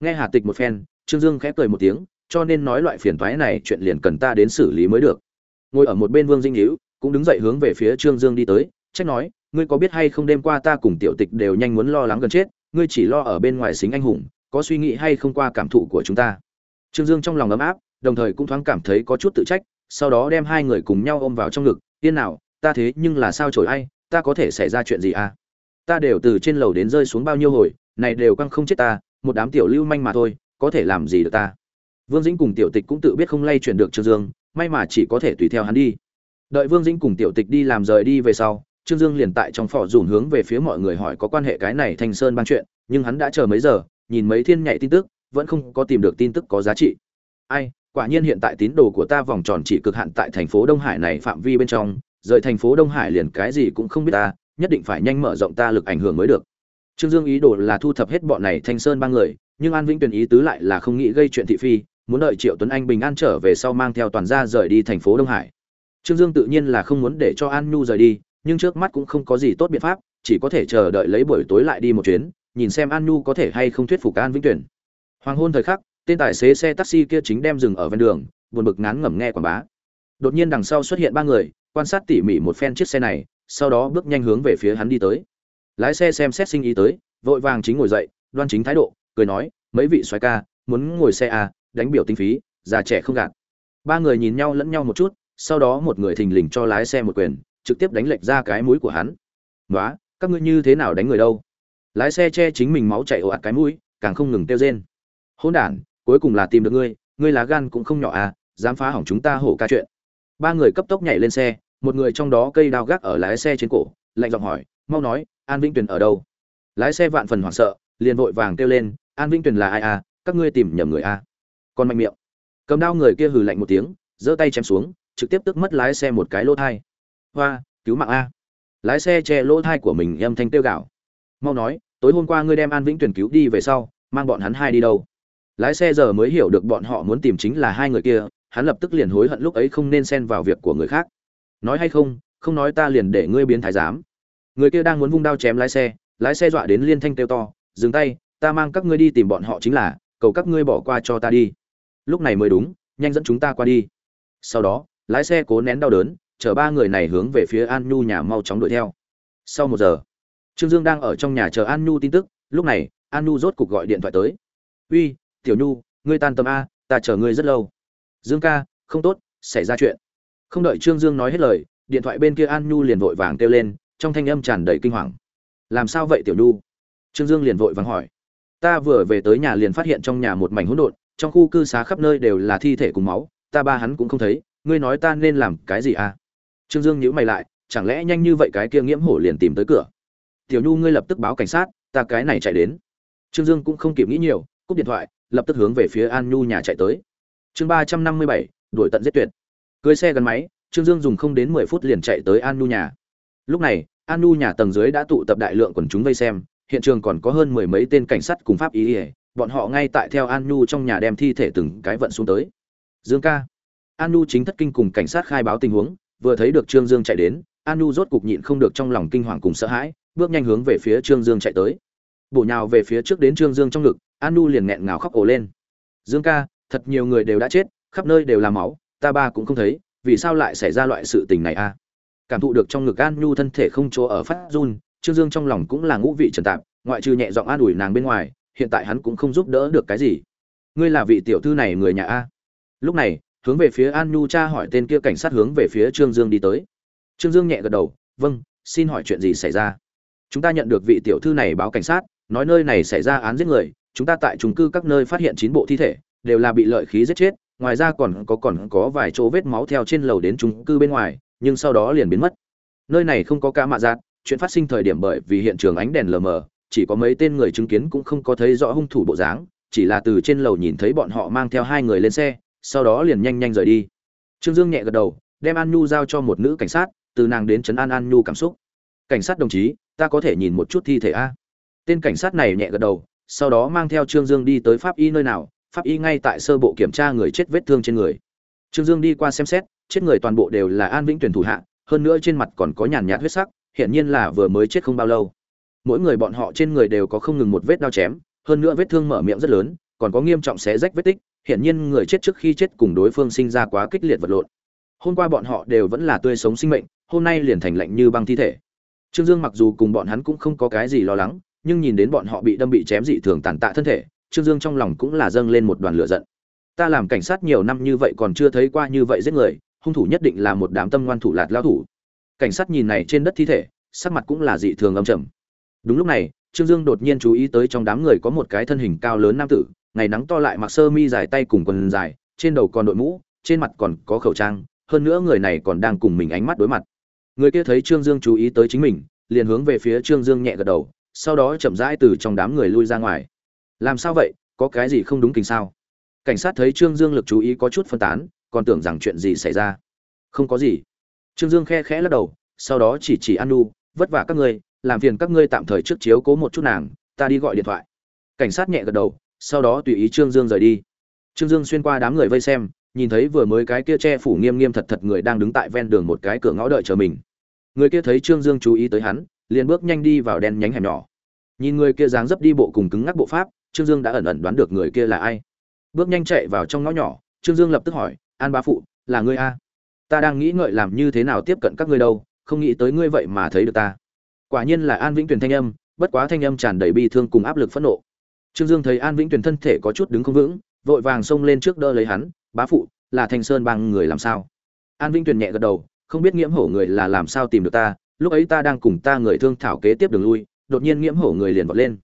nghe hà tịch một phen, trương dương khẽ cười một tiếng, cho nên nói loại phiền thoái này chuyện liền cần ta đến xử lý mới được. Ngồi ở một bên vương dinh hữu, cũng đứng dậy hướng về phía trương dương đi tới, trách nói, ngươi có biết hay không đêm qua ta cùng tiểu tịch đều nhanh muốn lo lắng gần chết, ngươi chỉ lo ở bên ngoài xính anh hùng, có suy nghĩ hay không qua cảm thụ của chúng ta? Trương dương trong lòng ấm áp, đồng thời cũng thoáng cảm thấy có chút tự trách, sau đó đem hai người cùng nhau ôm vào trong ngực, yên nào, ta thế nhưng là sao trổi ai, ta có thể xảy ra chuyện gì à? Ta đều từ trên lầu đến rơi xuống bao nhiêu hồi, này đều căng không chết ta một đám tiểu lưu manh mà thôi, có thể làm gì được ta? Vương dĩnh cùng tiểu tịch cũng tự biết không lay chuyển được trương dương, may mà chỉ có thể tùy theo hắn đi. Đợi vương dĩnh cùng tiểu tịch đi làm rời đi về sau, trương dương liền tại trong phỏ dùn hướng về phía mọi người hỏi có quan hệ cái này thanh sơn ban chuyện, nhưng hắn đã chờ mấy giờ, nhìn mấy thiên nhạy tin tức, vẫn không có tìm được tin tức có giá trị. Ai, quả nhiên hiện tại tín đồ của ta vòng tròn chỉ cực hạn tại thành phố đông hải này phạm vi bên trong, rời thành phố đông hải liền cái gì cũng không biết ta, nhất định phải nhanh mở rộng ta lực ảnh hưởng mới được trương dương ý đồ là thu thập hết bọn này thanh sơn ba người, nhưng an vĩnh tuyền ý tứ lại là không nghĩ gây chuyện thị phi, muốn đợi triệu tuấn anh bình an trở về sau mang theo toàn gia rời đi thành phố đông hải. Trương dương tự nhiên là không muốn để cho an nhu rời đi, nhưng trước mắt cũng không có gì tốt biện pháp, chỉ có thể chờ đợi lấy buổi tối lại đi một chuyến, nhìn xem an nhu có thể hay không thuyết phục an vĩnh Tuyền. hoàng hôn thời khắc, tên tài xế xe taxi kia chính đem dừng ở ven đường, buồn bực ngán ngẩm nghe quảng bá. Đột nhiên đằng sau xuất hiện ba người, quan sát tỉ mỉ một phen chiếc xe này, sau đó bước nhanh hướng về phía hắn đi tới lái xe xem xét sinh ý tới vội vàng chính ngồi dậy đoan chính thái độ cười nói mấy vị xoái ca muốn ngồi xe à, đánh biểu tinh phí già trẻ không gạt. Ba người nhìn nhau lẫn nhau một chút sau đó một người thình lình cho lái xe một quyền trực tiếp đánh lệch ra cái mũi của hắn. Nói các ngươi như thế nào đánh người đâu? Lái xe che chính mình máu chảy ồ ạt cái mũi càng không ngừng tiêu rên. Hôn đản cuối cùng là tìm được ngươi ngươi lá gan cũng không nhỏ à dám phá hỏng chúng ta hổ ca chuyện. Ba người cấp tốc nhảy lên xe một người trong đó cây đao gác ở lái xe trên cổ lạnh giọng hỏi mau nói an vĩnh tuyền ở đâu? Lái xe vạn phần hoảng sợ, liền vội vàng kêu lên, an vĩnh tuyền là ai à? Các ngươi tìm nhầm người à? Còn mạnh miệng. Cầm đao người kia hừ lạnh một tiếng, giơ tay chém xuống, trực tiếp tức mất lái xe một cái lỗ thai. Hoa, cứu mạng a. Lái xe che lỗ thai của mình âm thanh tiêu gạo mau nói, tối hôm qua ngươi đem an vĩnh tuyền cứu đi về sau, mang bọn hắn hai đi đâu? Lái xe giờ mới hiểu được bọn họ muốn tìm chính là hai người kia, hắn lập tức liền hối hận lúc ấy không nên xen vào việc của người khác. Nói hay không không nói ta liền để ngươi biến thái giám người kia đang muốn vung đao chém lái xe lái xe dọa đến liên thanh kêu to, dừng tay, ta mang các ngươi đi tìm bọn họ chính là, cầu các ngươi bỏ qua cho ta đi. Lúc này mới đúng, nhanh dẫn chúng ta qua đi. Sau đó, lái xe cố nén đau đớn, chở ba người này hướng về phía an nhu nhà mau chóng đuổi theo. Sau một giờ, trương dương đang ở trong nhà chờ an nhu tin tức, lúc này, an nhu rốt cục gọi điện thoại tới. Uy, tiểu nhu, ngươi tan tâm a, ta chờ ngươi rất lâu. Dương ca, không tốt, xảy ra chuyện. Không đợi trương dương nói hết lời, điện thoại bên kia an nhu liền vội vàng kêu lên trong thanh âm tràn đầy kinh hoàng. Làm sao vậy, tiểu nhu? Trương dương liền vội vàng hỏi. Ta vừa về tới nhà liền phát hiện trong nhà một mảnh hỗn độn, trong khu cư xá khắp nơi đều là thi thể cùng máu, ta ba hắn cũng không thấy, ngươi nói ta nên làm cái gì à? Trương dương nhíu mày lại, chẳng lẽ nhanh như vậy cái kia nghiễm hổ liền tìm tới cửa? Tiểu nhu ngươi lập tức báo cảnh sát, ta cái này chạy đến. Trương dương cũng không kịp nghĩ nhiều, cúp điện thoại, lập tức hướng về phía an nhu nhà chạy tới. Chương ba trăm năm mươi bảy, đuổi tận giết tuyệt. Cưới xe gắn máy, trương dương dùng không đến mười phút liền chạy tới an nhu nhà lúc này an nhà tầng dưới đã tụ tập đại lượng quần chúng vây xem, hiện trường còn có hơn mười mấy tên cảnh sát cùng pháp ý ỉa bọn họ ngay tại theo an trong nhà đem thi thể từng cái vận xuống tới. Dương ca. An chính thất kinh cùng cảnh sát khai báo tình huống, vừa thấy được trương dương chạy đến an rốt cục nhịn không được trong lòng kinh hoàng cùng sợ hãi, bước nhanh hướng về phía trương dương chạy tới. Bổ nhào về phía trước đến trương dương trong ngực an liền nghẹn ngào khóc ổ lên. Dương ca, thật nhiều người đều đã chết, khắp nơi đều là máu, ta ba cũng không thấy, vì sao lại xảy ra loại sự tình này a cảm thụ được trong ngực an nhu thân thể không chỗ ở phát run, trương dương trong lòng cũng là ngũ vị trần tạp, ngoại trừ nhẹ giọng an ủi nàng bên ngoài, hiện tại hắn cũng không giúp đỡ được cái gì. Ngươi là vị tiểu thư này người nhà a. Lúc này, hướng về phía an nhu cha hỏi tên kia cảnh sát hướng về phía trương dương đi tới. Trương dương nhẹ gật đầu vâng xin hỏi chuyện gì xảy ra? Chúng ta nhận được vị tiểu thư này báo cảnh sát, nói nơi này xảy ra án giết người, chúng ta tại trung cư các nơi phát hiện chín bộ thi thể, đều là bị lợi khí giết chết, ngoài ra còn có còn có vài chỗ vết máu theo trên lầu đến trung cư bên ngoài nhưng sau đó liền biến mất. Nơi này không có ca mạ giác chuyện phát sinh thời điểm bởi vì hiện trường ánh đèn lờ mờ, chỉ có mấy tên người chứng kiến cũng không có thấy rõ hung thủ bộ dáng, chỉ là từ trên lầu nhìn thấy bọn họ mang theo hai người lên xe, sau đó liền nhanh nhanh rời đi. Trương dương nhẹ gật đầu, đem an nhu giao cho một nữ cảnh sát, từ nàng đến trấn an an nhu cảm xúc. Cảnh sát đồng chí, ta có thể nhìn một chút thi thể a? Tên cảnh sát này nhẹ gật đầu, sau đó mang theo trương dương đi tới pháp y nơi nào, pháp y ngay tại sơ bộ kiểm tra người chết vết thương trên người. Trương dương đi qua xem xét chết người toàn bộ đều là an vĩnh tuyển thủ hạ, hơn nữa trên mặt còn có nhàn nhạt huyết sắc, hiển nhiên là vừa mới chết không bao lâu. Mỗi người bọn họ trên người đều có không ngừng một vết đao chém, hơn nữa vết thương mở miệng rất lớn, còn có nghiêm trọng xé rách vết tích hiện nhiên người chết trước khi chết cùng đối phương sinh ra quá kích liệt vật lộn. Hôm qua bọn họ đều vẫn là tươi sống sinh mệnh, hôm nay liền thành lạnh như băng thi thể. Trương dương mặc dù cùng bọn hắn cũng không có cái gì lo lắng, nhưng nhìn đến bọn họ bị đâm bị chém dị thường tàn tạ thân thể, trương dương trong lòng cũng là dâng lên một đoàn lửa giận. Ta làm cảnh sát nhiều năm như vậy còn chưa thấy qua như vậy giết người hung thủ nhất định là một đám tâm ngoan thủ lạt lao thủ. Cảnh sát nhìn này trên đất thi thể, sắc mặt cũng là dị thường âm trầm. Đúng lúc này, trương dương đột nhiên chú ý tới trong đám người có một cái thân hình cao lớn nam tử, ngày nắng to lại mặc sơ mi dài tay cùng quần dài, trên đầu còn đội mũ, trên mặt còn có khẩu trang, hơn nữa người này còn đang cùng mình ánh mắt đối mặt. Người kia thấy trương dương chú ý tới chính mình, liền hướng về phía trương dương nhẹ gật đầu, sau đó chậm rãi từ trong đám người lui ra ngoài. Làm sao vậy? Có cái gì không đúng kinh sao? Cảnh sát thấy trương dương lực chú ý có chút phân tán còn tưởng rằng chuyện gì xảy ra. Không có gì. Trương dương khe khẽ lắc đầu, sau đó chỉ chỉ an nu, vất vả các ngươi, làm phiền các ngươi tạm thời trước chiếu cố một chút nàng, ta đi gọi điện thoại. Cảnh sát nhẹ gật đầu, sau đó tùy ý trương dương rời đi. Trương dương xuyên qua đám người vây xem, nhìn thấy vừa mới cái kia che phủ nghiêm nghiêm thật thật người đang đứng tại ven đường một cái cửa ngõ đợi chờ mình. Người kia thấy trương dương chú ý tới hắn, liền bước nhanh đi vào đen nhánh hẻm nhỏ. Nhìn người kia dáng dấp đi bộ cùng cứng ngắc bộ pháp, trương dương đã ẩn ẩn đoán được người kia là ai. Bước nhanh chạy vào trong ngõ nhỏ, trương dương lập tức hỏi an bá phụ, là ngươi a. Ta đang nghĩ ngợi làm như thế nào tiếp cận các ngươi đâu, không nghĩ tới ngươi vậy mà thấy được ta. Quả nhiên là an vĩnh tuyền thanh âm, bất quá thanh âm tràn đầy bi thương cùng áp lực phẫn nộ. Trương dương thấy an vĩnh tuyền thân thể có chút đứng không vững, vội vàng xông lên trước đỡ lấy hắn, bá phụ, là thanh sơn bang người làm sao? An vĩnh tuyền nhẹ gật đầu, không biết nghiễm hổ người là làm sao tìm được ta, lúc ấy ta đang cùng ta người thương thảo kế tiếp đường lui, đột nhiên nghiễm hổ người liền vọt lên.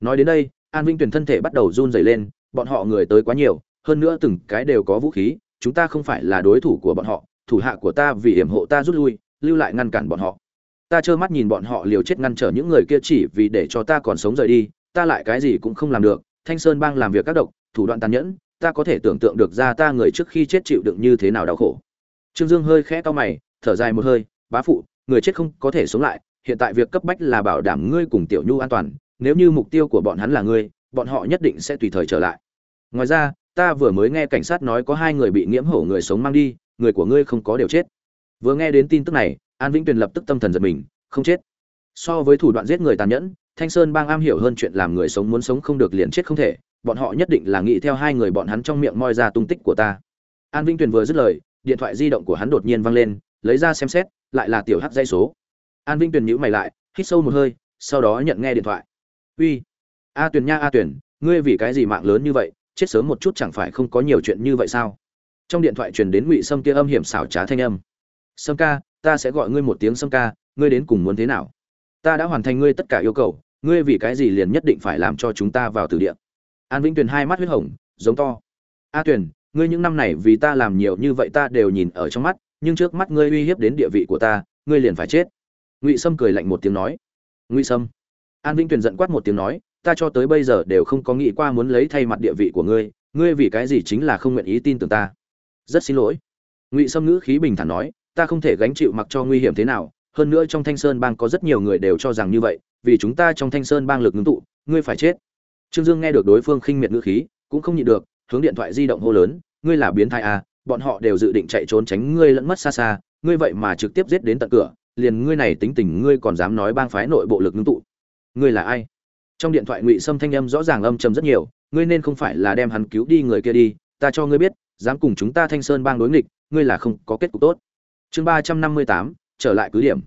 Nói đến đây, an vĩnh tuyền thân thể bắt đầu run rẩy lên, bọn họ người tới quá nhiều, hơn nữa từng cái đều có vũ khí chúng ta không phải là đối thủ của bọn họ, thủ hạ của ta vì hiểm hộ ta rút lui, lưu lại ngăn cản bọn họ. Ta trơ mắt nhìn bọn họ liều chết ngăn trở những người kia chỉ vì để cho ta còn sống rời đi, ta lại cái gì cũng không làm được, thanh sơn bang làm việc các độc, thủ đoạn tàn nhẫn, ta có thể tưởng tượng được ra ta người trước khi chết chịu đựng như thế nào đau khổ. Trương dương hơi khẽ to mày, thở dài một hơi, bá phụ, người chết không có thể sống lại, hiện tại việc cấp bách là bảo đảm ngươi cùng tiểu nhu an toàn, nếu như mục tiêu của bọn hắn là ngươi, bọn họ nhất định sẽ tùy thời trở lại. Ngoài ra ta vừa mới nghe cảnh sát nói có hai người bị nhiễm hổ người sống mang đi, người của ngươi không có đều chết. Vừa nghe đến tin tức này, an vĩnh tuyền lập tức tâm thần giật mình, không chết. So với thủ đoạn giết người tàn nhẫn, thanh sơn bang am hiểu hơn chuyện làm người sống muốn sống không được liền chết không thể, bọn họ nhất định là nghĩ theo hai người bọn hắn trong miệng moi ra tung tích của ta. An vĩnh tuyền vừa dứt lời, điện thoại di động của hắn đột nhiên vang lên, lấy ra xem xét, lại là tiểu hắc dây số. An vĩnh tuyền nhữ mày lại, hít sâu một hơi, sau đó nhận nghe điện thoại. Uy, a tuyền nha a tuyền, ngươi vì cái gì mạng lớn như vậy chết sớm một chút chẳng phải không có nhiều chuyện như vậy sao? Trong điện thoại truyền đến ngụy sâm kia âm hiểm xảo trá thanh âm. Sâm ca, ta sẽ gọi ngươi một tiếng sâm ca, ngươi đến cùng muốn thế nào? Ta đã hoàn thành ngươi tất cả yêu cầu, ngươi vì cái gì liền nhất định phải làm cho chúng ta vào từ địa? An vĩnh tuyền hai mắt huyết hồng, giống to. A tuyền, ngươi những năm này vì ta làm nhiều như vậy ta đều nhìn ở trong mắt, nhưng trước mắt ngươi uy hiếp đến địa vị của ta, ngươi liền phải chết. Ngụy sâm cười lạnh một tiếng nói. Ngụy sâm. An vĩnh tuyền giận quát một tiếng nói ta cho tới bây giờ đều không có nghĩ qua muốn lấy thay mặt địa vị của ngươi ngươi vì cái gì chính là không nguyện ý tin tưởng ta. Rất xin lỗi. Ngụy sâm ngữ khí bình thản nói, ta không thể gánh chịu mặc cho nguy hiểm thế nào, hơn nữa trong thanh sơn bang có rất nhiều người đều cho rằng như vậy, vì chúng ta trong thanh sơn bang lực ngưng tụ, ngươi phải chết. Trương dương nghe được đối phương khinh miệt ngữ khí, cũng không nhịn được, hướng điện thoại di động hô lớn, ngươi là biến thái à bọn họ đều dự định chạy trốn tránh ngươi lẫn mất xa xa, ngươi vậy mà trực tiếp giết đến tận cửa, liền ngươi này tính tình ngươi còn dám nói bang phái nội bộ lực ngưng tụ. Ngươi là ai? Trong điện thoại ngụy sâm thanh âm rõ ràng âm trầm rất nhiều, ngươi nên không phải là đem hắn cứu đi người kia đi, ta cho ngươi biết, dám cùng chúng ta thanh sơn bang đối nghịch, ngươi là không có kết cục tốt. Chương ba trăm năm mươi tám, trở lại cứ điểm.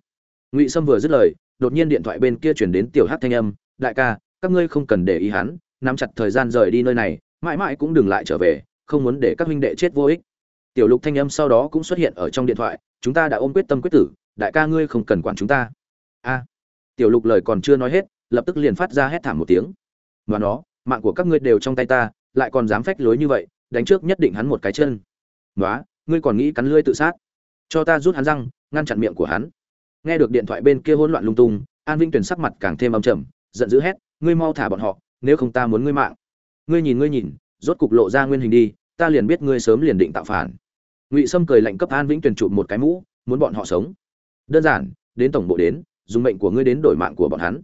Ngụy sâm vừa dứt lời, đột nhiên điện thoại bên kia chuyển đến tiểu hát thanh âm, đại ca, các ngươi không cần để ý hắn, nắm chặt thời gian rời đi nơi này, mãi mãi cũng đừng lại trở về, không muốn để các huynh đệ chết vô ích. Tiểu lục thanh âm sau đó cũng xuất hiện ở trong điện thoại, chúng ta đã ôm quyết tâm quyết tử, đại ca ngươi không cần quản chúng ta. A, tiểu lục lời còn chưa nói hết lập tức liền phát ra hét thảm một tiếng. Và nó, mạng của các ngươi đều trong tay ta, lại còn dám phách lối như vậy, đánh trước nhất định hắn một cái chân. Nói ngươi còn nghĩ cắn lưỡi tự sát? Cho ta rút hắn răng, ngăn chặn miệng của hắn. Nghe được điện thoại bên kia hỗn loạn lung tung, an vinh tuyển sắc mặt càng thêm âm trầm, giận dữ hét, ngươi mau thả bọn họ, nếu không ta muốn ngươi mạng. Ngươi nhìn ngươi nhìn, rốt cục lộ ra nguyên hình đi, ta liền biết ngươi sớm liền định tạo phản. Ngụy sâm cười lạnh cấp an vĩnh tuyển chụp một cái mũ, muốn bọn họ sống. Đơn giản, đến tổng bộ đến, dùng mệnh của ngươi đến đổi mạng của bọn hắn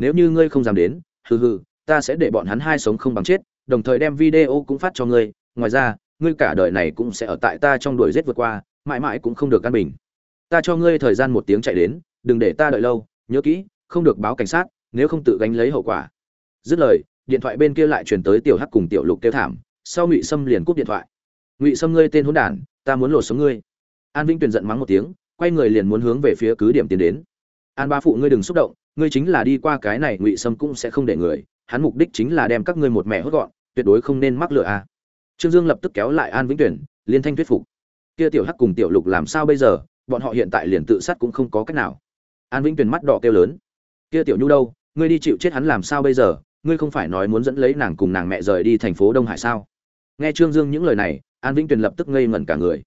nếu như ngươi không dám đến, hừ hừ, ta sẽ để bọn hắn hai sống không bằng chết, đồng thời đem video cũng phát cho ngươi. Ngoài ra, ngươi cả đời này cũng sẽ ở tại ta trong đuổi giết vượt qua, mãi mãi cũng không được căn bình. Ta cho ngươi thời gian một tiếng chạy đến, đừng để ta đợi lâu, nhớ kỹ, không được báo cảnh sát, nếu không tự gánh lấy hậu quả. Dứt lời, điện thoại bên kia lại truyền tới tiểu hắc cùng tiểu lục kêu thảm, sau ngụy sâm liền cúp điện thoại. Ngụy sâm ngươi tên hỗn đản, ta muốn lột sống ngươi. An vĩnh tuyền giận mắng một tiếng, quay người liền muốn hướng về phía cứ điểm tiến đến. An ba phụ ngươi đừng xúc động ngươi chính là đi qua cái này ngụy sâm cũng sẽ không để người, hắn mục đích chính là đem các ngươi một mẹ hốt gọn, tuyệt đối không nên mắc lừa a. Trương dương lập tức kéo lại an vĩnh tuyển, liên thanh thuyết phục. Kia tiểu hắc cùng tiểu lục làm sao bây giờ, bọn họ hiện tại liền tự sát cũng không có cách nào. An vĩnh tuyển mắt đỏ kêu lớn. Kia tiểu nhu đâu, ngươi đi chịu chết hắn làm sao bây giờ, ngươi không phải nói muốn dẫn lấy nàng cùng nàng mẹ rời đi thành phố đông hải sao? Nghe trương dương những lời này, an vĩnh tuyền lập tức ngây ngẩn cả người.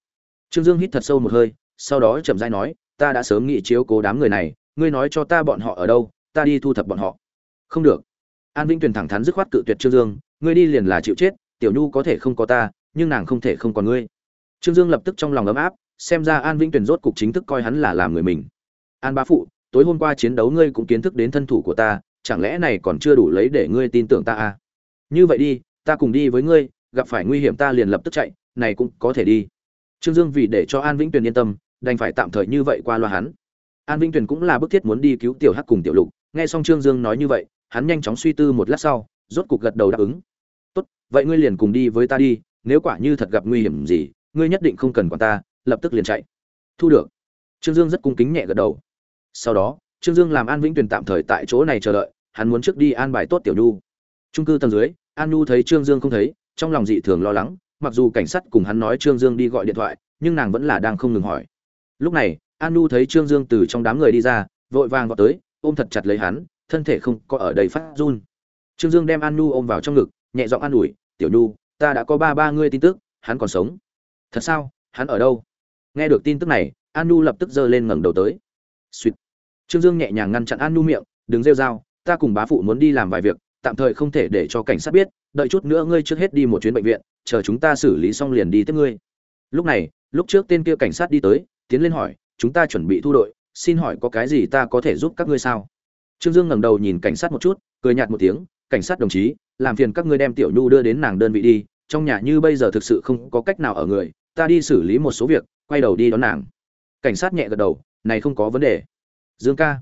Trương dương hít thật sâu một hơi, sau đó chậm rãi nói, ta đã sớm nghĩ chiếu cố đám người này ngươi nói cho ta bọn họ ở đâu, ta đi thu thập bọn họ. Không được. An vĩnh tuyền thẳng thắn dứt khoát cự tuyệt trương dương, ngươi đi liền là chịu chết, tiểu nhu có thể không có ta, nhưng nàng không thể không còn ngươi. Trương dương lập tức trong lòng ấm áp, xem ra an vĩnh tuyền rốt cục chính thức coi hắn là làm người mình. An bá phụ, tối hôm qua chiến đấu ngươi cũng kiến thức đến thân thủ của ta, chẳng lẽ này còn chưa đủ lấy để ngươi tin tưởng ta à? Như vậy đi, ta cùng đi với ngươi, gặp phải nguy hiểm ta liền lập tức chạy, này cũng có thể đi. Trương dương vì để cho an vĩnh tuyền yên tâm, đành phải tạm thời như vậy qua loa hắn an Vinh tuyền cũng là bức thiết muốn đi cứu tiểu hắc cùng tiểu lục. Nghe xong trương dương nói như vậy, hắn nhanh chóng suy tư một lát sau, rốt cục gật đầu đáp ứng. Tốt, vậy ngươi liền cùng đi với ta đi, nếu quả như thật gặp nguy hiểm gì, ngươi nhất định không cần quản ta, lập tức liền chạy. Thu được. Trương dương rất cung kính nhẹ gật đầu. Sau đó, trương dương làm an vĩnh tuyền tạm thời tại chỗ này chờ đợi, hắn muốn trước đi an bài tốt tiểu nhu. Trung cư tầng dưới, an nhu thấy trương dương không thấy, trong lòng dị thường lo lắng, mặc dù cảnh sát cùng hắn nói trương dương đi gọi điện thoại, nhưng nàng vẫn là đang không ngừng hỏi. Lúc này an nu thấy trương dương từ trong đám người đi ra vội vàng vào tới ôm thật chặt lấy hắn thân thể không có ở đây phát run. Trương dương đem an nu ôm vào trong ngực nhẹ giọng an ủi tiểu Nu, ta đã có ba ba ngươi tin tức hắn còn sống. Thật sao? Hắn ở đâu? Nghe được tin tức này an nu lập tức giơ lên ngẩng đầu tới. Suýt trương dương nhẹ nhàng ngăn chặn an nu miệng đừng rêu r ta cùng bá phụ muốn đi làm vài việc tạm thời không thể để cho cảnh sát biết đợi chút nữa ngươi trước hết đi một chuyến bệnh viện chờ chúng ta xử lý xong liền đi tiếp ngươi. Lúc này lúc trước tên kia cảnh sát đi tới tiến lên hỏi chúng ta chuẩn bị thu đội, xin hỏi có cái gì ta có thể giúp các ngươi sao? Trương dương ngẩng đầu nhìn cảnh sát một chút, cười nhạt một tiếng, cảnh sát đồng chí, làm phiền các ngươi đem tiểu nhu đưa đến nàng đơn vị đi, trong nhà như bây giờ thực sự không có cách nào ở người, ta đi xử lý một số việc, quay đầu đi đón nàng. Cảnh sát nhẹ gật đầu, này không có vấn đề. Dương ca,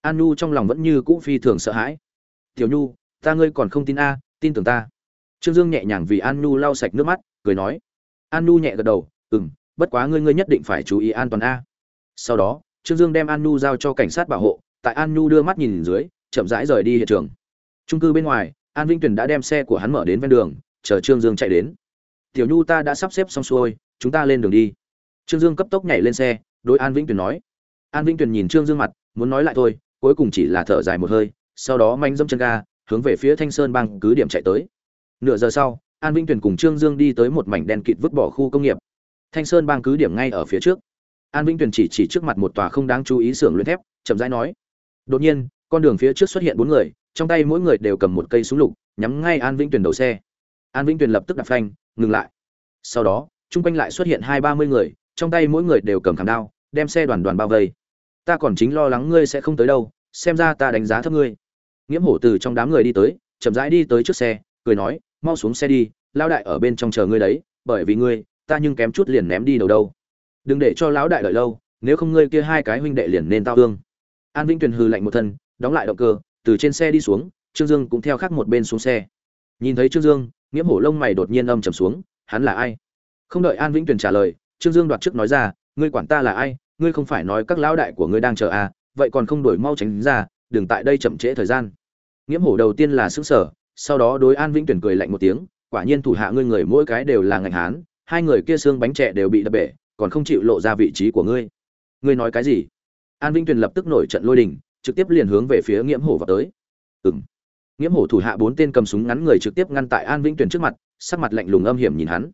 an nhu trong lòng vẫn như cũ phi thường sợ hãi. Tiểu nhu, ta ngươi còn không tin a, tin tưởng ta. Trương dương nhẹ nhàng vì an nhu lau sạch nước mắt, cười nói. An nhu nhẹ gật đầu ừ m bất quá ngươi ngươi nhất định phải chú ý an toàn a sau đó, trương dương đem an nu giao cho cảnh sát bảo hộ, tại an nu đưa mắt nhìn dưới, chậm rãi rời đi hiện trường. Trung cư bên ngoài, an vinh tuyền đã đem xe của hắn mở đến ven đường, chờ trương dương chạy đến. Tiểu nhu ta đã sắp xếp xong xuôi, chúng ta lên đường đi. Trương dương cấp tốc nhảy lên xe, đối an vĩnh tuyền nói. An vĩnh tuyền nhìn trương dương mặt, muốn nói lại thôi, cuối cùng chỉ là thở dài một hơi, sau đó manh dâm chân ga, hướng về phía thanh sơn bang cứ điểm chạy tới. Nửa giờ sau, an vĩnh tuyền cùng trương dương đi tới một mảnh đen kịt vứt bỏ khu công nghiệp. Thanh sơn bang cứ điểm ngay ở phía trước an vĩnh tuyền chỉ chỉ trước mặt một tòa không đáng chú ý xưởng luyện thép, chậm rãi nói, đột nhiên, con đường phía trước xuất hiện bốn người, trong tay mỗi người đều cầm một cây súng lục, nhắm ngay an vĩnh tuyền đầu xe. An vĩnh tuyền lập tức đạp phanh, ngừng lại. Sau đó, chung quanh lại xuất hiện hai ba mươi người, trong tay mỗi người đều cầm khảm đao, đem xe đoàn đoàn bao vây. Ta còn chính lo lắng ngươi sẽ không tới đâu, xem ra ta đánh giá thấp ngươi. Nghiễm hổ từ trong đám người đi tới, chậm rãi đi tới trước xe, cười nói, mau xuống xe đi, lão đại ở bên trong chờ ngươi đấy, bởi vì ngươi, ta nhưng kém chút liền ném đi đầu đâu đừng để cho lão đại đợi lâu, nếu không ngươi kia hai cái huynh đệ liền nên tao thương. An vĩnh tuyền hừ lạnh một thân, đóng lại động cơ, từ trên xe đi xuống, trương dương cũng theo khác một bên xuống xe. Nhìn thấy trương dương, nghiễm hổ lông mày đột nhiên âm trầm xuống, hắn là ai? Không đợi an vĩnh tuyền trả lời, trương dương đoạt trước nói ra, ngươi quản ta là ai, ngươi không phải nói các lão đại của ngươi đang chờ à vậy còn không đổi mau tránh ra, đừng tại đây chậm trễ thời gian. Nghiễm hổ đầu tiên là xứng sở sau đó đối an vĩnh tuyển cười lạnh một tiếng, quả nhiên thủ hạ ngươi người mỗi cái đều là ngành hán, hai người kia xương bánh trẻ đều bị đập bể còn không chịu lộ ra vị trí của ngươi. Ngươi nói cái gì? An vĩnh Tuyền lập tức nổi trận lôi đình, trực tiếp liền hướng về phía nghiễm hổ vào tới. Ừng nghiễm hổ thủ hạ bốn tên cầm súng ngắn người trực tiếp ngăn tại an vĩnh Tuyền trước mặt, sắc mặt lạnh lùng âm hiểm nhìn hắn.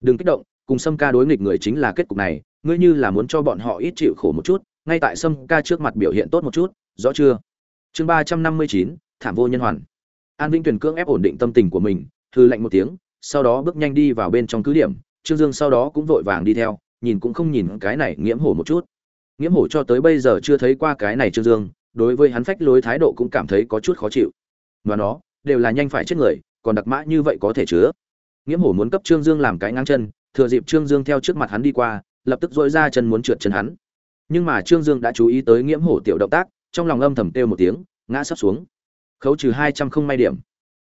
Đừng kích động, cùng sâm ca đối nghịch người chính là kết cục này, ngươi như là muốn cho bọn họ ít chịu khổ một chút, ngay tại sâm ca trước mặt biểu hiện tốt một chút, rõ chưa? Chương ba trăm năm mươi chín, thảm vô nhân hoàn. An vĩnh tuyền cưỡng ép ổn định tâm tình của mình hư lạnh một tiếng, sau đó bước nhanh đi vào bên trong cứ điểm, trương dương sau đó cũng vội vàng đi theo nhìn cũng không nhìn cái này nghiễm hổ một chút. Nghiễm hổ cho tới bây giờ chưa thấy qua cái này trương dương, đối với hắn phách lối thái độ cũng cảm thấy có chút khó chịu. Và nó, đều là nhanh phải chết người, còn đặc mã như vậy có thể chứa. Nghiễm hổ muốn cấp trương dương làm cái ngang chân, thừa dịp trương dương theo trước mặt hắn đi qua, lập tức dỗi ra chân muốn trượt chân hắn. Nhưng mà trương dương đã chú ý tới nghiễm hổ tiểu động tác, trong lòng âm thầm kêu một tiếng, ngã sắp xuống. Khấu trừ hai trăm không may điểm.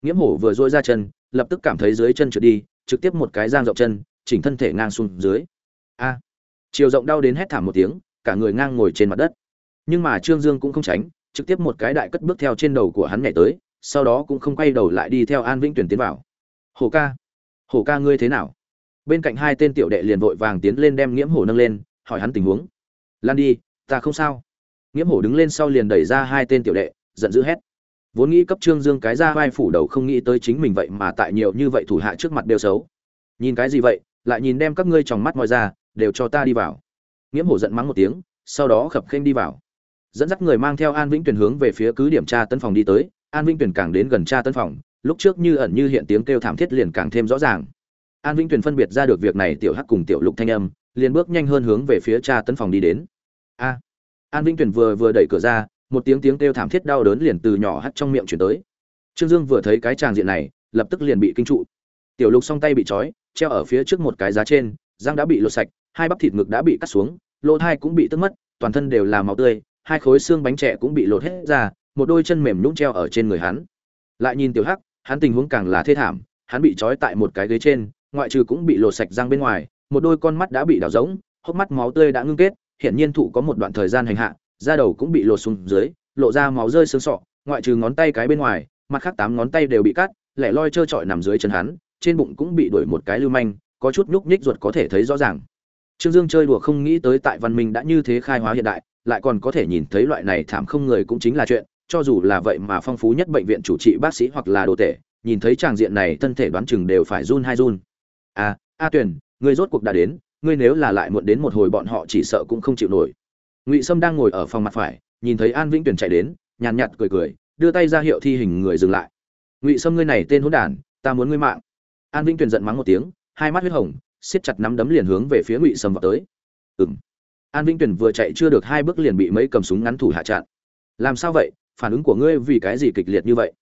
Nghiễm hổ vừa dỗi ra chân, lập tức cảm thấy dưới chân trượt đi, trực tiếp một cái giang rộng chân, chỉnh thân thể ngang xuống dưới a. Chiều rộng đau đến hét thảm một tiếng, cả người ngang ngồi trên mặt đất. Nhưng mà trương dương cũng không tránh, trực tiếp một cái đại cất bước theo trên đầu của hắn nhảy tới, sau đó cũng không quay đầu lại đi theo an vĩnh tuyển tiến vào. Hổ ca hổ ca ngươi thế nào? Bên cạnh hai tên tiểu đệ liền vội vàng tiến lên đem nghiễm hổ nâng lên, hỏi hắn tình huống. Lan đi, ta không sao. Nghiễm hổ đứng lên sau liền đẩy ra hai tên tiểu đệ, giận dữ hét. Vốn nghĩ cấp trương dương cái ra vai phủ đầu không nghĩ tới chính mình vậy mà tại nhiều như vậy thủ hạ trước mặt đều xấu. Nhìn cái gì vậy, lại nhìn đem các ngươi tròng mắt moi ra đều cho ta đi vào. Nghiễm hổ giận mắng một tiếng, sau đó khập khênh đi vào. Dẫn dắt người mang theo an vĩnh tuyển hướng về phía cứ điểm tra tân phòng đi tới. An vĩnh tuyển càng đến gần tra tân phòng, lúc trước như ẩn như hiện tiếng kêu thảm thiết liền càng thêm rõ ràng. An vĩnh tuyển phân biệt ra được việc này tiểu hắc cùng tiểu lục thanh âm, liền bước nhanh hơn hướng về phía tra tân phòng đi đến. A! An vĩnh tuyển vừa vừa đẩy cửa ra, một tiếng tiếng kêu thảm thiết đau đớn liền từ nhỏ hắt trong miệng chuyển tới. Trương dương vừa thấy cái tràng diện này, lập tức liền bị kinh trụ. Tiểu lục song tay bị trói, treo ở phía trước một cái giá trên răng đã bị lột sạch, hai bắp thịt ngực đã bị cắt xuống, lỗ thai cũng bị tước mất, toàn thân đều là máu tươi, hai khối xương bánh trẻ cũng bị lột hết ra, một đôi chân mềm nhũng treo ở trên người hắn. Lại nhìn tiểu hắc, hắn tình huống càng là thê thảm, hắn bị trói tại một cái ghế trên, ngoại trừ cũng bị lột sạch răng bên ngoài, một đôi con mắt đã bị đào rỗng, hốc mắt máu tươi đã ngưng kết, hiển nhiên thụ có một đoạn thời gian hành hạ, da đầu cũng bị lột xuống dưới, lộ ra máu rơi xương sọ, ngoại trừ ngón tay cái bên ngoài, mặt khác tám ngón tay đều bị cắt, lẻ loi trơ trọi nằm dưới chân hắn, trên bụng cũng bị đuổi một cái lưu manh có chút nhúc nhích ruột có thể thấy rõ ràng. Trương dương chơi đùa không nghĩ tới tại văn minh đã như thế khai hóa hiện đại lại còn có thể nhìn thấy loại này thảm không người cũng chính là chuyện cho dù là vậy mà phong phú nhất bệnh viện chủ trị bác sĩ hoặc là đồ tể nhìn thấy tràng diện này thân thể đoán chừng đều phải run hai run. À, a tuyền ngươi rốt cuộc đã đến ngươi nếu là lại muộn đến một hồi bọn họ chỉ sợ cũng không chịu nổi. Ngụy sâm đang ngồi ở phòng mặt phải nhìn thấy an vĩnh tuyền chạy đến nhàn nhạt cười cười đưa tay ra hiệu thi hình người dừng lại. Ngụy sâm ngươi này tên hỗn đản ta muốn ngươi mạng. An vĩnh tuyền giận mắng một tiếng hai mắt huyết hồng, siết chặt nắm đấm liền hướng về phía ngụy sâm vào tới. Ừng an vĩnh tuyền vừa chạy chưa được hai bước liền bị mấy cầm súng ngắn thủ hạ chặn. Làm sao vậy? Phản ứng của ngươi vì cái gì kịch liệt như vậy?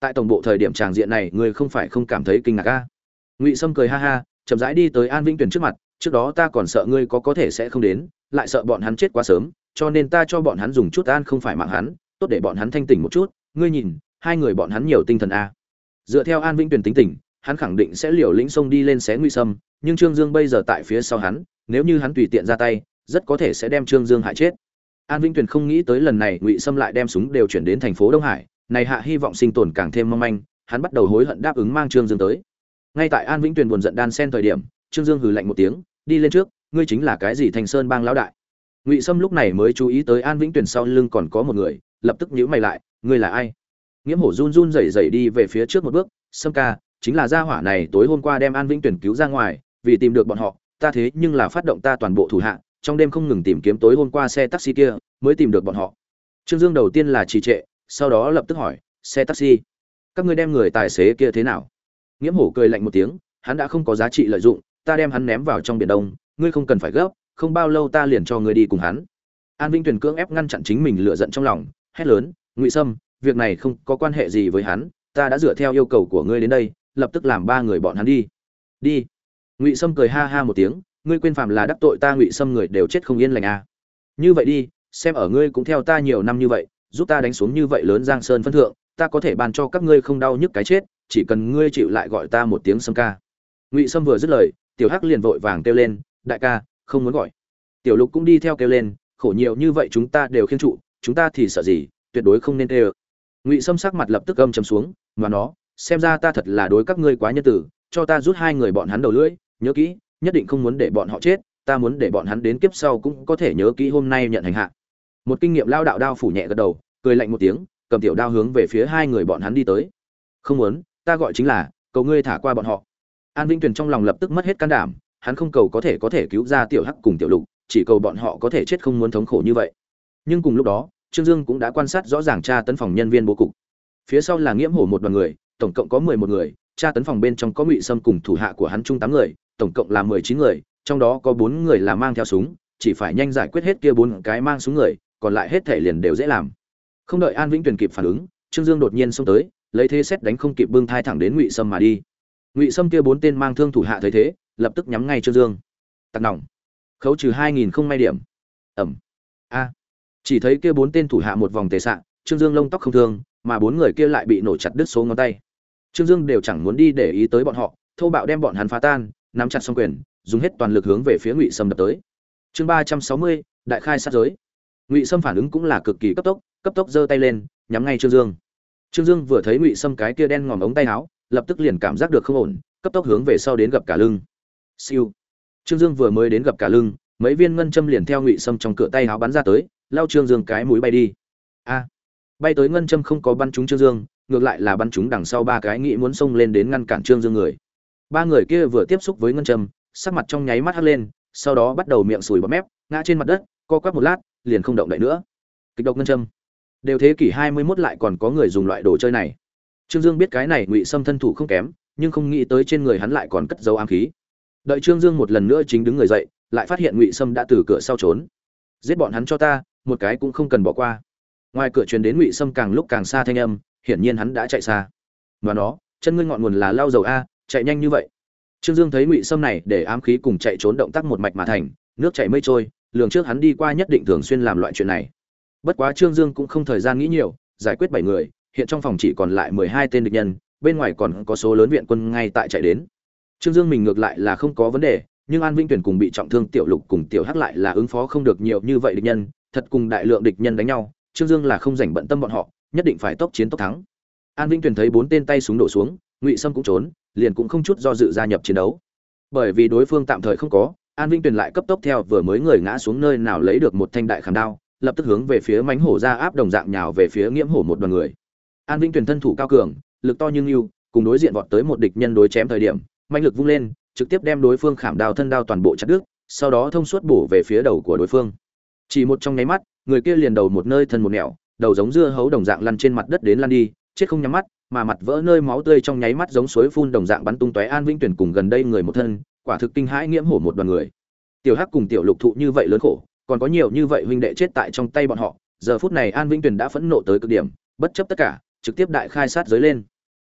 Tại tổng bộ thời điểm tràng diện này, ngươi không phải không cảm thấy kinh ngạc à? ngụy sâm cười ha ha, chậm rãi đi tới an vĩnh tuyền trước mặt, trước đó ta còn sợ ngươi có có thể sẽ không đến, lại sợ bọn hắn chết quá sớm, cho nên ta cho bọn hắn dùng chút an không phải mạng hắn, tốt để bọn hắn thanh tỉnh một chút. Ngươi nhìn, hai người bọn hắn nhiều tinh thần a dựa theo an vĩnh tuyền tính tình hắn khẳng định sẽ liều lĩnh xông đi lên xé nguy sâm, nhưng trương dương bây giờ tại phía sau hắn, nếu như hắn tùy tiện ra tay, rất có thể sẽ đem trương dương hại chết. An vĩnh tuyền không nghĩ tới lần này ngụy sâm lại đem súng đều chuyển đến thành phố đông hải, này hạ hy vọng sinh tồn càng thêm mong manh, hắn bắt đầu hối hận đáp ứng mang trương dương tới. Ngay tại an vĩnh tuyền buồn giận đan sen thời điểm, trương dương hừ lạnh một tiếng, đi lên trước, ngươi chính là cái gì thành sơn bang lão đại? Ngụy sâm lúc này mới chú ý tới an vĩnh tuyền sau lưng còn có một người, lập tức nhíu mày lại, ngươi là ai? Nghiễm hổ run run rẩy rẩy đi về phía trước một bước, sâm ca chính là gia hỏa này tối hôm qua đem an vĩnh tuyển cứu ra ngoài, vì tìm được bọn họ, ta thế nhưng là phát động ta toàn bộ thủ hạ, trong đêm không ngừng tìm kiếm tối hôm qua xe taxi kia, mới tìm được bọn họ. Trương dương đầu tiên là trì trệ, sau đó lập tức hỏi, xe taxi, các ngươi đem người tài xế kia thế nào? Nghiễm hổ cười lạnh một tiếng, hắn đã không có giá trị lợi dụng, ta đem hắn ném vào trong biển đông, ngươi không cần phải gấp, không bao lâu ta liền cho ngươi đi cùng hắn. An vĩnh tuyền cưỡng ép ngăn chặn chính mình lựa giận trong lòng, hét lớn, ngụy sâm, việc này không có quan hệ gì với hắn, ta đã dựa theo yêu cầu của ngươi đến đây lập tức làm ba người bọn hắn đi. Đi. Ngụy sâm cười ha ha một tiếng, ngươi quên phạm là đắc tội ta ngụy sâm người đều chết không yên lành à. như vậy đi, xem ở ngươi cũng theo ta nhiều năm như vậy, giúp ta đánh xuống như vậy lớn giang sơn phân thượng, ta có thể ban cho các ngươi không đau nhức cái chết, chỉ cần ngươi chịu lại gọi ta một tiếng sâm ca. Ngụy sâm vừa dứt lời, tiểu hắc liền vội vàng kêu lên, đại ca, không muốn gọi. Tiểu lục cũng đi theo kêu lên, khổ nhiều như vậy chúng ta đều khiên trụ, chúng ta thì sợ gì, tuyệt đối không nên tê ơ. Ngụy sâm sắc mặt lập tức âm chầm xuống mà nó xem ra ta thật là đối các ngươi quá nhân tử, cho ta rút hai người bọn hắn đầu lưỡi, nhớ kỹ, nhất định không muốn để bọn họ chết, ta muốn để bọn hắn đến kiếp sau cũng có thể nhớ kỹ hôm nay nhận hành hạ. Một kinh nghiệm lao đạo đao phủ nhẹ gật đầu, cười lạnh một tiếng, cầm tiểu đao hướng về phía hai người bọn hắn đi tới. Không muốn, ta gọi chính là, cầu ngươi thả qua bọn họ. An vĩnh tuyền trong lòng lập tức mất hết can đảm, hắn không cầu có thể có thể cứu ra tiểu hắc cùng tiểu lục, chỉ cầu bọn họ có thể chết không muốn thống khổ như vậy. Nhưng cùng lúc đó, trương dương cũng đã quan sát rõ ràng tra tấn phòng nhân viên bố cục. Phía sau là nghiễm hổ một đoàn người tổng cộng có mười một người tra tấn phòng bên trong có ngụy sâm cùng thủ hạ của hắn chung tám người tổng cộng là mười chín người trong đó có bốn người là mang theo súng chỉ phải nhanh giải quyết hết kia bốn cái mang súng người còn lại hết thể liền đều dễ làm. Không đợi an vĩnh tuyền kịp phản ứng trương dương đột nhiên xông tới lấy thế xét đánh không kịp bưng thai thẳng đến ngụy sâm mà đi. Ngụy sâm kia bốn tên mang thương thủ hạ thấy thế lập tức nhắm ngay trương dương. Tặc nòng. Khấu trừ hai nghìn không may điểm. Ẩm. A. Chỉ thấy kia bốn tên thủ hạ một vòng tề sạ, trương dương lông tóc không thương mà bốn người kia lại bị nổ chặt đứt số ngón tay trương dương đều chẳng muốn đi để ý tới bọn họ, thô bạo đem bọn hắn phá tan, nắm chặt xong quyền, dùng hết toàn lực hướng về phía ngụy sâm đập tới. Chương ba trăm sáu mươi, đại khai sát giới. Ngụy sâm phản ứng cũng là cực kỳ cấp tốc cấp tốc giơ tay lên, nhắm ngay trương dương. Trương dương vừa thấy ngụy sâm cái kia đen ngòm ống tay áo, lập tức liền cảm giác được không ổn, cấp tốc hướng về sau đến gặp cả lưng. Siêu. Trương dương vừa mới đến gặp cả lưng, mấy viên ngân châm liền theo ngụy sâm trong cửa tay áo bắn ra tới, lao trương dương cái mũi bay đi. A. Bay tới ngân châm không có bắn trúng trương dương ngược lại là bắn chúng đằng sau ba cái nghĩ muốn xông lên đến ngăn cản trương dương người. Ba người kia vừa tiếp xúc với ngân châm sắc mặt trong nháy mắt hắt lên, sau đó bắt đầu miệng sùi bọt mép, ngã trên mặt đất, co quắp một lát, liền không động đậy nữa. Kịch độc ngân châm đều thế kỷ hai mươi 21 lại còn có người dùng loại đồ chơi này. Trương dương biết cái này ngụy sâm thân thủ không kém, nhưng không nghĩ tới trên người hắn lại còn cất dấu ám khí. Đợi trương dương một lần nữa chính đứng người dậy, lại phát hiện ngụy sâm đã từ cửa sau trốn. Giết bọn hắn cho ta, một cái cũng không cần bỏ qua. Ngoài cửa truyền đến ngụy sâm càng lúc càng xa thanh âm hiển nhiên hắn đã chạy xa. Và nó, chân ngươi ngọn nguồn là lao dầu a, chạy nhanh như vậy. Trương dương thấy ngụy sâm này để ám khí cùng chạy trốn động tác một mạch mà thành, nước chảy mây trôi, lường trước hắn đi qua nhất định thường xuyên làm loại chuyện này. Bất quá trương dương cũng không thời gian nghĩ nhiều, giải quyết bảy người, hiện trong phòng chỉ còn lại mười hai tên địch nhân, bên ngoài còn có số lớn viện quân ngay tại chạy đến. Trương dương mình ngược lại là không có vấn đề, nhưng an vinh tuyển cùng bị trọng thương tiểu lục cùng tiểu hắc lại là ứng phó không được nhiều như vậy địch nhân, thật cùng đại lượng địch nhân đánh nhau, trương dương là không rảnh bận tâm bọn họ nhất định phải tốc chiến tốc thắng. An vinh Tuyền thấy bốn tên tay súng đổ xuống, ngụy sâm cũng trốn, liền cũng không chút do dự gia nhập chiến đấu. Bởi vì đối phương tạm thời không có, an vinh Tuyền lại cấp tốc theo vừa mới người ngã xuống nơi nào lấy được một thanh đại khảm đao, lập tức hướng về phía mánh hổ ra áp đồng dạng nhào về phía nghiễm hổ một đoàn người. An vinh Tuyền thân thủ cao cường, lực to nhưng yêu cùng đối diện vọt tới một địch nhân đối chém thời điểm mạnh lực vung lên, trực tiếp đem đối phương khảm đao thân đao toàn bộ chặt đứt, sau đó thông suốt bổ về phía đầu của đối phương. Chỉ một trong nháy mắt, người kia liền đầu một nơi thân một nẻo đầu giống dưa hấu đồng dạng lăn trên mặt đất đến lăn đi, chết không nhắm mắt, mà mặt vỡ nơi máu tươi trong nháy mắt giống suối phun đồng dạng bắn tung tóe an vĩnh tuyển cùng gần đây người một thân, quả thực kinh hãi nghiễm hổ một đoàn người. Tiểu hắc cùng tiểu lục thụ như vậy lớn khổ, còn có nhiều như vậy huynh đệ chết tại trong tay bọn họ, giờ phút này an vĩnh tuyển đã phẫn nộ tới cực điểm, bất chấp tất cả, trực tiếp đại khai sát giới lên.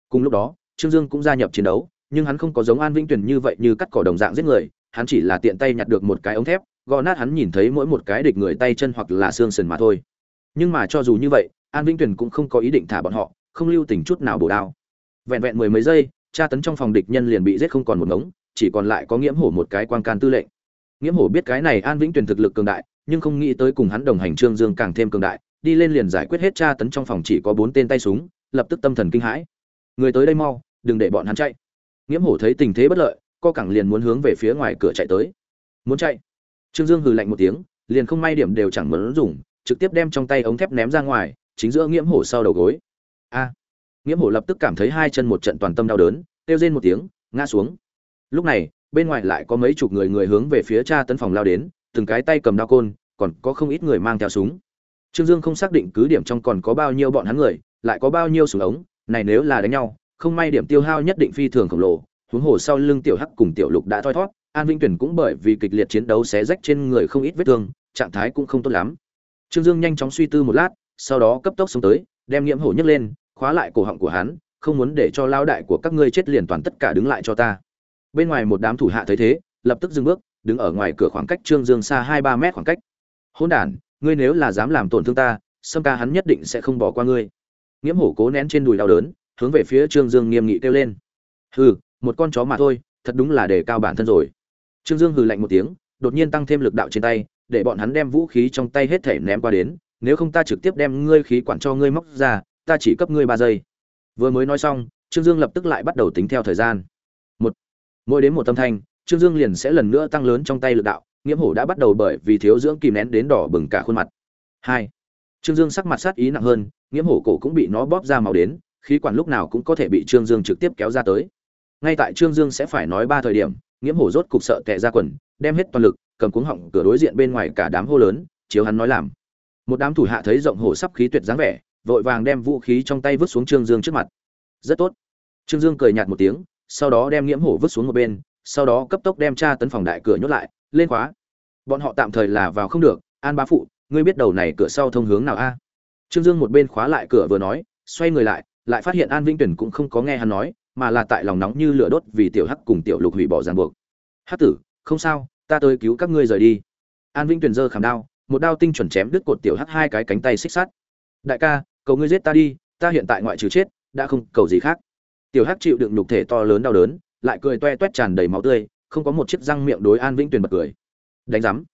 Cùng lúc đó, trương dương cũng gia nhập chiến đấu, nhưng hắn không có giống an vĩnh tuyển như vậy như cắt cỏ đồng dạng giết người, hắn chỉ là tiện tay nhặt được một cái ống thép, gò nát hắn nhìn thấy mỗi một cái địch người tay chân hoặc là xương sườn mà thôi nhưng mà cho dù như vậy, an vĩnh tuyển cũng không có ý định thả bọn họ, không lưu tình chút nào bổ đao. Vẹn vẹn mười mấy giây, tra tấn trong phòng địch nhân liền bị giết không còn một ngống, chỉ còn lại có nghiễm hổ một cái quan can tư lệnh. Nghiễm hổ biết cái này an vĩnh tuyển thực lực cường đại, nhưng không nghĩ tới cùng hắn đồng hành trương dương càng thêm cường đại, đi lên liền giải quyết hết tra tấn trong phòng chỉ có bốn tên tay súng, lập tức tâm thần kinh hãi. Người tới đây mau, đừng để bọn hắn chạy. Nghiễm hổ thấy tình thế bất lợi, co cẳng liền muốn hướng về phía ngoài cửa chạy tới. Muốn chạy? Trương dương hừ lạnh một tiếng, liền không may điểm đều chẳng muốn dùng trực tiếp đem trong tay ống thép ném ra ngoài, chính giữa nghiễm hổ sau đầu gối. A! Nghiễm hổ lập tức cảm thấy hai chân một trận toàn tâm đau đớn, kêu rên một tiếng, ngã xuống. Lúc này, bên ngoài lại có mấy chục người người hướng về phía cha tấn phòng lao đến, từng cái tay cầm đao côn, còn có không ít người mang theo súng. Trương dương không xác định cứ điểm trong còn có bao nhiêu bọn hắn người, lại có bao nhiêu súng ống, này nếu là đánh nhau, không may điểm tiêu hao nhất định phi thường khổng lồ, huống hồ sau lưng tiểu hắc cùng tiểu lục đã thoi thót, an vinh tuyển cũng bởi vì kịch liệt chiến đấu xé rách trên người không ít vết thương, trạng thái cũng không tốt lắm trương dương nhanh chóng suy tư một lát, sau đó cấp tốc xuống tới, đem nghiễm hổ nhấc lên, khóa lại cổ họng của hắn, không muốn để cho lao đại của các ngươi chết liền toàn tất cả đứng lại cho ta. Bên ngoài một đám thủ hạ thấy thế, lập tức dừng bước, đứng ở ngoài cửa khoảng cách trương dương xa hai ba mét khoảng cách. Hỗn đản, ngươi nếu là dám làm tổn thương ta, sâm ca hắn nhất định sẽ không bỏ qua ngươi. Nghiễm hổ cố nén trên đùi đau đớn, hướng về phía trương dương nghiêm nghị kêu lên. Hừ, một con chó mà thôi, thật đúng là đề cao bản thân rồi. Trương dương hừ lạnh một tiếng, đột nhiên tăng thêm lực đạo trên tay để bọn hắn đem vũ khí trong tay hết thể ném qua đến, nếu không ta trực tiếp đem ngươi khí quản cho ngươi móc ra, ta chỉ cấp ngươi ba giây. Vừa mới nói xong, trương dương lập tức lại bắt đầu tính theo thời gian. Một, mỗi đến một tâm thanh, trương dương liền sẽ lần nữa tăng lớn trong tay lực đạo, nghiễm hổ đã bắt đầu bởi vì thiếu dưỡng kìm nén đến đỏ bừng cả khuôn mặt. Hai, trương dương sắc mặt sát ý nặng hơn, nghiễm hổ cổ cũng bị nó bóp ra màu đến, khí quản lúc nào cũng có thể bị trương dương trực tiếp kéo ra tới. Ngay tại trương dương sẽ phải nói ba thời điểm, nghiễm hổ rốt cục sợ tệ ra quần đem hết toàn lực, cầm cuống họng cửa đối diện bên ngoài cả đám hô lớn, chiếu hắn nói làm. Một đám thủ hạ thấy rộng hổ sắp khí tuyệt dáng vẻ, vội vàng đem vũ khí trong tay vứt xuống trương dương trước mặt. Rất tốt. Trương dương cười nhạt một tiếng, sau đó đem nghiễm hổ vứt xuống một bên, sau đó cấp tốc đem tra tấn phòng đại cửa nhốt lại, lên khóa. Bọn họ tạm thời là vào không được. An bá phụ, ngươi biết đầu này cửa sau thông hướng nào a? Trương dương một bên khóa lại cửa vừa nói, xoay người lại lại phát hiện an vĩnh tuyển cũng không có nghe hắn nói, mà là tại lòng nóng như lửa đốt vì tiểu hắc cùng tiểu lục hủy bỏ ràng buộc. Hắc tử, không sao ta tới cứu các ngươi rời đi. An vĩnh Tuyền giơ khảm đao, một đao tinh chuẩn chém đứt cột tiểu hắc hai cái cánh tay xích sắt. Đại ca, cầu ngươi giết ta đi, ta hiện tại ngoại trừ chết, đã không cầu gì khác. Tiểu hắc chịu đựng nhục thể to lớn đau đớn, lại cười toe toét tràn đầy máu tươi, không có một chiếc răng miệng đối an vĩnh tuyền bật cười. Đánh rắm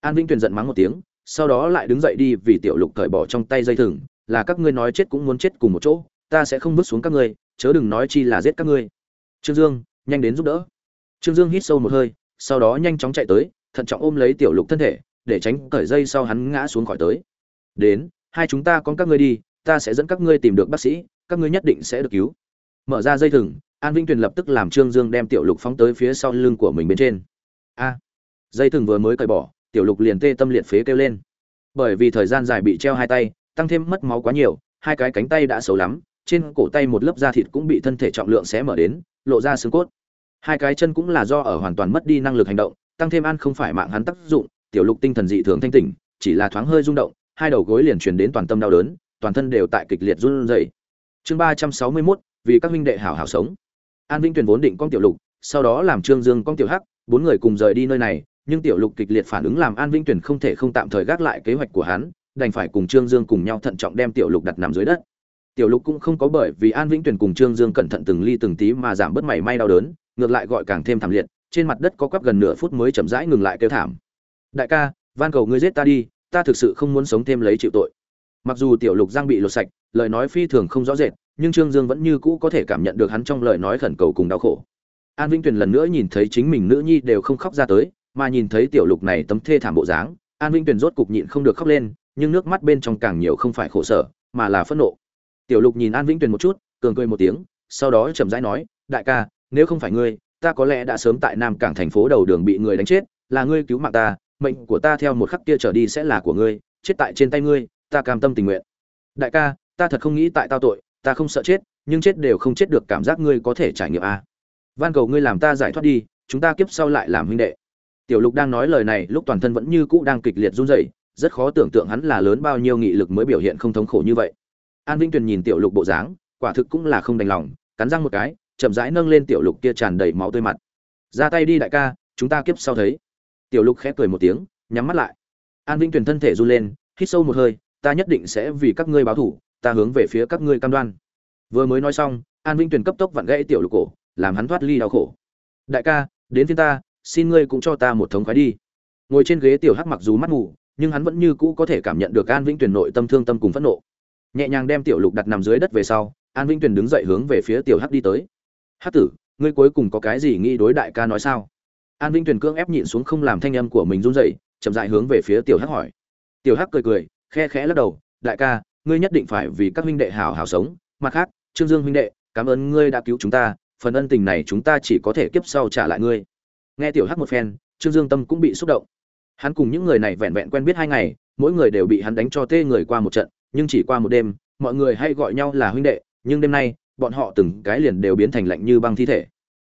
an vĩnh tuyền giận mắng một tiếng, sau đó lại đứng dậy đi vì tiểu lục cởi bỏ trong tay dây thừng, là các ngươi nói chết cũng muốn chết cùng một chỗ, ta sẽ không vứt xuống các ngươi, chớ đừng nói chi là giết các ngươi. Trương dương, nhanh đến giúp đỡ. Trương dương hít sâu một hơi sau đó nhanh chóng chạy tới, thận trọng ôm lấy tiểu lục thân thể, để tránh cởi dây sau hắn ngã xuống khỏi tới. Đến, hai chúng ta con các ngươi đi, ta sẽ dẫn các ngươi tìm được bác sĩ, các ngươi nhất định sẽ được cứu. Mở ra dây thừng, an vĩnh tuyền lập tức làm trương dương đem tiểu lục phóng tới phía sau lưng của mình bên trên. A! Dây thừng vừa mới cởi bỏ, tiểu lục liền tê tâm liệt phế kêu lên. Bởi vì thời gian dài bị treo hai tay, tăng thêm mất máu quá nhiều, hai cái cánh tay đã xấu lắm, trên cổ tay một lớp da thịt cũng bị thân thể trọng lượng xé mở đến, lộ ra xương cốt hai cái chân cũng là do ở hoàn toàn mất đi năng lực hành động tăng thêm ăn không phải mạng hắn tác dụng tiểu lục tinh thần dị thường thanh tỉnh chỉ là thoáng hơi rung động hai đầu gối liền truyền đến toàn tâm đau đớn toàn thân đều tại kịch liệt run rẩy. Chương ba trăm sáu mươi 361, vì các huynh đệ hảo hảo sống. An vinh tuyển vốn định con tiểu lục sau đó làm trương dương con tiểu hắc bốn người cùng rời đi nơi này nhưng tiểu lục kịch liệt phản ứng làm an vinh tuyển không thể không tạm thời gác lại kế hoạch của hắn đành phải cùng trương dương cùng nhau thận trọng đem tiểu lục đặt nằm dưới đất. Tiểu lục cũng không có bởi vì an vĩnh tuyền cùng trương dương cẩn thận từng ly từng tí mà giảm bớt mảy may đau đớn ngược lại gọi càng thêm thảm liệt, trên mặt đất có quắp gần nửa phút mới chậm rãi ngừng lại kêu thảm. Đại ca, van cầu ngươi giết ta đi, ta thực sự không muốn sống thêm lấy chịu tội. Mặc dù tiểu lục giang bị lột sạch, lời nói phi thường không rõ rệt, nhưng trương dương vẫn như cũ có thể cảm nhận được hắn trong lời nói khẩn cầu cùng đau khổ. An vĩnh tuyền lần nữa nhìn thấy chính mình nữ nhi đều không khóc ra tới, mà nhìn thấy tiểu lục này tấm thê thảm bộ dáng, an vĩnh tuyền rốt cục nhịn không được khóc lên, nhưng nước mắt bên trong càng nhiều không phải khổ sở, mà là phẫn nộ. Tiểu lục nhìn an vĩnh tuyền một chút cường cười một tiếng, sau đó chậm rãi nói, đại ca nếu không phải ngươi, ta có lẽ đã sớm tại nam cảng thành phố đầu đường bị người đánh chết, là ngươi cứu mạng ta, mệnh của ta theo một khắc kia trở đi sẽ là của ngươi, chết tại trên tay ngươi, ta cam tâm tình nguyện. Đại ca, ta thật không nghĩ tại tao tội, ta không sợ chết, nhưng chết đều không chết được cảm giác ngươi có thể trải nghiệm a à. van cầu ngươi làm ta giải thoát đi, chúng ta kiếp sau lại làm huynh đệ. Tiểu lục đang nói lời này, lúc toàn thân vẫn như cũ đang kịch liệt run rẩy, rất khó tưởng tượng hắn là lớn bao nhiêu nghị lực mới biểu hiện không thống khổ như vậy. An vinh tuyền nhìn tiểu lục bộ dáng, quả thực cũng là không đành lòng, cắn răng một cái chậm rãi nâng lên tiểu lục kia tràn đầy máu tươi mặt. Ra tay đi đại ca, chúng ta kiếp sau thấy. Tiểu lục khẽ cười một tiếng, nhắm mắt lại. An vĩnh tuyền thân thể run lên, hít sâu một hơi, ta nhất định sẽ vì các ngươi báo thủ ta hướng về phía các ngươi cam đoan. Vừa mới nói xong, an vĩnh tuyền cấp tốc vặn gãy tiểu lục cổ, làm hắn thoát ly đau khổ. Đại ca, đến phiên ta, xin ngươi cũng cho ta một thống khoái đi. Ngồi trên ghế tiểu hắc mặc dù mắt ngủ nhưng hắn vẫn như cũ có thể cảm nhận được an vĩnh tuyền nội tâm thương tâm cùng phẫn nộ. Nhẹ nhàng đem tiểu lục đặt nằm dưới đất về sau, an vĩnh tuyền đứng dậy hướng về phía tiểu hắc đi tới hắc tử, ngươi cuối cùng có cái gì nghĩ đối đại ca nói sao? An vinh tuyền cưỡng ép nhịn xuống không làm thanh âm của mình run dậy chậm dại hướng về phía tiểu hắc hỏi. Tiểu hắc cười cười, khe khẽ lắc đầu, đại ca, ngươi nhất định phải vì các huynh đệ hảo hảo sống. Mặt khác, trương dương huynh đệ, cảm ơn ngươi đã cứu chúng ta, phần ân tình này chúng ta chỉ có thể kiếp sau trả lại ngươi. Nghe tiểu hắc một phen, trương dương tâm cũng bị xúc động. Hắn cùng những người này vẹn vẹn quen biết hai ngày, mỗi người đều bị hắn đánh cho tê người qua một trận, nhưng chỉ qua một đêm, mọi người hay gọi nhau là huynh đệ, nhưng đêm nay bọn họ từng cái liền đều biến thành lạnh như băng thi thể.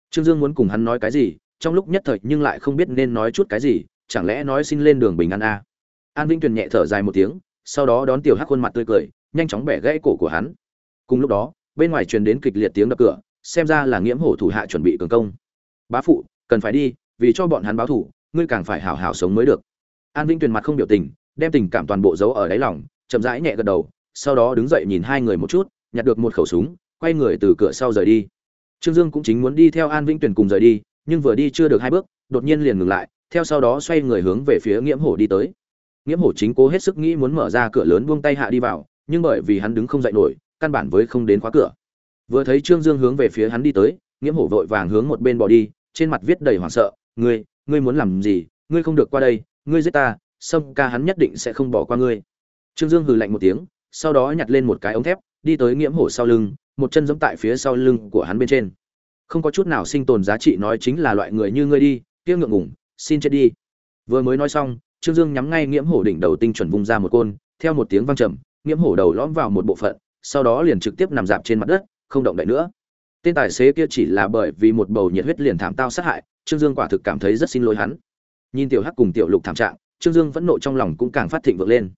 Trương dương muốn cùng hắn nói cái gì, trong lúc nhất thời nhưng lại không biết nên nói chút cái gì, chẳng lẽ nói xin lên đường bình an a? An vinh tuyền nhẹ thở dài một tiếng, sau đó đón tiểu hắc khuôn mặt tươi cười, nhanh chóng bẻ gãy cổ của hắn. Cùng lúc đó, bên ngoài truyền đến kịch liệt tiếng đập cửa, xem ra là nghiễm hổ thủ hạ chuẩn bị cường công. Bá phụ, cần phải đi, vì cho bọn hắn báo thủ, ngươi càng phải hảo hảo sống mới được. An vinh tuyền mặt không biểu tình, đem tình cảm toàn bộ giấu ở đáy lòng, chậm rãi nhẹ gật đầu, sau đó đứng dậy nhìn hai người một chút, nhặt được một khẩu súng quay người từ cửa sau rời đi. Trương dương cũng chính muốn đi theo an vĩnh tuyền cùng rời đi, nhưng vừa đi chưa được hai bước, đột nhiên liền ngừng lại, theo sau đó xoay người hướng về phía nghiễm hổ đi tới. Nghiễm hổ chính cố hết sức nghĩ muốn mở ra cửa lớn buông tay hạ đi vào, nhưng bởi vì hắn đứng không dậy nổi, căn bản với không đến khóa cửa. Vừa thấy trương dương hướng về phía hắn đi tới, nghiễm hổ vội vàng hướng một bên bỏ đi, trên mặt viết đầy hoảng sợ, ngươi ngươi muốn làm gì? Ngươi không được qua đây, ngươi giết ta sâm ca hắn nhất định sẽ không bỏ qua ngươi. Trương dương hừ lạnh một tiếng, sau đó nhặt lên một cái ống thép đi tới nghiễm hổ sau lưng, một chân giẫm tại phía sau lưng của hắn bên trên. Không có chút nào sinh tồn giá trị nói chính là loại người như ngươi đi tiếc ngượng ngủng xin chết đi. Vừa mới nói xong, trương dương nhắm ngay nghiễm hổ đỉnh đầu tinh chuẩn vung ra một côn, theo một tiếng vang trầm, nghiễm hổ đầu lõm vào một bộ phận, sau đó liền trực tiếp nằm dạp trên mặt đất, không động đậy nữa. Tên tài xế kia chỉ là bởi vì một bầu nhiệt huyết liền thảm tao sát hại, trương dương quả thực cảm thấy rất xin lỗi hắn. Nhìn tiểu hắc cùng tiểu lục thảm trạng, trương dương vẫn nộ trong lòng cũng càng phát thịnh vượng lên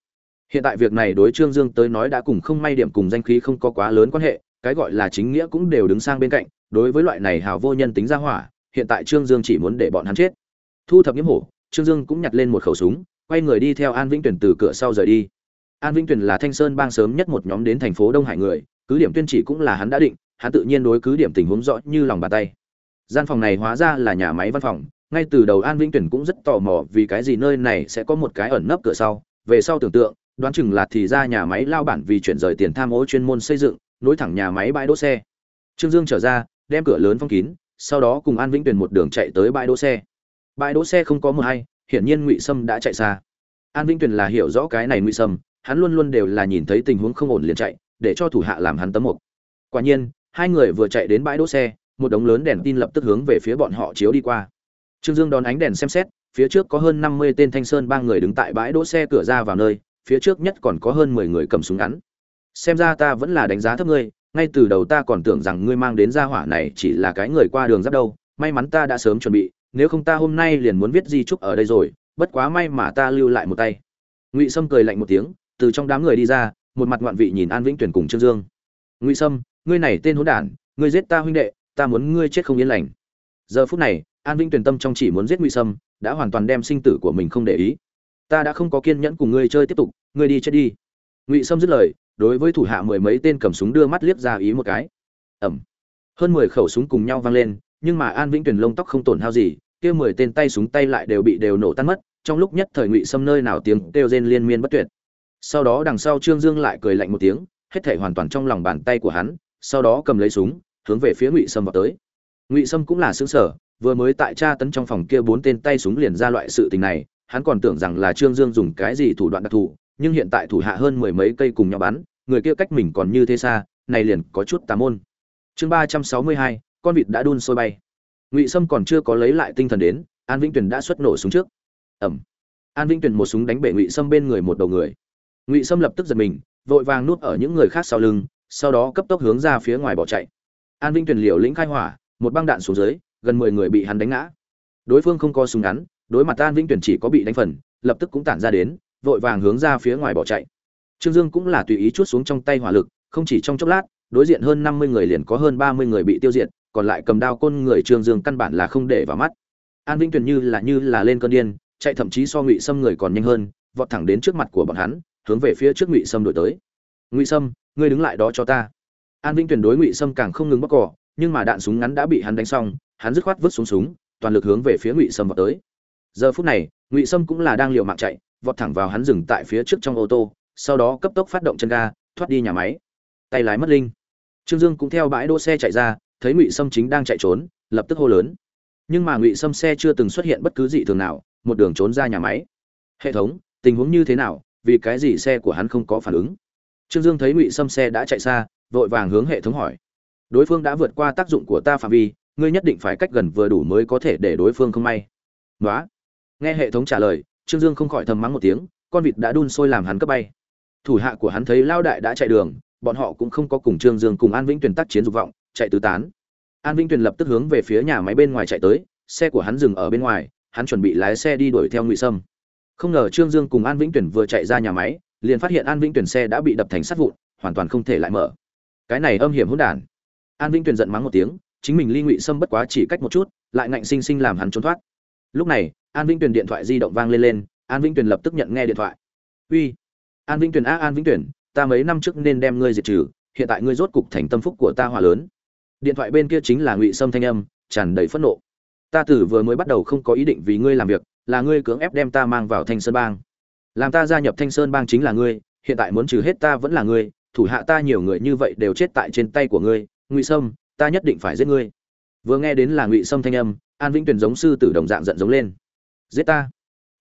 hiện tại việc này đối trương dương tới nói đã cùng không may điểm cùng danh khí không có quá lớn quan hệ, cái gọi là chính nghĩa cũng đều đứng sang bên cạnh, đối với loại này hào vô nhân tính ra hỏa, hiện tại trương dương chỉ muốn để bọn hắn chết. Thu thập nhiễm hổ, trương dương cũng nhặt lên một khẩu súng, quay người đi theo an vĩnh tuyển từ cửa sau rời đi. An vĩnh tuyển là thanh sơn bang sớm nhất một nhóm đến thành phố đông hải người, cứ điểm tuyên chỉ cũng là hắn đã định, hắn tự nhiên đối cứ điểm tình huống rõ như lòng bàn tay. Gian phòng này hóa ra là nhà máy văn phòng, ngay từ đầu an vĩnh tuyển cũng rất tò mò vì cái gì nơi này sẽ có một cái ẩn nấp cửa sau, về sau tưởng tượng đoán chừng là thì ra nhà máy lao bản vì chuyển rời tiền tham ô chuyên môn xây dựng, nối thẳng nhà máy bãi đỗ xe. Trương dương trở ra, đem cửa lớn phong kín, sau đó cùng an vĩnh tuyền một đường chạy tới bãi đỗ xe. Bãi đỗ xe không có mờ hay, hiển nhiên ngụy sâm đã chạy xa. An vĩnh tuyền là hiểu rõ cái này ngụy sâm, hắn luôn luôn đều là nhìn thấy tình huống không ổn liền chạy, để cho thủ hạ làm hắn tấm mục. Quả nhiên, hai người vừa chạy đến bãi đỗ xe, một đống lớn đèn tin lập tức hướng về phía bọn họ chiếu đi qua. Trương dương đón ánh đèn xem xét, phía trước có hơn năm mươi tên thanh sơn ba người đứng tại bãi đỗ xe cửa ra vào nơi phía trước nhất còn có hơn mười người cầm súng ngắn. Xem ra ta vẫn là đánh giá thấp ngươi, ngay từ đầu ta còn tưởng rằng ngươi mang đến gia hỏa này chỉ là cái người qua đường giáp đâu, may mắn ta đã sớm chuẩn bị, nếu không ta hôm nay liền muốn viết di trúc ở đây rồi, bất quá may mà ta lưu lại một tay. Ngụy sâm cười lạnh một tiếng, từ trong đám người đi ra, một mặt ngoạn vị nhìn an vĩnh tuyển cùng trương dương. Ngụy sâm, ngươi này tên hỗn đản, ngươi giết ta huynh đệ, ta muốn ngươi chết không yên lành. Giờ phút này, an vĩnh tuyển tâm trong chỉ muốn giết ngụy sâm, đã hoàn toàn đem sinh tử của mình không để ý ta đã không có kiên nhẫn cùng ngươi chơi tiếp tục, ngươi đi chết đi. Ngụy sâm dứt lời, đối với thủ hạ mười mấy tên cầm súng đưa mắt liếc ra ý một cái. Ẩm. Hơn mười khẩu súng cùng nhau vang lên, nhưng mà an vĩnh tuyển lông tóc không tổn hao gì, kia mười tên tay súng tay lại đều bị đều nổ tan mất, trong lúc nhất thời ngụy sâm nơi nào tiếng kêu rên liên miên bất tuyệt. Sau đó đằng sau trương dương lại cười lạnh một tiếng, hết thể hoàn toàn trong lòng bàn tay của hắn, sau đó cầm lấy súng, hướng về phía ngụy sâm vào tới. Ngụy sâm cũng là xứng sở, vừa mới tại tra tấn trong phòng kia bốn tên tay súng liền ra loại sự tình này hắn còn tưởng rằng là trương dương dùng cái gì thủ đoạn đặc thù, nhưng hiện tại thủ hạ hơn mười mấy cây cùng nhau bắn, người kia cách mình còn như thế xa, này liền có chút tà môn. Chương ba trăm sáu mươi hai, con vịt đã đun sôi bay. Ngụy sâm còn chưa có lấy lại tinh thần đến, an vĩnh tuyển đã xuất nổ súng trước. Ẩm an vĩnh tuyển một súng đánh bể ngụy sâm bên người một đầu người. Ngụy sâm lập tức giật mình, vội vàng nuốt ở những người khác sau lưng, sau đó cấp tốc hướng ra phía ngoài bỏ chạy. An vĩnh tuyển liều lĩnh khai hỏa, một băng đạn xuống dưới, gần mười người bị hắn đánh ngã. Đối phương không có súng ngắn đối mặt an vĩnh tuyền chỉ có bị đánh phần, lập tức cũng tản ra đến, vội vàng hướng ra phía ngoài bỏ chạy. Trương dương cũng là tùy ý chút xuống trong tay hỏa lực, không chỉ trong chốc lát, đối diện hơn năm mươi người liền có hơn ba mươi người bị tiêu diệt, còn lại cầm đao côn người trương dương căn bản là không để vào mắt. An vĩnh tuyền như là như là lên cơn điên, chạy thậm chí so ngụy sâm người còn nhanh hơn, vọt thẳng đến trước mặt của bọn hắn, hướng về phía trước ngụy sâm đổi tới. Ngụy sâm, ngươi đứng lại đó cho ta. An vĩnh tuyển đối ngụy sâm càng không ngừng bóc cỏ, nhưng mà đạn súng ngắn đã bị hắn đánh xong, hắn dứt khoát vứt xuống súng, toàn lực hướng về phía ngụy sâm vào tới giờ phút này, ngụy sâm cũng là đang liều mạng chạy, vọt thẳng vào hắn dừng tại phía trước trong ô tô, sau đó cấp tốc phát động chân ga, thoát đi nhà máy. Tay lái mất linh. Trương dương cũng theo bãi đỗ xe chạy ra, thấy ngụy sâm chính đang chạy trốn, lập tức hô lớn. Nhưng mà ngụy sâm xe chưa từng xuất hiện bất cứ gì thường nào, một đường trốn ra nhà máy. Hệ thống, tình huống như thế nào, vì cái gì xe của hắn không có phản ứng? Trương dương thấy ngụy sâm xe đã chạy xa, vội vàng hướng hệ thống hỏi. Đối phương đã vượt qua tác dụng của ta phạm vi, ngươi nhất định phải cách gần vừa đủ mới có thể để đối phương không may. Nói nghe hệ thống trả lời, trương dương không khỏi thầm mắng một tiếng, con vịt đã đun sôi làm hắn cấp bay. Thủ hạ của hắn thấy lao đại đã chạy đường, bọn họ cũng không có cùng trương dương cùng an vĩnh tuyền tác chiến dục vọng, chạy tứ tán. An vĩnh tuyền lập tức hướng về phía nhà máy bên ngoài chạy tới, xe của hắn dừng ở bên ngoài, hắn chuẩn bị lái xe đi đuổi theo ngụy sâm. Không ngờ trương dương cùng an vĩnh tuyển vừa chạy ra nhà máy, liền phát hiện an vĩnh tuyển xe đã bị đập thành sắt vụn, hoàn toàn không thể lại mở. Cái này âm hiểm hỗn đản. An vĩnh tuyển giận mắng một tiếng, chính mình ly ngụy sâm bất quá chỉ cách một chút, lại ngạnh sinh sinh làm hắn trốn thoát lúc này an vĩnh tuyền điện thoại di động vang lên lên an vĩnh tuyền lập tức nhận nghe điện thoại. Uy an vĩnh tuyền a an vĩnh tuyền, ta mấy năm trước nên đem ngươi diệt trừ hiện tại ngươi rốt cục thành tâm phúc của ta hòa lớn. Điện thoại bên kia chính là ngụy sâm thanh âm tràn đầy phẫn nộ. Ta tử vừa mới bắt đầu không có ý định vì ngươi làm việc là ngươi cưỡng ép đem ta mang vào thanh sơn bang. Làm ta gia nhập thanh sơn bang chính là ngươi hiện tại muốn trừ hết ta vẫn là ngươi thủ hạ ta nhiều người như vậy đều chết tại trên tay của ngươi. Ngụy sâm ta nhất định phải giết ngươi. Vừa nghe đến là ngụy sâm thanh âm an vĩnh tuyền giống sư tử đồng dạng giận giống lên. Giết ta.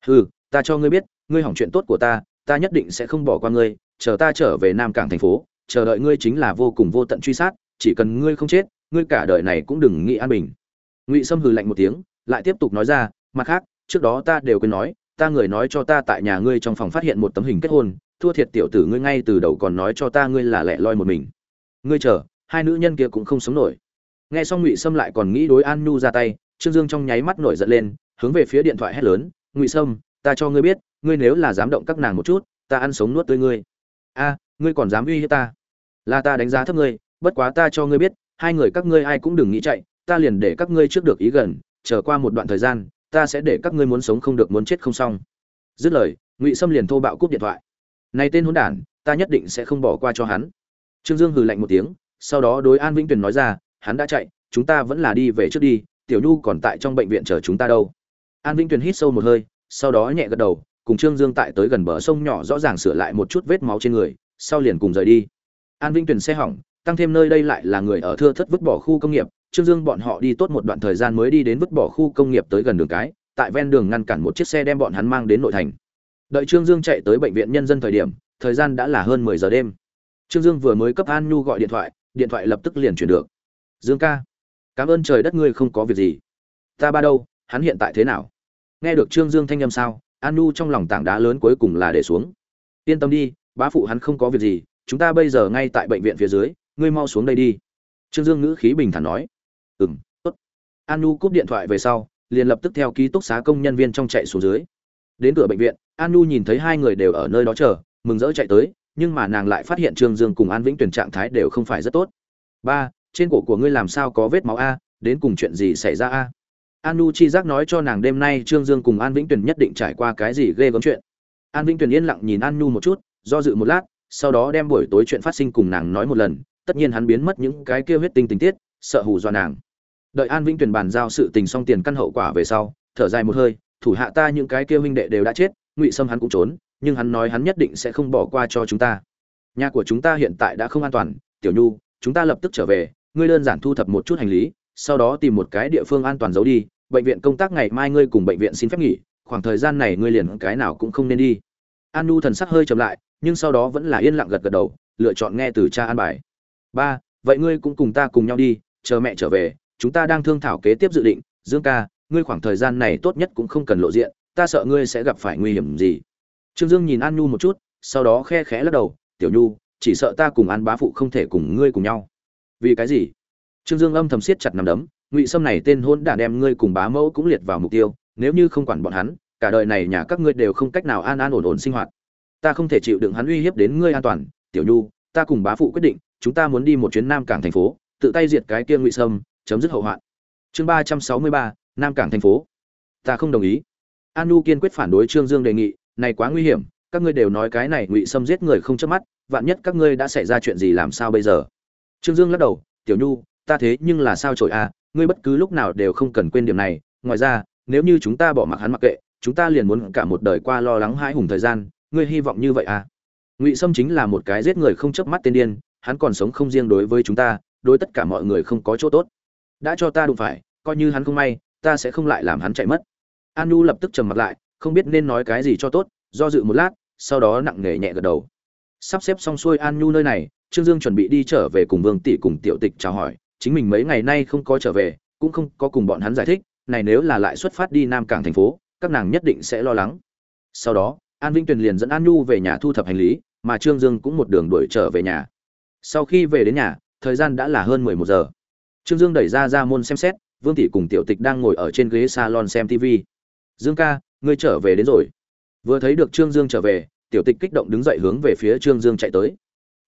Hừ, ta cho ngươi biết, ngươi hỏng chuyện tốt của ta ta nhất định sẽ không bỏ qua ngươi, chờ ta trở về nam cảng thành phố, chờ đợi ngươi chính là vô cùng vô tận truy sát, chỉ cần ngươi không chết, ngươi cả đời này cũng đừng nghĩ an bình. Ngụy sâm hừ lạnh một tiếng, lại tiếp tục nói ra, mặt khác, trước đó ta đều quên nói, ta người nói cho ta tại nhà ngươi trong phòng phát hiện một tấm hình kết hôn, thua thiệt tiểu tử ngươi ngay từ đầu còn nói cho ta ngươi là lẻ loi một mình. Ngươi chờ, hai nữ nhân kia cũng không sống nổi. Nghe xong ngụy sâm lại còn nghĩ đối an nhu ra tay trương dương trong nháy mắt nổi giận lên, hướng về phía điện thoại hét lớn, ngụy sâm, ta cho ngươi biết, ngươi nếu là dám động các nàng một chút, ta ăn sống nuốt tươi ngươi. A, ngươi còn dám uy hiếp ta? Là ta đánh giá thấp ngươi, bất quá ta cho ngươi biết, hai người các ngươi ai cũng đừng nghĩ chạy, ta liền để các ngươi trước được ý gần, chờ qua một đoạn thời gian, ta sẽ để các ngươi muốn sống không được muốn chết không xong. Dứt lời, ngụy sâm liền thô bạo cúp điện thoại. Này tên hỗn đản, ta nhất định sẽ không bỏ qua cho hắn. Trương dương hừ lạnh một tiếng, sau đó đối an vĩnh tuyền nói ra, hắn đã chạy, chúng ta vẫn là đi về trước đi tiểu nhu còn tại trong bệnh viện chờ chúng ta đâu. An vĩnh tuyền hít sâu một hơi, sau đó nhẹ gật đầu, cùng trương dương tại tới gần bờ sông nhỏ rõ ràng sửa lại một chút vết máu trên người, sau liền cùng rời đi. An vĩnh tuyền xe hỏng, tăng thêm nơi đây lại là người ở thưa thất vứt bỏ khu công nghiệp, trương dương bọn họ đi tốt một đoạn thời gian mới đi đến vứt bỏ khu công nghiệp tới gần đường cái, tại ven đường ngăn cản một chiếc xe đem bọn hắn mang đến nội thành. Đợi trương dương chạy tới bệnh viện nhân dân thời điểm, thời gian đã là hơn mười giờ đêm. Trương dương vừa mới cấp an nhu gọi điện thoại điện thoại lập tức liền chuyển được. Dương ca cảm ơn trời đất ngươi không có việc gì. Ta ba đâu, hắn hiện tại thế nào? Nghe được trương dương thanh âm sao, an nu trong lòng tảng đá lớn cuối cùng là để xuống. Yên tâm đi, bá phụ hắn không có việc gì, chúng ta bây giờ ngay tại bệnh viện phía dưới, ngươi mau xuống đây đi. Trương dương ngữ khí bình thản nói. Ừ m tốt. An nu cúp điện thoại về sau, liền lập tức theo ký túc xá công nhân viên trong chạy xuống dưới. Đến cửa bệnh viện, an nu nhìn thấy hai người đều ở nơi đó chờ, mừng rỡ chạy tới, nhưng mà nàng lại phát hiện trương dương cùng an vĩnh tuyển trạng thái đều không phải rất tốt. Ba trên cổ của ngươi làm sao có vết máu a? Đến cùng chuyện gì xảy ra a? Anu chi giác nói cho nàng đêm nay trương dương cùng an vĩnh tuyền nhất định trải qua cái gì ghê gớm chuyện. An vĩnh tuyền yên lặng nhìn an nu một chút, do dự một lát, sau đó đem buổi tối chuyện phát sinh cùng nàng nói một lần. Tất nhiên hắn biến mất những cái kia huyết tinh tình tiết, sợ hù do nàng. Đợi an vĩnh tuyền bàn giao sự tình xong tiền căn hậu quả về sau, thở dài một hơi, thủ hạ ta những cái kia huynh đệ đều đã chết, ngụy sâm hắn cũng trốn, nhưng hắn nói hắn nhất định sẽ không bỏ qua cho chúng ta. Nhà của chúng ta hiện tại đã không an toàn, tiểu nhu, chúng ta lập tức trở về ngươi đơn giản thu thập một chút hành lý, sau đó tìm một cái địa phương an toàn giấu đi, bệnh viện công tác ngày mai ngươi cùng bệnh viện xin phép nghỉ, khoảng thời gian này ngươi liền cái nào cũng không nên đi. An nu thần sắc hơi chậm lại, nhưng sau đó vẫn là yên lặng gật gật đầu, lựa chọn nghe từ cha an bài. Ba, vậy ngươi cũng cùng ta cùng nhau đi, chờ mẹ trở về, chúng ta đang thương thảo kế tiếp dự định, dương ca, ngươi khoảng thời gian này tốt nhất cũng không cần lộ diện, ta sợ ngươi sẽ gặp phải nguy hiểm gì. Trương dương nhìn an nhu một chút, sau đó khe khẽ lắc đầu, tiểu nhu, chỉ sợ ta cùng an bá phụ không thể cùng ngươi cùng nhau vì cái gì? Trương dương âm thầm siết chặt nằm đấm, ngụy sâm này tên hôn đản đem ngươi cùng bá mẫu cũng liệt vào mục tiêu, nếu như không quản bọn hắn, cả đời này nhà các ngươi đều không cách nào an an ổn ổn sinh hoạt. Ta không thể chịu đựng hắn uy hiếp đến ngươi an toàn, tiểu nhu, ta cùng bá phụ quyết định, chúng ta muốn đi một chuyến nam cảng thành phố, tự tay diệt cái kia ngụy sâm, chấm dứt hậu hoạn. Chương ba trăm sáu mươi ba, nam cảng thành phố. Ta không đồng ý. An nu kiên quyết phản đối trương dương đề nghị, này quá nguy hiểm, các ngươi đều nói cái này ngụy sâm giết người không chớp mắt, vạn nhất các ngươi đã xảy ra chuyện gì làm sao bây giờ? Trương dương lắc đầu, tiểu nhu, ta thế nhưng là sao trời à ngươi bất cứ lúc nào đều không cần quên điểm này. Ngoài ra, nếu như chúng ta bỏ mặc hắn mặc kệ, chúng ta liền muốn cả một đời qua lo lắng hãi hùng thời gian. Ngươi hy vọng như vậy à? Ngụy sâm chính là một cái giết người không chớp mắt tên điên, hắn còn sống không riêng đối với chúng ta, đối tất cả mọi người không có chỗ tốt. Đã cho ta đụng phải, coi như hắn không may, ta sẽ không lại làm hắn chạy mất. An nu lập tức trầm mặt lại, không biết nên nói cái gì cho tốt, do dự một lát, sau đó nặng nề nhẹ gật đầu. Sắp xếp xong xuôi an nhu nơi này trương dương chuẩn bị đi trở về cùng vương tỷ cùng tiểu tịch chào hỏi, chính mình mấy ngày nay không có trở về, cũng không có cùng bọn hắn giải thích, này nếu là lại xuất phát đi nam cảng thành phố, các nàng nhất định sẽ lo lắng. Sau đó, an vinh tuyền liền dẫn an nhu về nhà thu thập hành lý, mà trương dương cũng một đường đuổi trở về nhà. Sau khi về đến nhà, thời gian đã là hơn mười một giờ. Trương dương đẩy ra ra môn xem xét, vương tỷ cùng tiểu tịch đang ngồi ở trên ghế salon xem tv dương ca, ngươi trở về đến rồi. Vừa thấy được trương dương trở về, tiểu tịch kích động đứng dậy hướng về phía trương dương chạy tới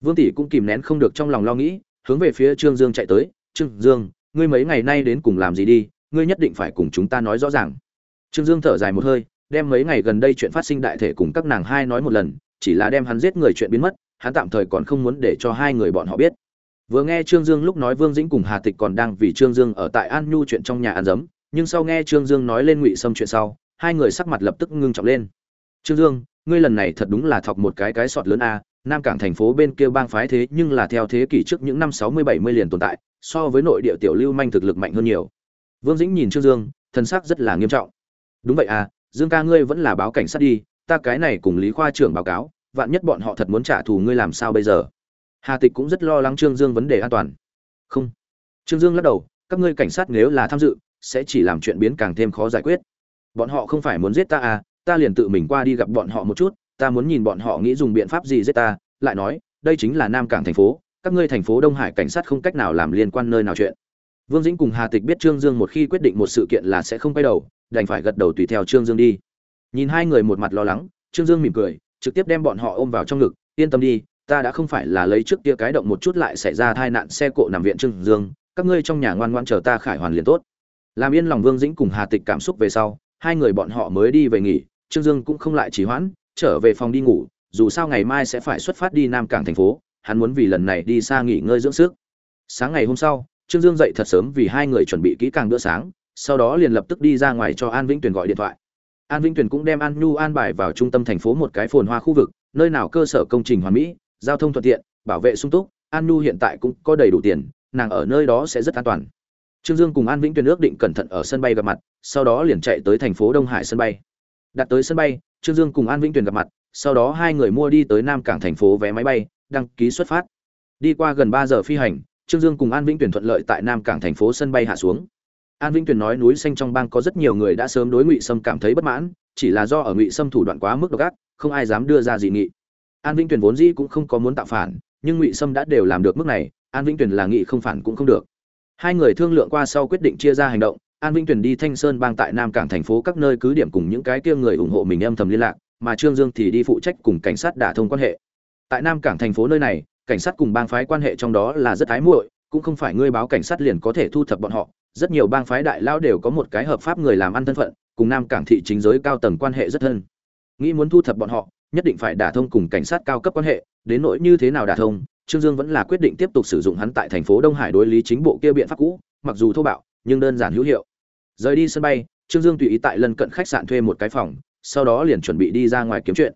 vương tỷ cũng kìm nén không được trong lòng lo nghĩ, hướng về phía trương dương chạy tới. Trương dương, ngươi mấy ngày nay đến cùng làm gì đi? Ngươi nhất định phải cùng chúng ta nói rõ ràng. Trương dương thở dài một hơi, đem mấy ngày gần đây chuyện phát sinh đại thể cùng các nàng hai nói một lần, chỉ là đem hắn giết người chuyện biến mất, hắn tạm thời còn không muốn để cho hai người bọn họ biết. Vừa nghe trương dương lúc nói vương dĩnh cùng hà tịch còn đang vì trương dương ở tại an nhu chuyện trong nhà ăn dấm, nhưng sau nghe trương dương nói lên ngụy sâm chuyện sau, hai người sắc mặt lập tức ngưng trọng lên. Trương dương, ngươi lần này thật đúng là thọc một cái cái sọt lớn a nam cảng thành phố bên kia bang phái thế nhưng là theo thế kỷ trước những năm sáu mươi bảy mươi liền tồn tại, so với nội địa tiểu lưu manh thực lực mạnh hơn nhiều. Vương dĩnh nhìn trương dương thân sắc rất là nghiêm trọng. Đúng vậy à dương ca ngươi vẫn là báo cảnh sát đi, ta cái này cùng lý khoa trưởng báo cáo, vạn nhất bọn họ thật muốn trả thù ngươi làm sao bây giờ? Hà tịch cũng rất lo lắng trương dương vấn đề an toàn. Không. Trương dương lắc đầu, các ngươi cảnh sát nếu là tham dự, sẽ chỉ làm chuyện biến càng thêm khó giải quyết. Bọn họ không phải muốn giết ta à ta liền tự mình qua đi gặp bọn họ một chút ta muốn nhìn bọn họ nghĩ dùng biện pháp gì giết ta, lại nói, đây chính là nam cảng thành phố, các ngươi thành phố đông hải cảnh sát không cách nào làm liên quan nơi nào chuyện. Vương dĩnh cùng hà tịch biết trương dương một khi quyết định một sự kiện là sẽ không quay đầu, đành phải gật đầu tùy theo trương dương đi. Nhìn hai người một mặt lo lắng, trương dương mỉm cười, trực tiếp đem bọn họ ôm vào trong ngực, yên tâm đi, ta đã không phải là lấy trước kia cái động một chút lại xảy ra tai nạn xe cộ nằm viện trương dương, các ngươi trong nhà ngoan ngoan chờ ta khải hoàn liền tốt. Làm yên lòng vương dĩnh cùng hà tịch cảm xúc về sau, hai người bọn họ mới đi về nghỉ, trương dương cũng không lại trì hoãn trở về phòng đi ngủ, dù sao ngày mai sẽ phải xuất phát đi nam cảng thành phố, hắn muốn vì lần này đi xa nghỉ ngơi dưỡng sức. Sáng ngày hôm sau, trương dương dậy thật sớm vì hai người chuẩn bị kỹ càng bữa sáng, sau đó liền lập tức đi ra ngoài cho an vĩnh tuyền gọi điện thoại. An vĩnh tuyền cũng đem an nhu an bài vào trung tâm thành phố một cái phồn hoa khu vực, nơi nào cơ sở công trình hoàn mỹ, giao thông thuận tiện, bảo vệ sung túc, an nhu hiện tại cũng có đầy đủ tiền, nàng ở nơi đó sẽ rất an toàn. Trương dương cùng an vĩnh tuyền ước định cẩn thận ở sân bay gặp mặt, sau đó liền chạy tới thành phố đông hải sân bay. Đặt tới sân bay trương dương cùng an vĩnh tuyền gặp mặt, sau đó hai người mua đi tới nam cảng thành phố vé máy bay, đăng ký xuất phát. Đi qua gần ba giờ phi hành, trương dương cùng an vĩnh tuyền thuận lợi tại nam cảng thành phố sân bay hạ xuống. An vĩnh tuyền nói núi xanh trong bang có rất nhiều người đã sớm đối ngụy sâm cảm thấy bất mãn, chỉ là do ở ngụy sâm thủ đoạn quá mức độc ác, không ai dám đưa ra dị nghị. An vĩnh tuyền vốn dĩ cũng không có muốn tạo phản, nhưng ngụy sâm đã đều làm được mức này, an vĩnh tuyền là nghị không phản cũng không được. Hai người thương lượng qua sau quyết định chia ra hành động an vĩnh tuyền đi thanh sơn bang tại nam cảng thành phố các nơi cứ điểm cùng những cái kia người ủng hộ mình âm thầm liên lạc, mà trương dương thì đi phụ trách cùng cảnh sát đả thông quan hệ. Tại nam cảng thành phố nơi này, cảnh sát cùng bang phái quan hệ trong đó là rất ái muội, cũng không phải ngươi báo cảnh sát liền có thể thu thập bọn họ. Rất nhiều bang phái đại lao đều có một cái hợp pháp người làm ăn thân phận, cùng nam cảng thị chính giới cao tầng quan hệ rất thân. Nghĩ muốn thu thập bọn họ, nhất định phải đả thông cùng cảnh sát cao cấp quan hệ, đến nỗi như thế nào đả thông, trương dương vẫn là quyết định tiếp tục sử dụng hắn tại thành phố đông hải đối lý chính bộ kia biện pháp cũ, mặc dù thô bạo nhưng đơn giản hữu hiệu. Rời đi sân bay, trương dương tùy ý tại lân cận khách sạn thuê một cái phòng, sau đó liền chuẩn bị đi ra ngoài kiếm chuyện.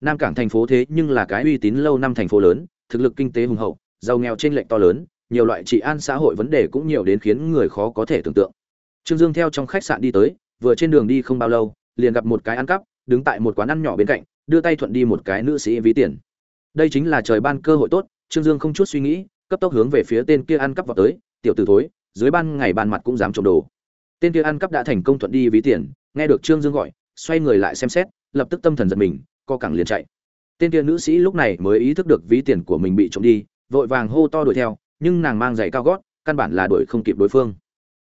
Nam cảng thành phố thế nhưng là cái uy tín lâu năm thành phố lớn, thực lực kinh tế hùng hậu, giàu nghèo trên lệnh to lớn, nhiều loại trị an xã hội vấn đề cũng nhiều đến khiến người khó có thể tưởng tượng. Trương dương theo trong khách sạn đi tới, vừa trên đường đi không bao lâu, liền gặp một cái ăn cắp, đứng tại một quán ăn nhỏ bên cạnh, đưa tay thuận đi một cái nữ sĩ ví tiền. Đây chính là trời ban cơ hội tốt, trương dương không chút suy nghĩ, cấp tốc hướng về phía tên kia ăn cắp vào tới, tiểu tử thối dưới ban ngày ban mặt cũng dám trộm đồ. Tên kia ăn cắp đã thành công thuận đi ví tiền, nghe được trương dương gọi, xoay người lại xem xét, lập tức tâm thần giật mình, co cẳng liền chạy. Tên kia nữ sĩ lúc này mới ý thức được ví tiền của mình bị trộm đi, vội vàng hô to đuổi theo, nhưng nàng mang giày cao gót, căn bản là đuổi không kịp đối phương.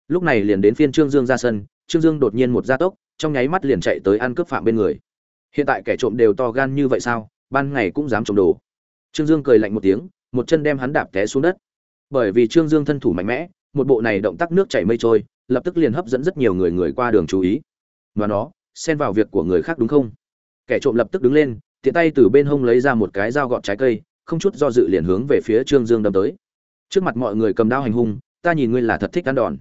Lúc này liền đến phiên trương dương ra sân, trương dương đột nhiên một gia tốc, trong nháy mắt liền chạy tới ăn cướp phạm bên người. Hiện tại kẻ trộm đều to gan như vậy sao, ban ngày cũng dám trộm đồ. Trương dương cười lạnh một tiếng, một chân đem hắn đạp té xuống đất. Bởi vì trương dương thân thủ mạnh mẽ một bộ này động tác nước chảy mây trôi, lập tức liền hấp dẫn rất nhiều người người qua đường chú ý. Và nó, xen vào việc của người khác đúng không? Kẻ trộm lập tức đứng lên, tiện tay từ bên hông lấy ra một cái dao gọt trái cây, không chút do dự liền hướng về phía trương dương đâm tới. Trước mặt mọi người cầm đao hành hung, ta nhìn ngươi là thật thích ăn đòn.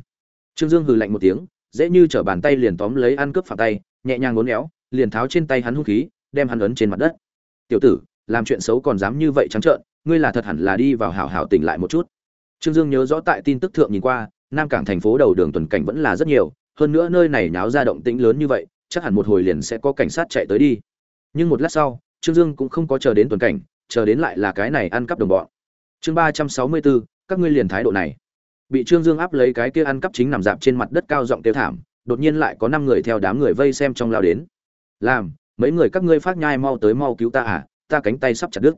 Trương dương hừ lạnh một tiếng, dễ như trở bàn tay liền tóm lấy ăn cướp phạt tay, nhẹ nhàng ngốn éo, liền tháo trên tay hắn hung khí, đem hắn ấn trên mặt đất. Tiểu tử, làm chuyện xấu còn dám như vậy trắng trợn, ngươi là thật hẳn là đi vào hảo hảo tỉnh lại một chút trương dương nhớ rõ tại tin tức thượng nhìn qua, nam cảng thành phố đầu đường tuần cảnh vẫn là rất nhiều, hơn nữa nơi này náo ra động tĩnh lớn như vậy, chắc hẳn một hồi liền sẽ có cảnh sát chạy tới đi. Nhưng một lát sau, trương dương cũng không có chờ đến tuần cảnh, chờ đến lại là cái này ăn cắp đồng bọn. Chương ba trăm sáu mươi bốn, các ngươi liền thái độ này. Bị trương dương áp lấy cái kia ăn cắp chính nằm dạp trên mặt đất cao giọng tiêu thảm, đột nhiên lại có năm người theo đám người vây xem trong lao đến. Làm, mấy người các ngươi phát nhai mau tới mau cứu ta à ta cánh tay sắp chặt đứt.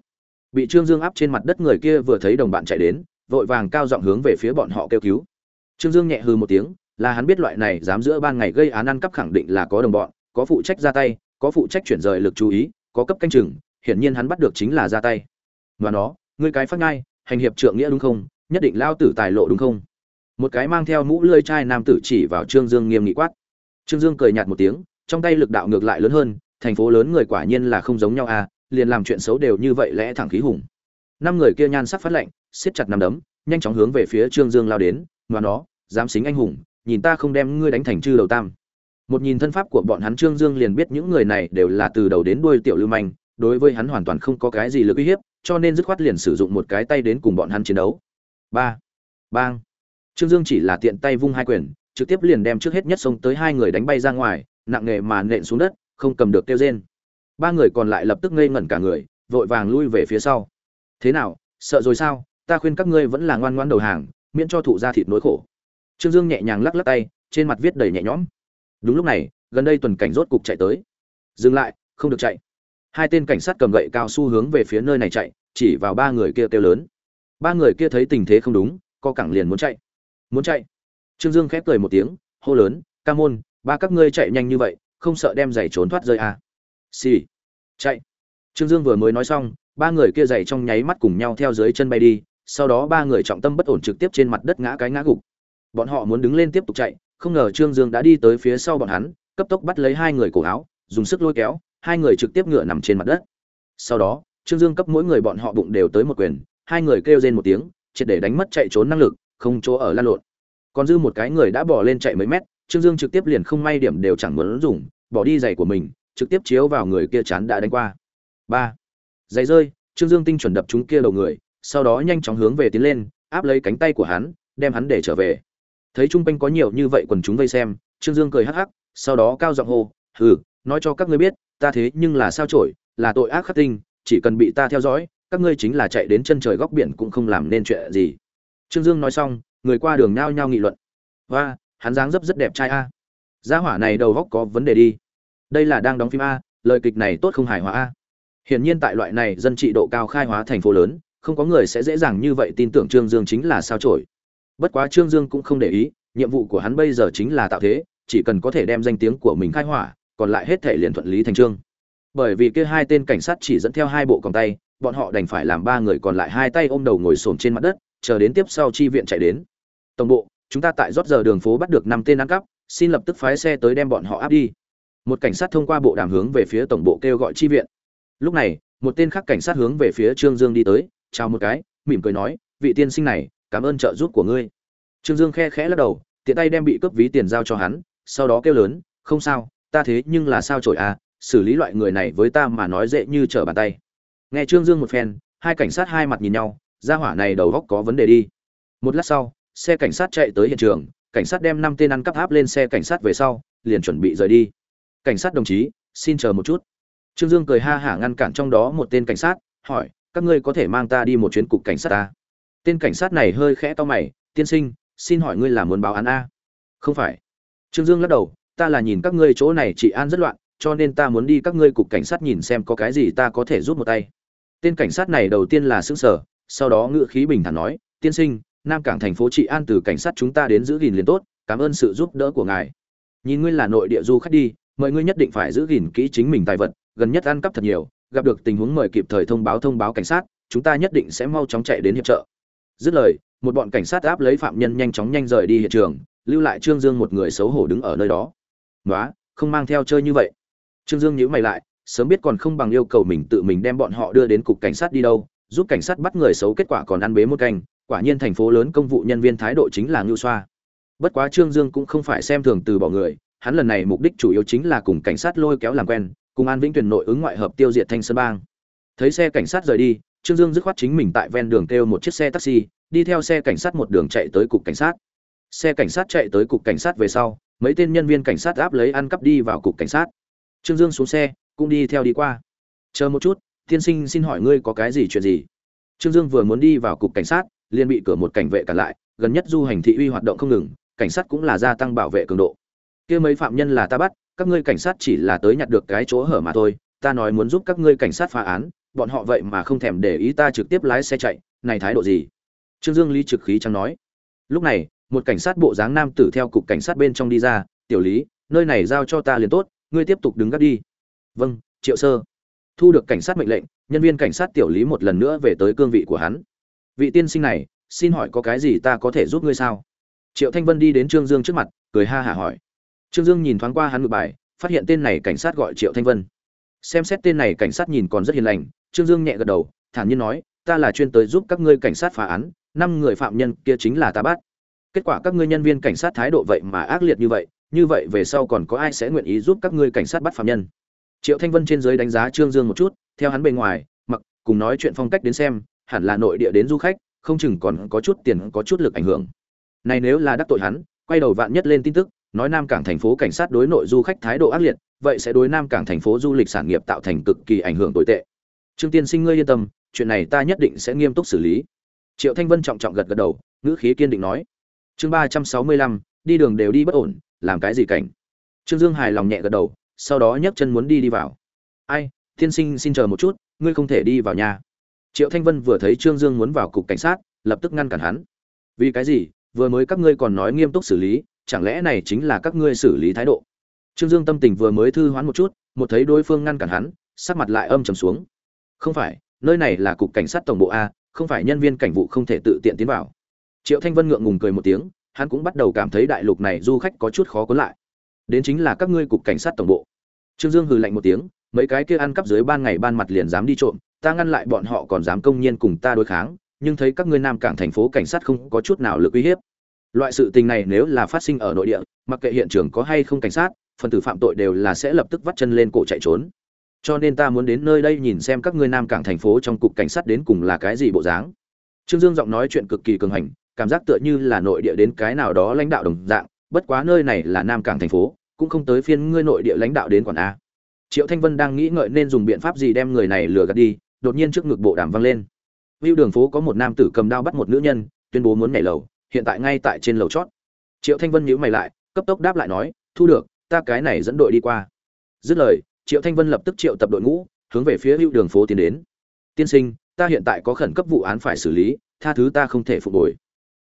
Bị trương dương áp trên mặt đất người kia vừa thấy đồng bạn chạy đến vội vàng cao giọng hướng về phía bọn họ kêu cứu. Trương dương nhẹ hư một tiếng, là hắn biết loại này dám giữa ban ngày gây án ăn cắp khẳng định là có đồng bọn, có phụ trách ra tay, có phụ trách chuyển rời lực chú ý, có cấp canh chừng, hiển nhiên hắn bắt được chính là ra tay. Và nó ngươi cái phát ngay hành hiệp trượng nghĩa đúng không? Nhất định lao tử tài lộ đúng không? Một cái mang theo mũ lươi chai nam tử chỉ vào trương dương nghiêm nghị quát. Trương dương cười nhạt một tiếng, trong tay lực đạo ngược lại lớn hơn, thành phố lớn người quả nhiên là không giống nhau à liền làm chuyện xấu đều như vậy lẽ thẳng khí hùng. Năm người kia nhan sắc phát lạnh siết chặt nằm đấm, nhanh chóng hướng về phía trương dương lao đến và nó, dám xính anh hùng, nhìn ta không đem ngươi đánh thành chư đầu tam. Một nhìn thân pháp của bọn hắn, trương dương liền biết những người này đều là từ đầu đến đuôi tiểu lưu manh, đối với hắn hoàn toàn không có cái gì lực uy hiếp, cho nên dứt khoát liền sử dụng một cái tay đến cùng bọn hắn chiến đấu. Ba, bang. Trương dương chỉ là tiện tay vung hai quyền, trực tiếp liền đem trước hết nhất xông tới hai người đánh bay ra ngoài, nặng nghề mà nện xuống đất, không cầm được tiêu rên. Ba người còn lại lập tức ngây ngẩn cả người, vội vàng lui về phía sau. Thế nào, sợ rồi sao? Ta khuyên các ngươi vẫn là ngoan ngoan đầu hàng, miễn cho thụ ra thịt nỗi khổ. Trương dương nhẹ nhàng lắc lắc tay, trên mặt viết đầy nhẹ nhõm. Đúng lúc này, gần đây tuần cảnh rốt cục chạy tới. Dừng lại, không được chạy. Hai tên cảnh sát cầm gậy cao su hướng về phía nơi này chạy, chỉ vào ba người kia kêu lớn. Ba người kia thấy tình thế không đúng, co cẳng liền muốn chạy. Muốn chạy. Trương dương khép cười một tiếng, hô lớn, ca môn, ba các ngươi chạy nhanh như vậy, không sợ đem giày trốn thoát rơi à. xì、sì. chạy. Trương dương vừa mới nói xong, ba người kia giày trong nháy mắt cùng nhau theo dưới chân bay đi sau đó ba người trọng tâm bất ổn trực tiếp trên mặt đất ngã cái ngã gục. Bọn họ muốn đứng lên tiếp tục chạy, không ngờ trương dương đã đi tới phía sau bọn hắn, cấp tốc bắt lấy hai người cổ áo, dùng sức lôi kéo, hai người trực tiếp ngựa nằm trên mặt đất. Sau đó, trương dương cấp mỗi người bọn họ bụng đều tới một quyền, hai người kêu rên một tiếng, triệt để đánh mất chạy trốn năng lực, không chỗ ở lan lộn. Còn dư một cái người đã bỏ lên chạy mấy mét, trương dương trực tiếp liền không may điểm đều chẳng muốn dùng, bỏ đi giày của mình, trực tiếp chiếu vào người kia chán đã đánh qua. Ba. Giày rơi, trương dương tinh chuẩn đập chúng kia đầu người sau đó nhanh chóng hướng về tiến lên, áp lấy cánh tay của hắn, đem hắn để trở về. Thấy trung quanh có nhiều như vậy quần chúng vây xem, trương dương cười hắc hắc, sau đó cao giọng hô, hừ, nói cho các ngươi biết, ta thế nhưng là sao trổi là tội ác khắc tinh, chỉ cần bị ta theo dõi, các ngươi chính là chạy đến chân trời góc biển cũng không làm nên chuyện gì. Trương dương nói xong, người qua đường nhao nhao nghị luận. Và hắn dáng dấp rất đẹp trai a. Gia hỏa này đầu góc có vấn đề đi. Đây là đang đóng phim a, lời kịch này tốt không hài hòa a. Hiển nhiên tại loại này dân trị độ cao khai hóa thành phố lớn không có người sẽ dễ dàng như vậy tin tưởng trương dương chính là sao chổi. bất quá trương dương cũng không để ý, nhiệm vụ của hắn bây giờ chính là tạo thế, chỉ cần có thể đem danh tiếng của mình khai hỏa, còn lại hết thể liền thuận lý thành trương. Bởi vì kia hai tên cảnh sát chỉ dẫn theo hai bộ còng tay, bọn họ đành phải làm ba người còn lại hai tay ôm đầu ngồi xổm trên mặt đất, chờ đến tiếp sau chi viện chạy đến. Tổng bộ, chúng ta tại rót giờ đường phố bắt được năm tên ăn cắp, xin lập tức phái xe tới đem bọn họ áp đi. Một cảnh sát thông qua bộ đàm hướng về phía tổng bộ kêu gọi chi viện. Lúc này, một tên khác cảnh sát hướng về phía trương dương đi tới chào một cái, mỉm cười nói, vị tiên sinh này, cảm ơn trợ giúp của ngươi. Trương dương khe khẽ lắc đầu, tiện tay đem bị cướp ví tiền giao cho hắn, sau đó kêu lớn, không sao, ta thế nhưng là sao trổi à xử lý loại người này với ta mà nói dễ như trở bàn tay. Nghe trương dương một phen, hai cảnh sát hai mặt nhìn nhau ra hỏa này đầu góc có vấn đề đi. Một lát sau, xe cảnh sát chạy tới hiện trường, cảnh sát đem năm tên ăn cắp áp lên xe cảnh sát về sau, liền chuẩn bị rời đi. Cảnh sát đồng chí, xin chờ một chút. Trương dương cười ha hả ngăn cản trong đó một tên cảnh sát, hỏi các ngươi có thể mang ta đi một chuyến cục cảnh sát ta. Tên cảnh sát này hơi khẽ to mày, tiên sinh, xin hỏi ngươi là muốn báo án a? Không phải. Trương dương lắc đầu, ta là nhìn các ngươi chỗ này chị an rất loạn, cho nên ta muốn đi các ngươi cục cảnh sát nhìn xem có cái gì ta có thể giúp một tay. Tên cảnh sát này đầu tiên là xứng sở sau đó ngựa khí bình thản nói, tiên sinh, nam cảng thành phố trị an từ cảnh sát chúng ta đến giữ gìn liền tốt, cảm ơn sự giúp đỡ của ngài. Nhìn ngươi là nội địa du khách đi, mời ngươi nhất định phải giữ gìn kỹ chính mình tài vật, gần nhất ăn cắp thật nhiều gặp được tình huống mời kịp thời thông báo thông báo cảnh sát, chúng ta nhất định sẽ mau chóng chạy đến hiệp trợ. Dứt lời, một bọn cảnh sát áp lấy phạm nhân nhanh chóng nhanh rời đi hiện trường, lưu lại trương dương một người xấu hổ đứng ở nơi đó. Nói không mang theo chơi như vậy. Trương dương nhíu mày lại, sớm biết còn không bằng yêu cầu mình tự mình đem bọn họ đưa đến cục cảnh sát đi đâu, giúp cảnh sát bắt người xấu kết quả còn ăn bế một canh, quả nhiên thành phố lớn công vụ nhân viên thái độ chính là ngưu xoa. Bất quá trương dương cũng không phải xem thường từ bỏ người, hắn lần này mục đích chủ yếu chính là cùng cảnh sát lôi kéo làm quen cùng an vĩnh tuyển nội ứng ngoại hợp tiêu diệt thanh sơn bang. Thấy xe cảnh sát rời đi, trương dương dứt khoát chính mình tại ven đường kêu một chiếc xe taxi, đi theo xe cảnh sát một đường chạy tới cục cảnh sát. Xe cảnh sát chạy tới cục cảnh sát về sau, mấy tên nhân viên cảnh sát áp lấy ăn cắp đi vào cục cảnh sát. Trương dương xuống xe, cũng đi theo đi qua. Chờ một chút, tiên sinh xin hỏi ngươi có cái gì chuyện gì? Trương dương vừa muốn đi vào cục cảnh sát, liền bị cửa một cảnh vệ cản lại, gần nhất du hành thị uy hoạt động không ngừng, cảnh sát cũng là gia tăng bảo vệ cường độ kia mấy phạm nhân là ta bắt, các ngươi cảnh sát chỉ là tới nhặt được cái chỗ hở mà thôi, ta nói muốn giúp các ngươi cảnh sát phá án, bọn họ vậy mà không thèm để ý ta trực tiếp lái xe chạy, này thái độ gì? Trương dương lý trực khí chẳng nói. Lúc này, một cảnh sát bộ dáng nam tử theo cục cảnh sát bên trong đi ra, tiểu lý, nơi này giao cho ta liền tốt, ngươi tiếp tục đứng gác đi. Vâng triệu sơ. Thu được cảnh sát mệnh lệnh, nhân viên cảnh sát tiểu lý một lần nữa về tới cương vị của hắn. Vị tiên sinh này, xin hỏi có cái gì ta có thể giúp ngươi sao? Triệu thanh vân đi đến trương dương trước mặt, cười ha hả hỏi trương dương nhìn thoáng qua hắn ngược bài, phát hiện tên này cảnh sát gọi triệu thanh vân. Xem xét tên này cảnh sát nhìn còn rất hiền lành, trương dương nhẹ gật đầu, thản nhiên nói, ta là chuyên tới giúp các ngươi cảnh sát phá án, năm người phạm nhân kia chính là ta bắt. Kết quả các ngươi nhân viên cảnh sát thái độ vậy mà ác liệt như vậy như vậy về sau còn có ai sẽ nguyện ý giúp các ngươi cảnh sát bắt phạm nhân? Triệu thanh vân trên giới đánh giá trương dương một chút, theo hắn bề ngoài, mặc, cùng nói chuyện phong cách đến xem, hẳn là nội địa đến du khách, không chừng còn có chút tiền, có chút lực ảnh hưởng. Này nếu là đắc tội hắn, quay đầu vạn nhất lên tin tức nói nam cảng thành phố cảnh sát đối nội du khách thái độ ác liệt, vậy sẽ đối nam cảng thành phố du lịch sản nghiệp tạo thành cực kỳ ảnh hưởng tồi tệ. Trương tiên sinh ngươi yên tâm, chuyện này ta nhất định sẽ nghiêm túc xử lý. Triệu thanh vân trọng trọng gật gật đầu, ngữ khí kiên định nói. Chương ba trăm sáu mươi lăm, đi đường đều đi bất ổn, làm cái gì cảnh? Trương dương hài lòng nhẹ gật đầu, sau đó nhấc chân muốn đi đi vào. Ai, tiên sinh xin chờ một chút, ngươi không thể đi vào nhà. Triệu thanh vân vừa thấy trương dương muốn vào cục cảnh sát, lập tức ngăn cản hắn. Vì cái gì? Vừa mới các ngươi còn nói nghiêm túc xử lý chẳng lẽ này chính là các ngươi xử lý thái độ? Trương dương tâm tình vừa mới thư hoán một chút, một thấy đối phương ngăn cản hắn, sắc mặt lại âm trầm xuống. Không phải, nơi này là cục cảnh sát tổng bộ a, không phải nhân viên cảnh vụ không thể tự tiện tiến vào. Triệu thanh vân ngượng ngùng cười một tiếng, hắn cũng bắt đầu cảm thấy đại lục này du khách có chút khó cuốn lại. Đến chính là các ngươi cục cảnh sát tổng bộ. Trương dương hừ lạnh một tiếng, mấy cái kia ăn cắp dưới ban ngày ban mặt liền dám đi trộm, ta ngăn lại bọn họ còn dám công nhiên cùng ta đối kháng, nhưng thấy các ngươi nam cảng thành phố cảnh sát không có chút nào lực uy hiếp loại sự tình này nếu là phát sinh ở nội địa, mặc kệ hiện trường có hay không cảnh sát, phần tử phạm tội đều là sẽ lập tức vắt chân lên cổ chạy trốn. Cho nên ta muốn đến nơi đây nhìn xem các ngươi nam cảng thành phố trong cục cảnh sát đến cùng là cái gì bộ dáng. Trương dương giọng nói chuyện cực kỳ cường hành, cảm giác tựa như là nội địa đến cái nào đó lãnh đạo đồng dạng, bất quá nơi này là nam cảng thành phố, cũng không tới phiên ngươi nội địa lãnh đạo đến quản a. Triệu thanh vân đang nghĩ ngợi nên dùng biện pháp gì đem người này lừa gạt đi, đột nhiên trước ngực bộ đàm văng lên. View đường phố có một nam tử cầm đao bắt một nữ nhân, tuyên bố muốn nhảy lầu hiện tại ngay tại trên lầu chót. Triệu thanh vân nhíu mày lại, cấp tốc đáp lại nói, thu được, ta cái này dẫn đội đi qua. Dứt lời, triệu thanh vân lập tức triệu tập đội ngũ, hướng về phía hữu đường phố tiến đến. Tiên sinh, ta hiện tại có khẩn cấp vụ án phải xử lý, tha thứ ta không thể phục hồi.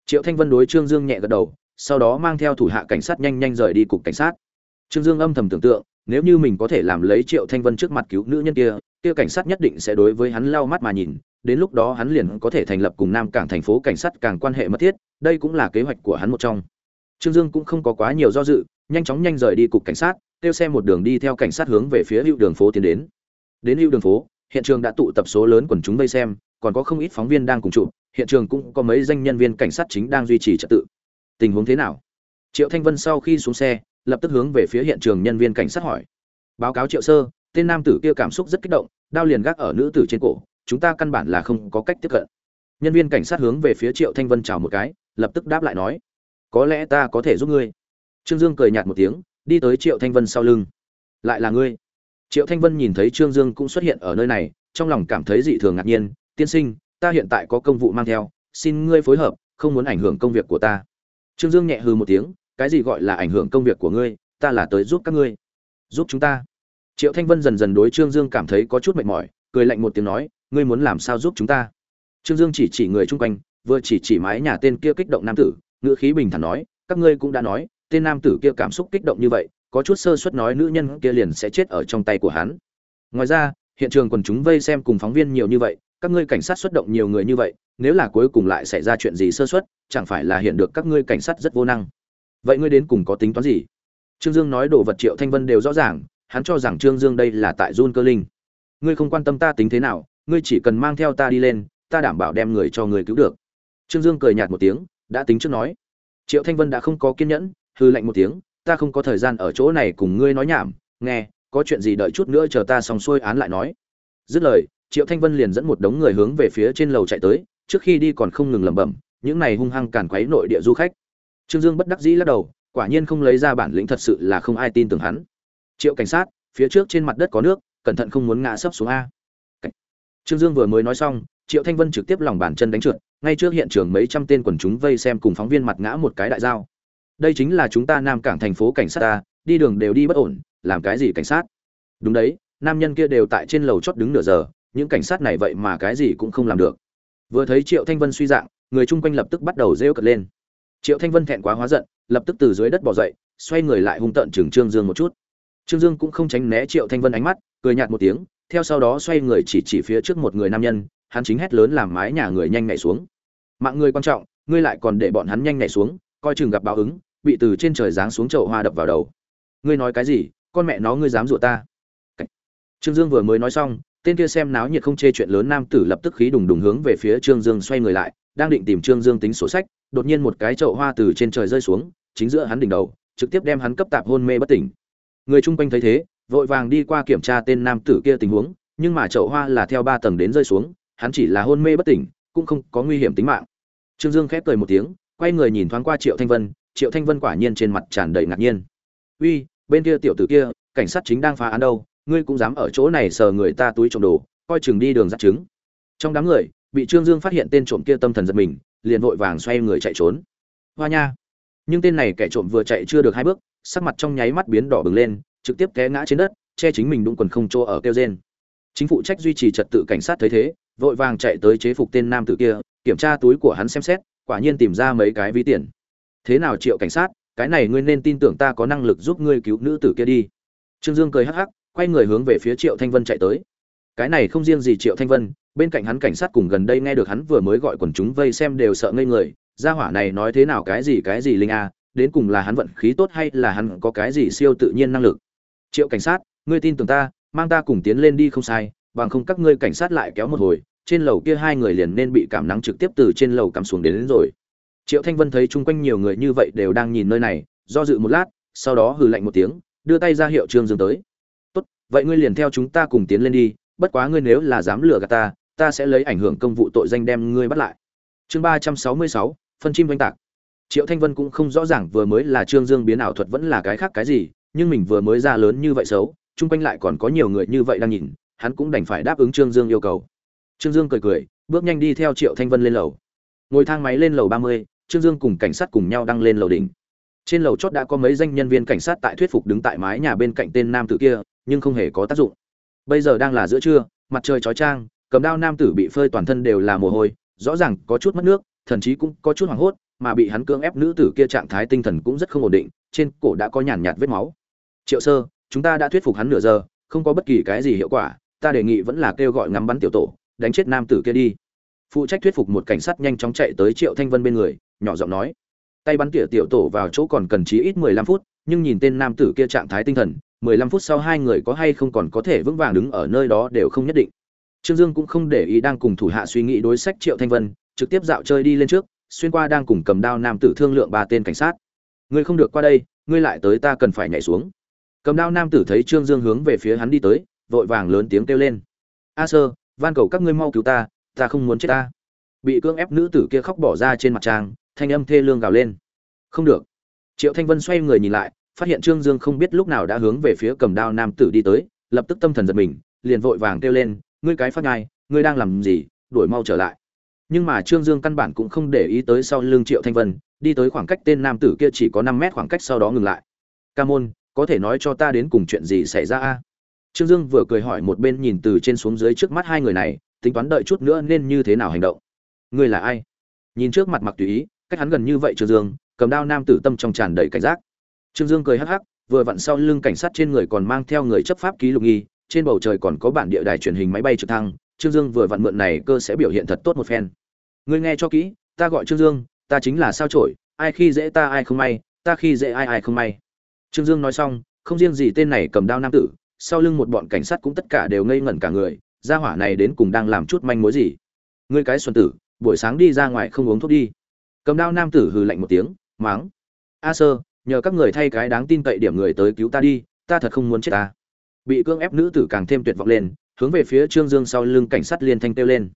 Triệu thanh vân đối trương dương nhẹ gật đầu, sau đó mang theo thủ hạ cảnh sát nhanh nhanh rời đi cục cảnh sát. Trương dương âm thầm tưởng tượng, nếu như mình có thể làm lấy triệu thanh vân trước mặt cứu nữ nhân kia kia cảnh sát nhất định sẽ đối với hắn lau mắt mà nhìn, đến lúc đó hắn liền có thể thành lập cùng nam cảng thành phố cảnh sát càng quan hệ mật thiết đây cũng là kế hoạch của hắn một trong. Trương dương cũng không có quá nhiều do dự, nhanh chóng nhanh rời đi cục cảnh sát, kêu xe một đường đi theo cảnh sát hướng về phía hữu đường phố tiến đến. Đến hữu đường phố, hiện trường đã tụ tập số lớn quần chúng vây xem, còn có không ít phóng viên đang cùng chụp hiện trường cũng có mấy danh nhân viên cảnh sát chính đang duy trì trật tự. Tình huống thế nào? Triệu thanh vân sau khi xuống xe, lập tức hướng về phía hiện trường nhân viên cảnh sát hỏi. Báo cáo triệu sơ, tên nam tử kia cảm xúc rất kích động, đao liền gác ở nữ tử trên cổ, chúng ta căn bản là không có cách tiếp cận. Nhân viên cảnh sát hướng về phía triệu thanh vân chào một cái lập tức đáp lại nói, có lẽ ta có thể giúp ngươi. Trương dương cười nhạt một tiếng, đi tới triệu thanh vân sau lưng. Lại là ngươi? Triệu thanh vân nhìn thấy trương dương cũng xuất hiện ở nơi này, trong lòng cảm thấy dị thường ngạc nhiên, tiên sinh, ta hiện tại có công vụ mang theo, xin ngươi phối hợp, không muốn ảnh hưởng công việc của ta. Trương dương nhẹ hư một tiếng, cái gì gọi là ảnh hưởng công việc của ngươi? Ta là tới giúp các ngươi. Giúp chúng ta? Triệu thanh vân dần dần đối trương dương cảm thấy có chút mệt mỏi, cười lạnh một tiếng nói, ngươi muốn làm sao giúp chúng ta? Trương dương chỉ chỉ người chung quanh vừa chỉ chỉ mái nhà tên kia kích động nam tử, ngữ khí bình thản nói, các ngươi cũng đã nói, tên nam tử kia cảm xúc kích động như vậy, có chút sơ suất nói nữ nhân kia liền sẽ chết ở trong tay của hắn. Ngoài ra, hiện trường quần chúng vây xem cùng phóng viên nhiều như vậy, các ngươi cảnh sát xuất động nhiều người như vậy, nếu là cuối cùng lại xảy ra chuyện gì sơ suất, chẳng phải là hiện được các ngươi cảnh sát rất vô năng. Vậy ngươi đến cùng có tính toán gì? Trương dương nói đồ vật triệu thanh vân đều rõ ràng, hắn cho rằng trương dương đây là tại run cơ linh. Ngươi không quan tâm ta tính thế nào, ngươi chỉ cần mang theo ta đi lên, ta đảm bảo đem người cho người cứu được trương dương cười nhạt một tiếng, đã tính trước nói. Triệu thanh vân đã không có kiên nhẫn, hư lạnh một tiếng, ta không có thời gian ở chỗ này cùng ngươi nói nhảm, nghe, có chuyện gì đợi chút nữa chờ ta xong xuôi án lại nói. Dứt lời, triệu thanh vân liền dẫn một đống người hướng về phía trên lầu chạy tới, trước khi đi còn không ngừng lẩm bẩm, những này hung hăng càn quấy nội địa du khách. Trương dương bất đắc dĩ lắc đầu, quả nhiên không lấy ra bản lĩnh thật sự là không ai tin tưởng hắn. Triệu cảnh sát, phía trước trên mặt đất có nước, cẩn thận không muốn ngã sấp xuống a. Trương dương vừa mới nói xong triệu thanh vân trực tiếp lòng bàn chân đánh trượt, ngay trước hiện trường mấy trăm tên quần chúng vây xem cùng phóng viên mặt ngã một cái đại dao đây chính là chúng ta nam cảng thành phố cảnh sát ta, đi đường đều đi bất ổn, làm cái gì cảnh sát? Đúng đấy, nam nhân kia đều tại trên lầu chót đứng nửa giờ, những cảnh sát này vậy mà cái gì cũng không làm được. Vừa thấy triệu thanh vân suy dạng, người chung quanh lập tức bắt đầu rêu cật lên. Triệu thanh vân thẹn quá hóa giận, lập tức từ dưới đất bỏ dậy, xoay người lại hung tợn chừng trương dương một chút. Trương dương cũng không tránh né triệu thanh vân ánh mắt, cười nhạt một tiếng, theo sau đó xoay người chỉ chỉ phía trước một người nam nhân hắn chính hét lớn làm mái nhà người nhanh nhảy xuống. Mạng người quan trọng, ngươi lại còn để bọn hắn nhanh nhảy xuống, coi chừng gặp báo ứng, bị từ trên trời giáng xuống chậu hoa đập vào đầu. Ngươi nói cái gì? Con mẹ nó ngươi dám dụa ta. Trương dương vừa mới nói xong, tên kia xem náo nhiệt không chê chuyện lớn nam tử lập tức khí đùng đùng hướng về phía trương dương xoay người lại, đang định tìm trương dương tính sổ sách, đột nhiên một cái chậu hoa từ trên trời rơi xuống, chính giữa hắn đỉnh đầu, trực tiếp đem hắn cấp tạp hôn mê bất tỉnh. Người chung quanh thấy thế, vội vàng đi qua kiểm tra tên nam tử kia tình huống, nhưng mà chậu hoa là theo ba tầng đến rơi xuống hắn chỉ là hôn mê bất tỉnh, cũng không có nguy hiểm tính mạng. Trương dương khép cười một tiếng, quay người nhìn thoáng qua triệu thanh vân, triệu thanh vân quả nhiên trên mặt tràn đầy ngạc nhiên. Uy, bên kia tiểu tử kia, cảnh sát chính đang phá án đâu, ngươi cũng dám ở chỗ này sờ người ta túi trộm đồ, coi chừng đi đường dắt trứng. Trong đám người, bị trương dương phát hiện tên trộm kia tâm thần giật mình, liền vội vàng xoay người chạy trốn. Hoa nha! Nhưng tên này kẻ trộm vừa chạy chưa được hai bước, sắc mặt trong nháy mắt biến đỏ bừng lên, trực tiếp té ngã trên đất, che chính mình đụng quần không chỗ ở kêu rên. Chính phụ trách duy trì trật tự cảnh sát thấy thế vội vàng chạy tới chế phục tên nam tử kia, kiểm tra túi của hắn xem xét, quả nhiên tìm ra mấy cái ví tiền. Thế nào triệu cảnh sát, cái này ngươi nên tin tưởng ta có năng lực giúp ngươi cứu nữ tử kia đi. Trương dương cười hắc hắc, quay người hướng về phía triệu thanh vân chạy tới. Cái này không riêng gì triệu thanh vân, bên cạnh hắn cảnh sát cùng gần đây nghe được hắn vừa mới gọi quần chúng vây xem đều sợ ngây người, gia hỏa này nói thế nào cái gì cái gì linh a, đến cùng là hắn vận khí tốt hay là hắn có cái gì siêu tự nhiên năng lực. Triệu cảnh sát, ngươi tin tưởng ta, mang ta cùng tiến lên đi không sai bằng không các ngươi cảnh sát lại kéo một hồi trên lầu kia hai người liền nên bị cảm nắng trực tiếp từ trên lầu cắm xuống đến, đến rồi. Triệu thanh vân thấy chung quanh nhiều người như vậy đều đang nhìn nơi này do dự một lát sau đó hừ lạnh một tiếng đưa tay ra hiệu trương dương tới. Tốt vậy ngươi liền theo chúng ta cùng tiến lên đi bất quá ngươi nếu là dám lừa gạt ta ta sẽ lấy ảnh hưởng công vụ tội danh đem ngươi bắt lại. Chương ba trăm sáu mươi sáu phân chim oanh tạc. Triệu thanh vân cũng không rõ ràng vừa mới là trương dương biến ảo thuật vẫn là cái khác cái gì nhưng mình vừa mới ra lớn như vậy xấu chung quanh lại còn có nhiều người như vậy đang nhìn hắn cũng đành phải đáp ứng trương dương yêu cầu. Trương dương cười cười, bước nhanh đi theo triệu thanh vân lên lầu. Ngồi thang máy lên lầu ba mươi, trương dương cùng cảnh sát cùng nhau đăng lên lầu đỉnh. Trên lầu chót đã có mấy danh nhân viên cảnh sát tại thuyết phục đứng tại mái nhà bên cạnh tên nam tử kia, nhưng không hề có tác dụng. Bây giờ đang là giữa trưa, mặt trời chói chang, cầm đao nam tử bị phơi toàn thân đều là mồ hôi, rõ ràng có chút mất nước thậm chí cũng có chút hoảng hốt, mà bị hắn cưỡng ép nữ tử kia trạng thái tinh thần cũng rất không ổn định, trên cổ đã có nhàn nhạt vết máu. Triệu sơ, chúng ta đã thuyết phục hắn nửa giờ, không có bất kỳ cái gì hiệu quả ta đề nghị vẫn là kêu gọi ngắm bắn tiểu tổ, đánh chết nam tử kia đi. Phụ trách thuyết phục một cảnh sát nhanh chóng chạy tới triệu thanh vân bên người, nhỏ giọng nói. Tay bắn tỉa tiểu tổ vào chỗ còn cần chí ít mười lăm phút, nhưng nhìn tên nam tử kia trạng thái tinh thần, mười lăm phút sau hai người có hay không còn có thể vững vàng đứng ở nơi đó đều không nhất định. Trương dương cũng không để ý đang cùng thủ hạ suy nghĩ đối sách triệu thanh vân, trực tiếp dạo chơi đi lên trước, xuyên qua đang cùng cầm đao nam tử thương lượng ba tên cảnh sát. Ngươi không được qua đây, ngươi lại tới ta cần phải nhảy xuống. Cầm đao nam tử thấy trương dương hướng về phía hắn đi tới vội vàng lớn tiếng kêu lên. A sơ, van cầu các ngươi mau cứu ta ta không muốn chết ta. Bị cưỡng ép nữ tử kia khóc bỏ ra trên mặt trang, thanh âm thê lương gào lên. Không được. Triệu thanh vân xoay người nhìn lại, phát hiện trương dương không biết lúc nào đã hướng về phía cầm đao nam tử đi tới, lập tức tâm thần giật mình, liền vội vàng kêu lên, ngươi cái phát ngai ngươi đang làm gì, đuổi mau trở lại. Nhưng mà trương dương căn bản cũng không để ý tới sau lưng triệu thanh vân, đi tới khoảng cách tên nam tử kia chỉ có năm mét khoảng cách sau đó ngừng lại. Ca môn, có thể nói cho ta đến cùng chuyện gì xảy ra a? Trương dương vừa cười hỏi một bên nhìn từ trên xuống dưới trước mắt hai người này tính toán đợi chút nữa nên như thế nào hành động. Ngươi là ai? Nhìn trước mặt mặc tùy ý cách hắn gần như vậy trương dương cầm đao nam tử tâm trong tràn đầy cảnh giác. Trương dương cười hắc hắc vừa vặn sau lưng cảnh sát trên người còn mang theo người chấp pháp ký lục nghi trên bầu trời còn có bản địa đài truyền hình máy bay trực thăng trương dương vừa vặn mượn này cơ sẽ biểu hiện thật tốt một phen. Ngươi nghe cho kỹ ta gọi trương dương ta chính là sao chổi, ai khi dễ ta ai không may ta khi dễ ai ai không may. Trương dương nói xong không riêng gì tên này cầm đao nam tử sau lưng một bọn cảnh sát cũng tất cả đều ngây ngẩn cả người, gia hỏa này đến cùng đang làm chút manh mối gì? Ngươi cái xuân tử, buổi sáng đi ra ngoài không uống thuốc đi. Cầm đao nam tử hừ lạnh một tiếng, máng. A sơ, nhờ các người thay cái đáng tin cậy điểm người tới cứu ta đi, ta thật không muốn chết ta. Bị cưỡng ép nữ tử càng thêm tuyệt vọng lên, hướng về phía trương dương sau lưng cảnh sát liên thanh kêu lên.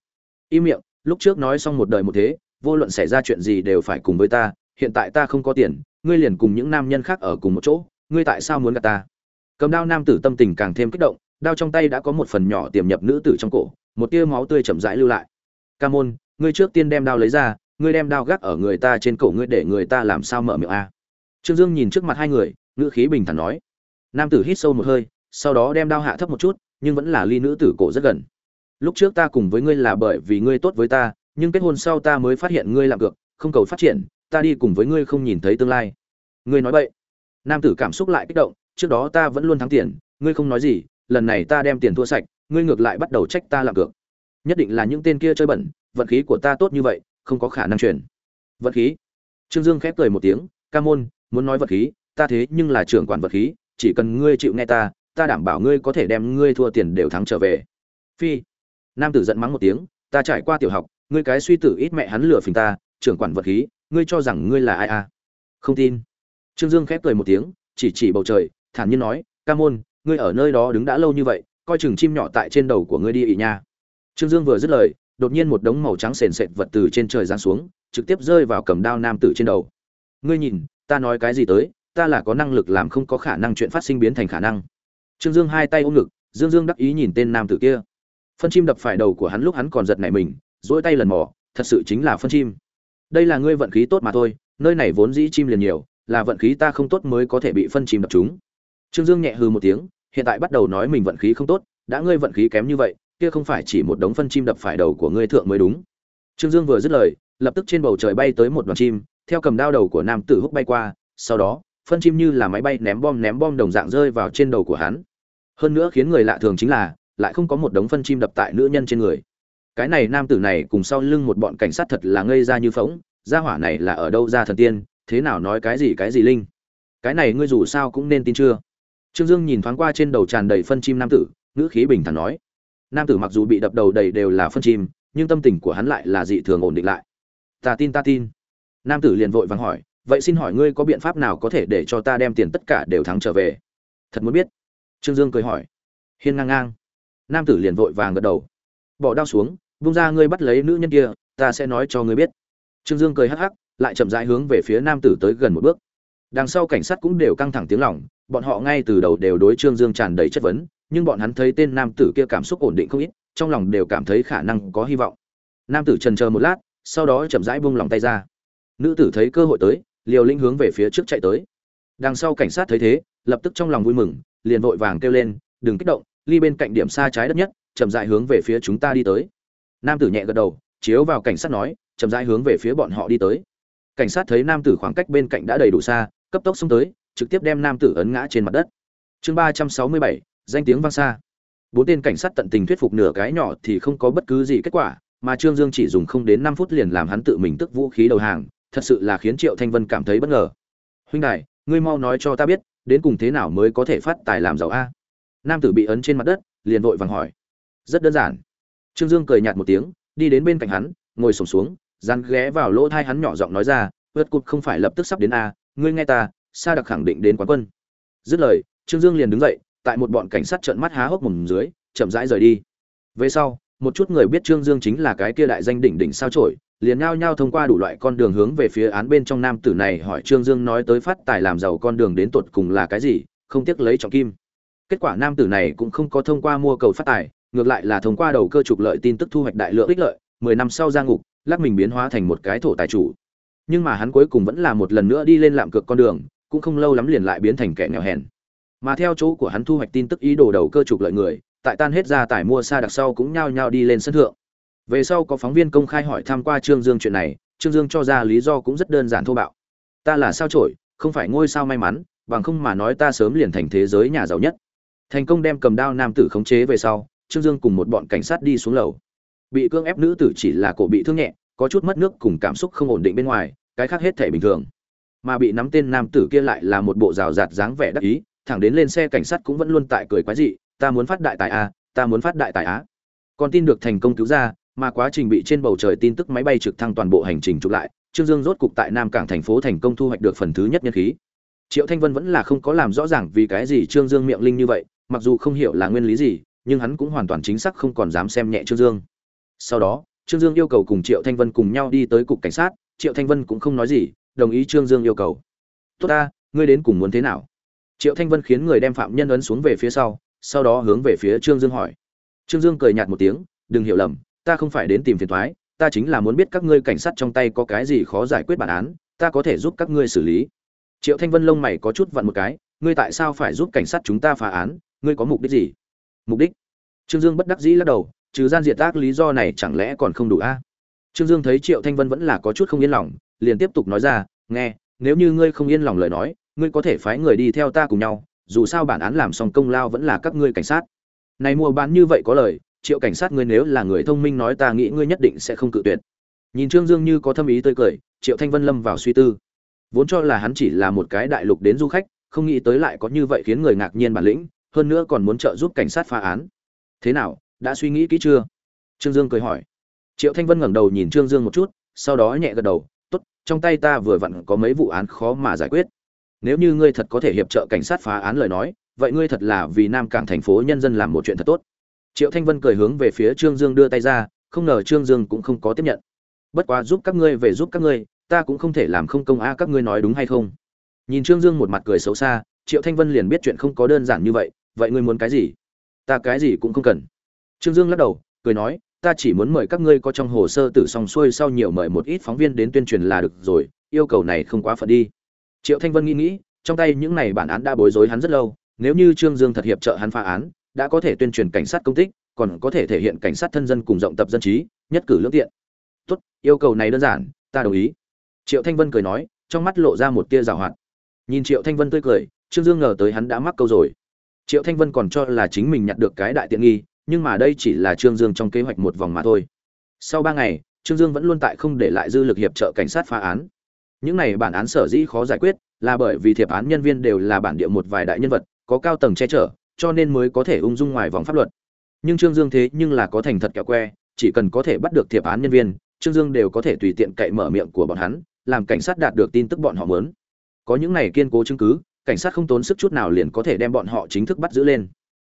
Im miệng, lúc trước nói xong một đời một thế, vô luận xảy ra chuyện gì đều phải cùng với ta, hiện tại ta không có tiền, ngươi liền cùng những nam nhân khác ở cùng một chỗ, ngươi tại sao muốn gặp ta? Cầm đao nam tử tâm tình càng thêm kích động, đao trong tay đã có một phần nhỏ tiềm nhập nữ tử trong cổ, một tia máu tươi chậm rãi lưu lại. Ca môn, ngươi trước tiên đem đao lấy ra, ngươi đem đao gác ở người ta trên cổ ngươi để người ta làm sao mở miệng a? Trương dương nhìn trước mặt hai người, ngữ khí bình thản nói. Nam tử hít sâu một hơi, sau đó đem đao hạ thấp một chút, nhưng vẫn là ly nữ tử cổ rất gần. Lúc trước ta cùng với ngươi là bởi vì ngươi tốt với ta, nhưng kết hôn sau ta mới phát hiện ngươi làm cược, không cầu phát triển, ta đi cùng với ngươi không nhìn thấy tương lai. Ngươi nói vậy nam tử cảm xúc lại kích động trước đó ta vẫn luôn thắng tiền, ngươi không nói gì, lần này ta đem tiền thua sạch, ngươi ngược lại bắt đầu trách ta làm cược. Nhất định là những tên kia chơi bẩn, vận khí của ta tốt như vậy, không có khả năng truyền. Vận khí? Trương dương khép cười một tiếng, ca môn, muốn nói vật khí, ta thế nhưng là trưởng quản vật khí, chỉ cần ngươi chịu nghe ta ta đảm bảo ngươi có thể đem ngươi thua tiền đều thắng trở về. Phi. Nam tử giận mắng một tiếng, ta trải qua tiểu học, ngươi cái suy tử ít mẹ hắn lừa phình ta, trưởng quản vật khí, ngươi cho rằng ngươi là ai à? Không tin. Trương dương khép cười một tiếng, chỉ chỉ bầu trời thản nhiên nói, ca môn, ngươi ở nơi đó đứng đã lâu như vậy, coi chừng chim nhỏ tại trên đầu của ngươi đi ị nha. Trương dương vừa dứt lời, đột nhiên một đống màu trắng sền sệt vật từ trên trời giáng xuống, trực tiếp rơi vào cầm đao nam tử trên đầu. Ngươi nhìn, ta nói cái gì tới, ta là có năng lực làm không có khả năng chuyện phát sinh biến thành khả năng. Trương dương hai tay ôm ngực, dương dương đắc ý nhìn tên nam tử kia. Phân chim đập phải đầu của hắn lúc hắn còn giật nảy mình dỗi tay lần mò, thật sự chính là phân chim. Đây là ngươi vận khí tốt mà thôi, nơi này vốn dĩ chim liền nhiều, là vận khí ta không tốt mới có thể bị phân chim đập chúng trương dương nhẹ hư một tiếng hiện tại bắt đầu nói mình vận khí không tốt đã ngươi vận khí kém như vậy kia không phải chỉ một đống phân chim đập phải đầu của ngươi thượng mới đúng. Trương dương vừa dứt lời lập tức trên bầu trời bay tới một đoàn chim theo cầm đao đầu của nam tử húc bay qua sau đó phân chim như là máy bay ném bom ném bom đồng dạng rơi vào trên đầu của hắn. Hơn nữa khiến người lạ thường chính là lại không có một đống phân chim đập tại nữ nhân trên người. Cái này nam tử này cùng sau lưng một bọn cảnh sát thật là ngây ra như phỗng, gia hỏa này là ở đâu ra thần tiên thế nào nói cái gì cái gì linh? Cái này ngươi dù sao cũng nên tin chưa? Trương dương nhìn thoáng qua trên đầu tràn đầy phân chim nam tử, ngữ khí bình thản nói. Nam tử mặc dù bị đập đầu đầy đều là phân chim, nhưng tâm tình của hắn lại là dị thường ổn định lại. Ta tin ta tin. Nam tử liền vội vàng hỏi, vậy xin hỏi ngươi có biện pháp nào có thể để cho ta đem tiền tất cả đều thắng trở về? Thật muốn biết. Trương dương cười hỏi. Hiên ngang ngang. Nam tử liền vội vàng gật đầu. Bỏ đao xuống vung ra ngươi bắt lấy nữ nhân kia, ta sẽ nói cho ngươi biết. Trương dương cười hắc hắc, lại chậm rãi hướng về phía nam tử tới gần một bước. Đằng sau cảnh sát cũng đều căng thẳng tiếng lòng bọn họ ngay từ đầu đều đối trương dương tràn đầy chất vấn, nhưng bọn hắn thấy tên nam tử kia cảm xúc ổn định không ít, trong lòng đều cảm thấy khả năng có hy vọng. Nam tử trần chờ một lát, sau đó chậm rãi buông lòng tay ra. Nữ tử thấy cơ hội tới, liều lĩnh hướng về phía trước chạy tới. Đằng sau cảnh sát thấy thế, lập tức trong lòng vui mừng, liền vội vàng kêu lên, đừng kích động, ly bên cạnh điểm xa trái đất nhất, chậm rãi hướng về phía chúng ta đi tới. Nam tử nhẹ gật đầu, chiếu vào cảnh sát nói, chậm rãi hướng về phía bọn họ đi tới. Cảnh sát thấy nam tử khoảng cách bên cạnh đã đầy đủ xa, cấp tốc xông tới trực tiếp đem nam tử ấn ngã trên mặt đất. Chương ba trăm sáu mươi bảy, danh tiếng vang xa. Bốn tên cảnh sát tận tình thuyết phục nửa cái nhỏ thì không có bất cứ gì kết quả, mà trương dương chỉ dùng không đến năm phút liền làm hắn tự mình tức vũ khí đầu hàng, thật sự là khiến triệu thanh vân cảm thấy bất ngờ. Huynh đại ngươi mau nói cho ta biết, đến cùng thế nào mới có thể phát tài làm giàu a? Nam tử bị ấn trên mặt đất, liền vội vàng hỏi. Rất đơn giản. Trương dương cười nhạt một tiếng, đi đến bên cạnh hắn, ngồi sổm xuống rắn ghé vào lỗ thai hắn nhỏ giọng nói ra, vượt cụt không phải lập tức sắp đến a, ngươi nghe ta sa đặc khẳng định đến quán quân. Dứt lời, trương dương liền đứng dậy, tại một bọn cảnh sát trợn mắt há hốc mồm dưới, chậm rãi rời đi. Về sau, một chút người biết trương dương chính là cái kia đại danh đỉnh đỉnh sao trổi liền nhao nhao thông qua đủ loại con đường hướng về phía án bên trong nam tử này hỏi trương dương nói tới phát tài làm giàu con đường đến tột cùng là cái gì, không tiếc lấy trọng kim. Kết quả nam tử này cũng không có thông qua mua cầu phát tài, ngược lại là thông qua đầu cơ trục lợi tin tức thu hoạch đại lượng ích lợi, mười năm sau ra ngục, lắc mình biến hóa thành một cái thổ tài chủ. Nhưng mà hắn cuối cùng vẫn là một lần nữa đi lên lạm cược con đường cũng không lâu lắm liền lại biến thành kẻ nghèo hèn. Mà theo chỗ của hắn thu hoạch tin tức ý đồ đầu cơ trục lợi người, tại tan hết ra tải mua xa đặc sau cũng nhao nhao đi lên sân thượng. Về sau có phóng viên công khai hỏi tham qua trương dương chuyện này, trương dương cho ra lý do cũng rất đơn giản thô bạo. Ta là sao trổi không phải ngôi sao may mắn, bằng không mà nói ta sớm liền thành thế giới nhà giàu nhất. Thành công đem cầm đao nam tử khống chế về sau, trương dương cùng một bọn cảnh sát đi xuống lầu. Bị cưỡng ép nữ tử chỉ là cổ bị thương nhẹ, có chút mất nước cùng cảm xúc không ổn định bên ngoài, cái khác hết thể bình thường mà bị nắm tên nam tử kia lại là một bộ rào rạt dáng vẻ đắc ý, thẳng đến lên xe cảnh sát cũng vẫn luôn tại cười quái dị, ta muốn phát đại tài a ta muốn phát đại tài á còn tin được thành công cứu ra, mà quá trình bị trên bầu trời tin tức máy bay trực thăng toàn bộ hành trình chụp lại, trương dương rốt cục tại nam cảng thành phố thành công thu hoạch được phần thứ nhất nhân khí. Triệu thanh vân vẫn là không có làm rõ ràng vì cái gì trương dương miệng linh như vậy, mặc dù không hiểu là nguyên lý gì, nhưng hắn cũng hoàn toàn chính xác không còn dám xem nhẹ trương dương. Sau đó, trương dương yêu cầu cùng triệu thanh vân cùng nhau đi tới cục cảnh sát, triệu thanh vân cũng không nói gì đồng ý trương dương yêu cầu. Tốt ta, ngươi đến cùng muốn thế nào? Triệu thanh vân khiến người đem phạm nhân ấn xuống về phía sau sau đó hướng về phía trương dương hỏi. Trương dương cười nhạt một tiếng, đừng hiểu lầm, ta không phải đến tìm phiền toái, ta chính là muốn biết các ngươi cảnh sát trong tay có cái gì khó giải quyết bản án, ta có thể giúp các ngươi xử lý. Triệu thanh vân lông mày có chút vặn một cái, ngươi tại sao phải giúp cảnh sát chúng ta phá án? Ngươi có mục đích gì? Mục đích? Trương dương bất đắc dĩ lắc đầu, trừ gian diệt ác, lý do này chẳng lẽ còn không đủ a? Trương dương thấy triệu thanh vân vẫn là có chút không yên lòng liền tiếp tục nói ra, nghe, nếu như ngươi không yên lòng lời nói, ngươi có thể phái người đi theo ta cùng nhau, dù sao bản án làm xong công lao vẫn là các ngươi cảnh sát. Này mua bán như vậy có lời, triệu cảnh sát ngươi nếu là người thông minh nói ta nghĩ ngươi nhất định sẽ không cự tuyệt. Nhìn trương dương như có thâm ý tươi cười, triệu thanh vân lâm vào suy tư. Vốn cho là hắn chỉ là một cái đại lục đến du khách, không nghĩ tới lại có như vậy khiến người ngạc nhiên bản lĩnh, hơn nữa còn muốn trợ giúp cảnh sát phá án. Thế nào, đã suy nghĩ kỹ chưa? Trương dương cười hỏi. Triệu thanh vân ngẩng đầu nhìn trương dương một chút, sau đó nhẹ gật đầu tốt, trong tay ta vừa vặn có mấy vụ án khó mà giải quyết. Nếu như ngươi thật có thể hiệp trợ cảnh sát phá án lời nói, vậy ngươi thật là vì nam cảng thành phố nhân dân làm một chuyện thật tốt. Triệu thanh vân cười hướng về phía trương dương đưa tay ra, không ngờ trương dương cũng không có tiếp nhận. Bất quá giúp các ngươi về giúp các ngươi, ta cũng không thể làm không công a, các ngươi nói đúng hay không? Nhìn trương dương một mặt cười xấu xa, triệu thanh vân liền biết chuyện không có đơn giản như vậy vậy ngươi muốn cái gì? Ta cái gì cũng không cần. Trương dương lắc đầu, cười nói ta chỉ muốn mời các ngươi có trong hồ sơ tử xong xuôi sau nhiều mời một ít phóng viên đến tuyên truyền là được rồi, yêu cầu này không quá phận đi. Triệu thanh vân nghĩ nghĩ, trong tay những này bản án đã bối rối hắn rất lâu, nếu như trương dương thật hiệp trợ hắn phá án, đã có thể tuyên truyền cảnh sát công tích, còn có thể thể hiện cảnh sát thân dân cùng rộng tập dân trí, nhất cử lương tiện. Tốt, yêu cầu này đơn giản, ta đồng ý. Triệu thanh vân cười nói, trong mắt lộ ra một tia rào hoạt. Nhìn triệu thanh vân tươi cười, trương dương ngờ tới hắn đã mắc câu rồi. Triệu thanh vân còn cho là chính mình nhặt được cái đại tiện nghi nhưng mà đây chỉ là trương dương trong kế hoạch một vòng mà thôi. Sau ba ngày, trương dương vẫn luôn tại không để lại dư lực hiệp trợ cảnh sát phá án. Những này bản án sở dĩ khó giải quyết là bởi vì thiệp án nhân viên đều là bản địa một vài đại nhân vật, có cao tầng che chở, cho nên mới có thể ung dung ngoài vòng pháp luật. Nhưng trương dương thế nhưng là có thành thật kẹo que, chỉ cần có thể bắt được thiệp án nhân viên, trương dương đều có thể tùy tiện cậy mở miệng của bọn hắn, làm cảnh sát đạt được tin tức bọn họ muốn. Có những này kiên cố chứng cứ, cảnh sát không tốn sức chút nào liền có thể đem bọn họ chính thức bắt giữ lên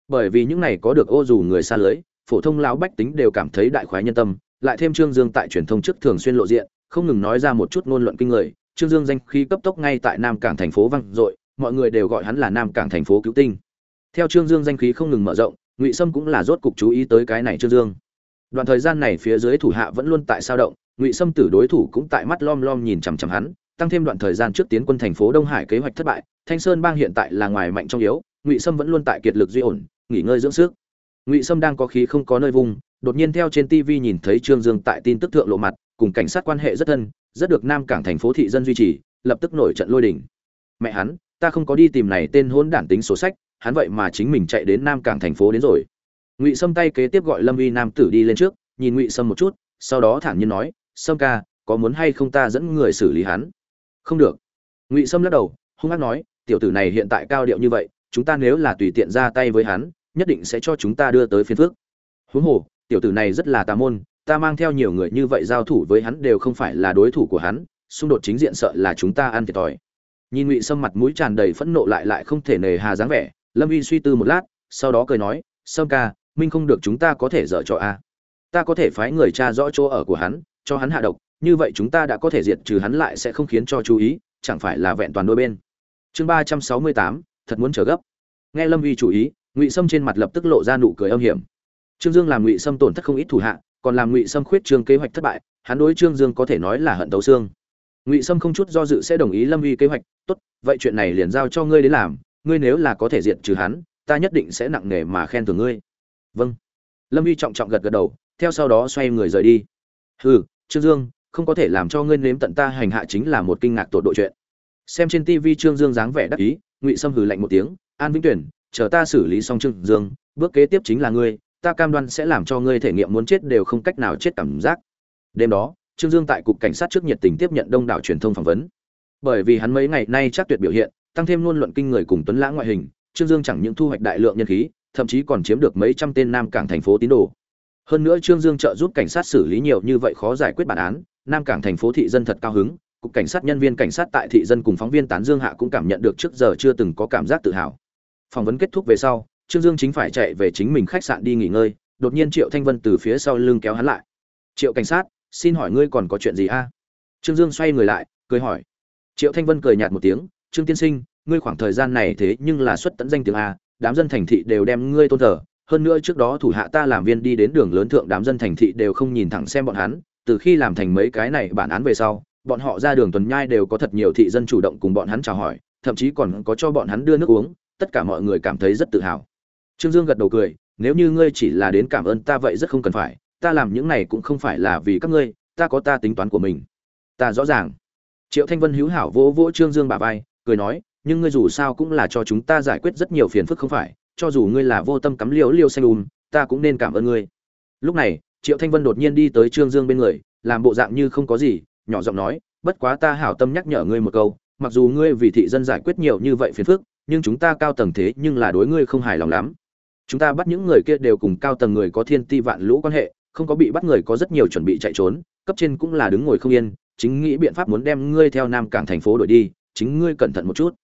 bởi vì những này có được ô dù người xa lưới, phổ thông lão bách tính đều cảm thấy đại khoái nhân tâm, lại thêm trương dương tại truyền thông trước thường xuyên lộ diện, không ngừng nói ra một chút ngôn luận kinh người. Trương dương danh khí cấp tốc ngay tại nam cảng thành phố vang dội, mọi người đều gọi hắn là nam cảng thành phố cứu tinh. Theo trương dương danh khí không ngừng mở rộng, ngụy sâm cũng là rốt cục chú ý tới cái này trương dương. Đoạn thời gian này phía dưới thủ hạ vẫn luôn tại sao động, ngụy sâm tử đối thủ cũng tại mắt lom lom nhìn chằm chằm hắn, tăng thêm đoạn thời gian trước tiến quân thành phố đông hải kế hoạch thất bại, thanh sơn bang hiện tại là ngoài mạnh trong yếu, ngụy sâm vẫn luôn tại kiệt lực duy ổn nghỉ ngơi dưỡng sức. Ngụy sâm đang có khí không có nơi vùng, đột nhiên theo trên tv nhìn thấy trương dương tại tin tức thượng lộ mặt, cùng cảnh sát quan hệ rất thân, rất được nam cảng thành phố thị dân duy trì, lập tức nổi trận lôi đình. Mẹ hắn, ta không có đi tìm này tên hôn đản tính sổ sách, hắn vậy mà chính mình chạy đến nam cảng thành phố đến rồi. Ngụy sâm tay kế tiếp gọi lâm uy nam tử đi lên trước, nhìn ngụy sâm một chút, sau đó thản nhiên nói, sâm ca, có muốn hay không ta dẫn người xử lý hắn? Không được. Ngụy sâm lắc đầu, hung hăng nói, tiểu tử này hiện tại cao điệu như vậy chúng ta nếu là tùy tiện ra tay với hắn, nhất định sẽ cho chúng ta đưa tới phiên phước huống hồ, tiểu tử này rất là tà môn, ta mang theo nhiều người như vậy giao thủ với hắn đều không phải là đối thủ của hắn, xung đột chính diện sợ là chúng ta ăn thiệt thòi. Nhìn ngụy sâm mặt mũi tràn đầy phẫn nộ lại lại không thể nề hà dáng vẻ, lâm uy suy tư một lát, sau đó cười nói, sâm ca, minh không được chúng ta có thể dở cho a. Ta có thể phái người cha rõ chỗ ở của hắn, cho hắn hạ độc, như vậy chúng ta đã có thể diệt trừ hắn lại sẽ không khiến cho chú ý, chẳng phải là vẹn toàn đôi bên. Chương ba trăm sáu mươi tám thật muốn trở gấp. Nghe lâm uy chủ ý, ngụy sâm trên mặt lập tức lộ ra nụ cười âm hiểm. Trương dương làm ngụy sâm tổn thất không ít thủ hạ, còn làm ngụy sâm khuyết trương kế hoạch thất bại, hắn đối trương dương có thể nói là hận tấu xương. Ngụy sâm không chút do dự sẽ đồng ý lâm uy kế hoạch, tốt, vậy chuyện này liền giao cho ngươi đến làm, ngươi nếu là có thể diện trừ hắn, ta nhất định sẽ nặng nề mà khen thưởng ngươi. Vâng. Lâm uy trọng trọng gật gật đầu, theo sau đó xoay người rời đi. Hừ, trương dương, không có thể làm cho ngươi nếm tận ta hành hạ chính là một kinh ngạc tột độ chuyện. Xem trên tv trương dương dáng vẻ đắc ý ngụy sâm hừ lạnh một tiếng, an vĩnh tuyển, chờ ta xử lý xong trương dương, bước kế tiếp chính là ngươi, ta cam đoan sẽ làm cho ngươi thể nghiệm muốn chết đều không cách nào chết cảm giác. Đêm đó, trương dương tại cục cảnh sát trước nhiệt tình tiếp nhận đông đảo truyền thông phỏng vấn. Bởi vì hắn mấy ngày nay chắc tuyệt biểu hiện, tăng thêm luôn luận kinh người cùng tuấn lãng ngoại hình, trương dương chẳng những thu hoạch đại lượng nhân khí, thậm chí còn chiếm được mấy trăm tên nam cảng thành phố tín đồ. Hơn nữa trương dương trợ giúp cảnh sát xử lý nhiều như vậy khó giải quyết bản án, nam cảng thành phố thị dân thật cao hứng cục cảnh sát nhân viên cảnh sát tại thị dân cùng phóng viên tán dương hạ cũng cảm nhận được trước giờ chưa từng có cảm giác tự hào. Phỏng vấn kết thúc về sau, trương dương chính phải chạy về chính mình khách sạn đi nghỉ ngơi, đột nhiên triệu thanh vân từ phía sau lưng kéo hắn lại. Triệu cảnh sát, xin hỏi ngươi còn có chuyện gì a? Trương dương xoay người lại, cười hỏi. Triệu thanh vân cười nhạt một tiếng, trương tiên sinh, ngươi khoảng thời gian này thế nhưng là xuất tận danh tiếng a, đám dân thành thị đều đem ngươi tôn thờ, hơn nữa trước đó thủ hạ ta làm viên đi đến đường lớn thượng đám dân thành thị đều không nhìn thẳng xem bọn hắn, từ khi làm thành mấy cái này bản án về sau bọn họ ra đường tuần nhai đều có thật nhiều thị dân chủ động cùng bọn hắn chào hỏi, thậm chí còn có cho bọn hắn đưa nước uống, tất cả mọi người cảm thấy rất tự hào. Trương dương gật đầu cười, nếu như ngươi chỉ là đến cảm ơn ta vậy rất không cần phải, ta làm những này cũng không phải là vì các ngươi, ta có ta tính toán của mình. Ta rõ ràng. Triệu thanh vân hữu hảo vỗ vỗ trương dương bà vai, cười nói, nhưng ngươi dù sao cũng là cho chúng ta giải quyết rất nhiều phiền phức không phải, cho dù ngươi là vô tâm cắm liều liêu xanh um ta cũng nên cảm ơn ngươi. Lúc này, triệu thanh vân đột nhiên đi tới trương dương bên người, làm bộ dạng như không có gì nhỏ giọng nói, bất quá ta hảo tâm nhắc nhở ngươi một câu, mặc dù ngươi vì thị dân giải quyết nhiều như vậy phiền phức, nhưng chúng ta cao tầng thế nhưng là đối ngươi không hài lòng lắm. Chúng ta bắt những người kia đều cùng cao tầng người có thiên ti vạn lũ quan hệ, không có bị bắt người có rất nhiều chuẩn bị chạy trốn, cấp trên cũng là đứng ngồi không yên, chính nghĩ biện pháp muốn đem ngươi theo nam cảng thành phố đổi đi, chính ngươi cẩn thận một chút.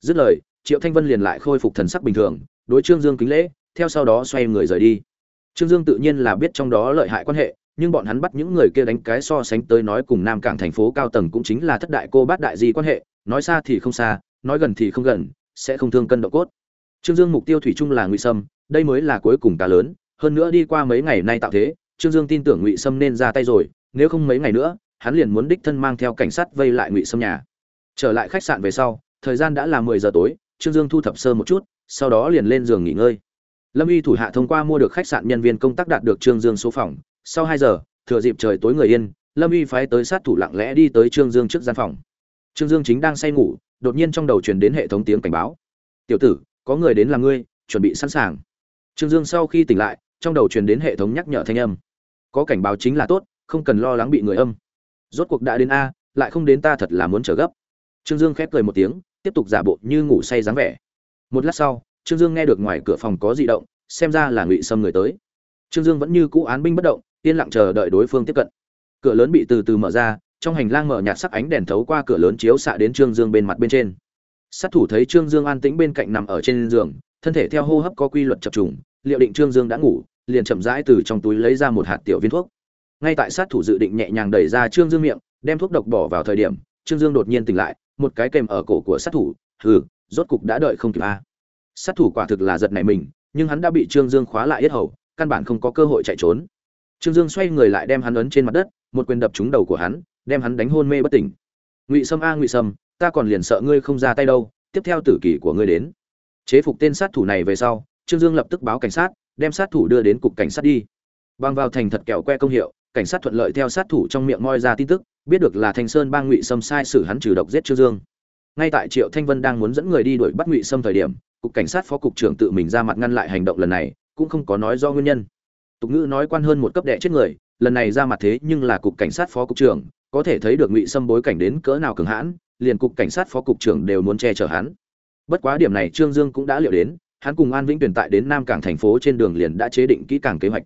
Dứt lời, triệu thanh vân liền lại khôi phục thần sắc bình thường, đối trương dương kính lễ, theo sau đó xoay người rời đi. Trương dương tự nhiên là biết trong đó lợi hại quan hệ nhưng bọn hắn bắt những người kia đánh cái so sánh tới nói cùng nam cảng thành phố cao tầng cũng chính là thất đại cô bát đại di quan hệ, nói xa thì không xa, nói gần thì không gần, sẽ không thương cân độ cốt. Trương dương mục tiêu thủy chung là ngụy sâm, đây mới là cuối cùng cá lớn, hơn nữa đi qua mấy ngày nay tạo thế, trương dương tin tưởng ngụy sâm nên ra tay rồi, nếu không mấy ngày nữa, hắn liền muốn đích thân mang theo cảnh sát vây lại ngụy sâm nhà. Trở lại khách sạn về sau, thời gian đã là mười giờ tối, trương dương thu thập sơ một chút, sau đó liền lên giường nghỉ ngơi. Lâm y thủ hạ thông qua mua được khách sạn nhân viên công tác đạt được trương dương số phòng sau hai giờ, thừa dịp trời tối người yên, lâm uy phái tới sát thủ lặng lẽ đi tới trương dương trước gian phòng. Trương dương chính đang say ngủ, đột nhiên trong đầu truyền đến hệ thống tiếng cảnh báo. Tiểu tử, có người đến làm ngươi, chuẩn bị sẵn sàng. Trương dương sau khi tỉnh lại, trong đầu truyền đến hệ thống nhắc nhở thanh âm. Có cảnh báo chính là tốt, không cần lo lắng bị người âm. Rốt cuộc đã đến a, lại không đến ta thật là muốn trở gấp. Trương dương khép cười một tiếng, tiếp tục giả bộ như ngủ say dáng vẻ. Một lát sau, trương dương nghe được ngoài cửa phòng có di động, xem ra là ngụy sâm người tới. Trương dương vẫn như cũ án binh bất động yên lặng chờ đợi đối phương tiếp cận. Cửa lớn bị từ từ mở ra, trong hành lang mở nhạt sắc ánh đèn thấu qua cửa lớn chiếu xạ đến trương dương bên mặt bên trên. Sát thủ thấy trương dương an tĩnh bên cạnh nằm ở trên giường, thân thể theo hô hấp có quy luật chập trùng, liệu định trương dương đã ngủ, liền chậm rãi từ trong túi lấy ra một hạt tiểu viên thuốc. Ngay tại sát thủ dự định nhẹ nhàng đẩy ra trương dương miệng, đem thuốc độc bỏ vào thời điểm, trương dương đột nhiên tỉnh lại, một cái kèm ở cổ của sát thủ, hừ, rốt cục đã đợi không kịp a. Sát thủ quả thực là giật nảy mình, nhưng hắn đã bị trương dương khóa lại yết hầu, căn bản không có cơ hội chạy trốn trương dương xoay người lại đem hắn ấn trên mặt đất, một quyền đập trúng đầu của hắn, đem hắn đánh hôn mê bất tỉnh. Ngụy sâm a, ngụy sâm, ta còn liền sợ ngươi không ra tay đâu, tiếp theo tử kỷ của ngươi đến. Chế phục tên sát thủ này về sau, trương dương lập tức báo cảnh sát, đem sát thủ đưa đến cục cảnh sát đi. Băng vào thành thật kẹo que công hiệu, cảnh sát thuận lợi theo sát thủ trong miệng moi ra tin tức, biết được là thanh sơn bang ngụy sâm sai sử hắn trừ độc giết trương dương. Ngay tại triệu thanh vân đang muốn dẫn người đi đuổi bắt ngụy sâm thời điểm, cục cảnh sát phó cục trưởng tự mình ra mặt ngăn lại hành động lần này, cũng không có nói do nguyên nhân tục ngữ nói quan hơn một cấp đệ chết người, lần này ra mặt thế nhưng là cục cảnh sát phó cục trưởng, có thể thấy được ngụy sâm bối cảnh đến cỡ nào cường hãn, liền cục cảnh sát phó cục trưởng đều muốn che chở hắn. Bất quá điểm này trương dương cũng đã liệu đến, hắn cùng an vĩnh tuyển tại đến nam cảng thành phố trên đường liền đã chế định kỹ càng kế hoạch.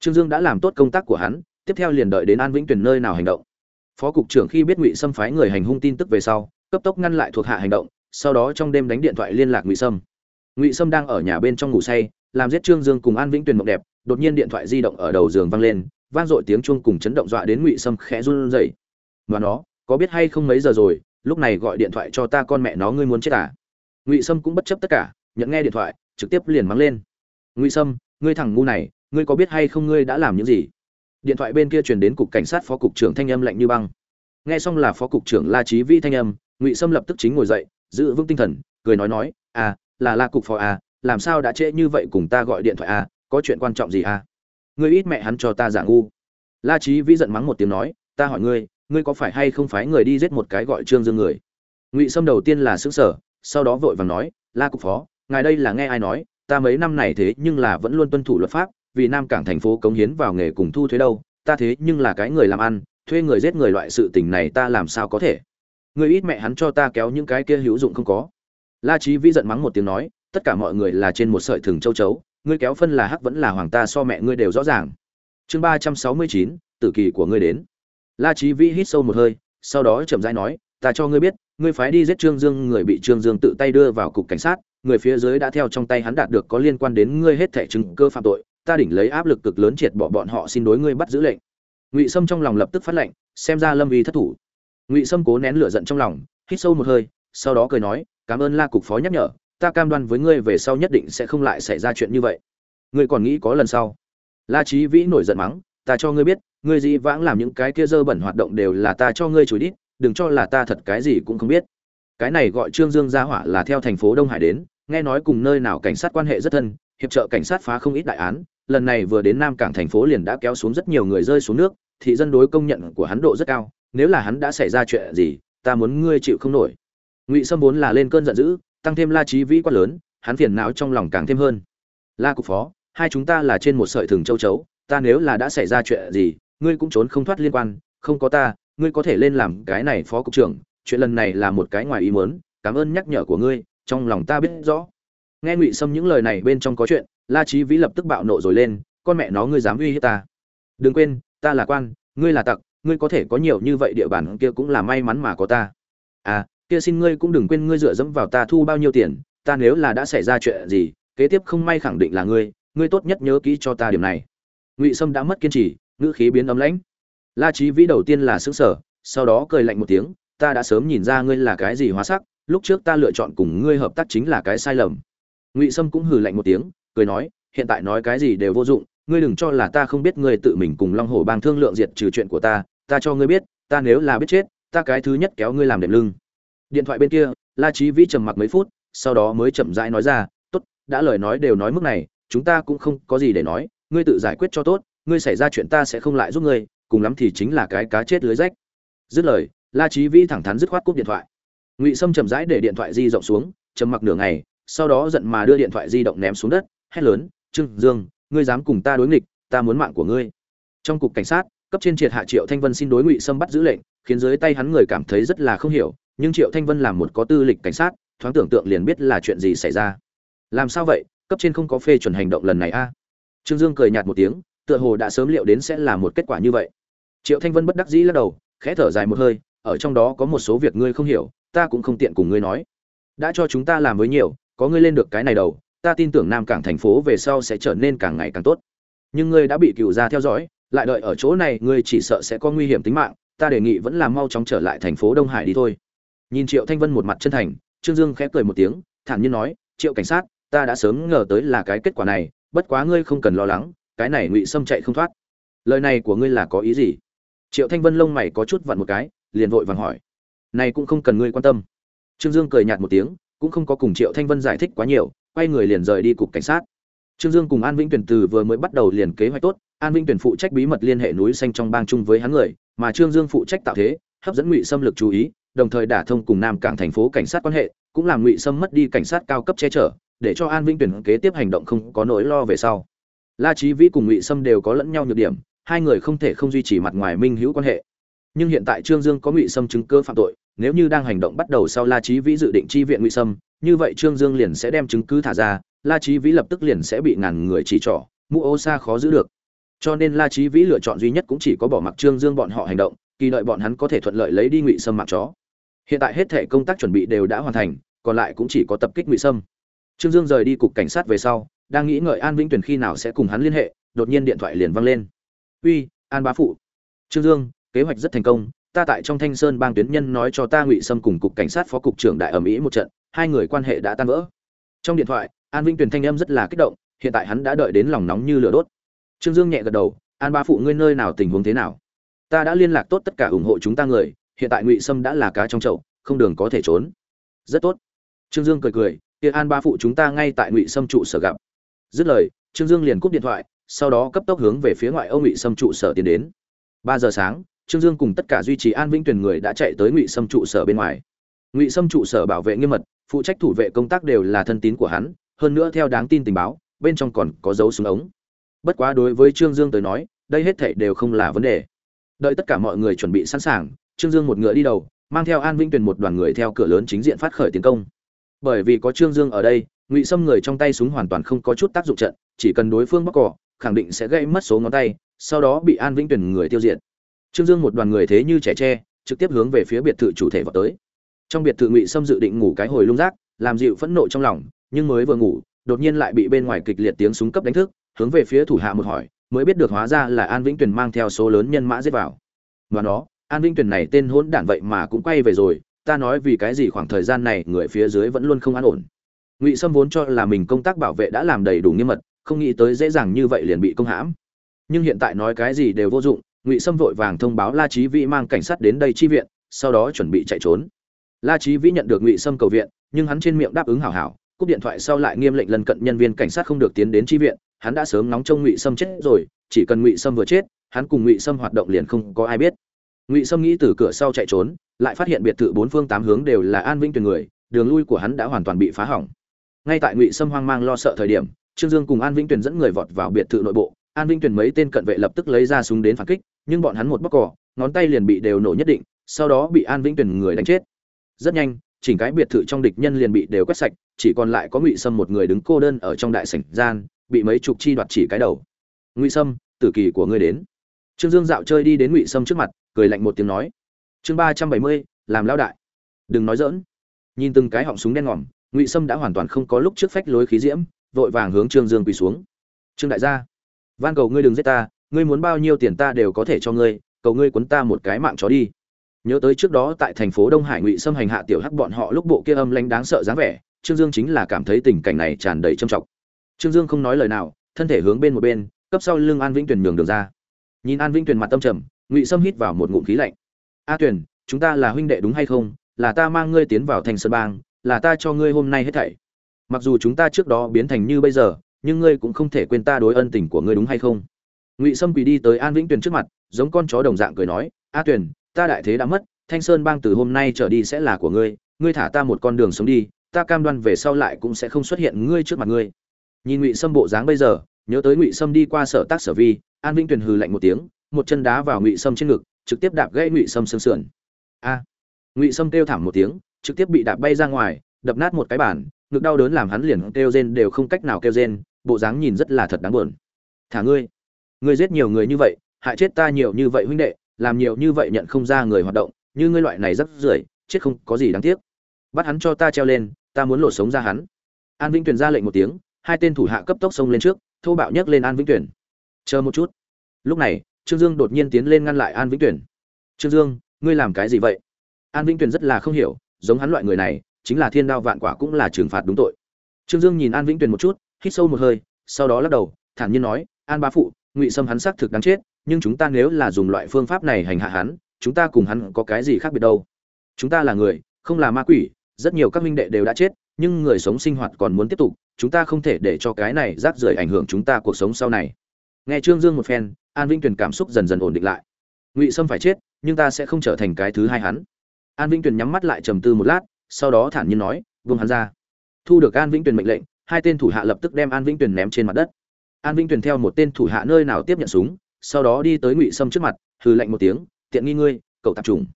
Trương dương đã làm tốt công tác của hắn, tiếp theo liền đợi đến an vĩnh tuyển nơi nào hành động. Phó cục trưởng khi biết ngụy sâm phái người hành hung tin tức về sau, cấp tốc ngăn lại thuộc hạ hành động, sau đó trong đêm đánh điện thoại liên lạc ngụy sâm. Ngụy sâm đang ở nhà bên trong ngủ say, làm giết trương dương cùng an vĩnh tuyền mộng đẹp đột nhiên điện thoại di động ở đầu giường vang lên, vang dội tiếng chuông cùng chấn động dọa đến ngụy sâm khẽ run rẩy. Và nó, có biết hay không mấy giờ rồi, lúc này gọi điện thoại cho ta con mẹ nó ngươi muốn chết à? Ngụy sâm cũng bất chấp tất cả, nhận nghe điện thoại, trực tiếp liền mắng lên. Ngụy sâm, ngươi thằng ngu này, ngươi có biết hay không ngươi đã làm những gì? Điện thoại bên kia truyền đến cục cảnh sát phó cục trưởng thanh âm lạnh như băng. Nghe xong là phó cục trưởng la trí vi thanh âm, ngụy sâm lập tức chính ngồi dậy, giữ vững tinh thần, cười nói nói à là la cục phó à làm sao đã trễ như vậy cùng ta gọi điện thoại à có chuyện quan trọng gì à? Ngươi ít mẹ hắn cho ta giả ngu. La trí vi giận mắng một tiếng nói, ta hỏi ngươi ngươi có phải hay không phái người đi giết một cái gọi trương dương người? Ngụy sâm đầu tiên là xứng sở sau đó vội vàng nói, la cục phó, ngài đây là nghe ai nói, ta mấy năm này thế nhưng là vẫn luôn tuân thủ luật pháp, vì nam cảng thành phố cống hiến vào nghề cùng thu thuế đâu, ta thế nhưng là cái người làm ăn, thuê người giết người loại sự tình này ta làm sao có thể? Người ít mẹ hắn cho ta kéo những cái kia hữu dụng không có. La trí vĩ giận mắng một tiếng nói, tất cả mọi người là trên một sợi thừng châu chấu ngươi kéo phân là hắc vẫn là hoàng ta so mẹ ngươi đều rõ ràng. Chương ba trăm sáu mươi chín, tử kỳ của ngươi đến. La trí vĩ hít sâu một hơi, sau đó chậm rãi nói, ta cho ngươi biết, ngươi phái đi giết trương dương, người bị trương dương tự tay đưa vào cục cảnh sát, người phía dưới đã theo trong tay hắn đạt được có liên quan đến ngươi hết thẻ chứng cơ phạm tội, ta đỉnh lấy áp lực cực lớn triệt bỏ bọn họ xin đối ngươi bắt giữ lệnh. Ngụy sâm trong lòng lập tức phát lệnh, xem ra lâm uy thất thủ. Ngụy sâm cố nén lửa giận trong lòng, hít sâu một hơi, sau đó cười nói, cảm ơn la cục phó nhắc nhở ta cam đoan với ngươi về sau nhất định sẽ không lại xảy ra chuyện như vậy. Ngươi còn nghĩ có lần sau. La trí vĩ nổi giận mắng, ta cho ngươi biết, ngươi dĩ vãng làm những cái kia dơ bẩn hoạt động đều là ta cho ngươi chửi đít, đừng cho là ta thật cái gì cũng không biết. Cái này gọi trương dương gia hỏa là theo thành phố đông hải đến, nghe nói cùng nơi nào cảnh sát quan hệ rất thân, hiệp trợ cảnh sát phá không ít đại án, lần này vừa đến nam cảng thành phố liền đã kéo xuống rất nhiều người rơi xuống nước, thị dân đối công nhận của hắn độ rất cao, nếu là hắn đã xảy ra chuyện gì, ta muốn ngươi chịu không nổi. Ngụy sâm vốn là lên cơn giận dữ tăng thêm la trí vĩ quá lớn, hắn phiền não trong lòng càng thêm hơn. La cục phó, hai chúng ta là trên một sợi thừng châu chấu, ta nếu là đã xảy ra chuyện gì, ngươi cũng trốn không thoát liên quan, không có ta, ngươi có thể lên làm cái này phó cục trưởng, chuyện lần này là một cái ngoài ý muốn, cảm ơn nhắc nhở của ngươi, trong lòng ta biết rõ. Nghe ngụy sâm những lời này bên trong có chuyện, la trí vĩ lập tức bạo nộ rồi lên, con mẹ nó ngươi dám uy hiếp ta. Đừng quên, ta là quan, ngươi là tặc, ngươi có thể có nhiều như vậy địa bàn kia cũng là may mắn mà có ta. À kia xin ngươi cũng đừng quên ngươi dựa dẫm vào ta thu bao nhiêu tiền, ta nếu là đã xảy ra chuyện gì, kế tiếp không may khẳng định là ngươi ngươi tốt nhất nhớ kỹ cho ta điểm này. Ngụy sâm đã mất kiên trì, ngữ khí biến ấm lãnh. La trí vĩ đầu tiên là xứng sở sau đó cười lạnh một tiếng, ta đã sớm nhìn ra ngươi là cái gì hóa sắc, lúc trước ta lựa chọn cùng ngươi hợp tác chính là cái sai lầm. Ngụy sâm cũng hừ lạnh một tiếng, cười nói, hiện tại nói cái gì đều vô dụng, ngươi đừng cho là ta không biết ngươi tự mình cùng long hổ bang thương lượng diệt trừ chuyện của ta ta cho ngươi biết, ta nếu là biết chết, ta cái thứ nhất kéo ngươi làm đệm lưng điện thoại bên kia, la trí vĩ trầm mặc mấy phút, sau đó mới chậm rãi nói ra, tốt, đã lời nói đều nói mức này, chúng ta cũng không có gì để nói, ngươi tự giải quyết cho tốt, ngươi xảy ra chuyện ta sẽ không lại giúp ngươi, cùng lắm thì chính là cái cá chết lưới rách. Dứt lời, la trí vĩ thẳng thắn dứt khoát cúp điện thoại. Ngụy sâm chậm rãi để điện thoại di rộng xuống, trầm mặc nửa ngày, sau đó giận mà đưa điện thoại di động ném xuống đất, hét lớn, trương dương, ngươi dám cùng ta đối nghịch, ta muốn mạng của ngươi. Trong cục cảnh sát, cấp trên triệt hạ triệu thanh vân xin đối ngụy sâm bắt giữ lệnh, khiến dưới tay hắn người cảm thấy rất là không hiểu nhưng triệu thanh vân làm một có tư lịch cảnh sát, thoáng tưởng tượng liền biết là chuyện gì xảy ra. Làm sao vậy? Cấp trên không có phê chuẩn hành động lần này a? Trương dương cười nhạt một tiếng, tựa hồ đã sớm liệu đến sẽ là một kết quả như vậy. Triệu thanh vân bất đắc dĩ lắc đầu, khẽ thở dài một hơi, ở trong đó có một số việc ngươi không hiểu, ta cũng không tiện cùng ngươi nói. Đã cho chúng ta làm với nhiều, có ngươi lên được cái này đầu, ta tin tưởng nam cảng thành phố về sau sẽ trở nên càng ngày càng tốt. Nhưng ngươi đã bị cựu gia theo dõi, lại đợi ở chỗ này, ngươi chỉ sợ sẽ có nguy hiểm tính mạng, ta đề nghị vẫn là mau chóng trở lại thành phố đông hải đi thôi nhìn triệu thanh vân một mặt chân thành, trương dương khẽ cười một tiếng, thản nhiên nói, triệu cảnh sát, ta đã sớm ngờ tới là cái kết quả này, bất quá ngươi không cần lo lắng, cái này ngụy sâm chạy không thoát. Lời này của ngươi là có ý gì? Triệu thanh vân lông mày có chút vặn một cái, liền vội vàng hỏi. Này cũng không cần ngươi quan tâm. Trương dương cười nhạt một tiếng, cũng không có cùng triệu thanh vân giải thích quá nhiều, quay người liền rời đi cục cảnh sát. Trương dương cùng an vĩnh tuyển từ vừa mới bắt đầu liền kế hoạch tốt, an vĩnh tuyển phụ trách bí mật liên hệ núi xanh trong bang chung với hắn người, mà trương dương phụ trách tạo thế, hấp dẫn ngụy xâm lực chú ý đồng thời đả thông cùng nam cảng thành phố cảnh sát quan hệ, cũng làm ngụy sâm mất đi cảnh sát cao cấp che chở, để cho an vĩnh tuyển kế tiếp hành động không có nỗi lo về sau. La trí vĩ cùng ngụy sâm đều có lẫn nhau nhược điểm, hai người không thể không duy trì mặt ngoài minh hữu quan hệ. Nhưng hiện tại trương dương có ngụy sâm chứng cơ phạm tội, nếu như đang hành động bắt đầu sau la trí vĩ dự định chi viện ngụy sâm, như vậy trương dương liền sẽ đem chứng cứ thả ra, la trí vĩ lập tức liền sẽ bị ngàn người chỉ trỏ, mũ ô xa khó giữ được. Cho nên la trí vĩ lựa chọn duy nhất cũng chỉ có bỏ mặc trương dương bọn họ hành động, kỳ đợi bọn hắn có thể thuận lợi lấy đi ngụy sâm mặc chó hiện tại hết thể công tác chuẩn bị đều đã hoàn thành, còn lại cũng chỉ có tập kích ngụy sâm. Trương dương rời đi cục cảnh sát về sau, đang nghĩ ngợi an vĩnh tuyển khi nào sẽ cùng hắn liên hệ, đột nhiên điện thoại liền văng lên. Uy, an bá phụ. Trương dương, kế hoạch rất thành công, ta tại trong thanh sơn bang tuyến nhân nói cho ta ngụy sâm cùng cục cảnh sát phó cục trưởng đại ở Mỹ một trận, hai người quan hệ đã tan vỡ. Trong điện thoại, an vĩnh tuyển thanh âm rất là kích động, hiện tại hắn đã đợi đến lòng nóng như lửa đốt. Trương dương nhẹ gật đầu, an bá phụ, ngươi nơi nào tình huống thế nào? Ta đã liên lạc tốt tất cả ủng hộ chúng ta người hiện tại ngụy sâm đã là cá trong chậu, không đường có thể trốn. Rất tốt. Trương dương cười cười, kia an ba phụ chúng ta ngay tại ngụy sâm trụ sở gặp. Dứt lời, trương dương liền cúp điện thoại, sau đó cấp tốc hướng về phía ngoại ô ngụy sâm trụ sở tiến đến. Ba giờ sáng, trương dương cùng tất cả duy trì an vĩnh tuyển người đã chạy tới ngụy sâm trụ sở bên ngoài. Ngụy sâm trụ sở bảo vệ nghiêm mật, phụ trách thủ vệ công tác đều là thân tín của hắn, hơn nữa theo đáng tin tình báo, bên trong còn có dấu súng ống. Bất quá đối với trương dương tới nói, đây hết thảy đều không là vấn đề. Đợi tất cả mọi người chuẩn bị sẵn sàng trương dương một ngựa đi đầu mang theo an vĩnh tuyền một đoàn người theo cửa lớn chính diện phát khởi tiến công. Bởi vì có trương dương ở đây ngụy Sâm người trong tay súng hoàn toàn không có chút tác dụng trận chỉ cần đối phương bóc cỏ khẳng định sẽ gây mất số ngón tay sau đó bị an vĩnh tuyền người tiêu diệt. Trương dương một đoàn người thế như trẻ tre trực tiếp hướng về phía biệt thự chủ thể vào tới. Trong biệt thự ngụy Sâm dự định ngủ cái hồi lung rác làm dịu phẫn nộ trong lòng nhưng mới vừa ngủ đột nhiên lại bị bên ngoài kịch liệt tiếng súng cấp đánh thức hướng về phía thủ hạ một hỏi mới biết được hóa ra là an vĩnh tuyền mang theo số lớn nhân mã giết vào. Ngoài đó, an Vinh tuyền này tên hỗn đản vậy mà cũng quay về rồi, ta nói vì cái gì khoảng thời gian này người phía dưới vẫn luôn không an ổn. Ngụy sâm vốn cho là mình công tác bảo vệ đã làm đầy đủ nghiêm mật, không nghĩ tới dễ dàng như vậy liền bị công hãm. Nhưng hiện tại nói cái gì đều vô dụng, ngụy sâm vội vàng thông báo la trí vĩ mang cảnh sát đến đây chi viện, sau đó chuẩn bị chạy trốn. La trí vĩ nhận được ngụy sâm cầu viện, nhưng hắn trên miệng đáp ứng hảo hảo, cúp điện thoại sau lại nghiêm lệnh lần cận nhân viên cảnh sát không được tiến đến chi viện, hắn đã sớm nóng trông ngụy sâm chết rồi, chỉ cần ngụy sâm vừa chết, hắn cùng ngụy sâm hoạt động liền không có ai biết ngụy sâm nghĩ từ cửa sau chạy trốn, lại phát hiện biệt thự bốn phương tám hướng đều là an vinh tuyển người, đường lui của hắn đã hoàn toàn bị phá hỏng. Ngay tại ngụy sâm hoang mang lo sợ thời điểm, trương dương cùng an vinh tuyển dẫn người vọt vào biệt thự nội bộ. An vinh tuyển mấy tên cận vệ lập tức lấy ra súng đến phản kích, nhưng bọn hắn một bóc cỏ ngón tay liền bị đều nổ nhất định, sau đó bị an vĩnh tuyển người đánh chết. Rất nhanh, chỉnh cái biệt thự trong địch nhân liền bị đều quét sạch, chỉ còn lại có ngụy sâm một người đứng cô đơn ở trong đại sảnh gian, bị mấy chục chi đoạt chỉ cái đầu. Ngụy sâm, tử kỳ của ngươi đến trương dương dạo chơi đi đến ngụy sâm trước mặt, cười lạnh một tiếng nói, chương ba trăm bảy mươi, làm lao đại. Đừng nói dỡn nhìn từng cái họng súng đen ngòm, ngụy sâm đã hoàn toàn không có lúc trước phách lối khí diễm, vội vàng hướng trương dương quỳ xuống. Trương đại gia, van cầu ngươi đừng giết ta, ngươi muốn bao nhiêu tiền ta đều có thể cho ngươi, cầu ngươi quấn ta một cái mạng chó đi. Nhớ tới trước đó tại thành phố đông hải ngụy sâm hành hạ tiểu hắc bọn họ lúc bộ kia âm lanh đáng sợ dáng vẻ, trương dương chính là cảm thấy tình cảnh này tràn đầy trầm trọng. Trương dương không nói lời nào, thân thể hướng bên một bên, cấp sau lưng an vĩnh tuyền nhường đường ra nhìn an vĩnh tuyền mặt tâm trầm, ngụy sâm hít vào một ngụm khí lạnh. A tuyền, chúng ta là huynh đệ đúng hay không? Là ta mang ngươi tiến vào thành sơn bang, là ta cho ngươi hôm nay hết thảy. Mặc dù chúng ta trước đó biến thành như bây giờ, nhưng ngươi cũng không thể quên ta đối ân tình của ngươi đúng hay không? Ngụy sâm quỳ đi tới an vĩnh tuyền trước mặt, giống con chó đồng dạng cười nói, a tuyền, ta đại thế đã mất, thanh sơn bang từ hôm nay trở đi sẽ là của ngươi ngươi thả ta một con đường sống đi, ta cam đoan về sau lại cũng sẽ không xuất hiện ngươi trước mặt ngươi. Nhìn ngụy sâm bộ dáng bây giờ nhớ tới ngụy sâm đi qua sở tác sở vi, an vĩnh tuyền hừ lạnh một tiếng, một chân đá vào ngụy sâm trên ngực, trực tiếp đạp gãy ngụy sâm xương sườn. A! Ngụy sâm kêu thảm một tiếng, trực tiếp bị đạp bay ra ngoài, đập nát một cái bàn, ngực đau đớn làm hắn liền kêu rên đều không cách nào kêu rên, bộ dáng nhìn rất là thật đáng buồn. Thả ngươi! Ngươi giết nhiều người như vậy, hại chết ta nhiều như vậy huynh đệ, làm nhiều như vậy nhận không ra người hoạt động, như ngươi loại này rất rưởi, chết không có gì đáng tiếc. Bắt hắn cho ta treo lên, ta muốn lột sống ra hắn. An vĩnh tuyền ra lệnh một tiếng, hai tên thủ hạ cấp tốc xông lên trước thô bạo nhấc lên an vĩnh tuyển. Chờ một chút. Lúc này, trương dương đột nhiên tiến lên ngăn lại an vĩnh tuyển. Trương dương, ngươi làm cái gì vậy? An vĩnh tuyển rất là không hiểu, giống hắn loại người này, chính là thiên đao vạn quả cũng là trừng phạt đúng tội. Trương dương nhìn an vĩnh tuyển một chút, hít sâu một hơi, sau đó lắc đầu, thản nhiên nói, an bá phụ, ngụy sâm hắn xác thực đáng chết, nhưng chúng ta nếu là dùng loại phương pháp này hành hạ hắn, chúng ta cùng hắn có cái gì khác biệt đâu? Chúng ta là người, không là ma quỷ, rất nhiều các minh đệ đều đã chết nhưng người sống sinh hoạt còn muốn tiếp tục, chúng ta không thể để cho cái này rác rưởi ảnh hưởng chúng ta cuộc sống sau này. Nghe trương dương một phen, an vĩnh tuyền cảm xúc dần dần ổn định lại. Ngụy sâm phải chết, nhưng ta sẽ không trở thành cái thứ hai hắn. An vĩnh tuyền nhắm mắt lại trầm tư một lát, sau đó thản nhiên nói, vương hắn ra. Thu được an vĩnh tuyền mệnh lệnh, hai tên thủ hạ lập tức đem an vĩnh tuyền ném trên mặt đất. An vĩnh tuyền theo một tên thủ hạ nơi nào tiếp nhận súng, sau đó đi tới ngụy sâm trước mặt, hừ lạnh một tiếng, tiện nghi ngươi, cậu tạp trùng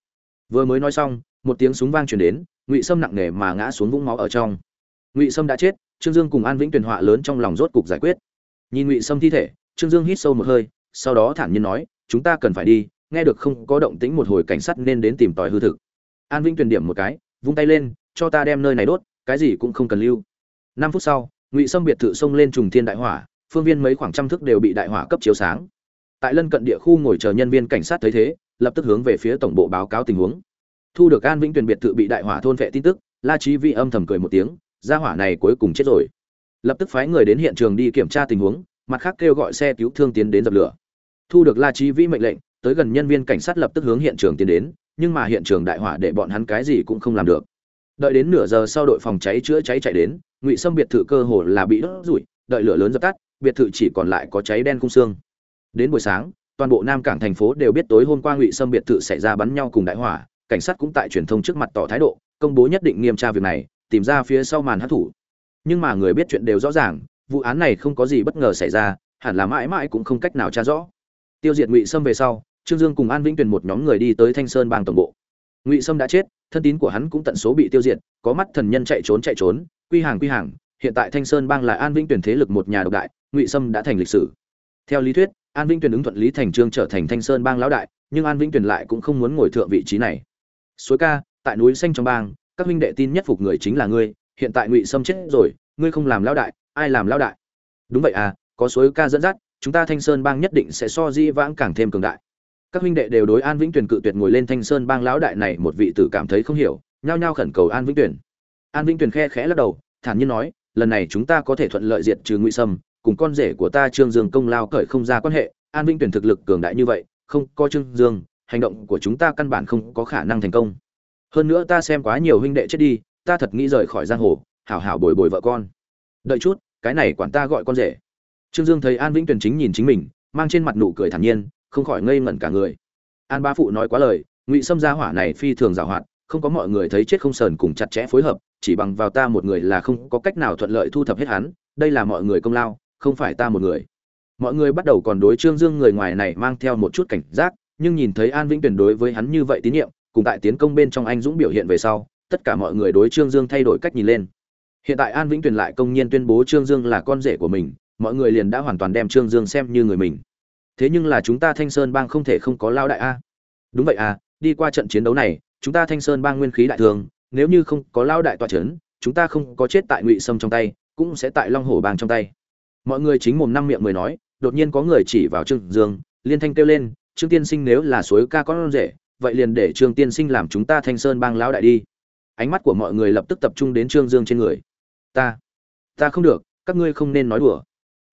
vừa mới nói xong, một tiếng súng vang truyền đến ngụy sâm nặng nề mà ngã xuống vũng máu ở trong ngụy sâm đã chết trương dương cùng an vĩnh tuyền họa lớn trong lòng rốt cục giải quyết nhìn ngụy sâm thi thể trương dương hít sâu một hơi sau đó thản nhiên nói chúng ta cần phải đi nghe được không có động tĩnh một hồi cảnh sát nên đến tìm tòi hư thực an vĩnh tuyền điểm một cái vung tay lên cho ta đem nơi này đốt cái gì cũng không cần lưu năm phút sau ngụy sâm biệt thự xông lên trùng thiên đại hỏa phương viên mấy khoảng trăm thước đều bị đại hỏa cấp chiếu sáng tại lân cận địa khu ngồi chờ nhân viên cảnh sát thấy thế lập tức hướng về phía tổng bộ báo cáo tình huống thu được an vĩnh tuyền biệt thự bị đại hỏa thôn vệ tin tức, la trí vi âm thầm cười một tiếng, gia hỏa này cuối cùng chết rồi. Lập tức phái người đến hiện trường đi kiểm tra tình huống, mặt khác kêu gọi xe cứu thương tiến đến dập lửa. Thu được la trí vi mệnh lệnh, tới gần nhân viên cảnh sát lập tức hướng hiện trường tiến đến, nhưng mà hiện trường đại hỏa để bọn hắn cái gì cũng không làm được. Đợi đến nửa giờ sau đội phòng cháy chữa cháy chạy đến, ngụy sâm biệt thự cơ hồ là bị đốt rủi đợi lửa lớn dập tắt, biệt thự chỉ còn lại có cháy đen khung xương. Đến buổi sáng, toàn bộ nam cảng thành phố đều biết tối hôm qua ngụy sâm biệt thự xảy ra bắn nhau cùng đại hỏa cảnh sát cũng tại truyền thông trước mặt tỏ thái độ, công bố nhất định nghiêm tra việc này, tìm ra phía sau màn hát thủ nhưng mà người biết chuyện đều rõ ràng, vụ án này không có gì bất ngờ xảy ra, hẳn là mãi mãi cũng không cách nào tra rõ. Tiêu diệt ngụy sâm về sau, trương dương cùng an vĩnh tuyền một nhóm người đi tới thanh sơn bang tổng bộ. Ngụy sâm đã chết, thân tín của hắn cũng tận số bị tiêu diệt, có mắt thần nhân chạy trốn chạy trốn, quy hàng quy hàng, hiện tại thanh sơn bang là an vĩnh Tuyền thế lực một nhà độc đại, ngụy sâm đã thành lịch sử. Theo lý thuyết, an vĩnh Tuyền ứng thuận lý thành trương trở thành thanh sơn bang lão đại, nhưng an vĩnh Tuyền lại cũng không muốn ngồi thượng vị trí này suối ca, tại núi xanh trong bang, các huynh đệ tin nhất phục người chính là ngươi, hiện tại ngụy sâm chết rồi, ngươi không làm lão đại, ai làm lão đại? Đúng vậy à có suối ca dẫn dắt, chúng ta thanh sơn bang nhất định sẽ so di vãng càng thêm cường đại. Các huynh đệ đều đối an vĩnh tuyển cự tuyệt ngồi lên thanh sơn bang lão đại này một vị tử cảm thấy không hiểu, nhao nhao khẩn cầu an vĩnh tuyển an vĩnh tuyển khe khẽ lắc đầu, thản nhiên nói, lần này chúng ta có thể thuận lợi diệt trừ ngụy sâm, cùng con rể của ta trương dương công lao cởi không ra quan hệ, an vĩnh tuyển thực lực cường đại như vậy, không có trương dương hành động của chúng ta căn bản không có khả năng thành công. Hơn nữa ta xem quá nhiều huynh đệ chết đi, ta thật nghĩ rời khỏi giang hồ, hảo hảo bồi bồi vợ con. Đợi chút, cái này quản ta gọi con rể. Trương dương thấy an vĩnh tuyển chính nhìn chính mình, mang trên mặt nụ cười thản nhiên, không khỏi ngây ngẩn cả người. An ba phụ nói quá lời, ngụy sâm gia hỏa này phi thường giảo hoạt, không có mọi người thấy chết không sờn cùng chặt chẽ phối hợp, chỉ bằng vào ta một người là không có cách nào thuận lợi thu thập hết hắn, đây là mọi người công lao, không phải ta một người. Mọi người bắt đầu còn đối trương dương người ngoài này mang theo một chút cảnh giác nhưng nhìn thấy an vĩnh tuyển đối với hắn như vậy tín nhiệm, cùng tại tiến công bên trong anh dũng biểu hiện về sau, tất cả mọi người đối trương dương thay đổi cách nhìn lên. Hiện tại an vĩnh tuyển lại công nhiên tuyên bố trương dương là con rể của mình, mọi người liền đã hoàn toàn đem trương dương xem như người mình. Thế nhưng là chúng ta thanh sơn bang không thể không có lao đại a. Đúng vậy à đi qua trận chiến đấu này, chúng ta thanh sơn bang nguyên khí đại thường, nếu như không có lao đại tọa trấn chúng ta không có chết tại ngụy sâm trong tay, cũng sẽ tại long hổ bang trong tay. Mọi người chính mồm năm miệng mười nói, đột nhiên có người chỉ vào trương dương, liên thanh kêu lên trương tiên sinh nếu là suối ca con rể, vậy liền để trương tiên sinh làm chúng ta thanh sơn bang lão đại đi. Ánh mắt của mọi người lập tức tập trung đến trương dương trên người. Ta ta không được, các ngươi không nên nói đùa.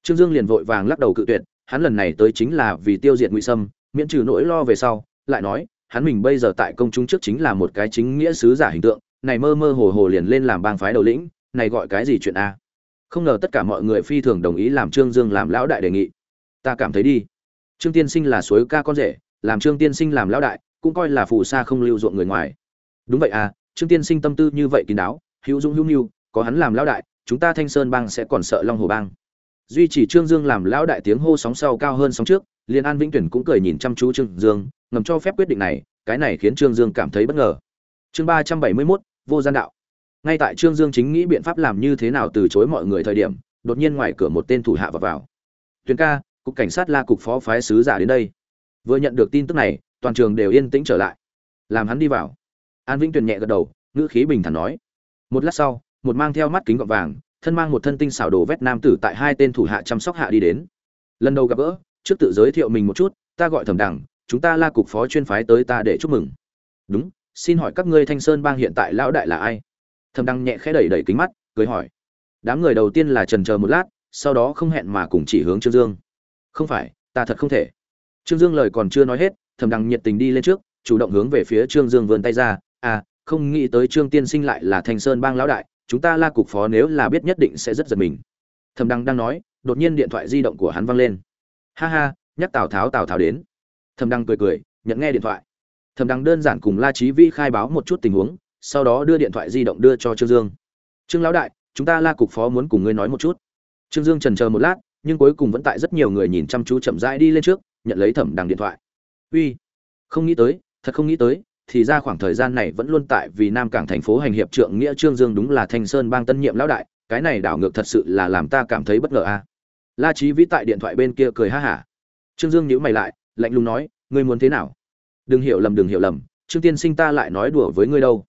Trương dương liền vội vàng lắc đầu cự tuyệt, hắn lần này tới chính là vì tiêu diệt ngụy sâm, miễn trừ nỗi lo về sau, lại nói, hắn mình bây giờ tại công chúng trước chính là một cái chính nghĩa sứ giả hình tượng, này mơ mơ hồ hồ liền lên làm bang phái đầu lĩnh, này gọi cái gì chuyện a? Không ngờ tất cả mọi người phi thường đồng ý làm trương dương làm lão đại đề nghị. Ta cảm thấy đi trương tiên sinh là suối ca con rể, làm trương tiên sinh làm lão đại, cũng coi là phù sa không lưu ruộng người ngoài. Đúng vậy à trương tiên sinh tâm tư như vậy kín đáo, hữu dũng hữu mưu, có hắn làm lão đại, chúng ta thanh sơn bang sẽ còn sợ long hồ bang. Duy chỉ trương dương làm lão đại tiếng hô sóng sau cao hơn sóng trước, liên an vĩnh tuyển cũng cười nhìn chăm chú trương dương, ngầm cho phép quyết định này, cái này khiến trương dương cảm thấy bất ngờ. Chương ba trăm bảy mươi mốt, vô gian đạo. Ngay tại trương dương chính nghĩ biện pháp làm như thế nào từ chối mọi người thời điểm, đột nhiên ngoài cửa một tên thủ hạ vào vào. Tuyền ca cục cảnh sát la cục phó phái sứ giả đến đây. Vừa nhận được tin tức này, toàn trường đều yên tĩnh trở lại. Làm hắn đi vào. An vĩnh tuyền nhẹ gật đầu, ngữ khí bình thản nói. Một lát sau, một mang theo mắt kính gọt vàng, thân mang một thân tinh xảo đồ vét nam tử tại hai tên thủ hạ chăm sóc hạ đi đến. Lần đầu gặp gỡ, trước tự giới thiệu mình một chút, ta gọi thẩm đằng, chúng ta la cục phó chuyên phái tới ta để chúc mừng. Đúng, xin hỏi các ngươi thanh sơn bang hiện tại lão đại là ai? Thẩm đằng nhẹ khẽ đẩy đẩy kính mắt, cười hỏi. Đám người đầu tiên là trần chờ một lát, sau đó không hẹn mà cùng chỉ hướng trương dương không phải, ta thật không thể. Trương dương lời còn chưa nói hết, thẩm đằng nhiệt tình đi lên trước, chủ động hướng về phía trương dương vươn tay ra. À không nghĩ tới trương tiên sinh lại là thanh sơn bang lão đại, chúng ta la cục phó nếu là biết nhất định sẽ rất giật mình. Thẩm đăng đang nói, đột nhiên điện thoại di động của hắn văng lên. Ha ha, nhắc tào tháo tào tháo đến. Thẩm đăng cười cười, nhận nghe điện thoại. Thẩm đăng đơn giản cùng la trí vi khai báo một chút tình huống, sau đó đưa điện thoại di động đưa cho trương dương. Trương lão đại, chúng ta la cục phó muốn cùng ngươi nói một chút. Trương dương trần chờ một lát nhưng cuối cùng vẫn tại rất nhiều người nhìn chăm chú chậm rãi đi lên trước, nhận lấy thẩm đằng điện thoại. Uy, không nghĩ tới, thật không nghĩ tới, thì ra khoảng thời gian này vẫn luôn tại vì nam cảng thành phố hành hiệp trượng nghĩa trương dương đúng là thanh sơn bang tân nhiệm lão đại, cái này đảo ngược thật sự là làm ta cảm thấy bất ngờ a. La trí vĩ tại điện thoại bên kia cười ha hả. Trương dương nhữ mày lại, lạnh lùng nói, ngươi muốn thế nào? Đừng hiểu lầm, đừng hiểu lầm, trương tiên sinh ta lại nói đùa với ngươi đâu.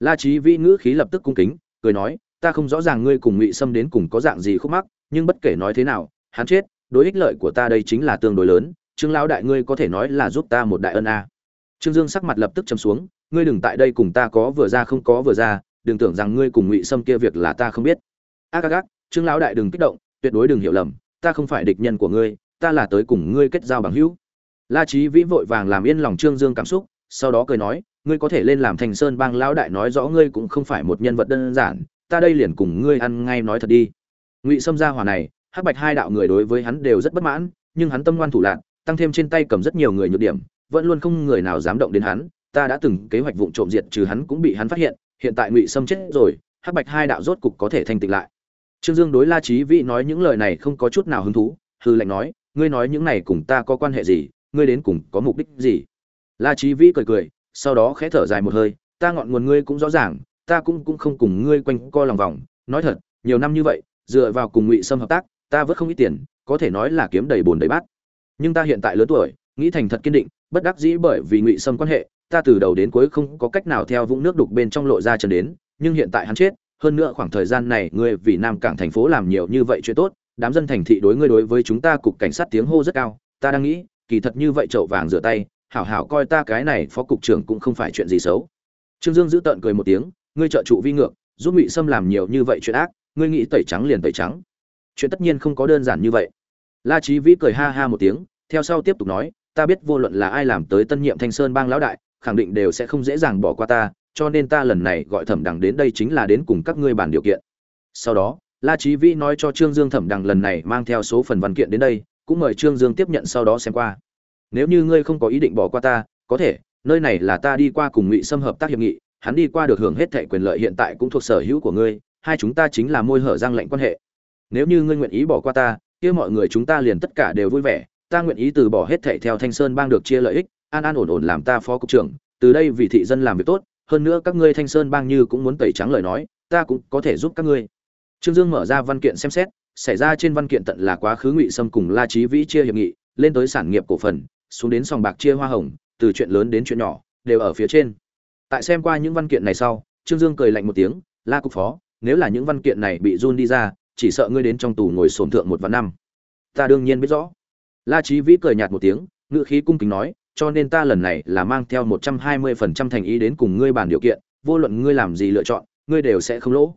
La trí vĩ ngữ khí lập tức cung kính, cười nói, ta không rõ ràng ngươi cùng ngụy xâm đến cùng có dạng gì khúc mắc, nhưng bất kể nói thế nào hắn chết đối ích lợi của ta đây chính là tương đối lớn trương lão đại ngươi có thể nói là giúp ta một đại ân a. Trương dương sắc mặt lập tức chầm xuống ngươi đừng tại đây cùng ta có vừa ra không có vừa ra đừng tưởng rằng ngươi cùng ngụy sâm kia việc là ta không biết. A ác gác, trương lão đại đừng kích động tuyệt đối đừng hiểu lầm ta không phải địch nhân của ngươi ta là tới cùng ngươi kết giao bằng hữu. La trí vĩ vội vàng làm yên lòng trương dương cảm xúc sau đó cười nói ngươi có thể lên làm thành sơn bang lão đại nói rõ ngươi cũng không phải một nhân vật đơn giản ta đây liền cùng ngươi ăn ngay nói thật đi. Ngụy sâm gia hỏa này hắc bạch hai đạo người đối với hắn đều rất bất mãn, nhưng hắn tâm ngoan thủ lạc, tăng thêm trên tay cầm rất nhiều người nhược điểm, vẫn luôn không người nào dám động đến hắn. Ta đã từng kế hoạch vụ trộm diệt trừ hắn cũng bị hắn phát hiện hiện tại ngụy sâm chết rồi, hắc bạch hai đạo rốt cục có thể thành tịnh lại. Trương dương đối la trí vĩ nói những lời này không có chút nào hứng thú, hư lệnh nói, ngươi nói những này cùng ta có quan hệ gì, ngươi đến cùng có mục đích gì? La trí vĩ cười cười, sau đó khẽ thở dài một hơi, ta ngọn nguồn ngươi cũng rõ ràng, ta cũng cũng không cùng ngươi quanh co lòng vòng. Nói thật, nhiều năm như vậy, dựa vào cùng ngụy sâm hợp tác ta vớt không ít tiền, có thể nói là kiếm đầy bồn đầy bát. Nhưng ta hiện tại lớn tuổi, nghĩ thành thật kiên định, bất đắc dĩ bởi vì ngụy sâm quan hệ, ta từ đầu đến cuối không có cách nào theo vũng nước đục bên trong lộ ra chân đến, nhưng hiện tại hắn chết, hơn nữa khoảng thời gian này ngươi vì nam cảng thành phố làm nhiều như vậy chuyện tốt, đám dân thành thị đối ngươi đối với chúng ta cục cảnh sát tiếng hô rất cao, ta đang nghĩ, kỳ thật như vậy chậu vàng rửa tay, hảo hảo coi ta cái này phó cục trưởng cũng không phải chuyện gì xấu. Trương dương giữ tợn cười một tiếng, ngươi trợ trụ vi ngược, giúp ngụy sâm làm nhiều như vậy chuyện ác, ngươi nghĩ tẩy trắng liền tẩy trắng chuyện tất nhiên không có đơn giản như vậy. La trí vĩ cười ha ha một tiếng, theo sau tiếp tục nói, ta biết vô luận là ai làm tới tân nhiệm thanh sơn bang lão đại, khẳng định đều sẽ không dễ dàng bỏ qua ta, cho nên ta lần này gọi thẩm đằng đến đây chính là đến cùng các ngươi bàn điều kiện. Sau đó, la trí vĩ nói cho trương dương thẩm đằng lần này mang theo số phần văn kiện đến đây, cũng mời trương dương tiếp nhận sau đó xem qua. Nếu như ngươi không có ý định bỏ qua ta, có thể, nơi này là ta đi qua cùng ngụy xâm hợp tác hiệp nghị, hắn đi qua được hưởng hết thệ quyền lợi hiện tại cũng thuộc sở hữu của ngươi, hai chúng ta chính là môi hở răng lệnh quan hệ nếu như ngươi nguyện ý bỏ qua ta, kia mọi người chúng ta liền tất cả đều vui vẻ. Ta nguyện ý từ bỏ hết thảy theo thanh sơn bang được chia lợi ích, an an ổn ổn làm ta phó cục trưởng. Từ đây vì thị dân làm việc tốt, hơn nữa các ngươi thanh sơn bang như cũng muốn tẩy trắng lời nói, ta cũng có thể giúp các ngươi. Trương dương mở ra văn kiện xem xét, xảy ra trên văn kiện tận là quá khứ ngụy sâm cùng la trí vĩ chia hiệp nghị, lên tới sản nghiệp cổ phần, xuống đến sòng bạc chia hoa hồng, từ chuyện lớn đến chuyện nhỏ, đều ở phía trên. Tại xem qua những văn kiện này sau, trương dương cười lạnh một tiếng, la cục phó, nếu là những văn kiện này bị run đi ra chỉ sợ ngươi đến trong tù ngồi sổm thượng một vạn năm. Ta đương nhiên biết rõ. La trí vĩ cười nhạt một tiếng ngự khí cung kính nói, cho nên ta lần này là mang theo một trăm hai mươi phần trăm thành ý đến cùng ngươi bàn điều kiện, vô luận ngươi làm gì lựa chọn, ngươi đều sẽ không lỗ.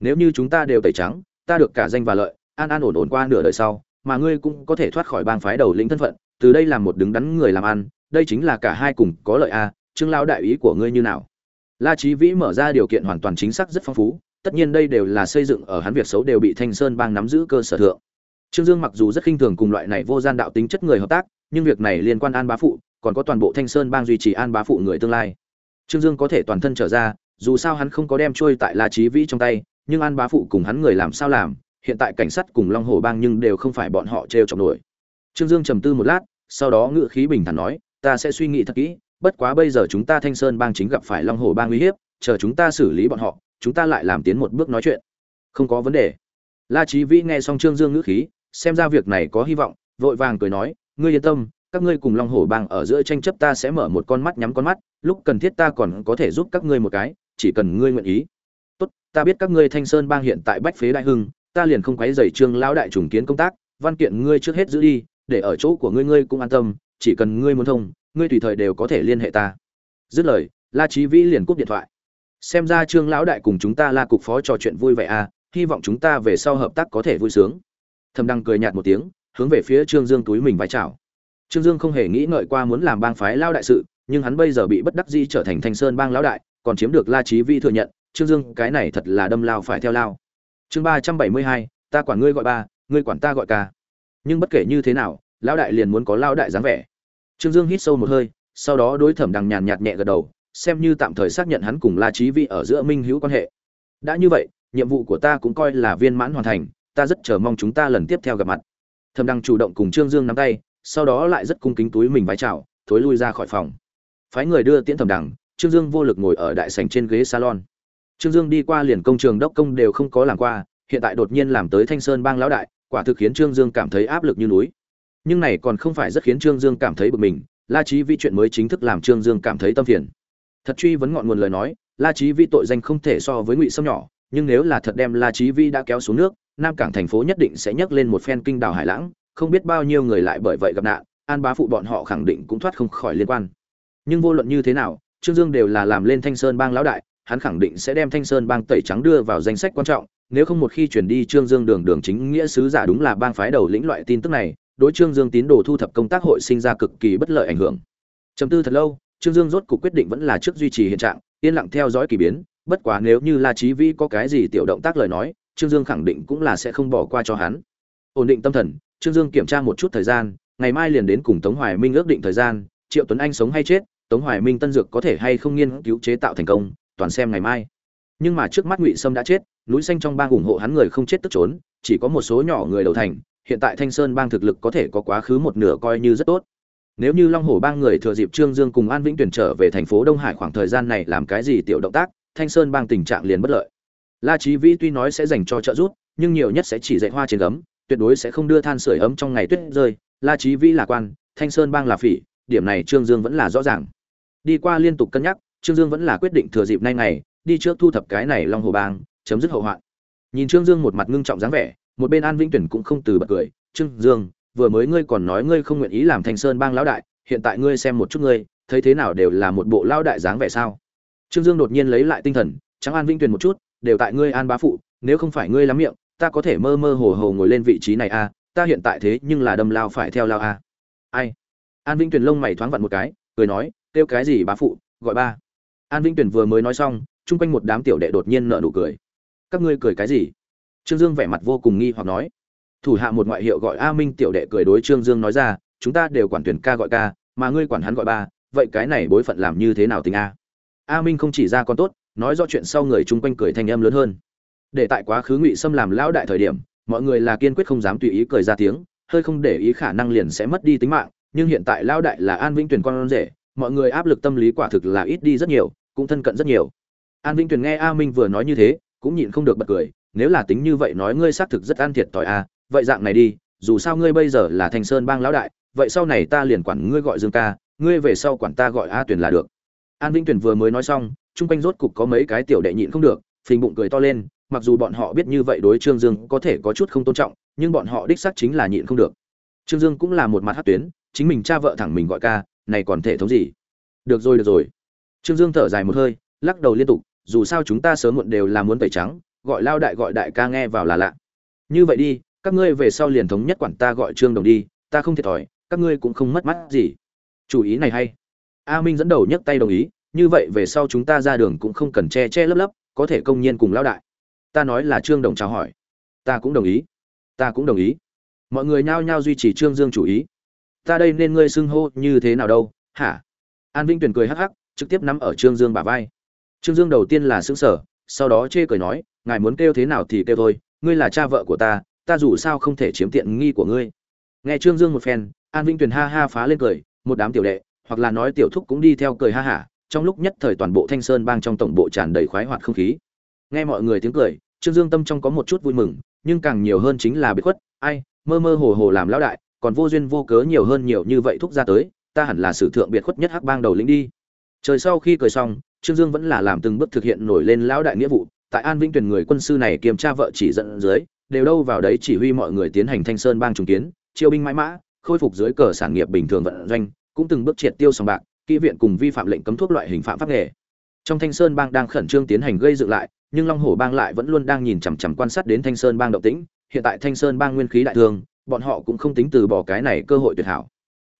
Nếu như chúng ta đều tẩy trắng, ta được cả danh và lợi, an an ổn ổn qua nửa đời sau, mà ngươi cũng có thể thoát khỏi bang phái đầu lĩnh thân phận, từ đây làm một đứng đắn người làm ăn, đây chính là cả hai cùng có lợi a, trương lao đại ý của ngươi như nào? La trí vĩ mở ra điều kiện hoàn toàn chính xác rất phong phú tất nhiên đây đều là xây dựng ở hắn việc xấu đều bị thanh sơn bang nắm giữ cơ sở thượng. Trương dương mặc dù rất khinh thường cùng loại này vô gian đạo tính chất người hợp tác, nhưng việc này liên quan an bá phụ, còn có toàn bộ thanh sơn bang duy trì an bá phụ người tương lai. Trương dương có thể toàn thân trở ra, dù sao hắn không có đem trôi tại la trí vĩ trong tay, nhưng an bá phụ cùng hắn người làm sao làm, hiện tại cảnh sát cùng long hồ bang nhưng đều không phải bọn họ trêu chọc nổi. Trương dương trầm tư một lát, sau đó ngự khí bình thản nói, ta sẽ suy nghĩ thật kỹ, bất quá bây giờ chúng ta thanh sơn bang chính gặp phải long hồ bang uy hiếp, chờ chúng ta xử lý bọn họ chúng ta lại làm tiến một bước nói chuyện. Không có vấn đề. La trí vĩ nghe xong trương dương ngữ khí, xem ra việc này có hy vọng, vội vàng cười nói, ngươi yên tâm, các ngươi cùng long hổ bang ở giữa tranh chấp ta sẽ mở một con mắt nhắm con mắt, lúc cần thiết ta còn có thể giúp các ngươi một cái, chỉ cần ngươi nguyện ý. Tốt, ta biết các ngươi thanh sơn bang hiện tại bách phế đại hưng, ta liền không quấy dày trương lão đại trùng kiến công tác, văn kiện ngươi trước hết giữ đi, để ở chỗ của ngươi ngươi cũng an tâm, chỉ cần ngươi muốn thông, ngươi tùy thời đều có thể liên hệ ta. Dứt lời, la trí vĩ liền cúp điện thoại xem ra trương lão đại cùng chúng ta la cục phó trò chuyện vui vẻ à hy vọng chúng ta về sau hợp tác có thể vui sướng. Thầm đăng cười nhạt một tiếng, hướng về phía trương dương túi mình vái chào. Trương dương không hề nghĩ ngợi qua muốn làm bang phái lao đại sự, nhưng hắn bây giờ bị bất đắc dĩ trở thành thanh sơn bang lão đại, còn chiếm được la trí vi thừa nhận, trương dương, cái này thật là đâm lao phải theo lao. Chương ba trăm bảy mươi hai, ta quản ngươi gọi ba, ngươi quản ta gọi ca. Nhưng bất kể như thế nào, lão đại liền muốn có lao đại dáng vẻ. Trương dương hít sâu một hơi, sau đó đối thẩm đằng nhàn nhạt nhẹ gật đầu xem như tạm thời xác nhận hắn cùng la Chí vi ở giữa minh hữu quan hệ. Đã như vậy nhiệm vụ của ta cũng coi là viên mãn hoàn thành ta rất chờ mong chúng ta lần tiếp theo gặp mặt. Thẩm đăng chủ động cùng trương dương nắm tay sau đó lại rất cung kính túi mình vái chào thối lui ra khỏi phòng. Phái người đưa tiễn thẩm Đăng, trương dương vô lực ngồi ở đại sảnh trên ghế salon. Trương dương đi qua liền công trường đốc công đều không có làm qua hiện tại đột nhiên làm tới thanh sơn bang lão đại quả thực khiến trương dương cảm thấy áp lực như núi. Nhưng này còn không phải rất khiến trương dương cảm thấy bực mình la Chí vi chuyện mới chính thức làm trương dương cảm thấy tâm phiền thật truy vấn ngọn nguồn lời nói, la trí vi tội danh không thể so với ngụy sâm nhỏ, nhưng nếu là thật đem la trí vi đã kéo xuống nước, nam cảng thành phố nhất định sẽ nhấc lên một phen kinh đảo hải lãng, không biết bao nhiêu người lại bởi vậy gặp nạn, an bá phụ bọn họ khẳng định cũng thoát không khỏi liên quan. Nhưng vô luận như thế nào, trương dương đều là làm lên thanh sơn bang lão đại, hắn khẳng định sẽ đem thanh sơn bang tẩy trắng đưa vào danh sách quan trọng, nếu không một khi chuyển đi trương dương đường đường chính nghĩa sứ giả đúng là bang phái đầu lĩnh loại tin tức này, đối trương dương tín đồ thu thập công tác hội sinh ra cực kỳ bất lợi ảnh hưởng. Chấm tư thật lâu trương dương rốt cuộc quyết định vẫn là trước duy trì hiện trạng, yên lặng theo dõi kỳ biến, bất quá nếu như la Chí vĩ có cái gì tiểu động tác lời nói, trương dương khẳng định cũng là sẽ không bỏ qua cho hắn. Ổn định tâm thần, trương dương kiểm tra một chút thời gian, ngày mai liền đến cùng tống hoài minh ước định thời gian, triệu tuấn anh sống hay chết, tống hoài minh tân dược có thể hay không nghiên cứu chế tạo thành công, toàn xem ngày mai. Nhưng mà trước mắt ngụy sâm đã chết, núi xanh trong bang ủng hộ hắn người không chết tức trốn, chỉ có một số nhỏ người đầu thành, hiện tại thanh sơn bang thực lực có thể có quá khứ một nửa coi như rất tốt nếu như long hổ bang người thừa dịp trương dương cùng an vĩnh tuyển trở về thành phố đông hải khoảng thời gian này làm cái gì tiểu động tác, thanh sơn bang tình trạng liền bất lợi. La trí vĩ tuy nói sẽ dành cho trợ giúp, nhưng nhiều nhất sẽ chỉ dạy hoa trên gấm, tuyệt đối sẽ không đưa than sửa ấm trong ngày tuyết rơi. La trí vĩ là quan, thanh sơn bang là phỉ, điểm này trương dương vẫn là rõ ràng. Đi qua liên tục cân nhắc, trương dương vẫn là quyết định thừa dịp nay ngày, đi trước thu thập cái này long hồ bang, chấm dứt hậu hoạn. Nhìn trương dương một mặt ngưng trọng dáng vẻ, một bên an vĩnh tuyển cũng không từ bật cười, trương dương vừa mới ngươi còn nói ngươi không nguyện ý làm thanh sơn bang lão đại hiện tại ngươi xem một chút ngươi thấy thế nào đều là một bộ lão đại dáng vẻ sao? Trương dương đột nhiên lấy lại tinh thần trắng an vĩnh tuyển một chút đều tại ngươi an bá phụ nếu không phải ngươi lắm miệng ta có thể mơ mơ hồ hồ ngồi lên vị trí này a à, ta hiện tại thế nhưng là đâm lao phải theo lao a à. ai? An vĩnh tuyển lông mày thoáng vặn một cái cười nói kêu cái gì bá phụ gọi ba. An vĩnh tuyển vừa mới nói xong chung quanh một đám tiểu đệ đột nhiên nở nụ cười. Các ngươi cười cái gì? Trương dương vẻ mặt vô cùng nghi hoặc nói thủ hạ một ngoại hiệu gọi a minh tiểu đệ cười đối trương dương nói ra, chúng ta đều quản tuyển ca gọi ca, mà ngươi quản hắn gọi ba, vậy cái này bối phận làm như thế nào tình a? A minh không chỉ ra con tốt, nói rõ chuyện sau người chung quanh cười thanh âm lớn hơn. Để tại quá khứ ngụy xâm làm lão đại thời điểm, mọi người là kiên quyết không dám tùy ý cười ra tiếng, hơi không để ý khả năng liền sẽ mất đi tính mạng, nhưng hiện tại lão đại là an vĩnh tuyển con rể, mọi người áp lực tâm lý quả thực là ít đi rất nhiều, cũng thân cận rất nhiều. An vĩnh tuyển nghe a minh vừa nói như thế, cũng nhịn không được bật cười, nếu là tính như vậy nói ngươi xác thực rất an thiệt tỏi a vậy dạng này đi, dù sao ngươi bây giờ là thành sơn bang lão đại, vậy sau này ta liền quản ngươi gọi dương ca, ngươi về sau quản ta gọi a tuyển là được. An vĩnh tuyển vừa mới nói xong, chung quanh rốt cục có mấy cái tiểu đệ nhịn không được, phình bụng cười to lên, mặc dù bọn họ biết như vậy đối trương dương có thể có chút không tôn trọng, nhưng bọn họ đích xác chính là nhịn không được. Trương dương cũng là một mặt hát tuyến, chính mình cha vợ thẳng mình gọi ca, này còn thể thống gì? Được rồi được rồi. Trương dương thở dài một hơi, lắc đầu liên tục, dù sao chúng ta sớm muộn đều là muốn tẩy trắng, gọi lao đại gọi đại ca nghe vào là lạ. Như vậy đi các ngươi về sau liền thống nhất quản ta gọi trương đồng đi, ta không thiệt thòi, các ngươi cũng không mất mắt gì. Chủ ý này hay. A minh dẫn đầu nhấc tay đồng ý, như vậy về sau chúng ta ra đường cũng không cần che che lấp lấp, có thể công nhiên cùng lão đại. Ta nói là trương đồng chào hỏi. Ta cũng đồng ý. Ta cũng đồng ý. Mọi người nhao nhao duy trì trương dương chủ ý. Ta đây nên ngươi xưng hô như thế nào đâu? Hả? An vinh tuyền cười hắc hắc, trực tiếp nắm ở trương dương bả vai. Trương dương đầu tiên là xứng sở sau đó chê cười nói, ngài muốn kêu thế nào thì kêu thôi, ngươi là cha vợ của ta ta dù sao không thể chiếm tiện nghi của ngươi. Nghe trương dương một phen, an vinh tuyền ha ha phá lên cười, một đám tiểu đệ, hoặc là nói tiểu thúc cũng đi theo cười ha hả, trong lúc nhất thời toàn bộ thanh sơn bang trong tổng bộ tràn đầy khoái hoạt không khí. Nghe mọi người tiếng cười, trương dương tâm trong có một chút vui mừng, nhưng càng nhiều hơn chính là bị khuất, ai, mơ mơ hồ hồ làm lão đại, còn vô duyên vô cớ nhiều hơn nhiều như vậy thúc ra tới, ta hẳn là sử thượng biệt khuất nhất hắc bang đầu lĩnh đi. Trời sau khi cười xong, trương dương vẫn là làm từng bước thực hiện nổi lên lão đại nghĩa vụ, tại an vĩnh tuyển người quân sư này kiểm tra vợ chỉ dẫn dưới đều đâu vào đấy chỉ huy mọi người tiến hành thanh sơn bang trùng kiến, chiêu binh mãi mã, khôi phục dưới cờ sản nghiệp bình thường vận doanh, cũng từng bước triệt tiêu sòng bạc, kỹ viện cùng vi phạm lệnh cấm thuốc loại hình phạm pháp nghề. Trong thanh sơn bang đang khẩn trương tiến hành gây dựng lại, nhưng long hồ bang lại vẫn luôn đang nhìn chằm chằm quan sát đến thanh sơn bang động tĩnh, hiện tại thanh sơn bang nguyên khí đại thương bọn họ cũng không tính từ bỏ cái này cơ hội tuyệt hảo.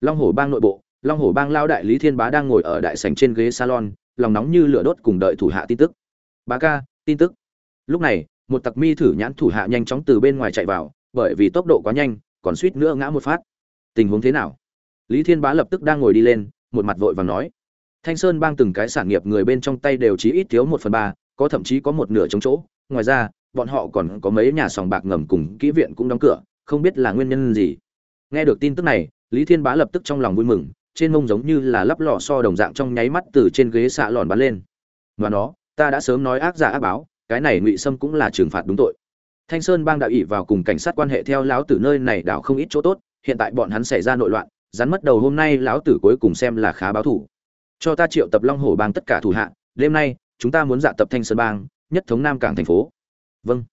Long hồ bang nội bộ, long hồ bang lao đại lý thiên bá đang ngồi ở đại sảnh trên ghế salon, lòng nóng như lửa đốt cùng đợi thủ hạ tin tức. Bá ca, tin tức. Lúc này một tặc mi thử nhãn thủ hạ nhanh chóng từ bên ngoài chạy vào, bởi vì tốc độ quá nhanh, còn suýt nữa ngã một phát. Tình huống thế nào? Lý thiên bá lập tức đang ngồi đi lên, một mặt vội vàng nói. Thanh sơn bang từng cái sản nghiệp người bên trong tay đều chỉ ít thiếu một phần ba, có thậm chí có một nửa chống chỗ. Ngoài ra, bọn họ còn có mấy nhà sòng bạc ngầm cùng kỹ viện cũng đóng cửa, không biết là nguyên nhân gì. Nghe được tin tức này, lý thiên bá lập tức trong lòng vui mừng, trên mông giống như là lắp lò so đồng dạng trong nháy mắt từ trên ghế xạ lòn bắn lên. Và nó, ta đã sớm nói ác giả ác báo cái này ngụy sâm cũng là trừng phạt đúng tội. Thanh sơn bang đã ỉ vào cùng cảnh sát quan hệ theo lão tử nơi này đảo không ít chỗ tốt, hiện tại bọn hắn xảy ra nội loạn, rắn mất đầu hôm nay lão tử cuối cùng xem là khá báo thủ cho ta triệu tập long hổ bang tất cả thủ hạ, đêm nay, chúng ta muốn dạ tập thanh sơn bang, nhất thống nam cảng thành phố. Vâng.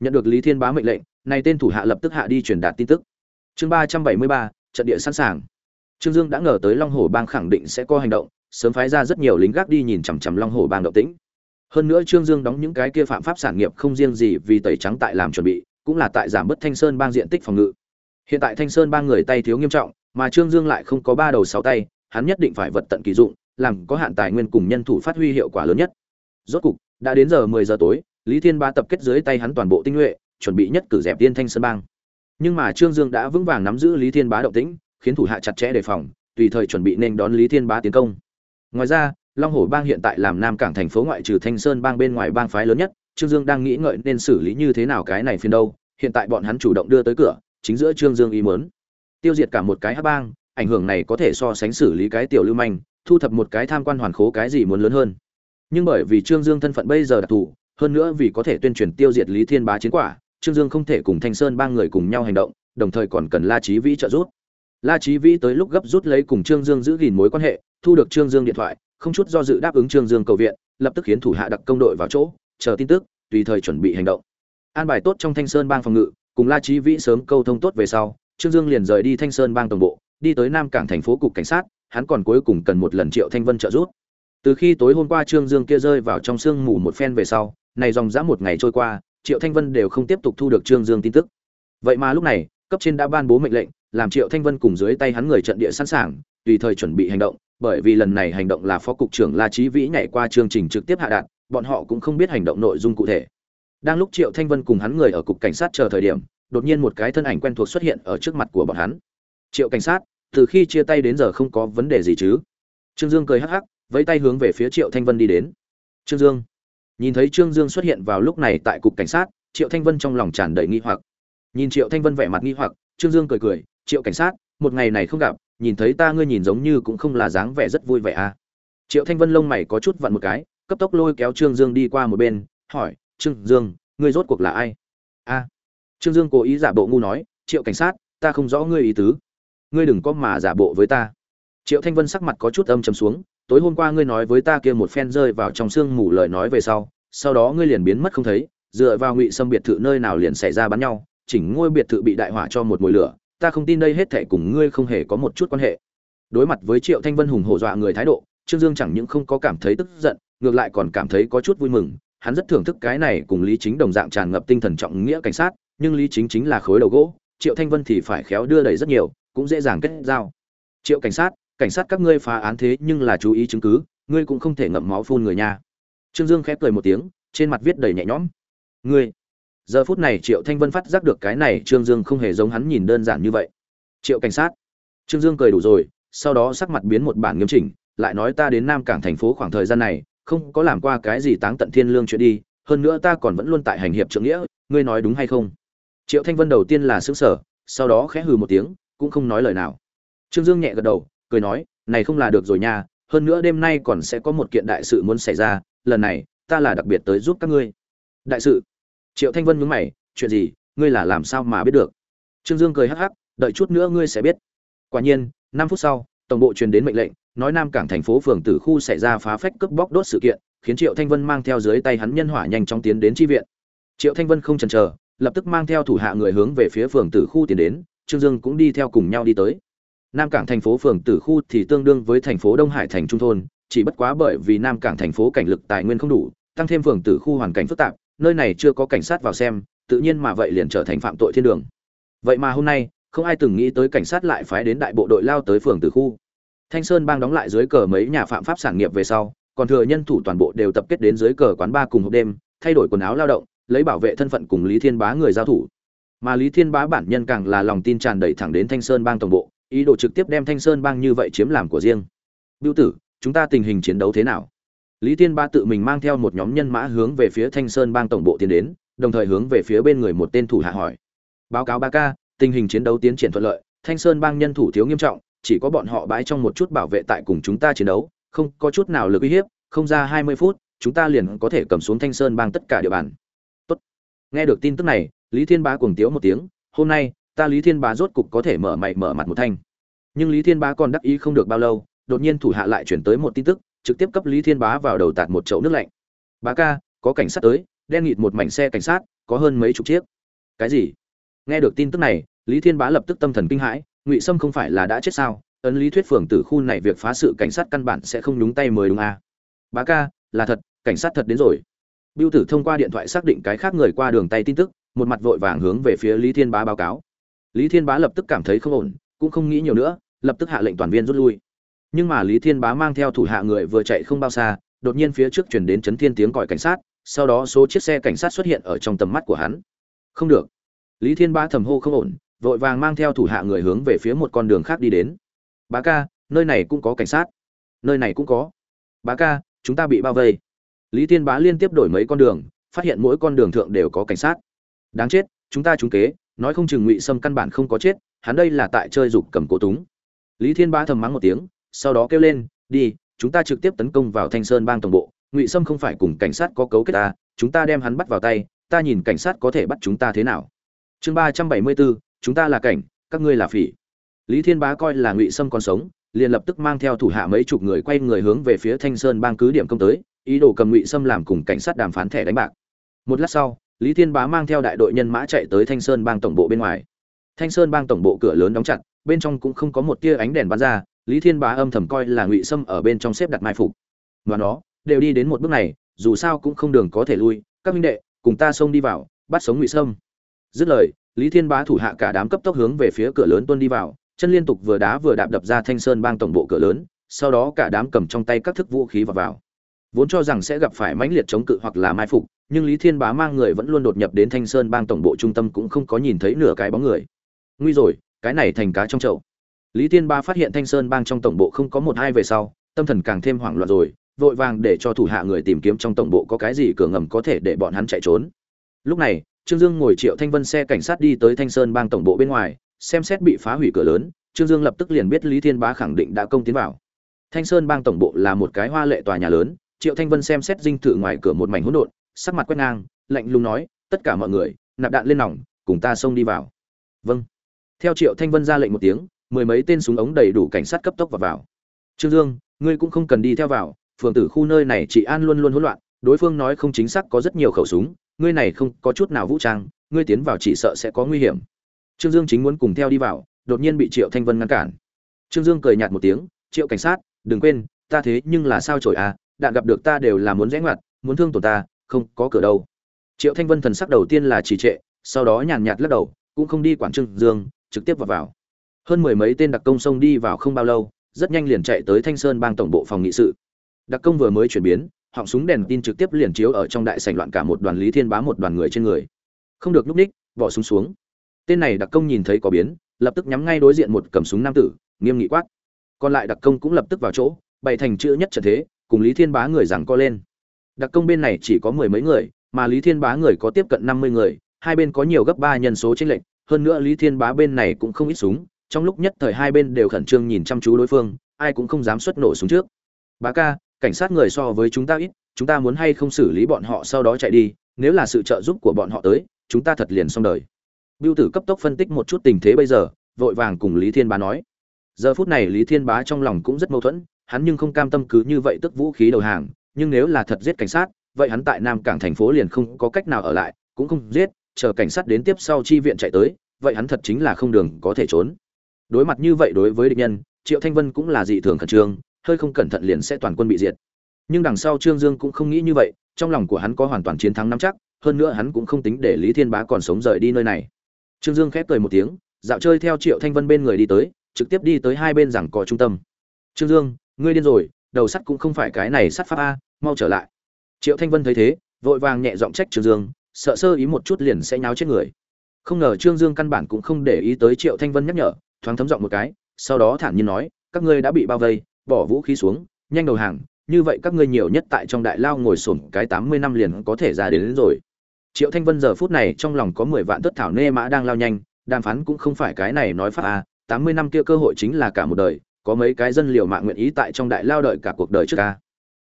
Nhận được lý thiên bá mệnh lệnh này tên thủ hạ lập tức hạ đi truyền đạt tin tức. Chương ba trăm bảy mươi ba, trận địa sẵn sàng. Trương dương đã ngờ tới long hổ bang khẳng định sẽ có hành động, sớm phái ra rất nhiều lính gác đi nhìn chằm chằm long hổ bang động tĩnh hơn nữa trương dương đóng những cái kia phạm pháp sản nghiệp không riêng gì vì tẩy trắng tại làm chuẩn bị, cũng là tại giảm bớt thanh sơn bang diện tích phòng ngự. Hiện tại thanh sơn bang người tay thiếu nghiêm trọng, mà trương dương lại không có ba đầu sáu tay, hắn nhất định phải vật tận kỳ dụng, làm có hạn tài nguyên cùng nhân thủ phát huy hiệu quả lớn nhất. Rốt cục, đã đến giờ mười giờ tối, lý thiên ba tập kết dưới tay hắn toàn bộ tinh nhuệ, chuẩn bị nhất cử dẹp tiên thanh sơn bang. Nhưng mà trương dương đã vững vàng nắm giữ lý thiên bá động tĩnh, khiến thủ hạ chặt chẽ đề phòng, tùy thời chuẩn bị nên đón lý thiên bá tiến công. Ngoài ra long Hổ bang hiện tại làm nam cảng thành phố ngoại trừ thanh sơn bang bên ngoài bang phái lớn nhất, trương dương đang nghĩ ngợi nên xử lý như thế nào cái này phiên đâu, hiện tại bọn hắn chủ động đưa tới cửa, chính giữa trương dương ý muốn. Tiêu diệt cả một cái hắc bang, ảnh hưởng này có thể so sánh xử lý cái tiểu lưu manh, thu thập một cái tham quan hoàn khố cái gì muốn lớn hơn. Nhưng bởi vì trương dương thân phận bây giờ đặc thù, hơn nữa vì có thể tuyên truyền tiêu diệt lý thiên bá chiến quả, trương dương không thể cùng thanh sơn ba người cùng nhau hành động, đồng thời còn cần la Chí vĩ trợ giúp. La Chí vĩ tới lúc gấp rút lấy cùng trương dương giữ gìn mối quan hệ, thu được trương dương điện thoại không chút do dự đáp ứng trương dương cầu viện, lập tức khiến thủ hạ đặc công đội vào chỗ, chờ tin tức, tùy thời chuẩn bị hành động. An bài tốt trong thanh sơn bang phòng ngự, cùng la trí vĩ sớm câu thông tốt về sau, trương dương liền rời đi thanh sơn bang tổng bộ, đi tới nam cảng thành phố cục cảnh sát, hắn còn cuối cùng cần một lần triệu thanh vân trợ giúp. Từ khi tối hôm qua trương dương kia rơi vào trong sương mù một phen về sau, này dòng dã một ngày trôi qua, triệu thanh vân đều không tiếp tục thu được trương dương tin tức. Vậy mà lúc này, cấp trên đã ban bố mệnh lệnh, làm triệu thanh vân cùng dưới tay hắn người trận địa sẵn sàng, tùy thời chuẩn bị hành động bởi vì lần này hành động là phó cục trưởng la chí vĩ nhảy qua chương trình trực tiếp hạ đạn, bọn họ cũng không biết hành động nội dung cụ thể. Đang lúc triệu thanh vân cùng hắn người ở cục cảnh sát chờ thời điểm, đột nhiên một cái thân ảnh quen thuộc xuất hiện ở trước mặt của bọn hắn. Triệu cảnh sát, từ khi chia tay đến giờ không có vấn đề gì chứ? Trương dương cười hắc hắc, vẫy tay hướng về phía triệu thanh vân đi đến. Trương dương. Nhìn thấy trương dương xuất hiện vào lúc này tại cục cảnh sát, triệu thanh vân trong lòng tràn đầy nghi hoặc. Nhìn triệu thanh vân vẻ mặt nghi hoặc, trương dương cười cười, triệu cảnh sát, một ngày này không gặp nhìn thấy ta ngươi nhìn giống như cũng không là dáng vẻ rất vui vẻ à. Triệu thanh vân lông mày có chút vặn một cái, cấp tốc lôi kéo trương dương đi qua một bên, hỏi, trương dương, ngươi rốt cuộc là ai? A. Trương dương cố ý giả bộ ngu nói, triệu cảnh sát, ta không rõ ngươi ý tứ. Ngươi đừng có mà giả bộ với ta. Triệu thanh vân sắc mặt có chút âm trầm xuống, tối hôm qua ngươi nói với ta kia một phen rơi vào trong sương mù lời nói về sau sau đó ngươi liền biến mất không thấy, dựa vào ngụy xâm biệt thự nơi nào liền xảy ra bắn nhau, chỉnh ngôi biệt thự bị đại hỏa cho một mùi lửa ta không tin đây hết thảy cùng ngươi không hề có một chút quan hệ. Đối mặt với triệu thanh vân hùng hổ dọa người thái độ, trương dương chẳng những không có cảm thấy tức giận, ngược lại còn cảm thấy có chút vui mừng. Hắn rất thưởng thức cái này cùng lý chính đồng dạng tràn ngập tinh thần trọng nghĩa cảnh sát, nhưng lý chính chính là khối đầu gỗ, triệu thanh vân thì phải khéo đưa đẩy rất nhiều, cũng dễ dàng kết giao. Triệu cảnh sát cảnh sát các ngươi phá án thế nhưng là chú ý chứng cứ, ngươi cũng không thể ngậm máu phun người nha. Trương dương khép cười một tiếng, trên mặt viết đầy nhẹ nhõm. Ngươi giờ phút này triệu thanh vân phát giác được cái này trương dương không hề giống hắn nhìn đơn giản như vậy. Triệu cảnh sát. Trương dương cười đủ rồi, sau đó sắc mặt biến một bản nghiêm chỉnh, lại nói ta đến nam cảng thành phố khoảng thời gian này, không có làm qua cái gì táng tận thiên lương chuyện đi, hơn nữa ta còn vẫn luôn tại hành hiệp trượng nghĩa, ngươi nói đúng hay không? Triệu thanh vân đầu tiên là xứng sở sau đó khẽ hừ một tiếng, cũng không nói lời nào. Trương dương nhẹ gật đầu, cười nói, này không là được rồi nha, hơn nữa đêm nay còn sẽ có một kiện đại sự muốn xảy ra, lần này ta là đặc biệt tới giúp các ngươi. Đại sự? Triệu thanh vân nhướng mày, chuyện gì? Ngươi là làm sao mà biết được? Trương dương cười hắc hắc, đợi chút nữa ngươi sẽ biết. Quả nhiên, năm phút sau, tổng bộ truyền đến mệnh lệnh, nói nam cảng thành phố phường tử khu xảy ra phá phách cướp bóc đốt sự kiện, khiến triệu thanh vân mang theo dưới tay hắn nhân hỏa nhanh chóng tiến đến tri viện. Triệu thanh vân không chần chờ, lập tức mang theo thủ hạ người hướng về phía phường tử khu tiến đến, trương dương cũng đi theo cùng nhau đi tới. Nam cảng thành phố phường tử khu thì tương đương với thành phố đông hải thành trung thôn, chỉ bất quá bởi vì nam cảng thành phố cảnh lực tài nguyên không đủ, tăng thêm phường tử khu hoàn cảnh phức tạp nơi này chưa có cảnh sát vào xem, tự nhiên mà vậy liền trở thành phạm tội thiên đường. Vậy mà hôm nay, không ai từng nghĩ tới cảnh sát lại phái đến đại bộ đội lao tới phường từ khu. Thanh sơn bang đóng lại dưới cờ mấy nhà phạm pháp sản nghiệp về sau, còn thừa nhân thủ toàn bộ đều tập kết đến dưới cờ quán ba cùng hộp đêm, thay đổi quần áo lao động, lấy bảo vệ thân phận cùng lý thiên bá người giao thủ. Mà lý thiên bá bản nhân càng là lòng tin tràn đầy thẳng đến thanh sơn bang tổng bộ, ý đồ trực tiếp đem thanh sơn bang như vậy chiếm làm của riêng. Biêu tử, chúng ta tình hình chiến đấu thế nào? Lý thiên Ba tự mình mang theo một nhóm nhân mã hướng về phía thanh sơn bang tổng bộ tiến đến, đồng thời hướng về phía bên người một tên thủ hạ hỏi. Báo cáo ba ca, tình hình chiến đấu tiến triển thuận lợi, thanh sơn bang nhân thủ thiếu nghiêm trọng, chỉ có bọn họ bãi trong một chút bảo vệ tại cùng chúng ta chiến đấu, không có chút nào lực uy hiếp, không ra hai mươi phút, chúng ta liền có thể cầm xuống thanh sơn bang tất cả địa bàn. Tốt. nghe được tin tức này, lý thiên bá cuồng tiếu một tiếng, hôm nay, ta lý thiên bá rốt cục có thể mở mày mở mặt một thanh. Nhưng lý thiên bá còn đắc ý không được bao lâu, đột nhiên thủ hạ lại chuyển tới một tin tức trực tiếp cấp lý thiên bá vào đầu tạt một chậu nước lạnh. Bá ca, có cảnh sát tới, đen nghịt một mảnh xe cảnh sát, có hơn mấy chục chiếc. Cái gì? Nghe được tin tức này, lý thiên bá lập tức tâm thần kinh hãi, ngụy sâm không phải là đã chết sao? Ấn lý thuyết phường tử khu này việc phá sự cảnh sát căn bản sẽ không nhúng tay mời đúng à. bá ca, là thật, cảnh sát thật đến rồi. Biêu tử thông qua điện thoại xác định cái khác người qua đường tay tin tức, một mặt vội vàng hướng về phía lý thiên bá báo cáo. Lý thiên bá lập tức cảm thấy không ổn, cũng không nghĩ nhiều nữa, lập tức hạ lệnh toàn viên rút lui nhưng mà lý thiên bá mang theo thủ hạ người vừa chạy không bao xa, đột nhiên phía trước chuyển đến chấn thiên tiếng còi cảnh sát, sau đó số chiếc xe cảnh sát xuất hiện ở trong tầm mắt của hắn. Không được. Lý thiên bá thầm hô không ổn, vội vàng mang theo thủ hạ người hướng về phía một con đường khác đi đến. Bá ca, nơi này cũng có cảnh sát. Nơi này cũng có. Bá ca, chúng ta bị bao vây. Lý thiên bá liên tiếp đổi mấy con đường, phát hiện mỗi con đường thượng đều có cảnh sát. Đáng chết, chúng ta trúng kế, nói không chừng ngụy sâm căn bản không có chết, hắn đây là tại chơi dục cầm cố túng. Lý thiên bá thầm mắng một tiếng sau đó kêu lên, đi, chúng ta trực tiếp tấn công vào thanh sơn bang tổng bộ, ngụy sâm không phải cùng cảnh sát có cấu kết ta chúng ta đem hắn bắt vào tay, ta nhìn cảnh sát có thể bắt chúng ta thế nào. Chương ba trăm bảy mươi bốn, chúng ta là cảnh, các ngươi là phỉ. Lý thiên bá coi là ngụy sâm còn sống, liền lập tức mang theo thủ hạ mấy chục người quay người hướng về phía thanh sơn bang cứ điểm công tới, ý đồ cầm ngụy sâm làm cùng cảnh sát đàm phán thẻ đánh bạc. Một lát sau, lý thiên bá mang theo đại đội nhân mã chạy tới thanh sơn bang tổng bộ bên ngoài. Thanh sơn bang tổng bộ cửa lớn đóng chặt, bên trong cũng không có một tia ánh đèn bắn ra lý thiên bá âm thầm coi là ngụy sâm ở bên trong xếp đặt mai phục. Và nó, đều đi đến một bước này, dù sao cũng không đường có thể lui. Các minh đệ, cùng ta xông đi vào, bắt sống ngụy sâm. Dứt lời, lý thiên bá thủ hạ cả đám cấp tốc hướng về phía cửa lớn tuân đi vào. Chân liên tục vừa đá vừa đạp đập ra thanh sơn bang tổng bộ cửa lớn, sau đó cả đám cầm trong tay các thức vũ khí vào vào. Vốn cho rằng sẽ gặp phải mãnh liệt chống cự hoặc là mai phục, nhưng lý thiên bá mang người vẫn luôn đột nhập đến thanh sơn bang tổng bộ trung tâm cũng không có nhìn thấy nửa cái bóng người. Nguy rồi, cái này thành cá trong chậu lý thiên bá phát hiện thanh sơn bang trong tổng bộ không có một hai về sau, tâm thần càng thêm hoảng loạn rồi, vội vàng để cho thủ hạ người tìm kiếm trong tổng bộ có cái gì cửa ngầm có thể để bọn hắn chạy trốn. Lúc này, trương dương ngồi triệu thanh vân xe cảnh sát đi tới thanh sơn bang tổng bộ bên ngoài, xem xét bị phá hủy cửa lớn, trương dương lập tức liền biết lý thiên bá khẳng định đã công tiến vào. Thanh sơn bang tổng bộ là một cái hoa lệ tòa nhà lớn, triệu thanh vân xem xét dinh thự ngoài cửa một mảnh hỗn độn, sắc mặt quét ngang, lạnh lùng nói, tất cả mọi người, nạp đạn lên nòng, cùng ta xông đi vào. Vâng. Theo triệu thanh vân ra lệnh một tiếng mười mấy tên súng ống đầy đủ cảnh sát cấp tốc vào vào. Trương dương, ngươi cũng không cần đi theo vào, phường tử khu nơi này chị an luôn luôn hỗn loạn, đối phương nói không chính xác có rất nhiều khẩu súng, ngươi này không có chút nào vũ trang, ngươi tiến vào chỉ sợ sẽ có nguy hiểm. Trương dương chính muốn cùng theo đi vào, đột nhiên bị triệu thanh vân ngăn cản. Trương dương cười nhạt một tiếng, triệu cảnh sát, đừng quên, ta thế nhưng là sao trổi à đạn gặp được ta đều là muốn rẽ ngoặt, muốn thương tổn ta, không có cửa đâu. Triệu thanh vân thần sắc đầu tiên là trì trệ, sau đó nhàn nhạt lắc đầu, cũng không đi quản trương dương, trực tiếp vào vào hơn mười mấy tên đặc công xông đi vào không bao lâu, rất nhanh liền chạy tới thanh sơn bang tổng bộ phòng nghị sự. Đặc công vừa mới chuyển biến, họng súng đèn tin trực tiếp liền chiếu ở trong đại sảnh loạn cả một đoàn lý thiên bá một đoàn người trên người. Không được núp ních, bỏ súng xuống. Tên này đặc công nhìn thấy có biến, lập tức nhắm ngay đối diện một cầm súng nam tử, nghiêm nghị quát. Còn lại đặc công cũng lập tức vào chỗ, bày thành chữ nhất trận thế, cùng lý thiên bá người rằng co lên. Đặc công bên này chỉ có mười mấy người, mà lý thiên bá người có tiếp cận năm mươi người, hai bên có nhiều gấp ba nhân số tranh lệch, hơn nữa lý thiên bá bên này cũng không ít súng trong lúc nhất thời hai bên đều khẩn trương nhìn chăm chú đối phương, ai cũng không dám xuất nổ súng trước. Bá ca, cảnh sát người so với chúng ta ít, chúng ta muốn hay không xử lý bọn họ sau đó chạy đi, nếu là sự trợ giúp của bọn họ tới, chúng ta thật liền xong đời. Biêu tử cấp tốc phân tích một chút tình thế bây giờ, vội vàng cùng lý thiên bá nói. Giờ phút này lý thiên bá trong lòng cũng rất mâu thuẫn, hắn nhưng không cam tâm cứ như vậy tức vũ khí đầu hàng, nhưng nếu là thật giết cảnh sát, vậy hắn tại nam cảng thành phố liền không có cách nào ở lại, cũng không giết, chờ cảnh sát đến tiếp sau chi viện chạy tới, vậy hắn thật chính là không đường có thể trốn đối mặt như vậy đối với địch nhân, triệu thanh vân cũng là dị thường khẩn trương, hơi không cẩn thận liền sẽ toàn quân bị diệt. Nhưng đằng sau trương dương cũng không nghĩ như vậy, trong lòng của hắn có hoàn toàn chiến thắng nắm chắc, hơn nữa hắn cũng không tính để lý thiên bá còn sống rời đi nơi này. Trương dương khép cười một tiếng, dạo chơi theo triệu thanh vân bên người đi tới, trực tiếp đi tới hai bên giảng cò trung tâm. Trương dương, ngươi điên rồi, đầu sắt cũng không phải cái này sắt pháp a, mau trở lại. Triệu thanh vân thấy thế, vội vàng nhẹ giọng trách trương dương, sợ sơ ý một chút liền sẽ nháo chết người. Không ngờ trương dương căn bản cũng không để ý tới triệu thanh vân nhắc nhở thoáng thấm giọng một cái sau đó thản nhiên nói các ngươi đã bị bao vây bỏ vũ khí xuống nhanh đầu hàng như vậy các ngươi nhiều nhất tại trong đại lao ngồi xổm cái tám mươi năm liền có thể ra đến, đến rồi. Triệu thanh vân giờ phút này trong lòng có mười vạn tất thảo nê mã đang lao nhanh đàm phán cũng không phải cái này nói pháp a tám mươi năm kia cơ hội chính là cả một đời có mấy cái dân liều mạng nguyện ý tại trong đại lao đợi cả cuộc đời trước ca.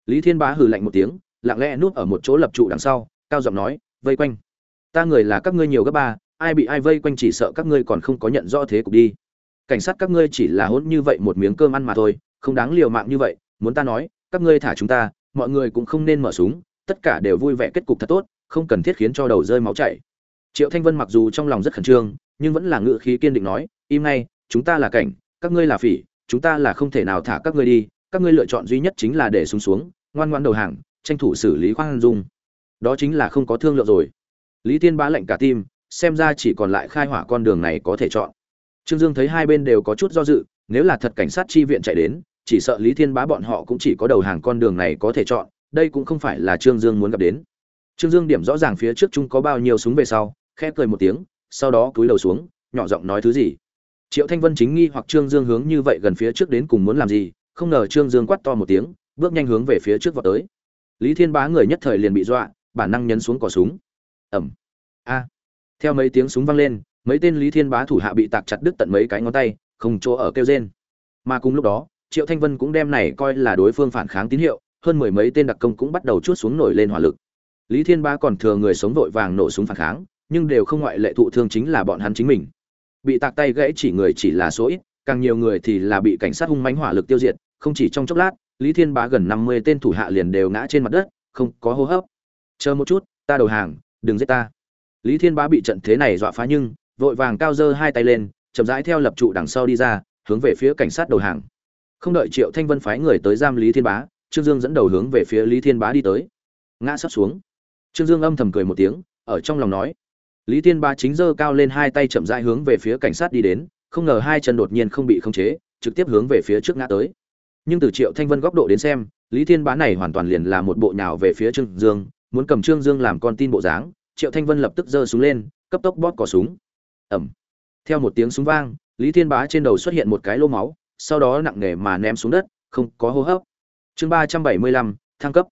Lý thiên bá hừ lạnh một tiếng lặng lẽ núp ở một chỗ lập trụ đằng sau cao giọng nói vây quanh ta người là các ngươi nhiều gấp ba ai bị ai vây quanh chỉ sợ các ngươi còn không có nhận rõ thế cục đi cảnh sát các ngươi chỉ là hôn như vậy một miếng cơm ăn mà thôi, không đáng liều mạng như vậy, muốn ta nói, các ngươi thả chúng ta, mọi người cũng không nên mở súng, tất cả đều vui vẻ kết cục thật tốt, không cần thiết khiến cho đầu rơi máu chảy. Triệu thanh vân mặc dù trong lòng rất khẩn trương, nhưng vẫn là ngự khí kiên định nói, im ngay, chúng ta là cảnh, các ngươi là phỉ, chúng ta là không thể nào thả các ngươi đi, các ngươi lựa chọn duy nhất chính là để xuống xuống, ngoan ngoan đầu hàng, tranh thủ xử lý khoan dung. Đó chính là không có thương lượng rồi. Lý tiên bá lệnh cả tim, xem ra chỉ còn lại khai hỏa con đường này có thể chọn trương dương thấy hai bên đều có chút do dự nếu là thật cảnh sát chi viện chạy đến chỉ sợ lý thiên bá bọn họ cũng chỉ có đầu hàng con đường này có thể chọn đây cũng không phải là trương dương muốn gặp đến. Trương dương điểm rõ ràng phía trước chúng có bao nhiêu súng về sau khẽ cười một tiếng sau đó cúi đầu xuống nhỏ giọng nói thứ gì. Triệu thanh vân chính nghi hoặc trương dương hướng như vậy gần phía trước đến cùng muốn làm gì không ngờ trương dương quát to một tiếng bước nhanh hướng về phía trước vọt tới. Lý thiên bá người nhất thời liền bị dọa bản năng nhấn xuống cò súng. Ầm, a. Theo mấy tiếng súng vang lên mấy tên lý thiên bá thủ hạ bị tạc chặt đứt tận mấy cái ngón tay, không chỗ ở kêu rên. Mà cùng lúc đó, triệu thanh vân cũng đem này coi là đối phương phản kháng tín hiệu, hơn mười mấy tên đặc công cũng bắt đầu chút xuống nổi lên hỏa lực. Lý thiên bá còn thừa người sống vội vàng nổ súng phản kháng, nhưng đều không ngoại lệ thụ thương chính là bọn hắn chính mình. Bị tạc tay gãy chỉ người chỉ là số ít, càng nhiều người thì là bị cảnh sát hung mánh hỏa lực tiêu diệt, không chỉ trong chốc lát, lý thiên bá gần năm mươi tên thủ hạ liền đều ngã trên mặt đất, không có hô hấp. Chờ một chút, ta đầu hàng, đừng giết ta. Lý thiên bá bị trận thế này dọa phá nhưng vội vàng cao dơ hai tay lên, chậm rãi theo lập trụ đằng sau đi ra, hướng về phía cảnh sát đầu hàng. Không đợi triệu thanh vân phái người tới giam lý thiên bá, trương dương dẫn đầu hướng về phía lý thiên bá đi tới. Ngã sắp xuống. Trương dương âm thầm cười một tiếng, ở trong lòng nói. Lý thiên bá chính dơ cao lên hai tay chậm rãi hướng về phía cảnh sát đi đến, không ngờ hai chân đột nhiên không bị khống chế, trực tiếp hướng về phía trước ngã tới. Nhưng từ triệu thanh vân góc độ đến xem, lý thiên bá này hoàn toàn liền là một bộ nhào về phía trương dương, muốn cầm trương dương làm con tin bộ dáng. Triệu thanh vân lập tức giơ súng lên, cấp tốc bóp cò súng ẩm. Theo một tiếng súng vang, lý thiên bá trên đầu xuất hiện một cái lô máu, sau đó nặng nề mà ném xuống đất, không có hô hấp. Chương ba trăm bảy mươi lăm, thăng cấp.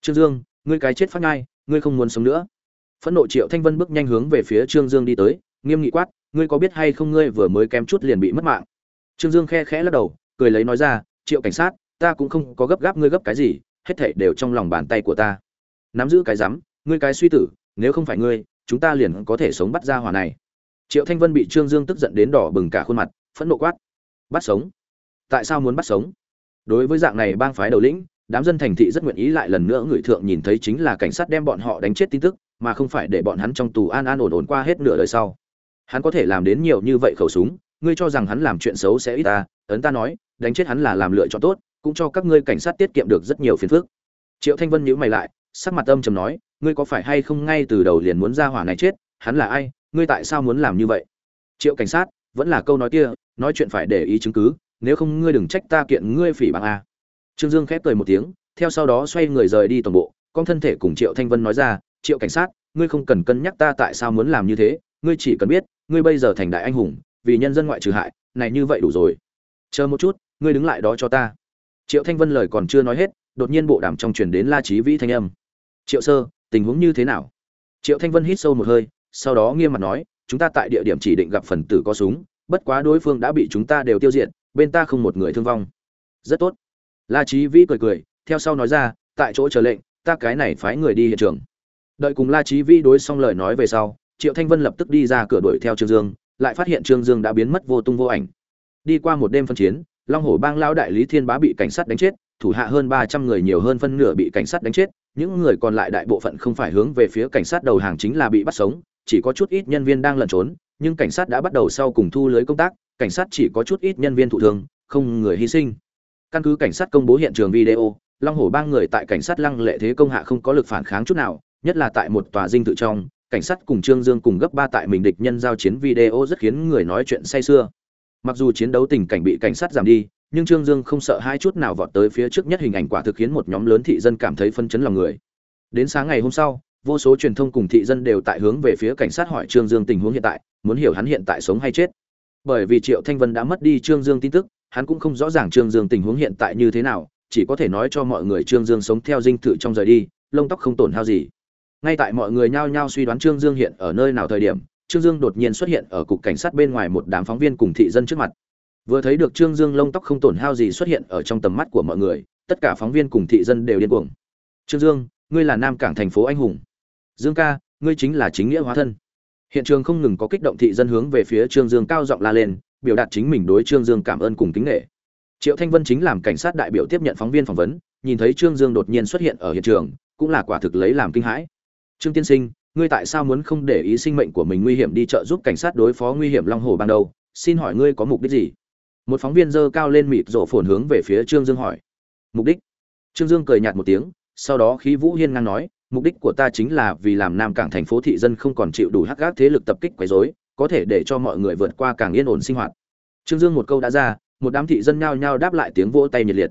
Trương dương, ngươi cái chết phát ngay ngươi không muốn sống nữa. Phẫn nộ triệu thanh vân bước nhanh hướng về phía trương dương đi tới, nghiêm nghị quát, ngươi có biết hay không ngươi vừa mới kém chút liền bị mất mạng. Trương dương khe khẽ lắc đầu, cười lấy nói ra, triệu cảnh sát, ta cũng không có gấp gáp ngươi gấp cái gì, hết thảy đều trong lòng bàn tay của ta. Nắm giữ cái rắm, ngươi cái suy tử, nếu không phải ngươi, chúng ta liền có thể sống bắt ra hỏa này triệu thanh vân bị trương dương tức giận đến đỏ bừng cả khuôn mặt, phẫn nộ quát. Bắt sống? Tại sao muốn bắt sống? Đối với dạng này bang phái đầu lĩnh, đám dân thành thị rất nguyện ý lại lần nữa người thượng nhìn thấy chính là cảnh sát đem bọn họ đánh chết tin tức, mà không phải để bọn hắn trong tù an an ổn ổn qua hết nửa đời sau. Hắn có thể làm đến nhiều như vậy khẩu súng, ngươi cho rằng hắn làm chuyện xấu sẽ ít ta, ấn ta nói, đánh chết hắn là làm lựa chọn tốt, cũng cho các ngươi cảnh sát tiết kiệm được rất nhiều phiền phức. Triệu thanh vân nhíu mày lại, sắc mặt âm trầm nói, ngươi có phải hay không ngay từ đầu liền muốn ra hỏa này chết, hắn là ai ngươi tại sao muốn làm như vậy? Triệu cảnh sát, vẫn là câu nói kia, nói chuyện phải để ý chứng cứ, nếu không ngươi đừng trách ta kiện ngươi phỉ bằng a. Trương dương khép cười một tiếng, theo sau đó xoay người rời đi toàn bộ, con thân thể cùng triệu thanh vân nói ra, triệu cảnh sát, ngươi không cần cân nhắc ta tại sao muốn làm như thế, ngươi chỉ cần biết, ngươi bây giờ thành đại anh hùng, vì nhân dân ngoại trừ hại, này như vậy đủ rồi. Chờ một chút, ngươi đứng lại đó cho ta. Triệu thanh vân lời còn chưa nói hết, đột nhiên bộ đàm trong truyền đến la trí vĩ thanh âm. Triệu sơ, tình huống như thế nào? Triệu thanh vân hít sâu một hơi sau đó nghiêm mặt nói, chúng ta tại địa điểm chỉ định gặp phần tử có súng, bất quá đối phương đã bị chúng ta đều tiêu diệt, bên ta không một người thương vong. Rất tốt. La trí vĩ cười cười, theo sau nói ra, tại chỗ chờ lệnh, ta cái này phái người đi hiện trường. Đợi cùng la trí vĩ đối xong lời nói về sau, triệu thanh vân lập tức đi ra cửa đuổi theo trương dương, lại phát hiện trương dương đã biến mất vô tung vô ảnh. Đi qua một đêm phân chiến, long hổ bang lao đại lý thiên bá bị cảnh sát đánh chết, thủ hạ hơn ba trăm người nhiều hơn phân nửa bị cảnh sát đánh chết, những người còn lại đại bộ phận không phải hướng về phía cảnh sát đầu hàng chính là bị bắt sống chỉ có chút ít nhân viên đang lẩn trốn, nhưng cảnh sát đã bắt đầu sau cùng thu lưới công tác, cảnh sát chỉ có chút ít nhân viên thụ thương, không người hy sinh. Căn cứ cảnh sát công bố hiện trường video, long hổ ba người tại cảnh sát lăng lệ thế công hạ không có lực phản kháng chút nào, nhất là tại một tòa dinh tự trong, cảnh sát cùng trương dương cùng gấp ba tại mình địch nhân giao chiến video rất khiến người nói chuyện say sưa. Mặc dù chiến đấu tình cảnh bị cảnh sát giảm đi, nhưng trương dương không sợ hai chút nào vọt tới phía trước nhất hình ảnh quả thực khiến một nhóm lớn thị dân cảm thấy phân chấn lòng người. Đến sáng ngày hôm sau vô số truyền thông cùng thị dân đều tại hướng về phía cảnh sát hỏi trương dương tình huống hiện tại, muốn hiểu hắn hiện tại sống hay chết. Bởi vì triệu thanh vân đã mất đi trương dương tin tức, hắn cũng không rõ ràng trương dương tình huống hiện tại như thế nào, chỉ có thể nói cho mọi người trương dương sống theo dinh thự trong rời đi, lông tóc không tổn hao gì. Ngay tại mọi người nhao nhao suy đoán trương dương hiện ở nơi nào thời điểm, trương dương đột nhiên xuất hiện ở cục cảnh sát bên ngoài một đám phóng viên cùng thị dân trước mặt. Vừa thấy được trương dương lông tóc không tổn hao gì xuất hiện ở trong tầm mắt của mọi người, tất cả phóng viên cùng thị dân đều điên cuồng. Trương dương, ngươi là nam cảng thành phố anh hùng dương ca, ngươi chính là chính nghĩa hóa thân. Hiện trường không ngừng có kích động thị dân hướng về phía trương dương cao giọng la lên, biểu đạt chính mình đối trương dương cảm ơn cùng kính nghệ triệu thanh vân chính làm cảnh sát đại biểu tiếp nhận phóng viên phỏng vấn, nhìn thấy trương dương đột nhiên xuất hiện ở hiện trường, cũng là quả thực lấy làm kinh hãi. Trương tiên sinh, ngươi tại sao muốn không để ý sinh mệnh của mình nguy hiểm đi trợ giúp cảnh sát đối phó nguy hiểm long hồ ban đầu xin hỏi ngươi có mục đích gì? Một phóng viên dơ cao lên mịt rổ phồn hướng về phía trương dương hỏi. Mục đích? Trương dương cười nhạt một tiếng, sau đó khí vũ hiên ngang nói mục đích của ta chính là vì làm nam cảng thành phố thị dân không còn chịu đủ hắc gác thế lực tập kích quấy rối, có thể để cho mọi người vượt qua càng yên ổn sinh hoạt. Trương dương một câu đã ra, một đám thị dân nhao nhao đáp lại tiếng vỗ tay nhiệt liệt.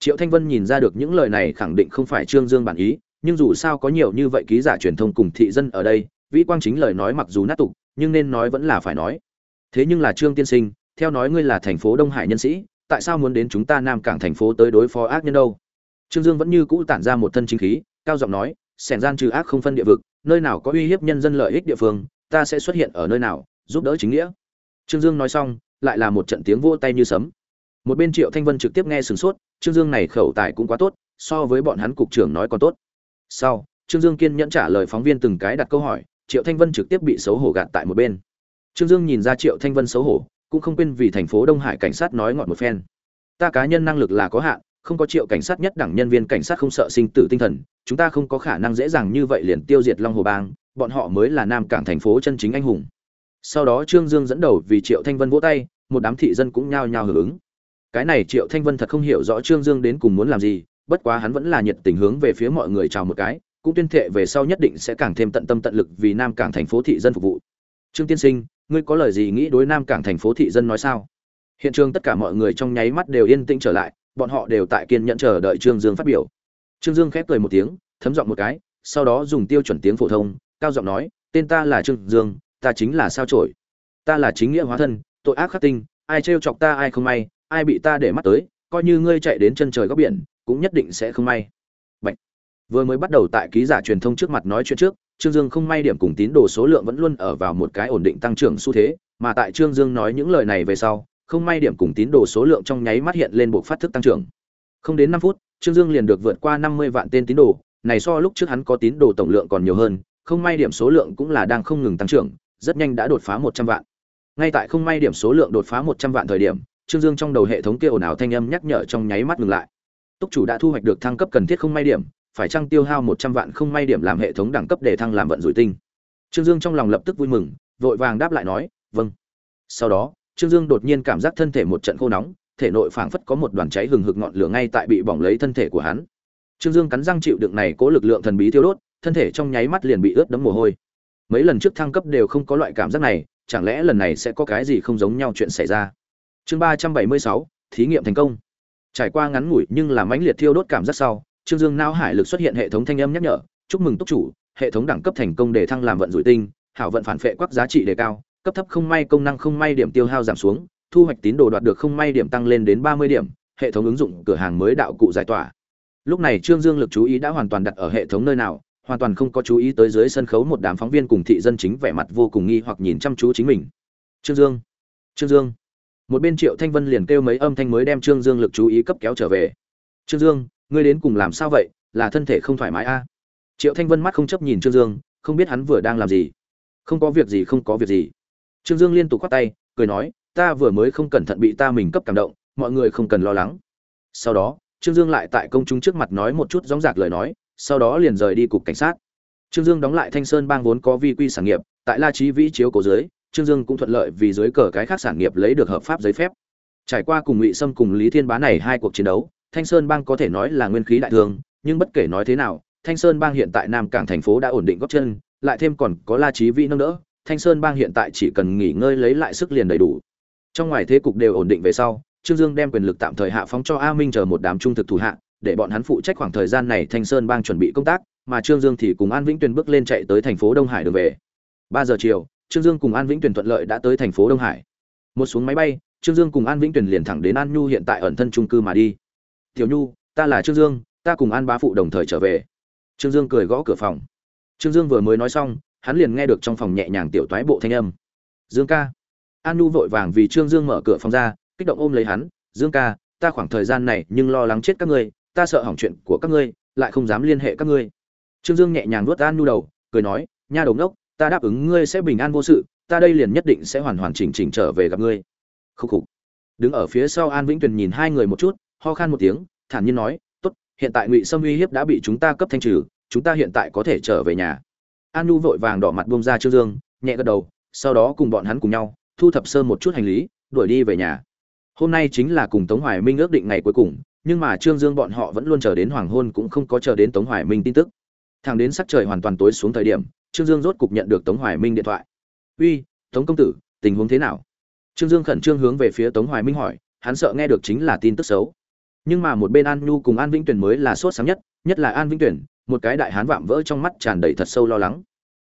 Triệu thanh vân nhìn ra được những lời này khẳng định không phải trương dương bản ý, nhưng dù sao có nhiều như vậy ký giả truyền thông cùng thị dân ở đây, vĩ quang chính lời nói mặc dù nát tục, nhưng nên nói vẫn là phải nói. Thế nhưng là trương tiên sinh, theo nói ngươi là thành phố đông hải nhân sĩ, tại sao muốn đến chúng ta nam cảng thành phố tới đối phó ác nhân đâu? Trương dương vẫn như cũ tản ra một thân chính khí, cao giọng nói sẻn gian trừ ác không phân địa vực, nơi nào có uy hiếp nhân dân lợi ích địa phương, ta sẽ xuất hiện ở nơi nào, giúp đỡ chính nghĩa. Trương dương nói xong, lại là một trận tiếng vỗ tay như sấm. Một bên triệu thanh vân trực tiếp nghe sửng sốt, trương dương này khẩu tài cũng quá tốt, so với bọn hắn cục trưởng nói còn tốt. Sau, trương dương kiên nhẫn trả lời phóng viên từng cái đặt câu hỏi, triệu thanh vân trực tiếp bị xấu hổ gạt tại một bên. Trương dương nhìn ra triệu thanh vân xấu hổ, cũng không quên vì thành phố đông hải cảnh sát nói ngọn một phen. Ta cá nhân năng lực là có hạn không có triệu cảnh sát nhất đẳng nhân viên cảnh sát không sợ sinh tử tinh thần, chúng ta không có khả năng dễ dàng như vậy liền tiêu diệt long hồ bang, bọn họ mới là nam cảng thành phố chân chính anh hùng. Sau đó trương dương dẫn đầu vì triệu thanh vân vỗ tay, một đám thị dân cũng nhao nhao hưởng ứng. Cái này triệu thanh vân thật không hiểu rõ trương dương đến cùng muốn làm gì, bất quá hắn vẫn là nhiệt tình hướng về phía mọi người chào một cái, cũng tuyên thệ về sau nhất định sẽ càng thêm tận tâm tận lực vì nam cảng thành phố thị dân phục vụ. Trương tiên sinh, ngươi có lời gì nghĩ đối nam cảng thành phố thị dân nói sao? Hiện trường tất cả mọi người trong nháy mắt đều yên tĩnh trở lại bọn họ đều tại kiên nhẫn chờ đợi trương dương phát biểu. Trương dương khép cười một tiếng, thấm giọng một cái, sau đó dùng tiêu chuẩn tiếng phổ thông, cao giọng nói, tên ta là trương dương, ta chính là sao trổi ta là chính nghĩa hóa thân, tội ác khắc tinh, ai trêu chọc ta ai không may, ai bị ta để mắt tới, coi như ngươi chạy đến chân trời góc biển, cũng nhất định sẽ không may. Bạch. vừa mới bắt đầu tại ký giả truyền thông trước mặt nói chuyện trước, trương dương không may điểm cùng tín đồ số lượng vẫn luôn ở vào một cái ổn định tăng trưởng xu thế, mà tại trương dương nói những lời này về sau không may điểm cùng tín đồ số lượng trong nháy mắt hiện lên buộc phát thức tăng trưởng. Không đến năm phút, trương dương liền được vượt qua năm mươi vạn tên tín đồ, này so lúc trước hắn có tín đồ tổng lượng còn nhiều hơn, không may điểm số lượng cũng là đang không ngừng tăng trưởng, rất nhanh đã đột phá một trăm vạn. Ngay tại không may điểm số lượng đột phá một trăm vạn thời điểm, trương dương trong đầu hệ thống kia ồn ào thanh âm nhắc nhở trong nháy mắt ngừng lại. Túc chủ đã thu hoạch được thăng cấp cần thiết không may điểm, phải chăng tiêu hao một trăm vạn không may điểm làm hệ thống đẳng cấp để thăng làm vận rủi tinh? Trương dương trong lòng lập tức vui mừng, vội vàng đáp lại nói vâng. Sau đó trương dương đột nhiên cảm giác thân thể một trận khô nóng, thể nội phảng phất có một đoàn cháy hừng hực ngọn lửa ngay tại bị bỏng lấy thân thể của hắn. Trương dương cắn răng chịu đựng này cố lực lượng thần bí thiêu đốt, thân thể trong nháy mắt liền bị ướt đẫm mồ hôi. Mấy lần trước thăng cấp đều không có loại cảm giác này, chẳng lẽ lần này sẽ có cái gì không giống nhau chuyện xảy ra? Chương ba trăm bảy mươi sáu, thí nghiệm thành công. Trải qua ngắn ngủi nhưng là mãnh liệt thiêu đốt cảm giác sau, trương dương não hải lực xuất hiện hệ thống thanh âm nhắc nhở, chúc mừng tốc chủ, hệ thống đẳng cấp thành công để thăng làm vận rủi tinh, hảo vận phản phệ quắc giá trị đề cao cấp thấp không may công năng không may điểm tiêu hao giảm xuống, thu hoạch tín đồ đoạt được không may điểm tăng lên đến ba mươi điểm, hệ thống ứng dụng cửa hàng mới đạo cụ giải tỏa. Lúc này trương dương lực chú ý đã hoàn toàn đặt ở hệ thống nơi nào, hoàn toàn không có chú ý tới dưới sân khấu một đám phóng viên cùng thị dân chính vẻ mặt vô cùng nghi hoặc nhìn chăm chú chính mình. Trương dương trương dương. Một bên triệu thanh vân liền kêu mấy âm thanh mới đem trương dương lực chú ý cấp kéo trở về. Trương dương, ngươi đến cùng làm sao vậy? Là thân thể không thoải mái a? À? triệu thanh vân mắt không chấp nhìn trương dương, không biết hắn vừa đang làm gì. Không có việc gì, không có việc gì trương dương liên tục khoát tay, cười nói, ta vừa mới không cẩn thận bị ta mình cấp cảm động, mọi người không cần lo lắng. Sau đó, trương dương lại tại công chúng trước mặt nói một chút gióng giạc lời nói, sau đó liền rời đi cục cảnh sát. Trương dương đóng lại thanh sơn bang vốn có vi quy sản nghiệp, tại la Chí vĩ chiếu cổ dưới, trương dương cũng thuận lợi vì dưới cờ cái khác sản nghiệp lấy được hợp pháp giấy phép. Trải qua cùng ngụy sâm cùng lý thiên bá này hai cuộc chiến đấu, thanh sơn bang có thể nói là nguyên khí đại thương, nhưng bất kể nói thế nào, thanh sơn bang hiện tại nam cảng thành phố đã ổn định góp chân, lại thêm còn có la Chí vĩ nâng đỡ thanh sơn bang hiện tại chỉ cần nghỉ ngơi lấy lại sức liền đầy đủ. Trong ngoài thế cục đều ổn định về sau, trương dương đem quyền lực tạm thời hạ phóng cho a minh chờ một đám trung thực thủ hạ, để bọn hắn phụ trách khoảng thời gian này thanh sơn bang chuẩn bị công tác, mà trương dương thì cùng an vĩnh tuyền bước lên chạy tới thành phố đông hải đường về. Ba giờ chiều, trương dương cùng an vĩnh tuyền thuận lợi đã tới thành phố đông hải. Một xuống máy bay, trương dương cùng an vĩnh tuyền liền thẳng đến an nhu hiện tại ẩn thân trung cư mà đi. Tiểu nhu, ta là trương dương, ta cùng an bá phụ đồng thời trở về. Trương dương cười gõ cửa phòng. Trương dương vừa mới nói xong hắn liền nghe được trong phòng nhẹ nhàng tiểu toái bộ thanh âm. Dương ca. An nu vội vàng vì trương dương mở cửa phòng ra, kích động ôm lấy hắn. Dương ca, ta khoảng thời gian này nhưng lo lắng chết các ngươi, ta sợ hỏng chuyện của các ngươi, lại không dám liên hệ các ngươi. Trương dương nhẹ nhàng nuốt an nu đầu, cười nói, nha đầu ngốc, ta đáp ứng ngươi sẽ bình an vô sự, ta đây liền nhất định sẽ hoàn hoàn chỉnh chỉnh trở về gặp ngươi. Khúc khục. Đứng ở phía sau an vĩnh tuyền nhìn hai người một chút, ho khan một tiếng, thản nhiên nói, tốt, hiện tại ngụy sâm uy hiếp đã bị chúng ta cấp thanh trừ, chúng ta hiện tại có thể trở về nhà an vội vàng đỏ mặt buông ra trương dương, nhẹ gật đầu, sau đó cùng bọn hắn cùng nhau, thu thập sơ một chút hành lý, đuổi đi về nhà. Hôm nay chính là cùng tống hoài minh ước định ngày cuối cùng, nhưng mà trương dương bọn họ vẫn luôn chờ đến hoàng hôn cũng không có chờ đến tống hoài minh tin tức. Thằng đến sắc trời hoàn toàn tối xuống thời điểm, trương dương rốt cục nhận được tống hoài minh điện thoại. Uy, tống công tử, tình huống thế nào? Trương dương khẩn trương hướng về phía tống hoài minh hỏi, hắn sợ nghe được chính là tin tức xấu nhưng mà một bên an nhu cùng an vĩnh tuyển mới là sốt sáng nhất nhất là an vĩnh tuyển, một cái đại hán vạm vỡ trong mắt tràn đầy thật sâu lo lắng.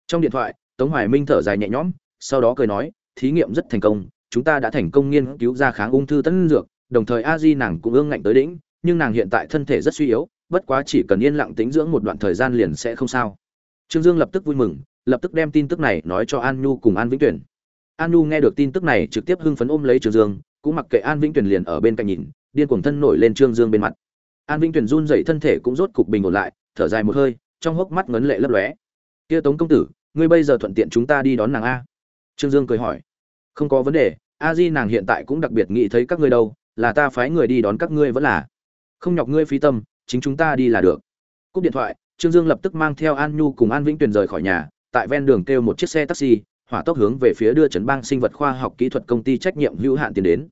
Trong điện thoại, tống hoài minh thở dài nhẹ nhõm, sau đó cười nói, thí nghiệm rất thành công, chúng ta đã thành công nghiên cứu ra kháng ung thư tân dược, đồng thời a di nàng cũng ương ngạnh tới đỉnh, nhưng nàng hiện tại thân thể rất suy yếu, bất quá chỉ cần yên lặng tính dưỡng một đoạn thời gian liền sẽ không sao. Trương dương lập tức vui mừng, lập tức đem tin tức này nói cho an nhu cùng an vĩnh tuyển. An nhu nghe được tin tức này trực tiếp hưng phấn ôm lấy trương dương, cũng mặc kệ an vĩnh tuyển liền ở bên cạnh nhìn điên cuồng thân nổi lên trương dương bên mặt. An vĩnh tuyển run dậy thân thể cũng rốt cục bình ổn lại, thở dài một hơi, trong hốc mắt ngấn lệ lấp lóe. Kia tống công tử, ngươi bây giờ thuận tiện chúng ta đi đón nàng a? Trương dương cười hỏi. Không có vấn đề, a di nàng hiện tại cũng đặc biệt nghĩ thấy các ngươi đâu, là ta phái người đi đón các ngươi vẫn là. Không nhọc ngươi phí tâm, chính chúng ta đi là được. Cúp điện thoại, trương dương lập tức mang theo an nhu cùng an vĩnh tuyền rời khỏi nhà, tại ven đường kêu một chiếc xe taxi, hỏa tốc hướng về phía đưa trấn bang sinh vật khoa học kỹ thuật công ty trách nhiệm hữu hạn tiến đến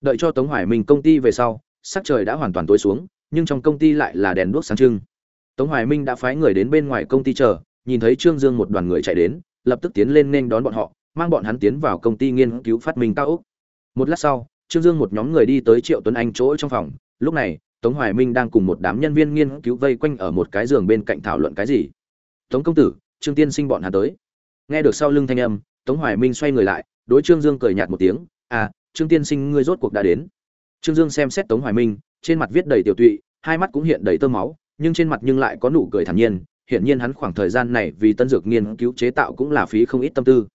đợi cho tống hoài minh công ty về sau, sắc trời đã hoàn toàn tối xuống, nhưng trong công ty lại là đèn đuốc sáng trưng. Tống hoài minh đã phái người đến bên ngoài công ty chờ, nhìn thấy trương dương một đoàn người chạy đến, lập tức tiến lên nên đón bọn họ, mang bọn hắn tiến vào công ty nghiên cứu phát minh cao ốc. Một lát sau, trương dương một nhóm người đi tới triệu tuấn anh chỗ trong phòng. Lúc này, tống hoài minh đang cùng một đám nhân viên nghiên cứu vây quanh ở một cái giường bên cạnh thảo luận cái gì. Tống công tử, trương tiên sinh bọn hắn tới. Nghe được sau lưng thanh âm, tống hoài minh xoay người lại, đối trương dương cười nhạt một tiếng à trương tiên sinh, ngươi rốt cuộc đã đến. Trương dương xem xét tống hoài minh, trên mặt viết đầy tiểu tụy, hai mắt cũng hiện đầy tơ máu, nhưng trên mặt nhưng lại có nụ cười thản nhiên. Hiển nhiên hắn khoảng thời gian này vì tân dược nghiên cứu chế tạo cũng là phí không ít tâm tư.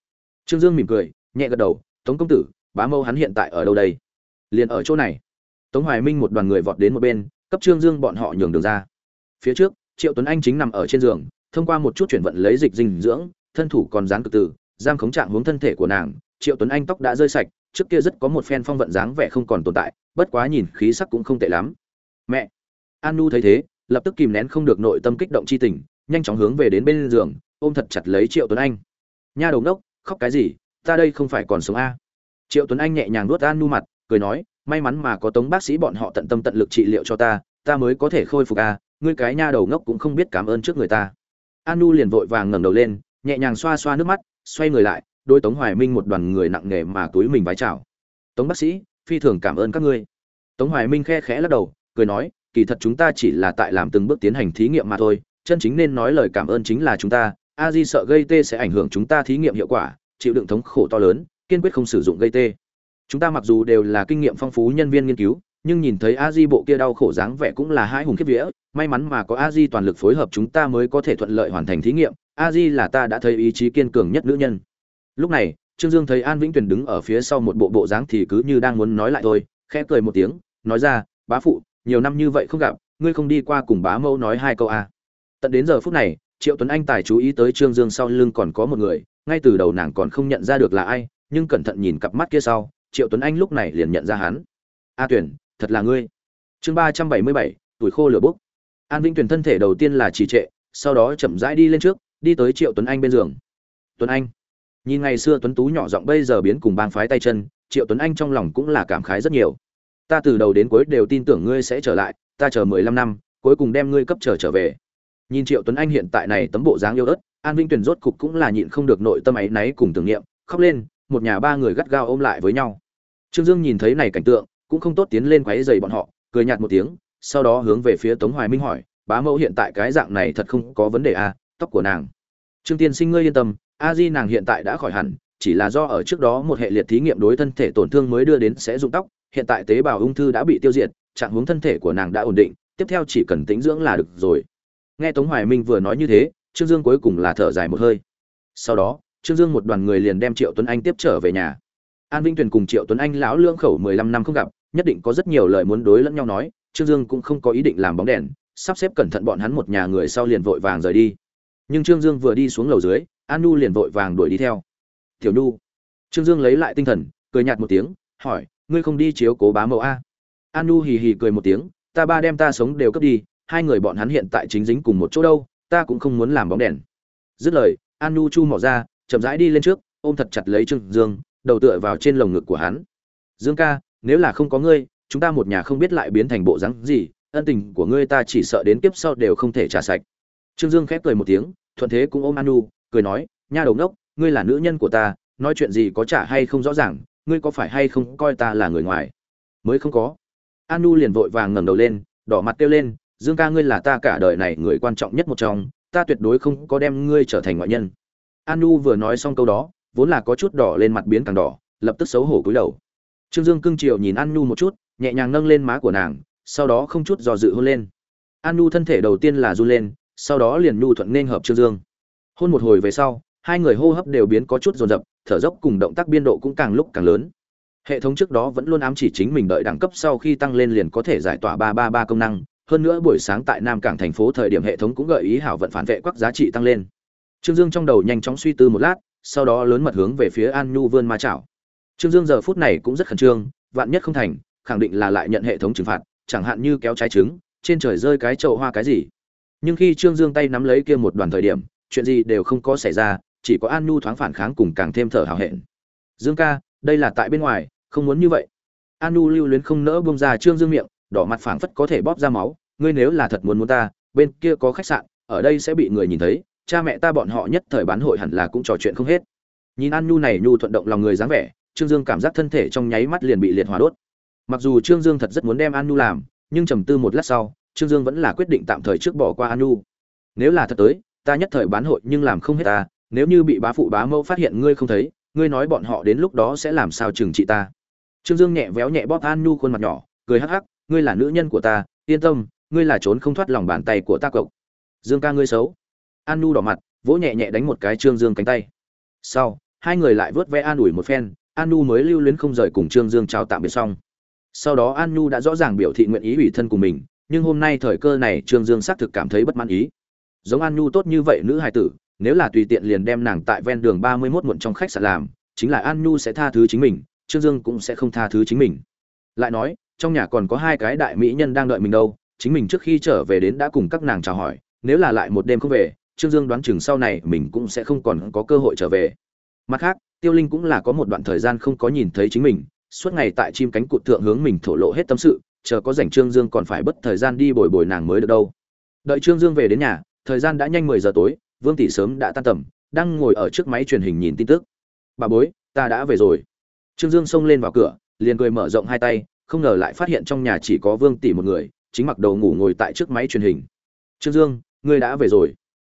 Trương dương mỉm cười, nhẹ gật đầu, tống công tử, bá mâu hắn hiện tại ở đâu đây? Liền ở chỗ này. Tống hoài minh một đoàn người vọt đến một bên, cấp trương dương bọn họ nhường đường ra. Phía trước, triệu tuấn anh chính nằm ở trên giường, thông qua một chút chuyển vận lấy dịch dinh dưỡng, thân thủ còn dán cực từ giam khống trạng hướng thân thể của nàng. Triệu tuấn anh tóc đã rơi sạch trước kia rất có một phen phong vận dáng vẻ không còn tồn tại, bất quá nhìn khí sắc cũng không tệ lắm. Mẹ! An nu thấy thế, lập tức kìm nén không được nội tâm kích động chi tình, nhanh chóng hướng về đến bên giường, ôm thật chặt lấy triệu tuấn anh. Nha đầu đốc khóc cái gì, ta đây không phải còn sống a? Triệu tuấn anh nhẹ nhàng nuốt an nu mặt, cười nói, may mắn mà có tống bác sĩ bọn họ tận tâm tận lực trị liệu cho ta ta mới có thể khôi phục a, ngươi cái nha đầu ngốc cũng không biết cảm ơn trước người ta. An nu liền vội vàng ngẩng đầu lên, nhẹ nhàng xoa xoa nước mắt, xoay người lại đôi tống hoài minh một đoàn người nặng nề mà túi mình vái chào. Tống bác sĩ, phi thường cảm ơn các ngươi. Tống hoài minh khe khẽ lắc đầu, cười nói, kỳ thật chúng ta chỉ là tại làm từng bước tiến hành thí nghiệm mà thôi, chân chính nên nói lời cảm ơn chính là chúng ta. A di sợ gây tê sẽ ảnh hưởng chúng ta thí nghiệm hiệu quả, chịu đựng thống khổ to lớn, kiên quyết không sử dụng gây tê. Chúng ta mặc dù đều là kinh nghiệm phong phú nhân viên nghiên cứu, nhưng nhìn thấy a di bộ kia đau khổ dáng vẻ cũng là hai hùng kiếp vía. May mắn mà có a di toàn lực phối hợp chúng ta mới có thể thuận lợi hoàn thành thí nghiệm. A di là ta đã thấy ý chí kiên cường nhất nữ nhân lúc này, trương dương thấy an vĩnh tuyền đứng ở phía sau một bộ bộ dáng thì cứ như đang muốn nói lại thôi, khẽ cười một tiếng, nói ra, bá phụ, nhiều năm như vậy không gặp, ngươi không đi qua cùng bá mẫu nói hai câu à? tận đến giờ phút này, triệu tuấn anh tài chú ý tới trương dương sau lưng còn có một người, ngay từ đầu nàng còn không nhận ra được là ai, nhưng cẩn thận nhìn cặp mắt kia sau, triệu tuấn anh lúc này liền nhận ra hắn. A tuyển thật là ngươi. Chương ba trăm bảy mươi bảy, tuổi khô lửa bốc. An vĩnh tuyển thân thể đầu tiên là trì trệ, sau đó chậm rãi đi lên trước, đi tới triệu tuấn anh bên giường. Tuấn anh nhìn ngày xưa tuấn tú nhỏ giọng bây giờ biến cùng bang phái tay chân triệu tuấn anh trong lòng cũng là cảm khái rất nhiều. Ta từ đầu đến cuối đều tin tưởng ngươi sẽ trở lại ta chờ mười lăm năm cuối cùng đem ngươi cấp trở trở về. Nhìn triệu tuấn anh hiện tại này tấm bộ dáng yêu ớt an Vinh tuyền rốt cục cũng là nhịn không được nội tâm ấy náy cùng tưởng niệm khóc lên một nhà ba người gắt gao ôm lại với nhau. Trương dương nhìn thấy này cảnh tượng cũng không tốt tiến lên quấy giày bọn họ cười nhạt một tiếng sau đó hướng về phía tống hoài minh hỏi bá mẫu hiện tại cái dạng này thật không có vấn đề à, tóc của nàng. Trương tiên sinh ngươi yên tâm a di nàng hiện tại đã khỏi hẳn, chỉ là do ở trước đó một hệ liệt thí nghiệm đối thân thể tổn thương mới đưa đến sẽ rụng tóc, hiện tại tế bào ung thư đã bị tiêu diệt, trạng hướng thân thể của nàng đã ổn định, tiếp theo chỉ cần tĩnh dưỡng là được rồi. Nghe tống hoài minh vừa nói như thế, trương dương cuối cùng là thở dài một hơi. Sau đó, trương dương một đoàn người liền đem triệu tuấn anh tiếp trở về nhà. An vinh tuyền cùng triệu tuấn anh lão lương khẩu mười lăm năm không gặp, nhất định có rất nhiều lời muốn đối lẫn nhau nói, trương dương cũng không có ý định làm bóng đèn, sắp xếp cẩn thận bọn hắn một nhà người sau liền vội vàng rời đi. Nhưng trương dương vừa đi xuống lầu dưới an liền vội vàng đuổi đi theo. Tiểu nu trương dương lấy lại tinh thần, cười nhạt một tiếng, hỏi, ngươi không đi chiếu cố bá mẫu a? An hì hì cười một tiếng, ta ba đem ta sống đều cướp đi, hai người bọn hắn hiện tại chính dính cùng một chỗ đâu, ta cũng không muốn làm bóng đèn. Dứt lời an chu mỏ ra, chậm rãi đi lên trước, ôm thật chặt lấy trương dương, đầu tựa vào trên lồng ngực của hắn. Dương ca, nếu là không có ngươi, chúng ta một nhà không biết lại biến thành bộ rắn gì, ân tình của ngươi ta chỉ sợ đến kiếp sau đều không thể trả sạch. Trương dương khép cười một tiếng, thuận thế cũng ôm anu cười nói, nha đầu ngốc, ngươi là nữ nhân của ta, nói chuyện gì có trả hay không rõ ràng, ngươi có phải hay không coi ta là người ngoài? Mới không có. Anu liền vội vàng ngẩng đầu lên, đỏ mặt kêu lên, dương ca ngươi là ta cả đời này người quan trọng nhất một trong, ta tuyệt đối không có đem ngươi trở thành ngoại nhân. Anu vừa nói xong câu đó, vốn là có chút đỏ lên mặt biến càng đỏ, lập tức xấu hổ cúi đầu. Trương dương cưng chiều nhìn anu một chút, nhẹ nhàng nâng lên má của nàng, sau đó không chút dò dự hôn lên. Anu thân thể đầu tiên là run lên, sau đó liền nhu thuận nên hợp trương dương hôn một hồi về sau, hai người hô hấp đều biến có chút dồn dập, thở dốc cùng động tác biên độ cũng càng lúc càng lớn. Hệ thống trước đó vẫn luôn ám chỉ chính mình đợi đẳng cấp sau khi tăng lên liền có thể giải tỏa ba ba ba công năng. Hơn nữa buổi sáng tại nam cảng thành phố thời điểm hệ thống cũng gợi ý hảo vận phản vệ quắc giá trị tăng lên. Trương dương trong đầu nhanh chóng suy tư một lát, sau đó lớn mật hướng về phía an nhu vươn ma chảo. Trương dương giờ phút này cũng rất khẩn trương, vạn nhất không thành, khẳng định là lại nhận hệ thống trừng phạt, chẳng hạn như kéo trái trứng, trên trời rơi cái chậu hoa cái gì. Nhưng khi trương dương tay nắm lấy kia một đoàn thời điểm chuyện gì đều không có xảy ra, chỉ có an nhu thoáng phản kháng cùng càng thêm thở hào hẹn. Dương ca, đây là tại bên ngoài, không muốn như vậy. An nhu lưu luyến không nỡ bông ra trương dương miệng, đỏ mặt phảng phất có thể bóp ra máu. Ngươi nếu là thật muốn muốn ta, bên kia có khách sạn, ở đây sẽ bị người nhìn thấy. Cha mẹ ta bọn họ nhất thời bán hội hẳn là cũng trò chuyện không hết. Nhìn an nhu này nhu thuận động lòng người dáng vẻ, trương dương cảm giác thân thể trong nháy mắt liền bị liệt hỏa đốt. Mặc dù trương dương thật rất muốn đem an nhu làm, nhưng trầm tư một lát sau, trương dương vẫn là quyết định tạm thời trước bỏ qua an nhu. Nếu là thật tới ta nhất thời bán hội nhưng làm không hết ta, nếu như bị bá phụ bá mẫu phát hiện ngươi không thấy, ngươi nói bọn họ đến lúc đó sẽ làm sao trừng trị ta? Trương dương nhẹ véo nhẹ bóp an nhu khuôn mặt nhỏ, cười hắc hắc, ngươi là nữ nhân của ta, yên tâm, ngươi là trốn không thoát lòng bàn tay của ta cậu. Dương ca ngươi xấu. An nhu đỏ mặt, vỗ nhẹ nhẹ đánh một cái trương dương cánh tay. Sau, hai người lại vớt ve an ủi một phen, an nhu mới lưu luyến không rời cùng trương dương chào tạm biệt xong. Sau đó an nhu đã rõ ràng biểu thị nguyện ý ủy thân cùng mình, nhưng hôm nay thời cơ này trương dương xác thực cảm thấy bất mãn ý giống an nhu tốt như vậy nữ hài tử, nếu là tùy tiện liền đem nàng tại ven đường ba mươi mốt muộn trong khách sạn làm, chính là an nhu sẽ tha thứ chính mình, trương dương cũng sẽ không tha thứ chính mình. Lại nói, trong nhà còn có hai cái đại mỹ nhân đang đợi mình đâu, chính mình trước khi trở về đến đã cùng các nàng chào hỏi, nếu là lại một đêm không về, trương dương đoán chừng sau này mình cũng sẽ không còn có cơ hội trở về. Mặt khác, tiêu linh cũng là có một đoạn thời gian không có nhìn thấy chính mình, suốt ngày tại chim cánh cụt thượng hướng mình thổ lộ hết tâm sự, chờ có rảnh trương dương còn phải bất thời gian đi bồi bồi nàng mới được đâu. Đợi trương dương về đến nhà thời gian đã nhanh mười giờ tối, vương tỷ sớm đã tan tầm, đang ngồi ở trước máy truyền hình nhìn tin tức. Bà bối, ta đã về rồi. Trương dương xông lên vào cửa, liền cười mở rộng hai tay, không ngờ lại phát hiện trong nhà chỉ có vương tỷ một người, chính mặc đầu ngủ ngồi tại trước máy truyền hình. Trương dương, ngươi đã về rồi.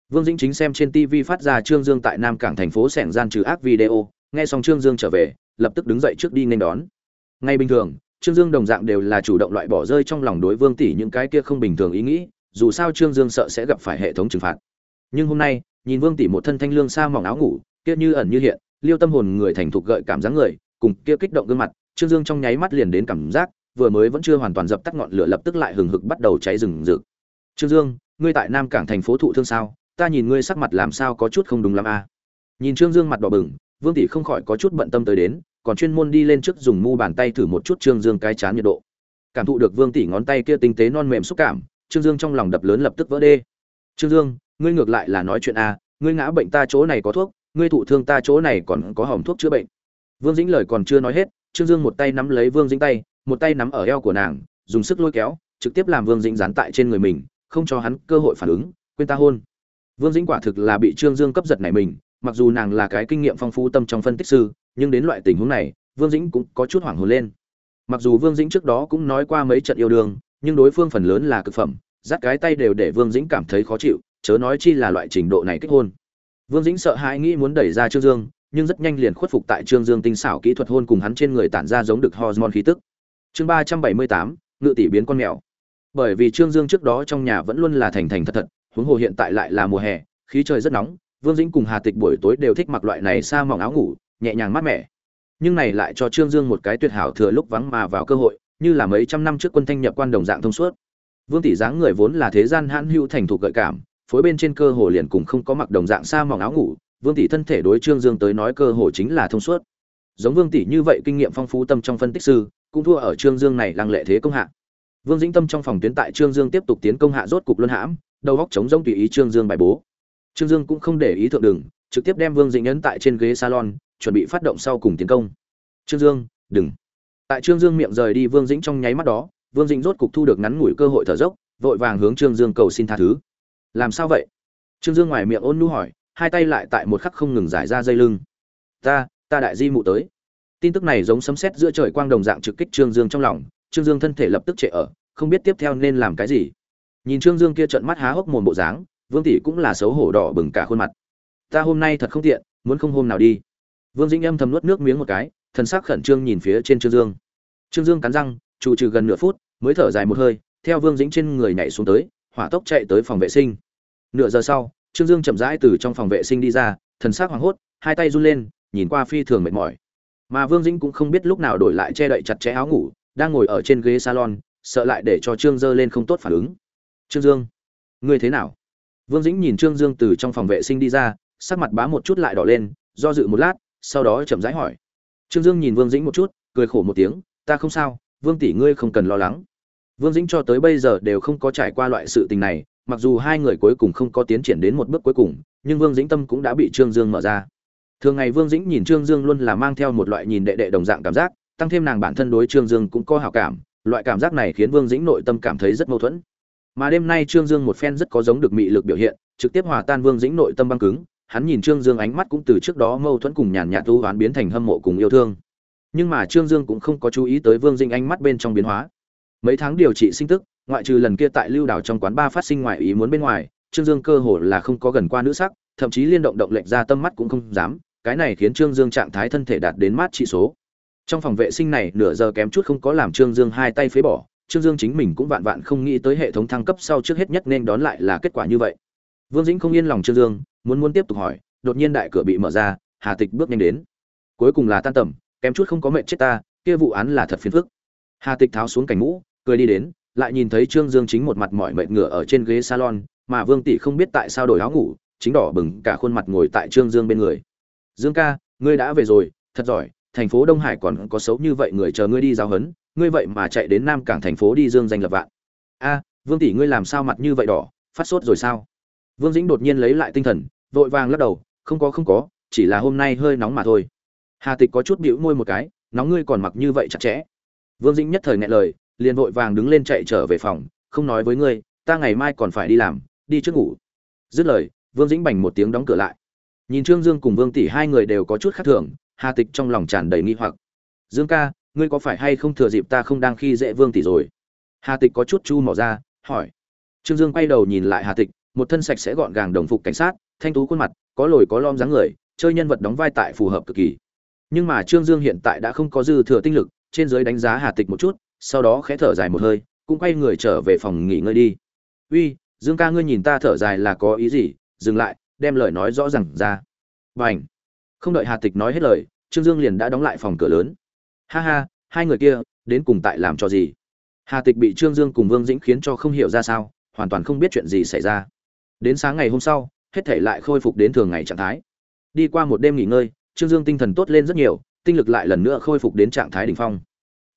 Vương dĩnh chính xem trên tv phát ra trương dương tại nam cảng thành phố sẻng gian trừ ác video, nghe xong trương dương trở về, lập tức đứng dậy trước đi nên đón. Ngay bình thường, trương dương đồng dạng đều là chủ động loại bỏ rơi trong lòng đối vương tỷ những cái kia không bình thường ý nghĩ dù sao trương dương sợ sẽ gặp phải hệ thống trừng phạt. Nhưng hôm nay, nhìn vương tỷ một thân thanh lương xa mỏng áo ngủ, kia như ẩn như hiện, liêu tâm hồn người thành thục gợi cảm giác người, cùng kia kích động gương mặt, trương dương trong nháy mắt liền đến cảm giác, vừa mới vẫn chưa hoàn toàn dập tắt ngọn lửa lập tức lại hừng hực bắt đầu cháy rừng rực. Trương dương, ngươi tại nam cảng thành phố thụ thương sao? Ta nhìn ngươi sắc mặt làm sao có chút không đúng lắm a. À? nhìn trương dương mặt đỏ bừng, vương tỷ không khỏi có chút bận tâm tới đến, còn chuyên môn đi lên trước dùng mu bàn tay thử một chút trương dương cái chán nhiệt độ. Cảm thụ được vương tỷ ngón tay kia tinh tế non mềm xúc cảm trương dương trong lòng đập lớn lập tức vỡ đê. Trương dương, ngươi ngược lại là nói chuyện a ngươi ngã bệnh ta chỗ này có thuốc, ngươi thụ thương ta chỗ này còn có hòm thuốc chữa bệnh. Vương dĩnh lời còn chưa nói hết, trương dương một tay nắm lấy vương dĩnh tay, một tay nắm ở eo của nàng, dùng sức lôi kéo, trực tiếp làm vương dĩnh dán tại trên người mình, không cho hắn cơ hội phản ứng, quên ta hôn. Vương dĩnh quả thực là bị trương dương cấp giật này mình, mặc dù nàng là cái kinh nghiệm phong phú tâm trong phân tích sư, nhưng đến loại tình huống này, vương dĩnh cũng có chút hoảng hồn lên. Mặc dù vương dĩnh trước đó cũng nói qua mấy trận yêu đương nhưng đối phương phần lớn là cực phẩm, dắt cái tay đều để vương dĩnh cảm thấy khó chịu, chớ nói chi là loại trình độ này kết hôn. Vương dĩnh sợ hãi nghĩ muốn đẩy ra trương dương, nhưng rất nhanh liền khuất phục tại trương dương tinh xảo kỹ thuật hôn cùng hắn trên người tản ra giống được hormone khí tức. Chương ba trăm bảy mươi tám, ngự tỷ biến con mèo. Bởi vì trương dương trước đó trong nhà vẫn luôn là thành thành thật thật, huống hồ hiện tại lại là mùa hè, khí trời rất nóng, vương dĩnh cùng hà tịch buổi tối đều thích mặc loại này xa mỏng áo ngủ, nhẹ nhàng mát mẻ. Nhưng này lại cho trương dương một cái tuyệt hảo thừa lúc vắng mà vào cơ hội như là mấy trăm năm trước quân thanh nhập quan đồng dạng thông suốt. Vương tỷ dáng người vốn là thế gian hãn hữu thành thục gợi cảm, phối bên trên cơ hồ liền cùng không có mặc đồng dạng xa mỏng áo ngủ, vương tỷ thân thể đối trương dương tới nói cơ hồ chính là thông suốt. Giống vương tỷ như vậy kinh nghiệm phong phú tâm trong phân tích sư, cũng thua ở trương dương này lăng lệ thế công hạ. Vương dĩnh tâm trong phòng tuyến tại trương dương tiếp tục tiến công hạ rốt cục luân hãm, đầu góc chống giống tùy ý trương dương bài bố. Trương dương cũng không để ý thượng đường, trực tiếp đem vương dĩnh ấn tại trên ghế salon, chuẩn bị phát động sau cùng tiến công. Trương dương, đừng tại trương dương miệng rời đi vương dĩnh trong nháy mắt đó, vương dĩnh rốt cục thu được ngắn ngủi cơ hội thở dốc, vội vàng hướng trương dương cầu xin tha thứ. Làm sao vậy? Trương dương ngoài miệng ôn nhu hỏi, hai tay lại tại một khắc không ngừng giải ra dây lưng. Ta ta đại di mụ tới. Tin tức này giống sấm sét giữa trời quang đồng dạng trực kích trương dương trong lòng, trương dương thân thể lập tức trệ ở, không biết tiếp theo nên làm cái gì. Nhìn trương dương kia trợn mắt há hốc mồm bộ dáng, vương tỷ cũng là xấu hổ đỏ bừng cả khuôn mặt. Ta hôm nay thật không tiện, muốn không hôm nào đi. Vương dĩnh âm thầm nuốt nước miếng một cái thần sắc khẩn trương nhìn phía trên trương dương. Trương dương cắn răng, trụ trừ gần nửa phút, mới thở dài một hơi, theo vương dĩnh trên người nhảy xuống tới, hỏa tốc chạy tới phòng vệ sinh. Nửa giờ sau, trương dương chậm rãi từ trong phòng vệ sinh đi ra thần sắc hoảng hốt, hai tay run lên, nhìn qua phi thường mệt mỏi. Mà vương dĩnh cũng không biết lúc nào đổi lại che đậy chặt chẽ áo ngủ, đang ngồi ở trên ghế salon, sợ lại để cho trương dơ lên không tốt phản ứng. Trương dương, ngươi thế nào? Vương dĩnh nhìn trương dương từ trong phòng vệ sinh đi ra, sắc mặt bá một chút lại đỏ lên, do dự một lát, sau đó chậm rãi hỏi trương dương nhìn vương dĩnh một chút, cười khổ một tiếng, ta không sao, vương tỷ ngươi không cần lo lắng. Vương dĩnh cho tới bây giờ đều không có trải qua loại sự tình này, mặc dù hai người cuối cùng không có tiến triển đến một bước cuối cùng, nhưng vương dĩnh tâm cũng đã bị trương dương mở ra. Thường ngày vương dĩnh nhìn trương dương luôn là mang theo một loại nhìn đệ đệ đồng dạng cảm giác, tăng thêm nàng bản thân đối trương dương cũng có hảo cảm, loại cảm giác này khiến vương dĩnh nội tâm cảm thấy rất mâu thuẫn. Mà đêm nay trương dương một phen rất có giống được mị lực biểu hiện, trực tiếp hòa tan vương dĩnh nội tâm băng cứng hắn nhìn trương dương ánh mắt cũng từ trước đó mâu thuẫn cùng nhàn nhạt tu hoán biến thành hâm mộ cùng yêu thương. Nhưng mà trương dương cũng không có chú ý tới vương dĩnh ánh mắt bên trong biến hóa. Mấy tháng điều trị sinh tức, ngoại trừ lần kia tại lưu đảo trong quán ba phát sinh ngoại ý muốn bên ngoài, trương dương cơ hồ là không có gần qua nữ sắc, thậm chí liên động động lệnh ra tâm mắt cũng không dám, cái này khiến trương dương trạng thái thân thể đạt đến mát trị số. Trong phòng vệ sinh này, nửa giờ kém chút không có làm trương dương hai tay phế bỏ, trương dương chính mình cũng vạn vạn không nghĩ tới hệ thống thăng cấp sau trước hết nhất nên đón lại là kết quả như vậy vương dĩnh không yên lòng trương dương, muốn muốn tiếp tục hỏi, đột nhiên đại cửa bị mở ra, hà tịch bước nhanh đến. Cuối cùng là tan tầm, kém chút không có mệnh chết ta, kia vụ án là thật phiền phức. Hà tịch tháo xuống cảnh mũ, cười đi đến, lại nhìn thấy trương dương chính một mặt mỏi mệt ngửa ở trên ghế salon, mà vương tỷ không biết tại sao đổi áo ngủ, chính đỏ bừng cả khuôn mặt ngồi tại trương dương bên người. Dương ca, ngươi đã về rồi, thật giỏi, thành phố đông hải còn có xấu như vậy người chờ ngươi đi giao hấn, ngươi vậy mà chạy đến nam cảng thành phố đi dương danh lập vạn. A, vương tỷ ngươi làm sao mặt như vậy đỏ, phát sốt rồi sao? Vương dĩnh đột nhiên lấy lại tinh thần, vội vàng lắc đầu, không có không có, chỉ là hôm nay hơi nóng mà thôi. Hà tịch có chút bĩu môi một cái, nóng ngươi còn mặc như vậy chặt chẽ. Vương dĩnh nhất thời nghẹn lời, liền vội vàng đứng lên chạy trở về phòng, không nói với ngươi, ta ngày mai còn phải đi làm, đi trước ngủ. Dứt lời, vương dĩnh bành một tiếng đóng cửa lại. Nhìn trương dương cùng vương tỷ hai người đều có chút khác thường, hà tịch trong lòng tràn đầy nghi hoặc. Dương ca, ngươi có phải hay không thừa dịp ta không đang khi dễ vương tỷ rồi? Hà tịch có chút chu mỏ ra, hỏi. Trương dương quay đầu nhìn lại hà tịch một thân sạch sẽ gọn gàng đồng phục cảnh sát, thanh tú khuôn mặt, có lồi có lom dáng người, chơi nhân vật đóng vai tại phù hợp cực kỳ. Nhưng mà trương dương hiện tại đã không có dư thừa tinh lực, trên dưới đánh giá hà tịch một chút, sau đó khẽ thở dài một hơi, cũng quay người trở về phòng nghỉ ngơi đi. Uy, dương ca ngươi nhìn ta thở dài là có ý gì? Dừng lại, đem lời nói rõ ràng ra. Và ảnh không đợi hà tịch nói hết lời, trương dương liền đã đóng lại phòng cửa lớn. Ha ha, hai người kia, đến cùng tại làm cho gì? Hà tịch bị trương dương cùng vương dĩnh khiến cho không hiểu ra sao, hoàn toàn không biết chuyện gì xảy ra đến sáng ngày hôm sau, hết thể lại khôi phục đến thường ngày trạng thái. Đi qua một đêm nghỉ ngơi, trương dương tinh thần tốt lên rất nhiều, tinh lực lại lần nữa khôi phục đến trạng thái đỉnh phong.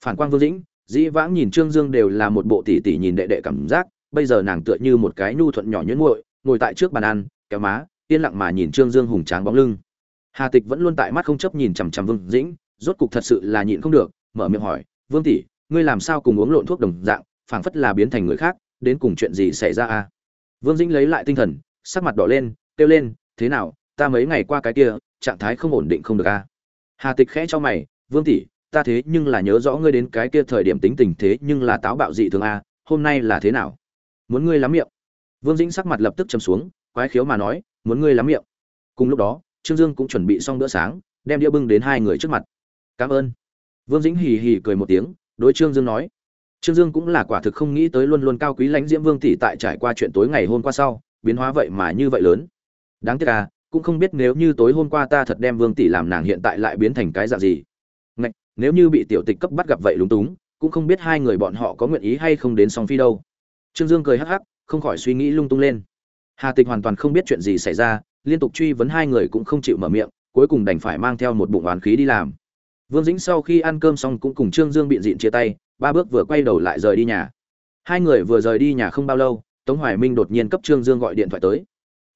Phản quang vương dĩnh, dĩ vãng nhìn trương dương đều là một bộ tỷ tỷ nhìn đệ đệ cảm giác, bây giờ nàng tựa như một cái nhu thuận nhỏ nhuyễn muội, ngồi tại trước bàn ăn, kéo má, yên lặng mà nhìn trương dương hùng tráng bóng lưng. Hà tịch vẫn luôn tại mắt không chấp nhìn chằm chằm vương dĩnh, rốt cục thật sự là nhịn không được, mở miệng hỏi, vương tỷ, ngươi làm sao cùng uống lộn thuốc đồng dạng, phảng phất là biến thành người khác, đến cùng chuyện gì xảy ra a? Vương dĩnh lấy lại tinh thần, sắc mặt đỏ lên, kêu lên, thế nào, ta mấy ngày qua cái kia, trạng thái không ổn định không được a hà tịch khẽ cho mày, vương tỷ, ta thế nhưng là nhớ rõ ngươi đến cái kia thời điểm tính tình thế nhưng là táo bạo dị thường a hôm nay là thế nào? Muốn ngươi lắm miệng. Vương dĩnh sắc mặt lập tức chầm xuống, quái khiếu mà nói, muốn ngươi lắm miệng. Cùng lúc đó, trương dương cũng chuẩn bị xong bữa sáng, đem đĩa bưng đến hai người trước mặt. Cảm ơn. Vương dĩnh hì hì cười một tiếng, đối trương dương nói trương dương cũng là quả thực không nghĩ tới luôn luôn cao quý lãnh diễm vương tỷ tại trải qua chuyện tối ngày hôm qua sau biến hóa vậy mà như vậy lớn. Đáng tiếc à cũng không biết nếu như tối hôm qua ta thật đem vương tỷ làm nàng hiện tại lại biến thành cái dạng gì. Ngạch, nếu như bị tiểu tịch cấp bắt gặp vậy lúng túng cũng không biết hai người bọn họ có nguyện ý hay không đến song phi đâu. Trương dương cười hắc hắc không khỏi suy nghĩ lung tung lên. Hà tịch hoàn toàn không biết chuyện gì xảy ra liên tục truy vấn hai người cũng không chịu mở miệng cuối cùng đành phải mang theo một bụng oán khí đi làm. Vương dĩnh sau khi ăn cơm xong cũng cùng trương dương biện diện chia tay ba bước vừa quay đầu lại rời đi nhà hai người vừa rời đi nhà không bao lâu, tống hoài minh đột nhiên cấp trương dương gọi điện thoại tới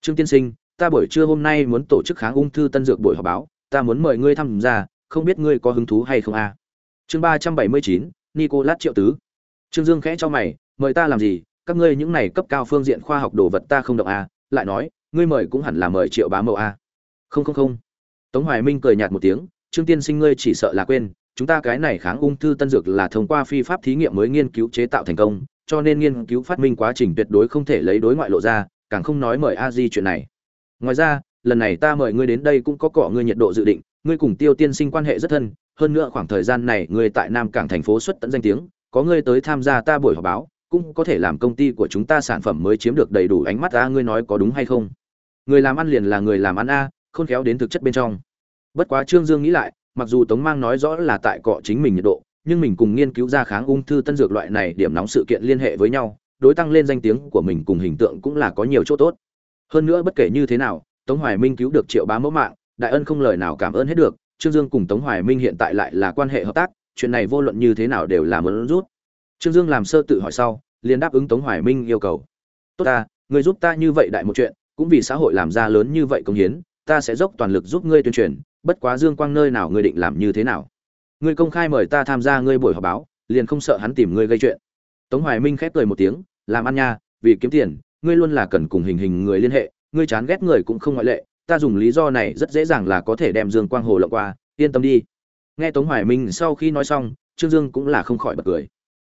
trương tiên sinh, ta buổi trưa hôm nay muốn tổ chức kháng ung thư tân dược buổi họp báo, ta muốn mời ngươi tham gia, không biết ngươi có hứng thú hay không a à? chương ba trăm bảy mươi chín, nicolas triệu tứ trương dương khẽ cho mày, mời ta làm gì các ngươi những này cấp cao phương diện khoa học đồ vật ta không động a à? lại nói, ngươi mời cũng hẳn là mời triệu bá mậu a à? không không không tống hoài minh cười nhạt một tiếng, trương tiên sinh ngươi chỉ sợ là quên chúng ta cái này kháng ung thư tân dược là thông qua phi pháp thí nghiệm mới nghiên cứu chế tạo thành công, cho nên nghiên cứu phát minh quá trình tuyệt đối không thể lấy đối ngoại lộ ra, càng không nói mời a di chuyện này. Ngoài ra, lần này ta mời ngươi đến đây cũng có cọ ngươi nhiệt độ dự định, ngươi cùng tiêu tiên sinh quan hệ rất thân, hơn nữa khoảng thời gian này ngươi tại nam cảng thành phố xuất tận danh tiếng, có ngươi tới tham gia ta buổi họp báo, cũng có thể làm công ty của chúng ta sản phẩm mới chiếm được đầy đủ ánh mắt a, ngươi nói có đúng hay không? Người làm ăn liền là người làm ăn a, khôn khéo đến thực chất bên trong. Bất quá trương dương nghĩ lại mặc dù tống mang nói rõ là tại cọ chính mình nhiệt độ, nhưng mình cùng nghiên cứu ra kháng ung thư tân dược loại này điểm nóng sự kiện liên hệ với nhau, đối tăng lên danh tiếng của mình cùng hình tượng cũng là có nhiều chỗ tốt. Hơn nữa bất kể như thế nào, tống hoài minh cứu được triệu bá mẫu mạng, đại ân không lời nào cảm ơn hết được, trương dương cùng tống hoài minh hiện tại lại là quan hệ hợp tác, chuyện này vô luận như thế nào đều là muốn rút. Trương dương làm sơ tự hỏi sau, liền đáp ứng tống hoài minh yêu cầu. Tốt ta, người giúp ta như vậy đại một chuyện, cũng vì xã hội làm ra lớn như vậy công hiến, ta sẽ dốc toàn lực giúp ngươi tuyên truyền bất quá dương quang nơi nào ngươi định làm như thế nào? Ngươi công khai mời ta tham gia ngươi buổi họp báo, liền không sợ hắn tìm ngươi gây chuyện. Tống hoài minh khép cười một tiếng, làm ăn nha, vì kiếm tiền, ngươi luôn là cần cùng hình hình người liên hệ, ngươi chán ghét người cũng không ngoại lệ, ta dùng lý do này rất dễ dàng là có thể đem dương quang hồ lộng qua, yên tâm đi. Nghe tống hoài minh sau khi nói xong, trương dương cũng là không khỏi bật cười.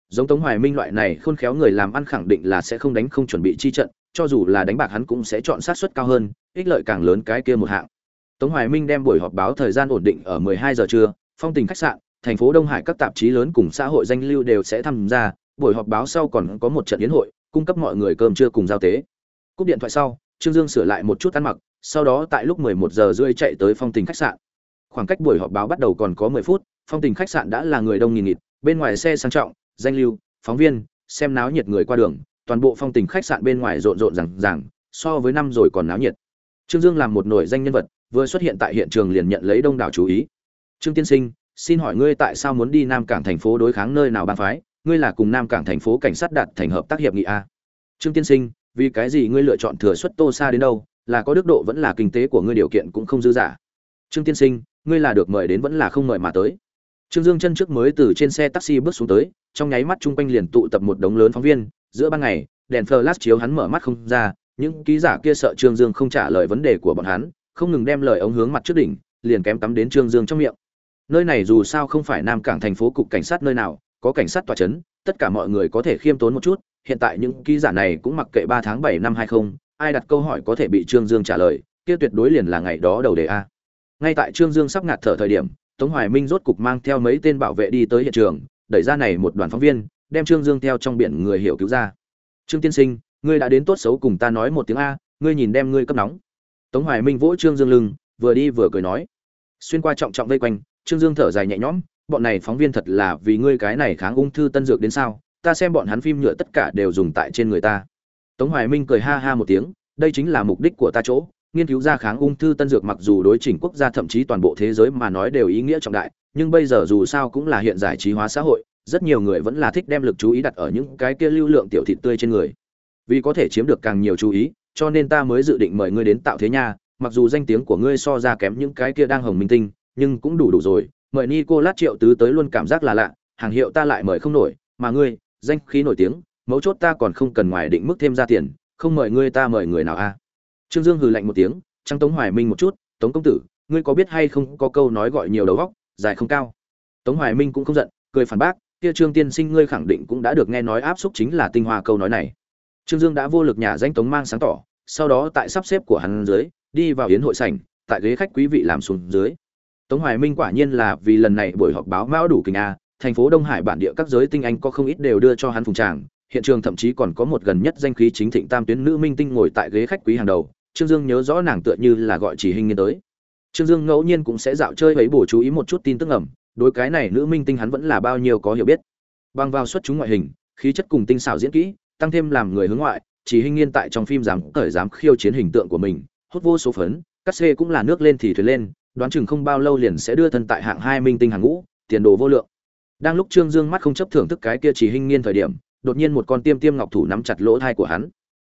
Giống tống hoài minh loại này khôn khéo người làm ăn khẳng định là sẽ không đánh không chuẩn bị chi trận, cho dù là đánh bạc hắn cũng sẽ chọn sát suất cao hơn, ích lợi càng lớn cái kia một hạng tống hoài minh đem buổi họp báo thời gian ổn định ở 12 giờ trưa, phong tình khách sạn, thành phố đông hải các tạp chí lớn cùng xã hội danh lưu đều sẽ tham gia. Buổi họp báo sau còn có một trận yến hội, cung cấp mọi người cơm trưa cùng giao tế. Cúp điện thoại sau, trương dương sửa lại một chút ăn mặc, sau đó tại lúc 11 giờ rưỡi chạy tới phong tình khách sạn. Khoảng cách buổi họp báo bắt đầu còn có 10 phút, phong tình khách sạn đã là người đông nghìn nghịt, bên ngoài xe sang trọng, danh lưu, phóng viên, xem náo nhiệt người qua đường, toàn bộ phong tình khách sạn bên ngoài rộn rộn rằng rằng so với năm rồi còn náo nhiệt. Trương dương làm một nổi danh nhân vật vừa xuất hiện tại hiện trường liền nhận lấy đông đảo chú ý. Trương tiên sinh, xin hỏi ngươi tại sao muốn đi nam cảng thành phố đối kháng nơi nào bang phái? Ngươi là cùng nam cảng thành phố cảnh sát đạt thành hợp tác hiệp nghị a. Trương tiên sinh, vì cái gì ngươi lựa chọn thừa xuất tô xa đến đâu? Là có đức độ vẫn là kinh tế của ngươi điều kiện cũng không dư giả trương tiên sinh, ngươi là được mời đến vẫn là không mời mà tới. Trương dương chân trước mới từ trên xe taxi bước xuống tới, trong nháy mắt chung quanh liền tụ tập một đống lớn phóng viên. Giữa ban ngày, đèn flash chiếu hắn mở mắt không ra, những ký giả kia sợ trương dương không trả lời vấn đề của bọn hắn không ngừng đem lời ống hướng mặt trước đỉnh, liền kém tắm đến trương dương trong miệng. Nơi này dù sao không phải nam cảng thành phố cục cảnh sát nơi nào, có cảnh sát tòa chấn, tất cả mọi người có thể khiêm tốn một chút, hiện tại những ký giả này cũng mặc kệ ba tháng bảy năm hai không, ai đặt câu hỏi có thể bị trương dương trả lời, kia tuyệt đối liền là ngày đó đầu đề a. Ngay tại trương dương sắp ngạt thở thời điểm, tống hoài minh rốt cục mang theo mấy tên bảo vệ đi tới hiện trường, đẩy ra này một đoàn phóng viên, đem trương dương theo trong biển người hiểu cứu ra. Trương tiên sinh, ngươi đã đến tốt xấu cùng ta nói một tiếng a, ngươi nhìn đem ngươi cấp nóng tống hoài minh vỗ trương dương lưng, vừa đi vừa cười nói. Xuyên qua trọng trọng vây quanh, trương dương thở dài nhẹ nhõm, bọn này phóng viên thật là vì ngươi cái này kháng ung thư tân dược đến sao, ta xem bọn hắn phim nhựa tất cả đều dùng tại trên người ta. Tống hoài minh cười ha ha một tiếng, đây chính là mục đích của ta chỗ, nghiên cứu ra kháng ung thư tân dược mặc dù đối chỉnh quốc gia thậm chí toàn bộ thế giới mà nói đều ý nghĩa trọng đại, nhưng bây giờ dù sao cũng là hiện giải trí hóa xã hội, rất nhiều người vẫn là thích đem lực chú ý đặt ở những cái kia lưu lượng tiểu thịt tươi trên người. Vì có thể chiếm được càng nhiều chú ý cho nên ta mới dự định mời ngươi đến tạo thế nha, mặc dù danh tiếng của ngươi so ra kém những cái kia đang hồng minh tinh, nhưng cũng đủ đủ rồi, mời nicolas triệu tứ tới luôn cảm giác là lạ, hàng hiệu ta lại mời không nổi, mà ngươi, danh khí nổi tiếng, mấu chốt ta còn không cần ngoài định mức thêm ra tiền, không mời ngươi ta mời người nào a trương dương hừ lạnh một tiếng, trăng tống hoài minh một chút, tống công tử, ngươi có biết hay không có câu nói gọi nhiều đầu góc dài không cao? Tống hoài minh cũng không giận, cười phản bác, kia trương tiên sinh ngươi khẳng định cũng đã được nghe nói áp xúc chính là tinh hoa câu nói này trương dương đã vô lực nhà danh tống mang sáng tỏ, sau đó tại sắp xếp của hắn dưới, đi vào yến hội sảnh, tại ghế khách quý vị làm xuống dưới. Tống hoài minh quả nhiên là vì lần này buổi họp báo mão đủ kinh a, thành phố đông hải bản địa các giới tinh anh có không ít đều đưa cho hắn phùng tràng, hiện trường thậm chí còn có một gần nhất danh khí chính thịnh tam tuyến nữ minh tinh ngồi tại ghế khách quý hàng đầu, trương dương nhớ rõ nàng tựa như là gọi chỉ hình nghiên tới. Trương dương ngẫu nhiên cũng sẽ dạo chơi ấy bổ chú ý một chút tin tức ẩm, đối cái này nữ minh tinh hắn vẫn là bao nhiêu có hiểu biết. Bằng vào xuất chúng ngoại hình, khí chất cùng tinh xảo diễn kỹ tăng thêm làm người hướng ngoại, chỉ hình nghiên tại trong phim dám cởi dám khiêu chiến hình tượng của mình hút vô số phấn, cắt xê cũng là nước lên thì thuyền lên, đoán chừng không bao lâu liền sẽ đưa thân tại hạng hai minh tinh hàng ngũ, tiền đồ vô lượng. Đang lúc trương dương mắt không chấp thưởng thức cái kia chỉ hình nghiên thời điểm, đột nhiên một con tiêm tiêm ngọc thủ nắm chặt lỗ thai của hắn.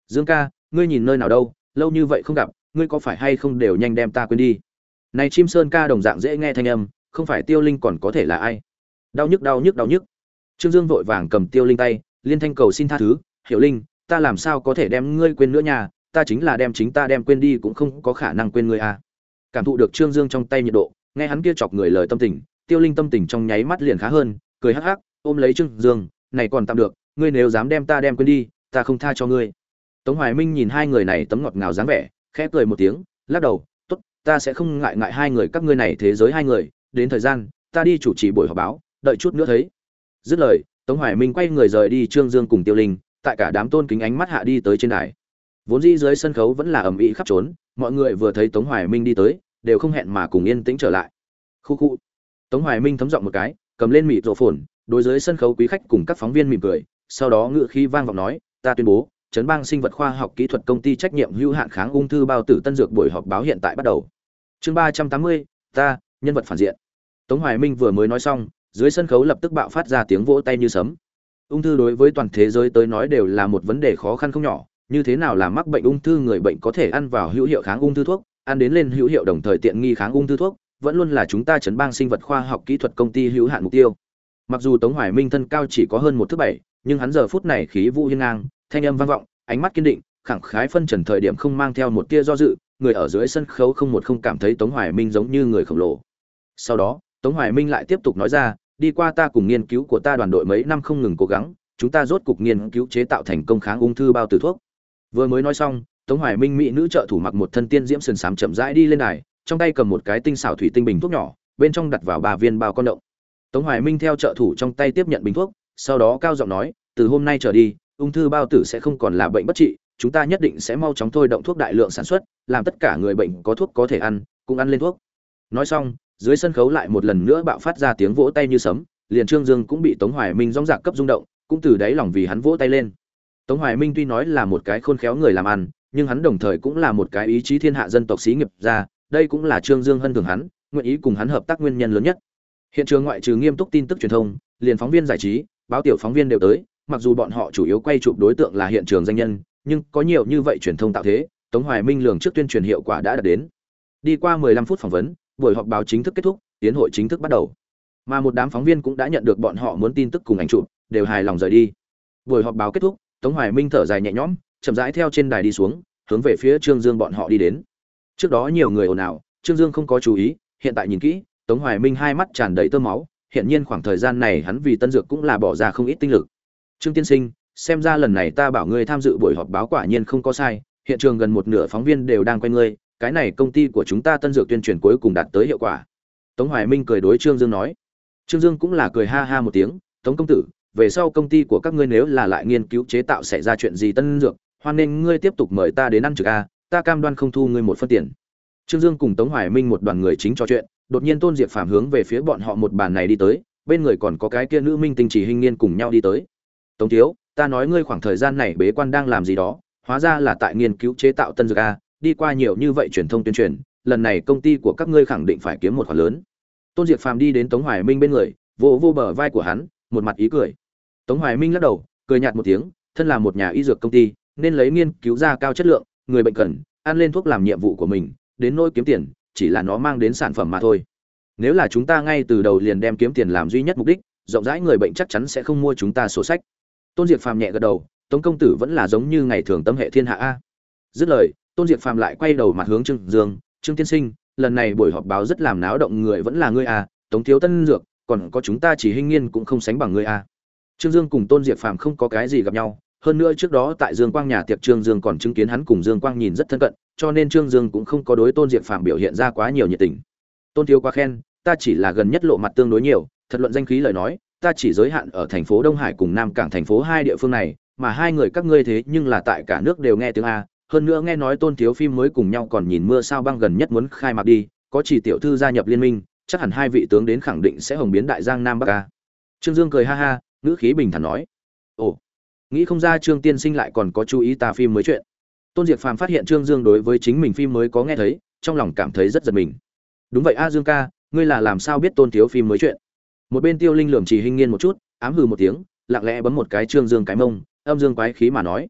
Dương ca, ngươi nhìn nơi nào đâu, lâu như vậy không gặp, ngươi có phải hay không đều nhanh đem ta quên đi? Này chim sơn ca đồng dạng dễ nghe thanh âm, không phải tiêu linh còn có thể là ai? Đau nhức đau nhức đau nhức. Trương dương vội vàng cầm tiêu linh tay, liên thanh cầu xin tha thứ hiểu linh, ta làm sao có thể đem ngươi quên nữa nha, ta chính là đem chính ta đem quên đi cũng không có khả năng quên ngươi à. Cảm thụ được trương dương trong tay nhiệt độ, nghe hắn kia chọc người lời tâm tình, tiêu linh tâm tình trong nháy mắt liền khá hơn, cười hắc hắc, ôm lấy trương dương, này còn tạm được, ngươi nếu dám đem ta đem quên đi, ta không tha cho ngươi. Tống hoài minh nhìn hai người này tấm ngọt ngào dáng vẻ, khẽ cười một tiếng, lắc đầu, tốt, ta sẽ không ngại ngại hai người các ngươi này thế giới hai người, đến thời gian, ta đi chủ trì buổi họp báo, đợi chút nữa thấy. Dứt lời, tống hoài minh quay người rời đi trương dương cùng tiêu linh tại cả đám tôn kính ánh mắt hạ đi tới trên đài. Vốn dĩ dưới sân khấu vẫn là ầm ĩ khắp trốn, mọi người vừa thấy tống hoài minh đi tới, đều không hẹn mà cùng yên tĩnh trở lại. Khu khu. Tống hoài minh thấm giọng một cái, cầm lên mịt rộ phồn, đối dưới sân khấu quý khách cùng các phóng viên mỉm cười, sau đó ngựa khí vang vọng nói, ta tuyên bố chấn bang sinh vật khoa học kỹ thuật công ty trách nhiệm hữu hạn kháng ung thư bao tử tân dược buổi họp báo hiện tại bắt đầu. Chương ba trăm tám mươi, ta, nhân vật phản diện. Tống hoài minh vừa mới nói xong, dưới sân khấu lập tức bạo phát ra tiếng vỗ tay như sấm ung thư đối với toàn thế giới tới nói đều là một vấn đề khó khăn không nhỏ, như thế nào là mắc bệnh ung thư người bệnh có thể ăn vào hữu hiệu kháng ung thư thuốc, ăn đến lên hữu hiệu đồng thời tiện nghi kháng ung thư thuốc, vẫn luôn là chúng ta chấn bang sinh vật khoa học kỹ thuật công ty hữu hạn mục tiêu. Mặc dù tống hoài minh thân cao chỉ có hơn một thước bảy, nhưng hắn giờ phút này khí vũ hiên ngang, thanh âm vang vọng, ánh mắt kiên định, khẳng khái phân trần thời điểm không mang theo một tia do dự, người ở dưới sân khấu không một không cảm thấy tống hoài minh giống như người khổng lồ. Sau đó, tống hoài minh lại tiếp tục nói ra đi qua ta cùng nghiên cứu của ta đoàn đội mấy năm không ngừng cố gắng, chúng ta rốt cục nghiên cứu chế tạo thành công kháng ung thư bao tử thuốc. Vừa mới nói xong, tống hoài minh mỹ nữ trợ thủ mặc một thân tiên diễm sườn xám chậm rãi đi lên đài, trong tay cầm một cái tinh xảo thủy tinh bình thuốc nhỏ, bên trong đặt vào ba viên bao con động. Tống hoài minh theo trợ thủ trong tay tiếp nhận bình thuốc, sau đó cao giọng nói, từ hôm nay trở đi, ung thư bao tử sẽ không còn là bệnh bất trị, chúng ta nhất định sẽ mau chóng thôi động thuốc đại lượng sản xuất, làm tất cả người bệnh có thuốc có thể ăn, cũng ăn lên thuốc. Nói xong dưới sân khấu lại một lần nữa bạo phát ra tiếng vỗ tay như sấm, liền trương dương cũng bị tống hoài minh rong rạc cấp rung động, cũng từ đáy lòng vì hắn vỗ tay lên. Tống hoài minh tuy nói là một cái khôn khéo người làm ăn, nhưng hắn đồng thời cũng là một cái ý chí thiên hạ dân tộc xí nghiệp ra đây cũng là trương dương hân thường hắn, nguyện ý cùng hắn hợp tác nguyên nhân lớn nhất. Hiện trường ngoại trừ nghiêm túc tin tức truyền thông, liền phóng viên giải trí, báo tiểu phóng viên đều tới, mặc dù bọn họ chủ yếu quay chụp đối tượng là hiện trường danh nhân, nhưng có nhiều như vậy truyền thông tạo thế, tống hoài minh lường trước tuyên truyền hiệu quả đã đạt đến. Đi qua 15 phút phỏng vấn buổi họp báo chính thức kết thúc, tiến hội chính thức bắt đầu. Mà một đám phóng viên cũng đã nhận được bọn họ muốn tin tức cùng ảnh chụp, đều hài lòng rời đi. Buổi họp báo kết thúc, tống hoài minh thở dài nhẹ nhõm, chậm rãi theo trên đài đi xuống, hướng về phía trương dương bọn họ đi đến. Trước đó nhiều người ồn ào, trương dương không có chú ý, hiện tại nhìn kỹ, tống hoài minh hai mắt tràn đầy tơ máu, hiện nhiên khoảng thời gian này hắn vì tân dược cũng là bỏ ra không ít tinh lực. Trương tiên sinh, xem ra lần này ta bảo ngươi tham dự buổi họp báo quả nhiên không có sai, hiện trường gần một nửa phóng viên đều đang quay ngươi cái này công ty của chúng ta tân dược tuyên truyền cuối cùng đạt tới hiệu quả. Tống hoài minh cười đối trương dương nói. Trương dương cũng là cười ha ha một tiếng, tống công tử, về sau công ty của các ngươi nếu là lại nghiên cứu chế tạo xảy ra chuyện gì tân dược? Hoan nên ngươi tiếp tục mời ta đến ăn trực a, ta cam đoan không thu ngươi một phân tiền. Trương dương cùng tống hoài minh một đoàn người chính trò chuyện, đột nhiên tôn diệp phàm hướng về phía bọn họ một bàn này đi tới, bên người còn có cái kia nữ minh tinh chỉ hình niên cùng nhau đi tới. Tống thiếu, ta nói ngươi khoảng thời gian này bế quan đang làm gì đó, hóa ra là tại nghiên cứu chế tạo tân dược a đi qua nhiều như vậy truyền thông tuyên truyền, lần này công ty của các ngươi khẳng định phải kiếm một khoản lớn. Tôn diệp phàm đi đến tống hoài minh bên người, vỗ vỗ bờ vai của hắn, một mặt ý cười. Tống hoài minh lắc đầu, cười nhạt một tiếng, thân là một nhà y dược công ty, nên lấy nghiên cứu ra cao chất lượng, người bệnh cần, ăn lên thuốc làm nhiệm vụ của mình, đến nỗi kiếm tiền, chỉ là nó mang đến sản phẩm mà thôi. Nếu là chúng ta ngay từ đầu liền đem kiếm tiền làm duy nhất mục đích, rộng rãi người bệnh chắc chắn sẽ không mua chúng ta sổ sách. Tôn diệp phàm nhẹ gật đầu, tống công tử vẫn là giống như ngày thường tâm hệ thiên hạ a. Dứt lời tôn diệp phàm lại quay đầu mặt hướng trương dương, trương tiên sinh, lần này buổi họp báo rất làm náo động người vẫn là ngươi à? tống thiếu tân dược, còn có chúng ta chỉ hình nghiên cũng không sánh bằng ngươi a trương dương cùng tôn diệp phàm không có cái gì gặp nhau, hơn nữa trước đó tại dương quang nhà tiệc trương dương còn chứng kiến hắn cùng dương quang nhìn rất thân cận, cho nên trương dương cũng không có đối tôn diệp phàm biểu hiện ra quá nhiều nhiệt tình tôn thiếu quá khen, ta chỉ là gần nhất lộ mặt tương đối nhiều, thật luận danh khí lời nói, ta chỉ giới hạn ở thành phố đông hải cùng nam cảng thành phố hai địa phương này, mà hai người các ngươi thế nhưng là tại cả nước đều nghe tiếng a hơn nữa nghe nói tôn thiếu phim mới cùng nhau còn nhìn mưa sao băng gần nhất muốn khai mạc đi, có chỉ tiểu thư gia nhập liên minh, chắc hẳn hai vị tướng đến khẳng định sẽ hồng biến đại giang nam bắc a. Trương dương cười ha ha, ngữ khí bình thản nói. Ồ, nghĩ không ra trương tiên sinh lại còn có chú ý ta phim mới chuyện. Tôn diệp phàm phát hiện trương dương đối với chính mình phim mới có nghe thấy, trong lòng cảm thấy rất giật mình. Đúng vậy a dương ca, ngươi là làm sao biết tôn thiếu phim mới chuyện? Một bên tiêu linh lường chỉ hình nghiên một chút, ám hừ một tiếng, lặng lẽ bấm một cái trương dương cái mông, âm dương quái khí mà nói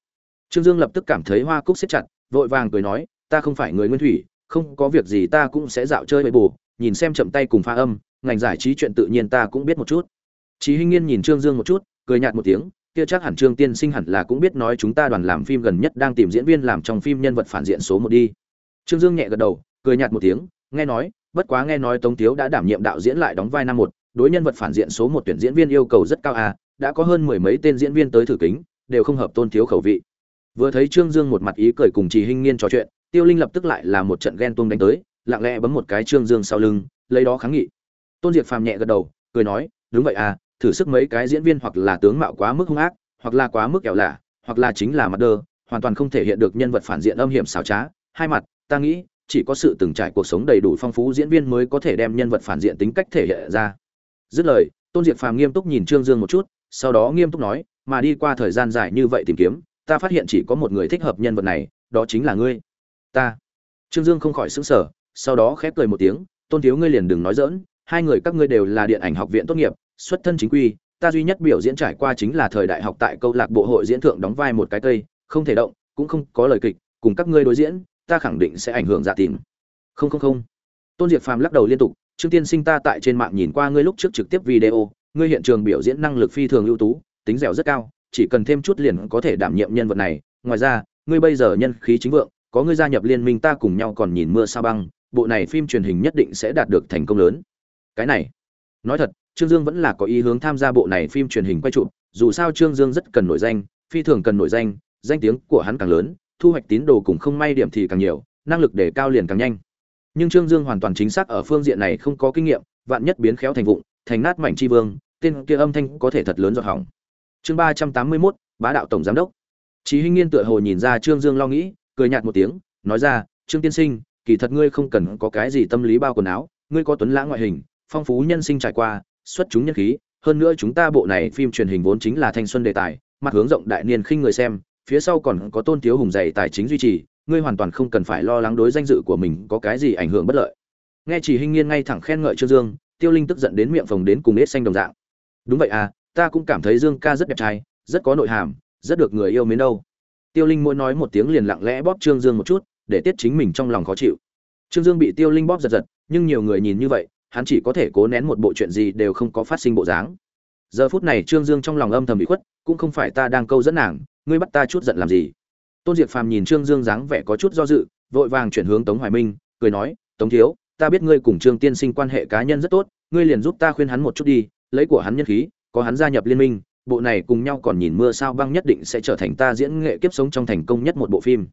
trương dương lập tức cảm thấy hoa cúc siết chặt vội vàng cười nói ta không phải người nguyên thủy không có việc gì ta cũng sẽ dạo chơi bậy bù nhìn xem chậm tay cùng pha âm ngành giải trí chuyện tự nhiên ta cũng biết một chút Chí Hinh Nghiên nhìn Trương Dương một chút, cười nhạt một tiếng, kia chắc hẳn Trương tiên sinh hẳn là cũng biết nói chúng ta đoàn làm phim gần nhất đang tìm diễn viên làm trong phim nhân vật phản diện số một đi. Trương Dương nhẹ gật đầu, cười nhạt một tiếng, nghe nói, bất quá nghe nói Tống Tiếu đã đảm nhiệm đạo diễn lại đóng vai năm một, đối nhân vật phản diện số một tuyển diễn viên yêu cầu rất cao à, đã có hơn mười mấy tên diễn viên tới thử kính, đều không hợp Tôn Tiếu khẩu vị. Vừa thấy Trương Dương một mặt ý cười cùng Trì Hinh Nghiên trò chuyện, Tiêu Linh lập tức lại là một trận ghen tuông đánh tới, lặng lẽ bấm một cái Trương Dương sau lưng, lấy đó kháng nghị. Tôn Diệp Phàm nhẹ gật đầu, cười nói, đúng vậy à, thử sức mấy cái diễn viên hoặc là tướng mạo quá mức hung ác, hoặc là quá mức kẹo lạ, hoặc là chính là mặt đơ, hoàn toàn không thể hiện được nhân vật phản diện âm hiểm xảo trá. Hai mặt, ta nghĩ, chỉ có sự từng trải cuộc sống đầy đủ phong phú diễn viên mới có thể đem nhân vật phản diện tính cách thể hiện ra. Dứt lời, Tôn Diệp Phàm nghiêm túc nhìn Trương Dương một chút, sau đó nghiêm túc nói, mà đi qua thời gian dài như vậy tìm kiếm, ta phát hiện chỉ có một người thích hợp nhân vật này, đó chính là ngươi. Ta. Trương Dương không khỏi sững sờ, sau đó khép cười một tiếng, Tôn thiếu ngươi liền đừng nói giỡn, hai người các ngươi đều là điện ảnh học viện tốt nghiệp, xuất thân chính quy ta duy nhất biểu diễn trải qua chính là thời đại học tại câu lạc bộ hội diễn thượng đóng vai một cái cây không thể động cũng không có lời kịch cùng các ngươi đối diễn ta khẳng định sẽ ảnh hưởng giả tìm không không không tôn diệp phàm lắc đầu liên tục trương tiên sinh ta tại trên mạng nhìn qua ngươi lúc trước trực tiếp video ngươi hiện trường biểu diễn năng lực phi thường ưu tú tính dẻo rất cao chỉ cần thêm chút liền có thể đảm nhiệm nhân vật này ngoài ra ngươi bây giờ nhân khí chính vượng có ngươi gia nhập liên minh ta cùng nhau còn nhìn mưa sao băng bộ này phim truyền hình nhất định sẽ đạt được thành công lớn cái này nói thật Trương Dương vẫn là có ý hướng tham gia bộ này phim truyền hình quay chụp, dù sao Trương Dương rất cần nổi danh, phi thường cần nổi danh, danh tiếng của hắn càng lớn, thu hoạch tín đồ cùng không may điểm thì càng nhiều, năng lực để cao liền càng nhanh. Nhưng Trương Dương hoàn toàn chính xác ở phương diện này không có kinh nghiệm, vạn nhất biến khéo thành vụng, thành nát mảnh tri vương, tên kia âm thanh có thể thật lớn giọt hỏng. Chương ba trăm tám mươi 381, Bá đạo tổng giám đốc. Chí Hinh Nghiên tựa hồ nhìn ra Trương Dương lo nghĩ, cười nhạt một tiếng, nói ra, "Trương tiên sinh, kỳ thật ngươi không cần có cái gì tâm lý bao quần áo, ngươi có tuấn lãng ngoại hình, phong phú nhân sinh trải qua, xuất chúng nhân khí hơn nữa chúng ta bộ này phim truyền hình vốn chính là thanh xuân đề tài mặt hướng rộng đại niên khinh người xem phía sau còn có tôn thiếu hùng dày tài chính duy trì ngươi hoàn toàn không cần phải lo lắng đối danh dự của mình có cái gì ảnh hưởng bất lợi nghe chỉ hình nghiên ngay thẳng khen ngợi trương dương tiêu linh tức giận đến miệng phồng đến cùng ết xanh đồng dạng đúng vậy à ta cũng cảm thấy dương ca rất đẹp trai, rất có nội hàm, rất được người yêu mến đâu. Tiêu linh mỗi nói một tiếng liền lặng lẽ bóp trương dương một chút, để tiết chính mình trong lòng khó chịu. Trương dương bị tiêu linh bóp giật giật, nhưng nhiều người nhìn như vậy, hắn chỉ có thể cố nén một bộ chuyện gì đều không có phát sinh bộ dáng. Giờ phút này trương dương trong lòng âm thầm bị khuất, cũng không phải ta đang câu dẫn nàng, ngươi bắt ta chút giận làm gì? Tôn diệp phàm nhìn trương dương dáng vẻ có chút do dự, vội vàng chuyển hướng tống hoài minh, cười nói, tống thiếu, ta biết ngươi cùng trương tiên sinh quan hệ cá nhân rất tốt, ngươi liền giúp ta khuyên hắn một chút đi, lấy của hắn nhân khí có hắn gia nhập liên minh, bộ này cùng nhau còn nhìn mưa sao băng nhất định sẽ trở thành ta diễn nghệ kiếp sống trong thành công nhất một bộ phim.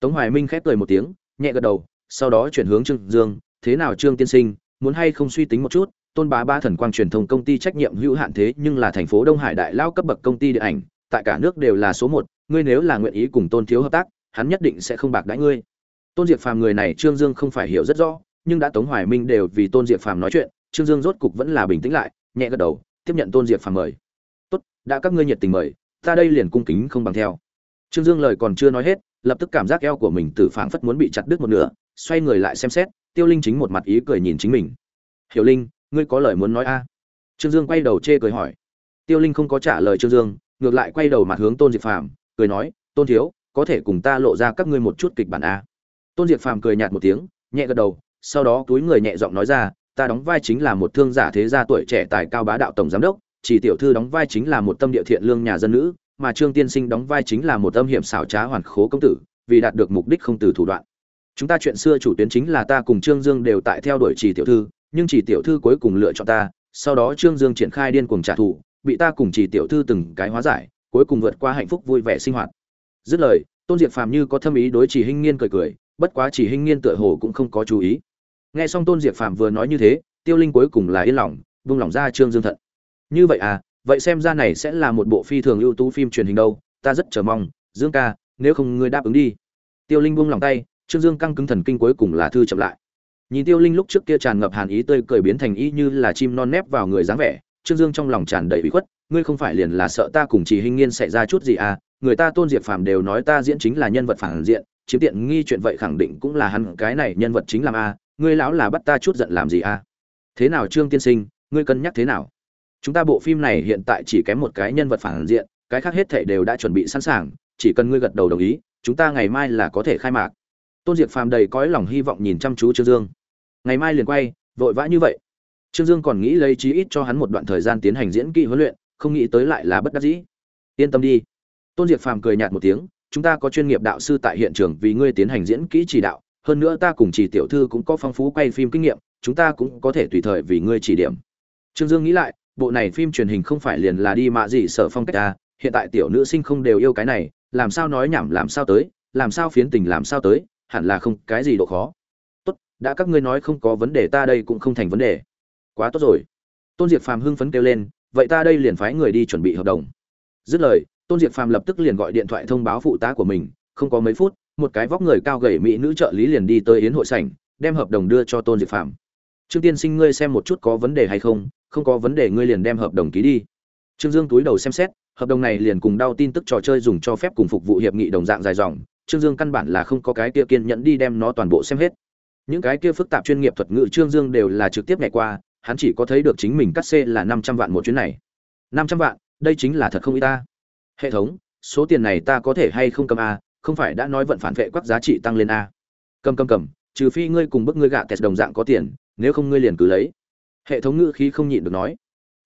Tống hoài minh khép cười một tiếng, nhẹ gật đầu, sau đó chuyển hướng trương dương, thế nào trương tiên sinh, muốn hay không suy tính một chút, tôn bá ba thần quang truyền thông công ty trách nhiệm hữu hạn thế nhưng là thành phố đông hải đại lao cấp bậc công ty điện ảnh, tại cả nước đều là số một, ngươi nếu là nguyện ý cùng tôn thiếu hợp tác, hắn nhất định sẽ không bạc đãi ngươi. Tôn diệp phàm người này trương dương không phải hiểu rất rõ, nhưng đã tống hoài minh đều vì tôn diệp phàm nói chuyện, trương dương rốt cục vẫn là bình tĩnh lại, nhẹ gật đầu tiếp nhận tôn diệp phàm mời. Tốt, đã các ngươi nhiệt tình mời, ta đây liền cung kính không bằng theo. Trương dương lời còn chưa nói hết, lập tức cảm giác eo của mình từ phảng phất muốn bị chặt đứt một nửa, xoay người lại xem xét, tiêu linh chính một mặt ý cười nhìn chính mình. Hiểu linh, ngươi có lời muốn nói a? Trương dương quay đầu chê cười hỏi. Tiêu linh không có trả lời trương dương, ngược lại quay đầu mặt hướng tôn diệp phàm, cười nói, tôn thiếu, có thể cùng ta lộ ra các ngươi một chút kịch bản a? Tôn diệp phàm cười nhạt một tiếng, nhẹ gật đầu, sau đó túi người nhẹ giọng nói ra ta đóng vai chính là một thương giả thế gia tuổi trẻ tài cao bá đạo tổng giám đốc, chỉ tiểu thư đóng vai chính là một tâm địa thiện lương nhà dân nữ, mà trương tiên sinh đóng vai chính là một âm hiểm xảo trá hoàn khố công tử, vì đạt được mục đích không từ thủ đoạn. Chúng ta chuyện xưa chủ tuyến chính là ta cùng trương dương đều tại theo đuổi chỉ tiểu thư, nhưng chỉ tiểu thư cuối cùng lựa chọn ta, sau đó trương dương triển khai điên cuồng trả thù, bị ta cùng chỉ tiểu thư từng cái hóa giải, cuối cùng vượt qua hạnh phúc vui vẻ sinh hoạt. Dứt lời, tôn diệp phàm như có thâm ý đối chỉ hinh nghiên cười cười, bất quá chỉ hinh nghiên tựa hồ cũng không có chú ý nghe xong tôn diệp phàm vừa nói như thế tiêu linh cuối cùng là yên lòng vung lòng ra trương dương thận. Như vậy à vậy xem ra này sẽ là một bộ phi thường ưu tú phim truyền hình đâu ta rất chờ mong dương ca nếu không ngươi đáp ứng đi. Tiêu linh buông lòng tay trương dương căng cứng thần kinh cuối cùng là thư chậm lại. Nhìn tiêu linh lúc trước kia tràn ngập hàn ý tươi cười biến thành y như là chim non nép vào người dáng vẻ trương dương trong lòng tràn đầy bị khuất ngươi không phải liền là sợ ta cùng chỉ hình nghiên xảy ra chút gì à người ta tôn diệp phàm đều nói ta diễn chính là nhân vật phản diện chiếm tiện nghi chuyện vậy khẳng định cũng là hắn cái này nhân vật chính làm a à, ngươi lão là bắt ta chút giận làm gì a à? thế nào trương tiên sinh, ngươi cân nhắc thế nào? Chúng ta bộ phim này hiện tại chỉ kém một cái nhân vật phản diện, cái khác hết thể đều đã chuẩn bị sẵn sàng, chỉ cần ngươi gật đầu đồng ý, chúng ta ngày mai là có thể khai mạc. Tôn diệp phàm đầy cõi lòng hy vọng nhìn chăm chú trương dương. Ngày mai liền quay, vội vã như vậy. Trương dương còn nghĩ lấy chí ít cho hắn một đoạn thời gian tiến hành diễn kỹ huấn luyện, không nghĩ tới lại là bất đắc dĩ. Yên tâm đi. Tôn diệp phàm cười nhạt một tiếng, chúng ta có chuyên nghiệp đạo sư tại hiện trường vì ngươi tiến hành diễn kỹ chỉ đạo hơn nữa ta cùng chỉ tiểu thư cũng có phong phú quay phim kinh nghiệm, chúng ta cũng có thể tùy thời vì ngươi chỉ điểm. Trương dương nghĩ lại, bộ này phim truyền hình không phải liền là đi mạ gì sở phong cách ta, hiện tại tiểu nữ sinh không đều yêu cái này, làm sao nói nhảm làm sao tới, làm sao phiến tình làm sao tới, hẳn là không cái gì độ khó. Tốt, đã các ngươi nói không có vấn đề ta đây cũng không thành vấn đề. Quá tốt rồi. Tôn diệp phàm hưng phấn kêu lên, vậy ta đây liền phái người đi chuẩn bị hợp đồng. Dứt lời, tôn diệp phàm lập tức liền gọi điện thoại thông báo phụ tá của mình, không có mấy phút một cái vóc người cao gầy mỹ nữ trợ lý liền đi tới yến hội sảnh, đem hợp đồng đưa cho tôn diệp phàm. Trương tiên sinh ngươi xem một chút có vấn đề hay không? Không có vấn đề ngươi liền đem hợp đồng ký đi. Trương dương túi đầu xem xét, hợp đồng này liền cùng đau tin tức trò chơi dùng cho phép cùng phục vụ hiệp nghị đồng dạng dài dòng, trương dương căn bản là không có cái kia kiên nhẫn đi đem nó toàn bộ xem hết. Những cái kia phức tạp chuyên nghiệp thuật ngữ trương dương đều là trực tiếp ngày qua, hắn chỉ có thấy được chính mình cắt xê là năm trăm vạn một chuyến này. Năm trăm vạn, đây chính là thật không ít ta? Hệ thống, số tiền này ta có thể hay không cầm a không phải đã nói vận phản vệ quắc giá trị tăng lên a. Cầm cầm cầm, trừ phi ngươi cùng bức ngươi gạ kẹt đồng dạng có tiền, nếu không ngươi liền cứ lấy. Hệ thống ngữ khí không nhịn được nói.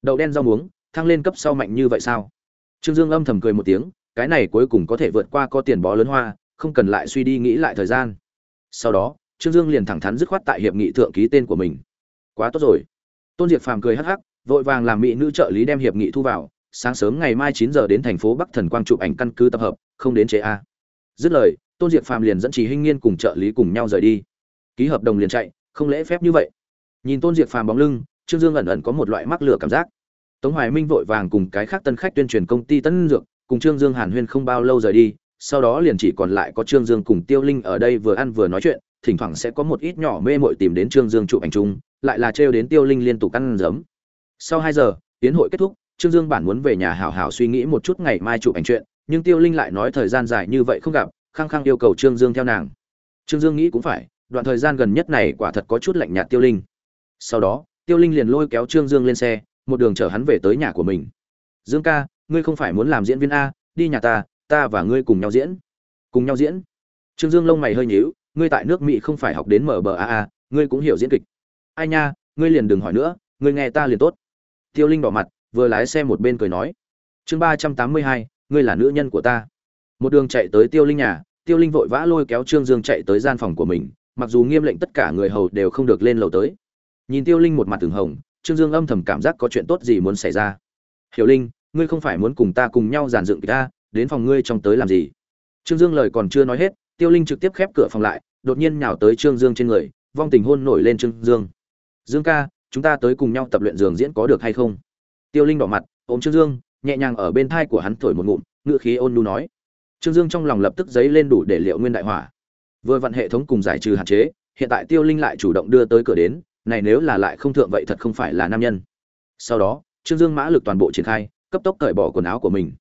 Đậu đen rau muống, thăng lên cấp sau mạnh như vậy sao? Trương dương âm thầm cười một tiếng, cái này cuối cùng có thể vượt qua có tiền bó lớn hoa, không cần lại suy đi nghĩ lại thời gian. Sau đó, trương dương liền thẳng thắn dứt khoát tại hiệp nghị thượng ký tên của mình. Quá tốt rồi. Tôn diệp phàm cười hắc hắc, vội vàng làm mỹ nữ trợ lý đem hiệp nghị thu vào, sáng sớm ngày mai chín giờ đến thành phố bắc thần quang chụp ảnh căn cứ tập hợp, không đến chế a dứt lời, tôn diệp phàm liền dẫn chỉ hinh nghiên cùng trợ lý cùng nhau rời đi. Ký hợp đồng liền chạy, không lễ phép như vậy. Nhìn tôn diệp phàm bóng lưng, trương dương ẩn ẩn có một loại mắc lửa cảm giác. Tống hoài minh vội vàng cùng cái khác tân khách tuyên truyền công ty tân dược, cùng trương dương hàn huyên không bao lâu rời đi, sau đó liền chỉ còn lại có trương dương cùng tiêu linh ở đây vừa ăn vừa nói chuyện, thỉnh thoảng sẽ có một ít nhỏ mê mội tìm đến trương dương chụp ảnh chung, lại là trêu đến tiêu linh liên tục ăn giấm. Sau hai giờ tiến hội kết thúc, trương dương bản muốn về nhà hảo hảo suy nghĩ một chút ngày mai chụp ảnh chuyện nhưng tiêu linh lại nói thời gian dài như vậy không gặp khăng khăng yêu cầu trương dương theo nàng. Trương dương nghĩ cũng phải, đoạn thời gian gần nhất này quả thật có chút lạnh nhạt tiêu linh. Sau đó, tiêu linh liền lôi kéo trương dương lên xe, một đường chở hắn về tới nhà của mình. Dương ca, ngươi không phải muốn làm diễn viên a, đi nhà ta ta và ngươi cùng nhau diễn. Cùng nhau diễn? Trương dương lông mày hơi nhíu, ngươi tại nước mỹ không phải học đến mở bờ a a, ngươi cũng hiểu diễn kịch. Ai nha, ngươi liền đừng hỏi nữa, ngươi nghe ta liền tốt. Tiêu linh đỏ mặt, vừa lái xe một bên cười nói. Chương ba trăm tám mươi hai ngươi là nữ nhân của ta. Một đường chạy tới tiêu linh nhà, tiêu linh vội vã lôi kéo trương dương chạy tới gian phòng của mình, mặc dù nghiêm lệnh tất cả người hầu đều không được lên lầu tới. Nhìn tiêu linh một mặt từng hồng, trương dương âm thầm cảm giác có chuyện tốt gì muốn xảy ra. Hiểu linh, ngươi không phải muốn cùng ta cùng nhau giàn dựng ta đến phòng ngươi trong tới làm gì? Trương dương lời còn chưa nói hết, tiêu linh trực tiếp khép cửa phòng lại, đột nhiên nhào tới trương dương trên người, vong tình hôn nổi lên trương dương. Dương ca, chúng ta tới cùng nhau tập luyện giường diễn có được hay không? Tiêu linh đỏ mặt, ôm trương dương nhẹ nhàng ở bên thai của hắn thổi một ngụm ngựa khí ôn nu nói. Trương dương trong lòng lập tức dấy lên đủ để liệu nguyên đại hỏa. Vừa vặn hệ thống cùng giải trừ hạn chế, hiện tại tiêu linh lại chủ động đưa tới cửa đến, này nếu là lại không thượng vậy thật không phải là nam nhân. Sau đó, trương dương mã lực toàn bộ triển khai, cấp tốc cởi bỏ quần áo của mình.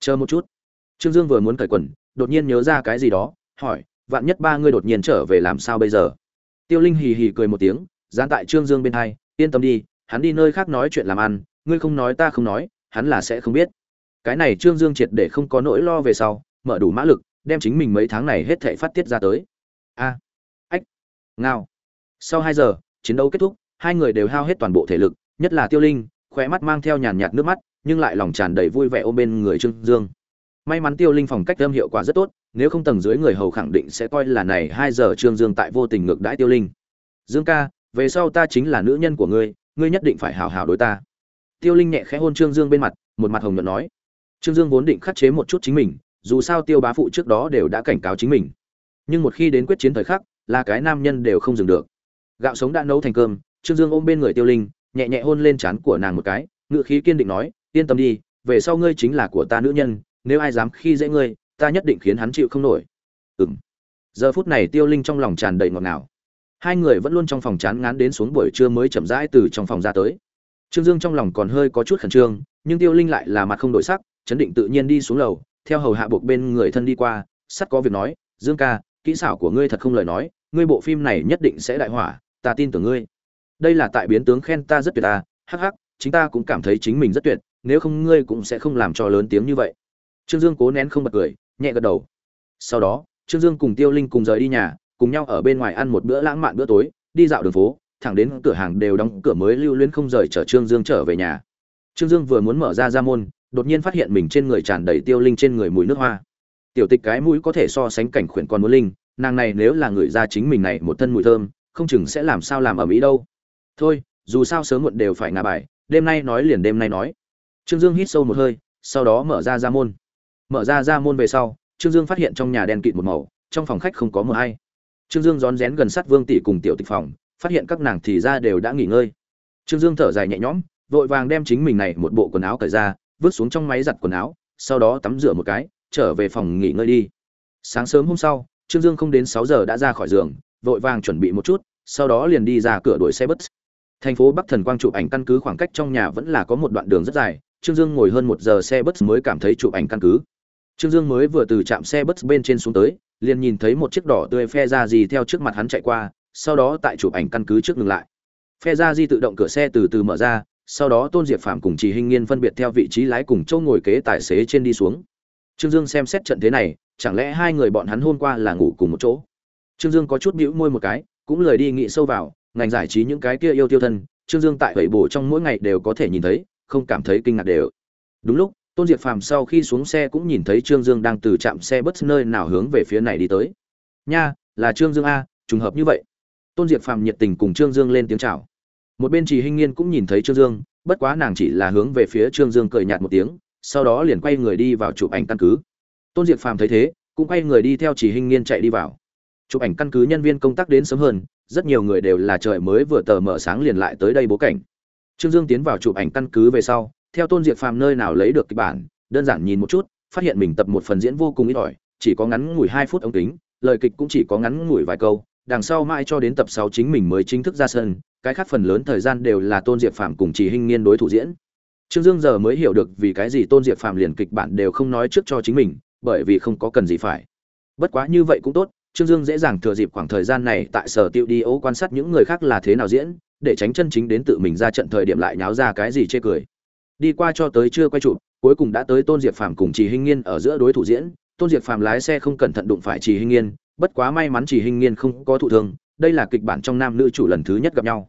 Chờ một chút. Trương dương vừa muốn cởi quần, đột nhiên nhớ ra cái gì đó, hỏi, vạn nhất ba ngươi đột nhiên trở về làm sao bây giờ? Tiêu linh hì hì cười một tiếng, dán tại trương dương bên hai, yên tâm đi, hắn đi nơi khác nói chuyện làm ăn, ngươi không nói ta không nói hắn là sẽ không biết. Cái này trương dương triệt để không có nỗi lo về sau, mở đủ mã lực, đem chính mình mấy tháng này hết thể phát tiết ra tới. A, ách, ngao. Sau hai giờ, chiến đấu kết thúc, hai người đều hao hết toàn bộ thể lực, nhất là tiêu linh, khóe mắt mang theo nhàn nhạt nước mắt, nhưng lại lòng tràn đầy vui vẻ ôm bên người trương dương. May mắn tiêu linh phòng cách âm hiệu quả rất tốt, nếu không tầng dưới người hầu khẳng định sẽ coi là này hai giờ trương dương tại vô tình ngược đãi tiêu linh. Dương ca, về sau ta chính là nữ nhân của ngươi ngươi nhất định phải hào hào đối ta tiêu linh nhẹ khẽ hôn trương dương bên mặt, một mặt hồng nhuận nói. Trương dương vốn định khắc chế một chút chính mình, dù sao tiêu bá phụ trước đó đều đã cảnh cáo chính mình. Nhưng một khi đến quyết chiến thời khắc, là cái nam nhân đều không dừng được. Gạo sống đã nấu thành cơm, trương dương ôm bên người tiêu linh, nhẹ nhẹ hôn lên trán của nàng một cái ngự khí kiên định nói, yên tâm đi, về sau ngươi chính là của ta nữ nhân, nếu ai dám khi dễ ngươi, ta nhất định khiến hắn chịu không nổi. Ừm. giờ phút này tiêu linh trong lòng tràn đầy ngọt ngào. Hai người vẫn luôn trong phòng chán ngán đến xuống buổi trưa mới chậm rãi từ trong phòng ra tới trương dương trong lòng còn hơi có chút khẩn trương, nhưng tiêu linh lại là mặt không đổi sắc, chấn định tự nhiên đi xuống lầu, theo hầu hạ buộc bên người thân đi qua, sắt có việc nói, dương ca, kỹ xảo của ngươi thật không lời nói, ngươi bộ phim này nhất định sẽ đại hỏa, ta tin tưởng ngươi. Đây là tại biến tướng khen ta rất tuyệt ta, hắc hắc, chính ta cũng cảm thấy chính mình rất tuyệt, nếu không ngươi cũng sẽ không làm cho lớn tiếng như vậy. Trương dương cố nén không bật cười, nhẹ gật đầu. Sau đó, trương dương cùng tiêu linh cùng rời đi nhà, cùng nhau ở bên ngoài ăn một bữa lãng mạn bữa tối, đi dạo đường phố thẳng đến cửa hàng đều đóng cửa mới lưu luyến không rời chở trương dương trở về nhà. Trương dương vừa muốn mở ra ra môn, đột nhiên phát hiện mình trên người tràn đầy tiêu linh trên người mùi nước hoa. Tiểu tịch cái mũi có thể so sánh cảnh khuyển con muốn linh, nàng này nếu là người ra chính mình này một thân mùi thơm, không chừng sẽ làm sao làm ở mỹ đâu. Thôi, dù sao sớm muộn đều phải ngả bài, đêm nay nói liền đêm nay nói. Trương dương hít sâu một hơi, sau đó mở ra ra môn. Mở ra ra môn về sau, trương dương phát hiện trong nhà đen kịt một màu, trong phòng khách không có mưa hay trương dương rón rén gần sát vương tỷ cùng tiểu tịch phòng phát hiện các nàng thì ra đều đã nghỉ ngơi. Trương dương thở dài nhẹ nhõm, vội vàng đem chính mình này một bộ quần áo cởi ra, vứt xuống trong máy giặt quần áo, sau đó tắm rửa một cái, trở về phòng nghỉ ngơi đi. Sáng sớm hôm sau, trương dương không đến sáu giờ đã ra khỏi giường, vội vàng chuẩn bị một chút, sau đó liền đi ra cửa đuổi xe bus. Thành phố bắc thần quang chụp ảnh căn cứ khoảng cách trong nhà vẫn là có một đoạn đường rất dài, trương dương ngồi hơn một giờ xe bus mới cảm thấy chụp ảnh căn cứ. Trương dương mới vừa từ trạm xe bus bên trên xuống tới, liền nhìn thấy một chiếc đỏ tươi phe ra gì theo trước mặt hắn chạy qua sau đó tại chụp ảnh căn cứ trước ngừng lại. Phe ra di tự động cửa xe từ từ mở ra, sau đó tôn diệp phàm cùng trì hinh nghiên phân biệt theo vị trí lái cùng châu ngồi kế tài xế trên đi xuống. Trương dương xem xét trận thế này, chẳng lẽ hai người bọn hắn hôm qua là ngủ cùng một chỗ? Trương dương có chút bĩu môi một cái, cũng lời đi nghĩ sâu vào, ngành giải trí những cái kia yêu tiêu thân, trương dương tại bảy bổ trong mỗi ngày đều có thể nhìn thấy, không cảm thấy kinh ngạc đều. Đúng lúc, tôn diệp phàm sau khi xuống xe cũng nhìn thấy trương dương đang từ trạm xe bất nơi nào hướng về phía này đi tới. Nha, là trương dương a, trùng hợp như vậy tôn diệp phàm nhiệt tình cùng trương dương lên tiếng chào. Một bên trì hinh nghiên cũng nhìn thấy trương dương, bất quá nàng chỉ là hướng về phía trương dương cười nhạt một tiếng, sau đó liền quay người đi vào chụp ảnh căn cứ. Tôn diệp phàm thấy thế, cũng quay người đi theo trì hinh nghiên chạy đi vào. Chụp ảnh căn cứ nhân viên công tác đến sớm hơn, rất nhiều người đều là trời mới vừa tờ mở sáng liền lại tới đây bố cảnh. Trương dương tiến vào chụp ảnh căn cứ về sau, theo tôn diệp phàm nơi nào lấy được kịch bản, đơn giản nhìn một chút, phát hiện mình tập một phần diễn vô cùng ít ỏi, chỉ có ngắn ngủi hai phút ống kính, lời kịch cũng chỉ có ngắn ngủi vài câu đằng sau mãi cho đến tập sáu chính mình mới chính thức ra sân, cái khác phần lớn thời gian đều là tôn diệp phàm cùng trì hinh nghiên đối thủ diễn. Trương dương giờ mới hiểu được vì cái gì tôn diệp phàm liền kịch bản đều không nói trước cho chính mình, bởi vì không có cần gì phải. Bất quá như vậy cũng tốt, trương dương dễ dàng thừa dịp khoảng thời gian này tại sở tiêu đi ố quan sát những người khác là thế nào diễn, để tránh chân chính đến tự mình ra trận thời điểm lại nháo ra cái gì chê cười. Đi qua cho tới chưa quay chụp, cuối cùng đã tới tôn diệp phàm cùng trì hinh nghiên ở giữa đối thủ diễn. Tôn diệp phàm lái xe không cẩn thận đụng phải trì hinh nghiên bất quá may mắn chỉ hinh nghiên không có thụ thương, đây là kịch bản trong nam nữ chủ lần thứ nhất gặp nhau.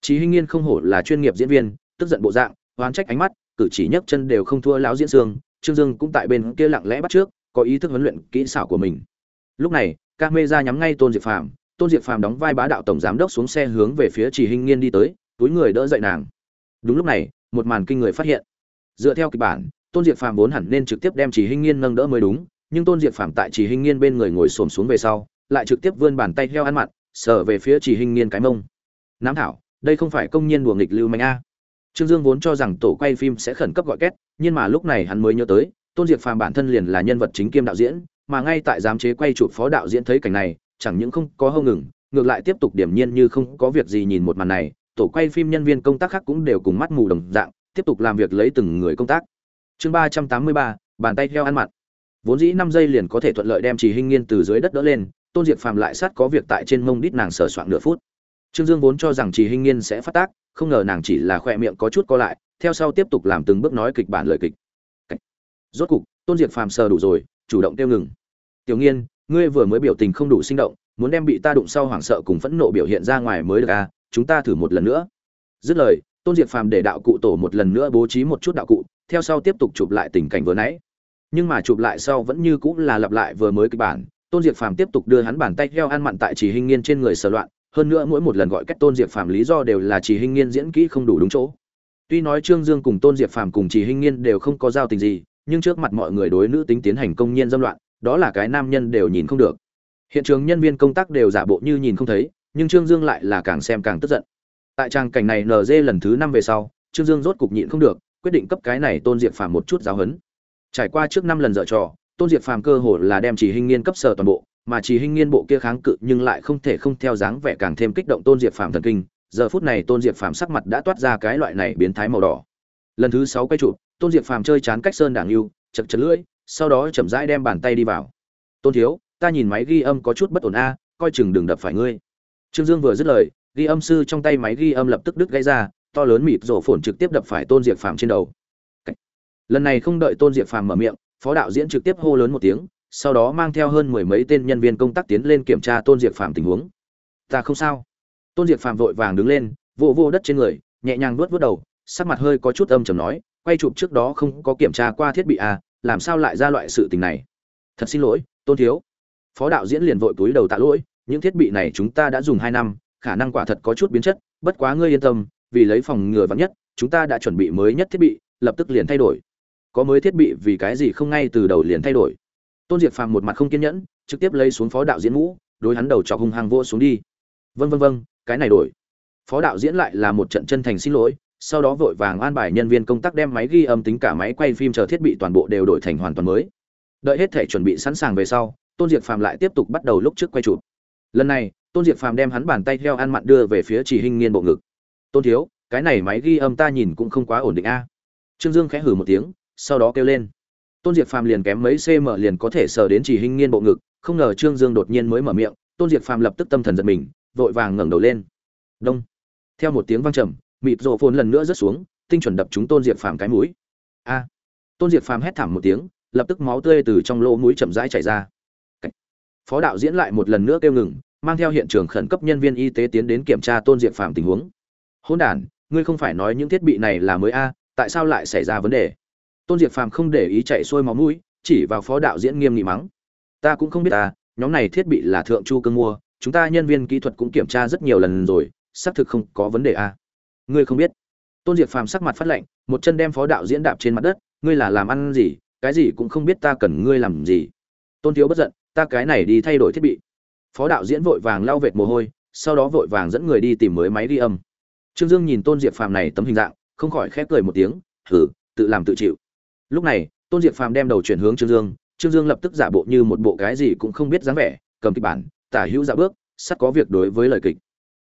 Chỉ hinh nghiên không hổ là chuyên nghiệp diễn viên, tức giận bộ dạng, oán trách ánh mắt, cử chỉ nhấc chân đều không thua lão diễn sương, trương dương cũng tại bên kia lặng lẽ bắt trước, có ý thức huấn luyện kỹ xảo của mình. Lúc này ca mê ra nhắm ngay tôn diệp phàm, tôn diệp phàm đóng vai bá đạo tổng giám đốc xuống xe hướng về phía chỉ hinh nghiên đi tới, túi người đỡ dậy nàng. Đúng lúc này, một màn kinh người phát hiện. Dựa theo kịch bản, tôn diệp phàm vốn hẳn nên trực tiếp đem chỉ hinh nghiên nâng đỡ mới đúng nhưng tôn diệp phàm tại chỉ hình nghiên bên người ngồi xổm xuống về sau, lại trực tiếp vươn bàn tay heo ăn mặn, sờ về phía chỉ hình nghiên cái mông. Nám thảo, đây không phải công nhân đùa nghịch lưu manh a. Trương dương vốn cho rằng tổ quay phim sẽ khẩn cấp gọi két, nhưng mà lúc này hắn mới nhớ tới, tôn diệp phàm bản thân liền là nhân vật chính kiêm đạo diễn, mà ngay tại giám chế quay chụp phó đạo diễn thấy cảnh này, chẳng những không có hâu ngừng, ngược lại tiếp tục điểm nhiên như không có việc gì nhìn một màn này, tổ quay phim nhân viên công tác khác cũng đều cùng mắt mù đồng dạng, tiếp tục làm việc lấy từng người công tác. Chương ba trăm tám mươi ba, bàn tay heo ăn mặn vốn dĩ năm giây liền có thể thuận lợi đem trì hinh nghiên từ dưới đất đỡ lên, tôn diệp phàm lại sát có việc tại trên mông đít nàng sờ soạn nửa phút. Trương dương vốn cho rằng trì hinh nghiên sẽ phát tác, không ngờ nàng chỉ là khoe miệng có chút co lại, theo sau tiếp tục làm từng bước nói kịch bản lời kịch. Rốt cục, tôn diệp phàm sờ đủ rồi, chủ động kêu ngừng. Tiểu nghiên, ngươi vừa mới biểu tình không đủ sinh động, muốn đem bị ta đụng sau hoảng sợ cùng phẫn nộ biểu hiện ra ngoài mới được à chúng ta thử một lần nữa. Dứt lời, tôn diệp phàm để đạo cụ tổ một lần nữa bố trí một chút đạo cụ, theo sau tiếp tục chụp lại tình cảnh vừa nãy nhưng mà chụp lại sau vẫn như cũng là lặp lại vừa mới kịch bản. Tôn diệp phàm tiếp tục đưa hắn bàn tay theo ăn mặn tại chỉ hình nghiên trên người sờ loạn, hơn nữa mỗi một lần gọi cách tôn diệp phàm lý do đều là chỉ hình nghiên diễn kỹ không đủ đúng chỗ. Tuy nói trương dương cùng tôn diệp phàm cùng chỉ hình nghiên đều không có giao tình gì, nhưng trước mặt mọi người đối nữ tính tiến hành công nhiên dâm loạn, đó là cái nam nhân đều nhìn không được. Hiện trường nhân viên công tác đều giả bộ như nhìn không thấy, nhưng trương dương lại là càng xem càng tức giận. Tại trang cảnh này nd lần thứ năm về sau, trương dương rốt cục nhịn không được, quyết định cấp cái này tôn diệp phàm một chút giáo hấn trải qua trước năm lần dở trò, tôn diệp phàm cơ hồ là đem chỉ hình nghiên cấp sở toàn bộ, mà chỉ hình nghiên bộ kia kháng cự nhưng lại không thể không theo dáng vẻ càng thêm kích động tôn diệp phàm thần kinh. Giờ phút này tôn diệp phàm sắc mặt đã toát ra cái loại này biến thái màu đỏ. Lần thứ sáu quay chụp, tôn diệp phàm chơi chán cách sơn đảng lưu chật chật lưỡi, sau đó chậm rãi đem bàn tay đi vào. Tôn thiếu, ta nhìn máy ghi âm có chút bất ổn a, coi chừng đừng đập phải ngươi. Trương dương vừa dứt lời, ghi âm sư trong tay máy ghi âm lập tức đứt gãy ra, to lớn mịt rổ phồn trực tiếp đập phải tôn diệp phàm trên đầu lần này không đợi tôn diệp phàm mở miệng, phó đạo diễn trực tiếp hô lớn một tiếng, sau đó mang theo hơn mười mấy tên nhân viên công tác tiến lên kiểm tra tôn diệp phàm tình huống. Ta không sao. Tôn diệp phàm vội vàng đứng lên vô vô đất trên người, nhẹ nhàng vuốt vớt đầu, sắc mặt hơi có chút âm trầm nói, quay chụp trước đó không có kiểm tra qua thiết bị à làm sao lại ra loại sự tình này? Thật xin lỗi, tôn thiếu. Phó đạo diễn liền vội túi đầu tạ lỗi, những thiết bị này chúng ta đã dùng hai năm, khả năng quả thật có chút biến chất, bất quá ngươi yên tâm, vì lấy phòng ngừa vắn nhất, chúng ta đã chuẩn bị mới nhất thiết bị, lập tức liền thay đổi có mới thiết bị vì cái gì không ngay từ đầu liền thay đổi. Tôn diệp phàm một mặt không kiên nhẫn, trực tiếp lấy xuống phó đạo diễn mũ, đối hắn đầu chọc hung hăng vô xuống đi. Vân vân vân cái này đổi. Phó đạo diễn lại là một trận chân thành xin lỗi, sau đó vội vàng an bài nhân viên công tác đem máy ghi âm tính cả máy quay phim chờ thiết bị toàn bộ đều đổi thành hoàn toàn mới. Đợi hết thể chuẩn bị sẵn sàng về sau, tôn diệp phàm lại tiếp tục bắt đầu lúc trước quay chụp. Lần này, tôn diệp phàm đem hắn bàn tay theo ăn mặn đưa về phía chỉ hình nghiên bộ ngực. Tôn thiếu, cái này máy ghi âm ta nhìn cũng không quá ổn định a. Trương dương khẽ hử một tiếng sau đó kêu lên. Tôn diệp phàm liền kém mấy cm liền có thể sờ đến chỉ hình nghiên bộ ngực, không ngờ trương dương đột nhiên mới mở miệng, tôn diệp phàm lập tức tâm thần giật mình, vội vàng ngẩng đầu lên. Đông. Theo một tiếng vang trầm, mịt rộ phồn lần nữa rớt xuống, tinh chuẩn đập chúng tôn diệp phàm cái mũi. A. Tôn diệp phàm hét thảm một tiếng, lập tức máu tươi từ trong lỗ mũi chậm rãi chảy ra. Phó đạo diễn lại một lần nữa kêu ngừng, mang theo hiện trường khẩn cấp nhân viên y tế tiến đến kiểm tra tôn diệp phàm tình huống. Hôn đ ngươi không phải nói những thiết bị này là mới a, tại sao lại xảy ra vấn đề? Tôn diệp phàm không để ý chạy xuôi máu mũi, chỉ vào phó đạo diễn nghiêm nghị mắng. Ta cũng không biết ta nhóm này thiết bị là thượng chu cương mua, chúng ta nhân viên kỹ thuật cũng kiểm tra rất nhiều lần rồi, xác thực không có vấn đề à? ngươi không biết. Tôn diệp phàm sắc mặt phát lệnh một chân đem phó đạo diễn đạp trên mặt đất, ngươi là làm ăn gì, cái gì cũng không biết ta cần ngươi làm gì. Tôn thiếu bất giận, ta cái này đi thay đổi thiết bị. Phó đạo diễn vội vàng lau vệt mồ hôi, sau đó vội vàng dẫn người đi tìm mới máy ghi âm. Trương dương nhìn tôn diệp phàm này tấm hình dạng, không khỏi khép cười một tiếng thử tự làm tự chịu lúc này, tôn diệp phàm đem đầu chuyển hướng trương dương trương dương lập tức giả bộ như một bộ cái gì cũng không biết dáng vẻ, cầm kịch bản, tả hữu dạ bước, sắp có việc đối với lời kịch.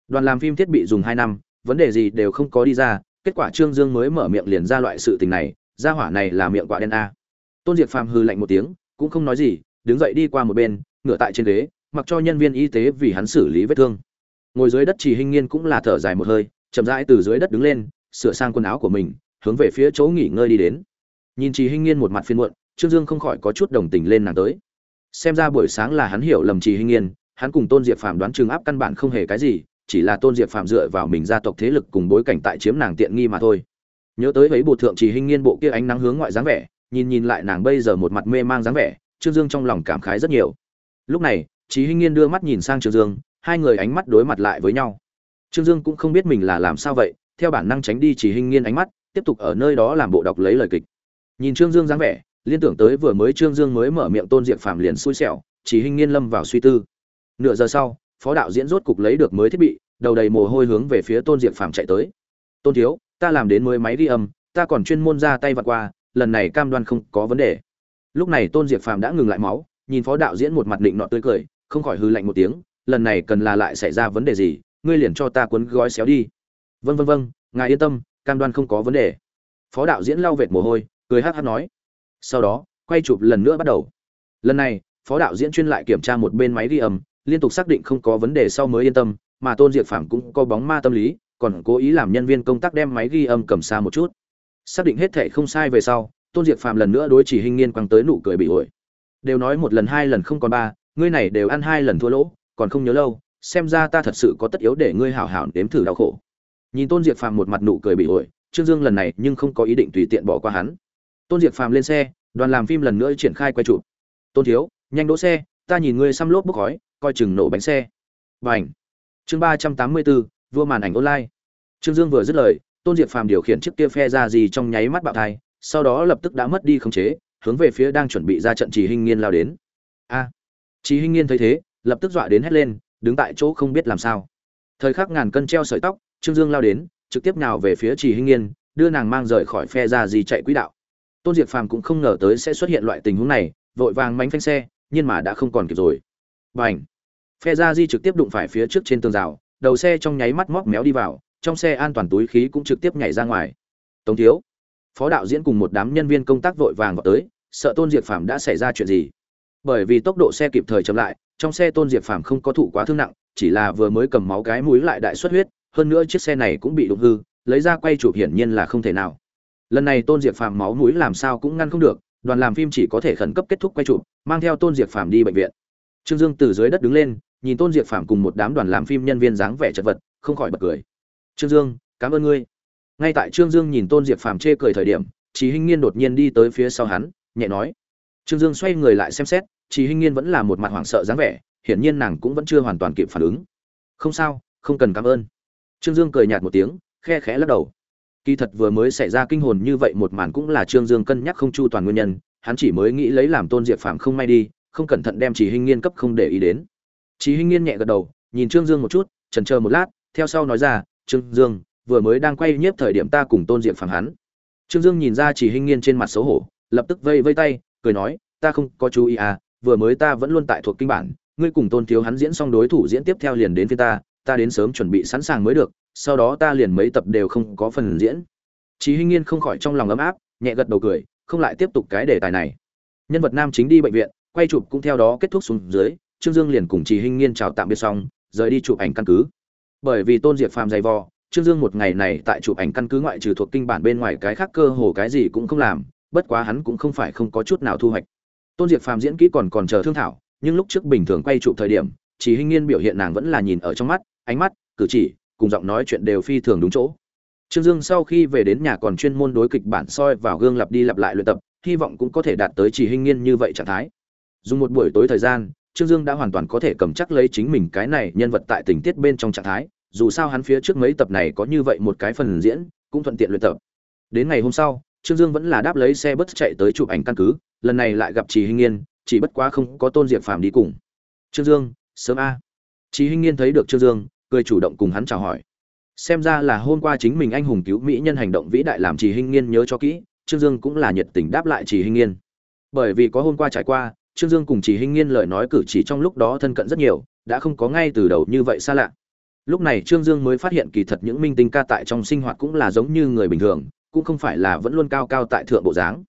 Đoàn làm phim thiết bị dùng hai năm, vấn đề gì đều không có đi ra, kết quả trương dương mới mở miệng liền ra loại sự tình này ra hỏa này là miệng quạ đen a. Tôn diệp phàm hư lạnh một tiếng, cũng không nói gì, đứng dậy đi qua một bên, ngửa tại trên ghế, mặc cho nhân viên y tế vì hắn xử lý vết thương. Ngồi dưới đất chỉ hình nghiên cũng là thở dài một hơi, chậm rãi từ dưới đất đứng lên, sửa sang quần áo của mình, hướng về phía chỗ nghỉ ngơi đi đến nhìn trì hinh nghiên một mặt phiên muộn, trương dương không khỏi có chút đồng tình lên nàng tới. Xem ra buổi sáng là hắn hiểu lầm trì hinh nghiên, hắn cùng tôn diệp phàm đoán chừng áp căn bản không hề cái gì, chỉ là tôn diệp phàm dựa vào mình gia tộc thế lực cùng bối cảnh tại chiếm nàng tiện nghi mà thôi. Nhớ tới ấy bộ thượng trì hinh nghiên bộ kia ánh nắng hướng ngoại dáng vẻ, nhìn nhìn lại nàng bây giờ một mặt mê mang dáng vẻ, trương dương trong lòng cảm khái rất nhiều. Lúc này trí hinh nghiên đưa mắt nhìn sang trương dương, hai người ánh mắt đối mặt lại với nhau. Trương dương cũng không biết mình là làm sao vậy, theo bản năng tránh đi trì hinh nghiên ánh mắt, tiếp tục ở nơi đó làm bộ đọc lấy lời kịch nhìn trương dương dáng vẻ, liên tưởng tới vừa mới trương dương mới mở miệng tôn diệp phàm liền xui xẻo, chỉ hình nghiên lâm vào suy tư. Nửa giờ sau, phó đạo diễn rốt cục lấy được mới thiết bị, đầu đầy mồ hôi hướng về phía tôn diệp phàm chạy tới. Tôn thiếu, ta làm đến mới máy ghi âm, ta còn chuyên môn ra tay vặt qua, lần này cam đoan không có vấn đề. Lúc này tôn diệp phàm đã ngừng lại máu, nhìn phó đạo diễn một mặt định nọ tươi cười, không khỏi hư lạnh một tiếng, lần này cần là lại xảy ra vấn đề gì, ngươi liền cho ta cuốn gói xéo đi. Vân vân vân ngài yên tâm, cam đoan không có vấn đề. Phó đạo diễn lau vệt mồ hôi cười hát hát nói. Sau đó, quay chụp lần nữa bắt đầu. Lần này, phó đạo diễn chuyên lại kiểm tra một bên máy ghi âm, liên tục xác định không có vấn đề sau mới yên tâm, mà tôn diệp phàm cũng có bóng ma tâm lý, còn cố ý làm nhân viên công tác đem máy ghi âm cầm xa một chút. Xác định hết thệ không sai về sau, tôn diệp phàm lần nữa đối chỉ hình nghiên quăng tới nụ cười bị ổi. Đều nói một lần hai lần không còn ba, ngươi này đều ăn hai lần thua lỗ, còn không nhớ lâu, xem ra ta thật sự có tất yếu để ngươi hảo hảo đếm thử đau khổ. Nhìn tôn diệp phàm một mặt nụ cười bị ổi, trương dương lần này nhưng không có ý định tùy tiện bỏ qua hắn tôn diệp phàm lên xe đoàn làm phim lần nữa triển khai quay chụp. Tôn thiếu nhanh đỗ xe ta nhìn ngươi xăm lốp bốc khói coi chừng nổ bánh xe. Và ảnh chương ba trăm tám mươi bốn vua màn ảnh online. Trương dương vừa dứt lời tôn diệp phàm điều khiển chiếc kia phe ra gì trong nháy mắt bạo thai sau đó lập tức đã mất đi khống chế hướng về phía đang chuẩn bị ra trận chỉ hinh nghiên lao đến. A à, trì hinh nghiên thấy thế lập tức dọa đến hét lên đứng tại chỗ không biết làm sao. Thời khắc ngàn cân treo sợi tóc trương dương lao đến trực tiếp nào về phía chỉ hinh nghiên đưa nàng mang rời khỏi phe ra gì chạy quỹ đạo tôn diệp phàm cũng không ngờ tới sẽ xuất hiện loại tình huống này, vội vàng mánh phanh xe, nhưng mà đã không còn kịp rồi. B à n h phe ra di trực tiếp đụng phải phía trước trên tường rào, đầu xe trong nháy mắt móc méo đi vào, trong xe an toàn túi khí cũng trực tiếp nhảy ra ngoài. Tống thiếu! Phó đạo diễn cùng một đám nhân viên công tác vội vàng vào tới, sợ tôn diệp phàm đã xảy ra chuyện gì. Bởi vì tốc độ xe kịp thời chậm lại, trong xe tôn diệp phàm không có thụ quá thương nặng, chỉ là vừa mới cầm máu cái mũi lại đại xuất huyết, hơn nữa chiếc xe này cũng bị đụng hư, lấy ra quay chụp hiển nhiên là không thể nào lần này tôn diệp phàm máu mũi làm sao cũng ngăn không được, đoàn làm phim chỉ có thể khẩn cấp kết thúc quay chụp, mang theo tôn diệp phàm đi bệnh viện. Trương dương từ dưới đất đứng lên, nhìn tôn diệp phàm cùng một đám đoàn làm phim nhân viên dáng vẻ chật vật, không khỏi bật cười. Trương dương, cảm ơn ngươi. Ngay tại trương dương nhìn tôn diệp phàm chê cười thời điểm chị hinh nghiên đột nhiên đi tới phía sau hắn, nhẹ nói. Trương dương xoay người lại xem xét chị hinh nghiên vẫn là một mặt hoảng sợ dáng vẻ, hiển nhiên nàng cũng vẫn chưa hoàn toàn kịp phản ứng. Không sao, không cần cảm ơn. Trương dương cười nhạt một tiếng, khe khẽ lắc đầu kỳ thật vừa mới xảy ra kinh hồn như vậy một màn cũng là trương dương cân nhắc không chu toàn nguyên nhân, hắn chỉ mới nghĩ lấy làm tôn diệp phàm không may đi, không cẩn thận đem chỉ hinh nghiên cấp không để ý đến. Chỉ hinh nghiên nhẹ gật đầu, nhìn trương dương một chút trần chờ một lát, theo sau nói ra, trương dương, vừa mới đang quay nhiếp thời điểm ta cùng tôn diệp phàm hắn. Trương dương nhìn ra chỉ hinh nghiên trên mặt xấu hổ, lập tức vây vây tay, cười nói, ta không có chú ý à vừa mới ta vẫn luôn tại thuộc kinh bản, ngươi cùng tôn thiếu hắn diễn xong đối thủ diễn tiếp theo liền đến phía ta ta đến sớm chuẩn bị sẵn sàng mới được sau đó ta liền mấy tập đều không có phần diễn Chí Hinh Nghiên không khỏi trong lòng ấm áp, nhẹ gật đầu cười, không lại tiếp tục cái đề tài này. Nhân vật nam chính đi bệnh viện, quay chụp cũng theo đó kết thúc xuống dưới, Trương Dương liền cùng Chí Hinh Nghiên chào tạm biệt xong, rời đi chụp ảnh căn cứ. Bởi vì Tôn Diệp Phàm dày vò, Trương Dương một ngày này tại chụp ảnh căn cứ ngoại trừ thuộc kinh bản bên ngoài cái khác cơ hồ cái gì cũng không làm, bất quá hắn cũng không phải không có chút nào thu hoạch. Tôn Diệp Phàm diễn kỹ còn còn chờ thương thảo, nhưng lúc trước bình thường quay chụp thời điểm, Chí Hinh Nghiên biểu hiện nàng vẫn là nhìn ở trong mắt, ánh mắt, cử chỉ, cùng giọng nói chuyện đều phi thường đúng chỗ. Trương Dương sau khi về đến nhà còn chuyên môn đối kịch bản soi vào gương lặp đi lặp lại luyện tập, hy vọng cũng có thể đạt tới chỉ hình nghiên như vậy trạng thái. Dùng một buổi tối thời gian, Trương Dương đã hoàn toàn có thể cầm chắc lấy chính mình cái này nhân vật tại tình tiết bên trong trạng thái, dù sao hắn phía trước mấy tập này có như vậy một cái phần diễn, cũng thuận tiện luyện tập. Đến ngày hôm sau, Trương Dương vẫn là đáp lấy xe bus chạy tới chụp ảnh căn cứ, lần này lại gặp Chỉ Hinh Nghiên, chỉ bất quá không có Tôn Diệp Phàm đi cùng. Trương Dương, sớm a. Chỉ Hinh Nghiên thấy được Trương Dương, cười chủ động cùng hắn chào hỏi. Xem ra là hôm qua chính mình anh hùng cứu mỹ nhân hành động vĩ đại làm trì hinh nghiên nhớ cho kỹ, trương dương cũng là nhiệt tình đáp lại trì hinh nghiên. Bởi vì có hôm qua trải qua, trương dương cùng trì hinh nghiên lời nói cử chỉ trong lúc đó thân cận rất nhiều, đã không có ngay từ đầu như vậy xa lạ. Lúc này trương dương mới phát hiện kỳ thật những minh tinh ca tại trong sinh hoạt cũng là giống như người bình thường, cũng không phải là vẫn luôn cao cao tại thượng bộ dáng.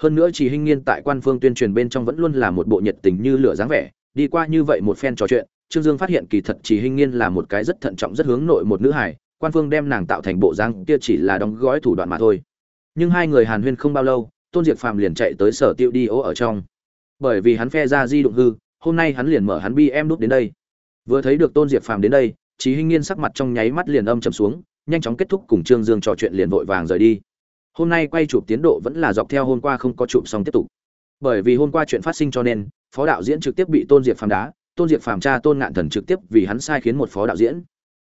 Hơn nữa trì hinh nghiên tại quan phương tuyên truyền bên trong vẫn luôn là một bộ nhiệt tình như lửa dáng vẻ, đi qua như vậy một phen trò chuyện trương dương phát hiện kỳ thật trì hinh nghiên là một cái rất thận trọng, rất hướng nội một nữ hài, quan phương đem nàng tạo thành bộ dáng kia chỉ là đóng gói thủ đoạn mà thôi. Nhưng hai người hàn huyên không bao lâu, tôn diệp phàm liền chạy tới sở tiêu đi ô ở trong. Bởi vì hắn phe ra di động hư, hôm nay hắn liền mở hắn bi em đút đến đây. Vừa thấy được tôn diệp phàm đến đây, Trì hinh nghiên sắc mặt trong nháy mắt liền âm trầm xuống, nhanh chóng kết thúc cùng trương dương trò chuyện liền vội vàng rời đi. Hôm nay quay chụp tiến độ vẫn là dọc theo hôm qua không có chụp xong tiếp tục. Bởi vì hôm qua chuyện phát sinh cho nên, phó đạo diễn trực tiếp bị tôn diệp phàm đá tôn diệp phàm cha tôn ngạn thần trực tiếp vì hắn sai khiến một phó đạo diễn.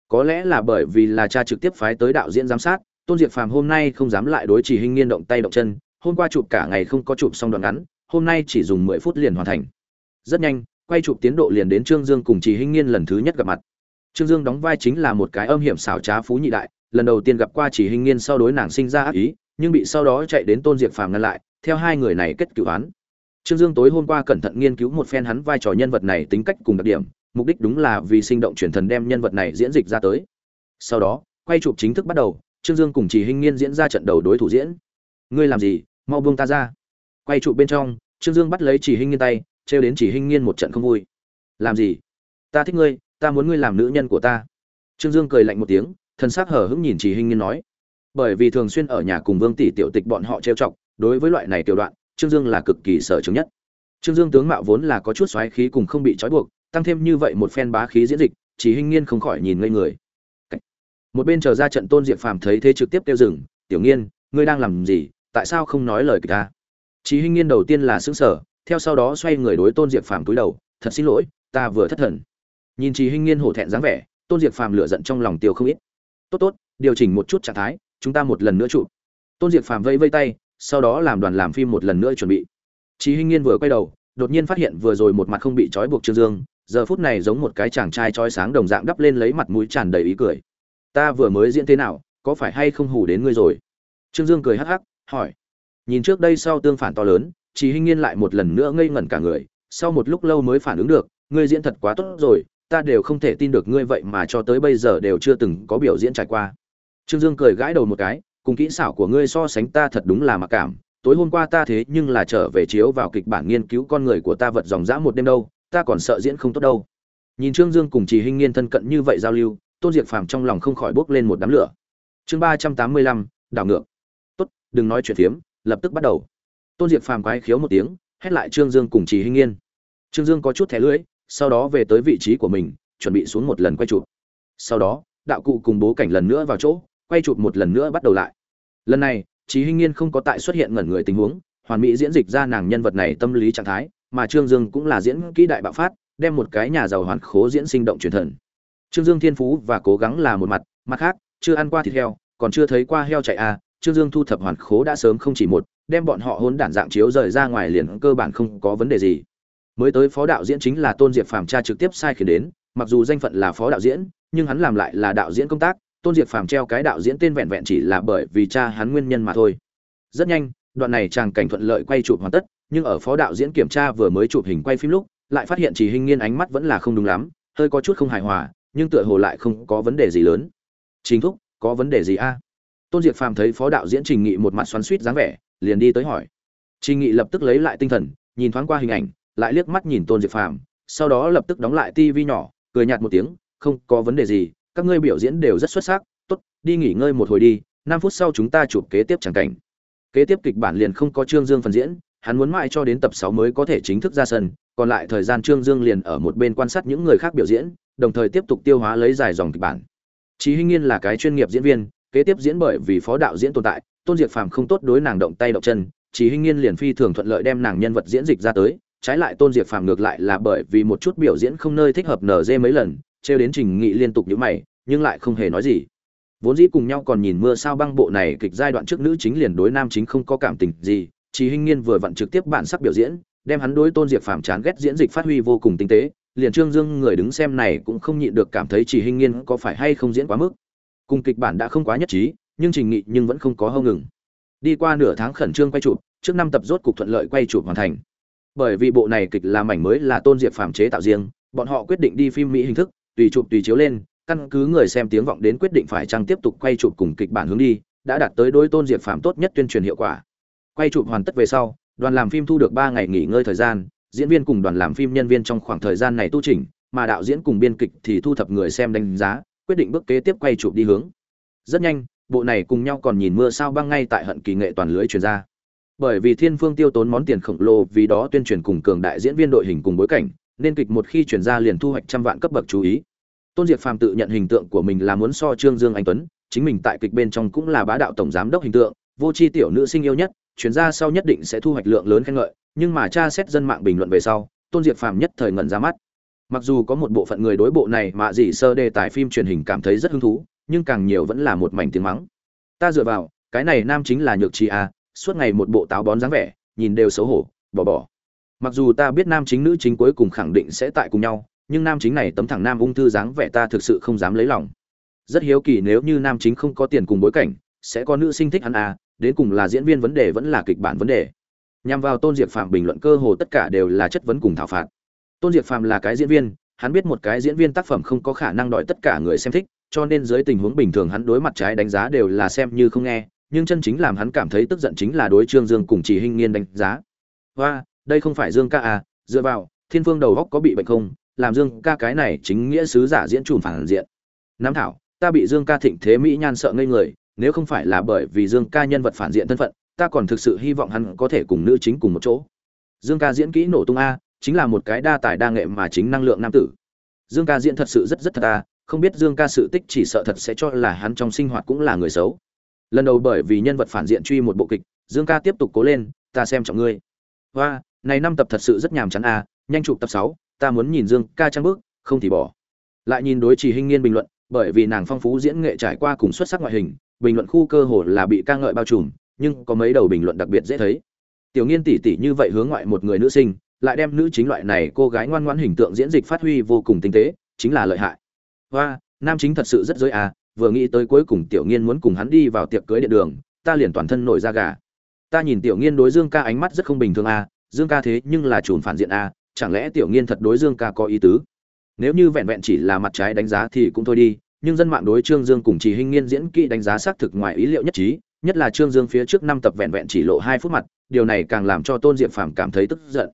Có lẽ là bởi vì là cha trực tiếp phái tới đạo diễn giám sát, tôn diệp phàm hôm nay không dám lại đối chỉ hình nghiên động tay động chân, hôm qua chụp cả ngày không có chụp xong đoạn ngắn, hôm nay chỉ dùng mười phút liền hoàn thành. Rất nhanh, quay chụp tiến độ liền đến trương dương cùng chỉ hình nghiên lần thứ nhất gặp mặt. Trương dương đóng vai chính là một cái âm hiểm xảo trá phú nhị đại, lần đầu tiên gặp qua chỉ hình nghiên sau đối nàng sinh ra ác ý, nhưng bị sau đó chạy đến tôn diệp phàm ngăn lại, theo hai người này kết cựu án trương dương tối hôm qua cẩn thận nghiên cứu một phen hắn vai trò nhân vật này tính cách cùng đặc điểm, mục đích đúng là vì sinh động truyền thần đem nhân vật này diễn dịch ra tới. Sau đó, quay chụp chính thức bắt đầu, trương dương cùng chỉ Hinh nghiên diễn ra trận đầu đối thủ diễn. Ngươi làm gì? Mau buông ta ra. Quay chụp bên trong, trương dương bắt lấy chỉ Hinh nghiên tay, trêu đến chỉ hinh nghiên một trận không vui. Làm gì? Ta thích ngươi, ta muốn ngươi làm nữ nhân của ta. Trương dương cười lạnh một tiếng thân xác hở hững nhìn chỉ hinh nghiên nói. Bởi vì thường xuyên ở nhà cùng vương tỷ tiểu tịch bọn họ trêu chọc, đối với loại này tiểu đoạn trương dương là cực kỳ sở chúng nhất. Trương dương tướng mạo vốn là có chút xoáy khí cùng không bị trói buộc, tăng thêm như vậy một phen bá khí diễn dịch, chỉ hinh nghiên không khỏi nhìn ngây người. Một bên chờ ra trận tôn diệp phàm thấy thế trực tiếp kêu dừng, tiểu nghiên, ngươi đang làm gì? Tại sao không nói lời kịch ta? Chỉ hinh nghiên đầu tiên là sững sở theo sau đó xoay người đối tôn diệp phàm cúi đầu, thật xin lỗi, ta vừa thất thần. Nhìn chỉ hinh nghiên hổ thẹn dáng vẻ, tôn diệp phàm lửa giận trong lòng tiêu không ít. Tốt tốt, điều chỉnh một chút trạng thái, chúng ta một lần nữa chụp. Tôn diệp phàm vẫy vây tay sau đó làm đoàn làm phim một lần nữa chuẩn bị Chí Hinh Nghiên vừa quay đầu, đột nhiên phát hiện vừa rồi một mặt không bị trói buộc Trương Dương, giờ phút này giống một cái chàng trai trói sáng đồng dạng đắp lên lấy mặt mũi tràn đầy ý cười. Ta vừa mới diễn thế nào, có phải hay không hù đến ngươi rồi? Trương Dương cười hắc hắc, hỏi. Nhìn trước đây sau tương phản to lớn, Chí Hinh Nghiên lại một lần nữa ngây ngẩn cả người, sau một lúc lâu mới phản ứng được, ngươi diễn thật quá tốt rồi, ta đều không thể tin được ngươi vậy mà cho tới bây giờ đều chưa từng có biểu diễn trải qua. Trương Dương cười gãi đầu một cái, cùng kỹ xảo của ngươi so sánh ta thật đúng là mặc cảm, tối hôm qua ta thế nhưng là trở về chiếu vào kịch bản nghiên cứu con người của ta vật dòng dã một đêm đâu ta còn sợ diễn không tốt đâu. Nhìn trương dương cùng trì hinh nghiên thân cận như vậy giao lưu tôn diệc phàm trong lòng không khỏi bốc lên một đám lửa. Chương ba trăm tám mươi lăm đảo ngược. Tốt đừng nói chuyện phiếm lập tức bắt đầu. Tôn diệc phàm quái khiếu một tiếng hét lại trương dương cùng trì hinh nghiên. Trương dương có chút thẻ lưỡi sau đó về tới vị trí của mình chuẩn bị xuống một lần quay chụp. Sau đó đạo cụ cùng bố cảnh lần nữa vào chỗ quay chụp một lần nữa bắt đầu lại lần này trí Hinh Nghiên không có tại xuất hiện ngẩn người tình huống, hoàn mỹ diễn dịch ra nàng nhân vật này tâm lý trạng thái, mà Trương Dương cũng là diễn kỹ đại bạo phát, đem một cái nhà giàu hoàn khố diễn sinh động truyền thần. Trương Dương thiên phú và cố gắng là một mặt, mặt khác, chưa ăn qua thịt heo, còn chưa thấy qua heo chạy à, Trương Dương thu thập hoàn khố đã sớm không chỉ một, đem bọn họ hôn đản dạng chiếu rời ra ngoài liền cơ bản không có vấn đề gì. Mới tới phó đạo diễn chính là Tôn Diệp Phàm cha trực tiếp sai khiến đến, mặc dù danh phận là phó đạo diễn, nhưng hắn làm lại là đạo diễn công tác, tôn diệp phàm treo cái đạo diễn tên vẹn vẹn chỉ là bởi vì cha hắn nguyên nhân mà thôi. Rất nhanh, đoạn này chàng cảnh thuận lợi quay chụp hoàn tất, nhưng ở phó đạo diễn kiểm tra vừa mới chụp hình quay phim lúc, lại phát hiện chỉ hình nghiên ánh mắt vẫn là không đúng lắm, hơi có chút không hài hòa, nhưng tựa hồ lại không có vấn đề gì lớn. Chính thúc, có vấn đề gì a? Tôn diệp phàm thấy phó đạo diễn trình nghị một mặt xoắn suýt dáng vẻ, liền đi tới hỏi. Trình nghị lập tức lấy lại tinh thần, nhìn thoáng qua hình ảnh, lại liếc mắt nhìn tôn diệp phàm, sau đó lập tức đóng lại tivi nhỏ, cười nhạt một tiếng, không có vấn đề gì các ngươi biểu diễn đều rất xuất sắc tốt đi nghỉ ngơi một hồi đi năm phút sau chúng ta chụp kế tiếp tràng cảnh. Kế tiếp kịch bản liền không có trương dương phần diễn hắn muốn mãi cho đến tập sáu mới có thể chính thức ra sân còn lại thời gian trương dương liền ở một bên quan sát những người khác biểu diễn đồng thời tiếp tục tiêu hóa lấy dài dòng kịch bản. Chí Hinh Nghiên là cái chuyên nghiệp diễn viên, kế tiếp diễn bởi vì phó đạo diễn tồn tại, Tôn Diệp Phàm không tốt đối nàng động tay động chân, Chí Hinh Nghiên liền phi thường thuận lợi đem nàng nhân vật diễn dịch ra tới, trái lại Tôn Diệp Phàm ngược lại là bởi vì một chút biểu diễn không nơi thích hợp nở dê mấy lần, trêu đến Trình Nghị liên tục nhíu mày, nhưng lại không hề nói gì. Vốn dĩ cùng nhau còn nhìn mưa sao băng bộ này kịch giai đoạn trước nữ chính liền đối nam chính không có cảm tình gì chỉ hinh nghiên vừa vặn trực tiếp bản sắc biểu diễn, đem hắn đối tôn diệp phàm chán ghét diễn dịch phát huy vô cùng tinh tế, liền trương dương người đứng xem này cũng không nhịn được cảm thấy chỉ hinh nghiên có phải hay không diễn quá mức. Cùng kịch bản đã không quá nhất trí, nhưng trình nghị nhưng vẫn không có hâu ngừng. Đi qua nửa tháng khẩn trương quay chụp, trước năm tập rốt cục thuận lợi quay chụp hoàn thành. Bởi vì bộ này kịch là mảnh mới là tôn diệp phàm chế tạo riêng, bọn họ quyết định đi phim mỹ hình thức, tùy chụp tùy chiếu lên căn cứ người xem tiếng vọng đến quyết định phải chăng tiếp tục quay chụp cùng kịch bản hướng đi, đã đạt tới đối tôn diệp phạm tốt nhất tuyên truyền hiệu quả. Quay chụp hoàn tất về sau, đoàn làm phim thu được 3 ngày nghỉ ngơi thời gian, diễn viên cùng đoàn làm phim nhân viên trong khoảng thời gian này tu chỉnh, mà đạo diễn cùng biên kịch thì thu thập người xem đánh giá, quyết định bước kế tiếp quay chụp đi hướng. Rất nhanh, bộ này cùng nhau còn nhìn mưa sao băng ngay tại hận kỳ nghệ toàn lưới truyền ra. Bởi vì Thiên Phương tiêu tốn món tiền khổng lồ vì đó tuyên truyền cùng cường đại diễn viên đội hình cùng bối cảnh, nên kịch một khi truyền ra liền thu hoạch trăm vạn cấp bậc chú ý tôn diệp phàm tự nhận hình tượng của mình là muốn so trương dương anh tuấn, chính mình tại kịch bên trong cũng là bá đạo tổng giám đốc hình tượng, vô c h i tiểu nữ sinh yêu nhất chuyển ra sau nhất định sẽ thu hoạch lượng lớn khen ngợi, nhưng mà tra xét dân mạng bình luận về sau, tôn diệp phàm nhất thời ngẩn ra mắt. Mặc dù có một bộ phận người đối bộ này mà dị sơ đề tài phim truyền hình cảm thấy rất hứng thú, nhưng càng nhiều vẫn là một mảnh tiếng mắng. Ta dựa vào, cái này nam chính là nhược trí a suốt ngày một bộ táo bón dáng vẻ, nhìn đều xấu hổ bỏ bỏ mặc dù ta biết nam chính nữ chính cuối cùng khẳng định sẽ tại cùng nhau nhưng nam chính này tấm thẳng nam ung thư dáng vẻ ta thực sự không dám lấy lòng. Rất hiếu kỳ nếu như nam chính không có tiền cùng bối cảnh, sẽ có nữ sinh thích hắn à đến cùng là diễn viên vấn đề vẫn là kịch bản vấn đề. Nhằm vào tôn diệp phạm bình luận cơ hồ tất cả đều là chất vấn cùng thảo phạt. Tôn diệp phạm là cái diễn viên, hắn biết một cái diễn viên tác phẩm không có khả năng đòi tất cả người xem thích, cho nên dưới tình huống bình thường hắn đối mặt trái đánh giá đều là xem như không nghe, nhưng chân chính làm hắn cảm thấy tức giận chính là đối trương dương cùng chỉ hinh nghiên đánh giá. Và đây không phải dương ca à dựa vào, thiên phương đầu góc có bị bệnh không làm dương ca cái này chính nghĩa sứ giả diễn trùm phản diện. Nam thảo, ta bị dương ca thịnh thế mỹ nhan sợ ngây người, nếu không phải là bởi vì dương ca nhân vật phản diện thân phận, ta còn thực sự hy vọng hắn có thể cùng nữ chính cùng một chỗ. Dương ca diễn kỹ nổ tung a, chính là một cái đa tài đa nghệ mà chính năng lượng nam tử. Dương ca diễn thật sự rất rất thật a, không biết dương ca sự tích chỉ sợ thật sẽ cho là hắn trong sinh hoạt cũng là người xấu. Lần đầu bởi vì nhân vật phản diện truy một bộ kịch, dương ca tiếp tục cố lên, ta xem trọng ngươi. Hoa, này năm tập thật sự rất nhàm chán a, nhanh chụp tập sáu ta muốn nhìn dương ca trang bước, không thì bỏ. Lại nhìn đối trì hinh nghiên bình luận, bởi vì nàng phong phú diễn nghệ trải qua cùng xuất sắc ngoại hình, bình luận khu cơ hồ là bị ca ngợi bao trùm, nhưng có mấy đầu bình luận đặc biệt dễ thấy. Tiểu nghiên tỷ tỷ như vậy hướng ngoại một người nữ sinh, lại đem nữ chính loại này cô gái ngoan ngoãn hình tượng diễn dịch phát huy vô cùng tinh tế, chính là lợi hại. Hoa, nam chính thật sự rất giới à vừa nghĩ tới cuối cùng tiểu nghiên muốn cùng hắn đi vào tiệc cưới điện đường, ta liền toàn thân nổi da gà. Ta nhìn tiểu nghiên đối dương ca ánh mắt rất không bình thường à dương ca thế nhưng là chùn phản diện à chẳng lẽ tiểu nghiên thật đối dương ca có ý tứ? Nếu như vẹn vẹn chỉ là mặt trái đánh giá thì cũng thôi đi, nhưng dân mạng đối trương dương cùng chỉ hình nghiên diễn kỹ đánh giá xác thực ngoài ý liệu nhất trí, nhất là trương dương phía trước năm tập vẹn vẹn chỉ lộ hai phút mặt, điều này càng làm cho tôn diệp phàm cảm thấy tức giận.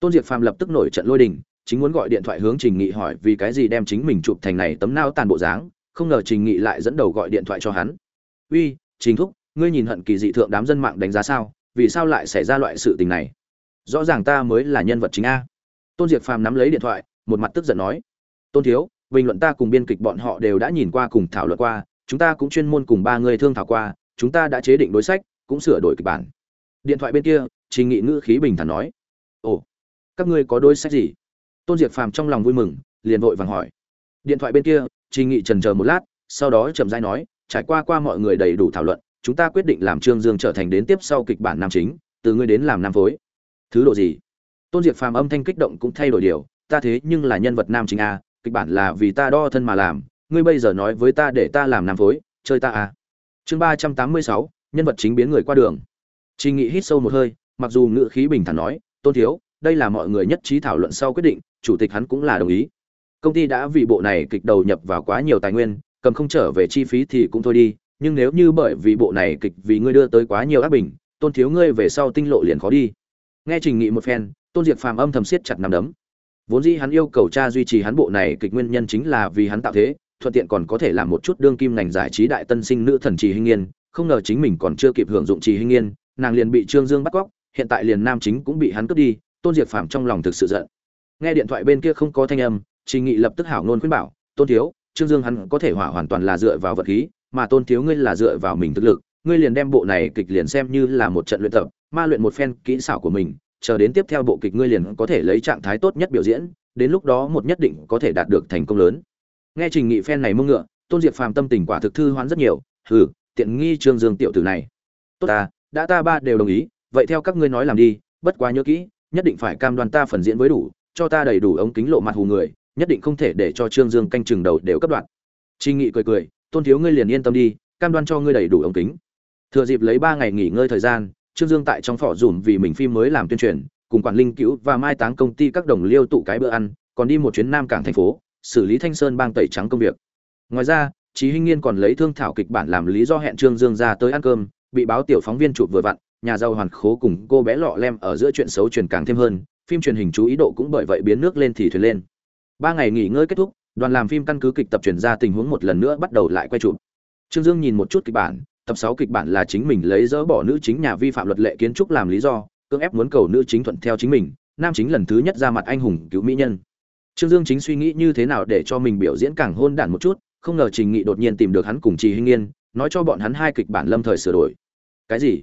Tôn diệp phàm lập tức nổi trận lôi đình, chính muốn gọi điện thoại hướng trình nghị hỏi vì cái gì đem chính mình chụp thành này tấm nao tàn bộ dáng, không ngờ trình nghị lại dẫn đầu gọi điện thoại cho hắn. Uy, trình thúc, ngươi nhìn hận kỳ dị thượng đám dân mạng đánh giá sao? Vì sao lại xảy ra loại sự tình này? Rõ ràng ta mới là nhân vật chính a tôn diệp phàm nắm lấy điện thoại, một mặt tức giận nói, tôn thiếu, bình luận ta cùng biên kịch bọn họ đều đã nhìn qua cùng thảo luận qua, chúng ta cũng chuyên môn cùng ba người thương thảo qua, chúng ta đã chế định đối sách, cũng sửa đổi kịch bản. Điện thoại bên kia, trình nghị ngữ khí bình thản nói, ồ, các ngươi có đối sách gì? Tôn diệp phàm trong lòng vui mừng, liền vội vàng hỏi. Điện thoại bên kia, trình nghị trần chờ một lát, sau đó chậm rãi nói, trải qua qua mọi người đầy đủ thảo luận, chúng ta quyết định làm trương dương trở thành đến tiếp sau kịch bản nam chính, từ ngươi đến làm nam phối. Thứ độ gì? Tôn diệp phàm âm thanh kích động cũng thay đổi điều, ta thế nhưng là nhân vật nam chính a, kịch bản là vì ta đo thân mà làm, ngươi bây giờ nói với ta để ta làm nam phối, chơi ta a. Chương ba trăm tám mươi sáu, nhân vật chính biến người qua đường. Trình nghị hít sâu một hơi, mặc dù ngữ khí bình thản nói, tôn thiếu, đây là mọi người nhất trí thảo luận sau quyết định, chủ tịch hắn cũng là đồng ý. Công ty đã vì bộ này kịch đầu nhập vào quá nhiều tài nguyên, cầm không trở về chi phí thì cũng thôi đi, nhưng nếu như bởi vì bộ này kịch vì ngươi đưa tới quá nhiều ác bình tôn thiếu ngươi về sau tinh lộ liền khó đi. Nghe trình nghị một phen tôn diệp phàm âm thầm siết chặt nằm đấm. Vốn dĩ hắn yêu cầu cha duy trì hắn bộ này kịch nguyên nhân chính là vì hắn tạo thế, thuận tiện còn có thể làm một chút đương kim ngành giải trí đại tân sinh nữ thần trì hinh nghiên không ngờ chính mình còn chưa kịp hưởng dụng trì hinh nghiên nàng liền bị trương dương bắt cóc, hiện tại liền nam chính cũng bị hắn cướp đi, tôn diệp phàm trong lòng thực sự giận. Nghe điện thoại bên kia không có thanh âm trình nghị lập tức hảo ngôn khuyên bảo, tôn thiếu, trương dương hắn có thể hỏa hoàn toàn là dựa vào vật khí, mà tôn thiếu ngươi là dựa vào mình thực lực, ngươi liền đem bộ này kịch liền xem như là một trận luyện tập, ma luyện một phen kỹ xảo của mình chờ đến tiếp theo bộ kịch ngươi liền có thể lấy trạng thái tốt nhất biểu diễn, đến lúc đó một nhất định có thể đạt được thành công lớn. Nghe trình nghị phen này mưng ngựa, tôn diệp phàm tâm tình quả thực thư hoán rất nhiều, hừ, tiện nghi trương dương tiểu tử này. Tốt ta, đã ta ba đều đồng ý, vậy theo các ngươi nói làm đi, bất quá nhớ kỹ, nhất định phải cam đoan ta phần diễn với đủ, cho ta đầy đủ ống kính lộ mặt hù người, nhất định không thể để cho trương dương canh chừng đầu đều cấp đoạn. Trình nghị cười cười, tôn thiếu ngươi liền yên tâm đi, cam đoan cho ngươi đầy đủ ống kính. Thừa dịp lấy ba ngày nghỉ ngơi thời gian trương dương tại trong phỏ dùm vì mình phim mới làm tuyên truyền, cùng quản linh cứu và mai táng công ty các đồng liêu tụ cái bữa ăn, còn đi một chuyến nam cảng thành phố, xử lý thanh sơn bang tẩy trắng công việc. Ngoài ra, Chí hinh nghiên còn lấy thương thảo kịch bản làm lý do hẹn trương dương ra tới ăn cơm, bị báo tiểu phóng viên chụp vừa vặn, nhà giàu hoàn khố cùng cô bé lọ lem ở giữa chuyện xấu truyền càng thêm hơn, phim truyền hình chú ý độ cũng bởi vậy biến nước lên thì thuyền lên. Ba ngày nghỉ ngơi kết thúc, đoàn làm phim căn cứ kịch tập truyền ra tình huống một lần nữa bắt đầu lại quay chụp. Trương dương nhìn một chút kịch bản tập sáu kịch bản là chính mình lấy dỡ bỏ nữ chính nhà vi phạm luật lệ kiến trúc làm lý do cưỡng ép muốn cầu nữ chính thuận theo chính mình nam chính lần thứ nhất ra mặt anh hùng cứu mỹ nhân. Trương dương chính suy nghĩ như thế nào để cho mình biểu diễn càng hôn đản một chút không ngờ trình nghị đột nhiên tìm được hắn cùng trì hinh Nghiên, nói cho bọn hắn hai kịch bản lâm thời sửa đổi. Cái gì?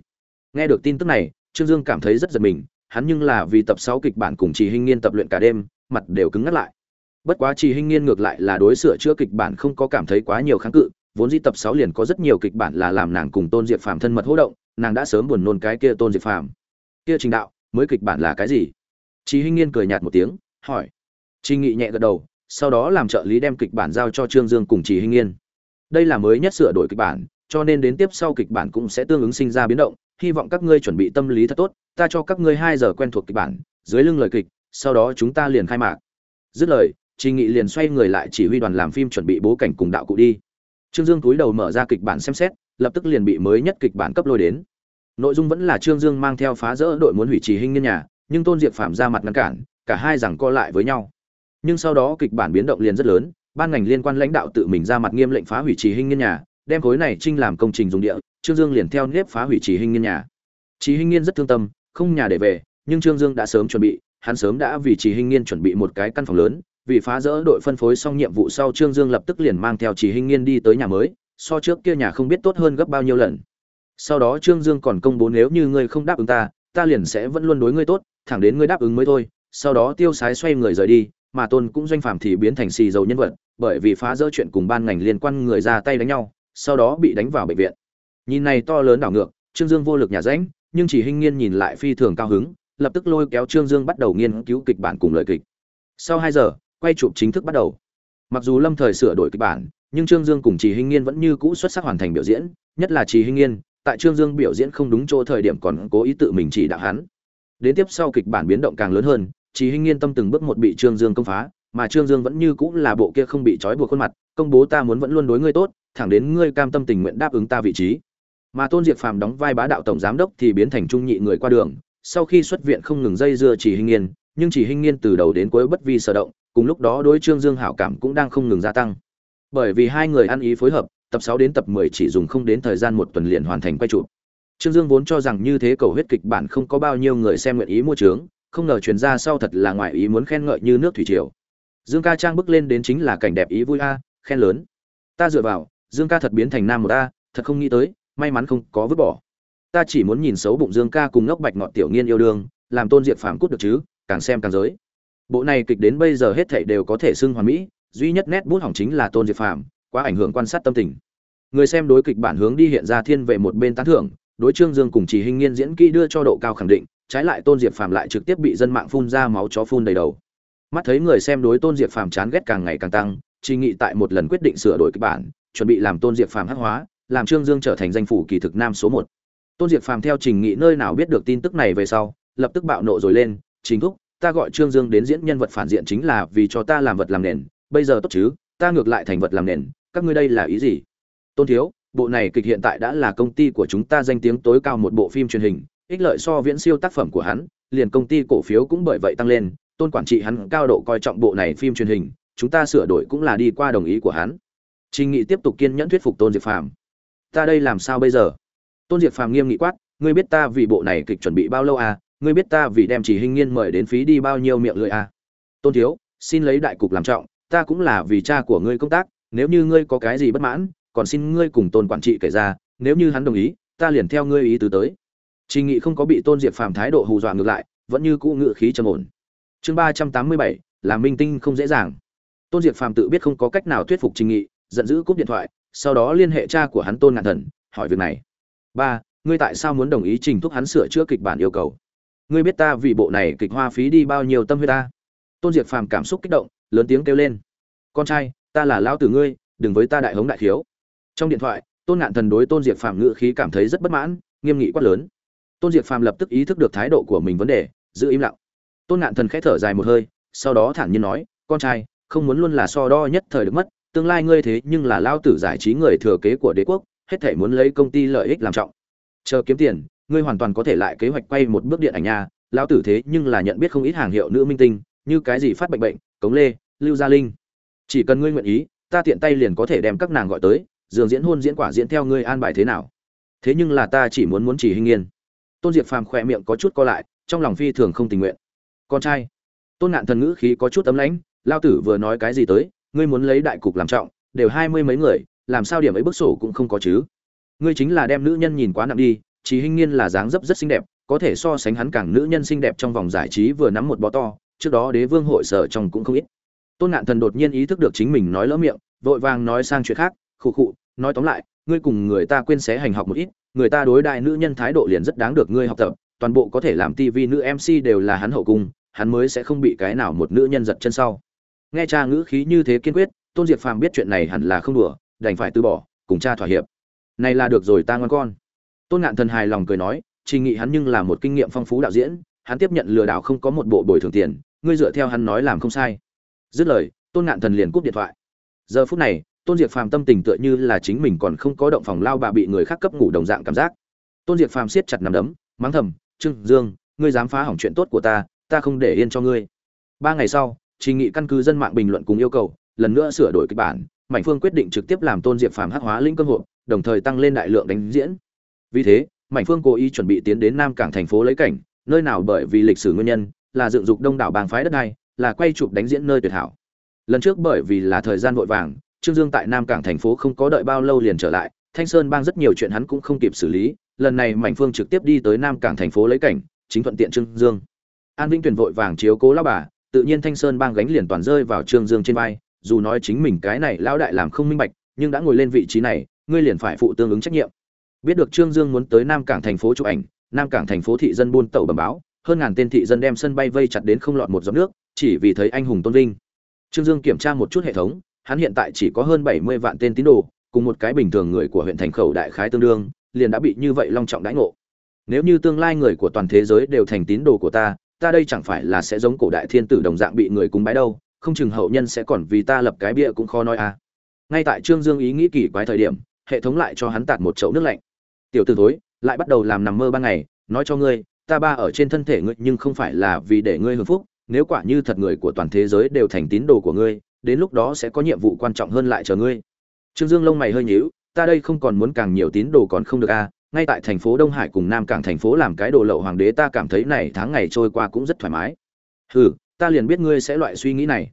Nghe được tin tức này trương dương cảm thấy rất giật mình hắn nhưng là vì tập sáu kịch bản cùng trì hinh nghiên tập luyện cả đêm mặt đều cứng ngắt lại. Bất quá trì hinh nghiên ngược lại là đối sửa chữa kịch bản không có cảm thấy quá nhiều kháng cự vốn di tập sáu liền có rất nhiều kịch bản là làm nàng cùng tôn diệp phàm thân mật hô động, nàng đã sớm buồn nôn cái kia tôn diệp phàm. Kia trình đạo, mới kịch bản là cái gì? Trì hinh nghiên cười nhạt một tiếng, hỏi. Trình nghị nhẹ gật đầu, sau đó làm trợ lý đem kịch bản giao cho trương dương cùng trì hinh nghiên. Đây là mới nhất sửa đổi kịch bản, cho nên đến tiếp sau kịch bản cũng sẽ tương ứng sinh ra biến động. Hy vọng các ngươi chuẩn bị tâm lý thật tốt, ta cho các ngươi hai giờ quen thuộc kịch bản, dưới lưng lời kịch, sau đó chúng ta liền khai mạc. Dứt lời trình nghị liền xoay người lại chỉ huy đoàn làm phim chuẩn bị bố cảnh cùng đạo cụ đi trương dương túi đầu mở ra kịch bản xem xét, lập tức liền bị mới nhất kịch bản cấp lôi đến. Nội dung vẫn là trương dương mang theo phá rỡ đội muốn hủy trì hình nhân nhà, nhưng tôn diệp phạm ra mặt ngăn cản, cả hai rằng co lại với nhau. Nhưng sau đó kịch bản biến động liền rất lớn, ban ngành liên quan lãnh đạo tự mình ra mặt nghiêm lệnh phá hủy trì hình nhân nhà, đem khối này trinh làm công trình dùng địa, trương dương liền theo nếp phá hủy trì hình nhân nhà. Trì hình nghiên rất thương tâm, không nhà để về, nhưng trương dương đã sớm chuẩn bị, hắn sớm đã vì trì hình nghiên chuẩn bị một cái căn phòng lớn vì phá rỡ đội phân phối xong nhiệm vụ sau trương dương lập tức liền mang theo chỉ hình nghiên đi tới nhà mới, so trước kia nhà không biết tốt hơn gấp bao nhiêu lần. Sau đó trương dương còn công bố nếu như ngươi không đáp ứng ta ta liền sẽ vẫn luôn đối ngươi tốt, thẳng đến ngươi đáp ứng mới thôi. Sau đó tiêu sái xoay người rời đi, mà tôn cũng doanh phàm thì biến thành xì dầu nhân vật, bởi vì phá rỡ chuyện cùng ban ngành liên quan người ra tay đánh nhau, sau đó bị đánh vào bệnh viện. Nhìn này to lớn đảo ngược, trương dương vô lực nhà rãnh, nhưng chỉ hinh nghiên nhìn lại phi thường cao hứng, lập tức lôi kéo trương dương bắt đầu nghiên cứu kịch bản cùng lời kịch. Sau hai giờ quay chụp chính thức bắt đầu. Mặc dù lâm thời sửa đổi kịch bản, nhưng trương dương cùng chỉ hinh nghiên vẫn như cũ xuất sắc hoàn thành biểu diễn, nhất là chỉ hinh nghiên, tại trương dương biểu diễn không đúng chỗ thời điểm còn cố ý tự mình chỉ đạo hắn. Đến tiếp sau kịch bản biến động càng lớn hơn chỉ hinh nghiên tâm từng bước một bị trương dương công phá, mà trương dương vẫn như cũng là bộ kia không bị trói buộc khuôn mặt, công bố ta muốn vẫn luôn đối ngươi tốt, thẳng đến ngươi cam tâm tình nguyện đáp ứng ta vị trí. Mà tôn diệp phàm đóng vai bá đạo tổng giám đốc thì biến thành trung nhị người qua đường, sau khi xuất viện không ngừng dây dưa chỉ hinh nghiên, nhưng chỉ hinh nghiên từ đầu đến cuối bất vi sở động cùng lúc đó đối trương dương hảo cảm cũng đang không ngừng gia tăng. Bởi vì hai người ăn ý phối hợp, tập sáu đến tập mười chỉ dùng không đến thời gian một tuần liền hoàn thành quay chụp. Trương dương vốn cho rằng như thế cầu huyết kịch bản không có bao nhiêu người xem nguyện ý mua chứng không ngờ truyền ra sau thật là ngoài ý muốn khen ngợi như nước thủy triều. Dương ca trang bước lên đến chính là cảnh đẹp ý vui a, khen lớn. Ta dựa vào, dương ca thật biến thành nam một a, thật không nghĩ tới, may mắn không có vứt bỏ. Ta chỉ muốn nhìn xấu bụng dương ca cùng ngốc bạch ngọt tiểu nghiên yêu đương, làm tôn diệp phàm cút được chứ, càng xem càng giới bộ này kịch đến bây giờ hết thảy đều có thể xưng hoàn mỹ, duy nhất nét bút hỏng chính là tôn diệp phàm, quá ảnh hưởng quan sát tâm tình. Người xem đối kịch bản hướng đi hiện ra thiên về một bên tán thưởng, đối trương dương cùng chỉ hình nghiên diễn kỹ đưa cho độ cao khẳng định, trái lại tôn diệp phàm lại trực tiếp bị dân mạng phun ra máu chó phun đầy đầu. Mắt thấy người xem đối tôn diệp phàm chán ghét càng ngày càng tăng, chỉ nghị tại một lần quyết định sửa đổi kịch bản, chuẩn bị làm tôn diệp phàm hắc hóa, làm trương dương trở thành danh phủ kỳ thực nam số một. Tôn diệp phàm theo trình nghị nơi nào biết được tin tức này về sau, lập tức bạo nộ rồi lên, chính thúc ta gọi trương dương đến diễn nhân vật phản diện chính là vì cho ta làm vật làm nền, bây giờ tốt chứ, ta ngược lại thành vật làm nền, các ngươi đây là ý gì? Tôn thiếu, bộ này kịch hiện tại đã là công ty của chúng ta danh tiếng tối cao một bộ phim truyền hình, ích lợi so viễn siêu tác phẩm của hắn, liền công ty cổ phiếu cũng bởi vậy tăng lên, tôn quản trị hắn cao độ coi trọng bộ này phim truyền hình, chúng ta sửa đổi cũng là đi qua đồng ý của hắn. Trình nghị tiếp tục kiên nhẫn thuyết phục tôn diệp phàm. Ta đây làm sao bây giờ? Tôn diệp phàm nghiêm nghị quát, ngươi biết ta vì bộ này kịch chuẩn bị bao lâu à? Ngươi biết ta vì đem chỉ hình nghiên mời đến phí đi bao nhiêu miệng lưỡi à? Tôn thiếu, xin lấy đại cục làm trọng, ta cũng là vì cha của ngươi công tác, nếu như ngươi có cái gì bất mãn, còn xin ngươi cùng tôn quản trị kể ra, nếu như hắn đồng ý, ta liền theo ngươi ý tứ tới. Trình nghị không có bị tôn diệp phàm thái độ hù dọa ngược lại, vẫn như cũ ngự khí trầm ổn. Chương ba trăm tám mươi bảy là minh tinh không dễ dàng. Tôn diệp phàm tự biết không có cách nào thuyết phục trình nghị, giận dữ cúp điện thoại, sau đó liên hệ cha của hắn tôn ngạn thần, hỏi việc này. Ba, ngươi tại sao muốn đồng ý trình thúc hắn sửa chữa kịch bản yêu cầu? Ngươi biết ta vì bộ này kịch hoa phí đi bao nhiêu tâm huyết ta? Tôn diệp phàm cảm xúc kích động, lớn tiếng kêu lên. Con trai, ta là lão tử ngươi, đừng với ta đại hống đại khiếu trong điện thoại, tôn ngạn thần đối tôn diệp phàm ngự khí cảm thấy rất bất mãn, nghiêm nghị quát lớn. Tôn diệp phàm lập tức ý thức được thái độ của mình vấn đề, giữ im lặng. Tôn ngạn thần khẽ thở dài một hơi, sau đó thản nhiên nói, con trai, không muốn luôn là so đo nhất thời được mất, tương lai ngươi thế nhưng là lao tử giải trí người thừa kế của đế quốc, hết thể muốn lấy công ty lợi ích làm trọng. Chờ kiếm tiền ngươi hoàn toàn có thể lại kế hoạch quay một bước điện ảnh nha, lão tử thế nhưng là nhận biết không ít hàng hiệu nữ minh tinh, như cái gì phát bệnh bệnh, cống lê, lưu gia linh. Chỉ cần ngươi nguyện ý, ta tiện tay liền có thể đem các nàng gọi tới, dường diễn hôn diễn quả diễn theo ngươi an bài thế nào. Thế nhưng là ta chỉ muốn muốn chỉ hình nghiên. Tôn diệp phàm khỏe miệng có chút co lại, trong lòng phi thường không tình nguyện. Con trai. Tôn ngạn thần ngữ khí có chút ấm lãnh lao tử vừa nói cái gì tới, ngươi muốn lấy đại cục làm trọng, đều hai mươi mấy người, làm sao điểm ấy bức sổ cũng không có chứ. Ngươi chính là đem nữ nhân nhìn quá nặng đi chỉ hình nghiên là dáng dấp rất xinh đẹp, có thể so sánh hắn càng nữ nhân xinh đẹp trong vòng giải trí vừa nắm một bó to, trước đó đế vương hội sở trong cũng không ít. Tôn ngạn thần đột nhiên ý thức được chính mình nói lỡ miệng, vội vàng nói sang chuyện khác, khụ khụ, nói tóm lại, ngươi cùng người ta quên xé hành học một ít, người ta đối đại nữ nhân thái độ liền rất đáng được ngươi học tập, toàn bộ có thể làm tivi nữ mc đều là hắn hậu cung, hắn mới sẽ không bị cái nào một nữ nhân giật chân sau. Nghe cha ngữ khí như thế kiên quyết, tôn diệp phàm biết chuyện này hẳn là không đùa, đành phải từ bỏ, cùng cha thỏa hiệp. Này là được rồi ta ngoan con tôn ngạn thần hài lòng cười nói, trình nghị hắn nhưng là một kinh nghiệm phong phú đạo diễn, hắn tiếp nhận lừa đảo không có một bộ bồi thường tiền, ngươi dựa theo hắn nói làm không sai. Dứt lời, tôn ngạn thần liền cúp điện thoại. Giờ phút này, tôn diệp phàm tâm tình tựa như là chính mình còn không có động phòng lao bà bị người khác cấp ngủ đồng dạng cảm giác. Tôn diệp phàm siết chặt nằm đấm, mắng thầm, trương dương, ngươi dám phá hỏng chuyện tốt của ta ta không để yên cho ngươi. Ba ngày sau, trình nghị căn cứ dân mạng bình luận cùng yêu cầu, lần nữa sửa đổi kịch bản, mạnh phương quyết định trực tiếp làm tôn diệp phàm hắc hóa linh cơ hội đồng thời tăng lên đại lượng đánh diễn vì thế, mạnh phương cố ý chuẩn bị tiến đến nam cảng thành phố lấy cảnh, nơi nào bởi vì lịch sử nguyên nhân, là dựng dục đông đảo bang phái đất này là quay chụp đánh diễn nơi tuyệt hảo. Lần trước bởi vì là thời gian vội vàng, trương dương tại nam cảng thành phố không có đợi bao lâu liền trở lại, thanh sơn bang rất nhiều chuyện hắn cũng không kịp xử lý, lần này mạnh phương trực tiếp đi tới nam cảng thành phố lấy cảnh, chính thuận tiện trương dương. An vĩnh tuyền vội vàng chiếu cố lao bà, tự nhiên thanh sơn bang gánh liền toàn rơi vào trương dương trên vai, dù nói chính mình cái này lão đại làm không minh bạch, nhưng đã ngồi lên vị trí này, ngươi liền phải phụ tương ứng trách nhiệm biết được trương dương muốn tới nam cảng thành phố chụp ảnh, nam cảng thành phố thị dân buôn tàu bẩm báo, hơn ngàn tên thị dân đem sân bay vây chặt đến không lọt một giọt nước, chỉ vì thấy anh hùng tôn vinh. Trương dương kiểm tra một chút hệ thống, hắn hiện tại chỉ có hơn bảy mươi vạn tên tín đồ, cùng một cái bình thường người của huyện thành khẩu đại khái tương đương, liền đã bị như vậy long trọng đãi ngộ. Nếu như tương lai người của toàn thế giới đều thành tín đồ của ta ta đây chẳng phải là sẽ giống cổ đại thiên tử đồng dạng bị người cúng bái đâu, không chừng hậu nhân sẽ còn vì ta lập cái bia cũng khó nói à. Ngay tại trương dương ý nghĩ kỳ quái thời điểm, hệ thống lại cho hắn tạt một chậu nước lạnh tiểu t ử thối, lại bắt đầu làm nằm mơ ban ngày, nói cho ngươi, ta ba ở trên thân thể ngươi nhưng không phải là vì để ngươi hưởng phúc, nếu quả như thật người của toàn thế giới đều thành tín đồ của ngươi, đến lúc đó sẽ có nhiệm vụ quan trọng hơn lại chờ ngươi. Trương dương lông mày hơi nhíu, ta đây không còn muốn càng nhiều tín đồ còn không được à ngay tại thành phố đông hải cùng nam cảng thành phố làm cái đồ lậu hoàng đế ta cảm thấy này tháng ngày trôi qua cũng rất thoải mái. Hừ, ta liền biết ngươi sẽ loại suy nghĩ này.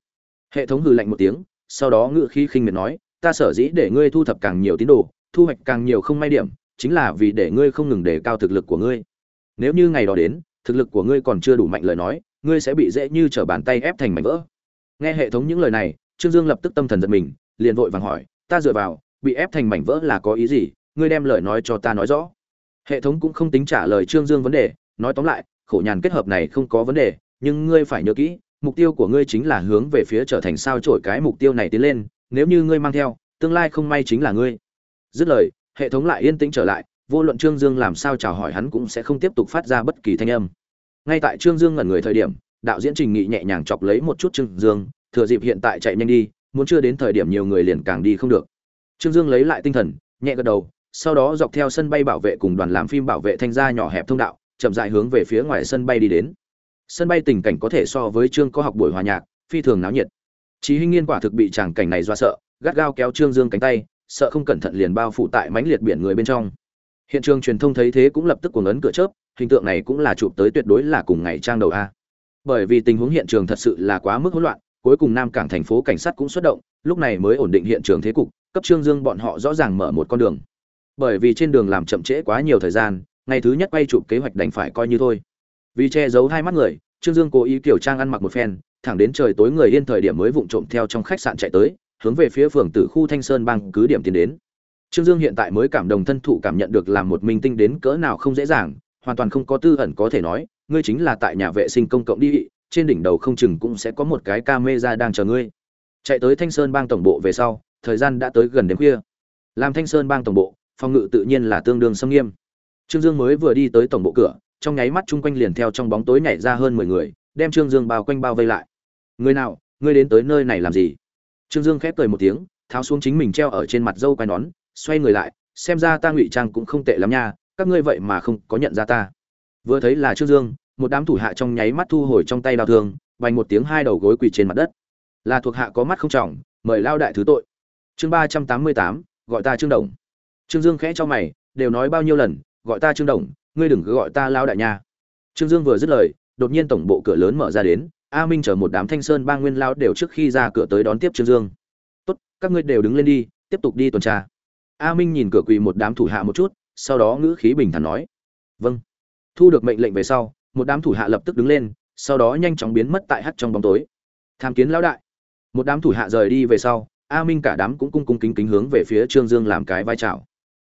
Hệ thống hừ lạnh một tiếng, sau đó ngự khí khinh miệt nói, ta sở dĩ để ngươi thu thập càng nhiều tín đồ, thu hoạch càng nhiều không may điểm chính là vì để ngươi không ngừng đề cao thực lực của ngươi. Nếu như ngày đó đến, thực lực của ngươi còn chưa đủ mạnh lời nói, ngươi sẽ bị dễ như trở bàn tay ép thành mảnh vỡ. Nghe hệ thống những lời này, trương dương lập tức tâm thần giật mình, liền vội vàng hỏi, ta dựa vào, bị ép thành mảnh vỡ là có ý gì? Ngươi đem lời nói cho ta nói rõ. Hệ thống cũng không tính trả lời trương dương vấn đề, nói tóm lại, khổ nhàn kết hợp này không có vấn đề, nhưng ngươi phải nhớ kỹ, mục tiêu của ngươi chính là hướng về phía trở thành sao chổi cái mục tiêu này tiến lên, nếu như ngươi mang theo, tương lai không may chính là ngươi. Dứt lời hệ thống lại yên tĩnh trở lại vô luận trương dương làm sao chào hỏi hắn cũng sẽ không tiếp tục phát ra bất kỳ thanh âm. Ngay tại trương dương ngẩn người thời điểm đạo diễn trình nghị nhẹ nhàng chọc lấy một chút trương dương thừa dịp hiện tại chạy nhanh đi muốn chưa đến thời điểm nhiều người liền càng đi không được. Trương dương lấy lại tinh thần nhẹ gật đầu sau đó dọc theo sân bay bảo vệ cùng đoàn làm phim bảo vệ thanh gia nhỏ hẹp thông đạo chậm dại hướng về phía ngoài sân bay đi đến. Sân bay tình cảnh có thể so với trương có học buổi hòa nhạc phi thường náo nhiệt. Chí Hinh Nghiên quả thực bị tràng cảnh này do sợ, gắt gao kéo Trương Dương cánh tay, sợ không cẩn thận liền bao phủ tại mãnh liệt biển người bên trong. Hiện trường truyền thông thấy thế cũng lập tức cuồng ấn cửa chớp, hình tượng này cũng là chụp tới tuyệt đối là cùng ngày trang đầu a. Bởi vì tình huống hiện trường thật sự là quá mức hỗn loạn, cuối cùng Nam Cảng thành phố cảnh sát cũng xuất động, lúc này mới ổn định hiện trường thế cục, cấp Trương Dương bọn họ rõ ràng mở một con đường. Bởi vì trên đường làm chậm trễ quá nhiều thời gian, ngày thứ nhất quay chụp kế hoạch đành phải coi như thôi. Vì che giấu hai mắt người, Trương Dương cố ý kiểu trang ăn mặc một phen, thẳng đến trời tối người yên thời điểm mới vụng trộm theo trong khách sạn chạy tới, hướng về phía phường tử khu Thanh Sơn bang cứ điểm tiến đến. Trương Dương hiện tại mới cảm đồng thân thụ cảm nhận được làm một minh tinh đến cỡ nào không dễ dàng, hoàn toàn không có tư ẩn có thể nói, ngươi chính là tại nhà vệ sinh công cộng đi, trên đỉnh đầu không chừng cũng sẽ có một cái camera đang chờ ngươi. Chạy tới Thanh Sơn bang tổng bộ về sau, thời gian đã tới gần đêm khuya. Làm Thanh Sơn bang tổng bộ, phòng ngự tự nhiên là tương đương xâm nghiêm. Trương Dương mới vừa đi tới tổng bộ cửa, trong nháy mắt chung quanh liền theo trong bóng tối nhảy ra hơn mười người, đem Trương Dương bao quanh bao vây lại người nào ngươi đến tới nơi này làm gì trương dương khép cười một tiếng, tháo xuống chính mình treo ở trên mặt dâu quai nón, xoay người lại, xem ra ta ngụy trang cũng không tệ lắm nha, các ngươi vậy mà không có nhận ra ta. Vừa thấy là trương dương, một đám thủ hạ trong nháy mắt thu hồi trong tay đao thương, vành một tiếng hai đầu gối quỳ trên mặt đất. Là thuộc hạ có mắt không trọng, mời lao đại thứ tội. Chương ba trăm tám mươi tám, gọi ta trương đồng. Trương dương khẽ cho mày, đều nói bao nhiêu lần, gọi ta trương đồng, ngươi đừng cứ gọi ta lao đại nha. Trương dương vừa dứt lời, đột nhiên tổng bộ cửa lớn mở ra đến a minh chở một đám thanh sơn ba nguyên lao đều trước khi ra cửa tới đón tiếp trương dương. Tốt, các ngươi đều đứng lên đi, tiếp tục đi tuần tra. A minh nhìn cửa quỳ một đám thủ hạ một chút, sau đó ngữ khí bình thản nói vâng. Thu được mệnh lệnh về sau, một đám thủ hạ lập tức đứng lên, sau đó nhanh chóng biến mất tại hắt trong bóng tối. Tham kiến lão đại. Một đám thủ hạ rời đi về sau, a minh cả đám cũng cung cung kính kính hướng về phía trương dương làm cái vai trào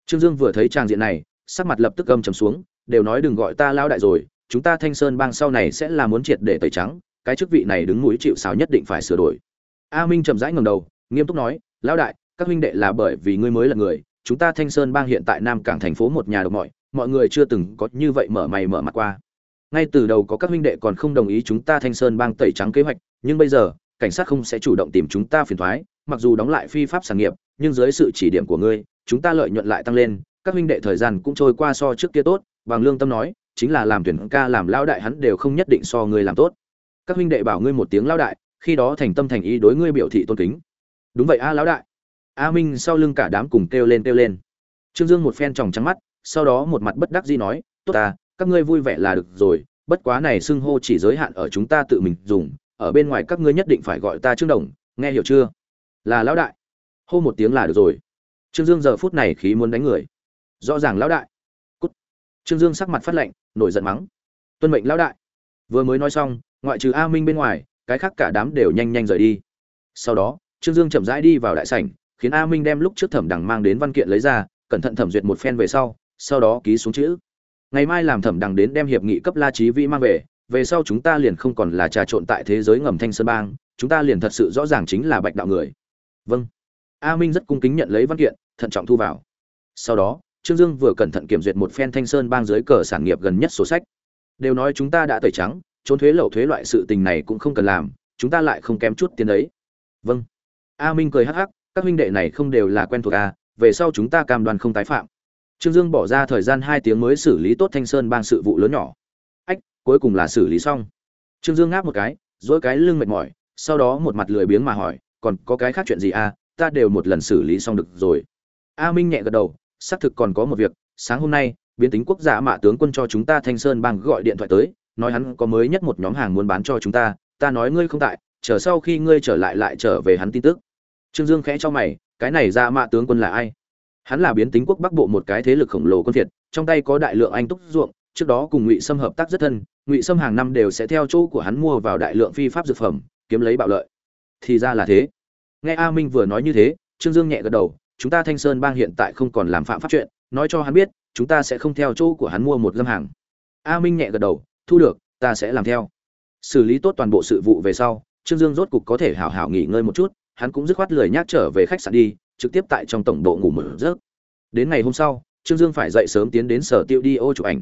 trương dương vừa thấy tràng diện này, sắc mặt lập tức gầm trầm xuống, đều nói, đừng gọi ta lão đại rồi, chúng ta thanh sơn bang sau này sẽ là muốn triệt để tẩy trắng cái chức vị này đứng mũi chịu sào nhất định phải sửa đổi. A minh chậm rãi ngẩng đầu, nghiêm túc nói, lão đại, các huynh đệ là bởi vì ngươi mới là người, chúng ta thanh sơn bang hiện tại nam cảng thành phố một nhà độc mọi mọi người chưa từng có như vậy mở mày mở mặt qua. Ngay từ đầu có các huynh đệ còn không đồng ý chúng ta thanh sơn bang tẩy trắng kế hoạch, nhưng bây giờ, cảnh sát không sẽ chủ động tìm chúng ta phiền thoái, mặc dù đóng lại phi pháp sản nghiệp, nhưng dưới sự chỉ điểm của ngươi, chúng ta lợi nhuận lại tăng lên, các huynh đệ thời gian cũng trôi qua so trước kia tốt. Bằng lương tâm nói, chính là làm tuyển ca làm lão đại hắn đều không nhất định so ngươi làm tốt các huynh đệ bảo ngươi một tiếng lão đại, khi đó thành tâm thành ý đối ngươi biểu thị tôn kính. Đúng vậy a, lão đại. A minh sau lưng cả đám cùng kêu lên kêu lên. Trương dương một phen tròng trắng mắt, sau đó một mặt bất đắc dĩ nói, tốt ta, các ngươi vui vẻ là được rồi, bất quá này xưng hô chỉ giới hạn ở chúng ta tự mình dùng, ở bên ngoài các ngươi nhất định phải gọi ta trương đồng, nghe hiểu chưa? Là lão đại. Hô một tiếng là được rồi. Trương dương giờ phút này khí muốn đánh người. Rõ ràng lão đại. Cút. Trương dương sắc mặt phát lạnh nổi giận mắng. Tuân mệnh lão đại. Vừa mới nói xong ngoại trừ a minh bên ngoài, cái khác cả đám đều nhanh nhanh rời đi. Sau đó, trương dương chậm rãi đi vào đại sảnh, khiến a minh đem lúc trước thẩm đằng mang đến văn kiện lấy ra, cẩn thận thẩm duyệt một phen về sau sau đó ký xuống chữ. Ngày mai làm thẩm đằng đến đem hiệp nghị cấp la trí vĩ mang về về sau chúng ta liền không còn là trà trộn tại thế giới ngầm thanh sơn bang, chúng ta liền thật sự rõ ràng chính là bạch đạo người. Vâng. A minh rất cung kính nhận lấy văn kiện, thận trọng thu vào. Sau đó, trương dương vừa cẩn thận kiểm duyệt một phen thanh sơn bang dưới cờ sản nghiệp gần nhất sổ sách. Đều nói chúng ta đã tẩy trắng trốn thuế lậu thuế loại sự tình này cũng không cần làm chúng ta lại không kém chút tiền đấy vâng. A minh cười hắc hắc các huynh đệ này không đều là quen thuộc à, về sau chúng ta cam đoan không tái phạm. Trương dương bỏ ra thời gian hai tiếng mới xử lý tốt thanh sơn bang sự vụ lớn nhỏ. Ách cuối cùng là xử lý xong. Trương dương ngáp một cái dỗi cái lưng mệt mỏi sau đó một mặt lười biếng mà hỏi còn có cái khác chuyện gì à ta đều một lần xử lý xong được rồi. A minh nhẹ gật đầu xác thực còn có một việc sáng hôm nay biến tính quốc gia mạ tướng quân cho chúng ta thanh sơn bang gọi điện thoại tới nói hắn có mới nhất một nhóm hàng muốn bán cho chúng ta ta nói ngươi không tại, chờ sau khi ngươi trở lại lại trở về hắn tin tức. Trương dương khẽ cho mày, cái này ra mạ tướng quân là ai? Hắn là biến tính quốc bắc bộ một cái thế lực khổng lồ quân thiệt trong tay có đại lượng anh túc ruộng, trước đó cùng ngụy sâm hợp tác rất thân, ngụy sâm hàng năm đều sẽ theo chỗ của hắn mua vào đại lượng phi pháp dược phẩm, kiếm lấy bạo lợi. Thì ra là thế. Nghe a minh vừa nói như thế, trương dương nhẹ gật đầu, chúng ta thanh sơn bang hiện tại không còn làm phạm pháp chuyện, nói cho hắn biết, chúng ta sẽ không theo chỗ của hắn mua một lâm hàng. A minh nhẹ gật đầu thu được, ta sẽ làm theo. Xử lý tốt toàn bộ sự vụ về sau, trương dương rốt cục có thể hảo hảo nghỉ ngơi một chút, hắn cũng dứt khoát lười nhác trở về khách sạn đi, trực tiếp tại trong tổng bộ ngủ mở giấc. Đến ngày hôm sau, trương dương phải dậy sớm tiến đến sở tiêu đi ô chụp ảnh.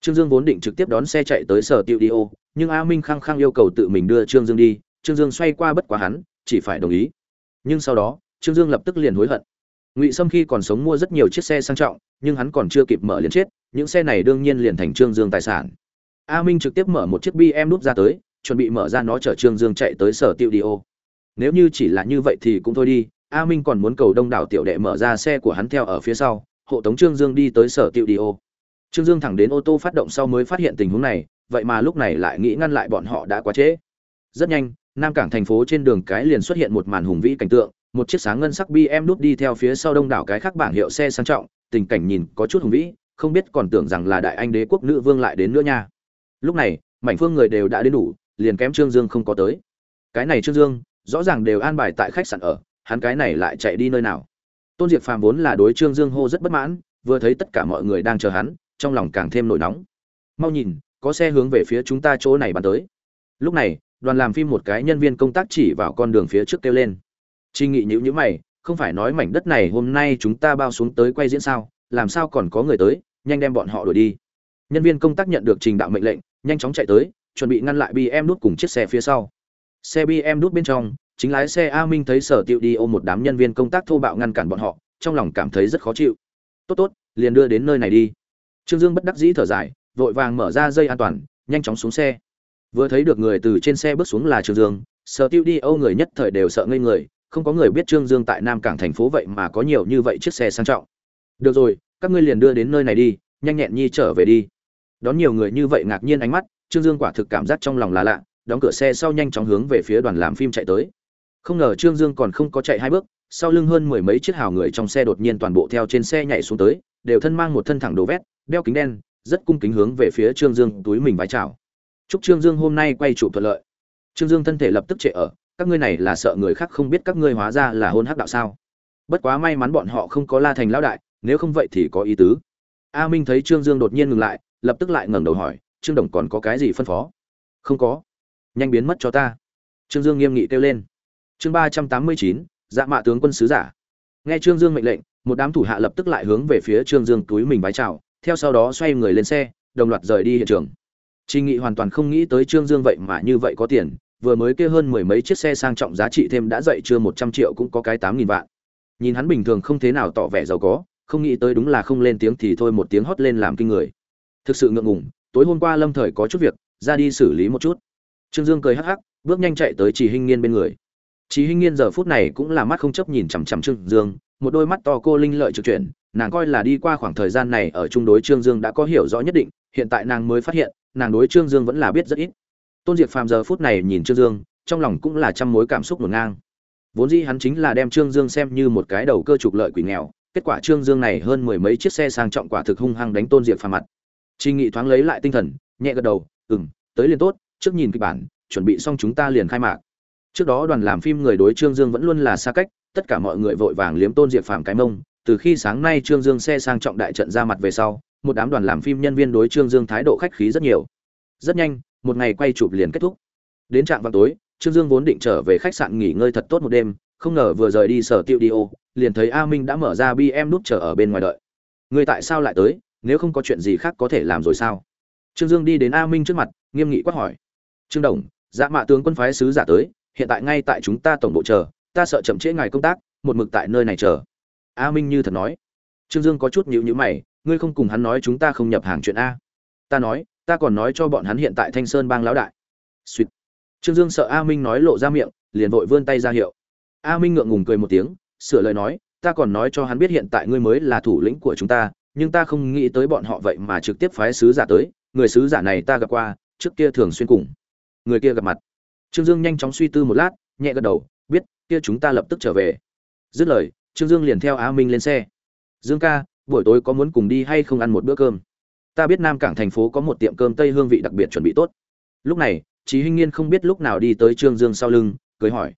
Trương dương vốn định trực tiếp đón xe chạy tới sở tiêu đi ô nhưng a minh khăng khăng yêu cầu tự mình đưa trương dương đi, trương dương xoay qua bất quá hắn, chỉ phải đồng ý. Nhưng sau đó, trương dương lập tức liền hối hận. Ngụy sâm khi còn sống mua rất nhiều chiếc xe sang trọng, nhưng hắn còn chưa kịp mở liền chết, những xe này đương nhiên liền thành trương dương tài sản a minh trực tiếp mở một chiếc bm núp ra tới, chuẩn bị mở ra nó chở trương dương chạy tới sở tiêu đi ô. Nếu như chỉ là như vậy thì cũng thôi đi, a minh còn muốn cầu đông đảo tiểu đệ mở ra xe của hắn theo ở phía sau, hộ tống trương dương đi tới sở tiêu đi ô. Trương dương thẳng đến ô tô phát động sau mới phát hiện tình huống này, vậy mà lúc này lại nghĩ ngăn lại bọn họ đã quá trễ. Rất nhanh, nam cảng thành phố trên đường cái liền xuất hiện một màn hùng vĩ cảnh tượng, một chiếc sáng ngân sắc bm nút đi theo phía sau đông đảo cái khác bảng hiệu xe sang trọng, tình cảnh nhìn có chút hùng vĩ, không biết còn tưởng rằng là đại anh đế quốc nữ vương lại đến nữa nha lúc này, mảnh phương người đều đã đến đủ, liền kém trương dương không có tới. Cái này trương dương, rõ ràng đều an bài tại khách sạn ở, hắn cái này lại chạy đi nơi nào? Tôn diệp phàm vốn là đối trương dương hô rất bất mãn, vừa thấy tất cả mọi người đang chờ hắn, trong lòng càng thêm nổi nóng. Mau nhìn, có xe hướng về phía chúng ta chỗ này bắn tới. Lúc này, đoàn làm phim một cái nhân viên công tác chỉ vào con đường phía trước kêu lên. Chi nghị nhữ nhữ mày, không phải nói mảnh đất này hôm nay chúng ta bao xuống tới quay diễn sao? Làm sao còn có người tới, nhanh đem bọn họ đuổi đi nhân viên công tác nhận được trình đạo mệnh lệnh, nhanh chóng chạy tới, chuẩn bị ngăn lại bm đút cùng chiếc xe phía sau. Xe bm đút bên trong, chính lái xe a minh thấy sở tiệu đi ôm một đám nhân viên công tác thô bạo ngăn cản bọn họ, trong lòng cảm thấy rất khó chịu. Tốt tốt, liền đưa đến nơi này đi. Trương dương bất đắc dĩ thở dài, vội vàng mở ra dây an toàn, nhanh chóng xuống xe. Vừa thấy được người từ trên xe bước xuống là trương dương, sở tiêu đi âu người nhất thời đều sợ ngây người, không có người biết trương dương tại nam cảng thành phố vậy mà có nhiều như vậy chiếc xe sang trọng. Được rồi, các ngươi liền đưa đến nơi này đi, nhanh nhẹn nhi trở về đi đón nhiều người như vậy ngạc nhiên ánh mắt, trương dương quả thực cảm giác trong lòng là lạ, đóng cửa xe sau nhanh chóng hướng về phía đoàn làm phim chạy tới. Không ngờ trương dương còn không có chạy hai bước, sau lưng hơn mười mấy chiếc hào người trong xe đột nhiên toàn bộ theo trên xe nhảy xuống tới, đều thân mang một thân thẳng đồ vét, đeo kính đen, rất cung kính hướng về phía trương dương túi mình vái chào. Chúc trương dương hôm nay quay trụ thuận lợi. Trương dương thân thể lập tức trệ ở, các ngươi này là sợ người khác không biết các ngươi hóa ra là hôn hắc đạo sao? Bất quá may mắn bọn họ không có la thành lão đại, nếu không vậy thì có ý tứ. A minh thấy trương dương đột nhiên ngừng lại lập tức lại ngẩng đầu hỏi trương đồng còn có cái gì phân phó? Không có. Nhanh biến mất cho ta. Trương dương nghiêm nghị kêu lên. Chương ba trăm tám mươi chín dạ mạ tướng quân sứ giả. Nghe trương dương mệnh lệnh một đám thủ hạ lập tức lại hướng về phía trương dương túi mình bái chào theo sau đó xoay người lên xe đồng loạt rời đi hiện trường. Trình Nghị hoàn toàn không nghĩ tới Trương Dương vậy mà như vậy có tiền, vừa mới kia hơn mười mấy chiếc xe sang trọng giá trị thêm đã dậy chưa một trăm triệu cũng có cái tám nghìn vạn. Nhìn hắn bình thường không thế nào tỏ vẻ giàu có, không nghĩ tới đúng là không lên tiếng thì thôi một tiếng hót lên làm kinh người. Thực sự ngượng ngùng, tối hôm qua Lâm Thời có chút việc, ra đi xử lý một chút. trương dương cười hắc hắc bước nhanh chạy tới Chỉ Hinh Nghiên bên người. Chỉ Hinh Nghiên giờ phút này cũng là mắt không chấp nhìn chằm chằm Trương Dương, một đôi mắt to cô linh lợi trực chuyển, nàng coi là đi qua khoảng thời gian này ở chung đối Trương Dương đã có hiểu rõ nhất định, hiện tại nàng mới phát hiện, nàng đối Trương Dương vẫn là biết rất ít. Tôn Diệp Phàm giờ phút này nhìn Trương Dương, trong lòng cũng là trăm mối cảm xúc ngổn ngang. Vốn dĩ hắn chính là đem Trương Dương xem như một cái đầu cơ trục lợi quỷ nghèo, kết quả Trương Dương này hơn mười mấy chiếc xe sang trọng quả thực hung hăng đánh Tôn Diệp Phàm mặt. Trình Nghị thoáng lấy lại tinh thần, nhẹ gật đầu, "Ừm, tới liền tốt, trước nhìn kịch bản, chuẩn bị xong chúng ta liền khai mạc." Trước đó đoàn làm phim người đối Trương Dương vẫn luôn là xa cách, tất cả mọi người vội vàng liếm Tôn Diệp Phàm cái mông, từ khi sáng nay Trương Dương xe sang trọng đại trận ra mặt về sau, một đám đoàn làm phim nhân viên đối Trương Dương thái độ khách khí rất nhiều. Rất nhanh, một ngày quay chụp liền kết thúc. Đến trạng vào tối, Trương Dương vốn định trở về khách sạn nghỉ ngơi thật tốt một đêm, không ngờ vừa rời đi sở studio, liền thấy A Minh đã mở ra BM nút chờ ở bên ngoài đợi. Người tại sao lại tới, nếu không có chuyện gì khác có thể làm rồi sao? Trương Dương đi đến A Minh trước mặt, nghiêm nghị quát hỏi. "Trương Đồng, Dạ Mạ tướng quân phái sứ giả tới, hiện tại ngay tại chúng ta tổng bộ chờ, ta sợ chậm trễ ngài công tác, một mực tại nơi này chờ." A Minh như thật nói. Trương Dương có chút nhịu nhữ mày, ngươi không cùng hắn nói chúng ta không nhập hàng chuyện a? Ta nói, ta còn nói cho bọn hắn hiện tại Thanh Sơn bang lão đại. suýt Trương Dương sợ A Minh nói lộ ra miệng, liền vội vươn tay ra hiệu. A Minh ngượng ngùng cười một tiếng, sửa lời nói, ta còn nói cho hắn biết hiện tại ngươi mới là thủ lĩnh của chúng ta, nhưng ta không nghĩ tới bọn họ vậy mà trực tiếp phái sứ giả tới, người sứ giả này ta gặp qua, trước kia thường xuyên cùng. Người kia gặp mặt. Trương Dương nhanh chóng suy tư một lát, nhẹ gật đầu, biết, kia chúng ta lập tức trở về. Dứt lời, Trương Dương liền theo á Minh lên xe. Dương ca, buổi tối có muốn cùng đi hay không ăn một bữa cơm? Ta biết Nam Cảng thành phố có một tiệm cơm Tây hương vị đặc biệt chuẩn bị tốt. Lúc này, Chí Hinh Nghiên không biết lúc nào đi tới Trương Dương sau lưng, cười hỏi.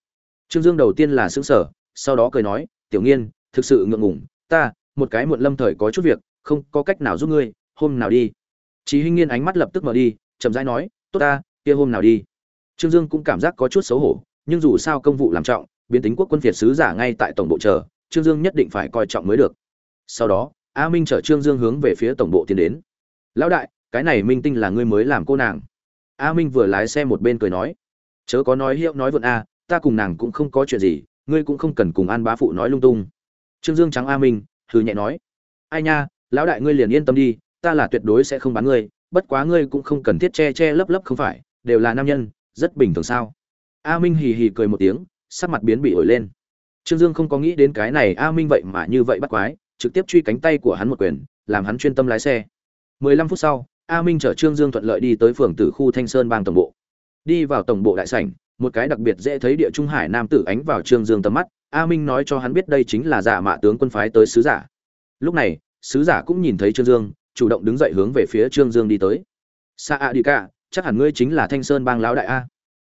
Trương Dương đầu tiên là xứng sở sau đó cười nói, "Tiểu Nghiên, thực sự ngượng ngùng, ta, một cái muộn lâm thời có chút việc, không có cách nào giúp ngươi, hôm nào đi." Chí Hinh Nghiên ánh mắt lập tức mở đi, chậm rãi nói, "Tốt ta, kia hôm nào đi." Trương Dương cũng cảm giác có chút xấu hổ, nhưng dù sao công vụ làm trọng, biến tính quốc quân Việt sứ giả ngay tại tổng bộ chờ, Trương Dương nhất định phải coi trọng mới được. Sau đó, A Minh chở Trương Dương hướng về phía tổng bộ tiến đến. "Lão đại, cái này Minh Tinh là ngươi mới làm cô nàng." A Minh vừa lái xe một bên cười nói, "Chớ có nói hiệu nói vượn a, ta cùng nàng cũng không có chuyện gì, ngươi cũng không cần cùng An bá phụ nói lung tung." Trương Dương trắng A Minh, hừ nhẹ nói, "Ai nha, lão đại ngươi liền yên tâm đi, ta là tuyệt đối sẽ không bán ngươi, bất quá ngươi cũng không cần thiết che che lấp lấp không phải, đều là nam nhân, rất bình thường sao?" A Minh hì hì cười một tiếng, sắc mặt biến bị ổi lên. Trương Dương không có nghĩ đến cái này A Minh vậy mà như vậy bắt quái, trực tiếp truy cánh tay của hắn một quyền, làm hắn chuyên tâm lái xe. 15 phút sau, A Minh chở Trương Dương thuận lợi đi tới phường Tử khu Thanh Sơn bang tổng bộ. Đi vào tổng bộ đại sảnh, một cái đặc biệt dễ thấy địa trung hải nam tử ánh vào Trương Dương tầm mắt, A Minh nói cho hắn biết đây chính là giả Mạ tướng quân phái tới sứ giả. Lúc này, sứ giả cũng nhìn thấy Trương Dương, chủ động đứng dậy hướng về phía Trương Dương đi tới. "Sa A Đi cả, chắc hẳn ngươi chính là Thanh Sơn bang lão đại a."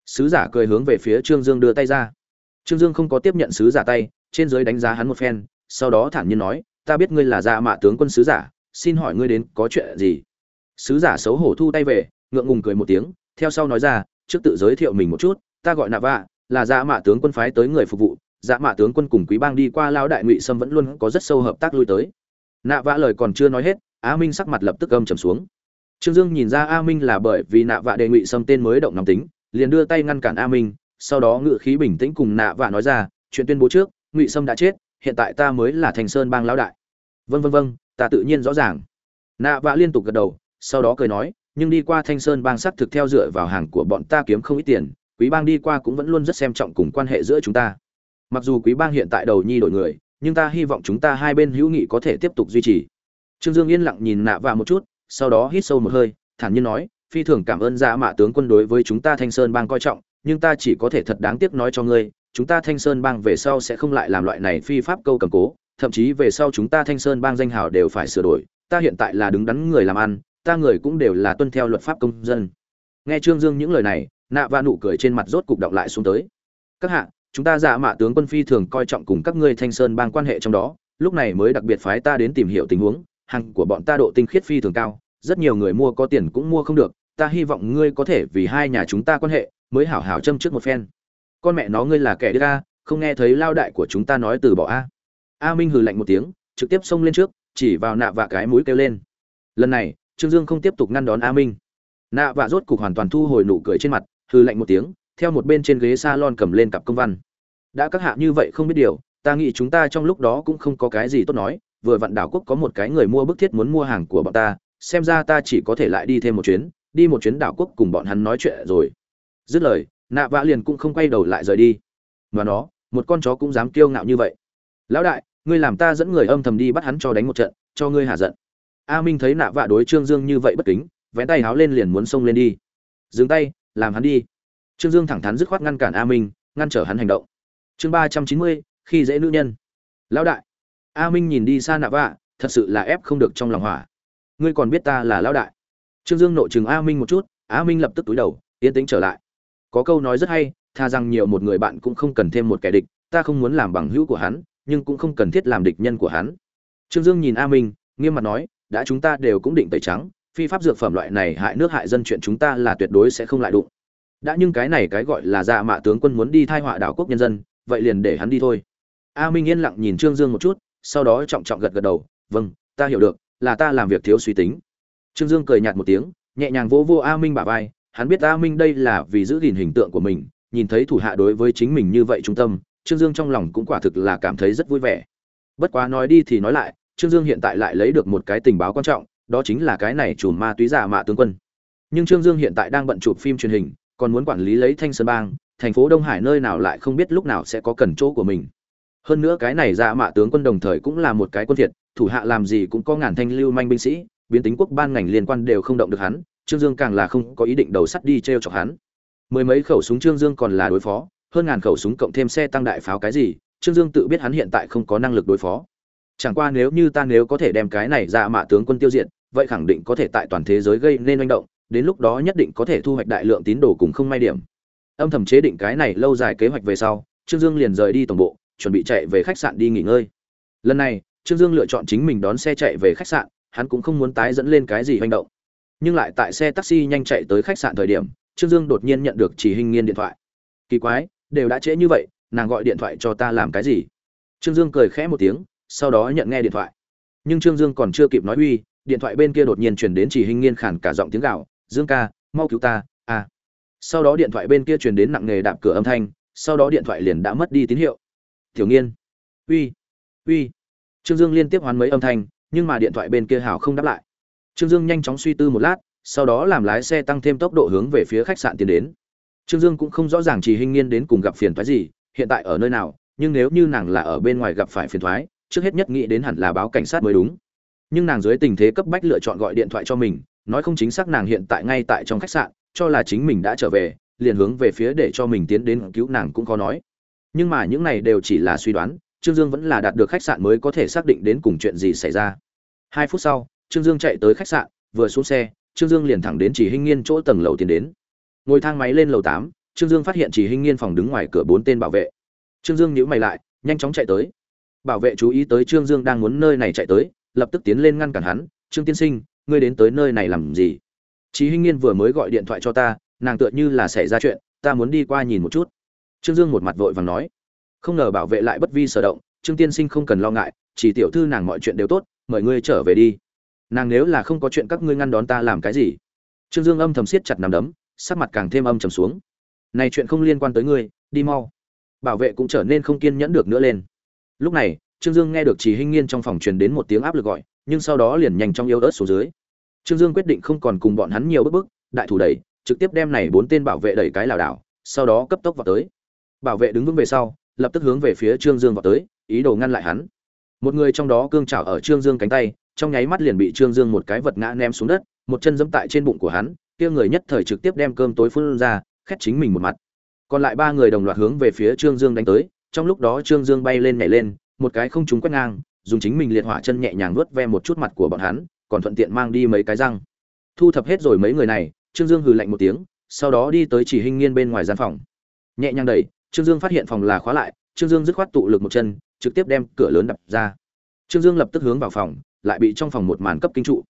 Sứ giả cười hướng về phía Trương Dương đưa tay ra. Trương Dương không có tiếp nhận sứ giả tay, trên dưới đánh giá hắn một phen, sau đó thản nhiên nói, "Ta biết ngươi là giả Mạ tướng quân sứ giả, xin hỏi ngươi đến có chuyện gì?" Sứ giả xấu hổ thu tay về, ngượng ngùng cười một tiếng, theo sau nói ra, trước tự giới thiệu mình một chút, ta gọi Nạ Vạ, là giả Mạ tướng quân phái tới người phục vụ, Dạ Mạ tướng quân cùng Quý Bang đi qua lão đại ngụy sâm vẫn luôn có rất sâu hợp tác lui tới. Nạ Vạ lời còn chưa nói hết, A Minh sắc mặt lập tức âm trầm xuống. Trương Dương nhìn ra A Minh là bởi vì Nạ Vạ đề ngụy sâm tên mới động nóng tính, liền đưa tay ngăn cản A Minh, sau đó ngự khí bình tĩnh cùng Nạ Vạ nói ra, chuyện tuyên bố trước, ngụy sâm đã chết, hiện tại ta mới là Thành Sơn bang lão đại. Vâng vâng vâng, ta tự nhiên rõ ràng. Nạ Vạ liên tục gật đầu, sau đó cười nói, nhưng đi qua Thanh Sơn bang sắt thực theo dựa vào hàng của bọn ta kiếm không ít tiền, Quý bang đi qua cũng vẫn luôn rất xem trọng cùng quan hệ giữa chúng ta. Mặc dù Quý bang hiện tại đầu nhi đổi người, nhưng ta hy vọng chúng ta hai bên hữu nghị có thể tiếp tục duy trì. Trương Dương yên lặng nhìn nạ vạ một chút, sau đó hít sâu một hơi, thản nhiên nói, phi thường cảm ơn Dạ Mạ tướng quân đối với chúng ta Thanh Sơn bang coi trọng, nhưng ta chỉ có thể thật đáng tiếc nói cho ngươi, chúng ta Thanh Sơn bang về sau sẽ không lại làm loại này phi pháp câu cầm cố, thậm chí về sau chúng ta Thanh Sơn bang danh hào đều phải sửa đổi, ta hiện tại là đứng đắn người làm ăn, ta người cũng đều là tuân theo luật pháp công dân nghe trương dương những lời này nạ và nụ cười trên mặt rốt cục động lại xuống tới các hạ chúng ta giả mạ tướng quân phi thường coi trọng cùng các ngươi thanh sơn bang quan hệ trong đó lúc này mới đặc biệt phái ta đến tìm hiểu tình huống hàng của bọn ta độ tinh khiết phi thường cao rất nhiều người mua có tiền cũng mua không được ta hy vọng ngươi có thể vì hai nhà chúng ta quan hệ mới hảo hảo châm trước một phen. Con mẹ nó ngươi là kẻ đứa a không nghe thấy lao đại của chúng ta nói từ bỏ a. A minh hừ lạnh một tiếng trực tiếp xông lên trước chỉ vào nạ và cái mũi kêu lên. Lần này Trương Dương không tiếp tục ngăn đón A Minh. Nạ vạ rốt cục hoàn toàn thu hồi nụ cười trên mặt, hừ lạnh một tiếng, theo một bên trên ghế salon cầm lên cặp công văn. Đã các hạ như vậy không biết điều, ta nghĩ chúng ta trong lúc đó cũng không có cái gì tốt nói, vừa vặn đảo quốc có một cái người mua bức thiết muốn mua hàng của bọn ta, xem ra ta chỉ có thể lại đi thêm một chuyến, đi một chuyến đảo quốc cùng bọn hắn nói chuyện rồi. dứt lời nạ vã liền cũng không quay đầu lại rời đi. Mà nó một con chó cũng dám kiêu ngạo như vậy. Lão đại ngươi làm ta dẫn người âm thầm đi bắt hắn cho đánh một trận cho ngươi hạ giận. A minh thấy nạ vạ đối trương dương như vậy bất kính vén tay háo lên liền muốn xông lên đi. Dừng tay làm hắn đi trương dương thẳng thắn dứt khoát ngăn cản a minh, ngăn trở hắn hành động. Chương ba trăm chín mươi, khi dễ nữ nhân. Lão đại. A minh nhìn đi xa nạ vạ, thật sự là ép không được trong lòng hỏa. Ngươi còn biết ta là lão đại. Trương dương nội trừng a minh một chút, a minh lập tức túi đầu, yên tĩnh trở lại. Có câu nói rất hay, tha rằng nhiều một người bạn cũng không cần thêm một kẻ địch, ta không muốn làm bằng hữu của hắn, nhưng cũng không cần thiết làm địch nhân của hắn. Trương dương nhìn a minh, nghiêm mặt nói, đã chúng ta đều cũng định tẩy trắng, phi pháp dược phẩm loại này hại nước hại dân chuyện chúng ta là tuyệt đối sẽ không lại đụng đã nhưng cái này cái gọi là dạ mạ tướng quân muốn đi thai họa đảo quốc nhân dân, vậy liền để hắn đi thôi. A minh yên lặng nhìn trương dương một chút, sau đó trọng trọng gật gật đầu vâng ta hiểu được, là ta làm việc thiếu suy tính. Trương dương cười nhạt một tiếng, nhẹ nhàng vỗ vô a minh bả vai, hắn biết a minh đây là vì giữ gìn hình tượng của mình, nhìn thấy thủ hạ đối với chính mình như vậy trung tâm, trương dương trong lòng cũng quả thực là cảm thấy rất vui vẻ. Bất quá nói đi thì nói lại, trương dương hiện tại lại lấy được một cái tình báo quan trọng, đó chính là cái này chùm ma túy giả mạ tướng quân. Nhưng trương dương hiện tại đang bận chụp phim truyền hình còn muốn quản lý lấy thanh sơn bang, thành phố đông hải nơi nào lại không biết lúc nào sẽ có cần chỗ của mình. Hơn nữa cái này dạ mạ tướng quân đồng thời cũng là một cái quân thiệt, thủ hạ làm gì cũng có ngàn thanh lưu manh binh sĩ, biến tính quốc ban ngành liên quan đều không động được hắn, trương dương càng là không có ý định đầu sắt đi t r e o chọc hắn. Mười mấy khẩu súng trương dương còn là đối phó, hơn ngàn khẩu súng cộng thêm xe tăng đại pháo cái gì, trương dương tự biết hắn hiện tại không có năng lực đối phó. Chẳng qua nếu như ta nếu có thể đem cái này ra mạ tướng quân tiêu diệt, vậy khẳng định có thể tại toàn thế giới gây nên manh động đến lúc đó nhất định có thể thu hoạch đại lượng tín đồ cùng không may điểm. Âm thầm chế định cái này lâu dài kế hoạch về sau, trương dương liền rời đi tổng bộ, chuẩn bị chạy về khách sạn đi nghỉ ngơi. Lần này, trương dương lựa chọn chính mình đón xe chạy về khách sạn, hắn cũng không muốn tái dẫn lên cái gì hành động. Nhưng lại tại xe taxi nhanh chạy tới khách sạn thời điểm, trương dương đột nhiên nhận được chỉ hình nghiên điện thoại. Kỳ quái, đều đã trễ như vậy, nàng gọi điện thoại cho ta làm cái gì? Trương dương cười khẽ một tiếng, sau đó nhận nghe điện thoại. Nhưng trương dương còn chưa kịp nói uy, điện thoại bên kia đột nhiên chuyển đến chỉ hình nghiên khản cả giọng tiếng gạo dương ca, mau cứu ta à. Sau đó điện thoại bên kia truyền đến nặng nề đạp cửa âm thanh, sau đó điện thoại liền đã mất đi tín hiệu. Tiểu nghiên. Uy uy. Trương dương liên tiếp hoán mấy âm thanh, nhưng mà điện thoại bên kia hào không đáp lại. Trương dương nhanh chóng suy tư một lát, sau đó làm lái xe tăng thêm tốc độ hướng về phía khách sạn tiến đến. Trương dương cũng không rõ ràng chỉ hình nghiên đến cùng gặp phiền thoái gì, hiện tại ở nơi nào, nhưng nếu như nàng là ở bên ngoài gặp phải phiền thoái trước hết nhất nghĩ đến hẳn là báo cảnh sát mới đúng. Nhưng nàng dưới tình thế cấp bách lựa chọn gọi điện thoại cho mình nói không chính xác nàng hiện tại ngay tại trong khách sạn, cho là chính mình đã trở về, liền hướng về phía để cho mình tiến đến cứu nàng cũng khó nói. Nhưng mà những này đều chỉ là suy đoán, trương dương vẫn là đạt được khách sạn mới có thể xác định đến cùng chuyện gì xảy ra. Hai phút sau, trương dương chạy tới khách sạn, vừa xuống xe, trương dương liền thẳng đến chỉ hinh nghiên chỗ tầng lầu tiến đến. Ngồi thang máy lên lầu tám, trương dương phát hiện chỉ hinh nghiên phòng đứng ngoài cửa bốn tên bảo vệ. Trương dương nhíu mày lại, nhanh chóng chạy tới. Bảo vệ chú ý tới trương dương đang muốn nơi này chạy tới, lập tức tiến lên ngăn cản hắn, trương tiên sinh ngươi đến tới nơi này làm gì Chí Hinh Nghiên vừa mới gọi điện thoại cho ta, nàng tựa như là xảy ra chuyện, ta muốn đi qua nhìn một chút. Trương Dương một mặt vội vàng nói. Không ngờ bảo vệ lại bất vi sở động, Trương tiên sinh không cần lo ngại, chỉ tiểu thư nàng mọi chuyện đều tốt, mời ngươi trở về đi. Nàng nếu là không có chuyện các ngươi ngăn đón ta làm cái gì? Trương Dương âm thầm siết chặt nắm đấm, sắc mặt càng thêm âm trầm xuống. Này chuyện không liên quan tới ngươi, đi mau. Bảo vệ cũng trở nên không kiên nhẫn được nữa lên. Lúc này, Trương Dương nghe được Chỉ Hinh Nghiên trong phòng truyền đến một tiếng áp lực gọi, nhưng sau đó liền nhanh chóng yêu ớt xuống dưới. Trương Dương quyết định không còn cùng bọn hắn nhiều bước bước, đại thủ đẩy, trực tiếp đem này bốn tên bảo vệ đẩy cái lảo đảo, sau đó cấp tốc vào tới. Bảo vệ đứng vững về sau, lập tức hướng về phía Trương Dương vào tới, ý đồ ngăn lại hắn. Một người trong đó cương trảo ở Trương Dương cánh tay, trong nháy mắt liền bị Trương Dương một cái vật ngã ném xuống đất, một chân giẫm tại trên bụng của hắn, kia người nhất thời trực tiếp đem cơm tối phun ra, khét chính mình một mặt. Còn lại ba người đồng loạt hướng về phía Trương Dương đánh tới, trong lúc đó Trương Dương bay lên nhảy lên, một cái không trúng quét ngang, dùng chính mình liệt hỏa chân nhẹ nhàng nuốt ve một chút mặt của bọn hắn, còn thuận tiện mang đi mấy cái răng. Thu thập hết rồi mấy người này, trương dương hừ lạnh một tiếng, sau đó đi tới chỉ hình nghiên bên ngoài gian phòng. Nhẹ nhàng đẩy, trương dương phát hiện phòng là khóa lại, trương dương dứt khoát tụ lực một chân, trực tiếp đem cửa lớn đập ra. Trương dương lập tức hướng vào phòng, lại bị trong phòng một màn cấp kinh trụ.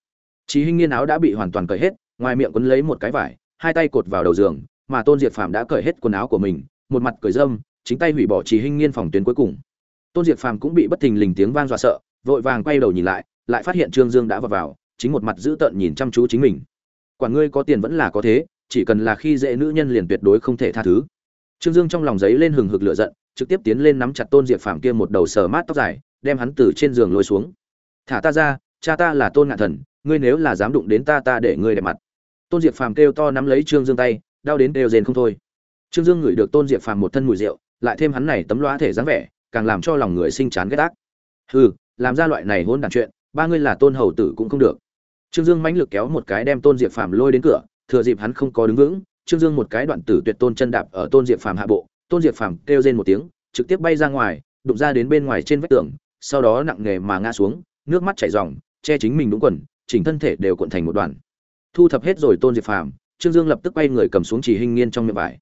Chỉ hình nghiên áo đã bị hoàn toàn cởi hết, ngoài miệng quấn lấy một cái vải, hai tay cột vào đầu giường, mà tôn diệt phàm đã cởi hết quần áo của mình, một mặt cởi dâm, chính tay hủy bỏ chỉ hình nghiên phòng tuyến cuối cùng. Tôn diệt phàm cũng bị bất thình lình tiếng vang dọa sợ, vội vàng quay đầu nhìn lại lại phát hiện Trương Dương đã vào vào, chính một mặt giữ tợn nhìn chăm chú chính mình. Quản ngươi có tiền vẫn là có thế, chỉ cần là khi dễ nữ nhân liền tuyệt đối không thể tha thứ. Trương Dương trong lòng giấy lên hừng hực lửa giận, trực tiếp tiến lên nắm chặt Tôn Diệp Phàm kia một đầu sờ mát tóc dài, đem hắn từ trên giường lôi xuống. "Thả ta ra, cha ta là Tôn Ngạn Thần, ngươi nếu là dám đụng đến ta ta để ngươi đẹp mặt." Tôn Diệp Phàm kêu to nắm lấy Trương Dương tay, đau đến đều rền không thôi. trương dương ngửi được tôn diệp phàm một thân mùi rượu lại thêm hắn này tấm loa thể dáng vẻ càng làm cho lòng người sinh chán ghét ác hừ làm ra loại này hôn đàn chuyện ba ngươi là tôn hầu tử cũng không được. Trương dương mãnh lực kéo một cái đem tôn diệp phàm lôi đến cửa, thừa dịp hắn không có đứng vững, trương dương một cái đoạn tử tuyệt tôn chân đạp ở tôn diệp phàm hạ bộ, tôn diệp phàm kêu rên một tiếng, trực tiếp bay ra ngoài, đụng ra đến bên ngoài trên vách tường, sau đó nặng nề mà ngã xuống, nước mắt chảy ròng, che chính mình đúng quần, chỉnh thân thể đều cuộn thành một đoàn. Thu thập hết rồi tôn diệp phàm, trương dương lập tức quay người cầm xuống chỉ hinh nghiên trong miệng vải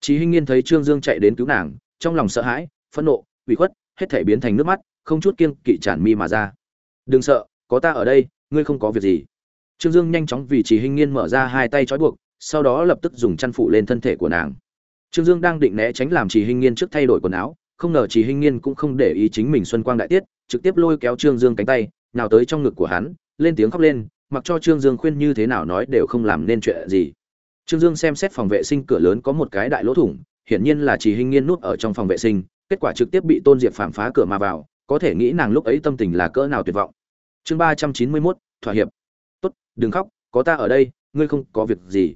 chỉ hinh nghiên thấy trương dương chạy đến cứu nàng, trong lòng sợ hãi, phẫn nộ, ủy khuất, hết thể biến thành nước mắt, không chút kiêng kỵ tràn mi mà ra đừng sợ, có ta ở đây, ngươi không có việc gì. Trương dương nhanh chóng vì chỉ hinh nghiên mở ra hai tay trói buộc, sau đó lập tức dùng chăn phụ lên thân thể của nàng. Trương dương đang định né tránh làm chỉ hinh nghiên trước thay đổi quần áo, không ngờ chỉ hinh nghiên cũng không để ý chính mình xuân quang đại tiết, trực tiếp lôi kéo trương dương cánh tay nào tới trong ngực của hắn, lên tiếng khóc lên, mặc cho trương dương khuyên như thế nào nói đều không làm nên chuyện gì. Trương dương xem xét phòng vệ sinh cửa lớn có một cái đại lỗ thủng, hiển nhiên là chỉ hinh nghiên nuốt ở trong phòng vệ sinh, kết quả trực tiếp bị tôn diệp phản phá cửa mà vào, có thể nghĩ nàng lúc ấy tâm tình là cỡ nào tuyệt vọng chương ba trăm chín mươi mốt thỏa hiệp tốt đừng khóc có ta ở đây ngươi không có việc gì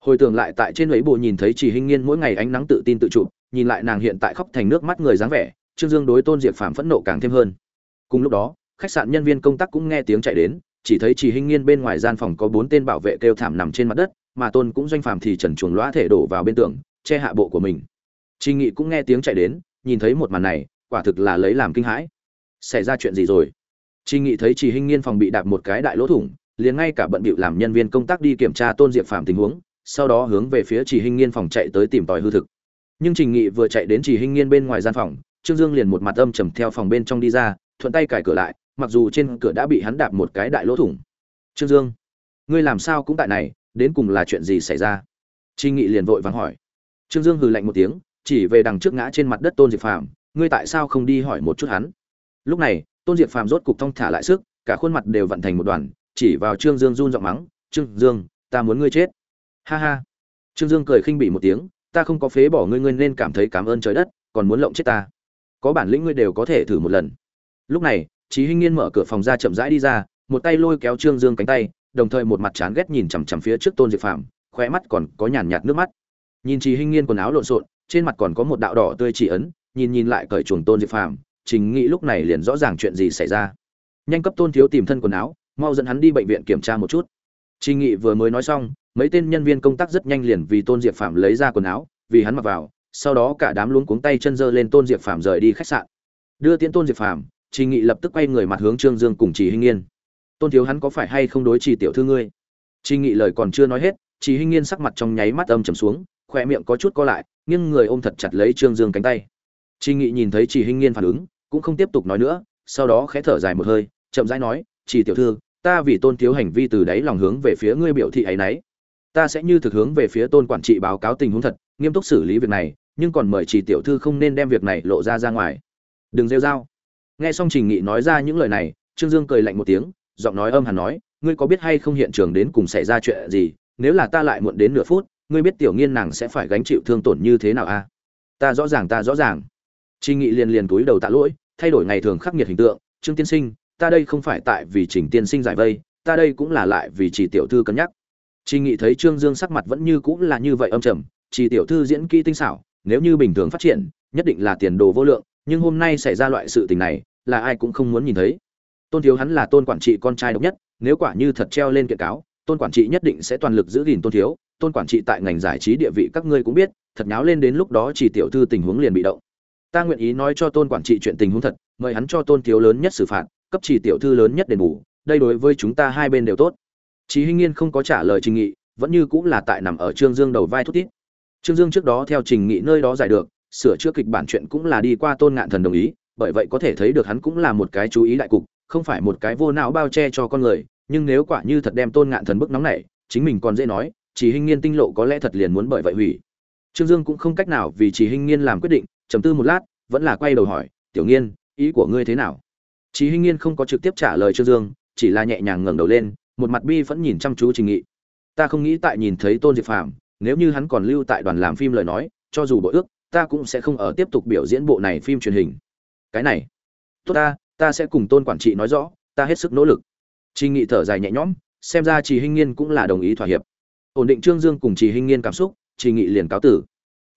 hồi tưởng lại tại trên ấy bộ nhìn thấy chỉ hinh nghiên mỗi ngày ánh nắng tự tin tự chụp nhìn lại nàng hiện tại khóc thành nước mắt người dáng vẻ trương dương đối tôn diệp phàm phẫn nộ càng thêm hơn cùng lúc đó khách sạn nhân viên công tác cũng nghe tiếng chạy đến chỉ thấy chỉ hinh nghiên bên ngoài gian phòng có bốn tên bảo vệ kêu thảm nằm trên mặt đất mà tôn cũng doanh phàm thì trần chuồng lõa thể đổ vào bên tường che hạ bộ của mình Trình Nghị cũng nghe tiếng chạy đến, nhìn thấy một màn này, quả thực là lấy làm kinh hãi. Xảy ra chuyện gì rồi? Trình Nghị thấy Trì Hinh Nghiên phòng bị đạp một cái đại lỗ thủng, liền ngay cả bận bịu làm nhân viên công tác đi kiểm tra Tôn Diệp Phàm tình huống, sau đó hướng về phía Trì Hinh Nghiên phòng chạy tới tìm tòi hư thực. Nhưng Trình Nghị vừa chạy đến Trì Hinh Nghiên bên ngoài gian phòng, Trương Dương liền một mặt âm trầm theo phòng bên trong đi ra, thuận tay cài cửa lại, mặc dù trên cửa đã bị hắn đạp một cái đại lỗ thủng. "Trương Dương, ngươi làm sao cũng tại này, đến cùng là chuyện gì xảy ra?" Trình Nghị liền vội vàng hỏi. Trương Dương hừ lạnh một tiếng, chỉ về đằng trước ngã trên mặt đất Tôn Diệp Phàm, ngươi tại sao không đi hỏi một chút hắn? Lúc này, Tôn Diệp Phàm rốt cục thong thả lại sức, cả khuôn mặt đều vận thành một đoàn, chỉ vào Trương Dương run giọng mắng, "Trương Dương, ta muốn ngươi chết." Ha ha. Trương Dương cười khinh bỉ một tiếng, "Ta không có phế bỏ ngươi ngươi nên cảm thấy cảm ơn trời đất, còn muốn lộng chết ta. Có bản lĩnh ngươi đều có thể thử một lần." Lúc này, Chí Hinh Nghiên mở cửa phòng ra chậm rãi đi ra, một tay lôi kéo Trương Dương cánh tay, đồng thời một mặt chán ghét nhìn chằm chằm phía trước Tôn Diệp Phàm, khóe mắt còn có nhàn nhạt nước mắt. Nhìn Chí Hinh Nghiên quần áo lộn xộn, trên mặt còn có một đạo đỏ tươi chỉ ấn, nhìn nhìn lại cởi chuồng Tôn Diệp Phàm, Trình Nghị lúc này liền rõ ràng chuyện gì xảy ra. Nhanh cấp Tôn thiếu tìm thân quần áo, mau dẫn hắn đi bệnh viện kiểm tra một chút. Trình Nghị vừa mới nói xong, mấy tên nhân viên công tác rất nhanh liền vì Tôn Diệp phạm lấy ra quần áo, vì hắn mặc vào, sau đó cả đám luống cuống tay chân dơ lên Tôn Diệp phạm rời đi khách sạn. Đưa tiễn Tôn Diệp phạm. Trình Nghị lập tức quay người mặt hướng Trương Dương cùng Chỉ Hinh Nghiên. Tôn thiếu hắn có phải hay không đối Chỉ tiểu thư ngươi? Trình Nghị lời còn chưa nói hết, Chỉ Hinh Nghiên sắc mặt trong nháy mắt âm trầm xuống, khoe miệng có chút co lại nhưng người ôm thật chặt lấy trương dương cánh tay Trình nghị nhìn thấy chỉ hinh nghiên phản ứng, cũng không tiếp tục nói nữa, sau đó khẽ thở dài một hơi, chậm rãi nói, chỉ tiểu thư, ta vì tôn thiếu hành vi từ đáy lòng hướng về phía ngươi biểu thị ấy nấy. Ta sẽ như thực hướng về phía tôn quản trị báo cáo tình huống thật, nghiêm túc xử lý việc này, nhưng còn mời chỉ tiểu thư không nên đem việc này lộ ra ra ngoài. Đừng rêu dao nghe xong trình nghị nói ra những lời này, trương dương cười lạnh một tiếng, giọng nói âm hẳn nói, ngươi có biết hay không hiện trường đến cùng xảy ra chuyện gì, nếu là ta lại muộn đến nửa phút, ngươi biết tiểu nghiên nàng sẽ phải gánh chịu thương tổn như thế nào a à? ta rõ ràng, ta rõ ràng. Trình Nghị liền liền túi đầu tạ lỗi, thay đổi ngày thường khắc nghiệt hình tượng, "Trương tiên sinh, ta đây không phải tại vì Trình tiên sinh giải vây, ta đây cũng là lại vì chỉ tiểu thư cân nhắc." Trình Nghị thấy Trương Dương sắc mặt vẫn như cũng là như vậy âm trầm, chỉ tiểu thư diễn kỹ tinh xảo, nếu như bình thường phát triển, nhất định là tiền đồ vô lượng, nhưng hôm nay xảy ra loại sự tình này, là ai cũng không muốn nhìn thấy. Tôn thiếu hắn là Tôn quản trị con trai độc nhất, nếu quả như thật treo lên kiện cáo, Tôn quản trị nhất định sẽ toàn lực giữ gìn Tôn thiếu, tôn quản trị tại ngành giải trí địa vị các ngươi cũng biết thật nháo lên đến lúc đó chỉ tiểu thư tình huống liền bị động ta nguyện ý nói cho tôn quản trị chuyện tình huống thật, mời hắn cho tôn thiếu lớn nhất xử phạt, cấp chỉ tiểu thư lớn nhất đền bù, đây đối với chúng ta hai bên đều tốt. Chí hinh nghiên không có trả lời trình nghị, vẫn như cũng là tại nằm ở trương dương đầu vai thút tít trương dương trước đó theo trình nghị nơi đó giải được, sửa chữa kịch bản chuyện cũng là đi qua tôn ngạn thần đồng ý, bởi vậy có thể thấy được hắn cũng là một cái chú ý đại cục, không phải một cái vô não bao che cho con người, nhưng nếu quả như thật đem tôn ngạn thần bức nóng này chính mình còn dễ nói chỉ hình nghiên tinh lộ có lẽ thật liền muốn bởi vậy hủy. Trương dương cũng không cách nào vì chỉ hình nghiên làm quyết định trầm tư một lát, vẫn là quay đầu hỏi, tiểu nghiên, ý của ngươi thế nào? Chỉ Hinh nghiên không có trực tiếp trả lời trương dương, chỉ là nhẹ nhàng ngẩng đầu lên, một mặt bi vẫn nhìn chăm chú trình nghị. Ta không nghĩ tại nhìn thấy tôn diệp phàm, nếu như hắn còn lưu tại đoàn làm phim lời nói, cho dù bộ ước, ta cũng sẽ không ở tiếp tục biểu diễn bộ này phim truyền hình. Cái này, tốt ta ta sẽ cùng tôn quản trị nói rõ, ta hết sức nỗ lực. Trình nghị thở dài nhẹ nhõm, xem ra chỉ Hinh nghiên cũng là đồng ý thỏa hiệp. Ổn định trương dương cùng trì hinh nghiên cảm xúc trì nghị liền cáo tử.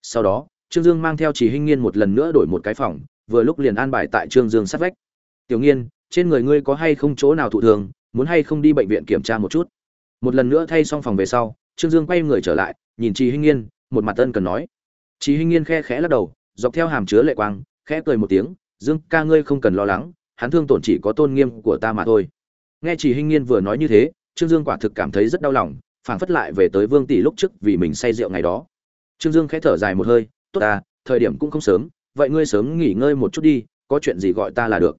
Sau đó trương dương mang theo chỉ hinh nghiên một lần nữa đổi một cái phòng, vừa lúc liền an bài tại trương dương sát vách. Tiểu nghiên, trên người ngươi có hay không chỗ nào thụ thường, muốn hay không đi bệnh viện kiểm tra một chút? Một lần nữa thay xong phòng về sau, trương dương quay người trở lại, nhìn Chỉ hinh nghiên, một mặt ân cần nói. Chỉ hinh nghiên khe khẽ lắc đầu, dọc theo hàm chứa lệ quang, khẽ cười một tiếng, dương ca ngươi không cần lo lắng, hắn thương tổn chỉ có tôn nghiêm của ta mà thôi. Nghe Chỉ hinh nghiên vừa nói như thế, trương dương quả thực cảm thấy rất đau lòng, phảng phất lại về tới vương tỷ lúc trước vì mình say rượu ngày đó. Trương dương khẽ thở dài một hơi tốt ta, thời điểm cũng không sớm, vậy ngươi sớm nghỉ ngơi một chút đi, có chuyện gì gọi ta là được.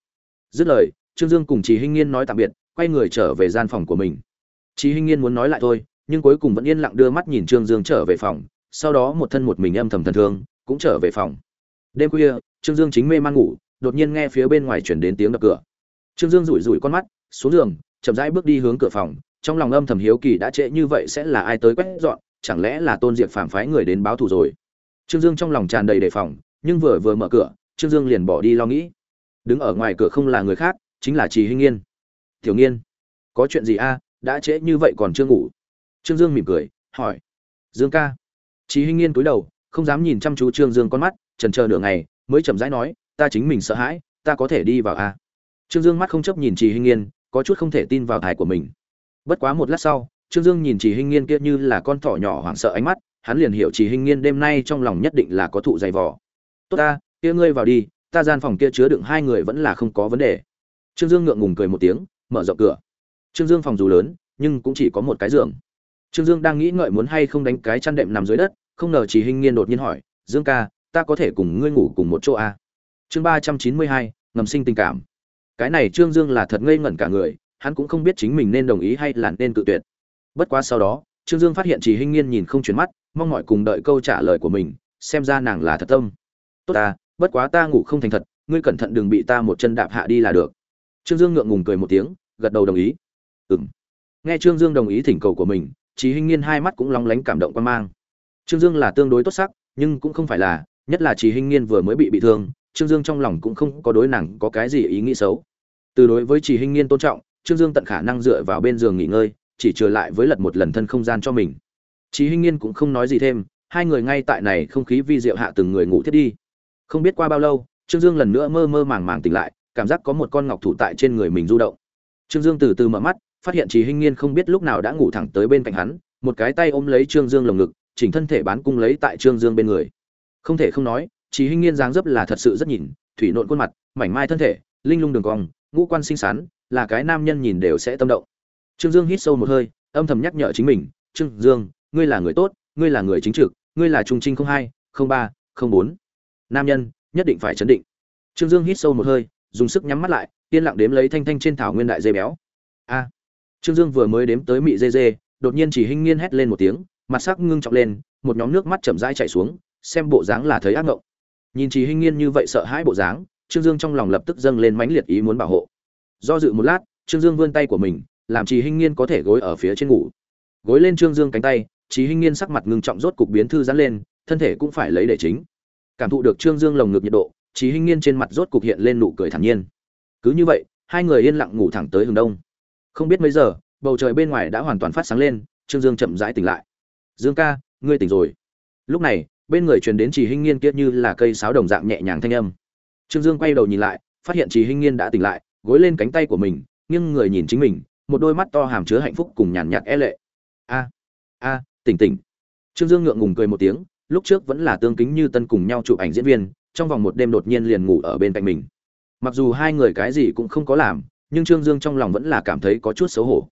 Dứt lời, trương dương cùng chị hinh nghiên nói tạm biệt, quay người trở về gian phòng của mình. Chị hinh nghiên muốn nói lại thôi, nhưng cuối cùng vẫn yên lặng đưa mắt nhìn trương dương trở về phòng, sau đó một thân một mình âm thầm thần thương, cũng trở về phòng. Đêm khuya, trương dương chính mê man ngủ, đột nhiên nghe phía bên ngoài chuyển đến tiếng đập cửa. Trương dương rủi rủi con mắt, xuống giường, chậm rãi bước đi hướng cửa phòng, trong lòng âm thầm hiếu kỳ đã trễ như vậy sẽ là ai tới quét dọn, chẳng lẽ là tôn diệp phản phái người đến báo thù rồi? Trương dương trong lòng tràn đầy đề phòng, nhưng vừa vừa mở cửa, trương dương liền bỏ đi lo nghĩ. Đứng ở ngoài cửa không là người khác, chính là trì hinh nghiên. Tiểu nghiên, có chuyện gì a? Đã trễ như vậy còn chưa ngủ. Trương dương mỉm cười, hỏi. Dương ca. Trì hinh nghiên cúi đầu, không dám nhìn chăm chú trương dương con mắt trần chờ nửa ngày, mới chậm rãi nói, ta chính mình sợ hãi, ta có thể đi vào a? Trương dương mắt không chấp nhìn trì hinh nghiên, có chút không thể tin vào thải của mình. Bất quá một lát sau, trương dương nhìn trì hinh nghiên kia như là con thỏ nhỏ hoảng sợ ánh mắt hắn liền hiểu chỉ hình nghiên đêm nay trong lòng nhất định là có thụ dày vò. Tốt ta, kia ngươi vào đi, ta gian phòng kia chứa đựng hai người vẫn là không có vấn đề. Trương dương ngượng ngùng cười một tiếng, mở rộng cửa. Trương dương phòng dù lớn, nhưng cũng chỉ có một cái giường. Trương dương đang nghĩ ngợi muốn hay không đánh cái chăn đệm nằm dưới đất, không ngờ chỉ hình nghiên đột nhiên hỏi, dương ca, ta có thể cùng ngươi ngủ cùng một chỗ à? chương ba trăm chín mươi hai, ngầm sinh tình cảm. Cái này trương dương là thật ngây ngẩn cả người, hắn cũng không biết chính mình nên đồng ý hay là nên tự tuyệt. Bất quá sau đó, trương dương phát hiện chỉ hình nghiên nhìn không chuyển mắt mong mọi cùng đợi câu trả lời của mình, xem ra nàng là thật tâm. Tốt ta, bất quá ta ngủ không thành thật, ngươi cẩn thận đừng bị ta một chân đạp hạ đi là được. Trương dương ngượng ngùng cười một tiếng, gật đầu đồng ý. Ừ m nghe trương dương đồng ý thỉnh cầu của mình, chí hinh nghiên hai mắt cũng lóng lánh cảm động quan mang. Trương dương là tương đối tốt sắc, nhưng cũng không phải là, nhất là chí hinh nghiên vừa mới bị bị thương, trương dương trong lòng cũng không có đối nàng có cái gì ý nghĩ xấu. Từ đối với chỉ hinh nghiên tôn trọng, trương dương tận khả năng dựa vào bên giường nghỉ ngơi, chỉ trở lại với lật một lần thân không gian cho mình chí hinh nghiên cũng không nói gì thêm hai người ngay tại này không khí vi diệu hạ từng người ngủ thiết đi không biết qua bao lâu trương dương lần nữa mơ mơ màng màng tỉnh lại cảm giác có một con ngọc thủ tại trên người mình du động trương dương từ từ mở mắt phát hiện Chí Hinh Nghiên không biết lúc nào đã ngủ thẳng tới bên cạnh hắn, một cái tay ôm lấy Trương Dương lồng ngực, chỉnh thân thể bán cung lấy tại Trương Dương bên người. Không thể không nói, Chí Hinh Nghiên dáng dấp là thật sự rất nhìn, thủy nộn khuôn mặt, mảnh mai thân thể, linh lung đường cong, ngũ quan xinh xắn, là cái nam nhân nhìn đều sẽ tâm động. Trương Dương hít sâu một hơi, âm thầm nhắc nhở chính mình, "Trương Dương, ngươi là người tốt, ngươi là người chính trực, ngươi là trung trinh không hai, không ba, không bốn." Nam nhân, nhất định phải chấn định. Trương Dương hít sâu một hơi, dùng sức nhắm mắt lại, yên lặng đếm lấy thanh thanh trên thảo nguyên đại dây béo. A. Trương Dương vừa mới đếm tới mị dê dê, đột nhiên chỉ hinh nghiên hét lên một tiếng, mặt sắc ngưng trọng lên, một nhóm nước mắt chậm rãi chảy xuống, xem bộ dáng là thấy ác ngộng. Nhìn chỉ hinh nghiên như vậy sợ hãi bộ dáng, Trương Dương trong lòng lập tức dâng lên mãnh liệt ý muốn bảo hộ. Do dự một lát, Trương Dương vươn tay của mình, làm Chỉ Hinh Nghiên có thể gối ở phía trên ngủ. Gối lên Trương Dương cánh tay, Chí Hinh Nghiên sắc mặt ngưng trọng rốt cục biến thư giãn lên, thân thể cũng phải lấy để chính. Cảm thụ được Trương Dương lồng ngực nhiệt độ, Chí Hinh Nghiên trên mặt rốt cục hiện lên nụ cười thản nhiên. Cứ như vậy, hai người yên lặng ngủ thẳng tới hừng đông. Không biết mấy giờ bầu trời bên ngoài đã hoàn toàn phát sáng lên trương dương chậm rãi tỉnh lại. Dương ca ngươi tỉnh rồi. Lúc này bên người truyền đến Chí hinh nghiên kia như là cây sáo đồng dạng nhẹ nhàng thanh âm. Trương dương quay đầu nhìn lại phát hiện Chí hinh nghiên đã tỉnh lại gối lên cánh tay của mình nghiêng người nhìn chính mình một đôi mắt to hàm chứa hạnh phúc cùng nhàn nhạt e lệ. A a tỉnh tỉnh. Trương dương ngượng ngùng cười một tiếng, lúc trước vẫn là tương kính như tân cùng nhau chụp ảnh diễn viên, trong vòng một đêm đột nhiên liền ngủ ở bên cạnh mình. Mặc dù hai người cái gì cũng không có làm, nhưng trương dương trong lòng vẫn là cảm thấy có chút xấu hổ.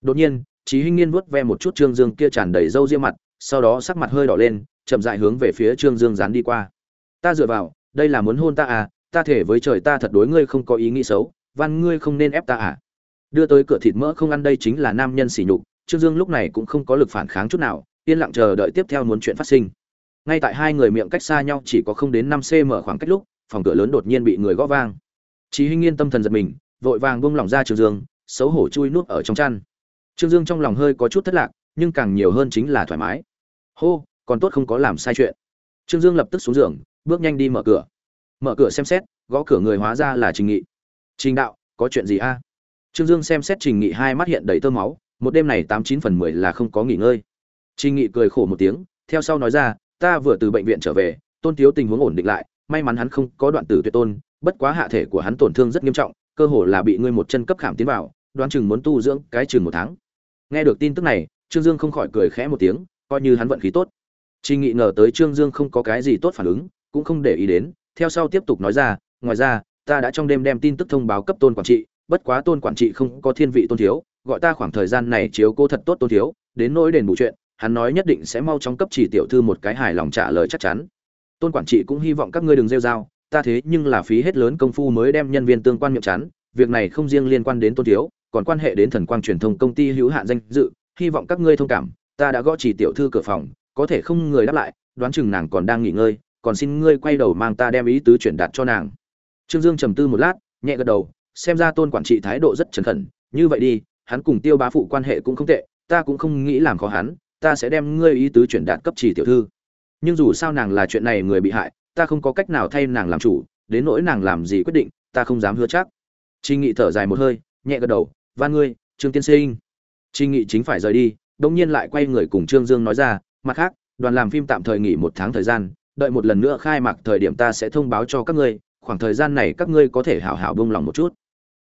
Đột nhiên trí hinh niên vuốt ve một chút trương dương kia tràn đầy râu ria mặt, sau đó sắc mặt hơi đỏ lên, chậm dại hướng về phía trương dương dán đi qua. Ta dựa vào, đây là muốn hôn ta à ta thể với trời ta thật đối ngươi không có ý nghĩ xấu van ngươi không nên ép ta à. Đưa tới cửa thịt mỡ không ăn đây chính là nam nhân sỉ nhục trương dương lúc này cũng không có lực phản kháng chút nào yên lặng chờ đợi tiếp theo muốn chuyện phát sinh ngay tại hai người miệng cách xa nhau chỉ có không đến năm cm khoảng cách lúc phòng cửa lớn đột nhiên bị người gõ vang Chí Hinh Nghiên tâm thần giật mình, vội vàng buông lỏng ra Trương Dương, xấu hổ chui nuốt ở trong chăn. Trương Dương trong lòng hơi có chút thất lạc, nhưng càng nhiều hơn chính là thoải mái. Hô, còn tốt không có làm sai chuyện. Trương Dương lập tức xuống giường, bước nhanh đi mở cửa. Mở cửa xem xét, gõ cửa người hóa ra là Trình Nghị. Trình đạo, có chuyện gì a? Trương Dương xem xét Trình Nghị hai mắt hiện đầy tơ máu, một đêm này tám chín phần mười là không có nghỉ ngơi. Trình Nghị cười khổ một tiếng, theo sau nói ra, ta vừa từ bệnh viện trở về tôn thiếu tình huống ổn định lại may mắn hắn không có đoạn tử tuyệt tôn bất quá hạ thể của hắn tổn thương rất nghiêm trọng cơ hồ là bị ngươi một chân cấp khảm tiến vào đoán chừng muốn tu dưỡng cái chừng một tháng nghe được tin tức này trương dương không khỏi cười khẽ một tiếng coi như hắn vận khí tốt Trình Nghị ngờ tới Trương Dương không có cái gì tốt phản ứng, cũng không để ý đến, theo sau tiếp tục nói ra, ngoài ra, ta đã trong đêm đem tin tức thông báo cấp Tôn quản trị, bất quá Tôn quản trị không có thiên vị Tôn thiếu, gọi ta khoảng thời gian này chiếu cô thật tốt Tôn thiếu, đến nỗi đền bù chuyện, hắn nói nhất định sẽ mau chóng cấp chỉ tiểu thư một cái hài lòng trả lời chắc chắn. Tôn quản trị cũng hy vọng các ngươi đừng rêu rao, ta thế nhưng là phí hết lớn công phu mới đem nhân viên tương quan miệng chắn, việc này không riêng liên quan đến Tôn thiếu, còn quan hệ đến thần quang truyền thông công ty hữu hạn danh dự, hy vọng các ngươi thông cảm, ta đã gõ chỉ tiểu thư cửa phòng, có thể không người đáp lại đoán chừng nàng còn đang nghỉ ngơi còn xin ngươi quay đầu mang ta đem ý tứ chuyển đạt cho nàng trương dương trầm tư một lát nhẹ gật đầu xem ra tôn quản trị thái độ rất chân khẩn như vậy đi hắn cùng tiêu bá phụ quan hệ cũng không tệ, ta cũng không nghĩ làm khó hắn, ta sẽ đem ngươi ý tứ chuyển đạt cấp chỉ tiểu thư. Nhưng dù sao nàng là chuyện này người bị hại, ta không có cách nào thay nàng làm chủ, đến nỗi nàng làm gì quyết định, ta không dám hứa chắc. Trinh nghị thở dài một hơi, nhẹ gật đầu, van ngươi, trương tiên sinh. Trinh nghị chính phải rời đi đông nhiên lại quay người cùng trương dương nói ra, mặt khác, đoàn làm phim tạm thời nghỉ một tháng thời gian, đợi một lần nữa khai mạc thời điểm ta sẽ thông báo cho các ngươi, khoảng thời gian này các ngươi có thể hảo hảo bông lòng một chút.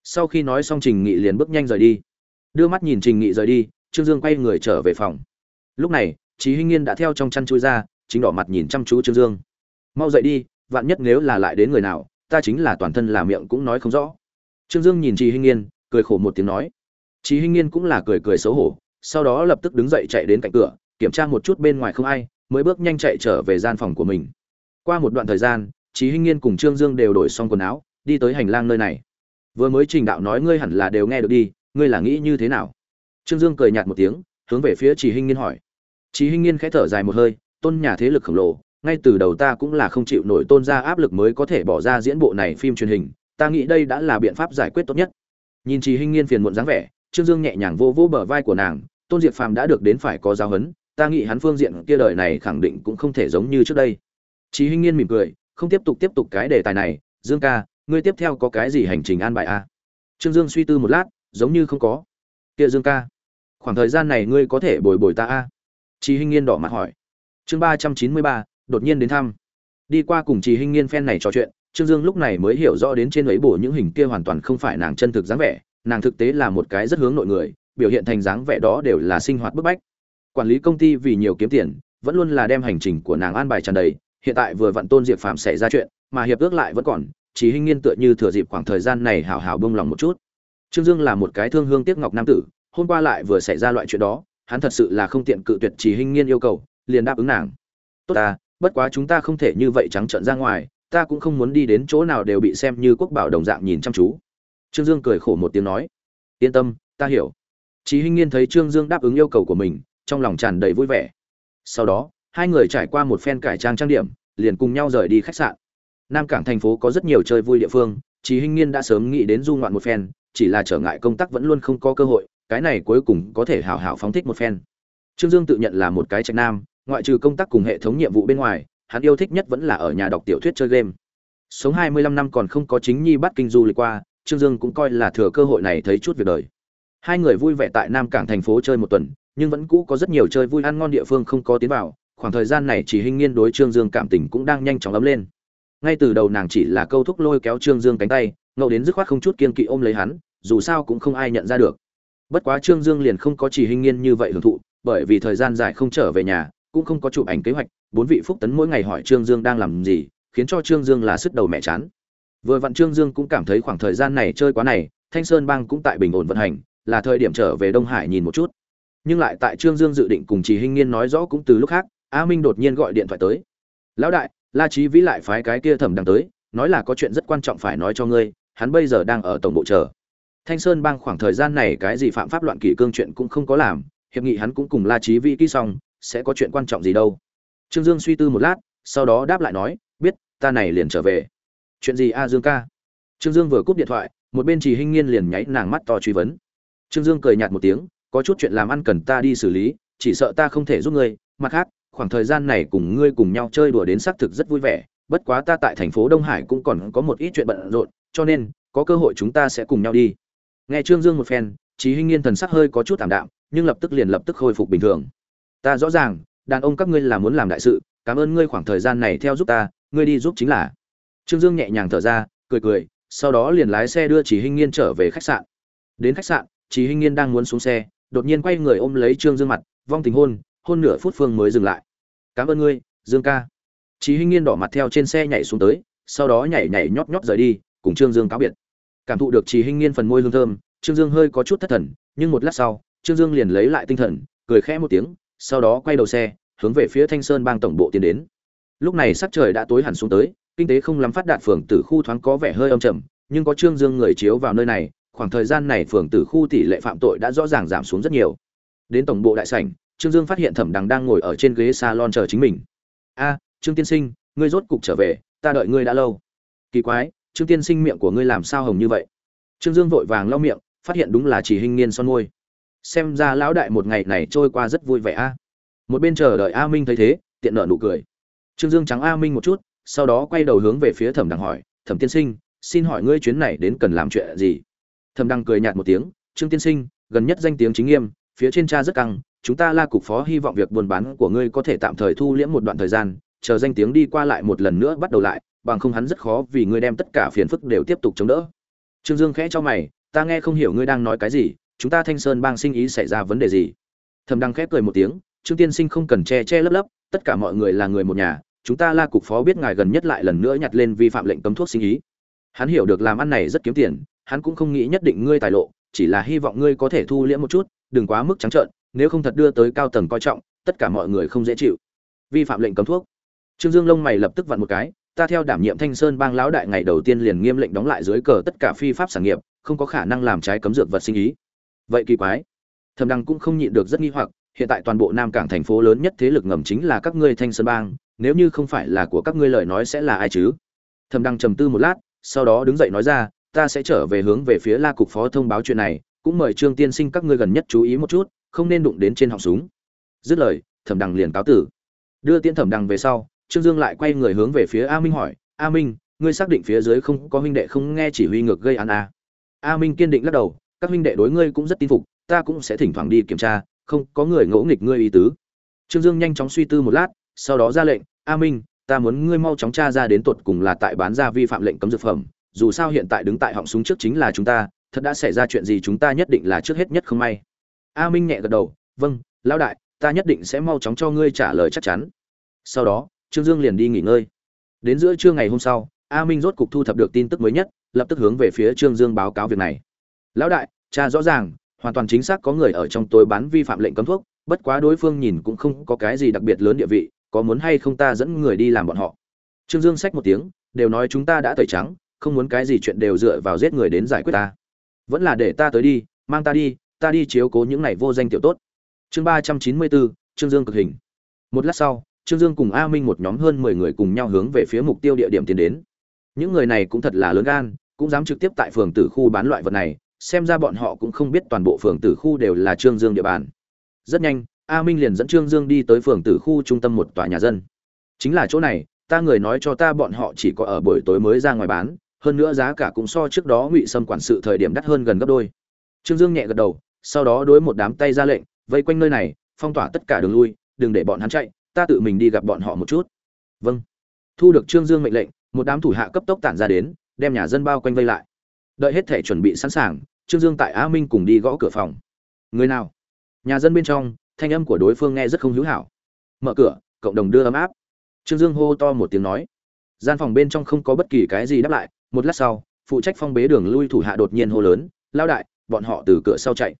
Sau khi nói xong, trình nghị liền bước nhanh rời đi đưa mắt nhìn trình nghị rời đi, trương dương quay người trở về phòng. Lúc này trí hinh nghiên đã theo trong chăn chui ra, chính đỏ mặt nhìn chăm chú trương dương. Mau dậy đi, vạn nhất nếu là lại đến người nào, ta chính là toàn thân là miệng cũng nói không rõ. Trương dương nhìn trí hinh nghiên, cười khổ một tiếng nói. Trí hinh nghiên cũng là cười cười xấu hổ, sau đó lập tức đứng dậy chạy đến cạnh cửa, kiểm tra một chút bên ngoài không ai, mới bước nhanh chạy trở về gian phòng của mình. Qua một đoạn thời gian trí hinh nghiên cùng trương dương đều đổi xong quần áo, đi tới hành lang nơi này. Vừa mới trình đạo nói ngươi hẳn là đều nghe được đi ngươi là nghĩ như thế nào trương dương cười nhạt một tiếng hướng về phía Chỉ hinh nghiên hỏi Chỉ hinh nghiên khẽ thở dài một hơi tôn nhà thế lực khổng lồ ngay từ đầu ta cũng là không chịu nổi tôn ra áp lực mới có thể bỏ ra diễn bộ này phim truyền hình ta nghĩ đây đã là biện pháp giải quyết tốt nhất nhìn Chỉ hinh nghiên phiền muộn dáng vẻ trương dương nhẹ nhàng vô vô bờ vai của nàng tôn diệp phàm đã được đến phải có giáo huấn ta nghĩ hắn phương diện kia đời này khẳng định cũng không thể giống như trước đây Chỉ Hinh Nghiên mỉm cười, không tiếp tục tiếp tục cái đề tài này, Dương ca, ngươi tiếp theo có cái gì hành trình an bài a? À? Trương Dương suy tư một lát, giống như không có. Kia Dương ca, khoảng thời gian này ngươi có thể bồi bồi ta a? chị Hinh Nghiên đỏ mặt hỏi. Chương ba trăm chín mươi ba, đột nhiên đến thăm. Đi qua cùng chị Hinh Nghiên phen này trò chuyện, Trương Dương lúc này mới hiểu rõ đến trên ấy bổ những hình kia hoàn toàn không phải nàng chân thực dáng vẻ, nàng thực tế là một cái rất hướng nội người, biểu hiện thành dáng vẻ đó đều là sinh hoạt bức bách quản lý công ty vì nhiều kiếm tiền vẫn luôn là đem hành trình của nàng an bài tràn đầy hiện tại vừa vặn tôn diệp phạm xảy ra chuyện mà hiệp ước lại vẫn còn chỉ hình nghiên tựa như thừa dịp khoảng thời gian này hào hào bông lòng một chút trương dương là một cái thương hương tiếc ngọc nam tử hôm qua lại vừa xảy ra loại chuyện đó hắn thật sự là không tiện cự tuyệt Trì Hinh nghiên yêu cầu liền đáp ứng nàng. Tốt ta bất quá chúng ta không thể như vậy trắng trợn ra ngoài ta cũng không muốn đi đến chỗ nào đều bị xem như quốc bảo đồng dạng nhìn chăm chú. Trương dương cười khổ một tiếng nói. Yên tâm ta hiểu. Chí Hinh Nghiên thấy Trương Dương đáp ứng yêu cầu của mình, trong lòng tràn đầy vui vẻ. Sau đó hai người trải qua một phen cải trang trang điểm liền cùng nhau rời đi khách sạn. Nam cảng thành phố có rất nhiều chơi vui địa phương Chí Hinh Nghiên đã sớm nghĩ đến du ngoạn một phen, chỉ là trở ngại công tác vẫn luôn không có cơ hội, cái này cuối cùng có thể hào hào phóng thích một phen. Trương Dương tự nhận là một cái trạch nam, ngoại trừ công tác cùng hệ thống nhiệm vụ bên ngoài, hắn yêu thích nhất vẫn là ở nhà đọc tiểu thuyết chơi game. Sống 25 năm còn không có chính nhi bắt kinh du lịch qua, Trương Dương cũng coi là thừa cơ hội này thấy chút việc đời. Hai người vui vẻ tại Nam Cảng thành phố chơi một tuần, nhưng vẫn cũ có rất nhiều chơi vui ăn ngon địa phương không có tiến vào khoảng thời gian này chỉ hình nghiên đối trương dương cảm tình cũng đang nhanh chóng ấm lên ngay từ đầu nàng chỉ là câu thúc lôi kéo trương dương cánh tay, ngẫu đến dứt khoát không chút kiên kỵ ôm lấy hắn, dù sao cũng không ai nhận ra được. Bất quá trương dương liền không có chỉ hình nghiên như vậy hưởng thụ, bởi vì thời gian dài không trở về nhà, cũng không có chụp ảnh kế hoạch, bốn vị phúc tấn mỗi ngày hỏi trương dương đang làm gì, khiến cho trương dương là sức đầu mẹ chán. Vừa vặn trương dương cũng cảm thấy khoảng thời gian này chơi quá này, thanh sơn bang cũng tại bình ổn vận hành, là thời điểm trở về đông hải nhìn một chút. Nhưng lại tại trương dương dự định cùng chỉ hinh nghiên nói rõ cũng từ lúc khác, a minh đột nhiên gọi điện thoại tới. Lão đại la trí vĩ lại phái cái kia thẩm đằng tới, nói là có chuyện rất quan trọng phải nói cho ngươi, hắn bây giờ đang ở tổng bộ chờ. Thanh sơn bang khoảng thời gian này cái gì phạm pháp loạn kỷ cương chuyện cũng không có làm, hiệp nghị hắn cũng cùng la trí vĩ ký xong, sẽ có chuyện quan trọng gì đâu. Trương dương suy tư một lát, sau đó đáp lại nói, biết, ta này liền trở về. Chuyện gì a dương ca? Trương dương vừa cúp điện thoại, một bên trì hinh nghiên liền nháy nàng mắt to truy vấn. Trương dương cười nhạt một tiếng, có chút chuyện làm ăn cần ta đi xử lý, chỉ sợ ta không thể giúp ngươi, mặt khác khoảng thời gian này cùng ngươi cùng nhau chơi đùa đến xác thực rất vui vẻ, bất quá ta tại thành phố đông hải cũng còn có một ít chuyện bận rộn, cho nên, có cơ hội chúng ta sẽ cùng nhau đi. Nghe trương dương một phen, Chí hinh nghiên thần sắc hơi có chút thảm đạm, nhưng lập tức liền lập tức khôi phục bình thường. Ta rõ ràng, đàn ông các ngươi là muốn làm đại sự, cảm ơn ngươi khoảng thời gian này theo giúp ta, ngươi đi giúp chính là. Trương dương nhẹ nhàng thở ra, cười cười, sau đó liền lái xe đưa chỉ hinh nghiên trở về khách sạn. Đến khách sạn chỉ hinh nghiên đang muốn xuống xe, đột nhiên quay người ôm lấy trương dương mặt, vong tình hôn hôn nửa phút phương mới dừng lại. Cảm ơn ngươi, dương ca. Chỉ hinh nghiên đỏ mặt theo trên xe nhảy xuống tới, sau đó nhảy nhảy nhót nhót rời đi, cùng trương dương cáo biệt. Cảm thụ được chỉ hinh nghiên phần môi hương thơm, trương dương hơi có chút thất thần, nhưng một lát sau, trương dương liền lấy lại tinh thần, cười khẽ một tiếng, sau đó quay đầu xe, hướng về phía thanh sơn bang tổng bộ tiến đến. Lúc này sắc trời đã tối hẳn xuống tới, kinh tế không lắm phát đạt phường tử khu thoáng có vẻ hơi âm trầm, nhưng có trương dương người chiếu vào nơi này, khoảng thời gian này phường tử khu tỷ lệ phạm tội đã rõ ràng giảm xuống rất nhiều. Đến tổng bộ đại sảnh trương dương phát hiện thẩm đằng đang ngồi ở trên ghế salon chờ chính mình. A, trương tiên sinh, ngươi rốt cục trở về, ta đợi ngươi đã lâu. Kỳ quái, trương tiên sinh miệng của ngươi làm sao hồng như vậy? Trương dương vội vàng lau miệng, phát hiện đúng là chỉ hình niên son môi. Xem ra lão đại một ngày này trôi qua rất vui vẻ a. Một bên chờ đợi a minh thấy thế, tiện nở nụ cười. Trương dương trắng a minh một chút, sau đó quay đầu hướng về phía thẩm đằng hỏi, thẩm tiên sinh, xin hỏi ngươi chuyến này đến cần làm chuyện gì? Thẩm đằng cười nhạt một tiếng, trương tiên sinh, gần nhất danh tiếng chính nghiêm, phía trên cha rất căng chúng ta la cục phó hy vọng việc buôn bán của ngươi có thể tạm thời thu liễm một đoạn thời gian, chờ danh tiếng đi qua lại một lần nữa bắt đầu lại, bằng không hắn rất khó vì ngươi đem tất cả phiền phức đều tiếp tục chống đỡ. Trương dương khẽ cho mày, ta nghe không hiểu ngươi đang nói cái gì, chúng ta thanh sơn bang sinh ý xảy ra vấn đề gì? Thẩm đăng khép cười một tiếng, trương tiên sinh không cần che che lấp lấp, tất cả mọi người là người một nhà, chúng ta la cục phó biết ngài gần nhất lại lần nữa nhặt lên vi phạm lệnh cấm thuốc sinh ý. Hắn hiểu được làm ăn này rất kiếm tiền, hắn cũng không nghĩ nhất định ngươi tài lộ, chỉ là hy vọng ngươi có thể thu liễm một chút, đừng quá mức trắng trợn nếu không thật đưa tới cao tầng coi trọng, tất cả mọi người không dễ chịu. Vi phạm lệnh cấm thuốc. Trương dương lông mày lập tức vặn một cái, ta theo đảm nhiệm thanh sơn bang lão đại ngày đầu tiên liền nghiêm lệnh đóng lại dưới cờ tất cả phi pháp sản nghiệp, không có khả năng làm trái cấm dược vật sinh ý. Vậy kỳ quái. Thẩm đăng cũng không nhịn được rất nghi hoặc, hiện tại toàn bộ nam cảng thành phố lớn nhất thế lực ngầm chính là các ngươi thanh sơn bang, nếu như không phải là của các ngươi lời nói sẽ là ai chứ? Thẩm đăng trầm tư một lát, sau đó đứng dậy nói ra, ta sẽ trở về hướng về phía la cục phó thông báo chuyện này, cũng mời trương tiên sinh các ngươi gần nhất chú ý một chút không nên đụng đến trên họng súng. Dứt lời, thẩm Đằng liền cáo tử. Đưa tiễn thẩm Đằng về sau, trương dương lại quay người hướng về phía a minh hỏi, a minh, ngươi xác định phía dưới không có huynh đệ không nghe chỉ huy ngược gây án a a minh kiên định lắc đầu, các huynh đệ đối ngươi cũng rất tin phục, ta cũng sẽ thỉnh thoảng đi kiểm tra, không có người ngỗ nghịch ngươi ý tứ. Trương dương nhanh chóng suy tư một lát, sau đó ra lệnh, a minh, ta muốn ngươi mau chóng tra ra đến tột cùng là tại bán ra vi phạm lệnh cấm dược phẩm, dù sao hiện tại đứng tại họng súng trước chính là chúng ta, thật đã xảy ra chuyện gì chúng ta nhất định là trước hết nhất không may a minh nhẹ gật đầu vâng lão đại, ta nhất định sẽ mau chóng cho ngươi trả lời chắc chắn. Sau đó, trương dương liền đi nghỉ ngơi. Đến giữa trưa ngày hôm sau, a minh rốt cục thu thập được tin tức mới nhất, lập tức hướng về phía trương dương báo cáo việc này. Lão đại, cha rõ ràng, hoàn toàn chính xác có người ở trong tối bán vi phạm lệnh cấm thuốc, bất quá đối phương nhìn cũng không có cái gì đặc biệt lớn địa vị, có muốn hay không ta dẫn người đi làm bọn họ? Trương dương xách một tiếng, đều nói chúng ta đã tẩy trắng, không muốn cái gì chuyện đều dựa vào giết người đến giải quyết ta. Vẫn là để ta tới đi, mang ta đi ta đi chiếu cố những này vô danh tiểu tốt. Chương ba trăm chín mươi bốn, trương dương cực hình. Một lát sau, trương dương cùng a minh một nhóm hơn mười người cùng nhau hướng về phía mục tiêu địa điểm tiến đến. Những người này cũng thật là lớn gan, cũng dám trực tiếp tại phường tử khu bán loại vật này, xem ra bọn họ cũng không biết toàn bộ phường tử khu đều là trương dương địa bàn. Rất nhanh, a minh liền dẫn trương dương đi tới phường tử khu trung tâm một tòa nhà dân. Chính là chỗ này, ta người nói cho ta bọn họ chỉ có ở buổi tối mới ra ngoài bán, hơn nữa giá cả cũng so trước đó ngụy sâm quản sự thời điểm đắt hơn gần gấp đôi. Trương dương nhẹ gật đầu sau đó đối một đám tay ra lệnh, vây quanh nơi này, phong tỏa tất cả đường lui, đừng để bọn hắn chạy, ta tự mình đi gặp bọn họ một chút. Vâng. Thu được trương dương mệnh lệnh, một đám thủ hạ cấp tốc tản ra đến, đem nhà dân bao quanh vây lại. Đợi hết thể chuẩn bị sẵn sàng, trương dương tại a minh cùng đi gõ cửa phòng. Người nào? Nhà dân bên trong, thanh âm của đối phương nghe rất không hữu hảo. Mở cửa, cộng đồng đưa ấm áp. Trương dương hô to một tiếng nói. Gian phòng bên trong không có bất kỳ cái gì đáp lại, một lát sau, phụ trách phong bế đường lui thủ hạ đột nhiên hô lớn lao đại, bọn họ từ cửa sau chạy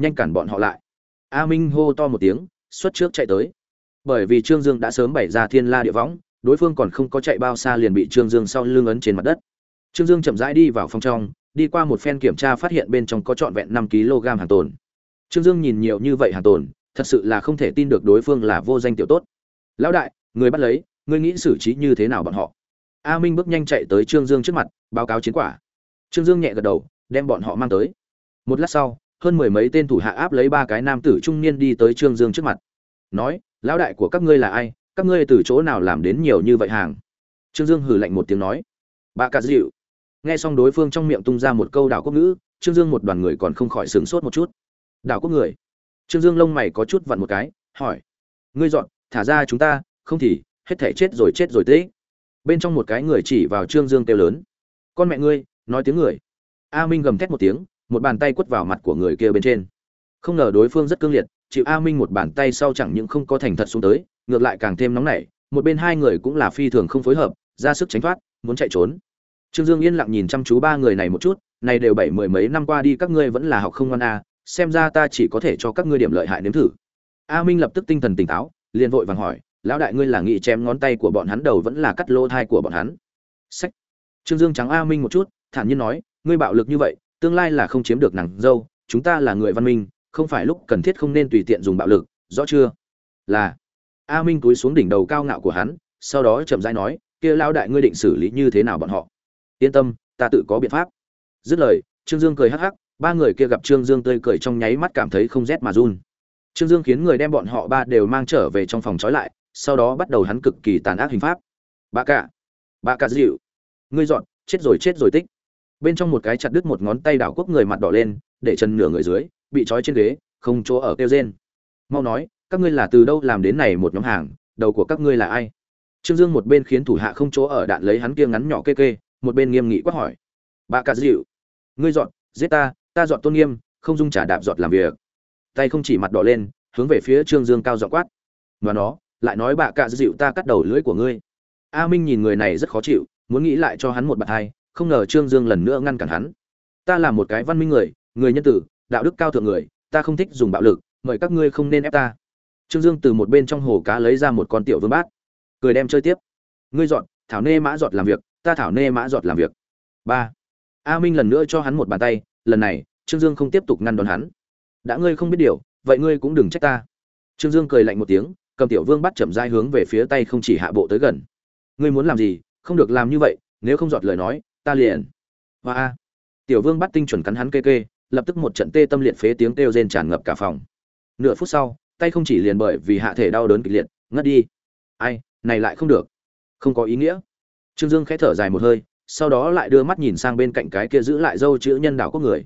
nhanh cản bọn họ lại. A minh hô to một tiếng, xuất trước chạy tới. Bởi vì trương dương đã sớm bày ra thiên la địa võng, đối phương còn không có chạy bao xa liền bị trương dương sau lưng ấn trên mặt đất. Trương dương chậm rãi đi vào phòng trong, đi qua một phen kiểm tra phát hiện bên trong có trọn vẹn năm kg hàng tồn. Trương dương nhìn nhiều như vậy hàng tồn, thật sự là không thể tin được đối phương là vô danh tiểu tốt. Lão đại, người bắt lấy người nghĩ xử trí như thế nào bọn họ? A minh bước nhanh chạy tới trương dương trước mặt, báo cáo chiến quả. Trương dương nhẹ gật đầu, đem bọn họ mang tới. Một lát sau hơn mười mấy tên thủ hạ áp lấy ba cái nam tử trung niên đi tới trương dương trước mặt. Nói, lão đại của các ngươi là ai? Các ngươi từ chỗ nào làm đến nhiều như vậy hàng? Trương dương hừ lạnh một tiếng nói. Bà cà dịu. Nghe xong đối phương trong miệng tung ra một câu đảo quốc ngữ, trương dương một đoàn người còn không khỏi sửng sốt một chút. Đảo quốc người? Trương dương lông mày có chút vặn một cái, hỏi. Ngươi dọn, thả ra chúng ta, không thì, hết thể chết rồi chết rồi tế bên trong một cái người chỉ vào trương dương kêu lớn. Con mẹ ngươi, nói tiếng người. A minh gầm thét một tiếng một bàn tay quất vào mặt của người kia bên trên. Không ngờ đối phương rất cương liệt, chịu a minh một bàn tay sau chẳng những không có thành thật xuống tới, ngược lại càng thêm nóng nảy, một bên hai người cũng là phi thường không phối hợp, ra sức tránh thoát, muốn chạy trốn. Trương dương yên lặng nhìn chăm chú ba người này một chút, này đều bảy mười mấy năm qua đi các ngươi vẫn là học không ngoan a, xem ra ta chỉ có thể cho các ngươi điểm lợi hại nếm thử. A minh lập tức tinh thần tỉnh táo, liền vội vàng hỏi, lão đại ngươi là nghĩ chém ngón tay của bọn hắn đầu vẫn là cắt lỗ thai của bọn hắn? Sách. Trương dương trắng a minh một chút, thản nhiên nói, ngươi bạo lực như vậy tương lai là không chiếm được nàng dâu, chúng ta là người văn minh, không phải lúc cần thiết không nên tùy tiện dùng bạo lực, rõ chưa? Là. A minh túi xuống đỉnh đầu cao ngạo của hắn, sau đó chậm rãi nói, kia lão đại ngươi định xử lý như thế nào bọn họ? Yên tâm, ta tự có biện pháp. Dứt lời, trương dương cười hắc hắc, ba người kia gặp trương dương tươi cười trong nháy mắt cảm thấy không rét mà run. Trương dương khiến người đem bọn họ ba đều mang trở về trong phòng trói lại, sau đó bắt đầu hắn cực kỳ tàn ác hình pháp. Bà cả bà cả dịu. Ngươi dọn, chết rồi chết rồi tích bên trong một cái chặt đứt một ngón tay đảo quốc người mặt đỏ lên, để chân nửa người dưới, bị trói trên ghế, không chỗ ở kêu rên. Mau nói, các ngươi là từ đâu làm đến này một nhóm hàng, đầu của các ngươi là ai? Trương dương một bên khiến thủ hạ không chỗ ở đạn lấy hắn kia ngắn nhỏ kê kê, một bên nghiêm nghị quát hỏi. Bà cà dịu, ngươi dọn, giết ta ta dọn tôn nghiêm, không dung trả đạp dọn làm việc. Tay không chỉ mặt đỏ lên, hướng về phía trương dương cao dọn quát. Và nó, lại nói bà cà dịu ta cắt đầu lưỡi của ngươi. A minh nhìn người này rất khó chịu, muốn nghĩ lại cho hắn một bạt hai không ngờ trương dương lần nữa ngăn cản hắn. Ta là một cái văn minh người người nhân tử, đạo đức cao thượng người, ta không thích dùng bạo lực, mời các ngươi không nên ép ta. Trương dương từ một bên trong hồ cá lấy ra một con tiểu vương bát, cười đem chơi tiếp. Ngươi dọn, thảo nê mã dọn làm việc, ta thảo nê mã dọn làm việc. Ba. A minh lần nữa cho hắn một bàn tay, lần này, trương dương không tiếp tục ngăn đón hắn. Đã ngươi không biết điều, vậy ngươi cũng đừng trách ta. Trương dương cười lạnh một tiếng, cầm tiểu vương bắt chậm rãi hướng về phía tay không chỉ hạ bộ tới gần. Ngươi muốn làm gì, không được làm như vậy, nếu không giọt lời nói ta liền. Hoa a. Tiểu vương bắt tinh chuẩn cắn hắn kê kê, lập tức một trận tê tâm liệt phế tiếng kêu rên tràn ngập cả phòng. Nửa phút sau, tay không chỉ liền bởi vì hạ thể đau đớn kịch liệt, ngất đi. Ai, này lại không được. Không có ý nghĩa. Trương dương khẽ thở dài một hơi, sau đó lại đưa mắt nhìn sang bên cạnh cái kia giữ lại dâu chữ nhân đảo có người.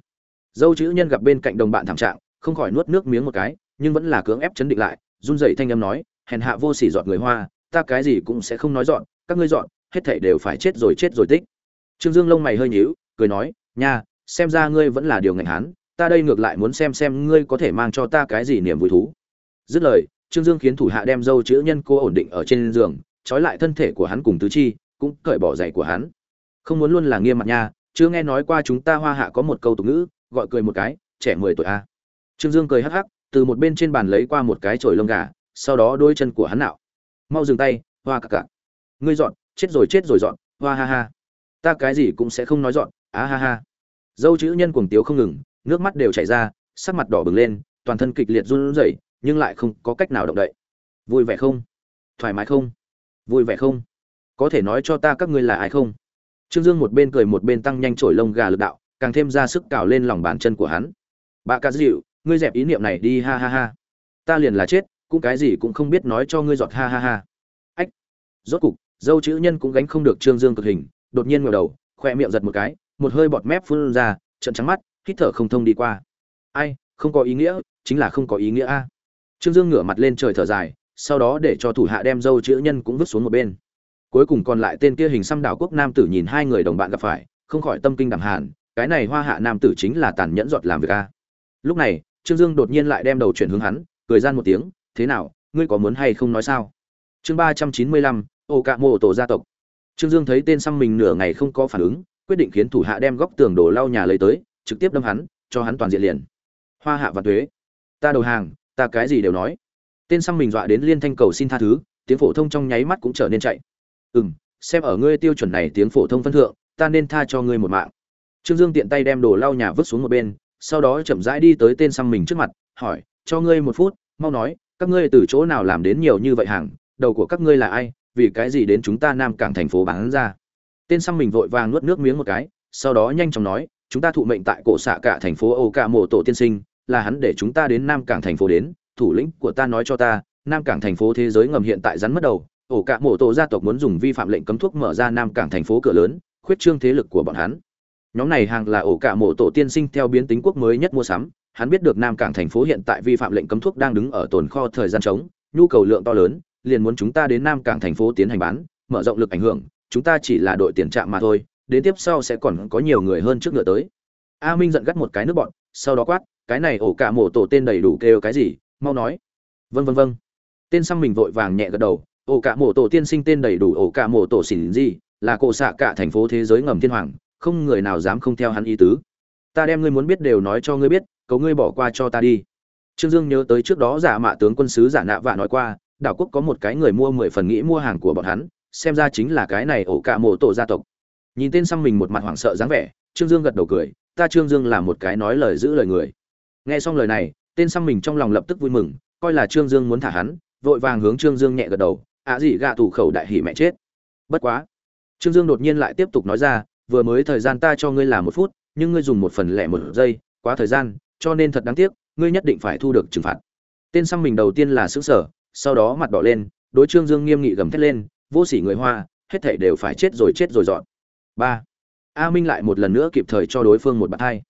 Dâu chữ nhân gặp bên cạnh đồng bạn thảm trạng, không khỏi nuốt nước miếng một cái, nhưng vẫn là cưỡng ép chấn định lại, run rẩy thanh âm nói, hèn hạ vô sỉ dọn người hoa, ta cái gì cũng sẽ không nói dọn, các ngươi dọn, hết thảy đều phải chết rồi chết rồi tích trương dương lông mày hơi nhíu, cười nói, nha, xem ra ngươi vẫn là điều ngành hán ta đây ngược lại muốn xem xem ngươi có thể mang cho ta cái gì niềm vui thú. Dứt lời, trương dương khiến thủ hạ đem dâu chữ nhân cô ổn định ở trên giường, trói lại thân thể của hắn cùng tứ chi, cũng cởi bỏ giày của hắn. Không muốn luôn là nghiêm mặt nha, chưa nghe nói qua chúng ta hoa hạ có một câu tục ngữ, gọi cười một cái, trẻ mười tuổi a. Trương dương cười hắc hắc, từ một bên trên bàn lấy qua một cái chổi lông gà, sau đó đôi chân của hắn nạo. Mau dừng tay, hoa cặc cặc ngươi dọn, chết rồi chết rồi dọn, hoa ha ha ta cái gì cũng sẽ không nói dọn, á ha ha. Dâu chữ nhân cuồng tiếu không ngừng, nước mắt đều chảy ra, sắc mặt đỏ bừng lên, toàn thân kịch liệt run rẩy, nhưng lại không có cách nào động đậy. Vui vẻ không? Thoải mái không? Vui vẻ không? Có thể nói cho ta các ngươi là ai không? Trương dương một bên cười một bên tăng nhanh trổi lông gà lực đạo, càng thêm ra sức cào lên lòng bàn chân của hắn. Bà ca dịu ngươi dẹp ý niệm này đi, ha ha ha. Ta liền là chết, cũng cái gì cũng không biết nói cho ngươi giọt, ha ha ha. Ách, rốt cục, dâu chữ nhân cũng gánh không được trương dương cực hình đột nhiên ngẩng đầu khoe miệng giật một cái, một hơi bọt mép phun ra, trợn trắng mắt, hít thở không thông đi qua. Ai, không có ý nghĩa, chính là không có ý nghĩa a. Trương dương ngửa mặt lên trời thở dài, sau đó để cho thủ hạ đem dâu chữ nhân cũng vứt xuống một bên. Cuối cùng còn lại tên kia hình xăm đảo quốc nam tử nhìn hai người đồng bạn gặp phải, không khỏi tâm kinh đảm hàn cái này hoa hạ nam tử chính là tàn nhẫn giọt làm việc a. Lúc này, trương dương đột nhiên lại đem đầu chuyển hướng hắn, cười gian một tiếng, thế nào, ngươi có muốn hay không nói sao? Chương ba trăm chín mươi lăm, ô cạ mộ tổ gia tộc trương dương thấy tên xăm mình nửa ngày không có phản ứng, quyết định khiến thủ hạ đem góc tường đổ lau nhà lấy tới, trực tiếp đâm hắn, cho hắn toàn diện liền. Hoa hạ và thuế ta đầu hàng, ta cái gì đều nói. Tên xăm mình dọa đến liên thanh cầu xin tha thứ, tiếng phổ thông trong nháy mắt cũng trở nên chạy. Ừ m xem ở ngươi tiêu chuẩn này tiếng phổ thông phân thượng, ta nên tha cho ngươi một mạng. Trương dương tiện tay đem đồ lau nhà vứt xuống một bên, sau đó chậm rãi đi tới tên xăm mình trước mặt, hỏi, cho ngươi một phút, mau nói, các ngươi từ chỗ nào làm đến nhiều như vậy hàng, đầu của các ngươi là ai vì cái gì đến chúng ta nam cảng thành phố bán ra? Tên xăm mình vội vàng nuốt nước miếng một cái, sau đó nhanh chóng nói, chúng ta thụ mệnh tại cổ xạ cả thành phố âu ca mộ tổ tiên sinh, là hắn để chúng ta đến nam cảng thành phố đến, thủ lĩnh của ta nói cho ta, nam cảng thành phố thế giới ngầm hiện tại rắn mất đầu ổ cả mộ tổ gia tộc muốn dùng vi phạm lệnh cấm thuốc mở ra nam cảng thành phố cửa lớn, khuyết trương thế lực của bọn hắn. Nhóm này hàng là ổ cả mộ tổ tiên sinh theo biến tính quốc mới nhất mua sắm, hắn biết được nam cảng thành phố hiện tại vi phạm lệnh cấm thuốc đang đứng ở tồn kho thời gian trống, nhu cầu lượng to lớn liền muốn chúng ta đến nam cảng thành phố tiến hành bán, mở rộng lực ảnh hưởng, chúng ta chỉ là đội tiền trạm mà thôi, đến tiếp sau sẽ còn có nhiều người hơn trước ngựa tới. A minh giận gắt một cái nước bọn, sau đó quát, cái này ổ cả mổ tổ tên đầy đủ kêu cái gì, mau nói. Vâng vâng vâng. tên xăm mình vội vàng nhẹ gật đầu, ổ cả mổ tổ tiên sinh tên đầy đủ ổ cả mổ tổ xỉn gì, là cổ xạ cả thành phố thế giới ngầm thiên hoàng, không người nào dám không theo hắn ý tứ. Ta đem ngươi muốn biết đều nói cho ngươi biết, cầu ngươi bỏ qua cho ta đi. Trương dương nhớ tới trước đó giả mạ tướng quân sứ giả nạ vạ nói qua đảo quốc có một cái người mua mười phần nghĩ mua hàng của bọn hắn, xem ra chính là cái này ổ cả mộ tổ gia tộc. Nhìn tên xăm mình một mặt hoảng sợ dáng vẻ, trương dương gật đầu cười, ta trương dương là một cái nói lời giữ lời người. Nghe xong lời này, tên xăm mình trong lòng lập tức vui mừng, coi là trương dương muốn thả hắn, vội vàng hướng trương dương nhẹ gật đầu, ạ à gì gạ thủ khẩu đại hỉ mẹ chết. Bất quá. Trương dương đột nhiên lại tiếp tục nói ra, vừa mới thời gian ta cho ngươi là một phút, nhưng ngươi dùng một phần lẻ một giây, quá thời gian, cho nên thật đáng tiếc, ngươi nhất định phải thu được trừng phạt. Tên xăm mình đầu tiên là xứ sở sau đó mặt đỏ lên, đối trương dương nghiêm nghị gầm thét lên, vô sỉ người hoa, hết thảy đều phải chết rồi chết rồi dọn. Ba. A minh lại một lần nữa kịp thời cho đối phương một bạt thay.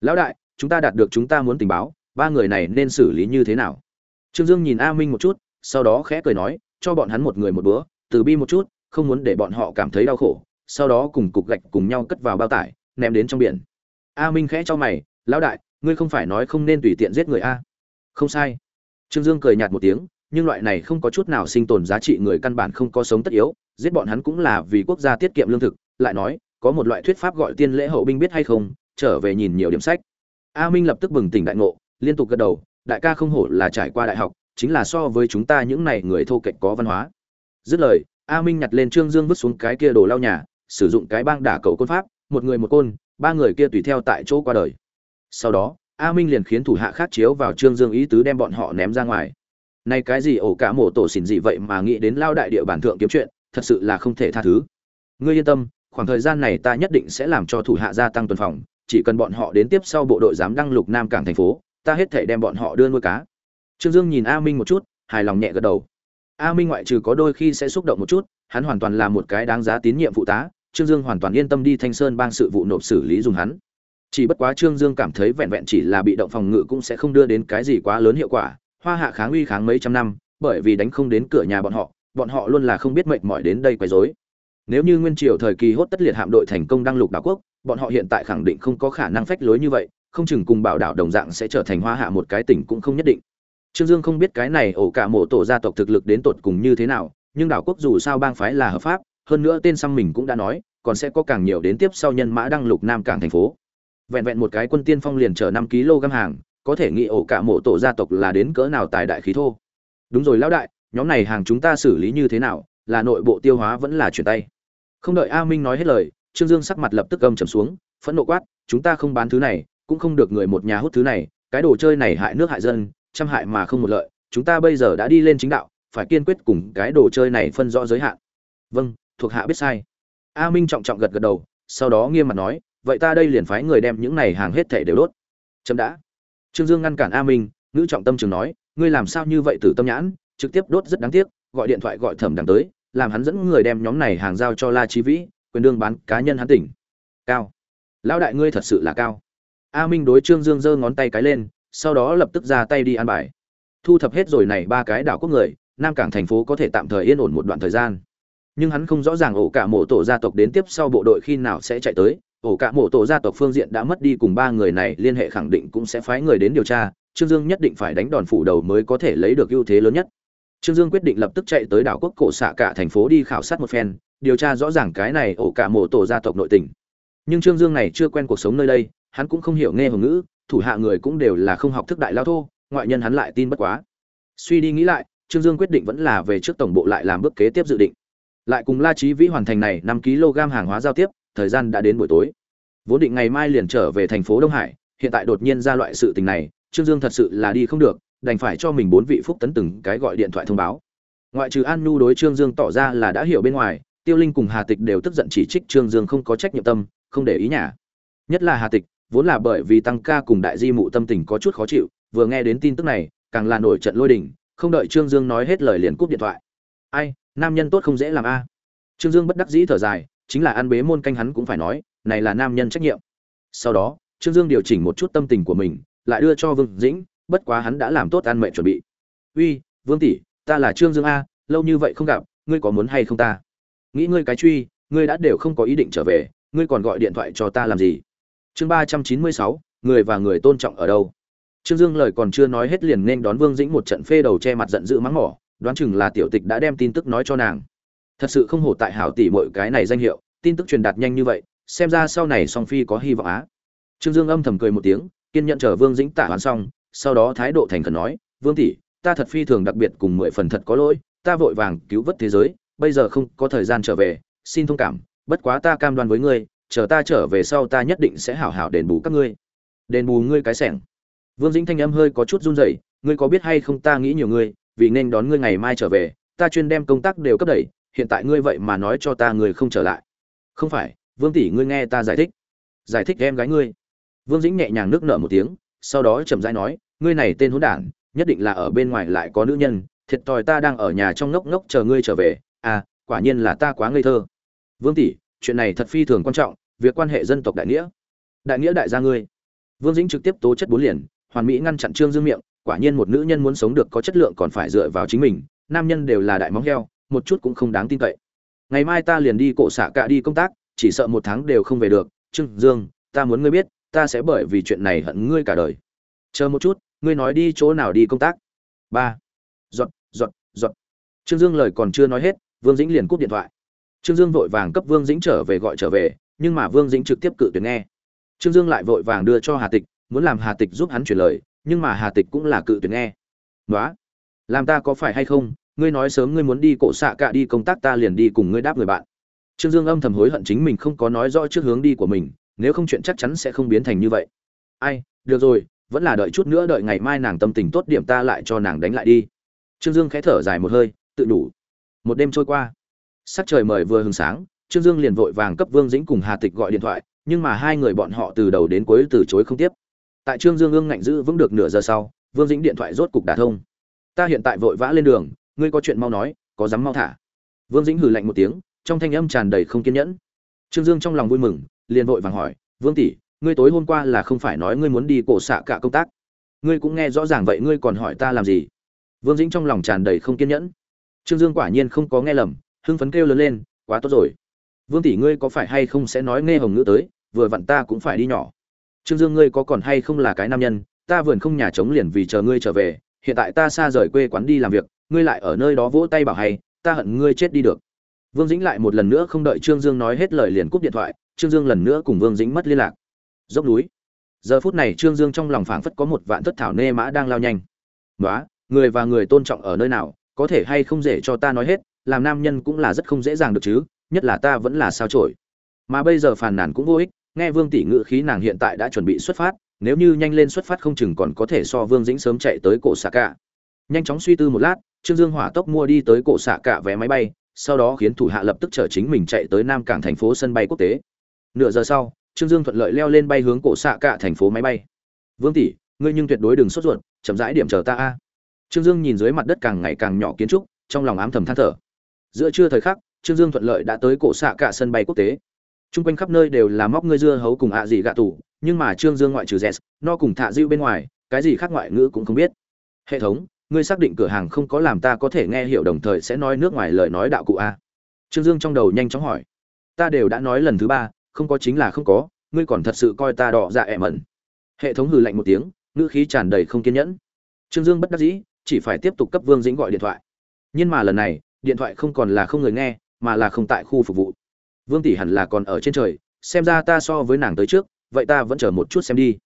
lão đại, chúng ta đạt được chúng ta muốn tình báo, ba người này nên xử lý như thế nào? Trương dương nhìn a minh một chút, sau đó khẽ cười nói, cho bọn hắn một người một bữa, từ bi một chút, không muốn để bọn họ cảm thấy đau khổ, sau đó cùng cục gạch cùng nhau cất vào bao tải, ném đến trong biển. A minh khẽ cho mày, lão đại, ngươi không phải nói không nên tùy tiện giết người a? Không sai. Trương dương cười nhạt một tiếng nhưng loại này không có chút nào sinh tồn giá trị người căn bản không có sống tất yếu, giết bọn hắn cũng là vì quốc gia tiết kiệm lương thực, lại nói, có một loại thuyết pháp gọi tiên lễ hậu binh biết hay không, trở về nhìn nhiều điểm sách. A minh lập tức bừng tỉnh đại ngộ, liên tục gật đầu, đại ca không hổ là trải qua đại học, chính là so với chúng ta những này người thô kệch có văn hóa. Dứt lời, a minh nhặt lên trương dương vứt xuống cái kia đồ lau nhà, sử dụng cái băng đả cầu côn pháp, một người một côn, ba người kia tùy theo tại chỗ qua đời. Sau đó, a minh liền khiến thủ hạ khác chiếu vào trương dương ý tứ đem bọn họ ném ra ngoài nay cái gì ổ cả mổ tổ xỉn gì vậy mà nghĩ đến lao đại địa bản thượng kiếm chuyện, thật sự là không thể tha thứ. Ngươi yên tâm, khoảng thời gian này ta nhất định sẽ làm cho thủ hạ gia tăng tuần phòng, chỉ cần bọn họ đến tiếp sau bộ đội giám đăng lục nam cảng thành phố, ta hết thể đem bọn họ đưa nuôi cá. Trương dương nhìn a minh một chút, hài lòng nhẹ gật đầu. A minh ngoại trừ có đôi khi sẽ xúc động một chút, hắn hoàn toàn là một cái đáng giá tín nhiệm phụ tá, trương dương hoàn toàn yên tâm đi thanh sơn bang sự vụ nộp xử lý dùng hắn. Chỉ bất quá trương dương cảm thấy vẹn vẹn chỉ là bị động phòng ngự cũng sẽ không đưa đến cái gì quá lớn hiệu quả hoa hạ kháng uy kháng mấy trăm năm, bởi vì đánh không đến cửa nhà bọn họ bọn họ luôn là không biết mệt mỏi đến đây quấy rối. Nếu như nguyên triều thời kỳ hốt tất liệt hạm đội thành công đăng lục đảo quốc, bọn họ hiện tại khẳng định không có khả năng phách lối như vậy, không chừng cùng bảo đảo đồng dạng sẽ trở thành hoa hạ một cái tỉnh cũng không nhất định. Trương dương không biết cái này ổ cả mộ tổ gia tộc thực lực đến tột cùng như thế nào, nhưng đảo quốc dù sao bang phái là hợp pháp, hơn nữa tên xăm mình cũng đã nói, còn sẽ có càng nhiều đến tiếp sau nhân mã đăng lục nam cảng thành phố. Vẹn vẹn một cái quân tiên phong liền chở năm kg hàng có thể nghĩ ổ cả mộ tổ gia tộc là đến cỡ nào tài đại khí thô. Đúng rồi lão đại, nhóm này hàng chúng ta xử lý như thế nào, là nội bộ tiêu hóa vẫn là chuyển tay. Không đợi a minh nói hết lời, trương dương sắc mặt lập tức gầm trầm xuống, phẫn nộ quát, chúng ta không bán thứ này, cũng không được người một nhà hút thứ này, cái đồ chơi này hại nước hại dân trăm hại mà không một lợi, chúng ta bây giờ đã đi lên chính đạo, phải kiên quyết cùng cái đồ chơi này phân rõ giới hạn. Vâng thuộc hạ biết sai. A minh trọng trọng gật gật đầu, sau đó nghiêm mặt nói, vậy ta đây liền phái người đem những này hàng hết thể đều đốt. Chấm đã trương dương ngăn cản a minh, ngữ trọng tâm trường nói, ngươi làm sao như vậy từ tâm nhãn, trực tiếp đốt rất đáng tiếc, gọi điện thoại gọi thẩm đằng tới, làm hắn dẫn người đem nhóm này hàng giao cho la Chi vĩ, quyền đương bán cá nhân hắn tỉnh. Cao, lão đại ngươi thật sự là cao. A minh đối trương dương giơ ngón tay cái lên, sau đó lập tức ra tay đi ăn bài. Thu thập hết rồi này ba cái đảo quốc người, nam cảng thành phố có thể tạm thời yên ổn một đoạn thời gian. Nhưng hắn không rõ ràng ổ cả mộ tổ gia tộc đến tiếp sau bộ đội khi nào sẽ chạy tới ổ cả mộ tổ gia tộc phương diện đã mất đi cùng ba người này, liên hệ khẳng định cũng sẽ phái người đến điều tra. Trương dương nhất định phải đánh đòn phủ đầu mới có thể lấy được ưu thế lớn nhất. Trương dương quyết định lập tức chạy tới đảo quốc cổ xạ cả thành phố đi khảo sát một phen, điều tra rõ ràng cái này ổ cả mộ tổ gia tộc nội tình. Nhưng trương dương này chưa quen cuộc sống nơi đây, hắn cũng không hiểu nghe hồng ngữ, thủ hạ người cũng đều là không học thức đại lao thô, ngoại nhân hắn lại tin bất quá. Suy đi nghĩ lại, trương dương quyết định vẫn là về trước tổng bộ lại làm bước kế tiếp dự định. Lại cùng la trí vĩ hoàn thành này năm kg hàng hóa giao tiếp thời gian đã đến buổi tối. Vốn định ngày mai liền trở về thành phố đông hải, hiện tại đột nhiên ra loại sự tình này, trương dương thật sự là đi không được, đành phải cho mình bốn vị phúc tấn từng cái gọi điện thoại thông báo. Ngoại trừ an nhu đối trương dương tỏ ra là đã hiểu bên ngoài, tiêu linh cùng hà tịch đều tức giận chỉ trích trương dương không có trách nhiệm tâm, không để ý nhà. Nhất là hà tịch, vốn là bởi vì tăng ca cùng đại di mụ tâm tình có chút khó chịu, vừa nghe đến tin tức này, càng là nổi trận lôi đình, không đợi trương dương nói hết lời liền cúp điện thoại. Ai, nam nhân tốt không dễ làm a. Trương dương bất đắc dĩ thở dài chính là ăn bế môn canh hắn cũng phải nói, này là nam nhân trách nhiệm. Sau đó, trương dương điều chỉnh một chút tâm tình của mình, lại đưa cho vương dĩnh, bất quá hắn đã làm tốt ăn mệnh chuẩn bị. Uy, vương tỷ, ta là trương dương a, lâu như vậy không gặp, ngươi có muốn hay không ta? Nghĩ ngươi cái truy, ngươi đã đều không có ý định trở về, ngươi còn gọi điện thoại cho ta làm gì? Chương ba trăm chín mươi sáu, người và người tôn trọng ở đâu? Trương dương lời còn chưa nói hết liền nên đón vương dĩnh một trận phê đầu che mặt giận dữ mắng mỏ, đoán chừng là tiểu tịch đã đem tin tức nói cho nàng thật sự không hổ tại hảo tỷ mọi cái này danh hiệu, tin tức truyền đạt nhanh như vậy, xem ra sau này song phi có hy vọng á. Trương dương âm thầm cười một tiếng, kiên nhận chờ vương dĩnh tả hoán xong, sau đó thái độ thành khẩn nói, vương tỷ, ta thật phi thường đặc biệt cùng mười phần thật có lỗi, ta vội vàng cứu vớt thế giới, bây giờ không có thời gian trở về, xin thông cảm, bất quá ta cam đoan với ngươi, chờ ta trở về sau ta nhất định sẽ hảo hảo đền bù các ngươi. Đền bù ngươi cái sẻng. Vương dĩnh thanh âm hơi có chút run rẩy, ngươi có biết hay không ta nghĩ nhiều ngươi, vì nên đón ngươi ngày mai trở về, ta chuyên đem công tác đều cấp đẩy hiện tại ngươi vậy mà nói cho ta người không trở lại. Không phải, vương tỷ ngươi nghe ta giải thích. Giải thích em gái ngươi. Vương dĩnh nhẹ nhàng nước nở một tiếng, sau đó chậm rãi nói, ngươi này tên hỗn đản, nhất định là ở bên ngoài lại có nữ nhân, thiệt thòi ta đang ở nhà trong ngốc ngốc chờ ngươi trở về. À quả nhiên là ta quá ngây thơ. Vương tỷ, chuyện này thật phi thường quan trọng, việc quan hệ dân tộc đại nghĩa. Đại nghĩa đại gia ngươi. Vương dĩnh trực tiếp tố chất bốn liền, hoàn mỹ ngăn chặn trương dương miệng, quả nhiên một nữ nhân muốn sống được có chất lượng còn phải dựa vào chính mình, nam nhân đều là đại móng heo một chút cũng không đáng tin cậy. Ngày mai ta liền đi cổ xạ cả đi công tác, chỉ sợ một tháng đều không về được. Trương dương, ta muốn ngươi biết, ta sẽ bởi vì chuyện này hận ngươi cả đời. Chờ một chút, ngươi nói đi chỗ nào đi công tác? Ba. Giọt giọt giọt. Trương dương lời còn chưa nói hết, vương dĩnh liền cúp điện thoại. Trương dương vội vàng cấp vương dĩnh trở về gọi trở về, nhưng mà vương dĩnh trực tiếp cự tuyệt nghe. Trương dương lại vội vàng đưa cho hà tịch, muốn làm hà tịch giúp hắn chuyển lời, nhưng mà hà tịch cũng là cự tuyệt nghe. Nói làm ta có phải hay không? Ngươi nói sớm ngươi muốn đi cổ xạ cả đi công tác ta liền đi cùng ngươi đáp người bạn. Trương dương âm thầm hối hận chính mình không có nói rõ trước hướng đi của mình, nếu không chuyện chắc chắn sẽ không biến thành như vậy. Ai, được rồi, vẫn là đợi chút nữa đợi ngày mai nàng tâm tình tốt điểm ta lại cho nàng đánh lại đi. Trương dương khẽ thở dài một hơi, tự đủ. Một đêm trôi qua. Sắc trời mời vừa hừng sáng, trương dương liền vội vàng cấp vương dĩnh cùng hà tịch gọi điện thoại, nhưng mà hai người bọn họ từ đầu đến cuối từ chối không tiếp. Tại trương dương ương ngạnh giữ vững được nửa giờ sau, vương dĩnh điện thoại rốt cục đả thông. Ta hiện tại vội vã lên đường ngươi có chuyện mau nói, có dám mau thả. Vương dĩnh hừ lạnh một tiếng, trong thanh âm tràn đầy không kiên nhẫn. Trương dương trong lòng vui mừng, liền vội vàng hỏi, vương tỷ, ngươi tối hôm qua là không phải nói ngươi muốn đi cổ xạ cả công tác? Ngươi cũng nghe rõ ràng vậy ngươi còn hỏi ta làm gì? Vương dĩnh trong lòng tràn đầy không kiên nhẫn. Trương dương quả nhiên không có nghe lầm, hưng phấn kêu lớn lên, quá tốt rồi. Vương tỷ ngươi có phải hay không sẽ nói nghe hồng ngữ tới, vừa vặn ta cũng phải đi nhỏ. Trương dương ngươi có còn hay không là cái nam nhân, ta vườn không nhà trống liền vì chờ ngươi trở về, hiện tại ta xa rời quê quán đi làm việc ngươi lại ở nơi đó vỗ tay bảo hay, ta hận ngươi chết đi được. Vương dĩnh lại một lần nữa không đợi trương dương nói hết lời liền cúp điện thoại, trương dương lần nữa cùng vương dĩnh mất liên lạc. Dốc núi. Giờ phút này trương dương trong lòng phảng phất có một vạn thất thảo nê mã đang lao nhanh. Nói người và người tôn trọng ở nơi nào, có thể hay không dễ cho ta nói hết, làm nam nhân cũng là rất không dễ dàng được chứ, nhất là ta vẫn là sao trổi mà bây giờ phàn nàn cũng vô ích, nghe vương tỷ ngự khí nàng hiện tại đã chuẩn bị xuất phát, nếu như nhanh lên xuất phát không chừng còn có thể so vương dĩnh sớm chạy tới cổ xạ cả. Nhanh chóng suy tư một lát trương dương hỏa tốc mua đi tới cổ xạ cả vé máy bay sau đó khiến thủ hạ lập tức chở chính mình chạy tới nam cảng thành phố sân bay quốc tế. Nửa giờ sau trương dương thuận lợi leo lên bay hướng cổ xạ cả thành phố máy bay. Vương tỷ ngươi nhưng tuyệt đối đừng sốt ruột chậm rãi điểm chờ ta a. Trương dương nhìn dưới mặt đất càng ngày càng nhỏ kiến trúc trong lòng ám thầm than thở. Giữa trưa thời khắc trương dương thuận lợi đã tới cổ xạ cả sân bay quốc tế. Trung quanh khắp nơi đều là móc ngươi dưa hấu cùng ạ gì gạ tủ, nhưng mà Trương Dương ngoại trừ z no cùng Thạ Dữu bên ngoài, cái gì khác ngoại ngữ cũng không biết. Hệ thống, ngươi xác định cửa hàng không có làm ta có thể nghe hiểu đồng thời sẽ nói nước ngoài lời nói đạo cụ a? Trương Dương trong đầu nhanh chóng hỏi. Ta đều đã nói lần thứ ba, không có chính là không có, ngươi còn thật sự coi ta đỏ dạ ẹ mẩn. Hệ thống hừ lạnh một tiếng, ngữ khí tràn đầy không kiên nhẫn. Trương Dương bất đắc dĩ, chỉ phải tiếp tục cấp Vương Dĩnh gọi điện thoại. Nhưng mà lần này, điện thoại không còn là không người nghe, mà là không tại khu phục vụ vương tỷ hẳn là còn ở trên trời xem ra ta so với nàng tới trước vậy ta vẫn chờ một chút xem đi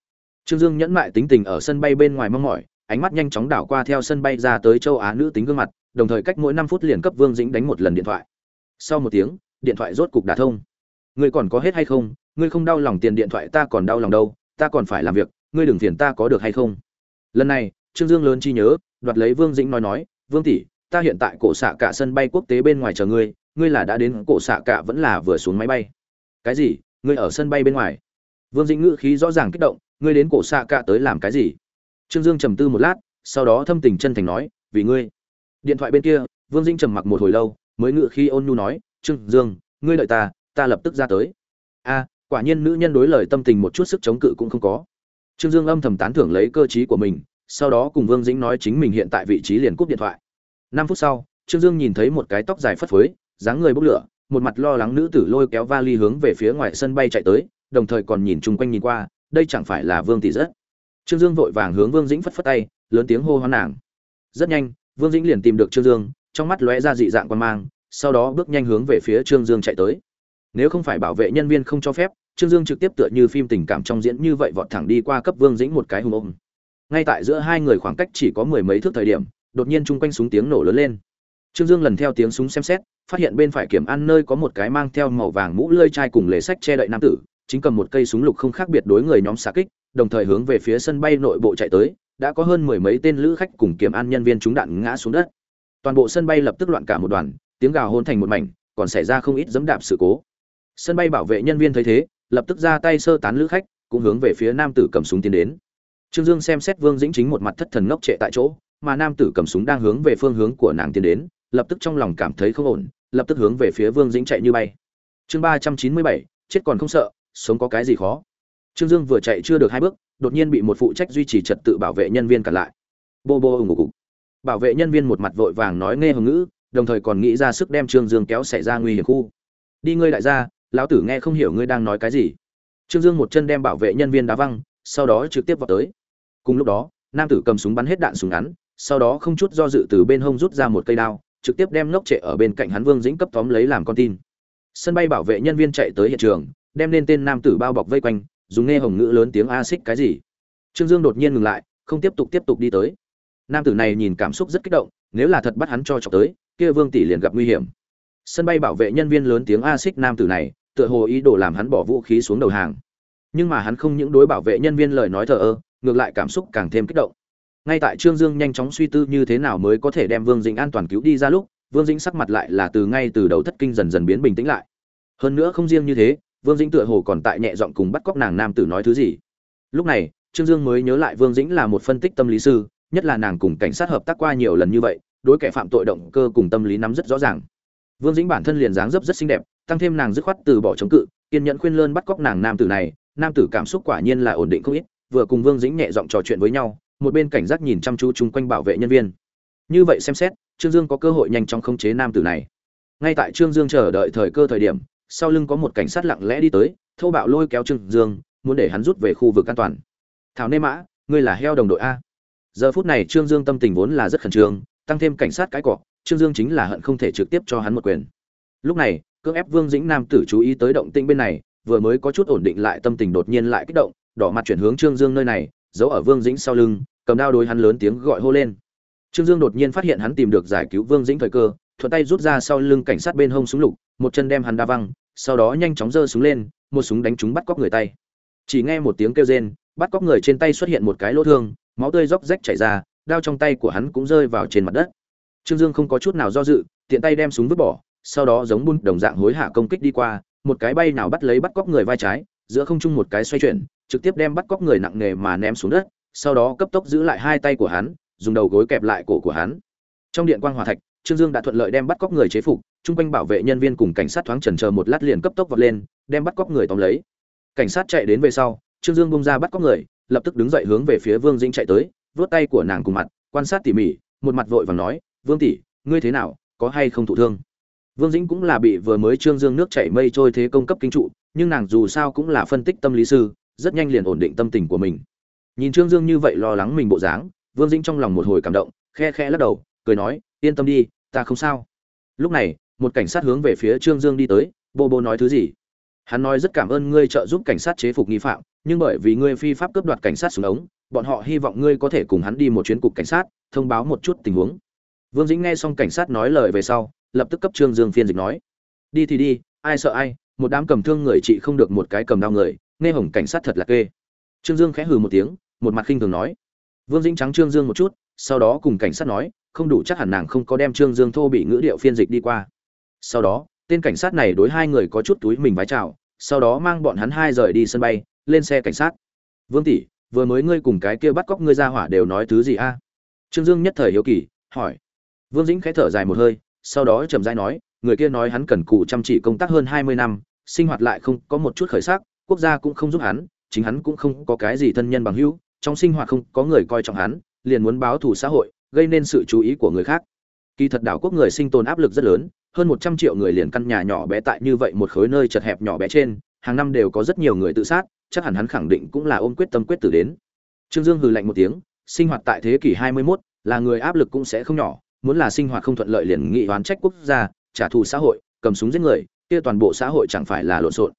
trương dương nhẫn mại tính tình ở sân bay bên ngoài mong mỏi ánh mắt nhanh chóng đảo qua theo sân bay ra tới châu á nữ tính gương mặt, đồng thời cách mỗi năm phút liền cấp vương dĩnh đánh một lần điện thoại. Sau một tiếng, điện thoại rốt cục đả thông. Ngươi còn có hết hay không? Ngươi không đau lòng tiền điện thoại ta còn đau lòng đâu, ta còn phải làm việc, ngươi đừng phiền ta có được hay không? Lần này, trương dương lớn chi nhớ, đoạt lấy vương dĩnh nói nói, vương tỷ, ta hiện tại cổ xạ cả sân bay quốc tế bên ngoài chờ ngươi ngươi là đã đến cổ xạ cả vẫn là vừa xuống máy bay. Cái gì? Ngươi ở sân bay bên ngoài? Vương dĩnh ngữ khí rõ ràng kích động, ngươi đến cổ xạ cả tới làm cái gì? Trương dương trầm tư một lát, sau đó thâm tình chân thành nói, vì ngươi. Điện thoại bên kia, vương dĩnh trầm mặc một hồi lâu, mới ngựa khi ôn nhu nói, trương dương, ngươi đợi ta ta lập tức ra tới. A, quả nhiên nữ nhân đối lời tâm tình một chút sức chống cự cũng không có. Trương dương âm thầm tán thưởng lấy cơ trí của mình, sau đó cùng vương dĩnh nói chính mình hiện tại vị trí liền cúp điện thoại. Năm phút sau, trương dương nhìn thấy một cái tóc dài phất phới, dáng người bốc lửa, một mặt lo lắng nữ tử lôi kéo vali hướng về phía ngoài sân bay chạy tới, đồng thời còn nhìn chung quanh nhìn qua, đây chẳng phải là vương tỷ rất trương dương vội vàng hướng vương dĩnh phất phất tay, lớn tiếng hô hoán nàng. Rất nhanh, vương dĩnh liền tìm được trương dương, trong mắt lóe ra dị dạng quan mang, sau đó bước nhanh hướng về phía trương dương chạy tới. Nếu không phải bảo vệ nhân viên không cho phép, trương dương trực tiếp tựa như phim tình cảm trong diễn như vậy vọt thẳng đi qua cấp vương dĩnh một cái hùng ôm. Ngay tại giữa hai người khoảng cách chỉ có mười mấy thước thời điểm, đột nhiên chung quanh súng tiếng nổ lớn lên. Trương dương lần theo tiếng súng xem xét, phát hiện bên phải kiểm ăn nơi có một cái mang theo màu vàng mũ lơi chai cùng lề sách che đậy nam tử, chính cầm một cây súng lục không khác biệt đối người nhóm xạ kích đồng thời hướng về phía sân bay nội bộ chạy tới, đã có hơn mười mấy tên lữ khách cùng kiểm an nhân viên trúng đạn ngã xuống đất. Toàn bộ sân bay lập tức loạn cả một đoàn, tiếng gào hôn thành một mảnh, còn xảy ra không ít dẫm đạp sự cố. Sân bay bảo vệ nhân viên thấy thế, lập tức ra tay sơ tán lữ khách, cũng hướng về phía nam tử cầm súng tiến đến. Trương dương xem xét vương dĩnh chính một mặt thất thần ngốc trệ tại chỗ, mà nam tử cầm súng đang hướng về phương hướng của nàng tiến đến, lập tức trong lòng cảm thấy không ổn, lập tức hướng về phía vương dĩnh chạy như bay. Chương ba trăm chín mươi bảy, chết còn không sợ, sống có cái gì khó trương dương vừa chạy chưa được hai bước, đột nhiên bị một phụ trách duy trì trật tự bảo vệ nhân viên cản lại. Bô bô ủng ủng. Bảo vệ nhân viên một mặt vội vàng nói nghe hồng ngữ, đồng thời còn nghĩ ra sức đem trương dương kéo xảy ra nguy hiểm khu. Đi ngươi đại gia, lão tử nghe không hiểu ngươi đang nói cái gì. Trương dương một chân đem bảo vệ nhân viên đá văng, sau đó trực tiếp vào tới. Cùng lúc đó, nam tử cầm súng bắn hết đạn súng ngắn, sau đó không chút do dự từ bên hông rút ra một cây đao, trực tiếp đem ngốc trệ ở bên cạnh hắn vương dĩnh cấp tóm lấy làm con tin. Sân bay bảo vệ nhân viên chạy tới hiện trường, đem lên tên nam tử bao bọc vây quanh dùng nghe hồng ngữ lớn tiếng a xích cái gì? Trương dương đột nhiên ngừng lại, không tiếp tục tiếp tục đi tới. Nam tử này nhìn cảm xúc rất kích động, nếu là thật bắt hắn cho chọc tới, kia vương tỷ liền gặp nguy hiểm. Sân bay bảo vệ nhân viên lớn tiếng a xích nam tử này, tựa hồ ý đồ làm hắn bỏ vũ khí xuống đầu hàng. Nhưng mà hắn không những đối bảo vệ nhân viên lời nói thờ ơ, ngược lại cảm xúc càng thêm kích động. Ngay tại trương dương nhanh chóng suy tư như thế nào mới có thể đem vương dĩnh an toàn cứu đi ra lúc, vương dĩnh sắc mặt lại là từ ngay từ đầu thất kinh dần dần biến bình tĩnh lại. Hơn nữa không riêng như thế vương dĩnh tựa hồ còn tại nhẹ giọng cùng bắt cóc nàng nam tử nói thứ gì. Lúc này, trương dương mới nhớ lại vương dĩnh là một phân tích tâm lý sư, nhất là nàng cùng cảnh sát hợp tác qua nhiều lần như vậy, đối kẻ phạm tội động cơ cùng tâm lý nắm rất rõ ràng. Vương dĩnh bản thân liền dáng dấp rất xinh đẹp, tăng thêm nàng dứt khoát từ bỏ chống cự, kiên nhẫn khuyên lơn bắt cóc nàng nam tử này, nam tử cảm xúc quả nhiên là ổn định không ít, vừa cùng vương dĩnh nhẹ giọng trò chuyện với nhau, một bên cảnh giác nhìn chăm chú chung quanh bảo vệ nhân viên. Như vậy xem xét, trương dương có cơ hội nhanh chóng khống chế nam tử này. Ngay tại trương dương chờ đợi thời cơ thời điểm sau lưng có một cảnh sát lặng lẽ đi tới Thâu bạo lôi kéo trương dương, muốn để hắn rút về khu vực an toàn. Thảo nê mã, ngươi là heo đồng đội a. Giờ phút này trương dương tâm tình vốn là rất khẩn trương, tăng thêm cảnh sát cái cọ, trương dương chính là hận không thể trực tiếp cho hắn một quyền. Lúc này, cưỡng ép vương dĩnh nam tử chú ý tới động tĩnh bên này, vừa mới có chút ổn định lại tâm tình đột nhiên lại kích động, đỏ mặt chuyển hướng trương dương nơi này, giấu ở vương dĩnh sau lưng, cầm đao đối hắn lớn tiếng gọi hô lên. Trương dương đột nhiên phát hiện hắn tìm được giải cứu vương dĩnh thời cơ, thuận tay rút ra sau lưng cảnh sát bên hông súng lục, một chân đem hắn đa văng sau đó nhanh chóng giơ súng lên, một súng đánh trúng bắt cóc người tay. Chỉ nghe một tiếng kêu rên, bắt cóc người trên tay xuất hiện một cái lỗ thương, máu tươi róc rách chảy ra, đao trong tay của hắn cũng rơi vào trên mặt đất. Trương dương không có chút nào do dự, tiện tay đem súng vứt bỏ, sau đó giống bun đồng dạng hối hạ công kích đi qua, một cái bay nào bắt lấy bắt cóc người vai trái, giữa không trung một cái xoay chuyển, trực tiếp đem bắt cóc người nặng nề mà ném xuống đất, sau đó cấp tốc giữ lại hai tay của hắn, dùng đầu gối kẹp lại cổ của hắn. Trong điện quang hòa thạch, trương dương đã thuận lợi đem bắt cóc người chế phục chung quanh bảo vệ nhân viên cùng cảnh sát thoáng chần chờ một lát liền cấp tốc vọt lên, đem bắt cóc người tóm lấy. Cảnh sát chạy đến về sau, trương dương bung ra bắt cóc người, lập tức đứng dậy hướng về phía vương dĩnh chạy tới, vớt tay của nàng cùng mặt, quan sát tỉ mỉ, một mặt vội vàng nói, vương tỷ, ngươi thế nào, có hay không thụ thương? Vương dĩnh cũng là bị vừa mới trương dương nước chảy mây trôi thế công cấp kinh trụ, nhưng nàng dù sao cũng là phân tích tâm lý sư, rất nhanh liền ổn định tâm tình của mình. Nhìn trương dương như vậy lo lắng mình bộ dáng, vương dĩnh trong lòng một hồi cảm động, khe khẽ lắc đầu, cười nói, yên tâm đi, ta không sao. Lúc này một cảnh sát hướng về phía trương dương đi tới, bô bô nói thứ gì? Hắn nói, rất cảm ơn ngươi trợ giúp cảnh sát chế phục nghi phạm, nhưng bởi vì ngươi phi pháp cướp đoạt cảnh sát xuống ống, bọn họ hy vọng ngươi có thể cùng hắn đi một chuyến cục cảnh sát, thông báo một chút tình huống. Vương dĩnh nghe xong cảnh sát nói lời về sau, lập tức cấp trương dương phiên dịch nói, đi thì đi, ai sợ ai, một đám cầm thương người chị không được một cái cầm đau người, nghe hồng cảnh sát thật là kê. Trương dương khẽ hừ một tiếng, một mặt khinh thường nói. Vương dĩnh trắng trương dương một chút, sau đó cùng cảnh sát nói, không đủ chắc hẳn nàng không có đem trương dương thô bị ngữ điệu phiên dịch đi qua sau đó, tên cảnh sát này đối hai người có chút túi mình vái chào, sau đó mang bọn hắn hai rời đi sân bay, lên xe cảnh sát. Vương tỷ, vừa mới ngươi cùng cái kia bắt cóc ngươi ra hỏa đều nói thứ gì a? Trương dương nhất thời hiếu kỳ, hỏi. Vương dĩnh khẽ thở dài một hơi, sau đó trầm dai nói, người kia nói hắn cần cù chăm chỉ công tác hơn hai mươi năm, sinh hoạt lại không có một chút khởi sắc, quốc gia cũng không giúp hắn, chính hắn cũng không có cái gì thân nhân bằng hữu, trong sinh hoạt không có người coi trọng hắn, liền muốn báo thù xã hội, gây nên sự chú ý của người khác. Kỳ thật đảo quốc người sinh tồn áp lực rất lớn hơn một trăm triệu người liền căn nhà nhỏ bé tại như vậy một khối nơi chật hẹp nhỏ bé trên hàng năm đều có rất nhiều người tự sát chắc hẳn hắn khẳng định cũng là ôm quyết tâm quyết tử đến. Trương dương hừ lạnh một tiếng sinh hoạt tại thế kỷ hai mươi 21, là người áp lực cũng sẽ không nhỏ muốn là sinh hoạt không thuận lợi liền nghị oán trách quốc gia trả thù xã hội cầm súng giết người kia toàn bộ xã hội chẳng phải là lộn xộn.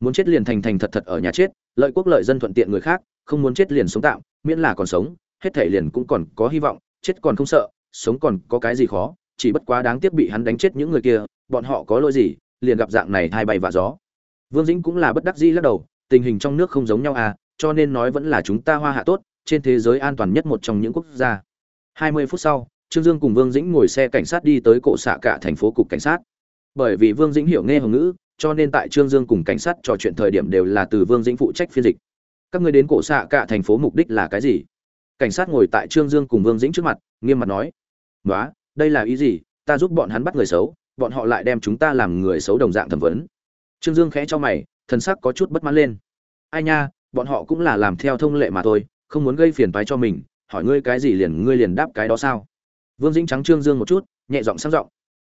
Muốn chết liền thành thành thật thật ở nhà chết lợi quốc lợi dân thuận tiện người khác không muốn chết liền sống tạm miễn là còn sống hết thảy liền cũng còn có hy vọng chết còn không sợ sống còn có cái gì khó chỉ bất quá đáng tiếc bị hắn đánh chết những người kia bọn họ có lỗi gì liền gặp dạng này hai bay và gió. Vương dĩnh cũng là bất đắc dĩ lắc đầu tình hình trong nước không giống nhau à cho nên nói vẫn là chúng ta hoa hạ tốt trên thế giới an toàn nhất một trong những quốc gia. 20 phút sau trương dương cùng vương dĩnh ngồi xe cảnh sát đi tới cổ xạ cả thành phố cục cảnh sát. Bởi vì vương dĩnh hiểu nghe hồng ngữ cho nên tại trương dương cùng cảnh sát trò chuyện thời điểm đều là từ vương dĩnh phụ trách phiên dịch. Các người đến cổ xạ cả thành phố mục đích là cái gì? Cảnh sát ngồi tại trương dương cùng vương dĩnh trước mặt nghiêm mặt nói "Nóa, đây là ý gì? Ta giúp bọn hắn bắt người xấu, bọn họ lại đem chúng ta làm người xấu đồng dạng thẩm vấn. Trương dương khẽ cho mày, thần sắc có chút bất mãn lên. Ai nha, bọn họ cũng là làm theo thông lệ mà thôi, không muốn gây phiền phái cho mình. Hỏi ngươi cái gì liền, ngươi liền đáp cái đó sao? Vương dĩnh trắng trương dương một chút, nhẹ giọng sang giọng.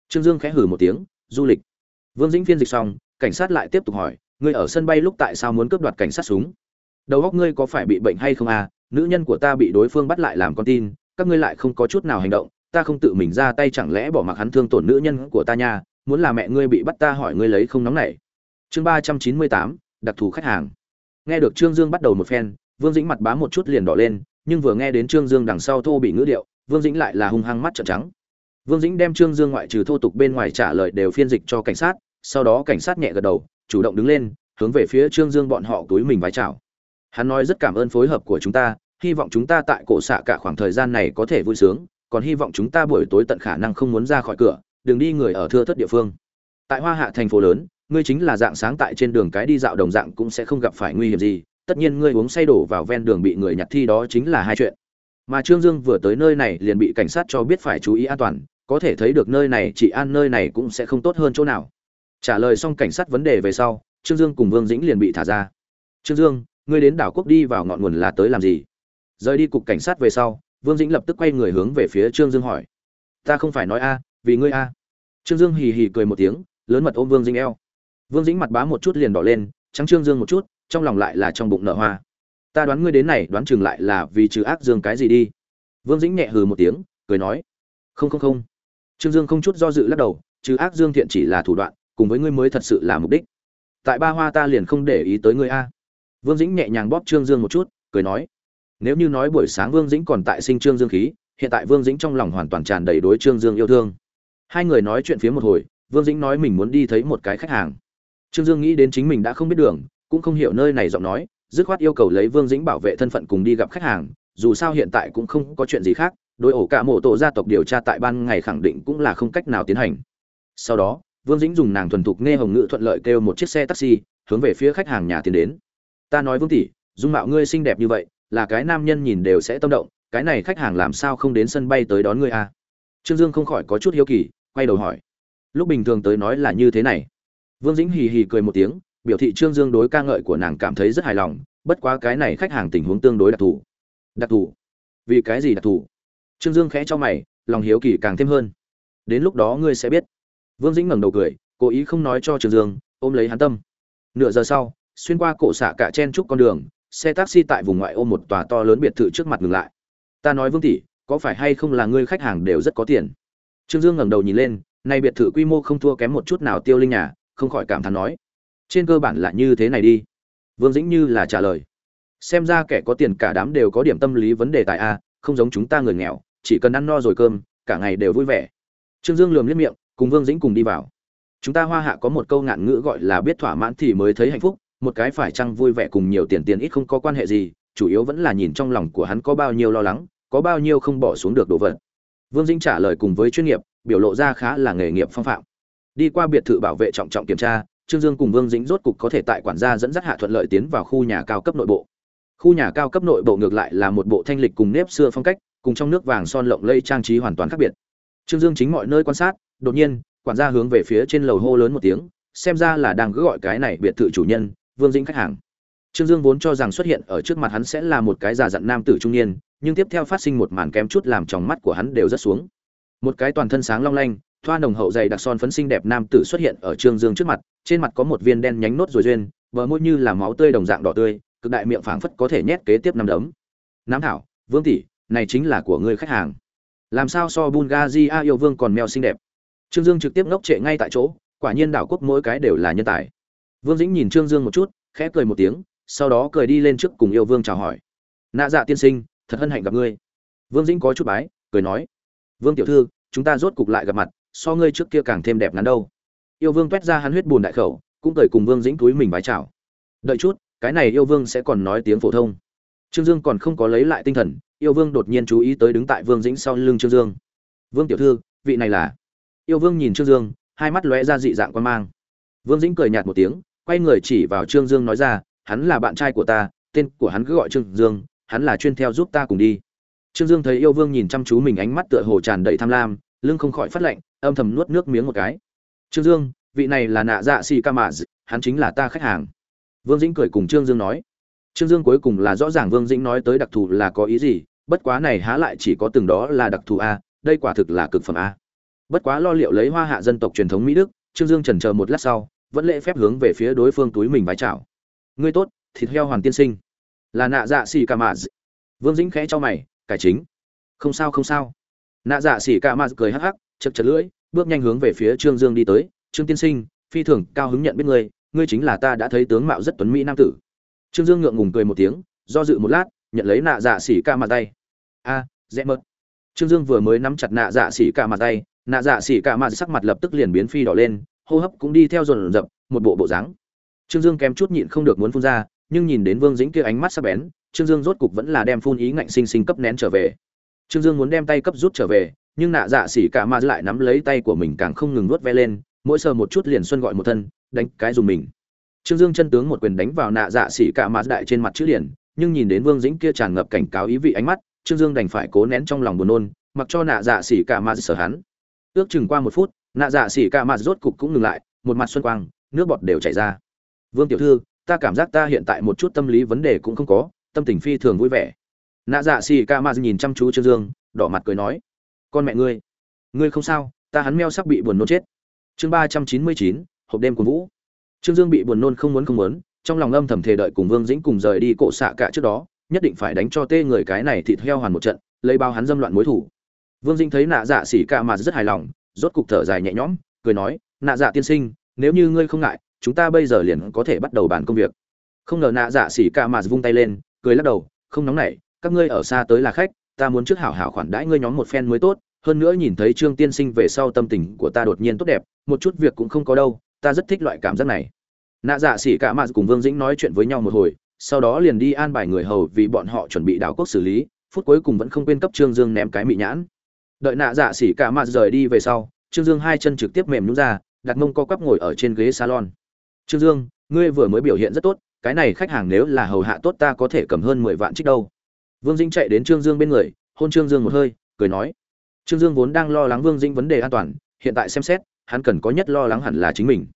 Trương dương khẽ hử một tiếng, du lịch. Vương dĩnh phiên dịch xong, cảnh sát lại tiếp tục hỏi, ngươi ở sân bay lúc tại sao muốn cướp đoạt cảnh sát súng? Đầu óc ngươi có phải bị bệnh hay không à? Nữ nhân của ta bị đối phương bắt lại làm con tin, các ngươi lại không có chút nào hành động ta không tự mình ra tay chẳng lẽ bỏ mặc hắn thương tổn nữ nhân của ta nha, muốn là mẹ ngươi bị bắt ta hỏi ngươi lấy không nóng nảy. Chương ba trăm chín mươi tám, đặc thù khách hàng. Nghe được trương dương bắt đầu một phen, vương dĩnh mặt bá một chút liền đỏ lên, nhưng vừa nghe đến trương dương đằng sau thô bị ngữ điệu, vương dĩnh lại là hung hăng mắt trợn trắng. Vương dĩnh đem trương dương ngoại trừ thô tục bên ngoài trả lời đều phiên dịch cho cảnh sát, sau đó cảnh sát nhẹ gật đầu, chủ động đứng lên, hướng về phía trương dương bọn họ túi mình vái chào. Hắn nói rất cảm ơn phối hợp của chúng ta, hy vọng chúng ta tại cổ xạ cả khoảng thời gian này có thể vui sướng còn hy vọng chúng ta buổi tối tận khả năng không muốn ra khỏi cửa, đừng đi người ở thưa thất địa phương. Tại hoa hạ thành phố lớn, ngươi chính là dạng sáng tại trên đường cái đi dạo đồng dạng cũng sẽ không gặp phải nguy hiểm gì, tất nhiên ngươi uống say đổ vào ven đường bị người nhặt thi đó chính là hai chuyện. Mà trương dương vừa tới nơi này liền bị cảnh sát cho biết phải chú ý an toàn, có thể thấy được nơi này chỉ an nơi này cũng sẽ không tốt hơn chỗ nào. Trả lời xong cảnh sát vấn đề về sau, trương dương cùng vương dĩnh liền bị thả ra. Trương dương, ngươi đến đảo quốc đi vào ngọn nguồn là tới làm gì? Rời đi cục cảnh sát về sau vương dĩnh lập tức quay người hướng về phía trương dương hỏi. Ta không phải nói a, vì ngươi a. Trương dương hì hì cười một tiếng, lớn mật ôm vương dĩnh eo. Vương dĩnh mặt bá một chút liền đỏ lên, trắng trương dương một chút, trong lòng lại là trong bụng nợ hoa. Ta đoán ngươi đến này, đoán chừng lại là vì trừ ác dương cái gì đi. Vương dĩnh nhẹ hừ một tiếng, cười nói. Không không không. Trương dương không chút do dự lắc đầu, trừ ác dương thiện chỉ là thủ đoạn, cùng với ngươi mới thật sự là mục đích. Tại ba hoa ta liền không để ý tới ngươi a. Vương dĩnh nhẹ nhàng bóp trương dương một chút, cười nói nếu như nói buổi sáng vương dĩnh còn tại sinh trương dương khí, hiện tại vương dĩnh trong lòng hoàn toàn tràn đầy đối trương dương yêu thương. Hai người nói chuyện phía một hồi, vương dĩnh nói mình muốn đi thấy một cái khách hàng. Trương dương nghĩ đến chính mình đã không biết đường, cũng không hiểu nơi này giọng nói, dứt khoát yêu cầu lấy vương dĩnh bảo vệ thân phận cùng đi gặp khách hàng, dù sao hiện tại cũng không có chuyện gì khác, đối ổ cả mộ tổ gia tộc điều tra tại ban ngày khẳng định cũng là không cách nào tiến hành. Sau đó, vương dĩnh dùng nàng thuần thục nghe hồng ngữ thuận lợi kêu một chiếc xe taxi, hướng về phía khách hàng nhà tiến đến. Ta nói vương tỷ, dung mạo ngươi xinh đẹp như vậy là cái nam nhân nhìn đều sẽ tâm động, cái này khách hàng làm sao không đến sân bay tới đón ngươi à? trương dương không khỏi có chút hiếu kỳ, quay đầu hỏi. Lúc bình thường tới nói là như thế này. Vương dĩnh hì hì cười một tiếng, biểu thị trương dương đối ca ngợi của nàng cảm thấy rất hài lòng, bất quá cái này khách hàng tình huống tương đối đặc thù. Đặc thù? Vì cái gì đặc thù? Trương dương khẽ cho mày, lòng hiếu kỳ càng thêm hơn. Đến lúc đó ngươi sẽ biết. Vương dĩnh ngẩng đầu cười, cố ý không nói cho trương dương, ôm lấy hắn tâm. Nửa giờ sau, xuyên qua cổ xạ cả chen trúc con đường xe taxi tại vùng ngoại ô một tòa to lớn biệt thự trước mặt ngừng lại. Ta nói vương tỷ, có phải hay không là ngươi khách hàng đều rất có tiền? Trương dương ngẩng đầu nhìn lên, nay biệt thự quy mô không thua kém một chút nào tiêu linh nhà, không khỏi cảm thán nói. Trên cơ bản là như thế này đi. Vương dĩnh như là trả lời. Xem ra kẻ có tiền cả đám đều có điểm tâm lý vấn đề tại a, không giống chúng ta người nghèo, chỉ cần ăn no rồi cơm, cả ngày đều vui vẻ. Trương dương lườm liếc miệng, cùng vương dĩnh cùng đi vào. Chúng ta hoa hạ có một câu ngạn ngữ gọi là biết thỏa mãn thì mới thấy hạnh phúc một cái phải chăng vui vẻ cùng nhiều tiền tiền ít không có quan hệ gì, chủ yếu vẫn là nhìn trong lòng của hắn có bao nhiêu lo lắng, có bao nhiêu không bỏ xuống được đồ vật. Vương dĩnh trả lời cùng với chuyên nghiệp, biểu lộ ra khá là nghề nghiệp phong phạm. Đi qua biệt thự bảo vệ trọng trọng kiểm tra, trương dương cùng vương dĩnh rốt cục có thể tại quản gia dẫn dắt hạ thuận lợi tiến vào khu nhà cao cấp nội bộ. Khu nhà cao cấp nội bộ ngược lại là một bộ thanh lịch cùng nếp xưa phong cách, cùng trong nước vàng son lộng lây trang trí hoàn toàn khác biệt. Trương dương chính mọi nơi quan sát, đột nhiên, quản gia hướng về phía trên lầu hô lớn một tiếng, xem ra là đang cứ gọi cái này biệt thự chủ nhân vương dĩnh khách hàng. Trương dương vốn cho rằng xuất hiện ở trước mặt hắn sẽ là một cái già dặn nam tử trung niên, nhưng tiếp theo phát sinh một màn kém chút làm tròng mắt của hắn đều rất xuống. Một cái toàn thân sáng long lanh, thoa nồng hậu dày đặc son phấn xinh đẹp nam tử xuất hiện ở trương dương trước mặt, trên mặt có một viên đen nhánh nốt rồi duyên, bờ môi như là máu tươi đồng dạng đỏ tươi, cực đại miệng phảng phất có thể nhét kế tiếp năm đấm. Nám thảo, vương tỷ, này chính là của người khách hàng. Làm sao so bungazi yêu vương còn mèo xinh đẹp? Trương dương trực tiếp ngốc trệ ngay tại chỗ, quả nhiên đảo quốc mỗi cái đều là nhân tài vương dĩnh nhìn trương dương một chút, khẽ cười một tiếng, sau đó cười đi lên trước cùng yêu vương chào hỏi. Nạ dạ tiên sinh, thật hân hạnh gặp ngươi. Vương dĩnh có chút bái, cười nói. Vương tiểu thư, chúng ta rốt cục lại gặp mặt, so ngươi trước kia càng thêm đẹp ngắn đâu. Yêu vương toét ra hắn huyết bùn đại khẩu, cũng cười cùng vương dĩnh túi mình bái chào. Đợi chút, cái này yêu vương sẽ còn nói tiếng phổ thông. Trương dương còn không có lấy lại tinh thần, yêu vương đột nhiên chú ý tới đứng tại vương dĩnh sau lưng trương dương. Vương tiểu thư, vị này là? Yêu vương nhìn trương dương, hai mắt lóe ra dị dạng quan mang. Vương dĩnh cười nhạt một tiếng quay người chỉ vào trương dương nói ra, hắn là bạn trai của ta, tên của hắn cứ gọi trương dương, hắn là chuyên theo giúp ta cùng đi. Trương dương thấy yêu vương nhìn chăm chú mình ánh mắt tựa hồ tràn đầy tham lam, lưng không khỏi phát lạnh, âm thầm nuốt nước miếng một cái. Trương dương, vị này là nạ dạ xì ca mạ hắn chính là ta khách hàng. Vương dĩnh cười cùng trương dương nói. Trương dương cuối cùng là rõ ràng vương dĩnh nói tới đặc thù là có ý gì, bất quá này há lại chỉ có từng đó là đặc thù a, đây quả thực là cực phẩm a. Bất quá lo liệu lấy hoa hạ dân tộc truyền thống mỹ đức, trương dương chần chờ một lát sau vẫn lễ phép hướng về phía đối phương túi mình vái chào. Ngươi tốt, thịt heo hoàn tiên sinh. Là nạ dạ xì ca mạ vương dĩnh khẽ cho mày, cải chính. Không sao không sao. Nạ dạ xỉ ca mạ cười hắc hắc, chật chật lưỡi, bước nhanh hướng về phía trương dương đi tới. Trương tiên sinh, phi thường cao hứng nhận biết ngươi ngươi chính là ta đã thấy tướng mạo rất tuấn mỹ nam tử. Trương dương ngượng ngùng cười một tiếng, do dự một lát, nhận lấy nạ dạ xỉ ca mặt tay. A dễ mớt trương dương vừa mới nắm chặt nạ dạ xỉ ca mặt tay, nạ dạ xỉ ca mặt sắc mặt lập tức liền biến phi đỏ lên hô hấp cũng đi theo dồn dập, một bộ bộ dáng. Trương dương kém chút nhịn không được muốn phun ra, nhưng nhìn đến vương dĩnh kia ánh mắt sắc bén, trương dương rốt cục vẫn là đem phun ý ngạnh sinh sinh cấp nén trở về. Trương dương muốn đem tay cấp rút trở về, nhưng nạ dạ xỉ cả ma lại nắm lấy tay của mình càng không ngừng nuốt ve lên, mỗi sờ một chút liền xuân gọi một thân, đánh cái dùng mình. Trương dương chân tướng một quyền đánh vào nạ dạ xỉ cả ma đại trên mặt chữ liền nhưng nhìn đến vương dĩnh kia tràn ngập cảnh cáo ý vị ánh mắt, trương dương đành phải cố nén trong lòng buồn nôn, mặc cho nạ dạ xỉ cả ma sở hắn. Ước chừng qua một phút nạ dạ xỉ cả ma rốt cục cũng ngừng lại, một mặt xuân quang, nước bọt đều chảy ra. Vương tiểu thư, ta cảm giác ta hiện tại một chút tâm lý vấn đề cũng không có, tâm tình phi thường vui vẻ. Nạ dạ xỉ ca ma nhìn chăm chú trương dương, đỏ mặt cười nói, con mẹ ngươi ngươi không sao, ta hắn meo sắp bị buồn nôn chết. Chương ba trăm chín mươi chín, hộp đêm của vũ. Trương dương bị buồn nôn không muốn không muốn, trong lòng âm thầm thề đợi cùng vương dĩnh cùng rời đi cổ xạ cả trước đó, nhất định phải đánh cho tê người cái này thịt heo hoàn một trận, lấy bao hắn dâm loạn mối thủ. Vương dĩnh thấy nạ dạ xỉ ca mà rất hài lòng rốt cục thở dài nhẹ nhõm, cười nói, nạ dạ tiên sinh, nếu như ngươi không ngại, chúng ta bây giờ liền có thể bắt đầu bàn công việc. Không ngờ nạ dạ xỉ ca mà vung tay lên, cười lắc đầu, không nóng nảy, các ngươi ở xa tới là khách, ta muốn trước hảo hảo khoản đãi ngươi nhóm một phen mới tốt, hơn nữa nhìn thấy trương tiên sinh về sau tâm tình của ta đột nhiên tốt đẹp, một chút việc cũng không có đâu, ta rất thích loại cảm giác này. Nạ dạ xỉ cả mạt cùng vương dĩnh nói chuyện với nhau một hồi, sau đó liền đi an bài người hầu vì bọn họ chuẩn bị đảo quốc xử lý, phút cuối cùng vẫn không quên cấp trương dương ném cái mị nhãn đợi nạ dạ xỉ cả mạt rời đi về sau, trương dương hai chân trực tiếp mềm nhún ra, đặt mông co quắp ngồi ở trên ghế salon. Trương dương, ngươi vừa mới biểu hiện rất tốt, cái này khách hàng nếu là hầu hạ tốt ta có thể cầm hơn mười vạn trích đâu. Vương dĩnh chạy đến trương dương bên người, hôn trương dương một hơi, cười nói, trương dương vốn đang lo lắng vương dĩnh vấn đề an toàn, hiện tại xem xét, hắn cần có nhất lo lắng hẳn là chính mình.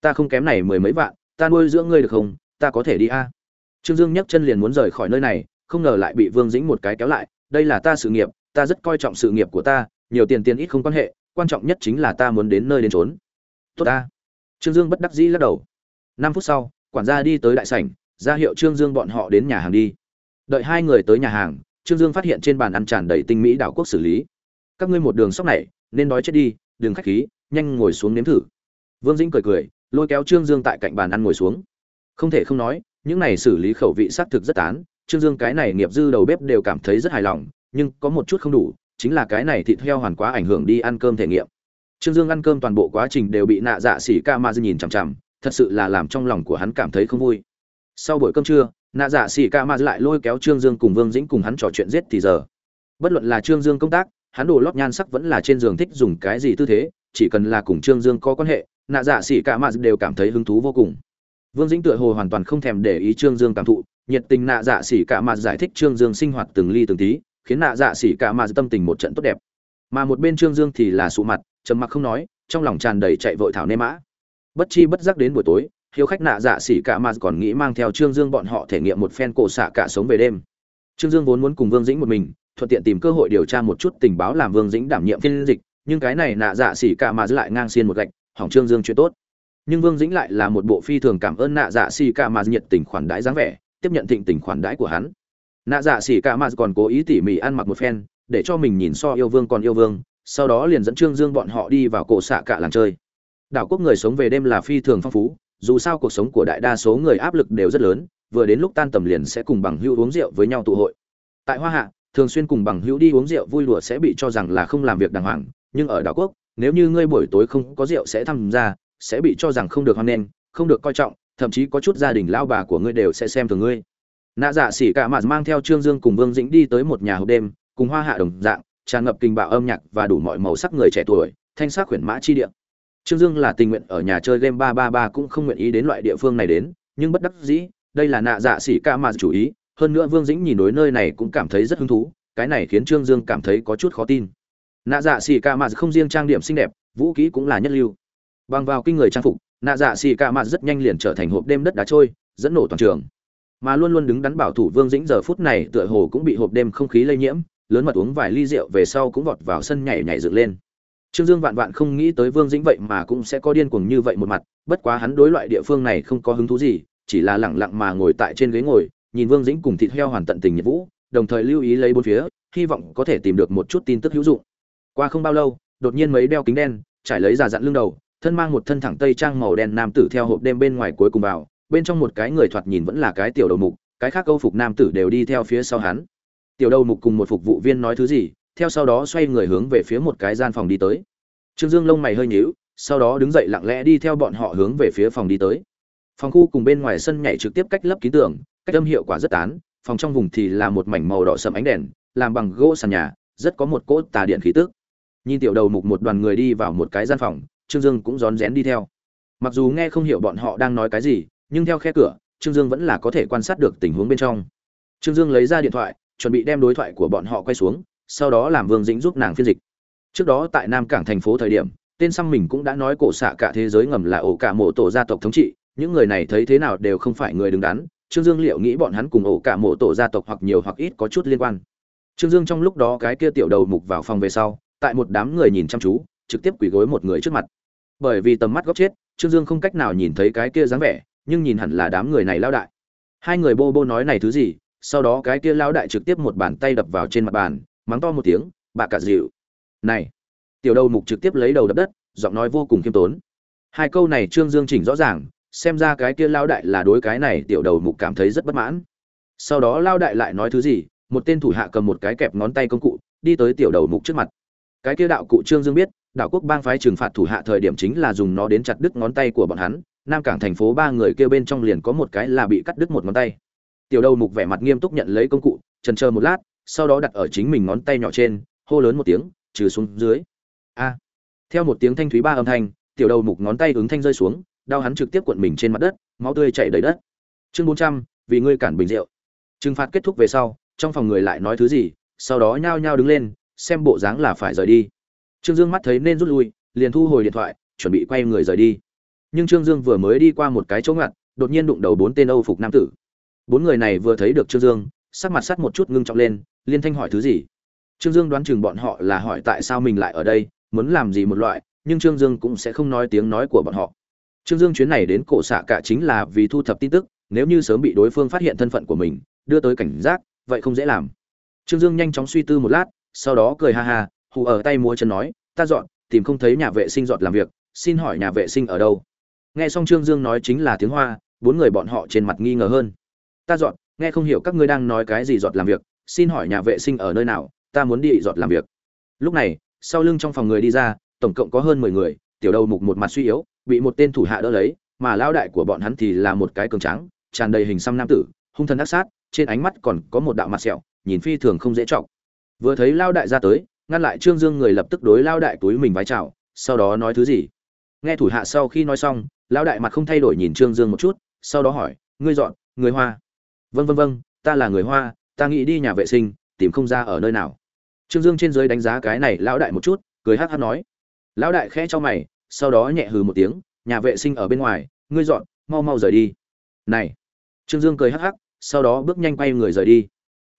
Ta không kém này mười mấy vạn, ta nuôi dưỡng ngươi được không? Ta có thể đi a. Trương dương nhấc chân liền muốn rời khỏi nơi này, không ngờ lại bị vương dĩnh một cái kéo lại, đây là ta sự nghiệp ta rất coi trọng sự nghiệp của ta, nhiều tiền tiền ít không quan hệ, quan trọng nhất chính là ta muốn đến nơi đến trốn tốt ta. Trương dương bất đắc dĩ lắc đầu. Năm phút sau, quản gia đi tới đại sảnh, ra hiệu trương dương bọn họ đến nhà hàng đi. Đợi hai người tới nhà hàng, trương dương phát hiện trên bàn ăn tràn đầy tinh mỹ đảo quốc xử lý. Các ngươi một đường sóc này, nên đói chết đi, đừng khách khí, nhanh ngồi xuống nếm thử. Vương dĩnh cười cười, lôi kéo trương dương tại cạnh bàn ăn ngồi xuống. Không thể không nói, những này xử lý khẩu vị xác thực rất tán, trương dương cái này nghiệp dư đầu bếp đều cảm thấy rất hài lòng nhưng có một chút không đủ, chính là cái này thịt heo hoàn quá ảnh hưởng đi ăn cơm thể nghiệm. Trương dương ăn cơm toàn bộ quá trình đều bị nạ dạ xỉ ca ma dư nhìn chằm chằm, thật sự là làm trong lòng của hắn cảm thấy không vui. Sau buổi cơm trưa, nạ dạ xỉ ca ma lại lôi kéo trương dương cùng vương dĩnh cùng hắn trò chuyện giết thì giờ. Bất luận là trương dương công tác, hắn đồ lót nhan sắc vẫn là trên giường thích dùng cái gì tư thế, chỉ cần là cùng trương dương có quan hệ, nạ dạ xỉ ca ma đều cảm thấy hứng thú vô cùng. Vương dĩnh tựa hồ hoàn toàn không thèm để ý trương dương cảm thụ, nhiệt tình nạ dạ xỉ ca ma giải thích trương dương sinh hoạt từng ly từng tí khiến nạ dạ xỉ cả mà tâm tình một trận tốt đẹp. Mà một bên trương dương thì là sụ mặt, trầm mặc không nói, trong lòng tràn đầy chạy vội thảo nê mã. Bất chi bất giác đến buổi tối, hiếu khách nạ dạ xỉ cả mà còn nghĩ mang theo trương dương bọn họ thể nghiệm một phen cổ xạ cả sống về đêm. Trương dương vốn muốn cùng vương dĩnh một mình, thuận tiện tìm cơ hội điều tra một chút tình báo làm vương dĩnh đảm nhiệm phiên dịch, nhưng cái này nạ dạ xỉ cả mà lại ngang xiên một gạch, hỏng trương dương chuyện tốt. Nhưng vương dĩnh lại là một bộ phi thường cảm ơn nạ dạ xỉ cả mà nhiệt tình khoản đãi dáng vẻ, tiếp nhận thịnh tình khoản đãi của hắn nạ dạ xỉ cả mà còn cố ý tỉ mỉ ăn mặc một phen, để cho mình nhìn so yêu vương còn yêu vương, sau đó liền dẫn trương dương bọn họ đi vào cổ xạ cả làng chơi. Đảo quốc người sống về đêm là phi thường phong phú, dù sao cuộc sống của đại đa số người áp lực đều rất lớn, vừa đến lúc tan tầm liền sẽ cùng bằng hữu uống rượu với nhau tụ hội. Tại hoa hạ, thường xuyên cùng bằng hữu đi uống rượu vui lụa sẽ bị cho rằng là không làm việc đàng hoàng, nhưng ở đảo quốc, nếu như ngươi buổi tối không có rượu sẽ tham gia, sẽ bị cho rằng không được hoan nghênh, không được coi trọng, thậm chí có chút gia đình lao bà của ngươi đều sẽ xem thường ngươi nạ dạ xỉ cả Mạt mang theo trương dương cùng vương dĩnh đi tới một nhà hộp đêm, cùng hoa hạ đồng dạng, tràn ngập kinh bạo âm nhạc và đủ mọi màu sắc người trẻ tuổi, thanh sắc khuyển mã chi địa. Trương dương là tình nguyện ở nhà chơi game ba ba ba cũng không nguyện ý đến loại địa phương này đến, nhưng bất đắc dĩ, đây là nạ dạ xỉ ca mà chủ ý, hơn nữa vương dĩnh nhìn đối nơi này cũng cảm thấy rất hứng thú, cái này khiến trương dương cảm thấy có chút khó tin. Nạ dạ xỉ ca mà không riêng trang điểm xinh đẹp, vũ kỹ cũng là nhất lưu. Bằng vào kinh người trang phục, nạ dạ xỉ ca mà rất nhanh liền trở thành hộp đêm đất đá trôi, dẫn nổ toàn trường mà luôn luôn đứng đắn bảo thủ vương dĩnh giờ phút này tựa hồ cũng bị hộp đêm không khí lây nhiễm, lớn mật uống vài ly rượu về sau cũng vọt vào sân nhảy nhảy dựng lên. Trương dương vạn vạn không nghĩ tới vương dĩnh vậy mà cũng sẽ có điên cuồng như vậy một mặt, bất quá hắn đối loại địa phương này không có hứng thú gì, chỉ là lẳng lặng mà ngồi tại trên ghế ngồi, nhìn vương dĩnh cùng thịt heo hoàn tận tình nhiệt vũ, đồng thời lưu ý lấy bốn phía, hy vọng có thể tìm được một chút tin tức hữu dụng. Qua không bao lâu, đột nhiên mấy đeo kính đen, trải lấy giả dặn lưng đầu, thân mang một thân thẳng tây trang màu đen nam tử theo hộp đêm bên ngoài cuối cùng vào bên trong một cái người thoạt nhìn vẫn là cái tiểu đầu mục cái khác câu phục nam tử đều đi theo phía sau hắn. Tiểu đầu mục cùng một phục vụ viên nói thứ gì theo sau đó xoay người hướng về phía một cái gian phòng đi tới. Trương dương lông mày hơi nhíu sau đó đứng dậy lặng lẽ đi theo bọn họ hướng về phía phòng đi tới. Phòng khu cùng bên ngoài sân nhảy trực tiếp cách lấp ký tưởng, cách âm hiệu quả rất tán phòng trong vùng thì là một mảnh màu đỏ sầm ánh đèn làm bằng gỗ sàn nhà rất có một cỗ tà điện khí tức. Nhìn tiểu đầu mục một đoàn người đi vào một cái gian phòng trương dương cũng rón rén đi theo. Mặc dù nghe không hiểu bọn họ đang nói cái gì nhưng theo khe cửa, trương dương vẫn là có thể quan sát được tình huống bên trong. Trương dương lấy ra điện thoại, chuẩn bị đem đối thoại của bọn họ quay xuống, sau đó làm vương dĩnh giúp nàng phiên dịch. Trước đó tại nam cảng thành phố thời điểm, tên xăm mình cũng đã nói cổ xạ cả thế giới ngầm là ổ cả mộ tổ gia tộc thống trị, những người này thấy thế nào đều không phải người đứng đắn, trương dương liệu nghĩ bọn hắn cùng ổ cả mộ tổ gia tộc hoặc nhiều hoặc ít có chút liên quan. Trương dương trong lúc đó cái kia tiểu đầu mục vào phòng về sau, tại một đám người nhìn chăm chú, trực tiếp quỳ gối một người trước mặt. Bởi vì tầm mắt góc chết, trương dương không cách nào nhìn thấy cái kia dáng vẻ nhưng nhìn hẳn là đám người này lao đại. Hai người bô bô nói này thứ gì, sau đó cái kia lao đại trực tiếp một bàn tay đập vào trên mặt bàn, mắng to một tiếng bà cả dịu. Này. Tiểu đầu mục trực tiếp lấy đầu đập đất, giọng nói vô cùng khiêm tốn. Hai câu này trương dương chỉnh rõ ràng, xem ra cái kia lao đại là đối cái này tiểu đầu mục cảm thấy rất bất mãn. Sau đó lao đại lại nói thứ gì, một tên thủ hạ cầm một cái kẹp ngón tay công cụ, đi tới tiểu đầu mục trước mặt. Cái kia đạo cụ trương dương biết đạo quốc bang phái trừng phạt thủ hạ thời điểm chính là dùng nó đến chặt đứt ngón tay của bọn hắn nam cảng thành phố ba người kêu bên trong liền có một cái là bị cắt đứt một ngón tay. Tiểu đầu mục vẻ mặt nghiêm túc nhận lấy công cụ trần chờ một lát, sau đó đặt ở chính mình ngón tay nhỏ trên, hô lớn một tiếng, trừ xuống dưới. A. Theo một tiếng thanh thúy ba âm thanh, tiểu đầu mục ngón tay ứng thanh rơi xuống, đau hắn trực tiếp cuộn mình trên mặt đất, máu tươi chảy đầy đất. Chương bốn trăm, vì ngươi cản bình rượu. Trừng phạt kết thúc về sau, trong phòng người lại nói thứ gì, sau đó nhao nhao đứng lên, xem bộ dáng là phải rời đi. Trương dương mắt thấy nên rút lui, liền thu hồi điện thoại, chuẩn bị quay người rời đi nhưng trương dương vừa mới đi qua một cái chỗ ngặt, đột nhiên đụng đầu bốn tên âu phục nam tử. Bốn người này vừa thấy được trương dương, sắc mặt sắt một chút ngưng trọng lên, liên thanh hỏi thứ gì? Trương dương đoán chừng bọn họ là hỏi tại sao mình lại ở đây, muốn làm gì một loại, nhưng trương dương cũng sẽ không nói tiếng nói của bọn họ. Trương dương chuyến này đến cổ xạ cả chính là vì thu thập tin tức, nếu như sớm bị đối phương phát hiện thân phận của mình, đưa tới cảnh giác, vậy không dễ làm. Trương dương nhanh chóng suy tư một lát, sau đó cười ha ha, hù ở tay múa chân nói, ta dọn, tìm không thấy nhà vệ sinh dọn làm việc, xin hỏi nhà vệ sinh ở đâu? Nghe xong trương dương nói chính là tiếng hoa, bốn người bọn họ trên mặt nghi ngờ hơn. Ta dọn, nghe không hiểu các ngươi đang nói cái gì dọn làm việc, xin hỏi nhà vệ sinh ở nơi nào, ta muốn đi dọn làm việc. Lúc này, sau lưng trong phòng người đi ra, tổng cộng có hơn mười người, tiểu đầu mục một mặt suy yếu, bị một tên thủ hạ đỡ lấy, mà lao đại của bọn hắn thì là một cái cường tráng, tràn đầy hình xăm nam tử, hung thần ác sát, trên ánh mắt còn có một đạo mặt sẹo, nhìn phi thường không dễ trọng vừa thấy lao đại ra tới, ngăn lại trương dương người lập tức đối lao đại túi mình vái chào, sau đó nói thứ gì? Nghe thủ hạ sau khi nói xong, lão đại mặt không thay đổi nhìn trương dương một chút, sau đó hỏi, ngươi dọn, người hoa? Vân vân vân ta là người hoa, ta nghĩ đi nhà vệ sinh, tìm không ra ở nơi nào. Trương dương trên dưới đánh giá cái này lão đại một chút, cười hát hát nói. Lão đại khẽ cho mày, sau đó nhẹ hừ một tiếng, nhà vệ sinh ở bên ngoài, ngươi dọn, mau mau rời đi. Này. Trương dương cười hắc hắc, sau đó bước nhanh quay người rời đi.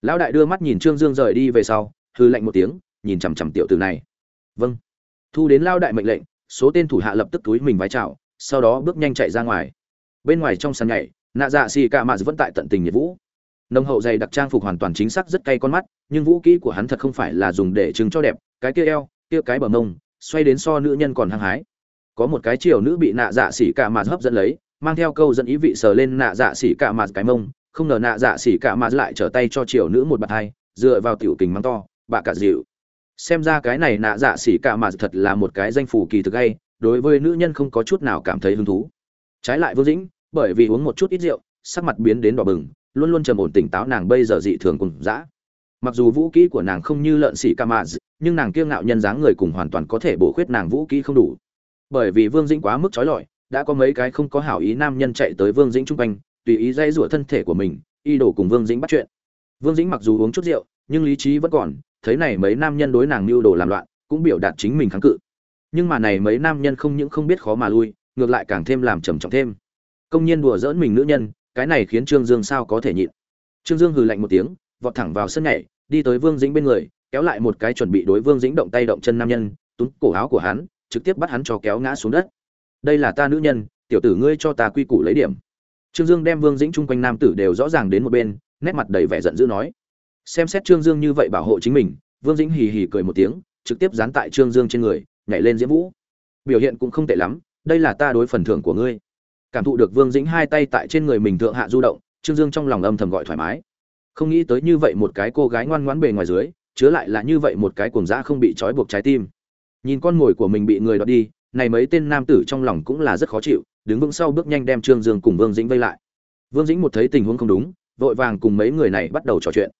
Lão đại đưa mắt nhìn trương dương rời đi về sau hư lạnh một tiếng, nhìn chằm chằm tiểu tử này. Vâng. Thu đến lao đại mệnh lệnh số tên thủ hạ lập tức túi mình vái chào, sau đó bước nhanh chạy ra ngoài. Bên ngoài trong sàn nhảy, nạ dạ xì ca mạt vẫn tại tận tình nhiệt vũ. Nông hậu dày đặc trang phục hoàn toàn chính xác rất cay con mắt, nhưng vũ kỹ của hắn thật không phải là dùng để chứng cho đẹp, cái kia eo, kia cái bờ mông, xoay đến so nữ nhân còn hăng hái. Có một cái chiều nữ bị nạ dạ xỉ cả mạt hấp dẫn lấy, mang theo câu dẫn ý vị sờ lên nạ dạ xỉ cả mạt cái mông, không ngờ nạ dạ xỉ cả mạt lại trở tay cho chiều nữ một bạt hai, dựa vào tiểu kình mắng to, bà cả dịu xem ra cái này nạ dạ xỉ cả mà thật là một cái danh phủ kỳ thực hay, đối với nữ nhân không có chút nào cảm thấy hứng thú. Trái lại vương dĩnh, bởi vì uống một chút ít rượu, sắc mặt biến đến đỏ bừng, luôn luôn trầm ổn tỉnh táo nàng bây giờ dị thường cùng dã. Mặc dù vũ kỹ của nàng không như lợn xỉ ca mạ nhưng nàng kiêu ngạo nhân dáng người cùng hoàn toàn có thể bổ khuyết nàng vũ kỹ không đủ. Bởi vì vương dĩnh quá mức trói lọi, đã có mấy cái không có hảo ý nam nhân chạy tới vương dĩnh chung quanh, tùy ý dây rủa thân thể của mình y đổ cùng vương dĩnh bắt chuyện. Vương dĩnh mặc dù uống chút rượu, nhưng lý trí vẫn còn thấy này mấy nam nhân đối nàng mưu đồ làm loạn, cũng biểu đạt chính mình kháng cự. Nhưng mà này mấy nam nhân không những không biết khó mà lui, ngược lại càng thêm làm trầm trọng thêm. Công nhiên đùa dỡn mình nữ nhân, cái này khiến trương dương sao có thể nhịn. Trương dương hừ lạnh một tiếng, vọt thẳng vào sân nhảy, đi tới vương dĩnh bên người, kéo lại một cái chuẩn bị đối vương dĩnh động tay động chân nam nhân, túm cổ áo của hắn, trực tiếp bắt hắn cho kéo ngã xuống đất. Đây là ta nữ nhân, tiểu tử ngươi cho ta quy củ lấy điểm. Trương dương đem vương dĩnh chung quanh nam tử đều rõ ràng đến một bên, nét mặt đầy vẻ giận dữ nói xem xét trương dương như vậy bảo hộ chính mình, vương dĩnh hì hì cười một tiếng, trực tiếp dán tại trương dương trên người, nhảy lên diễm vũ. Biểu hiện cũng không tệ lắm, đây là ta đối phần thưởng của ngươi. Cảm thụ được vương dĩnh hai tay tại trên người mình thượng hạ du động, trương dương trong lòng âm thầm gọi thoải mái. Không nghĩ tới như vậy một cái cô gái ngoan ngoãn bề ngoài dưới, chứa lại là như vậy một cái cuồng dã không bị trói buộc trái tim. Nhìn con mồi của mình bị người đọt đi, này mấy tên nam tử trong lòng cũng là rất khó chịu, đứng vững sau bước nhanh đem trương dương cùng vương dĩnh vây lại. Vương dĩnh một thấy tình huống không đúng, vội vàng cùng mấy người này bắt đầu trò chuyện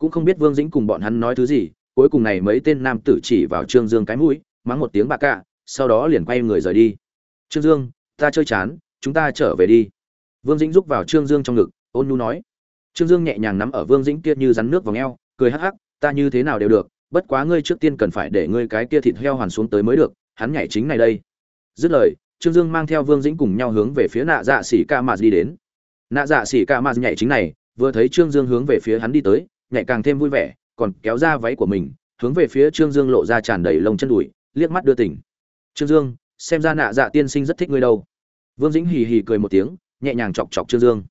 cũng không biết vương dĩnh cùng bọn hắn nói thứ gì cuối cùng này mấy tên nam tử chỉ vào trương dương cái mũi mắng một tiếng bạc cả, sau đó liền quay người rời đi. Trương dương ta chơi chán chúng ta trở về đi. Vương dĩnh rúc vào trương dương trong ngực ôn nhu nói. Trương dương nhẹ nhàng nắm ở vương dĩnh kia như rắn nước vòng eo, cười hắc hắc ta như thế nào đều được bất quá ngươi trước tiên cần phải để ngươi cái kia thịt heo hoàn xuống tới mới được hắn nhảy chính này đây. Dứt lời trương dương mang theo vương dĩnh cùng nhau hướng về phía nạ dạ Sĩ ca Mã đi đến. Nạ dạ Sĩ ca Mã nhảy chính này vừa thấy trương dương hướng về phía hắn đi tới nhảy càng thêm vui vẻ, còn kéo ra váy của mình, hướng về phía trương dương lộ ra tràn đầy lông chân đùi, liếc mắt đưa tỉnh. Trương dương, xem ra nạ dạ tiên sinh rất thích ngươi đâu. Vương dĩnh hì hì cười một tiếng, nhẹ nhàng chọc chọc trương dương.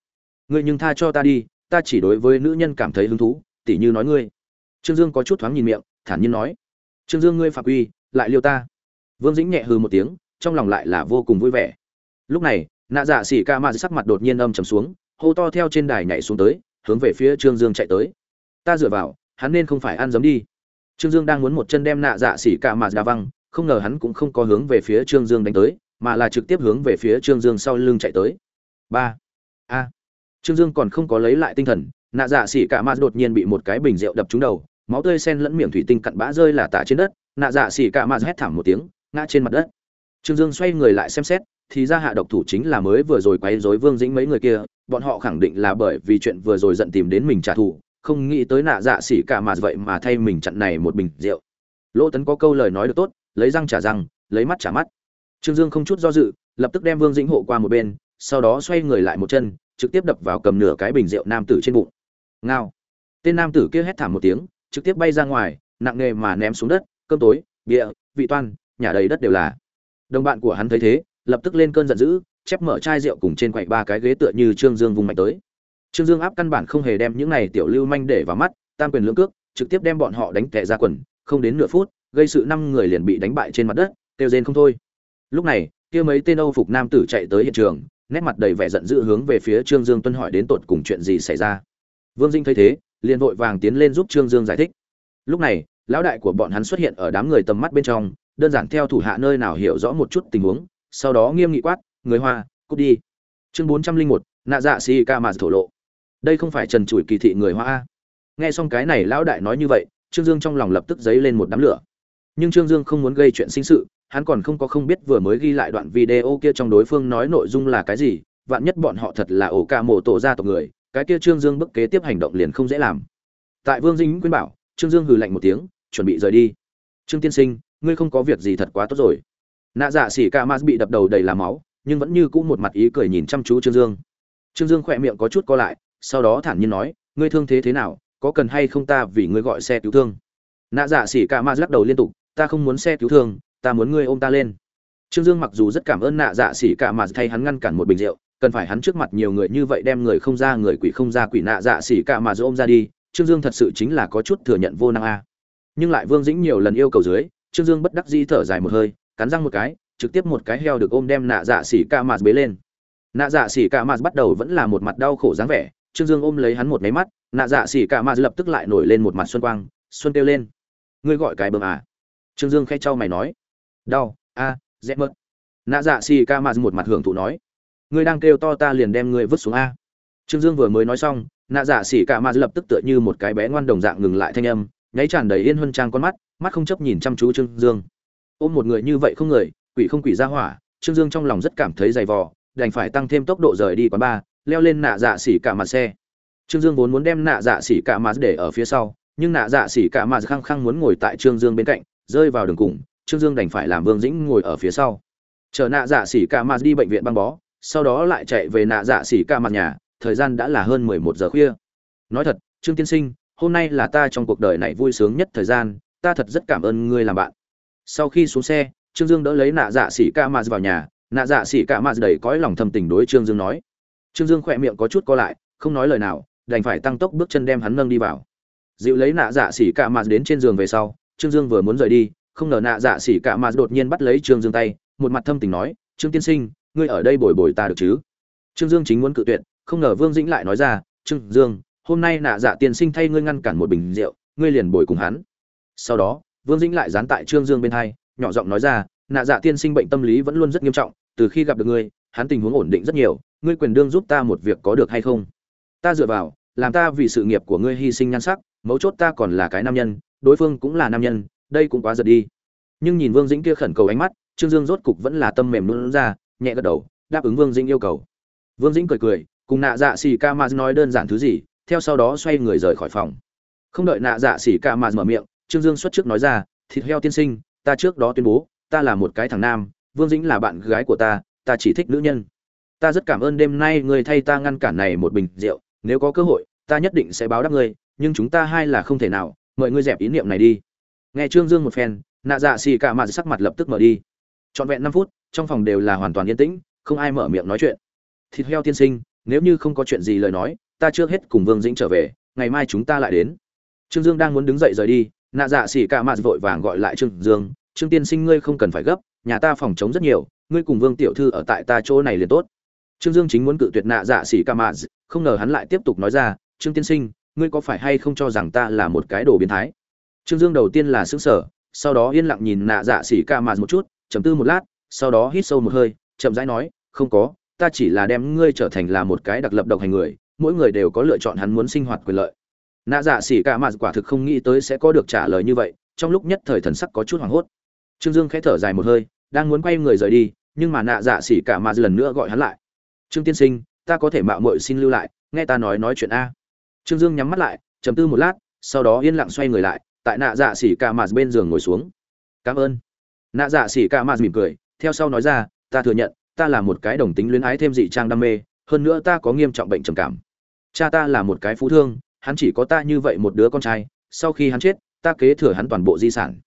Ngươi nhưng tha cho ta đi, ta chỉ đối với nữ nhân cảm thấy hứng thú, tỉ như nói ngươi. Trương dương có chút thoáng nhìn miệng, thản nhiên nói. Trương dương ngươi phạm quy, lại liêu ta. Vương dĩnh nhẹ hừ một tiếng, trong lòng lại là vô cùng vui vẻ. Lúc này, nạ dạ xỉ ca ma sắc mặt đột nhiên âm trầm xuống, hô to theo trên đài nhảy xuống tới, hướng về phía trương dương chạy tới ta dựa vào, hắn nên không phải ăn giấm đi. Trương dương đang muốn một chân đem nạ dạ xỉ cả mà ra văng, không ngờ hắn cũng không có hướng về phía trương dương đánh tới, mà là trực tiếp hướng về phía trương dương sau lưng chạy tới. Ba. A. Trương dương còn không có lấy lại tinh thần, nạ dạ xỉ cả ma đột nhiên bị một cái bình rượu đập trúng đầu, máu tươi sen lẫn miệng thủy tinh cặn bã rơi là tả trên đất, nạ dạ xỉ cả ma hét thảm một tiếng, ngã trên mặt đất. Trương dương xoay người lại xem xét, thì ra hạ độc thủ chính là mới vừa rồi quấy rối vương dĩnh mấy người kia, bọn họ khẳng định là bởi vì chuyện vừa rồi giận tìm đến mình trả thù không nghĩ tới nạ dạ xỉ cả mà vậy mà thay mình chặn này một bình rượu. Lỗ tấn có câu lời nói được tốt, lấy răng trả răng, lấy mắt trả mắt. Trương dương không chút do dự, lập tức đem vương dĩnh hộ qua một bên, sau đó xoay người lại một chân, trực tiếp đập vào cầm nửa cái bình rượu nam tử trên bụng. Ngao. Tên nam tử kia hét thảm một tiếng, trực tiếp bay ra ngoài, nặng nề mà ném xuống đất, cơm tối bịa vị toan, nhà đầy đất đều là. Đồng bạn của hắn thấy thế, lập tức lên cơn giận dữ, chép mở chai rượu cùng trên quậy ba cái ghế tựa như trương dương vùng mạnh tới trương dương áp căn bản không hề đem những này tiểu lưu manh để vào mắt, tam quyền lưỡng cước, trực tiếp đem bọn họ đánh tè ra quần, không đến nửa phút, gây sự năm người liền bị đánh bại trên mặt đất, kêu rên không thôi. Lúc này, kia mấy tên âu phục nam tử chạy tới hiện trường, nét mặt đầy vẻ giận dữ hướng về phía trương dương tuân hỏi đến tột cùng chuyện gì xảy ra. Vương dinh thấy thế, liền vội vàng tiến lên giúp trương dương giải thích. Lúc này, lão đại của bọn hắn xuất hiện ở đám người tầm mắt bên trong, đơn giản theo thủ hạ nơi nào hiểu rõ một chút tình huống, sau đó nghiêm nghị quát, người hoa, cút đi. Chương bốn trăm linh một, nạ dạ si ca mà thổ lộ đây không phải trần trụi kỳ thị người hoa a. Nghe xong cái này lão đại nói như vậy, trương dương trong lòng lập tức dấy lên một đám lửa. Nhưng trương dương không muốn gây chuyện sinh sự, hắn còn không có không biết vừa mới ghi lại đoạn video kia trong đối phương nói nội dung là cái gì, vạn nhất bọn họ thật là ổ ca mổ tổ gia tộc người, cái kia trương dương bức kế tiếp hành động liền không dễ làm. Tại vương dinh quyên bảo, trương dương hừ lạnh một tiếng, chuẩn bị rời đi. Trương tiên sinh, ngươi không có việc gì thật quá tốt rồi. Nạ dạ xỉ ca mas bị đập đầu đầy làm máu, nhưng vẫn như cũ một mặt ý cười nhìn chăm chú trương dương. Trương dương khỏe miệng có chút co lại sau đó thản nhiên nói, ngươi thương thế thế nào, có cần hay không ta vì ngươi gọi xe cứu thương? Nạ dạ xỉ cả ma lắc đầu liên tục, ta không muốn xe cứu thương, ta muốn ngươi ôm ta lên. Trương dương mặc dù rất cảm ơn nạ dạ xỉ cả ma thay hắn ngăn cản một bình rượu, cần phải hắn trước mặt nhiều người như vậy đem người không ra, người quỷ không ra quỷ nạ dạ xỉ cả ma ôm ra đi, trương dương thật sự chính là có chút thừa nhận vô năng a. Nhưng lại vương dĩnh nhiều lần yêu cầu dưới, trương dương bất đắc dĩ thở dài một hơi, cắn răng một cái, trực tiếp một cái heo được ôm đem nạ dạ xỉ ca mạt bế lên. Nạ dạ xỉ ca mạt bắt đầu vẫn là một mặt đau khổ dáng vẻ trương dương ôm lấy hắn một máy mắt nạ dạ xỉ Cả Ma lập tức lại nổi lên một mặt xuân quang xuân kêu lên. Ngươi gọi cái bơm à? Trương dương khẽ trao mày nói. Đau a à, dễ mất nạ dạ xỉ Cả Ma một mặt hưởng thụ nói. Ngươi đang kêu to ta liền đem ngươi vứt xuống a. Trương dương vừa mới nói xong nạ dạ xỉ Cả Ma lập tức tựa như một cái bé ngoan đồng dạng ngừng lại thanh âm nháy tràn đầy yên huân trang con mắt mắt không chấp nhìn chăm chú trương dương. Ôm một người như vậy không người quỷ không quỷ ra hỏa trương dương trong lòng rất cảm thấy dày vò đành phải tăng thêm tốc độ rời đi quán bar leo lên nạ dạ xỉ cả mặt xe. Trương dương vốn muốn đem nạ dạ xỉ cả mặt để ở phía sau, nhưng nạ dạ xỉ cả mặt khăng khăng muốn ngồi tại trương dương bên cạnh, rơi vào đường cùng, trương dương đành phải làm vương dĩnh ngồi ở phía sau. Chờ nạ dạ xỉ cả mặt đi bệnh viện băng bó, sau đó lại chạy về nạ dạ xỉ cả mặt nhà, thời gian đã là hơn mười một giờ khuya. Nói thật, trương tiên sinh, hôm nay là ta trong cuộc đời này vui sướng nhất thời gian, ta thật rất cảm ơn ngươi làm bạn. Sau khi xuống xe, trương dương đỡ lấy nạ dạ xỉ ca maz vào nhà, nạ dạ xỉ ca maz đầy cõi lòng thâm tình đối trương dương nói trương dương khỏe miệng có chút co lại, không nói lời nào, đành phải tăng tốc bước chân đem hắn nâng đi vào. Dịu lấy nạ dạ xỉ cả mạt đến trên giường về sau, trương dương vừa muốn rời đi, không ngờ nạ dạ xỉ cả mạt đột nhiên bắt lấy trương dương tay, một mặt thâm tình nói, trương tiên sinh, ngươi ở đây bồi bồi ta được chứ? Trương dương chính muốn cự tuyệt, không ngờ vương dĩnh lại nói ra, trương dương, hôm nay nạ dạ tiên sinh thay ngươi ngăn cản một bình rượu, ngươi liền bồi cùng hắn. Sau đó, vương dĩnh lại dán tại trương dương bên hai, nhỏ giọng nói ra, nạ dạ tiên sinh bệnh tâm lý vẫn luôn rất nghiêm trọng từ khi gặp được ngươi, hắn tình huống ổn định rất nhiều, ngươi quyền đương giúp ta một việc có được hay không? Ta dựa vào, làm ta vì sự nghiệp của ngươi hy sinh nhan sắc, mấu chốt ta còn là cái nam nhân, đối phương cũng là nam nhân, đây cũng quá giật đi. Nhưng nhìn vương dĩnh kia khẩn cầu ánh mắt, trương dương rốt cục vẫn là tâm mềm luôn ra, nhẹ gật đầu, đáp ứng vương dĩnh yêu cầu. Vương dĩnh cười cười, cùng nạ dạ xì ca ma nói đơn giản thứ gì, theo sau đó xoay người rời khỏi phòng. Không đợi nạ dạ xỉ ca mà mở miệng, trương dương xuất trước nói ra, thịt heo tiên sinh, ta trước đó tuyên bố, ta là một cái thằng nam vương dĩnh là bạn gái của ta ta chỉ thích nữ nhân. Ta rất cảm ơn đêm nay người thay ta ngăn cản này một bình rượu, nếu có cơ hội, ta nhất định sẽ báo đáp ngươi, nhưng chúng ta hai là không thể nào, mời ngươi dẹp ý niệm này đi. Nghe trương dương một phen, nạ dạ xì cả mặt sắc mặt lập tức mở đi. Trọn vẹn năm phút, trong phòng đều là hoàn toàn yên tĩnh, không ai mở miệng nói chuyện. Thịt heo tiên sinh, nếu như không có chuyện gì lời nói, ta trước hết cùng vương dĩnh trở về, ngày mai chúng ta lại đến. Trương dương đang muốn đứng dậy rời đi, nạ dạ xỉ cả mạt vội vàng gọi lại trương dương, trương tiên sinh ngươi không cần phải gấp nhà ta phòng chống rất nhiều ngươi cùng vương tiểu thư ở tại ta chỗ này liền tốt. Trương dương chính muốn cự tuyệt nạ dạ xỉ ca mạ, không ngờ hắn lại tiếp tục nói ra trương tiên sinh ngươi có phải hay không cho rằng ta là một cái đồ biến thái? Trương dương đầu tiên là xứng sở sau đó yên lặng nhìn nạ dạ xỉ ca mạ một chút chầm tư một lát sau đó hít sâu một hơi chậm rãi nói không có ta chỉ là đem ngươi trở thành là một cái đặc lập độc hành người mỗi người đều có lựa chọn hắn muốn sinh hoạt quyền lợi. Nạ dạ xỉ ca mạ quả thực không nghĩ tới sẽ có được trả lời như vậy trong lúc nhất thời thần sắc có chút hoảng hốt trương dương khẽ thở dài một hơi, đang muốn quay người rời đi, nhưng mà nạ dạ xỉ cả mà lần nữa gọi hắn lại. Trương tiên sinh, ta có thể mạo muội xin lưu lại, nghe ta nói nói chuyện a. Trương dương nhắm mắt lại, trầm tư một lát, sau đó yên lặng xoay người lại, tại nạ dạ xỉ cả mà bên giường ngồi xuống. Cảm ơn. Nạ dạ xỉ cả mà mỉm cười, theo sau nói ra, ta thừa nhận, ta là một cái đồng tính luyến ái thêm dị trang đam mê, hơn nữa ta có nghiêm trọng bệnh trầm cảm. Cha ta là một cái phú thương, hắn chỉ có ta như vậy một đứa con trai, sau khi hắn chết, ta kế thừa hắn toàn bộ di sản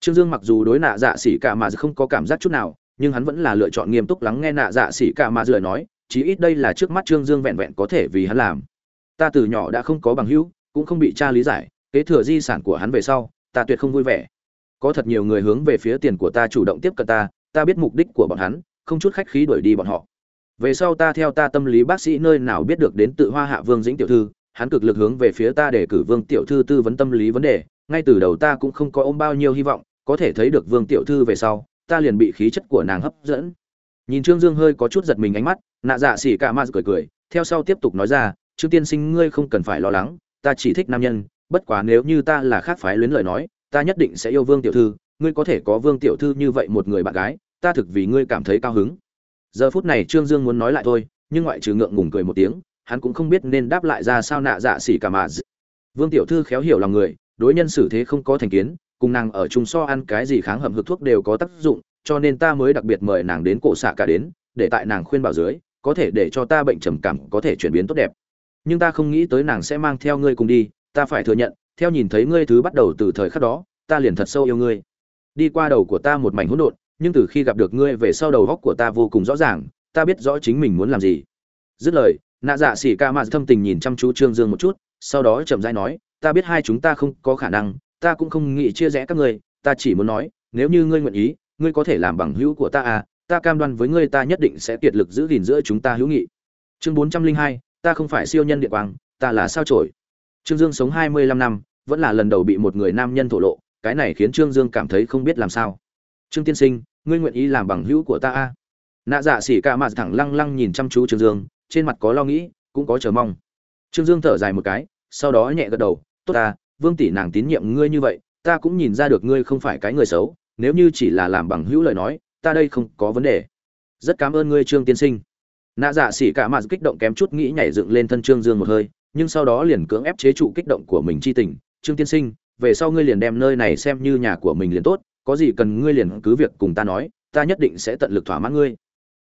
trương dương mặc dù đối nạ dạ xỉ cả mà không có cảm giác chút nào, nhưng hắn vẫn là lựa chọn nghiêm túc lắng nghe nạ dạ xỉ cả mà lời nói, chí ít đây là trước mắt trương dương vẹn vẹn có thể vì hắn làm. Ta từ nhỏ đã không có bằng hữu, cũng không bị cha lý giải, kế thừa di sản của hắn về sau, ta tuyệt không vui vẻ. Có thật nhiều người hướng về phía tiền của ta chủ động tiếp cận ta ta biết mục đích của bọn hắn, không chút khách khí đuổi đi bọn họ. Về sau ta theo ta tâm lý bác sĩ nơi nào biết được đến tự hoa hạ vương dĩnh tiểu thư, hắn cực lực hướng về phía ta để cử vương tiểu thư tư vấn tâm lý vấn đề, ngay từ đầu ta cũng không có ôm bao nhiêu hy vọng có thể thấy được vương tiểu thư về sau, ta liền bị khí chất của nàng hấp dẫn. Nhìn trương dương hơi có chút giật mình ánh mắt, nạ dạ xỉ cả ma cười cười, theo sau tiếp tục nói ra, trương tiên sinh, ngươi không cần phải lo lắng, ta chỉ thích nam nhân, bất quá nếu như ta là khác phái luyến lời nói, ta nhất định sẽ yêu vương tiểu thư, ngươi có thể có vương tiểu thư như vậy một người bạn gái, ta thực vì ngươi cảm thấy cao hứng. Giờ phút này trương dương muốn nói lại thôi, nhưng ngoại trừ ngượng ngùng cười một tiếng, hắn cũng không biết nên đáp lại ra sao nạ dạ xỉ cả mà vương tiểu thư khéo hiểu lòng người, đối nhân xử thế không có thành kiến cùng nàng ở chung so ăn cái gì kháng hầm hực thuốc đều có tác dụng, cho nên ta mới đặc biệt mời nàng đến cổ xạ cả đến, để tại nàng khuyên bảo dưới, có thể để cho ta bệnh trầm cảm có thể chuyển biến tốt đẹp. Nhưng ta không nghĩ tới nàng sẽ mang theo ngươi cùng đi, ta phải thừa nhận, theo nhìn thấy ngươi thứ bắt đầu từ thời khắc đó, ta liền thật sâu yêu ngươi. Đi qua đầu của ta một mảnh hỗn độn, nhưng từ khi gặp được ngươi về sau đầu góc của ta vô cùng rõ ràng, ta biết rõ chính mình muốn làm gì. Dứt lời, nạ dạ xỉ ca mạt thâm tình nhìn chăm chú trương dương một chút, sau đó chậm rãi nói, ta biết hai chúng ta không có khả năng ta cũng không nghĩ chia rẽ các ngươi, ta chỉ muốn nói, nếu như ngươi nguyện ý, ngươi có thể làm bằng hữu của ta à ta cam đoan với ngươi ta nhất định sẽ kiệt lực giữ gìn giữa chúng ta hữu nghị chương bốn trăm linh hai, ta không phải siêu nhân điện quang, ta là sao chổi. trương dương sống hai mươi lăm năm, vẫn là lần đầu bị một người nam nhân thổ lộ, cái này khiến trương dương cảm thấy không biết làm sao trương tiên sinh, ngươi nguyện ý làm bằng hữu của ta à? nạ dạ xỉ cả mặt thẳng lăng lăng nhìn chăm chú trương dương, trên mặt có lo nghĩ, cũng có chờ mong trương dương thở dài một cái, sau đó nhẹ gật đầu, tốt ta vương tỷ nàng tín nhiệm ngươi như vậy, ta cũng nhìn ra được ngươi không phải cái người xấu, nếu như chỉ là làm bằng hữu lời nói, ta đây không có vấn đề. Rất cảm ơn ngươi, trương tiên sinh. Nạ dạ xỉ cả mạt kích động kém chút nghĩ nhảy dựng lên thân trương dương một hơi, nhưng sau đó liền cưỡng ép chế trụ kích động của mình chi tình. Trương tiên sinh, về sau ngươi liền đem nơi này xem như nhà của mình liền tốt, có gì cần ngươi liền cứ việc cùng ta nói, ta nhất định sẽ tận lực thỏa mãn ngươi.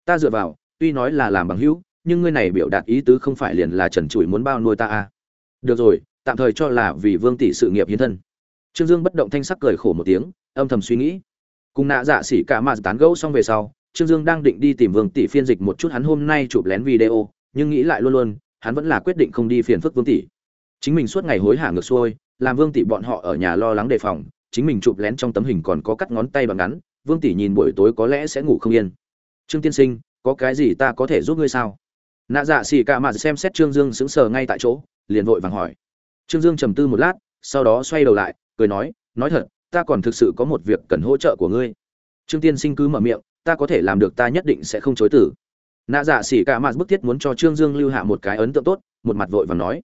Ta dựa vào, tuy nói là làm bằng hữu, nhưng ngươi này biểu đạt ý tứ không phải liền là trần trụi muốn bao nuôi ta à. Được rồi tạm thời cho là vì vương tỷ sự nghiệp hiến thân. Trương dương bất động thanh sắc cười khổ một tiếng, âm thầm suy nghĩ. Cùng nạ dạ xỉ cả mà tán gẫu xong về sau, trương dương đang định đi tìm vương tỷ phiên dịch một chút hắn hôm nay chụp lén video, nhưng nghĩ lại luôn luôn, hắn vẫn là quyết định không đi phiền phức vương tỷ. Chính mình suốt ngày hối hả ngược xuôi, làm vương tỷ bọn họ ở nhà lo lắng đề phòng, chính mình chụp lén trong tấm hình còn có cắt ngón tay bằng ngắn, vương tỷ nhìn buổi tối có lẽ sẽ ngủ không yên. Trương tiên sinh, có cái gì ta có thể giúp ngươi sao? Nạ dạ xỉ cả mà xem xét trương dương sững sờ ngay tại chỗ, liền vội vàng hỏi trương dương trầm tư một lát, sau đó xoay đầu lại, cười nói nói thật, ta còn thực sự có một việc cần hỗ trợ của ngươi. Trương tiên sinh cứ mở miệng, ta có thể làm được, ta nhất định sẽ không chối tử nạ dạ Sĩ cả mạt bức thiết muốn cho trương dương lưu hạ một cái ấn tượng tốt, một mặt vội vàng nói.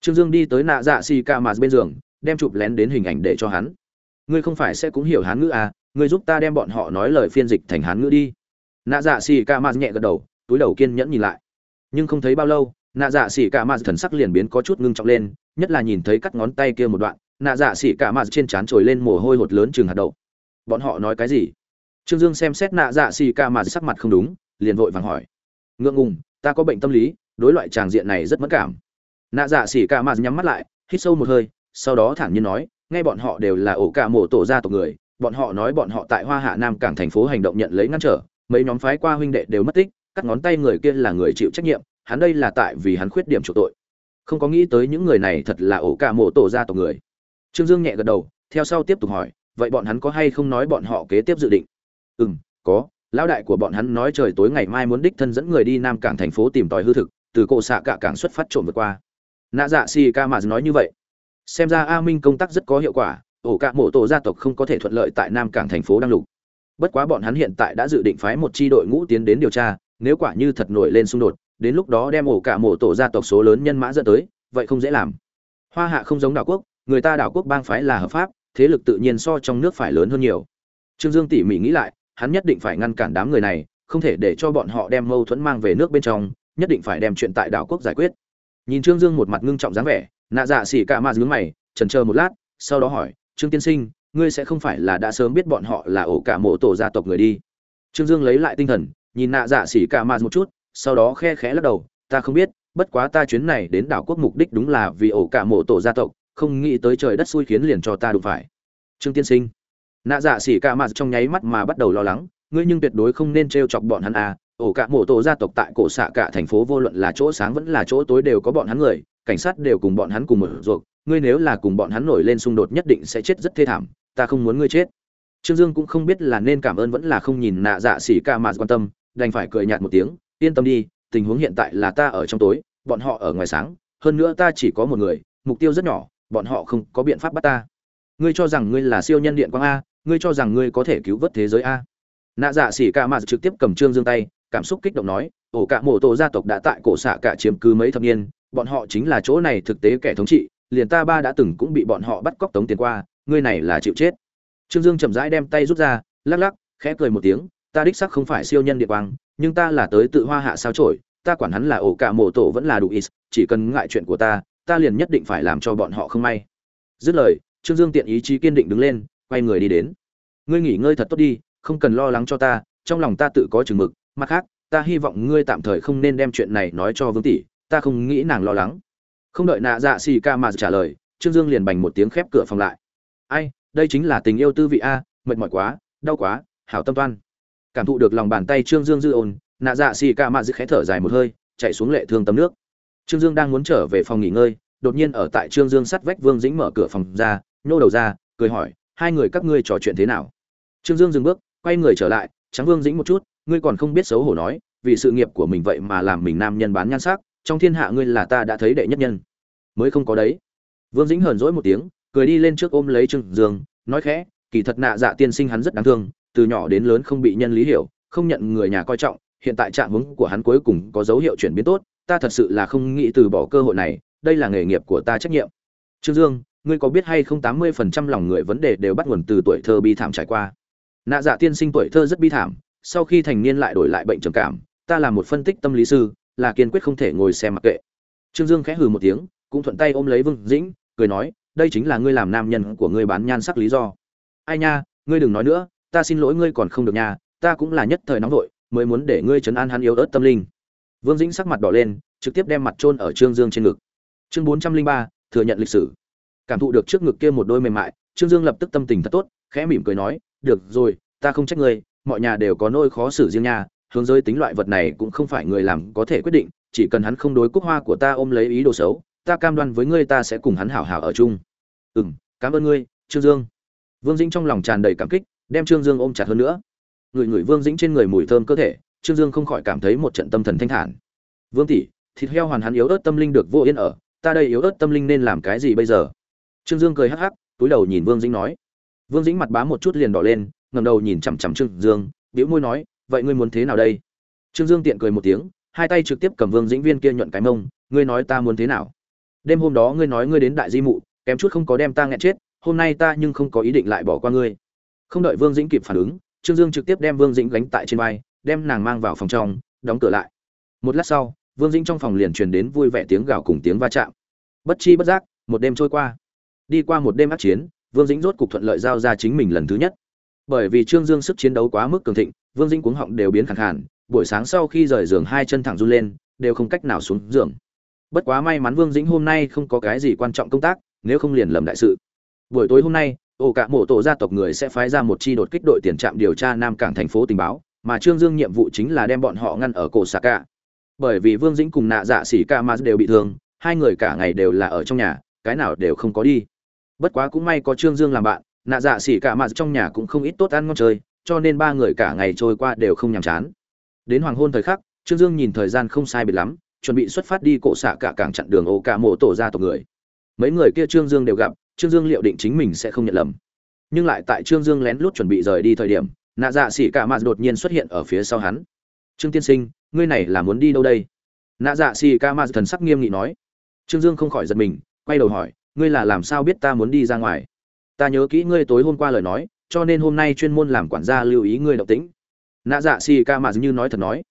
Trương dương đi tới nạ dạ Sĩ cả mạt bên giường, đem chụp lén đến hình ảnh để cho hắn. Ngươi không phải sẽ cũng hiểu hán ngữ à ngươi giúp ta đem bọn họ nói lời phiên dịch thành hán ngữ đi. Nạ dạ Sĩ cả mạt nhẹ gật đầu, túi đầu kiên nhẫn nhìn lại. Nhưng không thấy bao lâu nạ dạ xỉ cả mạt thần sắc liền biến có chút ngưng trọng lên, nhất là nhìn thấy cắt ngón tay kia một đoạn, nạ dạ xỉ cả mạt trên trán trồi lên mồ hôi hột lớn chừng hạt đậu. Bọn họ nói cái gì? Trương dương xem xét nạ dạ xỉ cả mạt sắc mặt không đúng, liền vội vàng hỏi. Ngượng ngùng, ta có bệnh tâm lý, đối loại tràng diện này rất mất cảm. Nạ dạ xỉ cả mạt nhắm mắt lại, hít sâu một hơi, sau đó thản nhiên nói ngay bọn họ đều là ổ cả mổ tổ gia tộc người, bọn họ nói bọn họ tại hoa hạ nam cảng thành phố hành động nhận lấy ngăn trở, mấy nhóm phái qua huynh đệ đều mất tích, cắt ngón tay người kia là người chịu trách nhiệm hắn đây là tại vì hắn khuyết điểm chủ tội. Không có nghĩ tới những người này thật là ổ cả mộ tổ ra tộc người. Trương dương nhẹ gật đầu, theo sau tiếp tục hỏi, vậy bọn hắn có hay không nói bọn họ kế tiếp dự định? Ừ m có. Lão đại của bọn hắn nói trời tối ngày mai muốn đích thân dẫn người đi nam cảng thành phố tìm tòi hư thực, từ cổ xạ cả cảng xuất phát trộm vượt qua. Nạ dạ si ca mà nói như vậy. Xem ra a minh công tác rất có hiệu quả, ổ cả mộ tổ gia tộc không có thể thuận lợi tại nam cảng thành phố đăng lục. Bất quá bọn hắn hiện tại đã dự định phái một chi đội ngũ tiến đến điều tra, nếu quả như thật nổi lên xung đột đến lúc đó đem ổ cả mộ tổ gia tộc số lớn nhân mã dẫn tới, vậy không dễ làm. Hoa hạ không giống đảo quốc, người ta đảo quốc bang phái là hợp pháp, thế lực tự nhiên so trong nước phải lớn hơn nhiều. Trương dương tỉ mỉ nghĩ lại, hắn nhất định phải ngăn cản đám người này, không thể để cho bọn họ đem mâu thuẫn mang về nước bên trong, nhất định phải đem chuyện tại đảo quốc giải quyết. Nhìn trương dương một mặt ngưng trọng dáng vẻ, nạ dạ xỉ cả mà dướng mày, trần chờ một lát, sau đó hỏi, trương tiên sinh, ngươi sẽ không phải là đã sớm biết bọn họ là ổ cả mộ tổ gia tộc người đi? Trương dương lấy lại tinh thần, nhìn nạ dạ xỉ cả ma một chút sau đó khe khẽ lắc đầu, ta không biết, bất quá ta chuyến này đến đảo quốc mục đích đúng là vì ổ cả mộ tổ gia tộc, không nghĩ tới trời đất xui khiến liền cho ta đụng phải. Trương tiên sinh. Nạ dạ xỉ cả mạt trong nháy mắt mà bắt đầu lo lắng, ngươi nhưng tuyệt đối không nên t r e o chọc bọn hắn à ổ cả mộ tổ gia tộc tại cổ xạ cả thành phố vô luận là chỗ sáng vẫn là chỗ tối đều có bọn hắn người, cảnh sát đều cùng bọn hắn cùng một ruột, ngươi nếu là cùng bọn hắn nổi lên xung đột nhất định sẽ chết rất thê thảm, ta không muốn ngươi chết. Trương dương cũng không biết là nên cảm ơn vẫn là không nhìn nạ dạ xỉ ca mạt quan tâm, đành phải cười nhạt một tiếng yên tâm đi, tình huống hiện tại là ta ở trong tối, bọn họ ở ngoài sáng, hơn nữa ta chỉ có một người, mục tiêu rất nhỏ, bọn họ không có biện pháp bắt ta. Ngươi cho rằng ngươi là siêu nhân điện quang a, ngươi cho rằng ngươi có thể cứu vớt thế giới a. Nạ dạ xỉ ca mạt trực tiếp cầm trương dương tay, cảm xúc kích động nói, ổ cả mộ tổ gia tộc đã tại cổ xạ cả chiếm cứ mấy thập niên, bọn họ chính là chỗ này thực tế kẻ thống trị, liền ta ba đã từng cũng bị bọn họ bắt cóc tống tiền qua, ngươi này là chịu chết. Trương dương chậm rãi đem tay rút ra, lắc lắc, khẽ cười một tiếng, ta đích sắc không phải siêu nhân địa quang nhưng ta là tới tự hoa hạ sao trổi ta quản hắn là ổ cả mộ tổ vẫn là đủ ít chỉ cần ngại chuyện của ta ta liền nhất định phải làm cho bọn họ không may. Dứt lời, trương dương tiện ý chí kiên định đứng lên, quay người đi đến. Ngươi nghỉ ngơi thật tốt đi, không cần lo lắng cho ta, trong lòng ta tự có chừng mực, mặt khác, ta hy vọng ngươi tạm thời không nên đem chuyện này nói cho vương tỷ, ta không nghĩ nàng lo lắng. Không đợi nạ dạ xì ca mà trả lời, trương dương liền bành một tiếng khép cửa phòng lại. Ai, đây chính là tình yêu tư vị a, mệt mỏi quá, đau quá, hảo tâm toan cảm thụ được lòng bàn tay trương dương dư ồn nạ dạ xì ca mạ dư khẽ thở dài một hơi, chạy xuống lệ thương tấm nước. Trương dương đang muốn trở về phòng nghỉ ngơi, đột nhiên ở tại trương dương sắt vách vương dĩnh mở cửa phòng ra, nhô đầu ra, cười hỏi, hai người các ngươi trò chuyện thế nào? Trương dương dừng bước, quay người trở lại, trắng vương dĩnh một chút, ngươi còn không biết xấu hổ nói, vì sự nghiệp của mình vậy mà làm mình nam nhân bán nhan sắc, trong thiên hạ ngươi là ta đã thấy đệ nhất nhân. Mới không có đấy. Vương dĩnh hờn dỗi một tiếng, cười đi lên trước ôm lấy trương dương, nói khẽ, kỳ thật nạ dạ tiên sinh hắn rất đáng thương từ nhỏ đến lớn không bị nhân lý hiểu, không nhận người nhà coi trọng, hiện tại trạng huống của hắn cuối cùng có dấu hiệu chuyển biến tốt, ta thật sự là không nghĩ từ bỏ cơ hội này, đây là nghề nghiệp của ta trách nhiệm. Trương dương, ngươi có biết hay không tám mươi phần trăm lòng người vấn đề đều bắt nguồn từ tuổi thơ bi thảm trải qua? Nạ dạ tiên sinh tuổi thơ rất bi thảm, sau khi thành niên lại đổi lại bệnh trầm cảm, ta là một phân tích tâm lý sư, là kiên quyết không thể ngồi xem mặc kệ. Trương dương khẽ hừ một tiếng, cũng thuận tay ôm lấy vương dĩnh, cười nói, đây chính là ngươi làm nam nhân của ngươi bán nhan sắc lý do. Ai nha, ngươi đừng nói nữa ta xin lỗi ngươi còn không được nha ta cũng là nhất thời nóng vội, mới muốn để ngươi trấn an hắn yếu ớt tâm linh. Vương dĩnh sắc mặt đỏ lên, trực tiếp đem mặt trôn ở trương dương trên ngực. Chương bốn trăm linh ba, thừa nhận lịch sử. Cảm thụ được trước ngực kia một đôi mềm mại, trương dương lập tức tâm tình thật tốt, khẽ mỉm cười nói, được rồi, ta không trách ngươi, mọi nhà đều có nỗi khó xử riêng nha, hướng giới tính loại vật này cũng không phải người làm có thể quyết định, chỉ cần hắn không đối cúc hoa của ta ôm lấy ý đồ xấu, ta cam đoan với ngươi ta sẽ cùng hắn hảo hảo ở chung. Ừ m cảm ơn ngươi, trương dương. Vương dĩnh trong lòng tràn đầy cảm kích đem trương dương ôm chặt hơn nữa. Người người vương dĩnh trên người mùi thơm cơ thể, trương dương không khỏi cảm thấy một trận tâm thần thanh thản. Vương tỷ, thịt heo hoàn hắn yếu ớt tâm linh được vô yên ở, ta đây yếu ớt tâm linh nên làm cái gì bây giờ? Trương dương cười hắc hắc, túi đầu nhìn vương dĩnh nói. Vương dĩnh mặt bám một chút liền đỏ lên ngầm đầu nhìn chằm chằm trương dương biểu môi nói, vậy ngươi muốn thế nào đây? Trương dương tiện cười một tiếng, hai tay trực tiếp cầm vương dĩnh viên kia nhuận cái mông, ngươi nói ta muốn thế nào? Đêm hôm đó ngươi nói ngươi đến đại di mụ, kém chút không có đem ta nghẹn chết, hôm nay ta nhưng không có ý định lại bỏ qua ngươi không đợi vương dĩnh kịp phản ứng, trương dương trực tiếp đem vương dĩnh gánh tại trên vai, đem nàng mang vào phòng trong, đóng cửa lại. Một lát sau, vương dĩnh trong phòng liền truyền đến vui vẻ tiếng gào cùng tiếng va chạm. Bất chi bất giác, một đêm trôi qua. Đi qua một đêm ác chiến, vương dĩnh rốt cục thuận lợi giao ra chính mình lần thứ nhất. Bởi vì trương dương sức chiến đấu quá mức cường thịnh, vương dĩnh cuống họng đều biến khẳng hẳn. buổi sáng sau khi rời giường hai chân thẳng run lên, đều không cách nào xuống giường. Bất quá may mắn vương dĩnh hôm nay không có cái gì quan trọng công tác, nếu không liền lầm đại sự. Buổi tối hôm nay ổ cả mộ tổ gia tộc người sẽ phái ra một chi đột kích đội tiền trạm điều tra nam cảng thành phố tình báo, mà trương dương nhiệm vụ chính là đem bọn họ ngăn ở cổ xạ cả bởi vì vương dĩnh cùng nạ dạ xỉ ca ma đều bị thương, hai người cả ngày đều là ở trong nhà, cái nào đều không có đi. Bất quá cũng may có trương dương làm bạn, nạ dạ xỉ ca ma trong nhà cũng không ít tốt ăn ngon chơi, cho nên ba người cả ngày trôi qua đều không nhàm chán. Đến hoàng hôn thời khắc, trương dương nhìn thời gian không sai biệt lắm, chuẩn bị xuất phát đi cổ xạ cả cảng chặn đường ổ cả mộ tổ gia tộc người. Mấy người kia trương dương đều gặp trương dương liệu định chính mình sẽ không nhận lầm. Nhưng lại tại trương dương lén lút chuẩn bị rời đi thời điểm, nạ dạ xỉ cả mạt đột nhiên xuất hiện ở phía sau hắn. Trương tiên sinh, ngươi này là muốn đi đâu đây? Nạ dạ xỉ cả mạt thần sắc nghiêm nghị nói. Trương dương không khỏi giật mình, quay đầu hỏi, ngươi là làm sao biết ta muốn đi ra ngoài? Ta nhớ kỹ ngươi tối hôm qua lời nói, cho nên hôm nay chuyên môn làm quản gia lưu ý ngươi động tĩnh. Nạ dạ xỉ cả mạt như nói thật nói.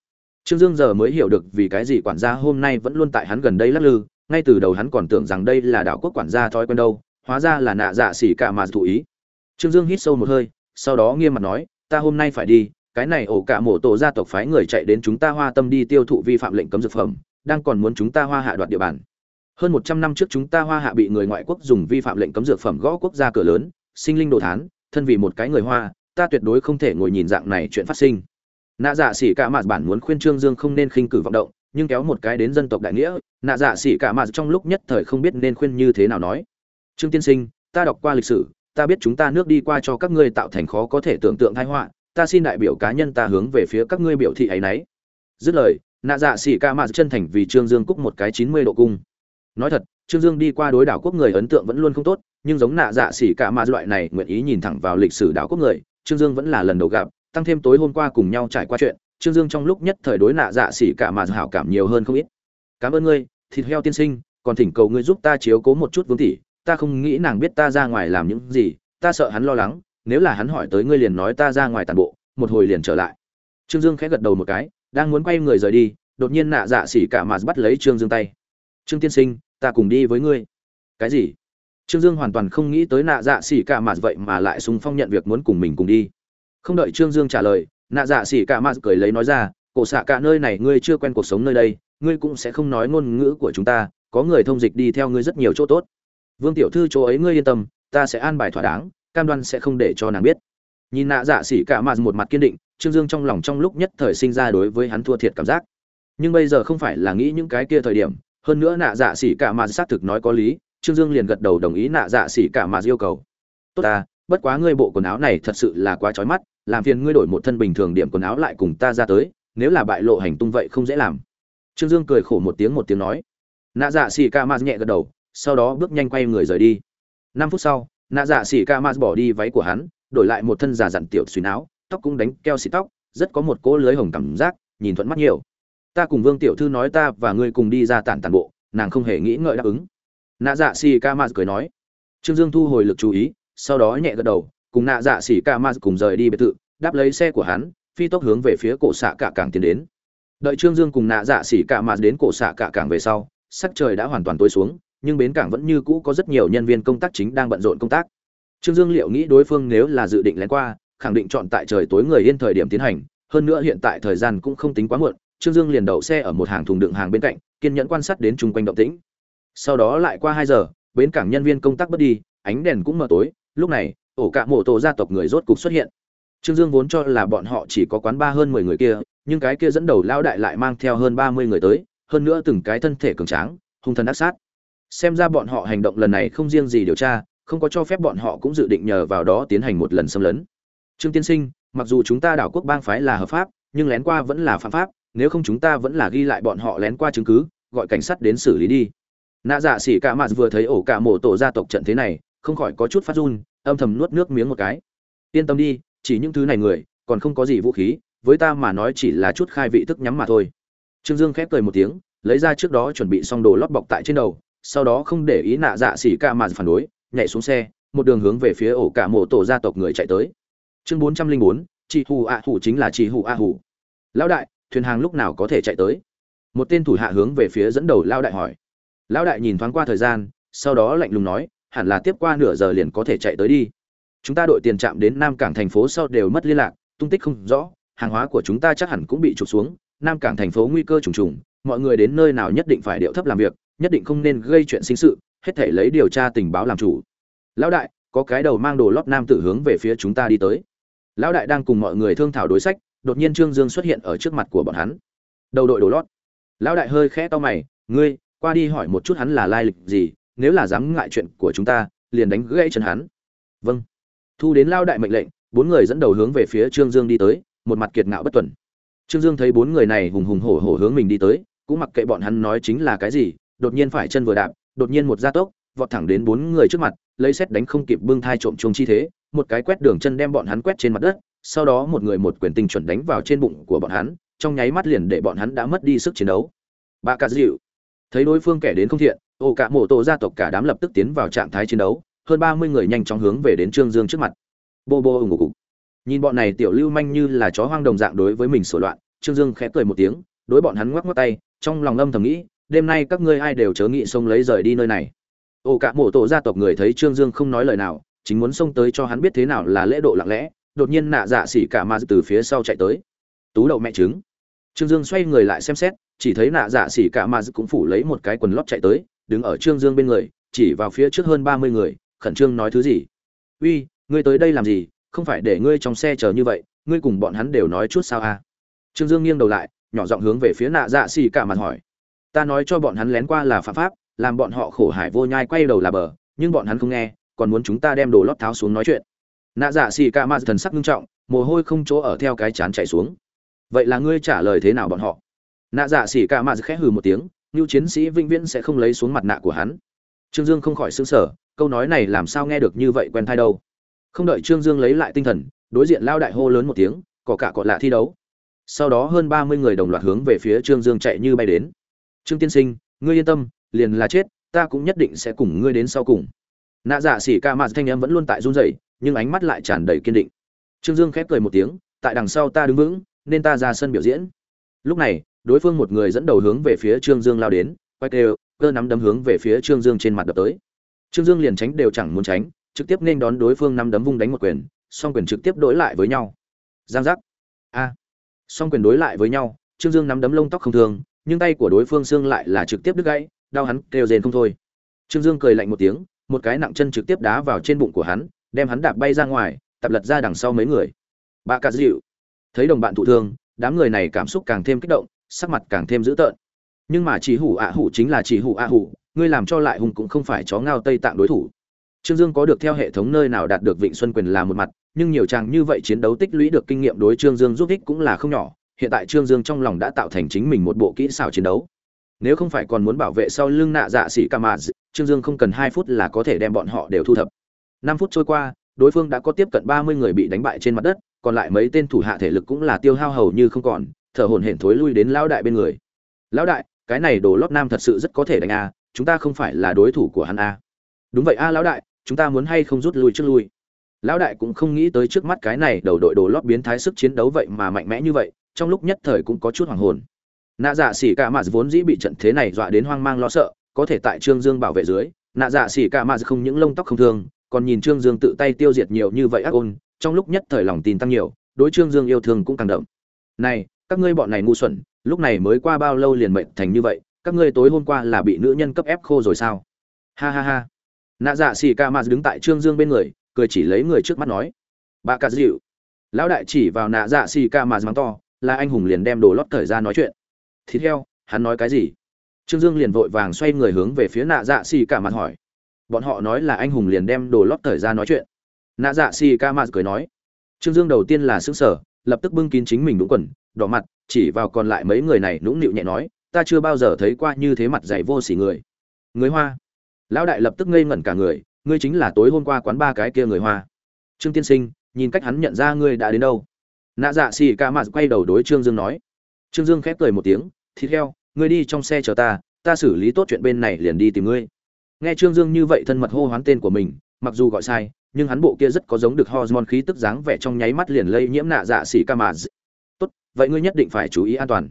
Trương dương giờ mới hiểu được vì cái gì quản gia hôm nay vẫn luôn tại hắn gần đây lắc lư, ngay từ đầu hắn còn tưởng rằng đây là đảo quốc quản gia thói quen đâu hóa ra là nạ dạ xỉ cả mà thụ ý. Trương dương hít sâu một hơi, sau đó nghiêm mặt nói, ta hôm nay phải đi, cái này ổ cả mổ tổ gia tộc phái người chạy đến chúng ta hoa tâm đi tiêu thụ vi phạm lệnh cấm dược phẩm, đang còn muốn chúng ta hoa hạ đoạt địa bàn. Hơn một trăm năm trước chúng ta hoa hạ bị người ngoại quốc dùng vi phạm lệnh cấm dược phẩm gõ quốc gia cửa lớn, sinh linh đồ thán, thân vì một cái người hoa, ta tuyệt đối không thể ngồi nhìn dạng này chuyện phát sinh. Nạ dạ xỉ cả mạt bản muốn khuyên trương dương không nên khinh cử vọng động, nhưng kéo một cái đến dân tộc đại nghĩa, nạ dạ xỉ cả mạt trong lúc nhất thời không biết nên khuyên như thế nào nói trương tiên sinh, ta đọc qua lịch sử, ta biết chúng ta nước đi qua cho các ngươi tạo thành khó có thể tưởng tượng thái họa, ta xin đại biểu cá nhân ta hướng về phía các ngươi biểu thị ấy nấy. Dứt lời, nạ dạ xỉ ca mạ chân thành vì trương dương cúc một cái chín mươi độ cung. Nói thật, trương dương đi qua đối đảo quốc người ấn tượng vẫn luôn không tốt, nhưng giống nạ dạ xỉ ca mạ loại này nguyện ý nhìn thẳng vào lịch sử đảo quốc người, trương dương vẫn là lần đầu gặp, tăng thêm tối hôm qua cùng nhau trải qua chuyện, trương dương trong lúc nhất thời đối nạ dạ xỉ ca mạ hảo cảm nhiều hơn không ít. Cảm ơn ngươi, thịt heo tiên sinh, còn thỉnh cầu ngươi giúp ta chiếu cố một chút vương tỷ ta không nghĩ nàng biết ta ra ngoài làm những gì, ta sợ hắn lo lắng, nếu là hắn hỏi tới ngươi liền nói ta ra ngoài tàn bộ, một hồi liền trở lại. Trương dương khẽ gật đầu một cái, đang muốn quay người rời đi, đột nhiên nạ dạ xỉ cả mà bắt lấy trương dương tay. Trương tiên sinh, ta cùng đi với ngươi. Cái gì? Trương dương hoàn toàn không nghĩ tới nạ dạ xỉ cả mà vậy mà lại sung phong nhận việc muốn cùng mình cùng đi. Không đợi trương dương trả lời, nạ dạ xỉ cả mà cười lấy nói ra, cổ xạ cả nơi này ngươi chưa quen cuộc sống nơi đây, ngươi cũng sẽ không nói ngôn ngữ của chúng ta, có người thông dịch đi theo ngươi rất nhiều chỗ tốt vương tiểu thư chỗ ấy ngươi yên tâm, ta sẽ an bài thỏa đáng, cam đoan sẽ không để cho nàng biết. Nhìn nạ dạ xỉ cả mạt một mặt kiên định, trương dương trong lòng trong lúc nhất thời sinh ra đối với hắn thua thiệt cảm giác. Nhưng bây giờ không phải là nghĩ những cái kia thời điểm, hơn nữa nạ dạ xỉ cả mạt xác thực nói có lý, trương dương liền gật đầu đồng ý nạ dạ xỉ cả mạt yêu cầu. Tốt ta, bất quá ngươi bộ quần áo này thật sự là quá trói mắt, làm phiền ngươi đổi một thân bình thường điểm quần áo lại cùng ta ra tới, nếu là bại lộ hành tung vậy không dễ làm. Trương dương cười khổ một tiếng một tiếng nói. Nạ dạ xỉ cả mạt nhẹ gật đầu sau đó bước nhanh quay người rời đi. Năm phút sau, nạ dạ xỉ ca maz bỏ đi váy của hắn, đổi lại một thân giả dặn tiểu suy áo tóc cũng đánh keo xịt tóc, rất có một cỗ lưới hồng cảm giác, nhìn thuận mắt nhiều. Ta cùng vương tiểu thư nói ta và ngươi cùng đi ra tản tản bộ, nàng không hề nghĩ ngợi đáp ứng. Nạ dạ xỉ ca maz cười nói. Trương dương thu hồi lực chú ý, sau đó nhẹ gật đầu, cùng nạ dạ xỉ ca maz cùng rời đi biệt thự, đáp lấy xe của hắn, phi tốc hướng về phía cổ xạ cả cảng tiến đến. Đợi trương dương cùng nạ dạ xỉ cả mà đến cổ xạ cả cảng về sau, sắc trời đã hoàn toàn tối xuống nhưng bến cảng vẫn như cũ có rất nhiều nhân viên công tác chính đang bận rộn công tác. Trương dương liệu nghĩ đối phương nếu là dự định lén qua khẳng định chọn tại trời tối người yên thời điểm tiến hành hơn nữa hiện tại thời gian cũng không tính quá muộn trương dương liền đậu xe ở một hàng thùng đựng hàng bên cạnh kiên nhẫn quan sát đến chung quanh động tĩnh. Sau đó lại qua hai giờ bến cảng nhân viên công tác bất đi ánh đèn cũng mờ tối lúc này ổ cả mộ tổ gia tộc người rốt cục xuất hiện. Trương Dương vốn cho là bọn họ chỉ có quán ba hơn mười người kia, nhưng cái kia dẫn đầu lão đại lại mang theo hơn ba mươi người tới, hơn nữa từng cái thân thể cường tráng, hung thần ác sát. Xem ra bọn họ hành động lần này không riêng gì điều tra, không có cho phép bọn họ cũng dự định nhờ vào đó tiến hành một lần xâm lấn. Trương tiên sinh, mặc dù chúng ta đảo quốc bang phái là hợp pháp, nhưng lén qua vẫn là phạm pháp, nếu không chúng ta vẫn là ghi lại bọn họ lén qua chứng cứ, gọi cảnh sát đến xử lý đi. Nạ Dạ xỉ Cả mạt vừa thấy ổ cả mộ tổ gia tộc trận thế này, không khỏi có chút phát run, âm thầm nuốt nước miếng một cái. Yên tâm đi, chỉ những thứ này người còn không có gì vũ khí với ta mà nói chỉ là chút khai vị thức nhắm mà thôi trương dương khép cười một tiếng lấy ra trước đó chuẩn bị xong đồ lót bọc tại trên đầu sau đó không để ý nạ dạ xỉ ca mà phản đối, nhảy xuống xe, một đường hướng về phía ổ cả mộ tổ gia tộc người chạy tới. Chương bốn trăm linh bốn, chị hù ạ hù chính là chị hù a hù. Lão đại, thuyền hàng lúc nào có thể chạy tới? Một tên thủ hạ hướng về phía dẫn đầu lao đại hỏi. Lão đại nhìn thoáng qua thời gian, sau đó lạnh lùng nói, hẳn là tiếp qua nửa giờ liền có thể chạy tới đi. Chúng ta đội tiền trạm đến nam cảng thành phố sau đều mất liên lạc, tung tích không rõ, hàng hóa của chúng ta chắc hẳn cũng bị trục xuống. Nam cảng thành phố nguy cơ trùng trùng, mọi người đến nơi nào nhất định phải điệu thấp làm việc nhất định không nên gây chuyện sinh sự, hết thể lấy điều tra tình báo làm chủ. Lão đại, có cái đầu mang đồ lót nam tử hướng về phía chúng ta đi tới. Lão đại đang cùng mọi người thương thảo đối sách, đột nhiên trương dương xuất hiện ở trước mặt của bọn hắn. Đầu đội đồ lót. Lão đại hơi khẽ to mày, ngươi, qua đi hỏi một chút hắn là lai lịch gì, nếu là dám ngại chuyện của chúng ta, liền đánh gãy chân hắn. Vâng. Thu đến lao đại mệnh lệnh, bốn người dẫn đầu hướng về phía trương dương đi tới, một mặt kiệt ngạo bất tuần. Trương dương thấy bốn người này hùng hùng hổ hổ hướng mình đi tới, cũng mặc kệ bọn hắn nói chính là cái gì đột nhiên phải chân vừa đạp đột nhiên một gia tốc vọt thẳng đến bốn người trước mặt lấy xét đánh không kịp bưng thai trộm chuông chi thế một cái quét đường chân đem bọn hắn quét trên mặt đất sau đó một người một quyền tinh chuẩn đánh vào trên bụng của bọn hắn trong nháy mắt liền để bọn hắn đã mất đi sức chiến đấu bà cả dịu thấy đối phương kẻ đến không thiện ô cả mổ tổ gia tộc cả đám lập tức tiến vào trạng thái chiến đấu hơn ba mươi người nhanh chóng hướng về đến Trương Dương trước mặt. Bô bô ủng ủng. Nhìn bọn này tiểu lưu manh như là chó hoang đồng dạng đối với mình sổ loạn, Trương Dương khẽ cười một tiếng, đối bọn hắn ngoắc ngoắc tay, trong lòng âm thầm nghĩ, đêm nay các ngươi ai đều chớ nghĩ xông lấy rời đi nơi này. Ồ cả mộ tổ gia tộc người thấy Trương Dương không nói lời nào, chính muốn xông tới cho hắn biết thế nào là lễ độ lặng lẽ, đột nhiên nạ dạ xỉ cả ma từ phía sau chạy tới. Tú đậu mẹ trứng. Trương Dương xoay người lại xem xét, chỉ thấy nạ dạ xỉ cả ma cũng phủ lấy một cái quần lót chạy tới, đứng ở Trương Dương bên người, chỉ vào phía trước hơn ba mươi người, khẩn trương nói thứ gì uy ngươi tới đây làm gì không phải để ngươi trong xe chờ như vậy ngươi cùng bọn hắn đều nói chút sao à trương dương nghiêng đầu lại nhỏ giọng hướng về phía nạ dạ xỉ cả mặt hỏi ta nói cho bọn hắn lén qua là phạm pháp, làm bọn họ khổ hải vô nhai quay đầu là bờ, nhưng bọn hắn không nghe, còn muốn chúng ta đem đồ lót tháo xuống nói chuyện. Nạ dạ xì ca ma thần sắc nghiêm trọng, mồ hôi không chỗ ở theo cái chán chạy xuống. Vậy là ngươi trả lời thế nào bọn họ? Nạ dạ xì ca ma khẽ hừ một tiếng, như chiến sĩ vĩnh viễn sẽ không lấy xuống mặt nạ của hắn. Trương dương không khỏi xứng sở câu nói này làm sao nghe được như vậy quen thai đâu. Không đợi trương dương lấy lại tinh thần, đối diện lao đại hô lớn một tiếng cỏ cả cọ lạ thi đấu. Sau đó hơn ba mươi người đồng loạt hướng về phía trương dương chạy như bay đến trương tiên sinh ngươi yên tâm liền là chết ta cũng nhất định sẽ cùng ngươi đến sau cùng nạ dạ xỉ ca mạt thanh em vẫn luôn tại run rẩy nhưng ánh mắt lại tràn đầy kiên định trương dương khép cười một tiếng tại đằng sau ta đứng vững nên ta ra sân biểu diễn lúc này đối phương một người dẫn đầu hướng về phía trương dương lao đến quay kêu cơ nắm đấm hướng về phía trương dương trên mặt đập tới Trương Dương liền tránh đều chẳng muốn tránh, trực tiếp nên đón đối phương nắm đấm vung đánh một quyền, song quyền trực tiếp đối lại với nhau. Giang giác. A. Song quyền đối lại với nhau, Trương Dương nắm đấm lông tóc không thường, nhưng tay của đối phương xương lại là trực tiếp đứt gãy, đau hắn kêu rên không thôi. Trương Dương cười lạnh một tiếng, một cái nặng chân trực tiếp đá vào trên bụng của hắn đem hắn đạp bay ra ngoài tập lật ra đằng sau mấy người. Bà cà dịu thấy đồng bạn thụ thương đám người này cảm xúc càng thêm kích động sắc mặt càng thêm dữ tợn. Nhưng mà chỉ hủ ạ hủ chính là chỉ hủ ạ hủ ngươi làm cho lại hùng cũng không phải chó ngao tây tạng đối thủ. Trương dương có được theo hệ thống nơi nào đạt được vịnh xuân quyền là một mặt nhưng nhiều chàng như vậy chiến đấu tích lũy được kinh nghiệm đối trương dương giúp ích cũng là không nhỏ hiện tại trương dương trong lòng đã tạo thành chính mình một bộ kỹ xảo chiến đấu. Nếu không phải còn muốn bảo vệ sau lưng nạ dạ sĩ ca mạ trương dương không cần hai phút là có thể đem bọn họ đều thu thập. Năm phút trôi qua, đối phương đã có tiếp cận ba mươi người bị đánh bại trên mặt đất, còn lại mấy tên thủ hạ thể lực cũng là tiêu hao hầu như không còn, thở hổn hển thối lui đến lão đại bên người. Lão đại, cái này đồ lót nam thật sự rất có thể đánh a, chúng ta không phải là đối thủ của hắn a. Đúng vậy a, lão đại, chúng ta muốn hay không rút lui trước lui? Lão đại cũng không nghĩ tới trước mắt cái này đầu đội đồ lót biến thái sức chiến đấu vậy mà mạnh mẽ như vậy trong lúc nhất thời cũng có chút hoàng hồn. Nạ dạ xỉ cả mạt vốn dĩ bị trận thế này dọa đến hoang mang lo sợ, có thể tại trương dương bảo vệ dưới, nạ dạ xỉ cả mạt không những lông tóc không thương, còn nhìn trương dương tự tay tiêu diệt nhiều như vậy ác ôn, trong lúc nhất thời lòng tin tăng nhiều, đối trương dương yêu thương cũng càng đậm. Này, các ngươi bọn này ngu xuẩn, lúc này mới qua bao lâu liền mệnh thành như vậy, các ngươi tối hôm qua là bị nữ nhân cấp ép khô rồi sao? Ha ha ha. Nạ dạ xỉ ca mạt đứng tại trương dương bên người, cười chỉ lấy người trước mắt nói, bà cà dịu. Lão đại chỉ vào nạ dạ xỉ ca mạt mắng to là anh hùng liền đem đồ lót thời ra nói chuyện. Thịt heo hắn nói cái gì? Trương dương liền vội vàng xoay người hướng về phía nạ dạ xì ca mặt hỏi. Bọn họ nói là anh hùng liền đem đồ lót thời ra nói chuyện. Nạ dạ xì ca mạt cười nói. Trương dương đầu tiên là xứng sở lập tức bưng kín chính mình đúng quần, đỏ mặt, chỉ vào còn lại mấy người này nũng nịu nhẹ nói, ta chưa bao giờ thấy qua như thế mặt dày vô sỉ người. Người hoa? Lão đại lập tức ngây ngẩn cả người, ngươi chính là tối hôm qua quán ba cái kia người hoa. Trương tiên sinh, nhìn cách hắn nhận ra ngươi đã đến đâu? Nạ dạ xì ca mạt quay đầu đối trương dương nói. Trương dương khép cười một tiếng thịt heo ngươi đi trong xe chờ ta ta xử lý tốt chuyện bên này liền đi tìm ngươi. Nghe trương dương như vậy thân mật hô hoán tên của mình, mặc dù gọi sai, nhưng hắn bộ kia rất có giống được hormone khí tức dáng vẻ trong nháy mắt liền lây nhiễm nạ dạ xỉ ca mạt tốt, vậy ngươi nhất định phải chú ý an toàn.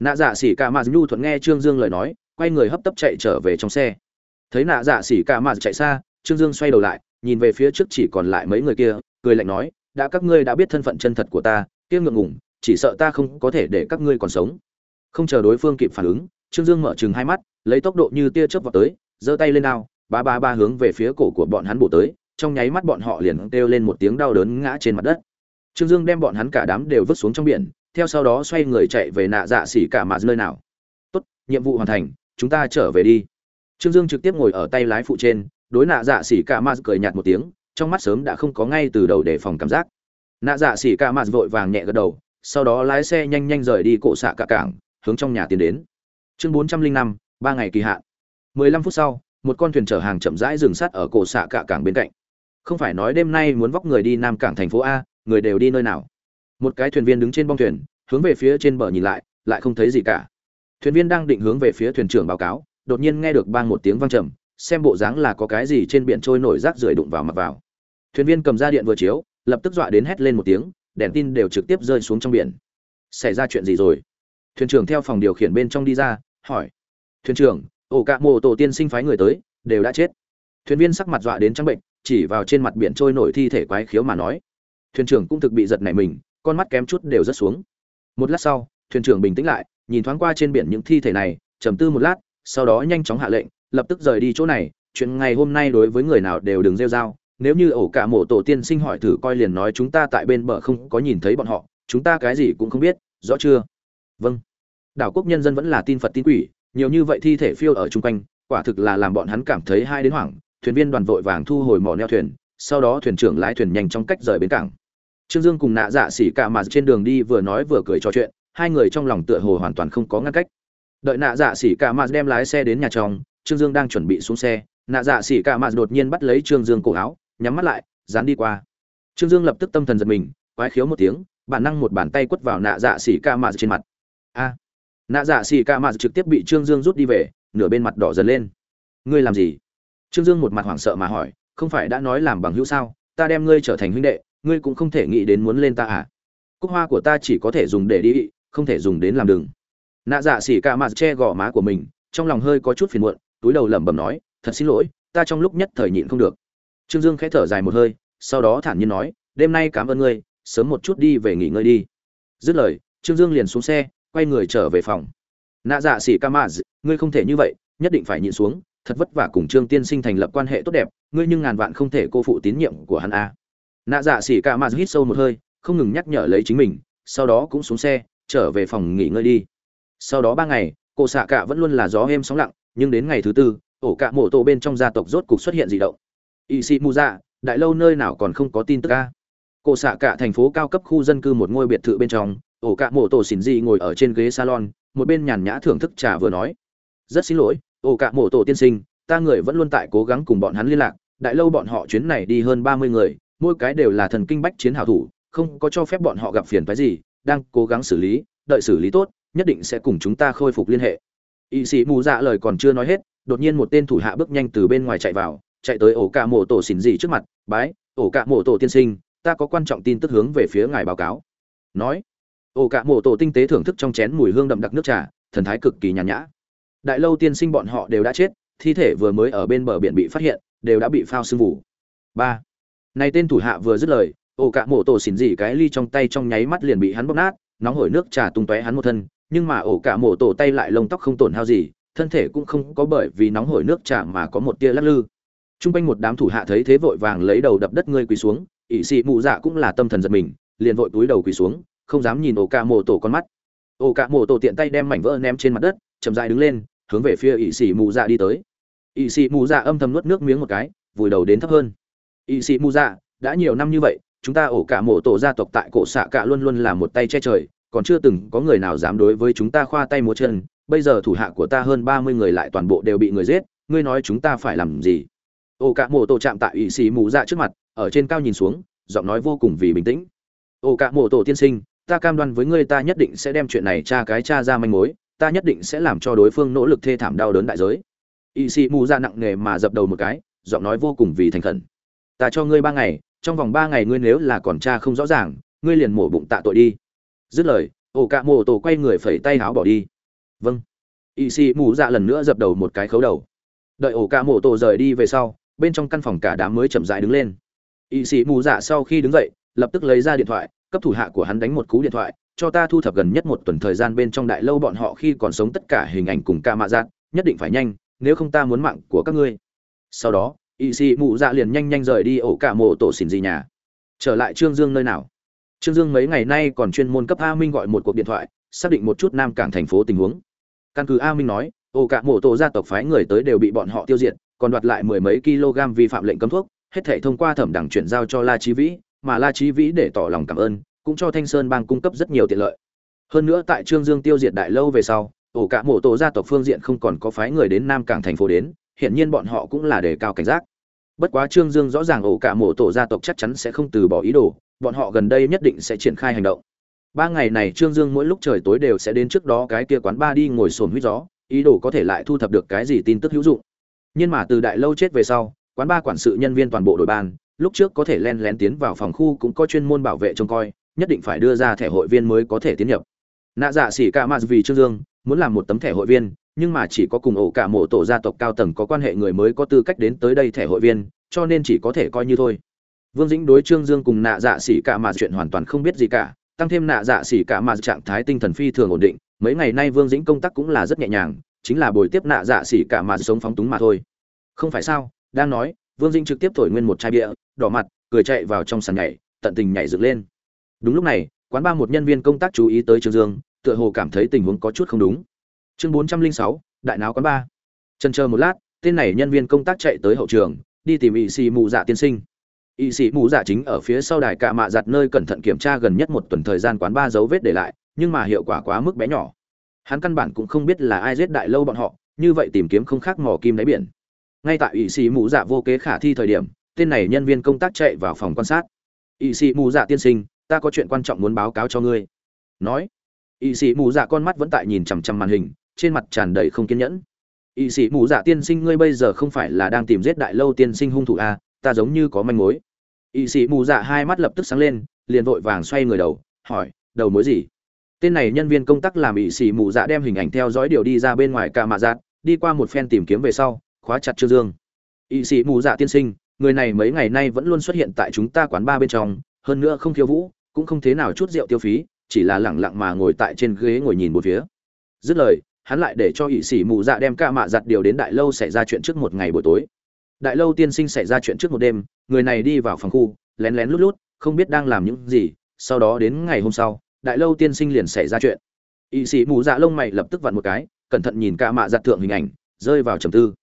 Nạ dạ xỉ ca mạt nhu thuận nghe trương dương lời nói, quay người hấp tấp chạy trở về trong xe. Thấy nạ dạ xỉ ca mạt chạy xa, trương dương xoay đầu lại, nhìn về phía trước chỉ còn lại mấy người kia, cười lạnh nói đã các ngươi đã biết thân phận chân thật của ta, kia ngượng ngủng chỉ sợ ta không có thể để các ngươi còn sống. Không chờ đối phương kịp phản ứng, trương dương mở chừng hai mắt, lấy tốc độ như tia chớp vào tới, giơ tay lên ao, ba ba ba hướng về phía cổ của bọn hắn bổ tới, trong nháy mắt bọn họ liền kêu lên một tiếng đau đớn ngã trên mặt đất. Trương dương đem bọn hắn cả đám đều vứt xuống trong biển, theo sau đó xoay người chạy về nạ dạ xỉ cả mà nơi nào. Tốt, nhiệm vụ hoàn thành, chúng ta trở về đi. Trương dương trực tiếp ngồi ở tay lái phụ trên, đối nạ dạ xỉ cả mà cười nhạt một tiếng trong mắt sớm đã không có ngay từ đầu để phòng cảm giác. Nạ dạ xỉ cả mạt vội vàng nhẹ gật đầu, sau đó lái xe nhanh nhanh rời đi cổ xạ cả cảng, hướng trong nhà tiến đến. Chương bốn trăm linh năm, ba ngày kỳ hạn. mười lăm phút sau, một con thuyền chở hàng chậm rãi dừng sát ở cổ xạ cả cảng bên cạnh. Không phải nói đêm nay muốn vóc người đi nam cảng thành phố a, người đều đi nơi nào. Một cái thuyền viên đứng trên bong thuyền, hướng về phía trên bờ nhìn lại lại không thấy gì cả. Thuyền viên đang định hướng về phía thuyền trưởng báo cáo, đột nhiên nghe được bang một tiếng vang trầm, xem bộ dáng là có cái gì trên biển trôi nổi rác rưởi đụng vào mặt vào thuyền viên cầm ra điện vừa chiếu, lập tức dọa đến hét lên một tiếng, đèn tin đều trực tiếp rơi xuống trong biển. Xảy ra chuyện gì rồi? Thuyền trưởng theo phòng điều khiển bên trong đi ra, hỏi. Thuyền trưởng ổ cạ mộ tổ tiên sinh phái người tới, đều đã chết. Thuyền viên sắc mặt dọa đến trắng bệnh, chỉ vào trên mặt biển trôi nổi thi thể quái khiếu mà nói. Thuyền trưởng cũng thực bị giật nảy mình, con mắt kém chút đều rất xuống. Một lát sau, thuyền trưởng bình tĩnh lại, nhìn thoáng qua trên biển những thi thể này, trầm tư một lát, sau đó nhanh chóng hạ lệnh, lập tức rời đi chỗ này, chuyện ngày hôm nay đối với người nào đều đừng rêu r a o nếu như ổ cả mộ tổ tiên sinh hỏi thử coi liền nói chúng ta tại bên bờ không có nhìn thấy bọn họ, chúng ta cái gì cũng không biết, rõ chưa? Vâng. Đảo quốc nhân dân vẫn là tin phật tin quỷ, nhiều như vậy thi thể phiêu ở chung quanh, quả thực là làm bọn hắn cảm thấy hai đến hoảng. Thuyền viên đoàn vội vàng thu hồi mỏ neo thuyền, sau đó thuyền trưởng lái thuyền nhanh trong cách rời bến cảng. Trương dương cùng nạ dạ xỉ cả mà trên đường đi vừa nói vừa cười trò chuyện, hai người trong lòng tựa hồ hoàn toàn không có ngăn cách. Đợi nạ dạ xỉ cả mà đem lái xe đến nhà chồng, trương dương đang chuẩn bị xuống xe, nạ dạ xỉ cả mà đột nhiên bắt lấy trương dương cổ áo nhắm mắt lại, dán đi qua. Trương dương lập tức tâm thần giật mình, quái khiếu một tiếng, bản năng một bàn tay quất vào nạ dạ xỉ ca mạ trên mặt. A! Nạ dạ xỉ ca mạ trực tiếp bị trương dương rút đi về, nửa bên mặt đỏ dần lên. Ngươi làm gì? Trương dương một mặt hoảng sợ mà hỏi, không phải đã nói làm bằng hữu sao? Ta đem ngươi trở thành huynh đệ, ngươi cũng không thể nghĩ đến muốn lên ta à? Cúc hoa của ta chỉ có thể dùng để đi, không thể dùng đến làm đường nạ dạ xỉ ca mạ che gò má của mình, trong lòng hơi có chút phiền muộn, túi đầu lẩm bẩm nói, thật xin lỗi, ta trong lúc nhất thời nhịn không được trương dương khẽ thở dài một hơi sau đó thản nhiên nói đêm nay cảm ơn ngươi sớm một chút đi về nghỉ ngơi đi. Dứt lời trương dương liền xuống xe quay người trở về phòng. Nạ dạ Sĩ Kamaz, ngươi không thể như vậy nhất định phải nhịn xuống thật vất vả cùng trương tiên sinh thành lập quan hệ tốt đẹp ngươi nhưng ngàn vạn không thể cô phụ tín nhiệm của hắn a. Nạ dạ Sĩ cả hít sâu một hơi không ngừng nhắc nhở lấy chính mình sau đó cũng xuống xe trở về phòng nghỉ ngơi đi. Sau đó ba ngày cô xạ cả vẫn luôn là gió êm sóng lặng nhưng đến ngày thứ tư ổ cả mộ tổ bên trong gia tộc rốt cục xuất hiện dị động ỵ sĩ mù dạ đại lâu nơi nào còn không có tin tức ca cổ xạ cả thành phố cao cấp khu dân cư một ngôi biệt thự bên trong, ổ cả mộ tổ xỉn dị ngồi ở trên ghế salon, một bên nhàn nhã thưởng thức trà vừa nói. Rất xin lỗi, ổ cả mộ tổ tiên sinh, ta người vẫn luôn tại cố gắng cùng bọn hắn liên lạc, đại lâu bọn họ chuyến này đi hơn ba mươi người, mỗi cái đều là thần kinh bách chiến hảo thủ, không có cho phép bọn họ gặp phiền phái gì, đang cố gắng xử lý, đợi xử lý tốt, nhất định sẽ cùng chúng ta khôi phục liên hệ. Y sĩ mù dạ lời còn chưa nói hết, đột nhiên một tên thủ hạ bước nhanh từ bên ngoài chạy vào chạy tới ổ cả mộ tổ xỉn dị trước mặt, bái, ổ cả mộ tổ tiên sinh, ta có quan trọng tin tức hướng về phía ngài báo cáo. Nói, ổ cả mộ tổ tinh tế thưởng thức trong chén mùi hương đậm đặc nước trà, thần thái cực kỳ nhàn nhã. Đại lâu tiên sinh bọn họ đều đã chết, thi thể vừa mới ở bên bờ biển bị phát hiện, đều đã bị phao sương vụ ba này tên thủ hạ vừa dứt lời, ổ cả mộ tổ xỉn dị cái ly trong tay trong nháy mắt liền bị hắn bóp nát, nóng hổi nước trà tung tóe hắn một thân, nhưng mà ổ cả mộ tổ tay lại lông tóc không tổn hao gì, thân thể cũng không có bởi vì nóng hổi nước trà mà có một tia lắc lư. Trung quanh một đám thủ hạ thấy thế vội vàng lấy đầu đập đất ngươi quỳ xuống, ỵ sĩ mụ dạ cũng là tâm thần giật mình, liền vội túi đầu quỳ xuống, không dám nhìn ổ cả mộ tổ con mắt. Ổ cả mộ tổ tiện tay đem mảnh vỡ ném trên mặt đất, chậm rãi đứng lên, hướng về phía ỵ sĩ mụ dạ đi tới. ỵ sĩ mụ dạ âm thầm nuốt nước miếng một cái, vùi đầu đến thấp hơn. ỵ sĩ mụ dạ, đã nhiều năm như vậy, chúng ta ổ cả mộ tổ gia tộc tại cổ xạ cả luôn luôn là một tay che trời, còn chưa từng có người nào dám đối với chúng ta khoa tay múa chân, bây giờ thủ hạ của ta hơn ba mươi người lại toàn bộ đều bị người giết, ngươi nói chúng ta phải làm gì? Ô cả mộ tổ chạm tại ỵ sĩ mù dạ trước mặt, ở trên cao nhìn xuống, giọng nói vô cùng vì bình tĩnh. Ô cả mộ tổ tiên sinh, ta cam đoan với ngươi ta nhất định sẽ đem chuyện này tra cái tra ra manh mối, ta nhất định sẽ làm cho đối phương nỗ lực thê thảm đau đớn đại giới. Y sĩ mù dạ nặng nề mà dập đầu một cái, giọng nói vô cùng vì thành khẩn. Ta cho ngươi ba ngày, trong vòng ba ngày ngươi nếu là còn cha không rõ ràng, ngươi liền mổ bụng tạ tội đi. Dứt lời ổ cả mộ tổ quay người phẩy tay áo bỏ đi. Vâng. Y sĩ mù dạ lần nữa dập đầu một cái khấu đầu. Đợi ổ cả mộ tổ rời đi về sau bên trong căn phòng cả đám mới chậm rãi đứng lên. Y sĩ mù dạ sau khi đứng dậy, lập tức lấy ra điện thoại, cấp thủ hạ của hắn đánh một cú điện thoại, cho ta thu thập gần nhất một tuần thời gian bên trong đại lâu bọn họ khi còn sống tất cả hình ảnh cùng ca mạ giác nhất định phải nhanh, nếu không ta muốn mạng của các ngươi. Sau đó, y sĩ mù dạ liền nhanh nhanh rời đi ổ cả mộ tổ xỉn gì nhà. Trở lại trương dương nơi nào? Trương dương mấy ngày nay còn chuyên môn cấp a minh gọi một cuộc điện thoại, xác định một chút nam cảng thành phố tình huống. Căn cứ a minh nói, ổ cả mộ tổ gia tộc phái người tới đều bị bọn họ tiêu diệt còn đoạt lại mười mấy kg vi phạm lệnh cấm thuốc, hết thảy thông qua thẩm đẳng chuyển giao cho La Chí Vĩ, mà La Chí Vĩ để tỏ lòng cảm ơn, cũng cho Thanh Sơn Bang cung cấp rất nhiều tiện lợi. Hơn nữa tại Trương Dương tiêu diệt đại lâu về sau, ổ cả mộ tổ gia tộc phương diện không còn có phái người đến Nam Cảng thành phố đến, hiện nhiên bọn họ cũng là đề cao cảnh giác. Bất quá Trương Dương rõ ràng ổ cả mộ tổ gia tộc chắc chắn sẽ không từ bỏ ý đồ, bọn họ gần đây nhất định sẽ triển khai hành động. Ba ngày này Trương Dương mỗi lúc trời tối đều sẽ đến trước đó cái kia quán ba đi ngồi sồn huyết gió, ý đồ có thể lại thu thập được cái gì tin tức hữu dụng nhưng mà từ đại lâu chết về sau, quán ba quản sự nhân viên toàn bộ đội ban, lúc trước có thể len lén tiến vào phòng khu cũng có chuyên môn bảo vệ trông coi, nhất định phải đưa ra thẻ hội viên mới có thể tiến nhập. Nạ dạ xỉ cả mạt vì trương dương, muốn làm một tấm thẻ hội viên, nhưng mà chỉ có cùng ổ cả mộ tổ gia tộc cao tầng có quan hệ người mới có tư cách đến tới đây thẻ hội viên, cho nên chỉ có thể coi như thôi. Vương dĩnh đối trương dương cùng nạ dạ xỉ cả mạt chuyện hoàn toàn không biết gì cả, tăng thêm nạ dạ xỉ cả mạt trạng thái tinh thần phi thường ổn định, mấy ngày nay vương dĩnh công tác cũng là rất nhẹ nhàng chính là buổi tiếp nạ dạ xỉ cả mà sống phóng túng mà thôi. Không phải sao? Đang nói, vương dinh trực tiếp thổi nguyên một chai bia, đỏ mặt, cười chạy vào trong sàn nhảy, tận tình nhảy dựng lên. Đúng lúc này, quán ba một nhân viên công tác chú ý tới trương dương, tựa hồ cảm thấy tình huống có chút không đúng. Chương bốn trăm linh sáu, đại náo quán ba. Trần chờ một lát, tên này nhân viên công tác chạy tới hậu trường, đi tìm ỵ sĩ mù dạ tiên sinh. Ỵ sĩ mù dạ chính ở phía sau đài cạ mạ giặt nơi cẩn thận kiểm tra gần nhất một tuần thời gian quán ba dấu vết để lại, nhưng mà hiệu quả quá mức bé nhỏ hắn căn bản cũng không biết là ai giết đại lâu bọn họ như vậy tìm kiếm không khác mò kim đáy biển. Ngay tại ỵ sĩ mù dạ vô kế khả thi thời điểm tên này nhân viên công tác chạy vào phòng quan sát. Ỵ sĩ mù dạ tiên sinh ta có chuyện quan trọng muốn báo cáo cho ngươi. Nói ỵ sĩ mù dạ con mắt vẫn tại nhìn chằm chằm màn hình trên mặt tràn đầy không kiên nhẫn. Ỵ sĩ mù dạ tiên sinh ngươi bây giờ không phải là đang tìm giết đại lâu tiên sinh hung thủ à, ta giống như có manh mối. Ỵ sĩ mù dạ hai mắt lập tức sáng lên liền vội vàng xoay người đầu hỏi đầu mối gì? Tên này nhân viên công tác làm ỵ sĩ mù dạ đem hình ảnh theo dõi điều đi ra bên ngoài cả mạ giạt đi qua một phen tìm kiếm về sau, khóa chặt trương dương. Ỵ sĩ mù dạ tiên sinh, người này mấy ngày nay vẫn luôn xuất hiện tại chúng ta quán ba bên trong, hơn nữa không khiêu vũ, cũng không thế nào chút rượu tiêu phí, chỉ là lẳng lặng mà ngồi tại trên ghế ngồi nhìn một phía. Dứt lời, hắn lại để cho ỵ sĩ mù dạ đem ca mạ giặt điều đến đại lâu xảy ra chuyện trước một ngày buổi tối. Đại lâu tiên sinh xảy ra chuyện trước một đêm, người này đi vào phòng khu, lén lén lút lút, không biết đang làm những gì, sau đó đến ngày hôm sau đại lâu tiên sinh liền xảy ra chuyện. Y sĩ mù dạ lông mày lập tức vặn một cái cẩn thận nhìn ca mạ giặt thượng hình ảnh rơi vào trầm tư.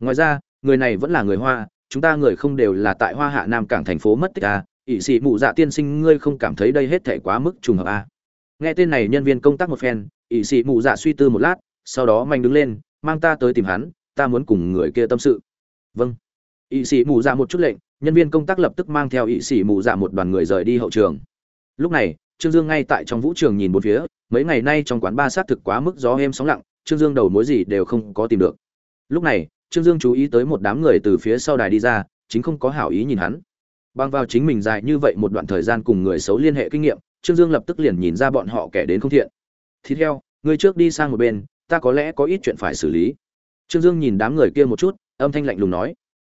Ngoài ra người này vẫn là người hoa chúng ta người không đều là tại hoa hạ nam cảng thành phố mất tích à, Y sĩ mù dạ tiên sinh ngươi không cảm thấy đây hết thể quá mức trùng hợp à. nghe tên này nhân viên công tác một phen y sĩ mù dạ suy tư một lát sau đó manh đứng lên mang ta tới tìm hắn ta muốn cùng người kia tâm sự. Vâng. Y sĩ mù dạ một chút lệnh nhân viên công tác lập tức mang theo y sĩ mù dạ một đoàn người rời đi hậu trường. Lúc này trương dương ngay tại trong vũ trường nhìn bốn phía, mấy ngày nay trong quán ba sát thực quá mức gió êm sóng lặng, trương dương đầu mối gì đều không có tìm được. Lúc này, trương dương chú ý tới một đám người từ phía sau đài đi ra, chính không có hảo ý nhìn hắn. Bằng vào chính mình dài như vậy một đoạn thời gian cùng người xấu liên hệ kinh nghiệm, trương dương lập tức liền nhìn ra bọn họ kẻ đến không thiện. Thì theo người trước đi sang một bên, ta có lẽ có ít chuyện phải xử lý. Trương dương nhìn đám người kia một chút, âm thanh lạnh lùng nói.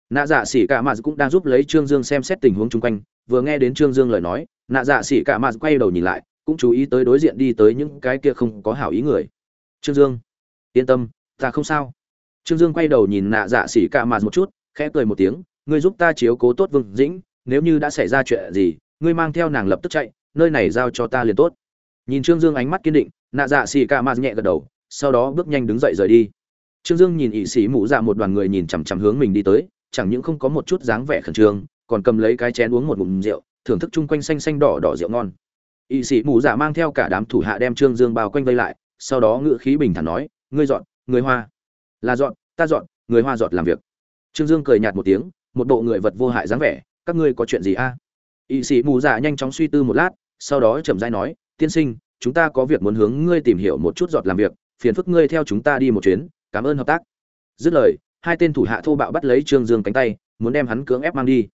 Nạ dạ xỉ cả mạt cũng đang giúp lấy trương dương xem xét tình huống chung quanh, vừa nghe đến trương dương lời nói nạ dạ xỉ cả mạt quay đầu nhìn lại, cũng chú ý tới đối diện đi tới những cái kia không có hảo ý người. Trương dương, yên tâm, ta không sao. Trương dương quay đầu nhìn nạ dạ xỉ cả mạt một chút, khẽ cười một tiếng, ngươi giúp ta chiếu cố tốt vương dĩnh, nếu như đã xảy ra chuyện gì, ngươi mang theo nàng lập tức chạy, nơi này giao cho ta liền tốt. Nhìn trương dương ánh mắt kiên định, nạ dạ xỉ cả mạt nhẹ gật đầu, sau đó bước nhanh đứng dậy rời đi. Trương dương nhìn ỵ sĩ mụ dạ một đoàn người nhìn chằm chằm hướng mình đi tới, chẳng những không có một chút dáng vẻ khẩn trương, còn cầm lấy cái chén uống một ngụm rượu thưởng thức chung quanh xanh xanh đỏ đỏ rượu ngon. Y sĩ mù dạ mang theo cả đám thủ hạ đem trương dương bao quanh vây lại, sau đó ngự khí bình thản nói, ngươi dọn, người hoa. Là dọn, ta dọn, người hoa dọn làm việc. Trương dương cười nhạt một tiếng, một bộ người vật vô hại dáng vẻ, các ngươi có chuyện gì a? À? Y sĩ mù dạ nhanh chóng suy tư một lát, sau đó chậm rãi nói, tiên sinh, chúng ta có việc muốn hướng ngươi tìm hiểu một chút dọn làm việc, phiền phức ngươi theo chúng ta đi một chuyến, cảm ơn hợp tác. Dứt lời, hai tên thủ hạ thô bạo bắt lấy trương dương cánh tay, muốn đem hắn cưỡng ép mang đi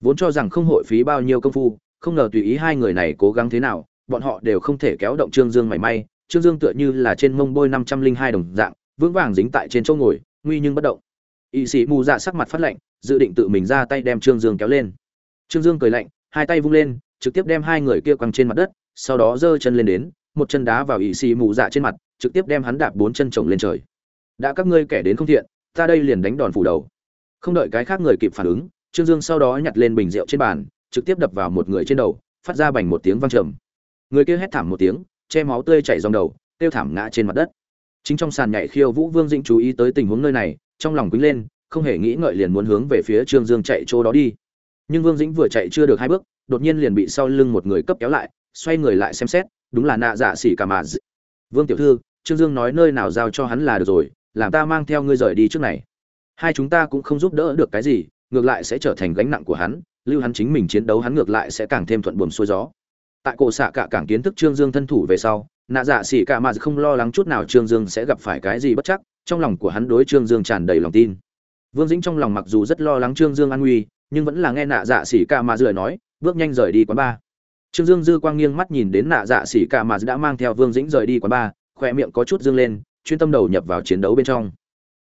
vốn cho rằng không hội phí bao nhiêu công phu, không ngờ tùy ý hai người này cố gắng thế nào, bọn họ đều không thể kéo động trương dương mảy may. Trương dương tựa như là trên mông bôi năm trăm linh hai đồng dạng, vững vàng dính tại trên chỗ ngồi, nguy nhưng bất động. Y sĩ mù dạ sắc mặt phát lạnh, dự định tự mình ra tay đem trương dương kéo lên. Trương dương cười lạnh, hai tay vung lên, trực tiếp đem hai người kia quăng trên mặt đất, sau đó giơ chân lên đến, một chân đá vào y sĩ mù dạ trên mặt, trực tiếp đem hắn đạp bốn chân chồng lên trời. Đã các ngươi kẻ đến không thiện, ta đây liền đánh đòn phủ đầu. Không đợi cái khác người kịp phản ứng trương dương sau đó nhặt lên bình rượu trên bàn, trực tiếp đập vào một người trên đầu, phát ra bành một tiếng vang trầm. Người kia hét thảm một tiếng, che máu tươi chảy dòng đầu tiêu thảm ngã trên mặt đất. Chính trong sàn nhảy khiêu vũ vương dĩnh chú ý tới tình huống nơi này, trong lòng quýnh lên, không hề nghĩ ngợi liền muốn hướng về phía trương dương chạy chỗ đó đi. Nhưng vương dĩnh vừa chạy chưa được hai bước, đột nhiên liền bị sau lưng một người cấp kéo lại, xoay người lại xem xét, đúng là nạ dạ sĩ cả mà vương tiểu thư, trương dương nói nơi nào giao cho hắn là được rồi, làm ta mang theo ngươi rời đi trước này. Hai chúng ta cũng không giúp đỡ được cái gì ngược lại sẽ trở thành gánh nặng của hắn, lưu hắn chính mình chiến đấu hắn ngược lại sẽ càng thêm thuận buồm xuôi gió. Tại cổ xạ cả cảng kiến thức trương dương thân thủ về sau, nạ dạ xỉ cả mà không lo lắng chút nào trương dương sẽ gặp phải cái gì bất chắc, trong lòng của hắn đối trương dương tràn đầy lòng tin. Vương dĩnh trong lòng mặc dù rất lo lắng trương dương an nguy, nhưng vẫn là nghe nạ dạ xỉ cả mà lời nói, bước nhanh rời đi quán ba trương dương dư quang nghiêng mắt nhìn đến nạ dạ xỉ cả mà đã mang theo vương dĩnh rời đi quán ba khoe miệng có chút dương lên, chuyên tâm đầu nhập vào chiến đấu bên trong.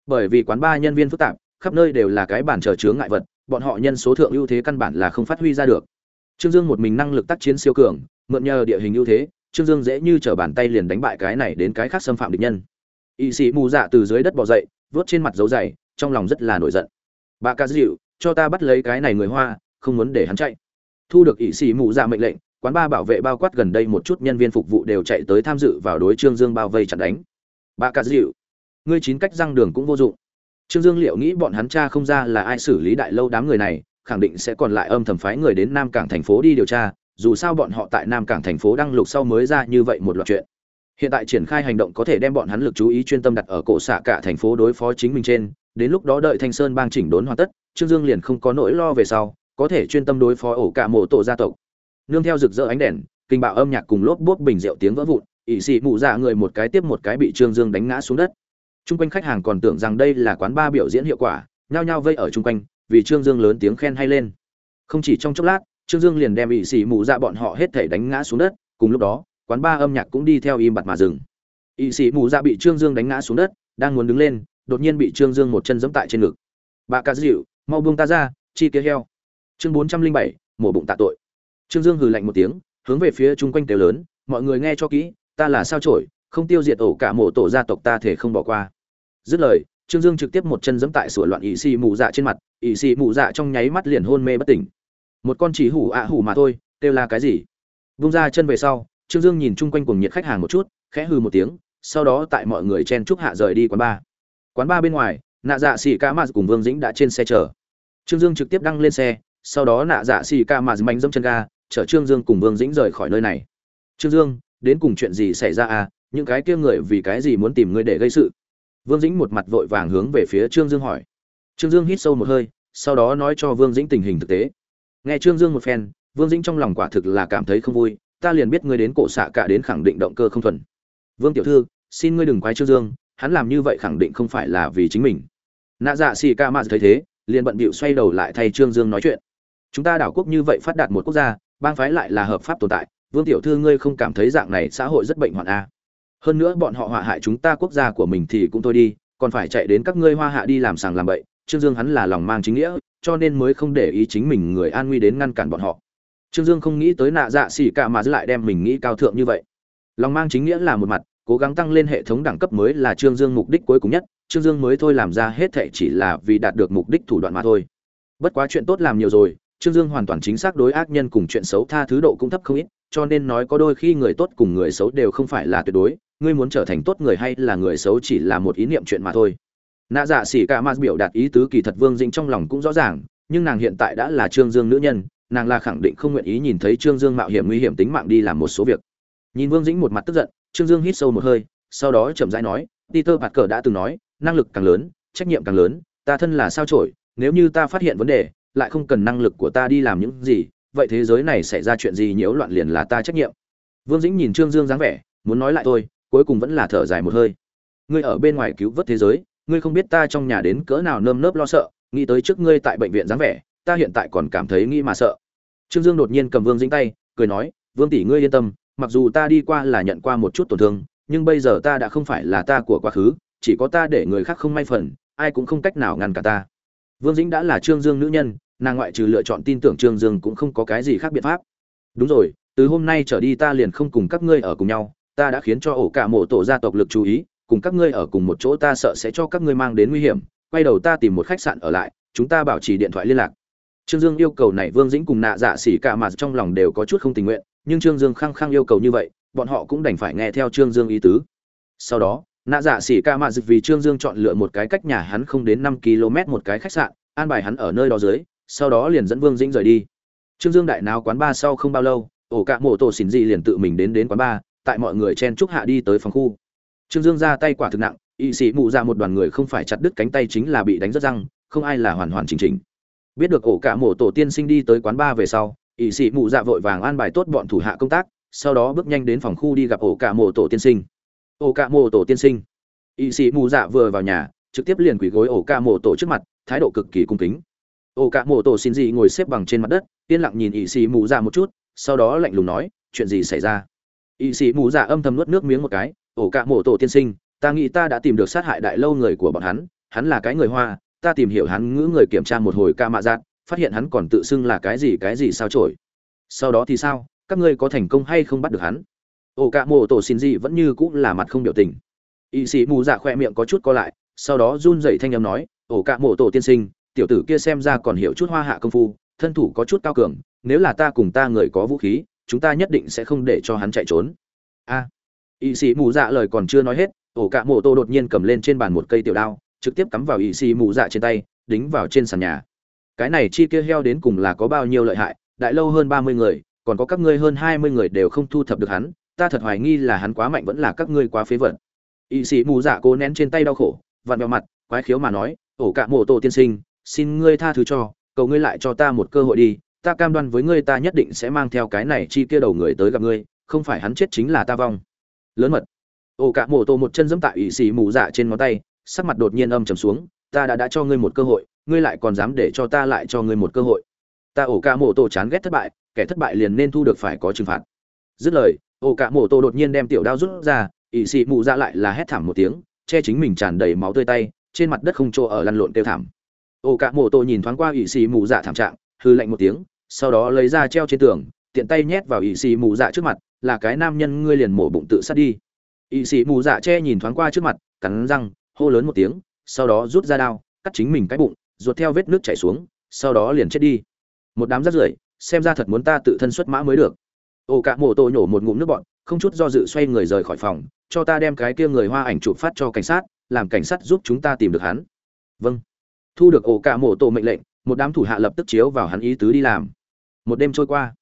Bởi vì quán ba nhân viên phức tạp khắp nơi đều là cái bản chờ chướng ngại vật, bọn họ nhân số thượng ưu thế căn bản là không phát huy ra được. Trương dương một mình năng lực tác chiến siêu cường, mượn nhờ địa hình ưu thế, trương dương dễ như trở bàn tay liền đánh bại cái này đến cái khác xâm phạm địch nhân. Y sĩ mù dạ từ dưới đất bò dậy, vớt trên mặt dấu dày, trong lòng rất là nổi giận. Bà ca dịu, cho ta bắt lấy cái này người hoa, không muốn để hắn chạy. Thu được y sĩ mù dạ mệnh lệnh, quán ba bảo vệ bao quát gần đây một chút nhân viên phục vụ đều chạy tới tham dự vào đối trương dương bao vây chặn đánh. Bà ca dịu, ngươi chín cách răng đường cũng vô dụng trương dương liệu nghĩ bọn hắn cha không ra là ai xử lý đại lâu đám người này, khẳng định sẽ còn lại âm thầm phái người đến nam cảng thành phố đi điều tra, dù sao bọn họ tại nam cảng thành phố đăng lục sau mới ra như vậy một loạt chuyện. Hiện tại triển khai hành động có thể đem bọn hắn lực chú ý chuyên tâm đặt ở cổ xạ cả thành phố đối phó chính mình trên, đến lúc đó đợi thanh sơn bang chỉnh đốn hoàn tất, trương dương liền không có nỗi lo về sau, có thể chuyên tâm đối phó ổ cả mộ tổ gia tộc. Nương theo rực rỡ ánh đèn, kinh bạo âm nhạc cùng lốp bốp bình rượu tiếng vỡ vụn ỵ sĩ mụ dạ người một cái tiếp một cái bị trương dương đánh ngã xuống đất. Trung quanh khách hàng còn tưởng rằng đây là quán ba biểu diễn hiệu quả nhao nhao vây ở trung quanh vì trương dương lớn tiếng khen hay lên. Không chỉ trong chốc lát trương dương liền đem ỵ sĩ mù dạ bọn họ hết thể đánh ngã xuống đất cùng lúc đó quán ba âm nhạc cũng đi theo im bặt mà dừng. Y sĩ mù dạ bị trương dương đánh ngã xuống đất đang muốn đứng lên đột nhiên bị trương dương một chân giẫm tại trên ngực. Bà ca dịu mau buông ta ra chi kia heo. Chương bốn trăm linh bảy mổ bụng tạ tội. Trương dương hừ lạnh một tiếng hướng về phía chung quanh kêu lớn mọi người nghe cho kỹ ta là sao chổi, không tiêu diệt ổ cả mộ tổ gia tộc ta thể không bỏ qua dứt lời, trương dương trực tiếp một chân giẫm tại sửa loạn ỵ xì mù dạ trên mặt ỵ xì mù dạ trong nháy mắt liền hôn mê bất tỉnh. Một con chỉ hủ ạ hủ mà thôi, kêu là cái gì? Vung ra chân về sau, trương dương nhìn chung quanh cùng nhiệt khách hàng một chút, khẽ hừ một tiếng, sau đó tại mọi người chen chúc hạ rời đi quán ba. quán ba bên ngoài, nạ dạ xì ca mạt cùng vương dĩnh đã trên xe chở trương dương trực tiếp đăng lên xe, sau đó nạ dạ xì ca mạt mạnh dâm chân ga, chở trương dương cùng vương dĩnh rời khỏi nơi này. Trương dương, đến cùng chuyện gì xảy ra à? Những cái kia người vì cái gì muốn tìm ngươi để gây sự? Vương dĩnh một mặt vội vàng hướng về phía trương dương hỏi. Trương dương hít sâu một hơi, sau đó nói cho vương dĩnh tình hình thực tế. Nghe trương dương một phen, vương dĩnh trong lòng quả thực là cảm thấy không vui, ta liền biết ngươi đến cổ xạ cả đến khẳng định động cơ không thuần. Vương tiểu thư, xin ngươi đừng quái trương dương, hắn làm như vậy khẳng định không phải là vì chính mình. Nạ dạ xì ca mạt thấy thế, liền bận bịu xoay đầu lại thay trương dương nói chuyện. Chúng ta đảo quốc như vậy phát đạt một quốc gia, bang phái lại là hợp pháp tồn tại, vương tiểu thư ngươi không cảm thấy dạng này xã hội rất bệnh hoạn a à hơn nữa bọn họ họa hại chúng ta quốc gia của mình thì cũng thôi đi, còn phải chạy đến các ngươi hoa hạ đi làm sàng làm bậy. Trương dương hắn là lòng mang chính nghĩa, cho nên mới không để ý chính mình người an nguy đến ngăn cản bọn họ. Trương dương không nghĩ tới nạ dạ xỉ cả mà giữ lại đem mình nghĩ cao thượng như vậy. Lòng mang chính nghĩa là một mặt, cố gắng tăng lên hệ thống đẳng cấp mới là trương dương mục đích cuối cùng nhất, trương dương mới thôi làm ra hết thệ chỉ là vì đạt được mục đích thủ đoạn mà thôi. Bất quá chuyện tốt làm nhiều rồi, trương dương hoàn toàn chính xác đối ác nhân cùng chuyện xấu tha thứ độ cũng thấp không ít cho nên nói có đôi khi người tốt cùng người xấu đều không phải là tuyệt đối, ngươi muốn trở thành tốt người hay là người xấu chỉ là một ý niệm chuyện mà thôi. Nạ dạ xỉ cả ma biểu đạt ý tứ kỳ thật vương dĩnh trong lòng cũng rõ ràng, nhưng nàng hiện tại đã là trương dương nữ nhân, nàng là khẳng định không nguyện ý nhìn thấy trương dương mạo hiểm nguy hiểm tính mạng đi làm một số việc. Nhìn vương dĩnh một mặt tức giận, trương dương hít sâu một hơi, sau đó chậm rãi nói, peter bạt cờ đã từng nói, năng lực càng lớn, trách nhiệm càng lớn, ta thân là sao trổi nếu như ta phát hiện vấn đề, lại không cần năng lực của ta đi làm những gì vậy thế giới này xảy ra chuyện gì nhiễu loạn liền là ta trách nhiệm. Vương dĩnh nhìn trương dương dáng vẻ, muốn nói lại tôi cuối cùng vẫn là thở dài một hơi. Ngươi ở bên ngoài cứu vớt thế giới, ngươi không biết ta trong nhà đến cỡ nào nơm nớp lo sợ, nghĩ tới trước ngươi tại bệnh viện dáng vẻ, ta hiện tại còn cảm thấy nghĩ mà sợ. Trương dương đột nhiên cầm vương dĩnh tay, cười nói, vương tỷ ngươi yên tâm, mặc dù ta đi qua là nhận qua một chút tổn thương, nhưng bây giờ ta đã không phải là ta của quá khứ, chỉ có ta để người khác không may phần, ai cũng không cách nào ngăn cả ta. Vương dĩnh đã là trương dương nữ nhân nàng ngoại trừ lựa chọn tin tưởng trương dương cũng không có cái gì khác biện pháp. Đúng rồi, từ hôm nay trở đi ta liền không cùng các ngươi ở cùng nhau, ta đã khiến cho ổ cả mộ tổ gia tộc lực chú ý, cùng các ngươi ở cùng một chỗ ta sợ sẽ cho các ngươi mang đến nguy hiểm, quay đầu ta tìm một khách sạn ở lại, chúng ta bảo trì điện thoại liên lạc. Trương dương yêu cầu này vương dĩnh cùng nạ dạ xỉ cả mà trong lòng đều có chút không tình nguyện, nhưng trương dương khăng khăng yêu cầu như vậy, bọn họ cũng đành phải nghe theo trương dương ý tứ. Sau đó, nạ dạ xỉ ca mạ dịch vì trương dương chọn lựa một cái cách nhà hắn không đến năm km một cái khách sạn, an bài hắn ở nơi đó dưới sau đó liền dẫn vương dĩnh rời đi. Trương dương đại náo quán ba sau không bao lâu, ổ cạ mộ tổ xỉn dị liền tự mình đến đến quán ba, tại mọi người chen chúc hạ đi tới phòng khu. Trương dương ra tay quả thực nặng, y sĩ mụ ra một đoàn người không phải chặt đứt cánh tay chính là bị đánh rất răng, không ai là hoàn hoàn chỉnh chỉnh. Biết được ổ cạ mộ tổ tiên sinh đi tới quán ba về sau, y sĩ mụ dạ vội vàng an bài tốt bọn thủ hạ công tác, sau đó bước nhanh đến phòng khu đi gặp ổ cạ mộ tổ tiên sinh. Ổ cạ mộ tổ tiên sinh. Y sĩ mụ dạ vừa vào nhà, trực tiếp liền quỳ gối ổ cạ mộ tổ trước mặt, thái độ cực kỳ cung kính ô cả mộ tổ xin gì ngồi xếp bằng trên mặt đất, yên lặng nhìn y sĩ mù dạ một chút, sau đó lạnh lùng nói, chuyện gì xảy ra? Y sĩ mù dạ âm thầm nuốt nước miếng một cái ổ cả mộ tổ tiên sinh, ta nghĩ ta đã tìm được sát hại đại lâu người của bọn hắn hắn là cái người hoa, ta tìm hiểu hắn ngữ người kiểm tra một hồi ca mạ dạng phát hiện hắn còn tự xưng là cái gì cái gì sao trổi sau đó thì sao, các ngươi có thành công hay không bắt được hắn? Ổ cả mộ tổ xin gì vẫn như cũng là mặt không biểu tình. Y sĩ mù dạ khoe miệng có chút co lại, sau đó run dậy thanh âm nói ổ cạ mộ tổ tiên sinh tiểu tử kia xem ra còn hiểu chút hoa hạ công phu thân thủ có chút cao cường nếu là ta cùng ta người có vũ khí chúng ta nhất định sẽ không để cho hắn chạy trốn. A. À, y sĩ mù dạ lời còn chưa nói hết ổ cạ mộ tô đột nhiên cầm lên trên bàn một cây tiểu đao trực tiếp cắm vào y sĩ mù dạ trên tay đính vào trên sàn nhà. Cái này chi kia heo đến cùng là có bao nhiêu lợi hại đại lâu hơn ba mươi người còn có các ngươi hơn hai mươi người đều không thu thập được hắn ta thật hoài nghi là hắn quá mạnh vẫn là các ngươi quá phế vật. Y sĩ mù dạ cố nén trên tay đau khổ vặn vẹo mặt quái khiếu mà nói ổ cạ mộ tô tiên sinh xin ngươi tha thứ cho, cầu ngươi lại cho ta một cơ hội đi, ta cam đoan với ngươi ta nhất định sẽ mang theo cái này chi kia đầu người tới gặp ngươi, không phải hắn chết chính là ta vong. Lớn mật. Ổ Cả mộ tổ một chân dẫm tại ỵ xì mù dạ trên ngón tay, sắc mặt đột nhiên âm trầm xuống, ta đã đã cho ngươi một cơ hội, ngươi lại còn dám để cho ta lại cho ngươi một cơ hội. Ta ổ Cả mộ tổ chán ghét thất bại, kẻ thất bại liền nên thu được phải có trừng phạt. Dứt lời ổ Cả mộ tổ đột nhiên đem tiểu đao rút ra ỵ xì mù dạ lại là hét thảm một tiếng, che chính mình tràn đầy máu tươi tay, trên mặt đất không chỗ ở lăn lộn tiêu thảm ổ cạ mộ tổ nhìn thoáng qua ỵ xì mù dạ thảm trạng hư lạnh một tiếng, sau đó lấy ra treo trên tường, tiện tay nhét vào ỵ xì mù dạ trước mặt, là cái nam nhân ngươi liền mổ bụng tự sát đi. Y sĩ mù dạ che nhìn thoáng qua trước mặt, cắn răng, hô lớn một tiếng, sau đó rút ra đao, cắt chính mình cái bụng, ruột theo vết nước chảy xuống, sau đó liền chết đi. Một đám rắt rưởi, xem ra thật muốn ta tự thân xuất mã mới được. Ô cả mộ tô nhổ một ngụm nước bọn không chút do dự xoay người rời khỏi phòng, cho ta đem cái kia người hoa ảnh chụp phát cho cảnh sát, làm cảnh sát giúp chúng ta tìm được hắn. Vâng thu được ổ cả mổ tổ mệnh lệnh, một đám thủ hạ lập tức chiếu vào hắn ý tứ đi làm. Một đêm trôi qua.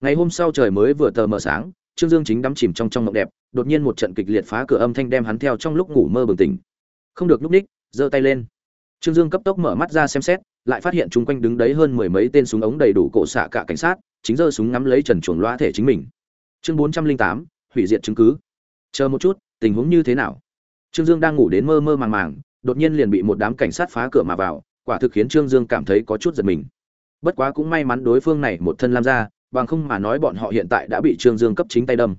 Ngày hôm sau trời mới vừa tờ mờ sáng, trương dương chính đắm chìm trong trong mộng đẹp, đột nhiên một trận kịch liệt phá cửa âm thanh đem hắn theo trong lúc ngủ mơ bừng tỉnh. Không được núp ních, giơ tay lên. Trương dương cấp tốc mở mắt ra xem xét, lại phát hiện chung quanh đứng đấy hơn mười mấy tên súng ống đầy đủ cổ xạ cả cảnh sát, chính giơ súng ngắm lấy trần chuồng loa thể chính mình. Chương bốn trăm linh tám, hủy diệt chứng cứ. Chờ một chút, tình huống như thế nào? Trương dương đang ngủ đến mơ mơ màng màng đột nhiên liền bị một đám cảnh sát phá cửa mà vào, quả thực khiến trương dương cảm thấy có chút giật mình. Bất quá cũng may mắn đối phương này một thân lam ra bằng không mà nói bọn họ hiện tại đã bị trương dương cấp chính tay đâm.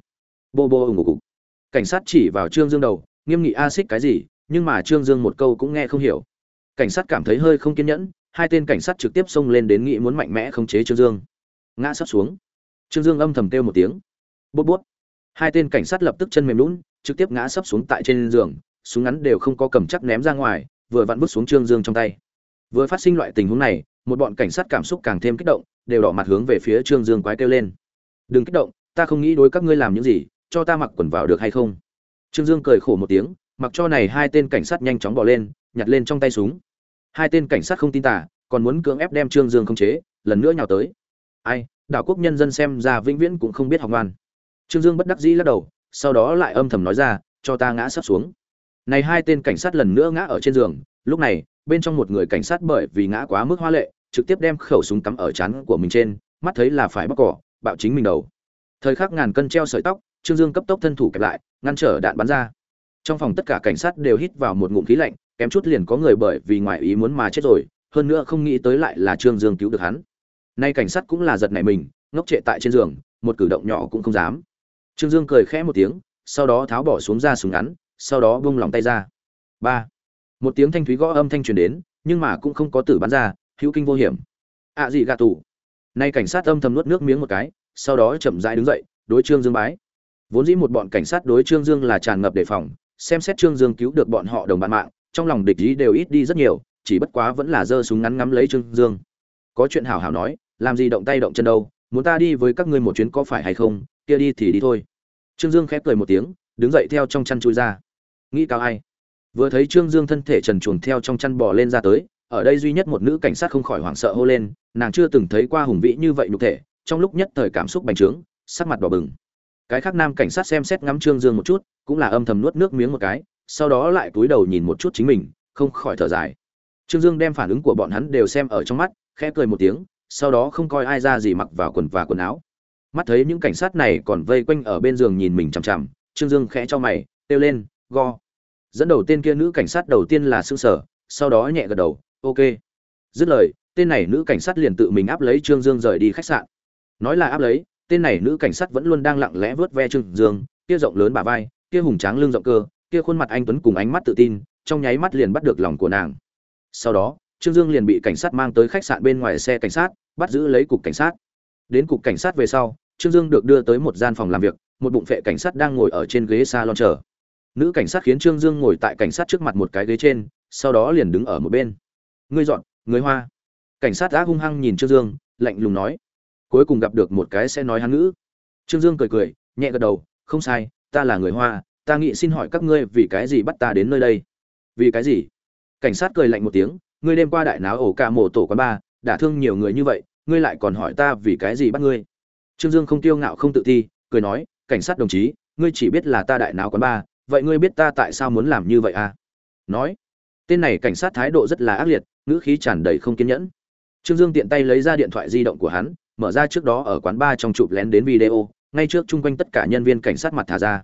Bô bô ủng ủng cảnh sát chỉ vào trương dương đầu, nghiêm nghị a xích cái gì, nhưng mà trương dương một câu cũng nghe không hiểu. Cảnh sát cảm thấy hơi không kiên nhẫn, hai tên cảnh sát trực tiếp xông lên đến nghị muốn mạnh mẽ khống chế trương dương. Ngã sắp xuống. Trương dương âm thầm kêu một tiếng. Bút bút. Hai tên cảnh sát lập tức chân mềm lún, trực tiếp ngã sấp xuống tại trên giường súng ngắn đều không có cầm chắc ném ra ngoài, vừa vặn vứt xuống trương dương trong tay. Vừa phát sinh loại tình huống này, một bọn cảnh sát cảm xúc càng thêm kích động, đều đỏ mặt hướng về phía trương dương quái kêu lên. Đừng kích động, ta không nghĩ đối các ngươi làm những gì, cho ta mặc quần vào được hay không? Trương dương cười khổ một tiếng, mặc cho này hai tên cảnh sát nhanh chóng bỏ lên, nhặt lên trong tay súng. Hai tên cảnh sát không tin tả còn muốn cưỡng ép đem trương dương khống chế, lần nữa nhào tới. Ai, đảo quốc nhân dân xem ra vĩnh viễn cũng không biết học ngoan. Trương dương bất đắc dĩ lắc đầu, sau đó lại âm thầm nói ra, cho ta ngã sắp xuống này hai tên cảnh sát lần nữa ngã ở trên giường, lúc này, bên trong một người cảnh sát bởi vì ngã quá mức hoa lệ, trực tiếp đem khẩu súng cắm ở chán của mình trên, mắt thấy là phải bóc cỏ, bạo chính mình đầu. Thời khắc ngàn cân treo sợi tóc, trương dương cấp tốc thân thủ kẹp lại, ngăn trở đạn bắn ra. Trong phòng tất cả cảnh sát đều hít vào một ngụm khí lạnh, kém chút liền có người bởi vì ngoài ý muốn mà chết rồi, hơn nữa không nghĩ tới lại là trương dương cứu được hắn. Nay cảnh sát cũng là giật nảy mình, ngốc trệ tại trên giường, một cử động nhỏ cũng không dám. Trương dương cười khẽ một tiếng, sau đó tháo bỏ xuống ra súng ngắn sau đó buông lòng tay ra. Ba. Một tiếng thanh thúy gõ âm thanh truyền đến, nhưng mà cũng không có tử bắn ra, hữu kinh vô hiểm. Ạ à gì gạ tù. Nay cảnh sát âm thầm nuốt nước miếng một cái, sau đó chậm rãi đứng dậy, đối trương dương bái. Vốn dĩ một bọn cảnh sát đối trương dương là tràn ngập đề phòng, xem xét trương dương cứu được bọn họ đồng bạn mạng, trong lòng địch ý đều ít đi rất nhiều, chỉ bất quá vẫn là giơ súng ngắn ngắm lấy trương dương. Có chuyện hảo hảo nói, làm gì động tay động chân đâu, muốn ta đi với các ngươi một chuyến có phải hay không, kia đi thì đi thôi. Trương dương khép cười một tiếng, đứng dậy theo trong chăn chui ra nghĩ cao ai? Vừa thấy trương dương thân thể trần truồng theo trong chăn bò lên ra tới, ở đây duy nhất một nữ cảnh sát không khỏi hoảng sợ hô lên, nàng chưa từng thấy qua hùng vĩ như vậy nhục thể, trong lúc nhất thời cảm xúc bành trướng, sắc mặt đỏ bừng. Cái khác nam cảnh sát xem xét ngắm trương dương một chút, cũng là âm thầm nuốt nước miếng một cái, sau đó lại cúi đầu nhìn một chút chính mình, không khỏi thở dài. Trương dương đem phản ứng của bọn hắn đều xem ở trong mắt, khẽ cười một tiếng, sau đó không coi ai ra gì mặc vào quần và quần áo. Mắt thấy những cảnh sát này còn vây quanh ở bên giường nhìn mình chằm chằm, trương dương khẽ cho mày, kêu lên, go dẫn đầu tên kia nữ cảnh sát đầu tiên là s sở, sau đó nhẹ gật đầu, ok. Dứt lời, tên này nữ cảnh sát liền tự mình áp lấy trương dương rời đi khách sạn. Nói là áp lấy, tên này nữ cảnh sát vẫn luôn đang lặng lẽ vớt ve trương dương, kia rộng lớn bà vai, kia hùng tráng lưng rộng cơ, kia khuôn mặt anh tuấn cùng ánh mắt tự tin, trong nháy mắt liền bắt được lòng của nàng. Sau đó, trương dương liền bị cảnh sát mang tới khách sạn bên ngoài xe cảnh sát, bắt giữ lấy cục cảnh sát. Đến cục cảnh sát về sau, trương dương được đưa tới một gian phòng làm việc, một bụng phệ cảnh sát đang ngồi ở trên ghế salon chờ nữ cảnh sát khiến trương dương ngồi tại cảnh sát trước mặt một cái ghế trên, sau đó liền đứng ở một bên. Ngươi dọn người hoa. Cảnh sát đã hung hăng nhìn trương dương, lạnh lùng nói. Cuối cùng gặp được một cái sẽ nói hán ngữ. Trương dương cười cười, nhẹ gật đầu, không sai, ta là người hoa, ta nghĩ xin hỏi các ngươi vì cái gì bắt ta đến nơi đây? Vì cái gì? Cảnh sát cười lạnh một tiếng, ngươi đêm qua đại náo ổ ca mổ tổ quán ba đả thương nhiều người như vậy, ngươi lại còn hỏi ta vì cái gì bắt ngươi? Trương dương không tiêu ngạo không tự ti, cười nói, cảnh sát đồng chí, ngươi chỉ biết là ta đại náo quán ba vậy ngươi biết ta tại sao muốn làm như vậy à? Nói. Tên này cảnh sát thái độ rất là ác liệt ngữ khí tràn đầy không kiên nhẫn. Trương dương tiện tay lấy ra điện thoại di động của hắn mở ra trước đó ở quán bar trong chụp lén đến video ngay trước chung quanh tất cả nhân viên cảnh sát mặt thả ra.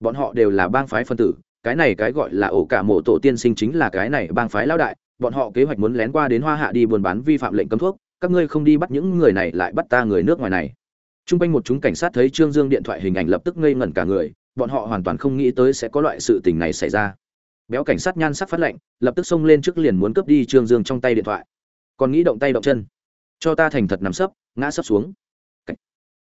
Bọn họ đều là bang phái phân tử cái này cái gọi là ổ cả mộ tổ tiên sinh chính là cái này bang phái lão đại bọn họ kế hoạch muốn lén qua đến hoa hạ đi buôn bán vi phạm lệnh cấm thuốc các ngươi không đi bắt những người này lại bắt ta người nước ngoài này. Trung quanh một chúng cảnh sát thấy Trương Dương điện thoại hình ảnh lập tức ngây ngẩn cả người, bọn họ hoàn toàn không nghĩ tới sẽ có loại sự tình này xảy ra. Béo cảnh sát nhan sắc phát lệnh, lập tức xông lên trước liền muốn cướp đi Trương Dương trong tay điện thoại. Còn nghĩ động tay động chân, cho ta thành thật nằm sấp, ngã sấp xuống.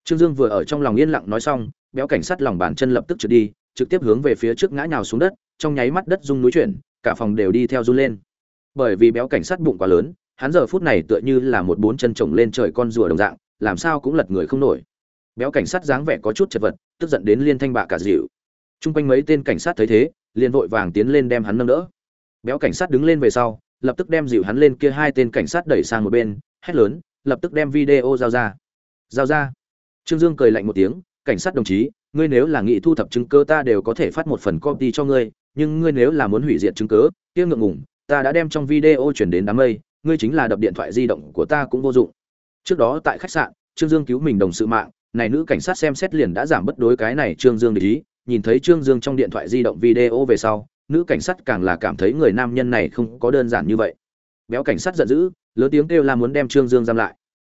Trương Dương vừa ở trong lòng yên lặng nói xong, béo cảnh sát lòng bàn chân lập tức trượt đi, trực tiếp hướng về phía trước ngã nhào xuống đất trong nháy mắt đất rung núi chuyển cả phòng đều đi theo run lên bởi vì béo cảnh sát bụng quá lớn hắn giờ phút này tựa như là một bốn chân trồng lên trời con rùa đồng dạng làm sao cũng lật người không nổi béo cảnh sát dáng vẻ có chút chật vật, tức giận đến liên thanh bạ cả dịu. Chung quanh mấy tên cảnh sát thấy thế, liền vội vàng tiến lên đem hắn nâng đỡ. Béo cảnh sát đứng lên về sau, lập tức đem dịu hắn lên kia hai tên cảnh sát đẩy sang một bên, hét lớn, lập tức đem video giao ra. Giao ra. Trương dương cười lạnh một tiếng, cảnh sát đồng chí, ngươi nếu là nghị thu thập chứng cứ ta đều có thể phát một phần copy cho ngươi, nhưng ngươi nếu là muốn hủy diệt chứng cứ, kia ngượng ngủng ta đã đem trong video chuyển đến đám mây, ngươi chính là đập điện thoại di động của ta cũng vô dụng. Trước đó tại khách sạn, trương dương cứu mình đồng sự mạng này nữ cảnh sát xem xét liền đã giảm bất đối cái này trương dương để ý, nhìn thấy trương dương trong điện thoại di động video về sau, nữ cảnh sát càng là cảm thấy người nam nhân này không có đơn giản như vậy. Béo cảnh sát giận dữ, lớn tiếng kêu la muốn đem trương dương giam lại.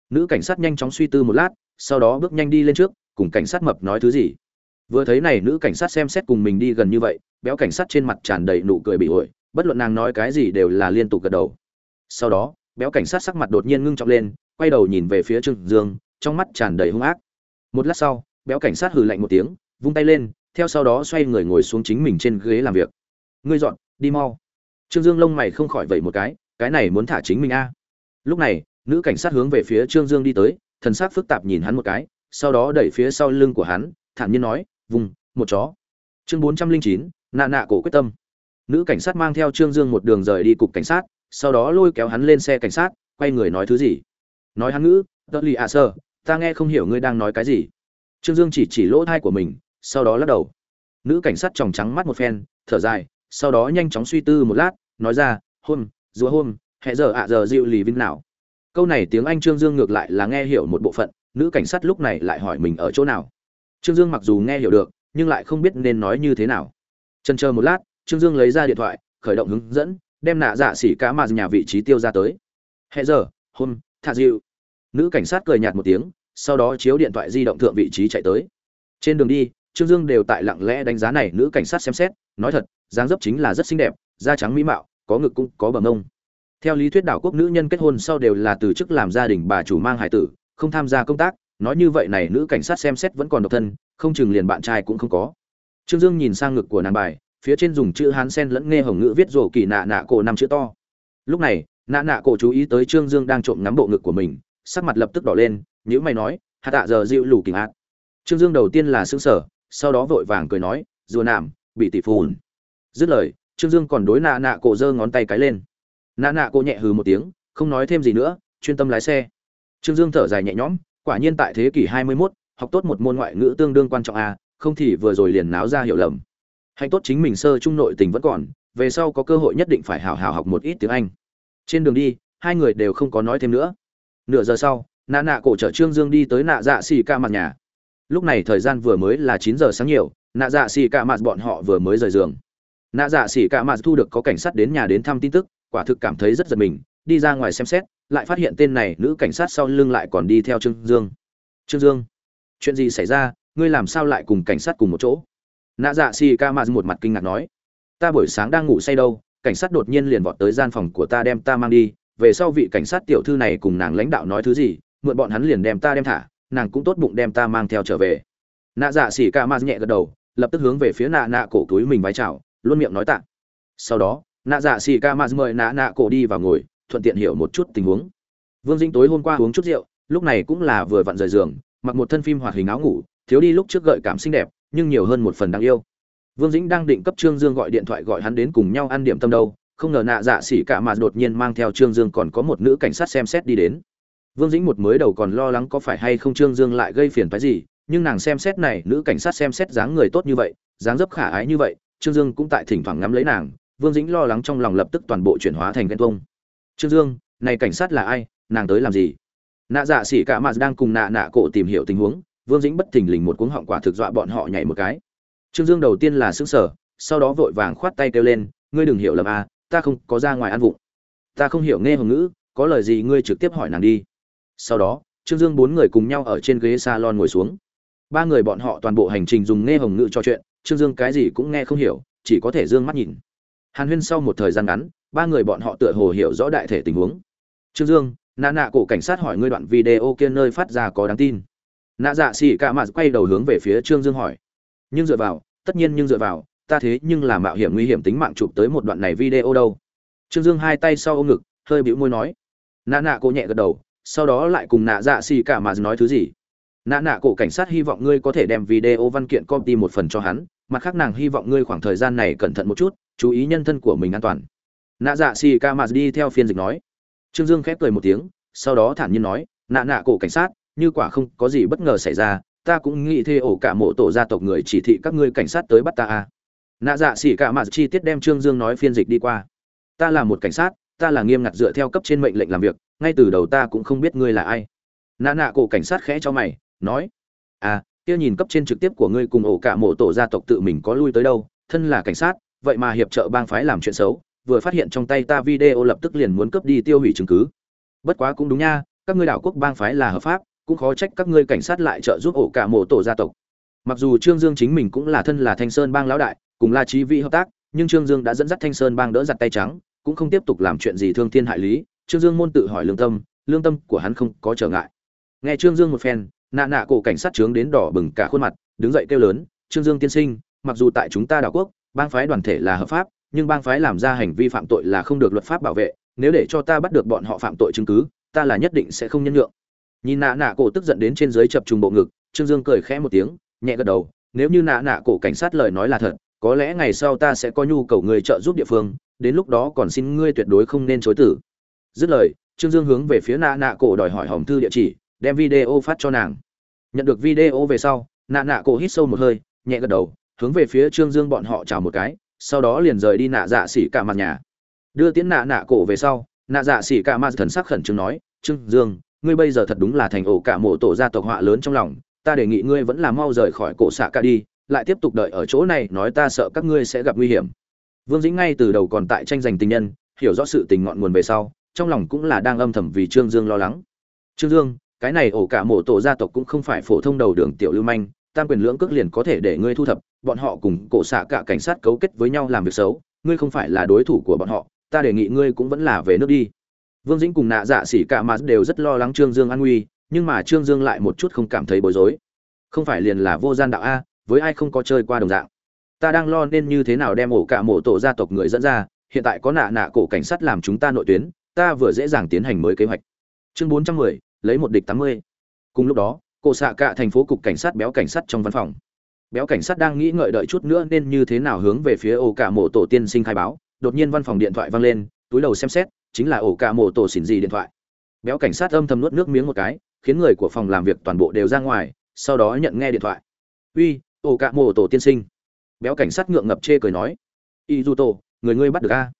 Nữ cảnh sát nhanh chóng suy tư một lát, sau đó bước nhanh đi lên trước, cùng cảnh sát mập nói thứ gì. Vừa thấy này nữ cảnh sát xem xét cùng mình đi gần như vậy, béo cảnh sát trên mặt tràn đầy nụ cười bị ổi, bất luận nàng nói cái gì đều là liên tục gật đầu. Sau đó, béo cảnh sát sắc mặt đột nhiên ngưng trọng lên, quay đầu nhìn về phía trương dương, trong mắt tràn đầy hung ác một lát sau, béo cảnh sát hừ lạnh một tiếng, vung tay lên, theo sau đó xoay người ngồi xuống chính mình trên ghế làm việc. Ngươi dọn, đi mau. Trương dương lông mày không khỏi vậy một cái cái này muốn thả chính mình a. Lúc này, nữ cảnh sát hướng về phía trương dương đi tới, thần sắc phức tạp nhìn hắn một cái, sau đó đẩy phía sau lưng của hắn, thản nhiên nói vùng một chó. Chương bốn trăm linh chín, nạ nạ cổ quyết tâm. Nữ cảnh sát mang theo trương dương một đường rời đi cục cảnh sát, sau đó lôi kéo hắn lên xe cảnh sát, quay người nói thứ gì? Nói hắn ngữ tớ lì ạ sơ ta nghe không hiểu ngươi đang nói cái gì. Trương dương chỉ chỉ lỗ thai của mình, sau đó lắc đầu. Nữ cảnh sát tròng trắng mắt một phen, thở dài, sau đó nhanh chóng suy tư một lát, nói ra, hôm rúa hôm, hẹ giờ ạ giờ dịu lì vinh nào? Câu này tiếng anh trương dương ngược lại là nghe hiểu một bộ phận, nữ cảnh sát lúc này lại hỏi mình ở chỗ nào. Trương dương mặc dù nghe hiểu được, nhưng lại không biết nên nói như thế nào. Trần chờ một lát, trương dương lấy ra điện thoại, khởi động hướng dẫn, đem nạ dạ xỉ cá mà nhà vị trí tiêu ra tới. Hẹ giờ, hôm, thả dịu nữ cảnh sát cười nhạt một tiếng, sau đó chiếu điện thoại di động thượng vị trí chạy tới. Trên đường đi, trương dương đều tại lặng lẽ đánh giá này nữ cảnh sát xem xét, nói thật, dáng dấp chính là rất xinh đẹp, da trắng mỹ mạo, có ngực cũng có bờ mông. Theo lý thuyết đảo quốc nữ nhân kết hôn sau đều là từ chức làm gia đình bà chủ mang hải tử, không tham gia công tác, nói như vậy này nữ cảnh sát xem xét vẫn còn độc thân, không chừng liền bạn trai cũng không có. Trương dương nhìn sang ngực của nàng bài, phía trên dùng chữ hán sen lẫn nghe hồng ngữ viết rổ kỳ nạ nạ cổ năm chữ to. Lúc này, nạ nạ cổ chú ý tới trương dương đang trộm ngắm bộ ngực của mình sắc mặt lập tức đỏ lên nhữ mày nói hạ tạ giờ dịu lù kình ạt trương dương đầu tiên là xương sở sau đó vội vàng cười nói rùa nảm bị tỷ phùn dứt lời trương dương còn đối nạ nạ cổ giơ ngón tay cái lên. Nạ nạ cổ nhẹ hừ một tiếng không nói thêm gì nữa chuyên tâm lái xe. Trương dương thở dài nhẹ nhõm quả nhiên tại thế kỷ hai mươi 21, học tốt một môn ngoại ngữ tương đương quan trọng a không thì vừa rồi liền náo ra hiểu lầm. Hạnh tốt chính mình sơ trung nội tình vẫn còn về sau có cơ hội nhất định phải hào hào học một ít tiếng anh. Trên đường đi hai người đều không có nói thêm nữa nửa giờ sau, nạ nạ cổ chở trương dương đi tới nạ dạ xì ca mặt nhà. Lúc này thời gian vừa mới là chín giờ sáng nhiều, nạ dạ xì ca mặt bọn họ vừa mới rời giường. Nạ dạ xì cả mặt thu được có cảnh sát đến nhà đến thăm tin tức, quả thực cảm thấy rất giật mình, đi ra ngoài xem xét, lại phát hiện tên này nữ cảnh sát sau lưng lại còn đi theo trương dương. Trương dương, chuyện gì xảy ra? Ngươi làm sao lại cùng cảnh sát cùng một chỗ? Nạ dạ xì ca mặt một mặt kinh ngạc nói. Ta buổi sáng đang ngủ say đâu, cảnh sát đột nhiên liền vọt tới gian phòng của ta đem ta mang đi về sau vị cảnh sát tiểu thư này cùng nàng lãnh đạo nói thứ gì, mượn bọn hắn liền đem ta đem thả, nàng cũng tốt bụng đem ta mang theo trở về. Nạ dạ xỉ ca ma nhẹ gật đầu, lập tức hướng về phía nạ nạ cổ túi mình vái chào, luôn miệng nói tạ. Sau đó, nạ dạ xỉ ca ma mời nạ nạ cổ đi vào ngồi, thuận tiện hiểu một chút tình huống. Vương dĩnh tối hôm qua uống chút rượu, lúc này cũng là vừa vặn rời giường, mặc một thân phim hoạt hình áo ngủ, thiếu đi lúc trước gợi cảm xinh đẹp, nhưng nhiều hơn một phần đáng yêu. Vương dĩnh đang định cấp trương dương gọi điện thoại gọi hắn đến cùng nhau ăn điểm tâm đâu không ngờ nạ dạ xỉ cả mà đột nhiên mang theo trương dương còn có một nữ cảnh sát xem xét đi đến vương dĩnh một mới đầu còn lo lắng có phải hay không trương dương lại gây phiền phái gì nhưng nàng xem xét này nữ cảnh sát xem xét dáng người tốt như vậy dáng dấp khả ái như vậy Trương Dương cũng tại thỉnh thoảng ngắm lấy nàng, Vương Dĩnh lo lắng trong lòng lập tức toàn bộ chuyển hóa thành ghen tuông. Trương Dương, này cảnh sát là ai, nàng tới làm gì? Nạ Dạ Sĩ cả mà đang cùng nạ nạ cổ tìm hiểu tình huống, Vương Dĩnh bất thình lình một cuống họng quả thực dọa bọn họ nhảy một cái. Trương Dương đầu tiên là sững sờ, sau đó vội vàng khoát tay kêu lên, ngươi đừng hiểu lầm a, à, ta không có ra ngoài ăn vụng. Ta không hiểu nghe hồng ngữ, có lời gì ngươi trực tiếp hỏi nàng đi. Sau đó, Trương Dương bốn người cùng nhau ở trên ghế salon ngồi xuống. Ba người bọn họ toàn bộ hành trình dùng nghe hồng ngữ trò chuyện, trương dương cái gì cũng nghe không hiểu chỉ có thể dương mắt nhìn hàn huyên sau một thời gian ngắn ba người bọn họ tựa hồ hiểu rõ đại thể tình huống trương dương nạ nạ cổ cảnh sát hỏi ngươi đoạn video kia nơi phát ra có đáng tin nạ dạ xì cả mạt quay đầu hướng về phía trương dương hỏi nhưng dựa vào tất nhiên nhưng dựa vào ta thế nhưng là mạo hiểm nguy hiểm tính mạng chụp tới một đoạn này video đâu. Trương dương hai tay sau ôm ngực, hơi bĩu môi nói. Nạ nạ cổ nhẹ gật đầu, sau đó lại cùng nạ dạ xì cả mà nói thứ gì. Nạ nạ cổ cảnh sát hy vọng ngươi có thể đem video văn kiện copy một phần cho hắn, mặt khác nàng hy vọng ngươi khoảng thời gian này cẩn thận một chút, chú ý nhân thân của mình an toàn. Nạ dạ xì ca mà đi theo phiên dịch nói. Trương dương khép cười một tiếng, sau đó thản nhiên nói, nạ nạ cổ cảnh sát, như quả không có gì bất ngờ xảy ra, ta cũng nghĩ thê ổ cả mộ tổ gia tộc người chỉ thị các ngươi cảnh sát tới bắt ta à nạ dạ xỉ cả mà chi tiết đem trương dương nói phiên dịch đi qua. Ta là một cảnh sát, ta là nghiêm ngặt dựa theo cấp trên mệnh lệnh làm việc, ngay từ đầu ta cũng không biết ngươi là ai. Nạ nạ cổ cảnh sát khẽ cho mày, nói à kia nhìn cấp trên trực tiếp của ngươi cùng ổ cả mộ tổ gia tộc tự mình có lui tới đâu, thân là cảnh sát, vậy mà hiệp trợ bang phái làm chuyện xấu, vừa phát hiện trong tay ta video lập tức liền muốn cướp đi tiêu hủy chứng cứ. Bất quá cũng đúng nha, các ngươi đảo quốc bang phái là hợp pháp, cũng khó trách các ngươi cảnh sát lại trợ giúp ổ cả mộ tổ gia tộc. Mặc dù trương dương chính mình cũng là thân là thanh sơn bang lão đại cùng la trí vị hợp tác, nhưng trương dương đã dẫn dắt thanh sơn bang đỡ giặt tay trắng, cũng không tiếp tục làm chuyện gì thương thiên hại lý, trương dương môn tự hỏi lương tâm lương tâm của hắn không có trở ngại. Nghe trương dương một phen, nạ nạ cổ cảnh sát trướng đến đỏ bừng cả khuôn mặt, đứng dậy kêu lớn, trương dương tiên sinh, mặc dù tại chúng ta đảo quốc, bang phái đoàn thể là hợp pháp, nhưng bang phái làm ra hành vi phạm tội là không được luật pháp bảo vệ, nếu để cho ta bắt được bọn họ phạm tội chứng cứ, ta là nhất định sẽ không nhân nhượng. Nhìn nạ nạ cổ tức giận đến trên dưới chập trùng bộ ngực, trương dương cười khẽ một tiếng, nhẹ gật đầu, nếu như nạ nạ cổ cảnh sát lời nói là thật có lẽ ngày sau ta sẽ có nhu cầu người trợ giúp địa phương, đến lúc đó còn xin ngươi tuyệt đối không nên chối tử. Dứt lời, trương dương hướng về phía nạ nạ cổ đòi hỏi hòm thư địa chỉ, đem video phát cho nàng. Nhận được video về sau nạ nạ cổ hít sâu một hơi, nhẹ gật đầu, hướng về phía trương dương bọn họ chào một cái, sau đó liền rời đi nạ dạ xỉ cả mặt nhà. Đưa tiến nạ nạ cổ về sau nạ dạ xỉ cả mặt thần sắc khẩn trương nói, trương dương, ngươi bây giờ thật đúng là thành ổ cả mộ tổ gia tộc họa lớn trong lòng, ta đề nghị ngươi vẫn là mau rời khỏi cổ xạ cả đi lại tiếp tục đợi ở chỗ này, nói ta sợ các ngươi sẽ gặp nguy hiểm. Vương dĩnh ngay từ đầu còn tại tranh giành tình nhân, hiểu rõ sự tình ngọn nguồn về sau, trong lòng cũng là đang âm thầm vì trương dương lo lắng. Trương dương, cái này ổ cả mộ tổ gia tộc cũng không phải phổ thông đầu đường tiểu lưu manh, tam quyền lưỡng cước liền có thể để ngươi thu thập, bọn họ cùng cổ xạ cả cảnh sát cấu kết với nhau làm việc xấu, ngươi không phải là đối thủ của bọn họ, ta đề nghị ngươi cũng vẫn là về nước đi. Vương dĩnh cùng nạ dạ xỉ cả mà đều rất lo lắng trương dương an nguy, nhưng mà trương dương lại một chút không cảm thấy bối rối. Không phải liền là vô gian đạo a với ai không có chơi qua đồng dạng. Ta đang lo nên như thế nào đem ổ cả mộ tổ gia tộc người dẫn ra, hiện tại có nạ nạ cổ cảnh sát làm chúng ta nội tuyến, ta vừa dễ dàng tiến hành mới kế hoạch. Chương bốn trăm mười, lấy một địch tám mươi. Cùng lúc đó, cổ xạ cả thành phố cục cảnh sát béo cảnh sát trong văn phòng. Béo cảnh sát đang nghĩ ngợi đợi chút nữa nên như thế nào hướng về phía ổ cả mộ tổ tiên sinh khai báo. Đột nhiên văn phòng điện thoại vang lên, túi đầu xem xét, chính là ổ cả mộ tổ xỉn gì điện thoại. Béo cảnh sát âm thầm nuốt nước miếng một cái, khiến người của phòng làm việc toàn bộ đều ra ngoài, sau đó nhận nghe điện thoại. Uy ổ cạ mộ tổ tiên sinh. Béo cảnh sát ngượng ngập chê cười nói y dù tổ, người ngươi bắt được a?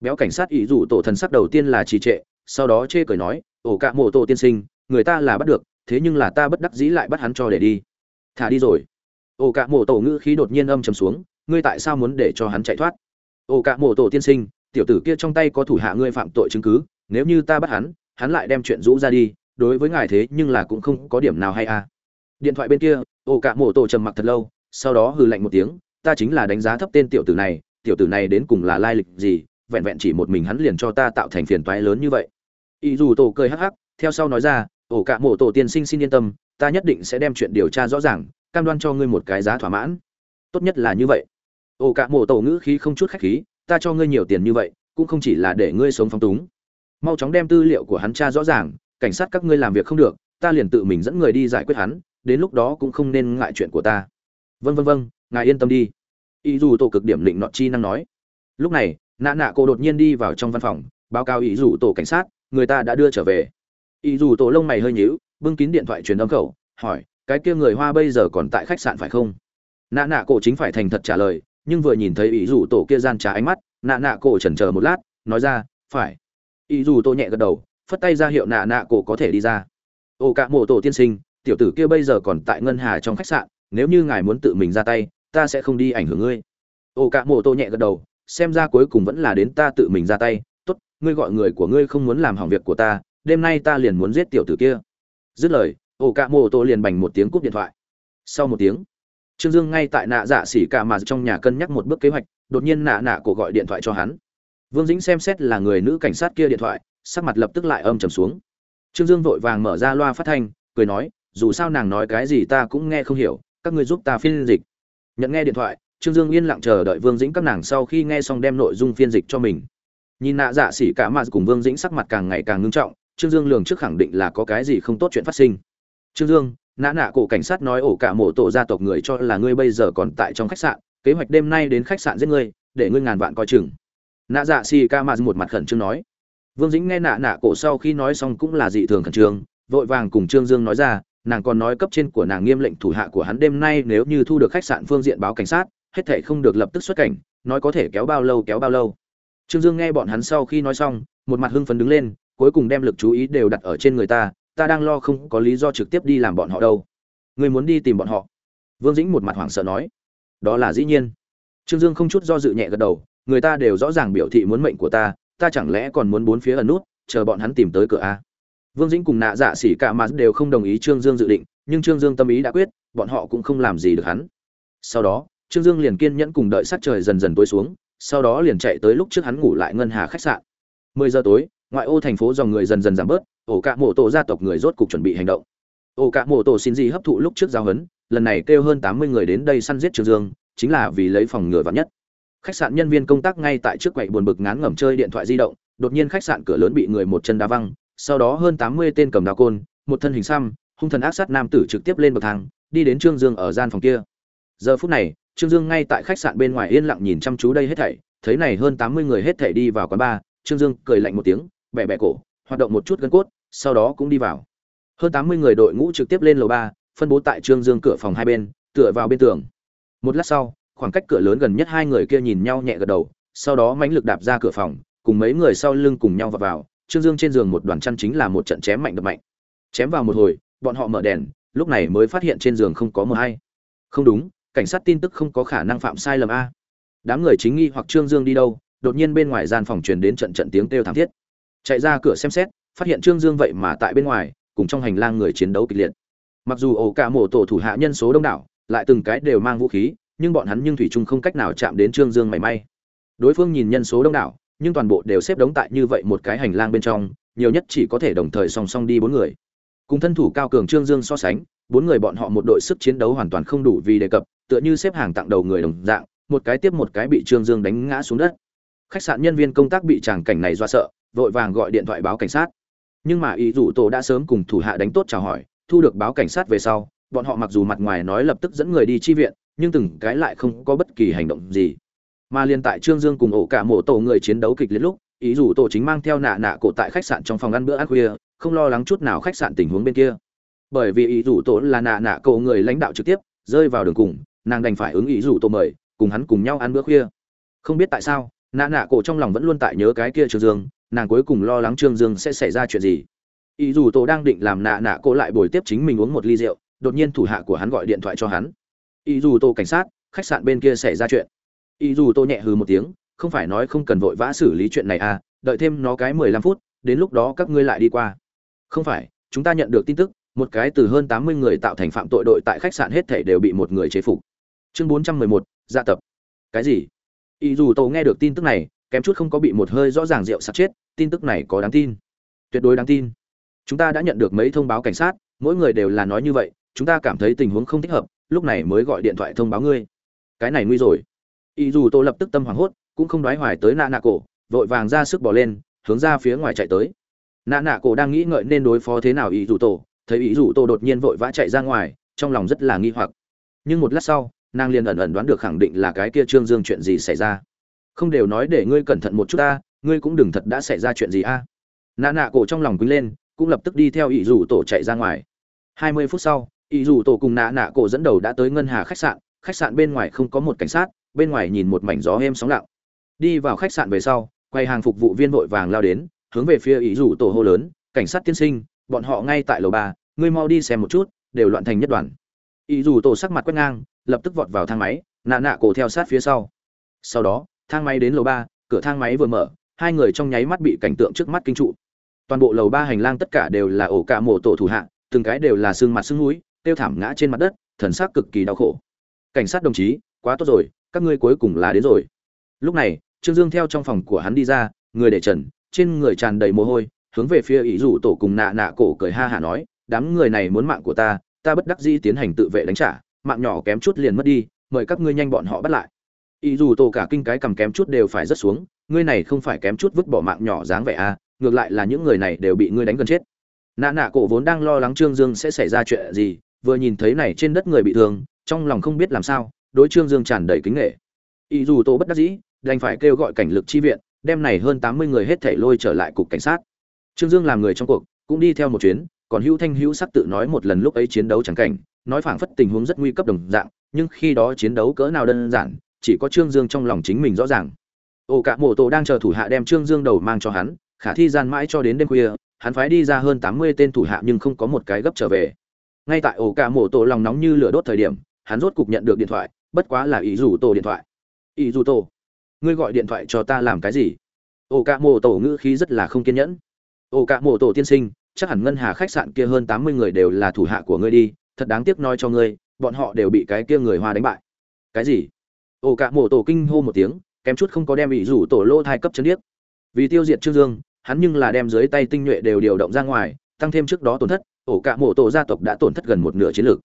Béo cảnh sát y dù tổ thần sắc đầu tiên là trì trệ, sau đó chê cười nói ổ cạ mộ tổ tiên sinh, người ta là bắt được, thế nhưng là ta bất đắc dĩ lại bắt hắn cho để đi. Thả đi rồi. Ổ cạ mộ tổ ngữ khí đột nhiên âm trầm xuống, ngươi tại sao muốn để cho hắn chạy thoát? Ổ cạ mộ tổ tiên sinh, tiểu tử kia trong tay có thủ hạ ngươi phạm tội chứng cứ, nếu như ta bắt hắn hắn lại đem chuyện rũ ra đi, đối với ngài thế nhưng là cũng không có điểm nào hay à điện thoại bên kia ổ cả mộ tổ trầm mặc thật lâu, sau đó hừ lạnh một tiếng, ta chính là đánh giá thấp tên tiểu tử này, tiểu tử này đến cùng là lai lịch gì, vẹn vẹn chỉ một mình hắn liền cho ta tạo thành phiền toái lớn như vậy. Ý dù tổ cười hắc hắc, theo sau nói ra ổ cả mộ tổ tiên sinh xin yên tâm, ta nhất định sẽ đem chuyện điều tra rõ ràng, cam đoan cho ngươi một cái giá thỏa mãn. Tốt nhất là như vậy. Ổ cả mộ tổ ngữ khí không chút khách khí, ta cho ngươi nhiều tiền như vậy, cũng không chỉ là để ngươi sống phong túng. Mau chóng đem tư liệu của hắn tra rõ ràng, cảnh sát các ngươi làm việc không được, ta liền tự mình dẫn người đi giải quyết hắn đến lúc đó cũng không nên ngại chuyện của ta. Vân vân vân ngài yên tâm đi. Ý dù tổ cực điểm định nọ chi năng nói. Lúc này, nạ nạ cô đột nhiên đi vào trong văn phòng, báo cáo ý dù tổ cảnh sát, người ta đã đưa trở về. Ý dù tổ lông mày hơi nhíu, bưng kín điện thoại truyền âm khẩu, hỏi, cái kia người hoa bây giờ còn tại khách sạn phải không? Nạ nạ cổ chính phải thành thật trả lời, nhưng vừa nhìn thấy ý dù tổ kia gian trá ánh mắt, nạ nạ cổ chần chờ một lát, nói ra, phải. Ý dù tổ nhẹ gật đầu, phất tay ra hiệu nạ nạ cổ có thể đi ra. Ô cả mộ tổ tiên sinh tiểu tử kia bây giờ còn tại ngân hà trong khách sạn, nếu như ngài muốn tự mình ra tay, ta sẽ không đi ảnh hưởng ngươi. Ô cả mộ tô nhẹ gật đầu, xem ra cuối cùng vẫn là đến ta tự mình ra tay. Tốt, ngươi gọi người của ngươi không muốn làm hỏng việc của ta, đêm nay ta liền muốn giết tiểu tử kia. Dứt lời, ô cả mộ tô liền bành một tiếng cúp điện thoại. Sau một tiếng, trương dương ngay tại nạ dạ xỉ cả mà trong nhà cân nhắc một bước kế hoạch, đột nhiên nạ nạ cổ gọi điện thoại cho hắn. Vương dĩnh xem xét là người nữ cảnh sát kia điện thoại, sắc mặt lập tức lại âm trầm xuống. Trương dương vội vàng mở ra loa phát thanh, cười nói dù sao nàng nói cái gì ta cũng nghe không hiểu, các ngươi giúp ta phiên dịch. Nhận nghe điện thoại, trương dương yên lặng chờ đợi vương dĩnh các nàng sau khi nghe xong đem nội dung phiên dịch cho mình. Nhìn nạ dạ xỉ cả mà cùng vương dĩnh sắc mặt càng ngày càng ngưng trọng, trương dương lường trước khẳng định là có cái gì không tốt chuyện phát sinh. Trương dương nã nạ cổ cảnh sát nói ổ cả mộ tổ gia tộc người cho là ngươi bây giờ còn tại trong khách sạn, kế hoạch đêm nay đến khách sạn giết ngươi, để ngươi ngàn vạn coi chừng. Nạ dạ xỉ cả maz một mặt khẩn trương nói. Vương dĩnh nghe nạ nạ cổ sau khi nói xong cũng là dị thường khẩn trương, vội vàng cùng trương dương nói ra nàng còn nói cấp trên của nàng nghiêm lệnh thủ hạ của hắn đêm nay nếu như thu được khách sạn phương diện báo cảnh sát, hết thể không được lập tức xuất cảnh, nói có thể kéo bao lâu kéo bao lâu. Trương dương nghe bọn hắn sau khi nói xong, một mặt hưng phấn đứng lên, cuối cùng đem lực chú ý đều đặt ở trên người ta ta đang lo không có lý do trực tiếp đi làm bọn họ đâu. Người muốn đi tìm bọn họ? Vương dĩnh một mặt hoảng sợ nói. Đó là dĩ nhiên. Trương dương không chút do dự nhẹ gật đầu, người ta đều rõ ràng biểu thị muốn mệnh của ta ta chẳng lẽ còn muốn bốn phía ẩn nút, chờ bọn hắn tìm tới cửa a? Vương dĩnh cùng nạ dạ xỉ cả mà đều không đồng ý trương dương dự định, nhưng trương dương tâm ý đã quyết, bọn họ cũng không làm gì được hắn. Sau đó, trương dương liền kiên nhẫn cùng đợi sát trời dần dần tối xuống, sau đó liền chạy tới lúc trước hắn ngủ lại ngân hà khách sạn. Mười giờ tối, ngoại ô thành phố dòng người dần dần giảm bớt, ổ cả mộ tổ gia tộc người rốt cục chuẩn bị hành động. Ổ cả mộ tổ xin gì hấp thụ lúc trước giao hấn, lần này kêu hơn tám mươi người đến đây săn giết trương dương, chính là vì lấy phòng ngừa vắn nhất. Khách sạn nhân viên công tác ngay tại trước quầy buồn bực ngán ngẩm chơi điện thoại di động, đột nhiên khách sạn cửa lớn bị người một chân đá văng sau đó hơn tám mươi tên cầm đao côn, một thân hình xăm, hung thần ác sát nam tử trực tiếp lên bậc thang, đi đến trương dương ở gian phòng kia. Giờ phút này, trương dương ngay tại khách sạn bên ngoài yên lặng nhìn chăm chú đây hết thảy, thấy này hơn tám mươi người hết thảy đi vào quán bar, trương dương cười lạnh một tiếng, bẻ bẻ cổ, hoạt động một chút gân cốt, sau đó cũng đi vào. Hơn tám mươi người đội ngũ trực tiếp lên lầu ba, phân bố tại trương dương cửa phòng hai bên, tựa vào bên tường. Một lát sau, khoảng cách cửa lớn gần nhất hai người kia nhìn nhau nhẹ gật đầu, sau đó mãnh lực đạp ra cửa phòng, cùng mấy người sau lưng cùng nhau vào vào trương dương trên giường một đoàn chăn chính là một trận chém mạnh đập mạnh. Chém vào một hồi, bọn họ mở đèn, lúc này mới phát hiện trên giường không có mờ hay không đúng, cảnh sát tin tức không có khả năng phạm sai lầm a. Đám người chính nghi hoặc trương dương đi đâu, đột nhiên bên ngoài gian phòng truyền đến trận trận tiếng kêu thảm thiết. Chạy ra cửa xem xét, phát hiện trương dương vậy mà tại bên ngoài, cùng trong hành lang người chiến đấu kịch liệt. Mặc dù ổ cả mổ tổ thủ hạ nhân số đông đảo, lại từng cái đều mang vũ khí, nhưng bọn hắn nhưng thủy chung không cách nào chạm đến trương dương mảy may. Đối phương nhìn nhân số đông đảo nhưng toàn bộ đều xếp đống tại như vậy một cái hành lang bên trong, nhiều nhất chỉ có thể đồng thời song song đi bốn người. Cùng thân thủ cao cường trương dương so sánh, bốn người bọn họ một đội sức chiến đấu hoàn toàn không đủ vì đề cập, tựa như xếp hàng tặng đầu người đồng dạng, một cái tiếp một cái bị trương dương đánh ngã xuống đất. Khách sạn nhân viên công tác bị tràng cảnh này do sợ, vội vàng gọi điện thoại báo cảnh sát. Nhưng mà ý rủ tổ đã sớm cùng thủ hạ đánh tốt chào hỏi, thu được báo cảnh sát về sau, bọn họ mặc dù mặt ngoài nói lập tức dẫn người đi chi viện, nhưng từng cái lại không có bất kỳ hành động gì mà liên tại trương dương cùng ổ cả mộ tổ người chiến đấu kịch liệt lúc, ý rủ tổ chính mang theo nạ nạ cổ tại khách sạn trong phòng ăn bữa ăn khuya, không lo lắng chút nào khách sạn tình huống bên kia. Bởi vì ý rủ tổ là nạ nạ cổ người lãnh đạo trực tiếp, rơi vào đường cùng, nàng đành phải ứng ý rủ tổ mời, cùng hắn cùng nhau ăn bữa khuya. Không biết tại sao, nạ nạ cổ trong lòng vẫn luôn tại nhớ cái kia trương dương, nàng cuối cùng lo lắng trương dương sẽ xảy ra chuyện gì. Ý dù tổ đang định làm nạ nạ cổ lại bồi tiếp chính mình uống một ly rượu, đột nhiên thủ hạ của hắn gọi điện thoại cho hắn. Ý dù tổ cảnh sát, khách sạn bên kia xảy ra chuyện. Y dù tôi nhẹ hừ một tiếng, không phải nói không cần vội vã xử lý chuyện này à đợi thêm nó cái mười lăm phút, đến lúc đó các ngươi lại đi qua. Không phải, chúng ta nhận được tin tức, một cái từ hơn tám mươi người tạo thành phạm tội đội tại khách sạn hết thể đều bị một người chế phục. Chương bốn trăm mười một dạ tập. Cái gì? Y dù tôi nghe được tin tức này, kém chút không có bị một hơi rõ ràng rượu sặc chết, tin tức này có đáng tin. Tuyệt đối đáng tin. Chúng ta đã nhận được mấy thông báo cảnh sát, mỗi người đều là nói như vậy, chúng ta cảm thấy tình huống không thích hợp, lúc này mới gọi điện thoại thông báo ngươi. Cái này nguy rồi ý dù tô lập tức tâm hoảng hốt, cũng không đoái hoài tới nạ nạ cổ, vội vàng ra sức bỏ lên, hướng ra phía ngoài chạy tới. Nạ nạ cổ đang nghĩ ngợi nên đối phó thế nào ý dù tổ thấy ý dù tổ đột nhiên vội vã chạy ra ngoài, trong lòng rất là nghi hoặc. Nhưng một lát sau, nàng liền ẩn ẩn đoán được khẳng định là cái kia trương dương chuyện gì xảy ra. Không đều nói để ngươi cẩn thận một chút ta, ngươi cũng đừng thật đã xảy ra chuyện gì a. Nạ nạ cổ trong lòng quýnh lên, cũng lập tức đi theo ý dù tổ chạy ra ngoài. Hai mươi phút sau, ý dù tổ cùng nạ nạ cổ dẫn đầu đã tới ngân hà khách sạn khách sạn bên ngoài không có một cảnh sát bên ngoài nhìn một mảnh gió êm sóng lặng. Đi vào khách sạn về sau, quay hàng phục vụ viên vội vàng lao đến, hướng về phía ý rủ tổ hô lớn, cảnh sát tiên sinh, bọn họ ngay tại lầu ba, ngươi mau đi xem một chút, đều loạn thành nhất đoàn. Ý rủ tổ sắc mặt quét ngang, lập tức vọt vào thang máy, nạ nạ cổ theo sát phía sau. Sau đó, thang máy đến lầu ba, cửa thang máy vừa mở, hai người trong nháy mắt bị cảnh tượng trước mắt kinh trụ. Toàn bộ lầu ba hành lang tất cả đều là ổ cả mộ tổ thủ hạ, từng cái đều là xương mặt xương núi, tiêu thảm ngã trên mặt đất, thần sắc cực kỳ đau khổ. Cảnh sát đồng chí, quá tốt rồi các ngươi cuối cùng là đến rồi. Lúc này, trương dương theo trong phòng của hắn đi ra, người để trần, trên người tràn đầy mồ hôi, hướng về phía ý rủ tổ cùng nạ nạ cổ cười ha hả nói, đám người này muốn mạng của ta ta bất đắc dĩ tiến hành tự vệ đánh trả, mạng nhỏ kém chút liền mất đi, mời các ngươi nhanh bọn họ bắt lại. Ý dù tổ cả kinh cái cầm kém chút đều phải rất xuống, ngươi này không phải kém chút vứt bỏ mạng nhỏ dáng vẻ à ngược lại là những người này đều bị ngươi đánh gần chết. Nạ nạ cổ vốn đang lo lắng trương dương sẽ xảy ra chuyện gì, vừa nhìn thấy này trên đất người bị thương, trong lòng không biết làm sao đối trương dương tràn đầy kính nghệ. Ý dù Tô bất đắc dĩ, đành phải kêu gọi cảnh lực chi viện, đem này hơn tám mươi người hết thảy lôi trở lại cục cảnh sát. Trương dương làm người trong cuộc, cũng đi theo một chuyến, còn hữu thanh hữu sắc tự nói một lần lúc ấy chiến đấu chẳng cảnh, nói phảng phất tình huống rất nguy cấp đồng dạng, nhưng khi đó chiến đấu cỡ nào đơn giản, chỉ có trương dương trong lòng chính mình rõ ràng. Ổ cả mộ tổ đang chờ thủ hạ đem trương dương đầu mang cho hắn, khả thi gian mãi cho đến đêm khuya, hắn phái đi ra hơn tám mươi tên thủ hạ nhưng không có một cái gấp trở về. Ngay tại ổ cả mộ tổ lòng nóng như lửa đốt thời điểm, hắn rốt cục nhận được điện thoại bất quá là ý rủ tổ điện thoại. Ý rủ tổ, ngươi gọi điện thoại cho ta làm cái gì? Ổ cả mộ tổ ngữ khí rất là không kiên nhẫn. Ổ cả mộ tổ tiên sinh, chắc hẳn ngân hà khách sạn kia hơn tám mươi người đều là thủ hạ của ngươi đi, thật đáng tiếc nói cho ngươi, bọn họ đều bị cái kia người hoa đánh bại. Cái gì? Ổ cả mộ tổ kinh hô một tiếng, kém chút không có đem ý rủ tổ lô thai cấp chân điếc. Vì tiêu diệt trương dương, hắn nhưng là đem dưới tay tinh nhuệ đều điều động ra ngoài, tăng thêm trước đó tổn thất ổ cả mộ tổ gia tộc đã tổn thất gần một nửa chiến lược.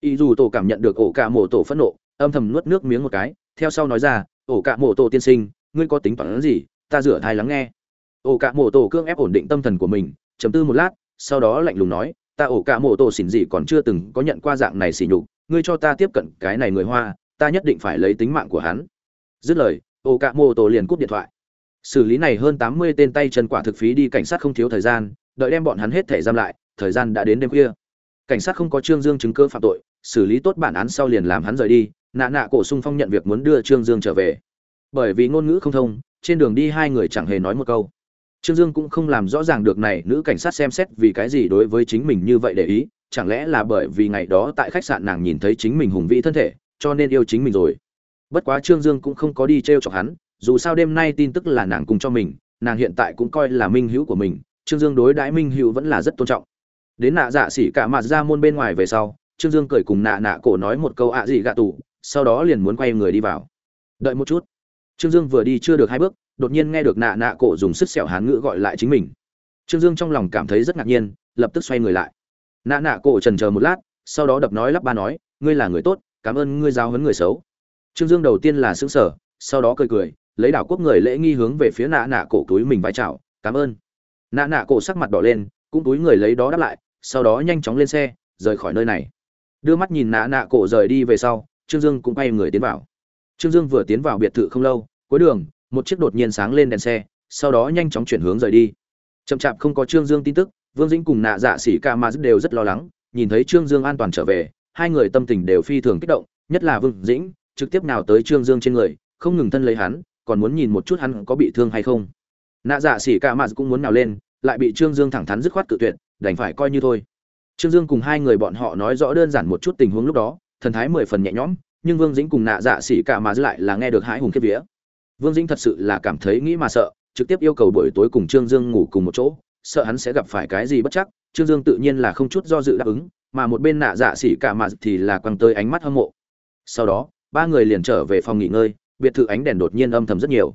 Ý dù tổ cảm nhận được ổ cả mộ tổ phẫn nộ âm thầm nuốt nước miếng một cái, theo sau nói ra, ổ cả mộ tổ tiên sinh, ngươi có tính toán gì? Ta rửa thai lắng nghe. Ổ cả mộ tổ cương ép ổn định tâm thần của mình chấm tư một lát, sau đó lạnh lùng nói, ta ổ cả mộ tổ xỉn gì còn chưa từng có nhận qua dạng này xỉ nhục, ngươi cho ta tiếp cận cái này người hoa, ta nhất định phải lấy tính mạng của hắn. Dứt lời, ổ cả mộ tổ liền cúp điện thoại. Xử lý này hơn tám mươi tên tay chân quả thực phí đi, cảnh sát không thiếu thời gian, đợi đem bọn hắn hết thể giam lại, thời gian đã đến đêm khuya. Cảnh sát không có trương dương chứng cơ phạm tội, xử lý tốt bản án sau liền làm hắn rời đi nạ nạ cổ sung phong nhận việc muốn đưa trương dương trở về. Bởi vì ngôn ngữ không thông, trên đường đi hai người chẳng hề nói một câu. Trương dương cũng không làm rõ ràng được này nữ cảnh sát xem xét vì cái gì đối với chính mình như vậy để ý, chẳng lẽ là bởi vì ngày đó tại khách sạn nàng nhìn thấy chính mình hùng vĩ thân thể, cho nên yêu chính mình rồi. Bất quá trương dương cũng không có đi t r e o chọc hắn, dù sao đêm nay tin tức là nàng cùng cho mình, nàng hiện tại cũng coi là minh hữu của mình, trương dương đối đãi minh hữu vẫn là rất tôn trọng. Đến nạ dạ xỉ cả mặt ra môn bên ngoài về sau, trương dương cười cùng nạ nạ cổ nói một câu ạ gì gạ tủ sau đó liền muốn quay người đi vào. Đợi một chút. Trương dương vừa đi chưa được hai bước, đột nhiên nghe được nạ nạ cổ dùng sức sẹo hán ngữ gọi lại chính mình. Trương dương trong lòng cảm thấy rất ngạc nhiên, lập tức xoay người lại. Nạ nạ cổ trần chờ một lát, sau đó đập nói lắp ba nói, ngươi là người tốt, cảm ơn ngươi giao hấn người xấu. Trương dương đầu tiên là xứng sở sau đó cười cười, lấy đảo quốc người lễ nghi hướng về phía nạ nạ cổ túi mình vai chào, cảm ơn. Nạ nạ cổ sắc mặt đỏ lên, cũng túi người lấy đó đáp lại, sau đó nhanh chóng lên xe, rời khỏi nơi này. Đưa mắt nhìn nạ nạ cổ rời đi về sau trương dương cũng quay người tiến vào. Trương dương vừa tiến vào biệt thự không lâu, cuối đường, một chiếc đột nhiên sáng lên đèn xe, sau đó nhanh chóng chuyển hướng rời đi. Chậm chạp không có trương dương tin tức, vương dĩnh cùng nạ dạ Sĩ ca ma đều rất lo lắng, nhìn thấy trương dương an toàn trở về, hai người tâm tình đều phi thường kích động, nhất là vương dĩnh, trực tiếp nào tới trương dương trên người, không ngừng thân lấy hắn, còn muốn nhìn một chút hắn có bị thương hay không. Nạ dạ Sĩ ca ma cũng muốn nào lên, lại bị trương dương thẳng thắn dứt khoát cự tuyệt, đành phải coi như thôi. Trương dương cùng hai người bọn họ nói rõ đơn giản một chút tình huống lúc đó thần thái mười phần nhẹ nhõm, nhưng vương dĩnh cùng nạ dạ xỉ cả mà lại là nghe được hãi hùng kiếp vía. Vương dĩnh thật sự là cảm thấy nghĩ mà sợ, trực tiếp yêu cầu buổi tối cùng trương dương ngủ cùng một chỗ, sợ hắn sẽ gặp phải cái gì bất chắc, trương dương tự nhiên là không chút do dự đáp ứng, mà một bên nạ dạ xỉ cả mà thì là quăng tới ánh mắt hâm mộ. Sau đó, ba người liền trở về phòng nghỉ ngơi, biệt thự ánh đèn đột nhiên âm thầm rất nhiều.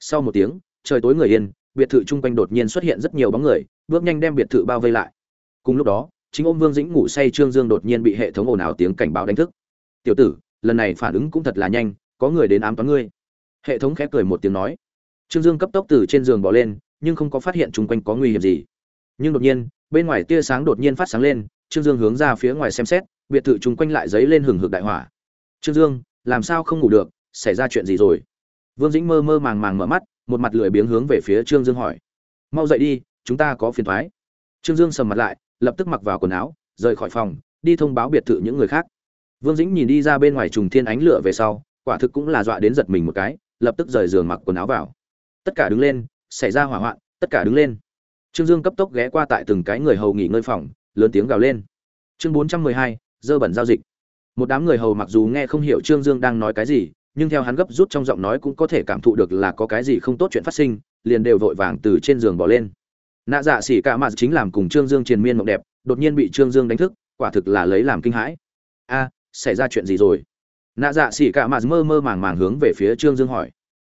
Sau một tiếng, trời tối người yên, biệt thự chung quanh đột nhiên xuất hiện rất nhiều bóng người, bước nhanh đem biệt thự bao vây lại. Cùng lúc đó chính ôm vương dĩnh ngủ say trương dương đột nhiên bị hệ thống ồn ào tiếng cảnh báo đánh thức. Tiểu tử, lần này phản ứng cũng thật là nhanh, có người đến ám toán ngươi. Hệ thống khẽ cười một tiếng nói. Trương dương cấp tốc từ trên giường bỏ lên, nhưng không có phát hiện chung quanh có nguy hiểm gì. Nhưng đột nhiên, bên ngoài tia sáng đột nhiên phát sáng lên, trương dương hướng ra phía ngoài xem xét, biệt thự chung quanh lại dấy lên hừng hực đại hỏa. Trương dương, làm sao không ngủ được? Xảy ra chuyện gì rồi? Vương dĩnh mơ mơ màng màng mở mắt, một mặt lười biếng hướng về phía trương dương hỏi. Mau dậy đi, chúng ta có phiền toái." trương dương sầm mặt lại lập tức mặc vào quần áo, rời khỏi phòng, đi thông báo biệt thự những người khác. Vương dĩnh nhìn đi ra bên ngoài trùng thiên ánh lửa về sau, quả thực cũng là dọa đến giật mình một cái, lập tức rời giường mặc quần áo vào. Tất cả đứng lên, xảy ra hỏa hoạn, tất cả đứng lên. Trương dương cấp tốc ghé qua tại từng cái người hầu nghỉ ngơi phòng, lớn tiếng gào lên. Chương bốn trăm mười hai, dơ bẩn giao dịch. Một đám người hầu mặc dù nghe không hiểu trương dương đang nói cái gì, nhưng theo hắn gấp rút trong giọng nói cũng có thể cảm thụ được là có cái gì không tốt chuyện phát sinh, liền đều vội vàng từ trên giường bỏ lên nạ dạ xỉ cả mạt chính làm cùng trương dương triền miên mộng đẹp, đột nhiên bị trương dương đánh thức, quả thực là lấy làm kinh hãi. A, xảy ra chuyện gì rồi? Nạ dạ xỉ cả mạt mơ mơ màng màng hướng về phía trương dương hỏi.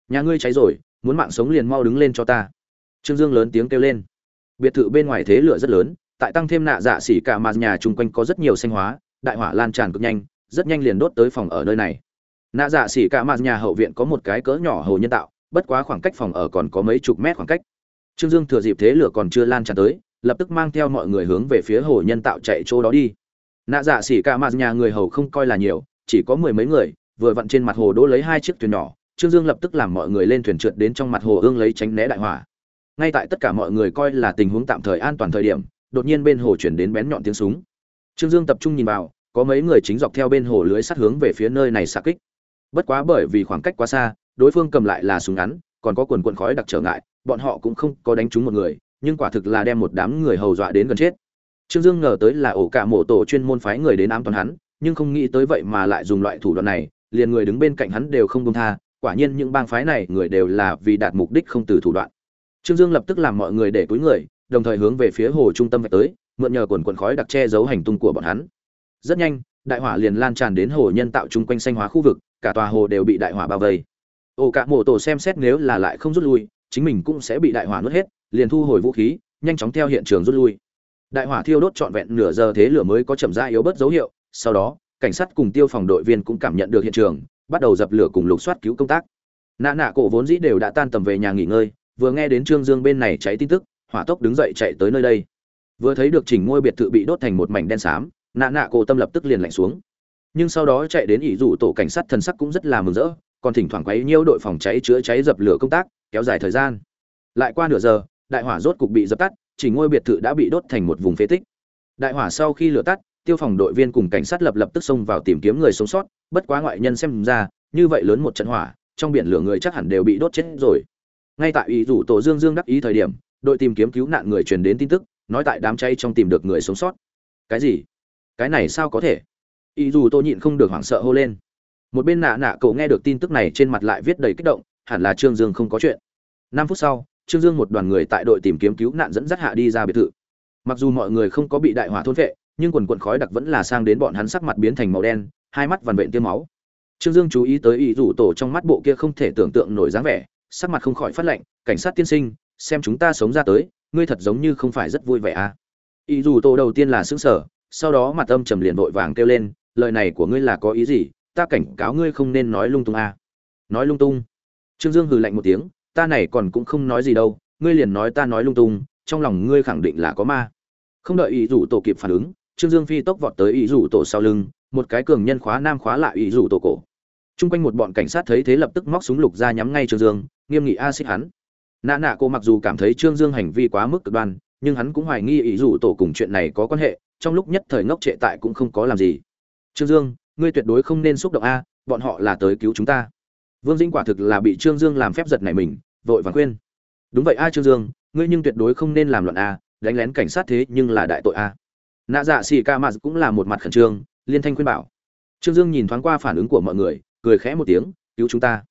Nhà ngươi cháy rồi, muốn mạng sống liền mau đứng lên cho ta. Trương dương lớn tiếng kêu lên. Biệt thự bên ngoài thế lửa rất lớn, tại tăng thêm nạ dạ xỉ cả mạt nhà chung quanh có rất nhiều xanh hóa, đại hỏa lan tràn cực nhanh, rất nhanh liền đốt tới phòng ở nơi này. Nạ dạ xỉ cả mạt nhà hậu viện có một cái cỡ nhỏ hồ nhân tạo, bất quá khoảng cách phòng ở còn có mấy chục mét khoảng cách trương dương thừa dịp thế lửa còn chưa lan tràn tới, lập tức mang theo mọi người hướng về phía hồ nhân tạo chạy chỗ đó đi. Nạ dạ xỉ cả mặt nhà người hầu không coi là nhiều, chỉ có mười mấy người, vừa vặn trên mặt hồ đỗ lấy hai chiếc thuyền nhỏ, trương dương lập tức làm mọi người lên thuyền trượt đến trong mặt hồ ương lấy tránh né đại hỏa. Ngay tại tất cả mọi người coi là tình huống tạm thời an toàn thời điểm, đột nhiên bên hồ chuyển đến bén nhọn tiếng súng. Trương dương tập trung nhìn vào, có mấy người chính dọc theo bên hồ lưới sắt hướng về phía nơi này xạ kích. Bất quá bởi vì khoảng cách quá xa, đối phương cầm lại là súng ngắn, còn có quần quần khói đặc trở ngại bọn họ cũng không có đánh trúng một người, nhưng quả thực là đem một đám người hầu dọa đến gần chết. Trương dương ngờ tới là ổ cả mộ tổ chuyên môn phái người đến ám toàn hắn, nhưng không nghĩ tới vậy mà lại dùng loại thủ đoạn này, liền người đứng bên cạnh hắn đều không công tha, quả nhiên những bang phái này người đều là vì đạt mục đích không từ thủ đoạn. Trương dương lập tức làm mọi người để túi người, đồng thời hướng về phía hồ trung tâm vạch tới, mượn nhờ quần quần khói đặc che giấu hành tung của bọn hắn. Rất nhanh, đại hỏa liền lan tràn đến hồ nhân tạo chung quanh xanh hóa khu vực, cả tòa hồ đều bị đại hỏa bao vây. Ổ cả mộ tổ xem xét nếu là lại không rút lui chính mình cũng sẽ bị đại hỏa nuốt hết, liền thu hồi vũ khí, nhanh chóng theo hiện trường rút lui. Đại hỏa thiêu đốt trọn vẹn nửa giờ thế lửa mới có chậm rãi yếu bớt dấu hiệu, sau đó, cảnh sát cùng tiêu phòng đội viên cũng cảm nhận được hiện trường, bắt đầu dập lửa cùng lục soát cứu công tác. Nạ nạ cổ vốn dĩ đều đã tan tầm về nhà nghỉ ngơi, vừa nghe đến trương dương bên này cháy tin tức, hỏa tốc đứng dậy chạy tới nơi đây. Vừa thấy được chỉnh ngôi biệt thự bị đốt thành một mảnh đen xám, nạ nạ cổ tâm lập tức liền lạnh xuống. Nhưng sau đó chạy đến ỷ rủ tổ cảnh sát thần sắc cũng rất là mừng rỡ, còn thỉnh thoảng quấy nhiễu đội phòng cháy chữa cháy dập lửa công tác kéo dài thời gian. Lại qua nửa giờ, đại hỏa rốt cục bị dập tắt, chỉ ngôi biệt thự đã bị đốt thành một vùng phế tích. Đại hỏa sau khi lửa tắt, tiêu phòng đội viên cùng cảnh sát lập lập tức xông vào tìm kiếm người sống sót, bất quá ngoại nhân xem ra, như vậy lớn một trận hỏa, trong biển lửa người chắc hẳn đều bị đốt chết rồi. Ngay tại ý rủ tổ dương dương đắc ý thời điểm, đội tìm kiếm cứu nạn người truyền đến tin tức, nói tại đám cháy trong tìm được người sống sót. Cái gì? Cái này sao có thể? Ý dù tôi nhịn không được hoảng sợ hô lên. Một bên nạ nạ cậu nghe được tin tức này trên mặt lại viết đầy kích động hẳn là trương dương không có chuyện. Năm phút sau trương dương một đoàn người tại đội tìm kiếm cứu nạn dẫn dắt hạ đi ra biệt thự. Mặc dù mọi người không có bị đại hỏa thôn phệ, nhưng quần quần khói đặc vẫn là sang đến bọn hắn sắc mặt biến thành màu đen hai mắt vằn vện tia máu. Trương dương chú ý tới ý rủ tổ trong mắt bộ kia không thể tưởng tượng nổi dáng vẻ sắc mặt không khỏi phát lạnh. cảnh sát tiên sinh xem chúng ta sống ra tới ngươi thật giống như không phải rất vui vẻ à? Ý rủ tổ đầu tiên là sững sở sau đó mặt âm trầm liền vội vàng kêu lên lời này của ngươi là có ý gì? Ta cảnh cáo ngươi không nên nói lung tung à. nói lung tung? Trương dương hừ lạnh một tiếng ta này còn cũng không nói gì đâu ngươi liền nói ta nói lung tung trong lòng ngươi khẳng định là có ma không đợi ý rủ tổ kịp phản ứng trương dương phi tốc vọt tới ý rủ tổ sau lưng một cái cường nhân khóa nam khóa lại ý rủ tổ cổ Trung quanh một bọn cảnh sát thấy thế lập tức móc súng lục ra nhắm ngay Trương Dương, nghiêm nghị a xích hắn. Nạ nạ cô mặc dù cảm thấy Trương Dương hành vi quá mức cực đoan, nhưng hắn cũng hoài nghi ý dụ tổ cùng chuyện này có quan hệ, trong lúc nhất thời ngốc trệ tại cũng không có làm gì. Trương Dương, ngươi tuyệt đối không nên xúc động a, bọn họ là tới cứu chúng ta. Vương Dĩnh quả thực là bị Trương Dương làm phép giật này mình, vội vàng khuyên. Đúng vậy a Trương Dương, ngươi nhưng tuyệt đối không nên làm loạn a, đánh lén cảnh sát thế nhưng là đại tội a. Nạ dạ xì ca mà cũng là một mặt khẩn trương, liên thanh khuyên bảo. Trương Dương nhìn thoáng qua phản ứng của mọi người, cười khẽ một tiếng cứu chúng ta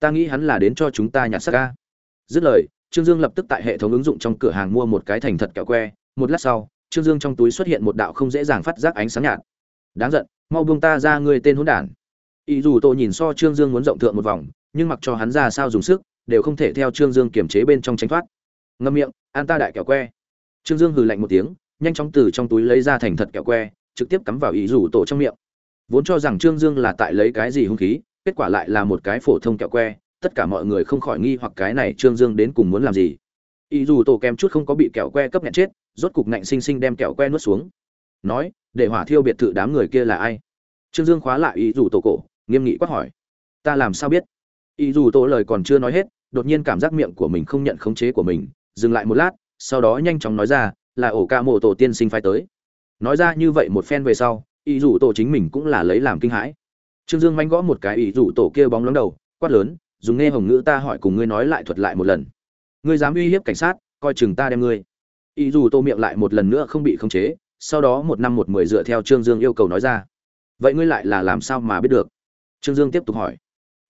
ta nghĩ hắn là đến cho chúng ta nhặt xác a. dứt lời trương dương lập tức tại hệ thống ứng dụng trong cửa hàng mua một cái thành thật kẹo que một lát sau trương dương trong túi xuất hiện một đạo không dễ dàng phát giác ánh sáng nhạt đáng giận mau buông ta ra người tên hỗn đản ý dù tôi nhìn so trương dương muốn rộng thượng một vòng, nhưng mặc cho hắn ra sao dùng sức, đều không thể theo trương dương kiềm chế bên trong tránh thoát. Ngâm miệng, an ta đại kẹo que. Trương dương hừ lạnh một tiếng, nhanh chóng từ trong túi lấy ra thành thật kẹo que, trực tiếp cắm vào ý rủ tổ trong miệng. Vốn cho rằng trương dương là tại lấy cái gì hung khí, kết quả lại là một cái phổ thông kẹo que, tất cả mọi người không khỏi nghi hoặc cái này trương dương đến cùng muốn làm gì. Ý dù tổ kèm chút không có bị kẹo que cấp nhẹ chết, rốt cục ngạnh xinh xinh đem kẹo que nuốt xuống. Nói, để hỏa thiêu biệt thự đám người kia là ai? Trương dương khóa lại ý dù tổ cổ nghiêm nghị quát hỏi. Ta làm sao biết? Ý dù tổ lời còn chưa nói hết, đột nhiên cảm giác miệng của mình không nhận khống chế của mình, dừng lại một lát, sau đó nhanh chóng nói ra, là ổ ca mộ tổ tiên sinh phái tới. Nói ra như vậy một phen về sau ý dù tổ chính mình cũng là lấy làm kinh hãi. Trương dương manh gõ một cái ý dù tổ kia bóng lóng đầu, quát lớn, dùng nghe hồng ngữ ta hỏi cùng ngươi nói lại thuật lại một lần. Ngươi dám uy hiếp cảnh sát, coi chừng ta đem ngươi. Ý dù tô miệng lại một lần nữa không bị khống chế, sau đó một năm một mười dựa theo trương dương yêu cầu nói ra. Vậy ngươi lại là làm sao mà biết được? Trương dương tiếp tục hỏi.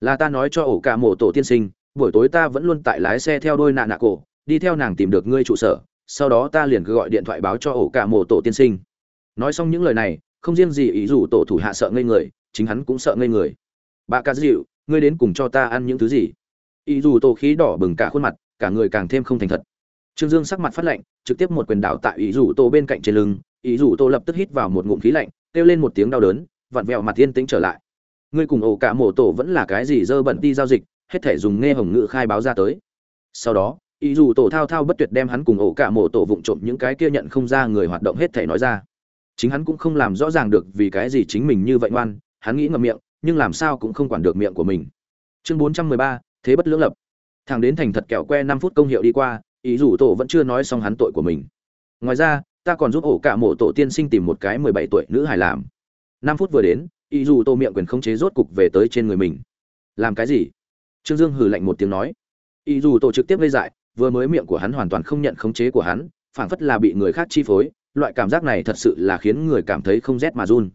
Là ta nói cho ổ cả mộ tổ tiên sinh, buổi tối ta vẫn luôn tại lái xe theo đôi nạn nạ cổ, đi theo nàng tìm được ngươi trụ sở, sau đó ta liền cứ gọi điện thoại báo cho ổ cả mộ tổ tiên sinh. Nói xong những lời này, không riêng gì ý dù tổ thủ hạ sợ ngây người, chính hắn cũng sợ ngây người. Bà ca dịu, ngươi đến cùng cho ta ăn những thứ gì? Ý dù tổ khí đỏ bừng cả khuôn mặt, cả người càng thêm không thành thật. Trương dương sắc mặt phát lạnh, trực tiếp một quyền đảo tại ý dù tổ bên cạnh trên lưng, ý dù tổ lập tức hít vào một ngụm khí lạnh, kêu lên một tiếng đau đớn, vặn vẹo mặt yên tĩnh trở lại ngươi cùng ổ cả mộ tổ vẫn là cái gì dơ bẩn đi giao dịch, hết thể dùng nghe hồng ngự khai báo ra tới. Sau đó, ý dù tổ thao thao bất tuyệt đem hắn cùng ổ cả mộ tổ vụng trộm những cái kia nhận không ra người hoạt động hết thể nói ra. Chính hắn cũng không làm rõ ràng được vì cái gì chính mình như vậy ngoan, hắn nghĩ ngậm miệng, nhưng làm sao cũng không quản được miệng của mình. Chương bốn trăm mười ba, thế bất lưỡng lập. Thằng đến thành thật kẹo que năm phút công hiệu đi qua, ý dù tổ vẫn chưa nói xong hắn tội của mình. Ngoài ra, ta còn giúp ổ cả mộ tổ tiên sinh tìm một cái mười bảy tuổi nữ hài làm. Năm phút vừa đến ý dù tô miệng quyền khống chế rốt cục về tới trên người mình. Làm cái gì? Trương dương hừ lạnh một tiếng nói. Ý dù tổ trực tiếp gây dại, vừa mới miệng của hắn hoàn toàn không nhận khống chế của hắn, phảng phất là bị người khác chi phối, loại cảm giác này thật sự là khiến người cảm thấy không rét mà run.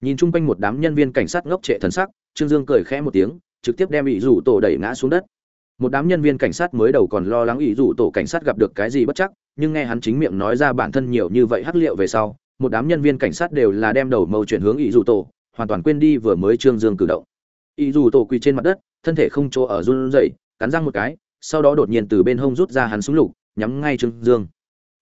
Nhìn chung quanh một đám nhân viên cảnh sát ngốc trệ thần sắc, trương dương cười khẽ một tiếng, trực tiếp đem ý dù tổ đẩy ngã xuống đất. Một đám nhân viên cảnh sát mới đầu còn lo lắng ý dù tổ cảnh sát gặp được cái gì bất chắc, nhưng nghe hắn chính miệng nói ra bản thân nhiều như vậy hắc liệu về sau, một đám nhân viên cảnh sát đều là đem đầu mâu chuyển hướng ý dù tổ hoàn toàn quên đi vừa mới trương dương cử động. Ý dù tổ quỳ trên mặt đất, thân thể không chỗ ở run rẩy, cắn răng một cái, sau đó đột nhiên từ bên hông rút ra hắn súng lục, nhắm ngay trương dương.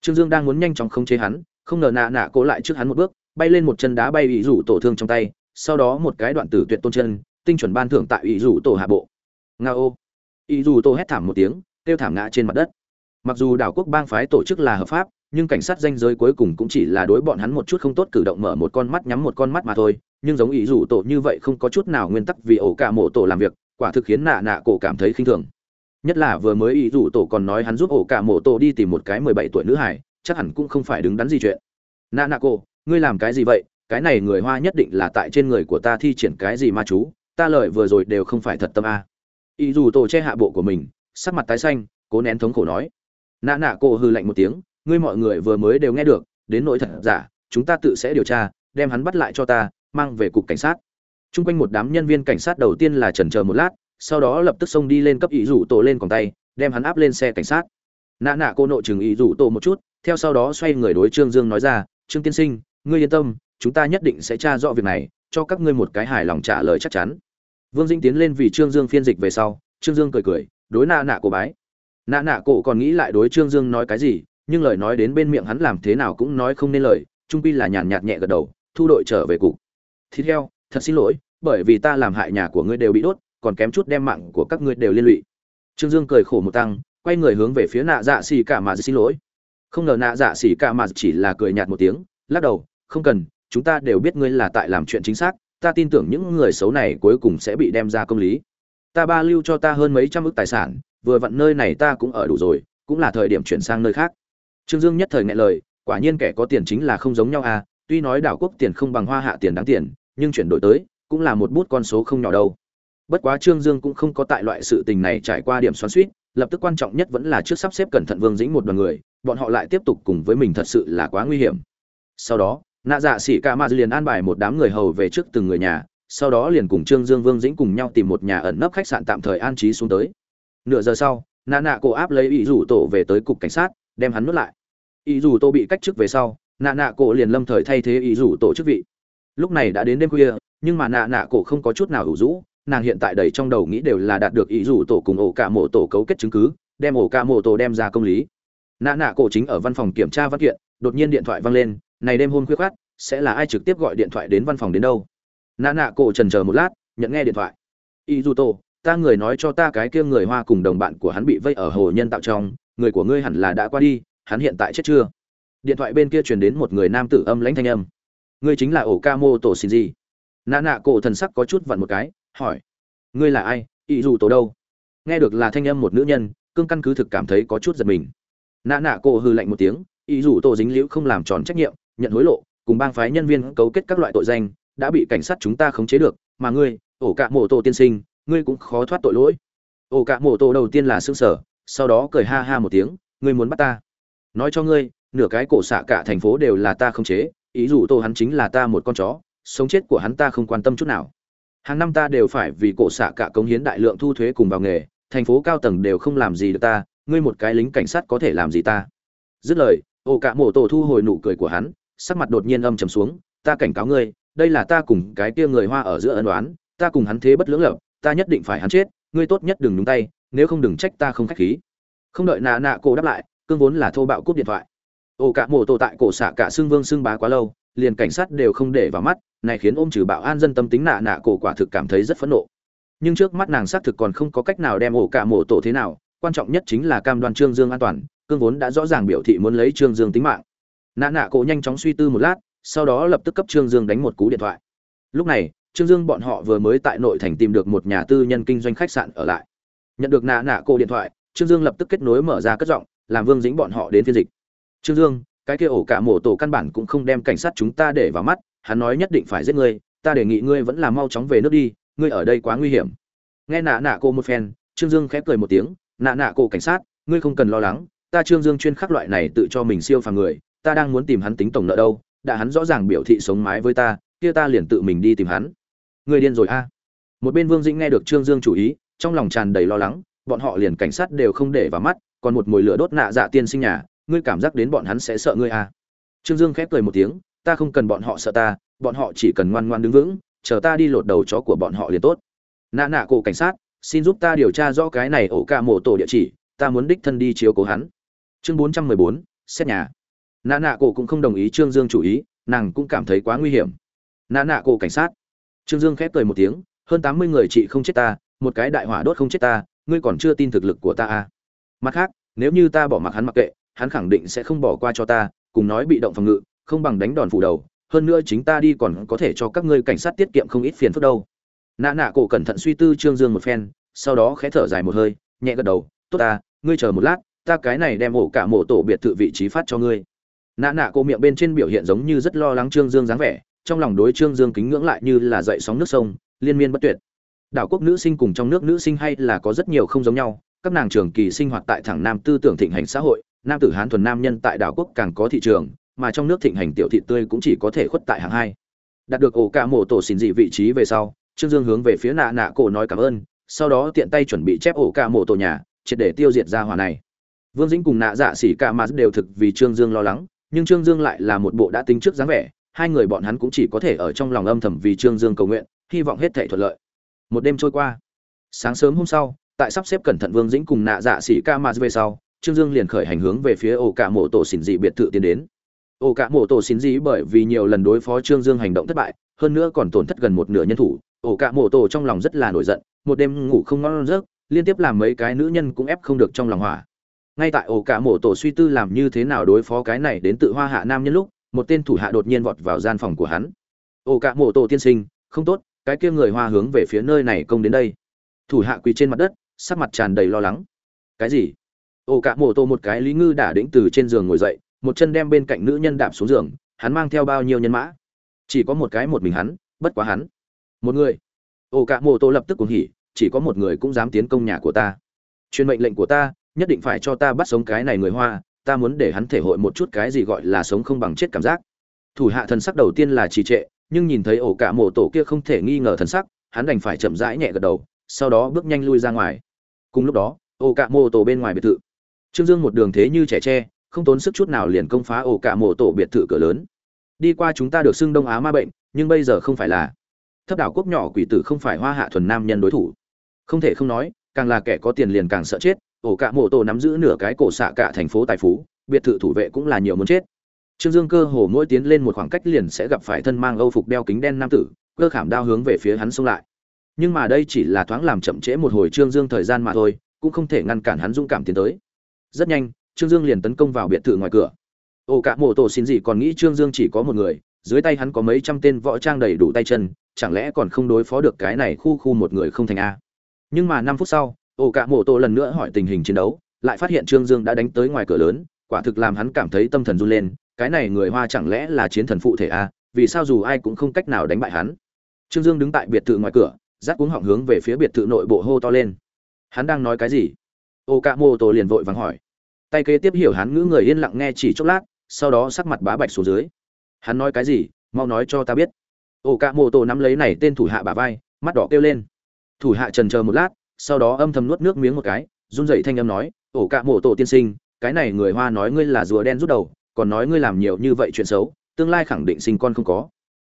Trương dương đang muốn nhanh chóng khống chế hắn, không ngờ nạ nạ cố lại trước hắn một bước, bay lên một chân đá bay ý rủ tổ thương trong tay, sau đó một cái đoạn tử tuyệt tôn chân, tinh chuẩn ban thưởng tại ý rủ tổ hạ bộ. Nga ô. Ý rủ tổ hét thảm một tiếng, kêu thảm ngã trên mặt đất. Mặc dù đảo quốc bang phái tổ chức là hợp pháp, nhưng cảnh sát danh giới cuối cùng cũng chỉ là đối bọn hắn một chút không tốt cử động mở một con mắt nhắm một con mắt mà thôi nhưng giống ý rủ tổ như vậy không có chút nào nguyên tắc vì ổ cả mộ tổ làm việc, quả thực khiến nạ nạ cổ cảm thấy khinh thường. Nhất là vừa mới ý rủ tổ còn nói hắn giúp ổ cả mộ tổ đi tìm một cái mười bảy tuổi nữ hải chắc hẳn cũng không phải đứng đắn gì chuyện. Nạ nạ cổ, ngươi làm cái gì vậy? Cái này người hoa nhất định là tại trên người của ta thi triển cái gì ma chú? Ta lợi vừa rồi đều không phải thật tâm a. Ý dù tổ che hạ bộ của mình, sắc mặt tái xanh, cố nén thống khổ nói. Nạ nạ cổ hư lạnh một tiếng, ngươi mọi người vừa mới đều nghe được, đến nỗi thật giả, chúng ta tự sẽ điều tra, đem hắn bắt lại cho ta mang về cục cảnh sát Trung quanh một đám nhân viên cảnh sát đầu tiên là chần chờ một lát, sau đó lập tức xông đi lên cấp ý rủ tổ lên còn tay, đem hắn áp lên xe cảnh sát. Nạ nạ cô nội chừng ý rủ tổ một chút, theo sau đó xoay người đối Trương Dương nói ra, "Trương tiên sinh, ngươi yên tâm, chúng ta nhất định sẽ tra rõ việc này, cho các ngươi một cái hài lòng trả lời chắc chắn." Vương Dĩnh tiến lên vì Trương Dương phiên dịch về sau, Trương Dương cười cười, đối nạ nạ cô bái. Nạ nạ cổ còn nghĩ lại đối Trương Dương nói cái gì, nhưng lời nói đến bên miệng hắn làm thế nào cũng nói không nên lời, trung quy là nhàn nhạt nhẹ gật đầu, thu đội trở về cục. Thịt heo, thật xin lỗi bởi vì ta làm hại nhà của ngươi đều bị đốt còn kém chút đem mạng của các ngươi đều liên lụy. Trương dương cười khổ một tăng quay người hướng về phía nạ dạ xỉ cả mà xin lỗi. Không ngờ nạ dạ xỉ cả mà chỉ là cười nhạt một tiếng lắc đầu không cần chúng ta đều biết ngươi là tại làm chuyện chính xác ta tin tưởng những người xấu này cuối cùng sẽ bị đem ra công lý. Ta ba lưu cho ta hơn mấy trăm ước tài sản vừa vặn nơi này ta cũng ở đủ rồi cũng là thời điểm chuyển sang nơi khác. Trương dương nhất thời ngại lời quả nhiên kẻ có tiền chính là không giống nhau à tuy nói đảo quốc tiền không bằng hoa hạ tiền đáng tiền nhưng chuyển đổi tới, cũng là một bút con số không nhỏ đâu. Bất quá trương dương cũng không có tại loại sự tình này trải qua điểm xoắn suýt lập tức quan trọng nhất vẫn là trước sắp xếp cẩn thận vương dĩnh một đoàn người, bọn họ lại tiếp tục cùng với mình thật sự là quá nguy hiểm. Sau đó, nạ dạ sĩ ca ma liền an bài một đám người hầu về trước từng người nhà, sau đó liền cùng trương dương, vương dĩnh cùng nhau tìm một nhà ẩn nấp khách sạn tạm thời an trí xuống tới. Nửa giờ sau, nạ nạ cổ áp lấy ý rủ tổ về tới cục cảnh sát, đem hắn nuốt lại. Ý rủ tổ bị cách chức về sau, nạ nạ cổ liền lâm thời thay thế ý rủ tổ chức vị lúc này đã đến đêm khuya, nhưng mà nạ nạ cổ không có chút nào ủ rũ, nàng hiện tại đầy trong đầu nghĩ đều là đạt được ý rủ tổ cùng ổ cả mộ tổ cấu kết chứng cứ, đem ổ cả mộ tổ đem ra công lý. Nạ nạ cổ chính ở văn phòng kiểm tra văn kiện, đột nhiên điện thoại vang lên, này đêm hôm khuya khoát sẽ là ai trực tiếp gọi điện thoại đến văn phòng đến đâu? Nạ nạ cổ trần chờ một lát, nhận nghe điện thoại. Ý rủ tổ, ta người nói cho ta cái kia người hoa cùng đồng bạn của hắn bị vây ở hồ nhân tạo trong, người của ngươi hẳn là đã qua đi, hắn hiện tại chết chưa? Điện thoại bên kia truyền đến một người nam tử âm lãnh thanh âm ngươi chính là ổ ca mô tổ xin gì nạ nạ cổ thần sắc có chút vặn một cái, hỏi, ngươi là ai ý dù tổ đâu? Nghe được là thanh âm một nữ nhân, cương căn cứ thực cảm thấy có chút giật mình. Nạ nạ cổ hư lạnh một tiếng ý dù tổ dính liễu không làm tròn trách nhiệm, nhận hối lộ, cùng bang phái nhân viên cấu kết các loại tội danh, đã bị cảnh sát chúng ta khống chế được, mà ngươi ổ cạ mô tổ tiên sinh, ngươi cũng khó thoát tội lỗi. Ổ cạ mô tổ đầu tiên là xương sở sau đó cười ha ha một tiếng, ngươi muốn bắt ta. Nói cho ngươi, nửa cái cổ xạ cả thành phố đều là ta khống chế ý dù tô hắn chính là ta một con chó, sống chết của hắn ta không quan tâm chút nào. Hàng năm ta đều phải vì cổ xạ cả cống hiến đại lượng thu thuế cùng vào nghề, thành phố cao tầng đều không làm gì được ta, ngươi một cái lính cảnh sát có thể làm gì ta? Dứt lời, ô cả mổ tổ thu hồi nụ cười của hắn, sắc mặt đột nhiên âm trầm xuống, ta cảnh cáo ngươi, đây là ta cùng cái kia người hoa ở giữa ân đoán ta cùng hắn thế bất lưỡng lập, ta nhất định phải hắn chết, ngươi tốt nhất đừng nhúng tay, nếu không đừng trách ta không khách khí. Không đợi nạ nạ cô đáp lại, cương vốn là thô bạo cúp điện thoại ổ cả mổ tổ tại cổ xạ cả xương vương xương bá quá lâu, liền cảnh sát đều không để vào mắt, này khiến ôm trừ bạo an dân tâm tính nạ nạ cổ quả thực cảm thấy rất phẫn nộ. Nhưng trước mắt nàng xác thực còn không có cách nào đem ổ cả mộ tổ thế nào, quan trọng nhất chính là cam đoan trương dương an toàn, cương vốn đã rõ ràng biểu thị muốn lấy trương dương tính mạng. Nạ nạ cổ nhanh chóng suy tư một lát, sau đó lập tức cấp trương dương đánh một cú điện thoại. Lúc này, trương dương bọn họ vừa mới tại nội thành tìm được một nhà tư nhân kinh doanh khách sạn ở lại. Nhận được nạ nạ cổ điện thoại, trương dương lập tức kết nối mở ra cất giọng, làm vương dĩnh bọn họ đến phiên dịch trương dương, cái kia ổ cả mổ tổ căn bản cũng không đem cảnh sát chúng ta để vào mắt, hắn nói nhất định phải giết ngươi, ta đề nghị ngươi vẫn là mau chóng về nước đi, ngươi ở đây quá nguy hiểm. Nghe nạ nạ cô một phen, trương dương khép cười một tiếng, nạ nạ cô cảnh sát, ngươi không cần lo lắng, ta trương dương chuyên khắc loại này tự cho mình siêu phàm người, ta đang muốn tìm hắn tính tổng nợ đâu, đã hắn rõ ràng biểu thị sống mái với ta, kia ta liền tự mình đi tìm hắn. Ngươi điên rồi a. Một bên vương dĩnh nghe được trương dương chủ ý, trong lòng tràn đầy lo lắng, bọn họ liền cảnh sát đều không để vào mắt, còn một mồi lửa đốt nạ dạ tiên sinh nhà ngươi cảm giác đến bọn hắn sẽ sợ ngươi à. Trương dương khép cười một tiếng, ta không cần bọn họ sợ ta, bọn họ chỉ cần ngoan ngoan đứng vững, chờ ta đi lột đầu chó của bọn họ liền tốt. Nạ nạ cổ cảnh sát, xin giúp ta điều tra rõ cái này ổ ca mổ tổ địa chỉ, ta muốn đích thân đi chiếu cố hắn. Chương bốn trăm mười bốn, xét nhà. Nạ nạ cổ cũng không đồng ý trương dương chủ ý, nàng cũng cảm thấy quá nguy hiểm. Nạ nạ cổ cảnh sát. Trương dương khép cười một tiếng, hơn tám mươi người chị không chết ta, một cái đại hỏa đốt không chết ta, ngươi còn chưa tin thực lực của ta à. Mặt khác, nếu như ta bỏ mặc hắn mặc kệ hắn khẳng định sẽ không bỏ qua cho ta, cùng nói bị động phòng ngự, không bằng đánh đòn phủ đầu, hơn nữa chính ta đi còn có thể cho các ngươi cảnh sát tiết kiệm không ít phiền phức đâu. Nạ nạ cổ cẩn thận suy tư trương dương một phen, sau đó khẽ thở dài một hơi, nhẹ gật đầu, tốt ta, ngươi chờ một lát, ta cái này đem ổ cả mộ tổ biệt thự vị trí phát cho ngươi. Nạ nạ cô miệng bên trên biểu hiện giống như rất lo lắng trương dương dáng vẻ, trong lòng đối trương dương kính ngưỡng lại như là dậy sóng nước sông, liên miên bất tuyệt. Đảo quốc nữ sinh cùng trong nước nữ sinh hay là có rất nhiều không giống nhau, các nàng trường kỳ sinh hoạt tại thẳng nam tư tưởng thịnh hành xã hội nam tử hán thuần nam nhân tại đảo quốc càng có thị trường, mà trong nước thịnh hành tiểu thị tươi cũng chỉ có thể khuất tại hạng hai. Đạt được ổ cả mộ tổ xin dị vị trí về sau, trương dương hướng về phía nạ nạ cổ nói cảm ơn, sau đó tiện tay chuẩn bị chép ổ cả mộ tổ nhà, triệt để tiêu diệt ra hỏa này. Vương dĩnh cùng nạ dạ xỉ cả mà đều thực vì trương dương lo lắng, nhưng trương dương lại là một bộ đã tính trước dáng vẻ, hai người bọn hắn cũng chỉ có thể ở trong lòng âm thầm vì trương dương cầu nguyện, hy vọng hết thể thuận lợi. Một đêm trôi qua. Sáng sớm hôm sau, tại sắp xếp cẩn thận vương dĩnh cùng nạ dạ xỉ ca mà về sau trương dương liền khởi hành hướng về phía ổ cả mộ tổ xỉn dị biệt thự tiến đến. Ổ cả mộ tổ xỉn dị bởi vì nhiều lần đối phó trương dương hành động thất bại, hơn nữa còn tổn thất gần một nửa nhân thủ. Ổ cả mộ tổ trong lòng rất là nổi giận, một đêm ngủ không ngon giấc, liên tiếp làm mấy cái nữ nhân cũng ép không được trong lòng hỏa. Ngay tại ổ cả mộ tổ suy tư làm như thế nào đối phó cái này đến tự hoa hạ nam nhân lúc, một tên thủ hạ đột nhiên vọt vào gian phòng của hắn. Ổ cả mộ tổ tiên sinh, không tốt, cái kia người hoa hướng về phía nơi này công đến đây. Thủ hạ quỳ trên mặt đất, sắc mặt tràn đầy lo lắng. Cái gì? Ổ cả mộ tổ một cái lý ngư đả đĩnh từ trên giường ngồi dậy, một chân đem bên cạnh nữ nhân đạp xuống giường, hắn mang theo bao nhiêu nhân mã? Chỉ có một cái một mình hắn, bất quá hắn. Một người. Ổ cả mộ tổ lập tức cuồng hỉ, chỉ có một người cũng dám tiến công nhà của ta. Truyền mệnh lệnh của ta, nhất định phải cho ta bắt sống cái này người hoa, ta muốn để hắn thể hội một chút cái gì gọi là sống không bằng chết cảm giác. Thủ hạ thần sắc đầu tiên là trì trệ, nhưng nhìn thấy ổ cả mộ tổ kia không thể nghi ngờ thần sắc, hắn đành phải chậm rãi nhẹ gật đầu, sau đó bước nhanh lui ra ngoài. Cùng lúc đó ổ cả mộ tổ bên ngoài biệt thự trương dương một đường thế như trẻ tre, không tốn sức chút nào liền công phá ổ cả mộ tổ biệt thự cửa lớn. Đi qua chúng ta được xưng đông á ma bệnh, nhưng bây giờ không phải là. Thấp đảo quốc nhỏ quỷ tử không phải hoa hạ thuần nam nhân đối thủ. Không thể không nói, càng là kẻ có tiền liền càng sợ chết, ổ cả mộ tổ nắm giữ nửa cái cổ xạ cả thành phố tài phú, biệt thự thủ vệ cũng là nhiều muốn chết. Trương dương cơ hồ mỗi tiến lên một khoảng cách liền sẽ gặp phải thân mang âu phục đeo kính đen nam tử, cơ khảm đao hướng về phía hắn xông lại. Nhưng mà đây chỉ là thoáng làm chậm trễ một hồi trương dương thời gian mà thôi, cũng không thể ngăn cản hắn dũng cảm tiến tới rất nhanh, trương dương liền tấn công vào biệt thự ngoài cửa. Ô cả mộ tổ xin gì còn nghĩ trương dương chỉ có một người, dưới tay hắn có mấy trăm tên võ trang đầy đủ tay chân, chẳng lẽ còn không đối phó được cái này khu khu một người không thành a? Nhưng mà năm phút sau, ô cả mộ tổ lần nữa hỏi tình hình chiến đấu, lại phát hiện trương dương đã đánh tới ngoài cửa lớn, quả thực làm hắn cảm thấy tâm thần run lên, cái này người hoa chẳng lẽ là chiến thần phụ thể a, vì sao dù ai cũng không cách nào đánh bại hắn? Trương dương đứng tại biệt thự ngoài cửa rác cuống họng hướng về phía biệt thự nội bộ hô to lên. Hắn đang nói cái gì? Ô cả mô tô liền vội vàng hỏi. Tay kế tiếp hiểu hắn ngữ người yên lặng nghe chỉ chốc lát, sau đó sắc mặt bá bạch xuống dưới. Hắn nói cái gì? Mau nói cho ta biết. Ô cả mô tô nắm lấy này tên thủ hạ bả vai, mắt đỏ kêu lên. Thủ hạ trần chờ một lát, sau đó âm thầm nuốt nước miếng một cái, run dậy thanh âm nói ổ cả mộ tổ tiên sinh, cái này người hoa nói ngươi là rùa đen rút đầu, còn nói ngươi làm nhiều như vậy chuyện xấu, tương lai khẳng định sinh con không có.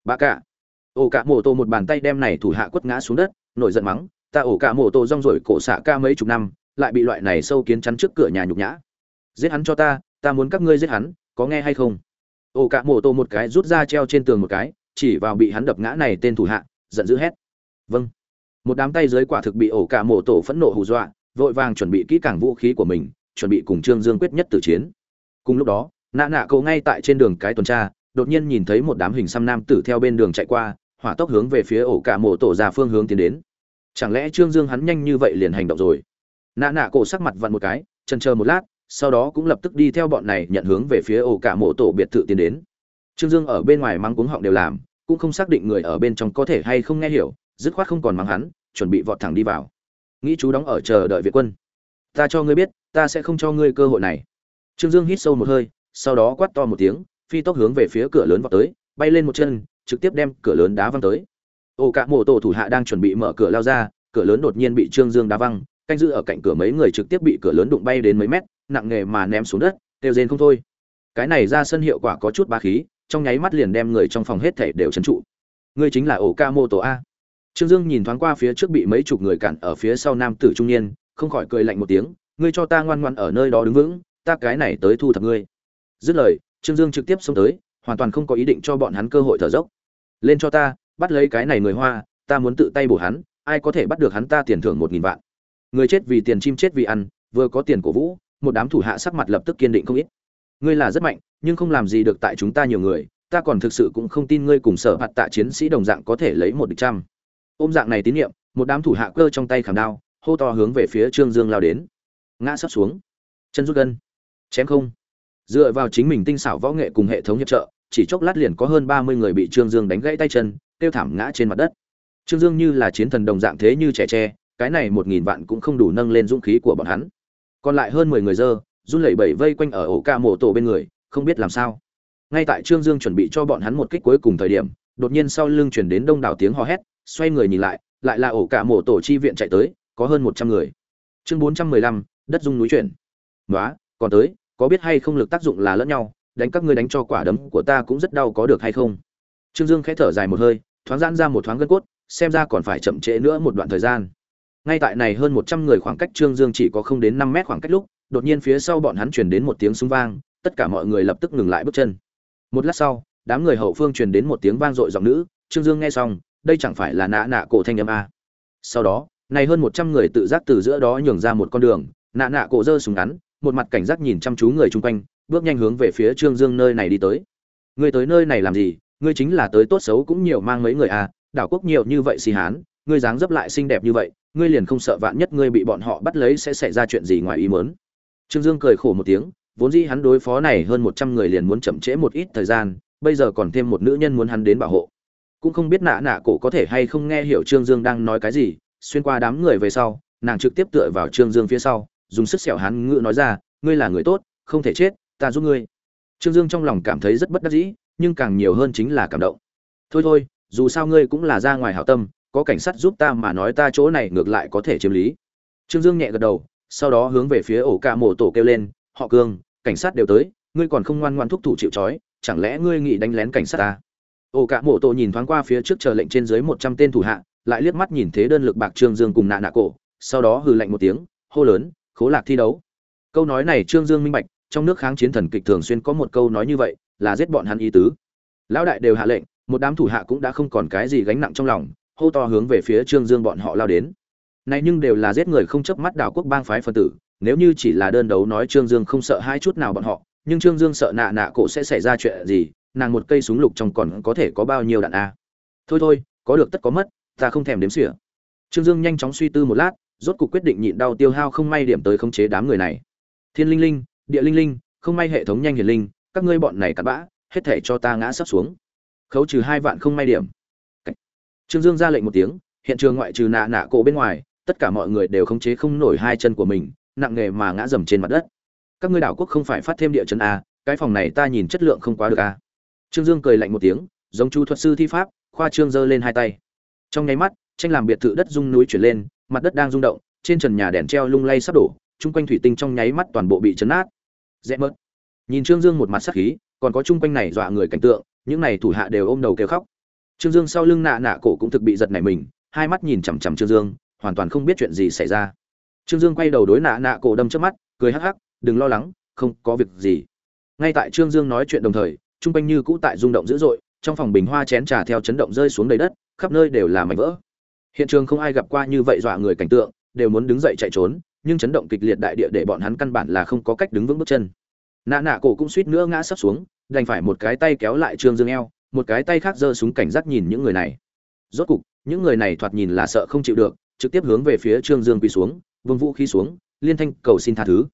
Bà cả. Ổ cả mộ tổ một bàn tay đem này thủ hạ quất ngã xuống đất, nổi giận mắng, ta ổ cả mộ tổ rong rổi cổ xạ ca mấy chục năm lại bị loại này sâu kiến chắn trước cửa nhà nhục nhã. Giết hắn cho ta ta muốn các ngươi giết hắn, có nghe hay không? Ổ cả mổ tổ một cái rút ra treo trên tường một cái, chỉ vào bị hắn đập ngã này tên thủ hạ, giận dữ hét. Vâng. Một đám tay dưới quả thực bị ổ cả mổ tổ phẫn nộ hù dọa, vội vàng chuẩn bị kỹ càng vũ khí của mình, chuẩn bị cùng trương dương quyết nhất tử chiến. Cùng lúc đó, nạ nạ cậu ngay tại trên đường cái tuần tra, đột nhiên nhìn thấy một đám hình xăm nam tử theo bên đường chạy qua, hỏa tốc hướng về phía ổ cả mổ tổ ra phương hướng tiến đến. Chẳng lẽ trương dương hắn nhanh như vậy liền hành động rồi? Nạ nạ cổ sắc mặt vặn một cái chân chờ một lát, sau đó cũng lập tức đi theo bọn này nhận hướng về phía ổ cả mộ tổ biệt thự tiến đến. Trương dương ở bên ngoài mang cuống họng đều làm, cũng không xác định người ở bên trong có thể hay không nghe hiểu, dứt khoát không còn mang hắn, chuẩn bị vọt thẳng đi vào. Nghĩ chú đóng ở chờ đợi việt quân. Ta cho ngươi biết, ta sẽ không cho ngươi cơ hội này. Trương dương hít sâu một hơi, sau đó quát to một tiếng, phi tốc hướng về phía cửa lớn vọt tới, bay lên một chân, trực tiếp đem cửa lớn đá văng tới. Ổ cả mộ tổ thủ hạ đang chuẩn bị mở cửa lao ra, cửa lớn đột nhiên bị trương dương đá văng canh giữ ở cạnh cửa mấy người trực tiếp bị cửa lớn đụng bay đến mấy mét, nặng nghề mà ném xuống đất đều rên không thôi. Cái này ra sân hiệu quả có chút ba khí, trong nháy mắt liền đem người trong phòng hết thể đều trấn trụ. Ngươi chính là ổ ca mô tổ a. Trương dương nhìn thoáng qua phía trước bị mấy chục người cản ở phía sau nam tử trung niên, không khỏi cười lạnh một tiếng, ngươi cho ta ngoan ngoan ở nơi đó đứng vững, ta cái này tới thu thập ngươi. Dứt lời, trương dương trực tiếp xông tới, hoàn toàn không có ý định cho bọn hắn cơ hội thở dốc. Lên cho ta, bắt lấy cái này người hoa, ta muốn tự tay bổ hắn, ai có thể bắt được hắn ta tiền thưởng một nghìn vạn người chết vì tiền chim chết vì ăn, vừa có tiền cổ vũ, một đám thủ hạ sắc mặt lập tức kiên định không ít. Ngươi là rất mạnh, nhưng không làm gì được tại chúng ta nhiều người, ta còn thực sự cũng không tin ngươi cùng sở hạt tạ chiến sĩ đồng dạng có thể lấy một địch trăm. Ôm dạng này tín nhiệm, một đám thủ hạ cơ trong tay khảm đao, hô to hướng về phía trương dương lao đến. Ngã sắp xuống. Chân rút gân. Chém không. Dựa vào chính mình tinh xảo võ nghệ cùng hệ thống hiệp trợ, chỉ chốc lát liền có hơn ba mươi người bị trương dương đánh gãy tay chân tiêu thảm ngã trên mặt đất. Trương dương như là chiến thần đồng dạng thế như trẻ tre cái này một nghìn vạn cũng không đủ nâng lên dũng khí của bọn hắn. Còn lại hơn mười người dơ, run lẩy bẩy vây quanh ở ổ ca mộ tổ bên người, không biết làm sao. Ngay tại trương dương chuẩn bị cho bọn hắn một kích cuối cùng thời điểm, đột nhiên sau lưng chuyển đến đông đảo tiếng hò hét, xoay người nhìn lại lại là ổ cả mộ tổ chi viện chạy tới, có hơn một trăm người. Chương bốn trăm mười lăm, đất dung núi chuyển. Nói còn tới, có biết hay không lực tác dụng là lẫn nhau, đánh các ngươi đánh cho quả đấm của ta cũng rất đau có được hay không? Trương dương khẽ thở dài một hơi, thoáng giãn ra một thoáng gân cốt, xem ra còn phải chậm trễ nữa một đoạn thời gian ngay tại này hơn một trăm người khoảng cách trương dương chỉ có không đến năm mét khoảng cách lúc, đột nhiên phía sau bọn hắn truyền đến một tiếng súng vang, tất cả mọi người lập tức ngừng lại bước chân. Một lát sau, đám người hậu phương truyền đến một tiếng vang dội giọng nữ, trương dương nghe xong, đây chẳng phải là nạ nạ cổ thanh âm a? Sau đó, này hơn một trăm người tự giác từ giữa đó nhường ra một con đường, nạ nạ cổ giơ súng ngắn, một mặt cảnh giác nhìn chăm chú người chung quanh, bước nhanh hướng về phía trương dương nơi này đi tới. Ngươi tới nơi này làm gì? Ngươi chính là tới tốt xấu cũng nhiều mang mấy người a đảo quốc nhiều như vậy xì hán, ngươi dáng dấp lại xinh đẹp như vậy ngươi liền không sợ vạn nhất ngươi bị bọn họ bắt lấy sẽ xảy ra chuyện gì ngoài ý muốn? Trương dương cười khổ một tiếng, vốn dĩ hắn đối phó này hơn một trăm người liền muốn chậm trễ một ít thời gian, bây giờ còn thêm một nữ nhân muốn hắn đến bảo hộ. Cũng không biết nạ nạ cổ có thể hay không nghe hiểu trương dương đang nói cái gì, xuyên qua đám người về sau, nàng trực tiếp tựa vào trương dương phía sau, dùng sức sẹo hắn ngựa nói ra, ngươi là người tốt, không thể chết, ta giúp ngươi. Trương dương trong lòng cảm thấy rất bất đắc dĩ, nhưng càng nhiều hơn chính là cảm động. Thôi thôi, dù sao ngươi cũng là ra ngoài hảo tâm có cảnh sát giúp ta mà nói ta chỗ này ngược lại có thể chiếm lý. Trương dương nhẹ gật đầu, sau đó hướng về phía ổ ca mổ tổ kêu lên, họ cương, cảnh sát đều tới, ngươi còn không ngoan ngoan thúc thủ chịu trói, chẳng lẽ ngươi nghĩ đánh lén cảnh sát ta? Ổ ca mộ tổ nhìn thoáng qua phía trước chờ lệnh trên dưới một trăm tên thủ hạ, lại liếc mắt nhìn thế đơn lực bạc trương dương cùng nạ nạ cổ, sau đó hừ lạnh một tiếng, hô lớn, khố lạc thi đấu. Câu nói này trương dương minh bạch, trong nước kháng chiến thần kịch thường xuyên có một câu nói như vậy, là giết bọn hắn ý tứ. Lão đại đều hạ lệnh, một đám thủ hạ cũng đã không còn cái gì gánh nặng trong lòng hô to hướng về phía trương dương bọn họ lao đến. Này nhưng đều là giết người không chớp mắt đảo quốc bang phái phân tử, nếu như chỉ là đơn đấu nói trương dương không sợ hai chút nào bọn họ, nhưng trương dương sợ nạ nạ cổ sẽ xảy ra chuyện gì, nàng một cây súng lục trong còn có thể có bao nhiêu đạn a? Thôi thôi, có được tất có mất, ta không thèm đếm xỉa. Trương dương nhanh chóng suy tư một lát, rốt cuộc quyết định nhịn đau tiêu hao không may điểm tới khống chế đám người này. Thiên linh linh, địa linh linh, không may hệ thống nhanh hiển linh, các ngươi bọn này cặn bã, hết thể cho ta ngã sắp xuống. Khấu trừ hai vạn không may điểm trương dương ra lệnh một tiếng, hiện trường ngoại trừ nạ nạ cổ bên ngoài, tất cả mọi người đều khống chế không nổi hai chân của mình, nặng nghề mà ngã dầm trên mặt đất. Các ngươi đảo quốc không phải phát thêm địa chấn a, cái phòng này ta nhìn chất lượng không quá được a. Trương dương cười lạnh một tiếng, giống chu thuật sư thi pháp, khoa trương giơ lên hai tay. Trong nháy mắt, tranh làm biệt thự đất rung núi chuyển lên, mặt đất đang rung động, trên trần nhà đèn treo lung lay sắp đổ, chung quanh thủy tinh trong nháy mắt toàn bộ bị chấn nát. Rẽ mất. nhìn trương dương một mặt sắc khí, còn có chung quanh này dọa người cảnh tượng, những này thủ hạ đều ôm đầu kêu khóc trương dương sau lưng nạ nạ cổ cũng thực bị giật nảy mình, hai mắt nhìn chằm chằm trương dương, hoàn toàn không biết chuyện gì xảy ra. Trương dương quay đầu đối nạ nạ cổ đâm trước mắt, cười hắc hắc, đừng lo lắng, không có việc gì. Ngay tại trương dương nói chuyện đồng thời, trung quanh như cũ tại rung động dữ dội, trong phòng bình hoa chén trà theo chấn động rơi xuống đầy đất, khắp nơi đều là mảnh vỡ. Hiện trường không ai gặp qua như vậy dọa người cảnh tượng, đều muốn đứng dậy chạy trốn, nhưng chấn động kịch liệt đại địa để bọn hắn căn bản là không có cách đứng vững bước chân. Nạ nạ cổ cũng suýt nữa ngã sấp xuống, đành phải một cái tay kéo lại trương dương eo một cái tay khác giơ súng cảnh giác nhìn những người này. Rốt cục, những người này thoạt nhìn là sợ không chịu được, trực tiếp hướng về phía trương dương quỳ xuống vương vũ khí xuống, liên thanh cầu xin tha thứ.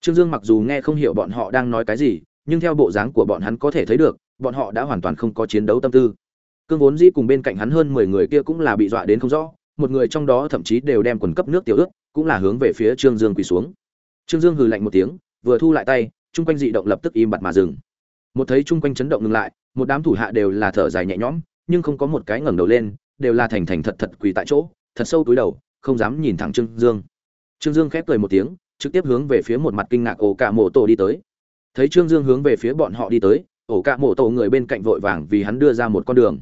Trương dương mặc dù nghe không hiểu bọn họ đang nói cái gì, nhưng theo bộ dáng của bọn hắn có thể thấy được, bọn họ đã hoàn toàn không có chiến đấu tâm tư. Cương vốn dĩ cùng bên cạnh hắn hơn mười người kia cũng là bị dọa đến không rõ, một người trong đó thậm chí đều đem quần cấp nước tiểu ướt, cũng là hướng về phía trương dương quỳ xuống. Trương dương hừ lạnh một tiếng, vừa thu lại tay, chung quanh dị động lập tức im bặt mà dừng một thấy chung quanh chấn động ngừng lại, một đám thủ hạ đều là thở dài nhẹ nhõm, nhưng không có một cái ngẩng đầu lên, đều là thành thành thật thật quỳ tại chỗ, thật sâu túi đầu, không dám nhìn thẳng trương dương. Trương dương khép cười một tiếng, trực tiếp hướng về phía một mặt kinh ngạc ổ cả mộ tổ đi tới. Thấy trương dương hướng về phía bọn họ đi tới, ổ cả mộ tổ người bên cạnh vội vàng vì hắn đưa ra một con đường.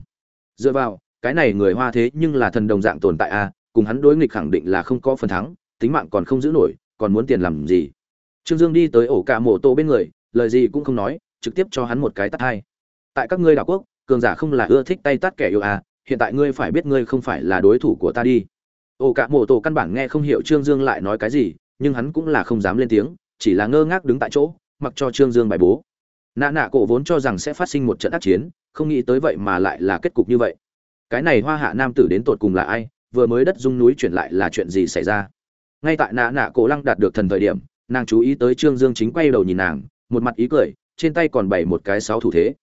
Dựa vào, cái này người hoa thế nhưng là thần đồng dạng tồn tại a, cùng hắn đối nghịch khẳng định là không có phần thắng, tính mạng còn không giữ nổi, còn muốn tiền làm gì? Trương dương đi tới ổ cả mộ tổ bên người, lời gì cũng không nói trực tiếp cho hắn một cái tát hai. Tại các ngươi đảo quốc, cường giả không là ưa thích tay tát kẻ yêu à hiện tại ngươi phải biết ngươi không phải là đối thủ của ta đi. Ô cả mộ tổ căn bản nghe không hiểu trương dương lại nói cái gì, nhưng hắn cũng là không dám lên tiếng, chỉ là ngơ ngác đứng tại chỗ, mặc cho trương dương bài bố. Nạ nạ cổ vốn cho rằng sẽ phát sinh một trận ác chiến, không nghĩ tới vậy mà lại là kết cục như vậy. Cái này hoa hạ nam tử đến tột cùng là ai, vừa mới đất dung núi chuyển lại là chuyện gì xảy ra? Ngay tại nạ nạ cổ lăng đạt được thần thời điểm, nàng chú ý tới trương dương chính quay đầu nhìn nàng, một mặt ý cười trên tay còn bảy một cái sáu thủ thế.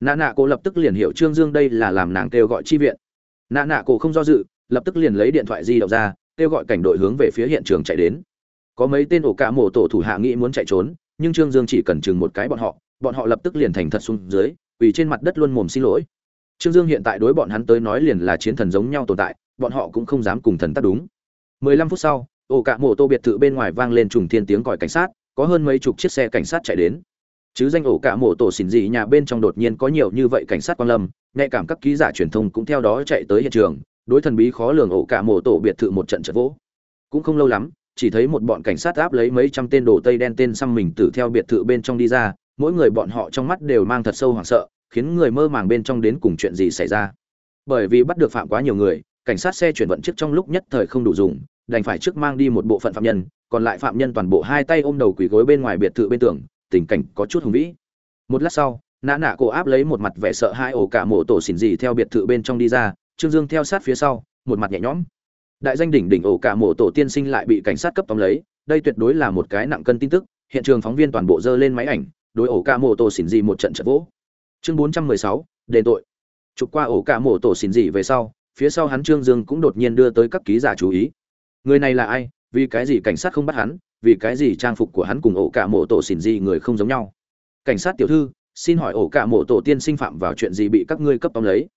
Nạ nạ cổ lập tức liền hiểu trương dương đây là làm nàng kêu gọi chi viện. Nạ nạ cổ không do dự, lập tức liền lấy điện thoại di động ra, kêu gọi cảnh đội hướng về phía hiện trường chạy đến. Có mấy tên ổ cả mổ tổ thủ hạ nghĩ muốn chạy trốn, nhưng trương dương chỉ cần chừng một cái bọn họ bọn họ lập tức liền thành thật xuống dưới vì trên mặt đất luôn mồm xin lỗi. Trương dương hiện tại đối bọn hắn tới nói liền là chiến thần giống nhau tồn tại, bọn họ cũng không dám cùng thần tác đúng. Mười lăm phút sau, ổ cả mổ tô biệt thự bên ngoài vang lên trùng thiên tiếng còi cảnh sát, có hơn mấy chục chiếc xe cảnh sát chạy đến chứ danh ổ cả mổ tổ xỉn gì nhà bên trong đột nhiên có nhiều như vậy cảnh sát quan lâm, nhạy cảm các ký giả truyền thông cũng theo đó chạy tới hiện trường, đối thần bí khó lường ổ cả mổ tổ biệt thự một trận trận vỗ. Cũng không lâu lắm, chỉ thấy một bọn cảnh sát áp lấy mấy trăm tên đồ tây đen tên xăm mình tử theo biệt thự bên trong đi ra, mỗi người bọn họ trong mắt đều mang thật sâu hoảng sợ, khiến người mơ màng bên trong đến cùng chuyện gì xảy ra. Bởi vì bắt được phạm quá nhiều người, cảnh sát xe chuyển vận trước trong lúc nhất thời không đủ dùng, đành phải trước mang đi một bộ phận phạm nhân, còn lại phạm nhân toàn bộ hai tay ôm đầu quỳ gối bên ngoài biệt thự bên tường tình cảnh có chút hùng vĩ. Một lát sau, nã nạ cổ áp lấy một mặt vẻ sợ hai ổ cả mộ tổ xỉn gì theo biệt thự bên trong đi ra, trương dương theo sát phía sau, một mặt nhẹ nhõm. Đại danh đỉnh đỉnh ổ cả mộ tổ tiên sinh lại bị cảnh sát cấp tóm lấy, đây tuyệt đối là một cái nặng cân tin tức, hiện trường phóng viên toàn bộ dơ lên máy ảnh, đối ổ cả mộ tổ xỉn gì một trận trận vỗ. Chương bốn trăm mười sáu, đền tội. Chụp qua ổ cả mộ tổ xỉn gì về sau, phía sau hắn trương dương cũng đột nhiên đưa tới các ký giả chú ý. Người này là ai? Vì cái gì cảnh sát không bắt hắn? Vì cái gì trang phục của hắn cùng ổ cả mộ tổ xỉn gì người không giống nhau? Cảnh sát tiểu thư, xin hỏi ổ cả mộ tổ tiên sinh phạm vào chuyện gì bị các ngươi cấp tóm lấy?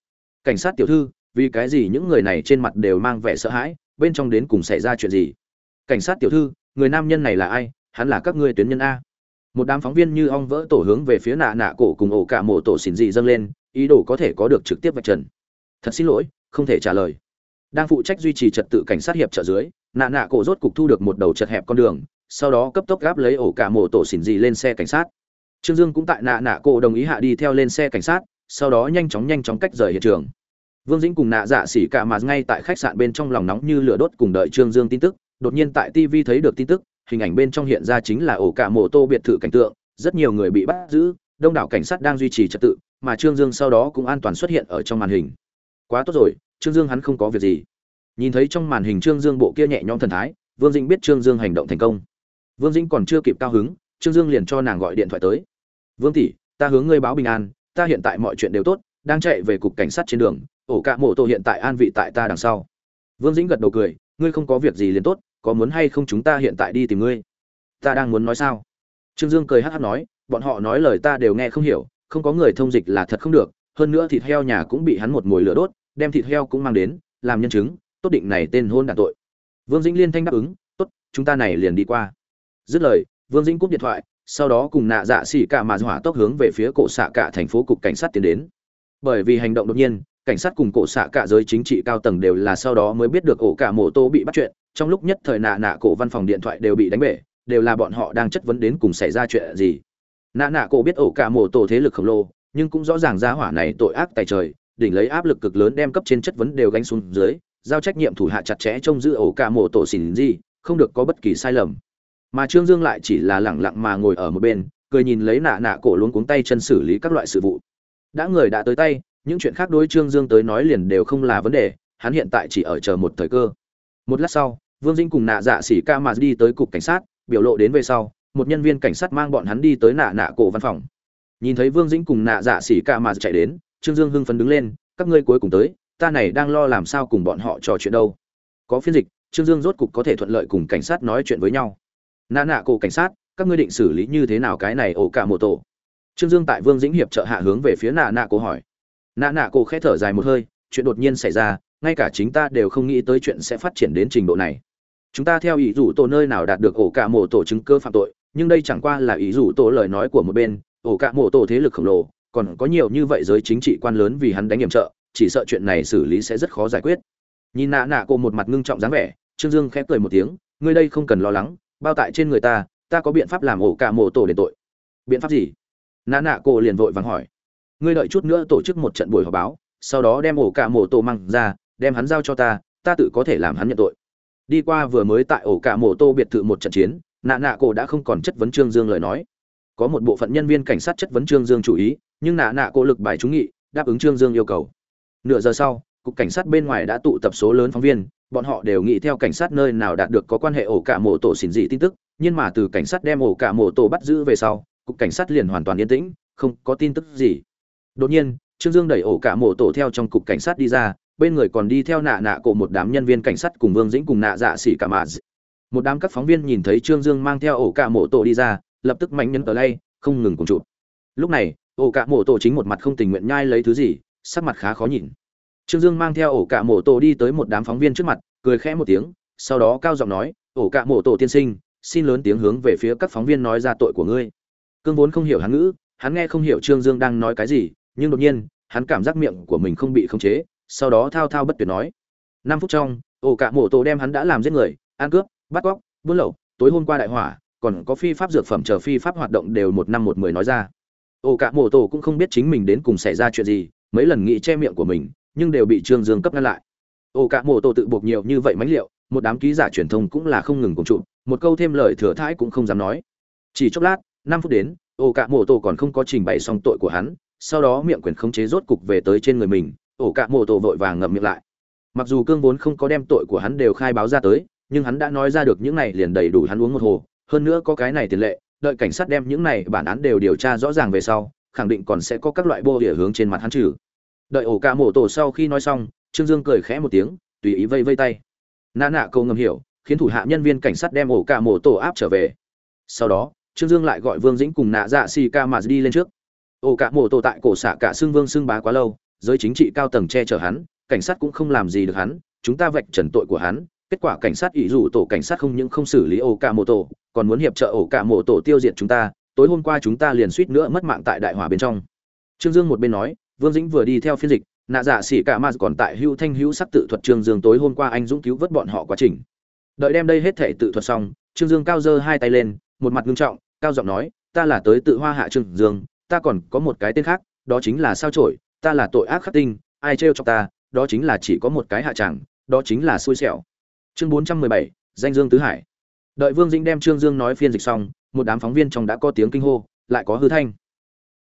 Cảnh sát tiểu thư, vì cái gì những người này trên mặt đều mang vẻ sợ hãi, bên trong đến cùng xảy ra chuyện gì? Cảnh sát tiểu thư, người nam nhân này là ai? Hắn là các ngươi tuyến nhân a. Một đám phóng viên như ong vỡ tổ hướng về phía nạ nạ cổ cùng ổ cả mộ tổ xỉn dị dâng lên, ý đồ có thể có được trực tiếp vạch trần. Thật xin lỗi, không thể trả lời. Đang phụ trách duy trì trật tự cảnh sát hiệp trợ dưới, nạ nạ cổ rốt cục thu được một đầu chật hẹp con đường sau đó cấp tốc gáp lấy ổ cả mộ tổ xỉn gì lên xe cảnh sát trương dương cũng tại nạ nạ cổ đồng ý hạ đi theo lên xe cảnh sát sau đó nhanh chóng nhanh chóng cách rời hiện trường Vương Dĩnh cùng nạ dạ xỉ cả mà ngay tại khách sạn bên trong lòng nóng như lửa đốt cùng đợi Trương Dương tin tức, đột nhiên tại TV thấy được tin tức, hình ảnh bên trong hiện ra chính là ổ cả mộ tô biệt thự cảnh tượng, rất nhiều người bị bắt giữ, đông đảo cảnh sát đang duy trì trật tự, mà Trương Dương sau đó cũng an toàn xuất hiện ở trong màn hình. Quá tốt rồi, Trương Dương hắn không có việc gì. Nhìn thấy trong màn hình Trương Dương bộ kia nhẹ nhõm thần thái, Vương Dĩnh biết Trương Dương hành động thành công. Vương Dĩnh còn chưa kịp cao hứng, Trương Dương liền cho nàng gọi điện thoại tới. "Vương tỷ, ta hướng ngươi báo bình an, ta hiện tại mọi chuyện đều tốt, đang chạy về cục cảnh sát trên đường, ổ cả mộ tổ hiện tại an vị tại ta đằng sau. Vương dĩnh gật đầu cười ngươi không có việc gì liền tốt có muốn hay không chúng ta hiện tại đi tìm ngươi? Ta đang muốn nói sao? Trương dương cười hắc hắc nói bọn họ nói lời ta đều nghe không hiểu không có người thông dịch là thật không được hơn nữa thịt heo nhà cũng bị hắn một mồi lửa đốt đem thịt heo cũng mang đến làm nhân chứng tốt định này tên hôn đản tội. Vương dĩnh liên thanh đáp ứng tốt chúng ta này liền đi qua dứt lời, vương dĩnh cúp điện thoại, sau đó cùng nạ dạ xỉ cả mà hỏa tốc hướng về phía cổ xạ cả thành phố cục cảnh sát tiến đến. Bởi vì hành động đột nhiên, cảnh sát cùng cổ xạ cả giới chính trị cao tầng đều là sau đó mới biết được ổ cả mô tô bị bắt chuyện, trong lúc nhất thời nạ nạ cổ văn phòng điện thoại đều bị đánh bể, đều là bọn họ đang chất vấn đến cùng xảy ra chuyện gì. Nạ nạ cổ biết ổ cả mô tô thế lực khổng lồ, nhưng cũng rõ ràng ra hỏa này tội ác tài trời, đỉnh lấy áp lực cực lớn đem cấp trên chất vấn đều gánh xuống dưới, giao trách nhiệm thủ hạ chặt chẽ trông giữ ổ cả mô tổ xỉn gì, không được có bất kỳ sai lầm mà trương dương lại chỉ là lẳng lặng mà ngồi ở một bên, cười nhìn lấy nạ nạ cổ luôn cuống tay chân xử lý các loại sự vụ. Đã người đã tới tay, những chuyện khác đối trương dương tới nói liền đều không là vấn đề, hắn hiện tại chỉ ở chờ một thời cơ. Một lát sau, vương dinh cùng nạ dạ xỉ ca mà đi tới cục cảnh sát, biểu lộ đến về sau, một nhân viên cảnh sát mang bọn hắn đi tới nạ nạ cổ văn phòng. Nhìn thấy vương dĩnh cùng nạ dạ xỉ ca mà chạy đến, trương dương hưng phấn đứng lên, các ngươi cuối cùng tới, ta này đang lo làm sao cùng bọn họ trò chuyện đâu? Có phiên dịch, trương dương rốt cục có thể thuận lợi cùng cảnh sát nói chuyện với nhau nạ nạ cổ cảnh sát, các ngươi định xử lý như thế nào cái này ổ cả mộ tổ? Trương dương tại vương dĩnh hiệp trợ hạ hướng về phía nạ nạ cổ hỏi. Nạ nạ cổ khẽ thở dài một hơi, chuyện đột nhiên xảy ra, ngay cả chính ta đều không nghĩ tới chuyện sẽ phát triển đến trình độ này. Chúng ta theo ý rủ tổ nơi nào đạt được ổ cả mộ tổ chứng cơ phạm tội, nhưng đây chẳng qua là ý rủ tổ lời nói của một bên, ổ cả mộ tổ thế lực khổng lồ, còn có nhiều như vậy giới chính trị quan lớn vì hắn đánh nhiệm trợ, chỉ sợ chuyện này xử lý sẽ rất khó giải quyết. Nhìn nạ nạ cô một mặt ngưng trọng dáng vẻ, trương dương khẽ cười một tiếng, ngươi đây không cần lo lắng bao tại trên người ta ta có biện pháp làm ổ cả mộ tổ để tội. Biện pháp gì? Nạ nạ cô liền vội vàng hỏi. Ngươi đợi chút nữa tổ chức một trận buổi họp báo, sau đó đem ổ cả mộ tổ mang ra, đem hắn giao cho ta ta tự có thể làm hắn nhận tội. Đi qua vừa mới tại ổ cả mộ tô biệt thự một trận chiến nạ nạ cổ đã không còn chất vấn trương dương lời nói. Có một bộ phận nhân viên cảnh sát chất vấn trương dương chủ ý, nhưng nạ nạ cổ lực bài trúng nghị, đáp ứng trương dương yêu cầu. Nửa giờ sau cục cảnh sát bên ngoài đã tụ tập số lớn phóng viên, bọn họ đều nghĩ theo cảnh sát nơi nào đạt được có quan hệ ổ cả mộ tổ xỉn dị tin tức, nhưng mà từ cảnh sát đem ổ cả mộ tổ bắt giữ về sau, cục cảnh sát liền hoàn toàn yên tĩnh, không có tin tức gì. Đột nhiên, trương dương đẩy ổ cả mộ tổ theo trong cục cảnh sát đi ra, bên người còn đi theo nạ nạ cổ một đám nhân viên cảnh sát cùng vương dĩnh cùng nạ dạ xỉ cả mà một đám các phóng viên nhìn thấy trương dương mang theo ổ cả mộ tổ đi ra, lập tức mạnh nhấn ở lay, không ngừng cùng chụp. Lúc này, ổ cả mộ tổ chính một mặt không tình nguyện nhai lấy thứ gì, sắc mặt khá khó nhìn trương dương mang theo ổ cả mộ tổ đi tới một đám phóng viên trước mặt, cười khẽ một tiếng, sau đó cao giọng nói, ổ cả mộ tổ tiên sinh, xin lớn tiếng hướng về phía các phóng viên nói ra tội của ngươi. Cương vốn không hiểu hắn ngữ, hắn nghe không hiểu trương dương đang nói cái gì, nhưng đột nhiên, hắn cảm giác miệng của mình không bị khống chế, sau đó thao thao bất tuyệt nói, năm phút trong, ổ cả mộ tổ đem hắn đã làm giết người, ăn cướp, bắt cóc, buôn lậu, tối hôm qua đại hỏa, còn có phi pháp dược phẩm chờ phi pháp hoạt động đều một năm một mười nói ra. Ổ cả mộ tổ cũng không biết chính mình đến cùng xảy ra chuyện gì, mấy lần nghĩ che miệng của mình nhưng đều bị trương dương cấp ngăn lại. Ổ cả mộ tổ tự buộc nhiều như vậy mánh liệu, một đám ký giả truyền thông cũng là không ngừng cùng chụp một câu thêm lời thừa thãi cũng không dám nói. Chỉ chốc lát, năm phút đến ổ cả mộ tổ còn không có trình bày xong tội của hắn, sau đó miệng quyền khống chế rốt cục về tới trên người mình ổ cả mộ tổ vội vàng ngậm miệng lại. Mặc dù cương vốn không có đem tội của hắn đều khai báo ra tới, nhưng hắn đã nói ra được những này liền đầy đủ hắn uống một hồ. Hơn nữa có cái này tiền lệ, đợi cảnh sát đem những này bản án đều điều tra rõ ràng về sau, khẳng định còn sẽ có các loại bô địa hướng trên mặt hắn trừ đợi ổ cả mổ tổ sau khi nói xong, trương dương cười khẽ một tiếng, tùy ý vây vây tay. Na nạ câu ngầm hiểu, khiến thủ hạ nhân viên cảnh sát đem ổ cả mổ tổ áp trở về. Sau đó, trương dương lại gọi vương dĩnh cùng nạ dạ xì ca mà đi lên trước. Ổ cả mổ tổ tại cổ xạ cả xương vương xương bá quá lâu, giới chính trị cao tầng che chở hắn, cảnh sát cũng không làm gì được hắn, chúng ta vạch trần tội của hắn, kết quả cảnh sát ỷ rủ tổ cảnh sát không những không xử lý ổ cả mổ tổ, còn muốn hiệp trợ ổ cả mổ tổ tiêu diệt chúng ta, tối hôm qua chúng ta liền suýt nữa mất mạng tại đại hỏa bên trong. Trương dương một bên nói vương dĩnh vừa đi theo phiên dịch, nạ dạ xỉ cả ma còn tại hưu thanh hữu sắc tự thuật trương dương tối hôm qua anh dũng cứu vớt bọn họ quá trình. Đợi đem đây hết thể tự thuật xong, trương dương cao giơ hai tay lên, một mặt ngưng trọng, cao giọng nói, ta là tới tự hoa hạ trương dương, ta còn có một cái tên khác, đó chính là sao trổi ta là tội ác khắc tinh, ai trêu cho ta, đó chính là chỉ có một cái hạ chẳng, đó chính là xui xẻo. Chương bốn trăm mười bảy, danh dương tứ hải. Đợi vương dĩnh đem trương dương nói phiên dịch xong, một đám phóng viên trong đã có tiếng kinh hô, lại có hư thanh.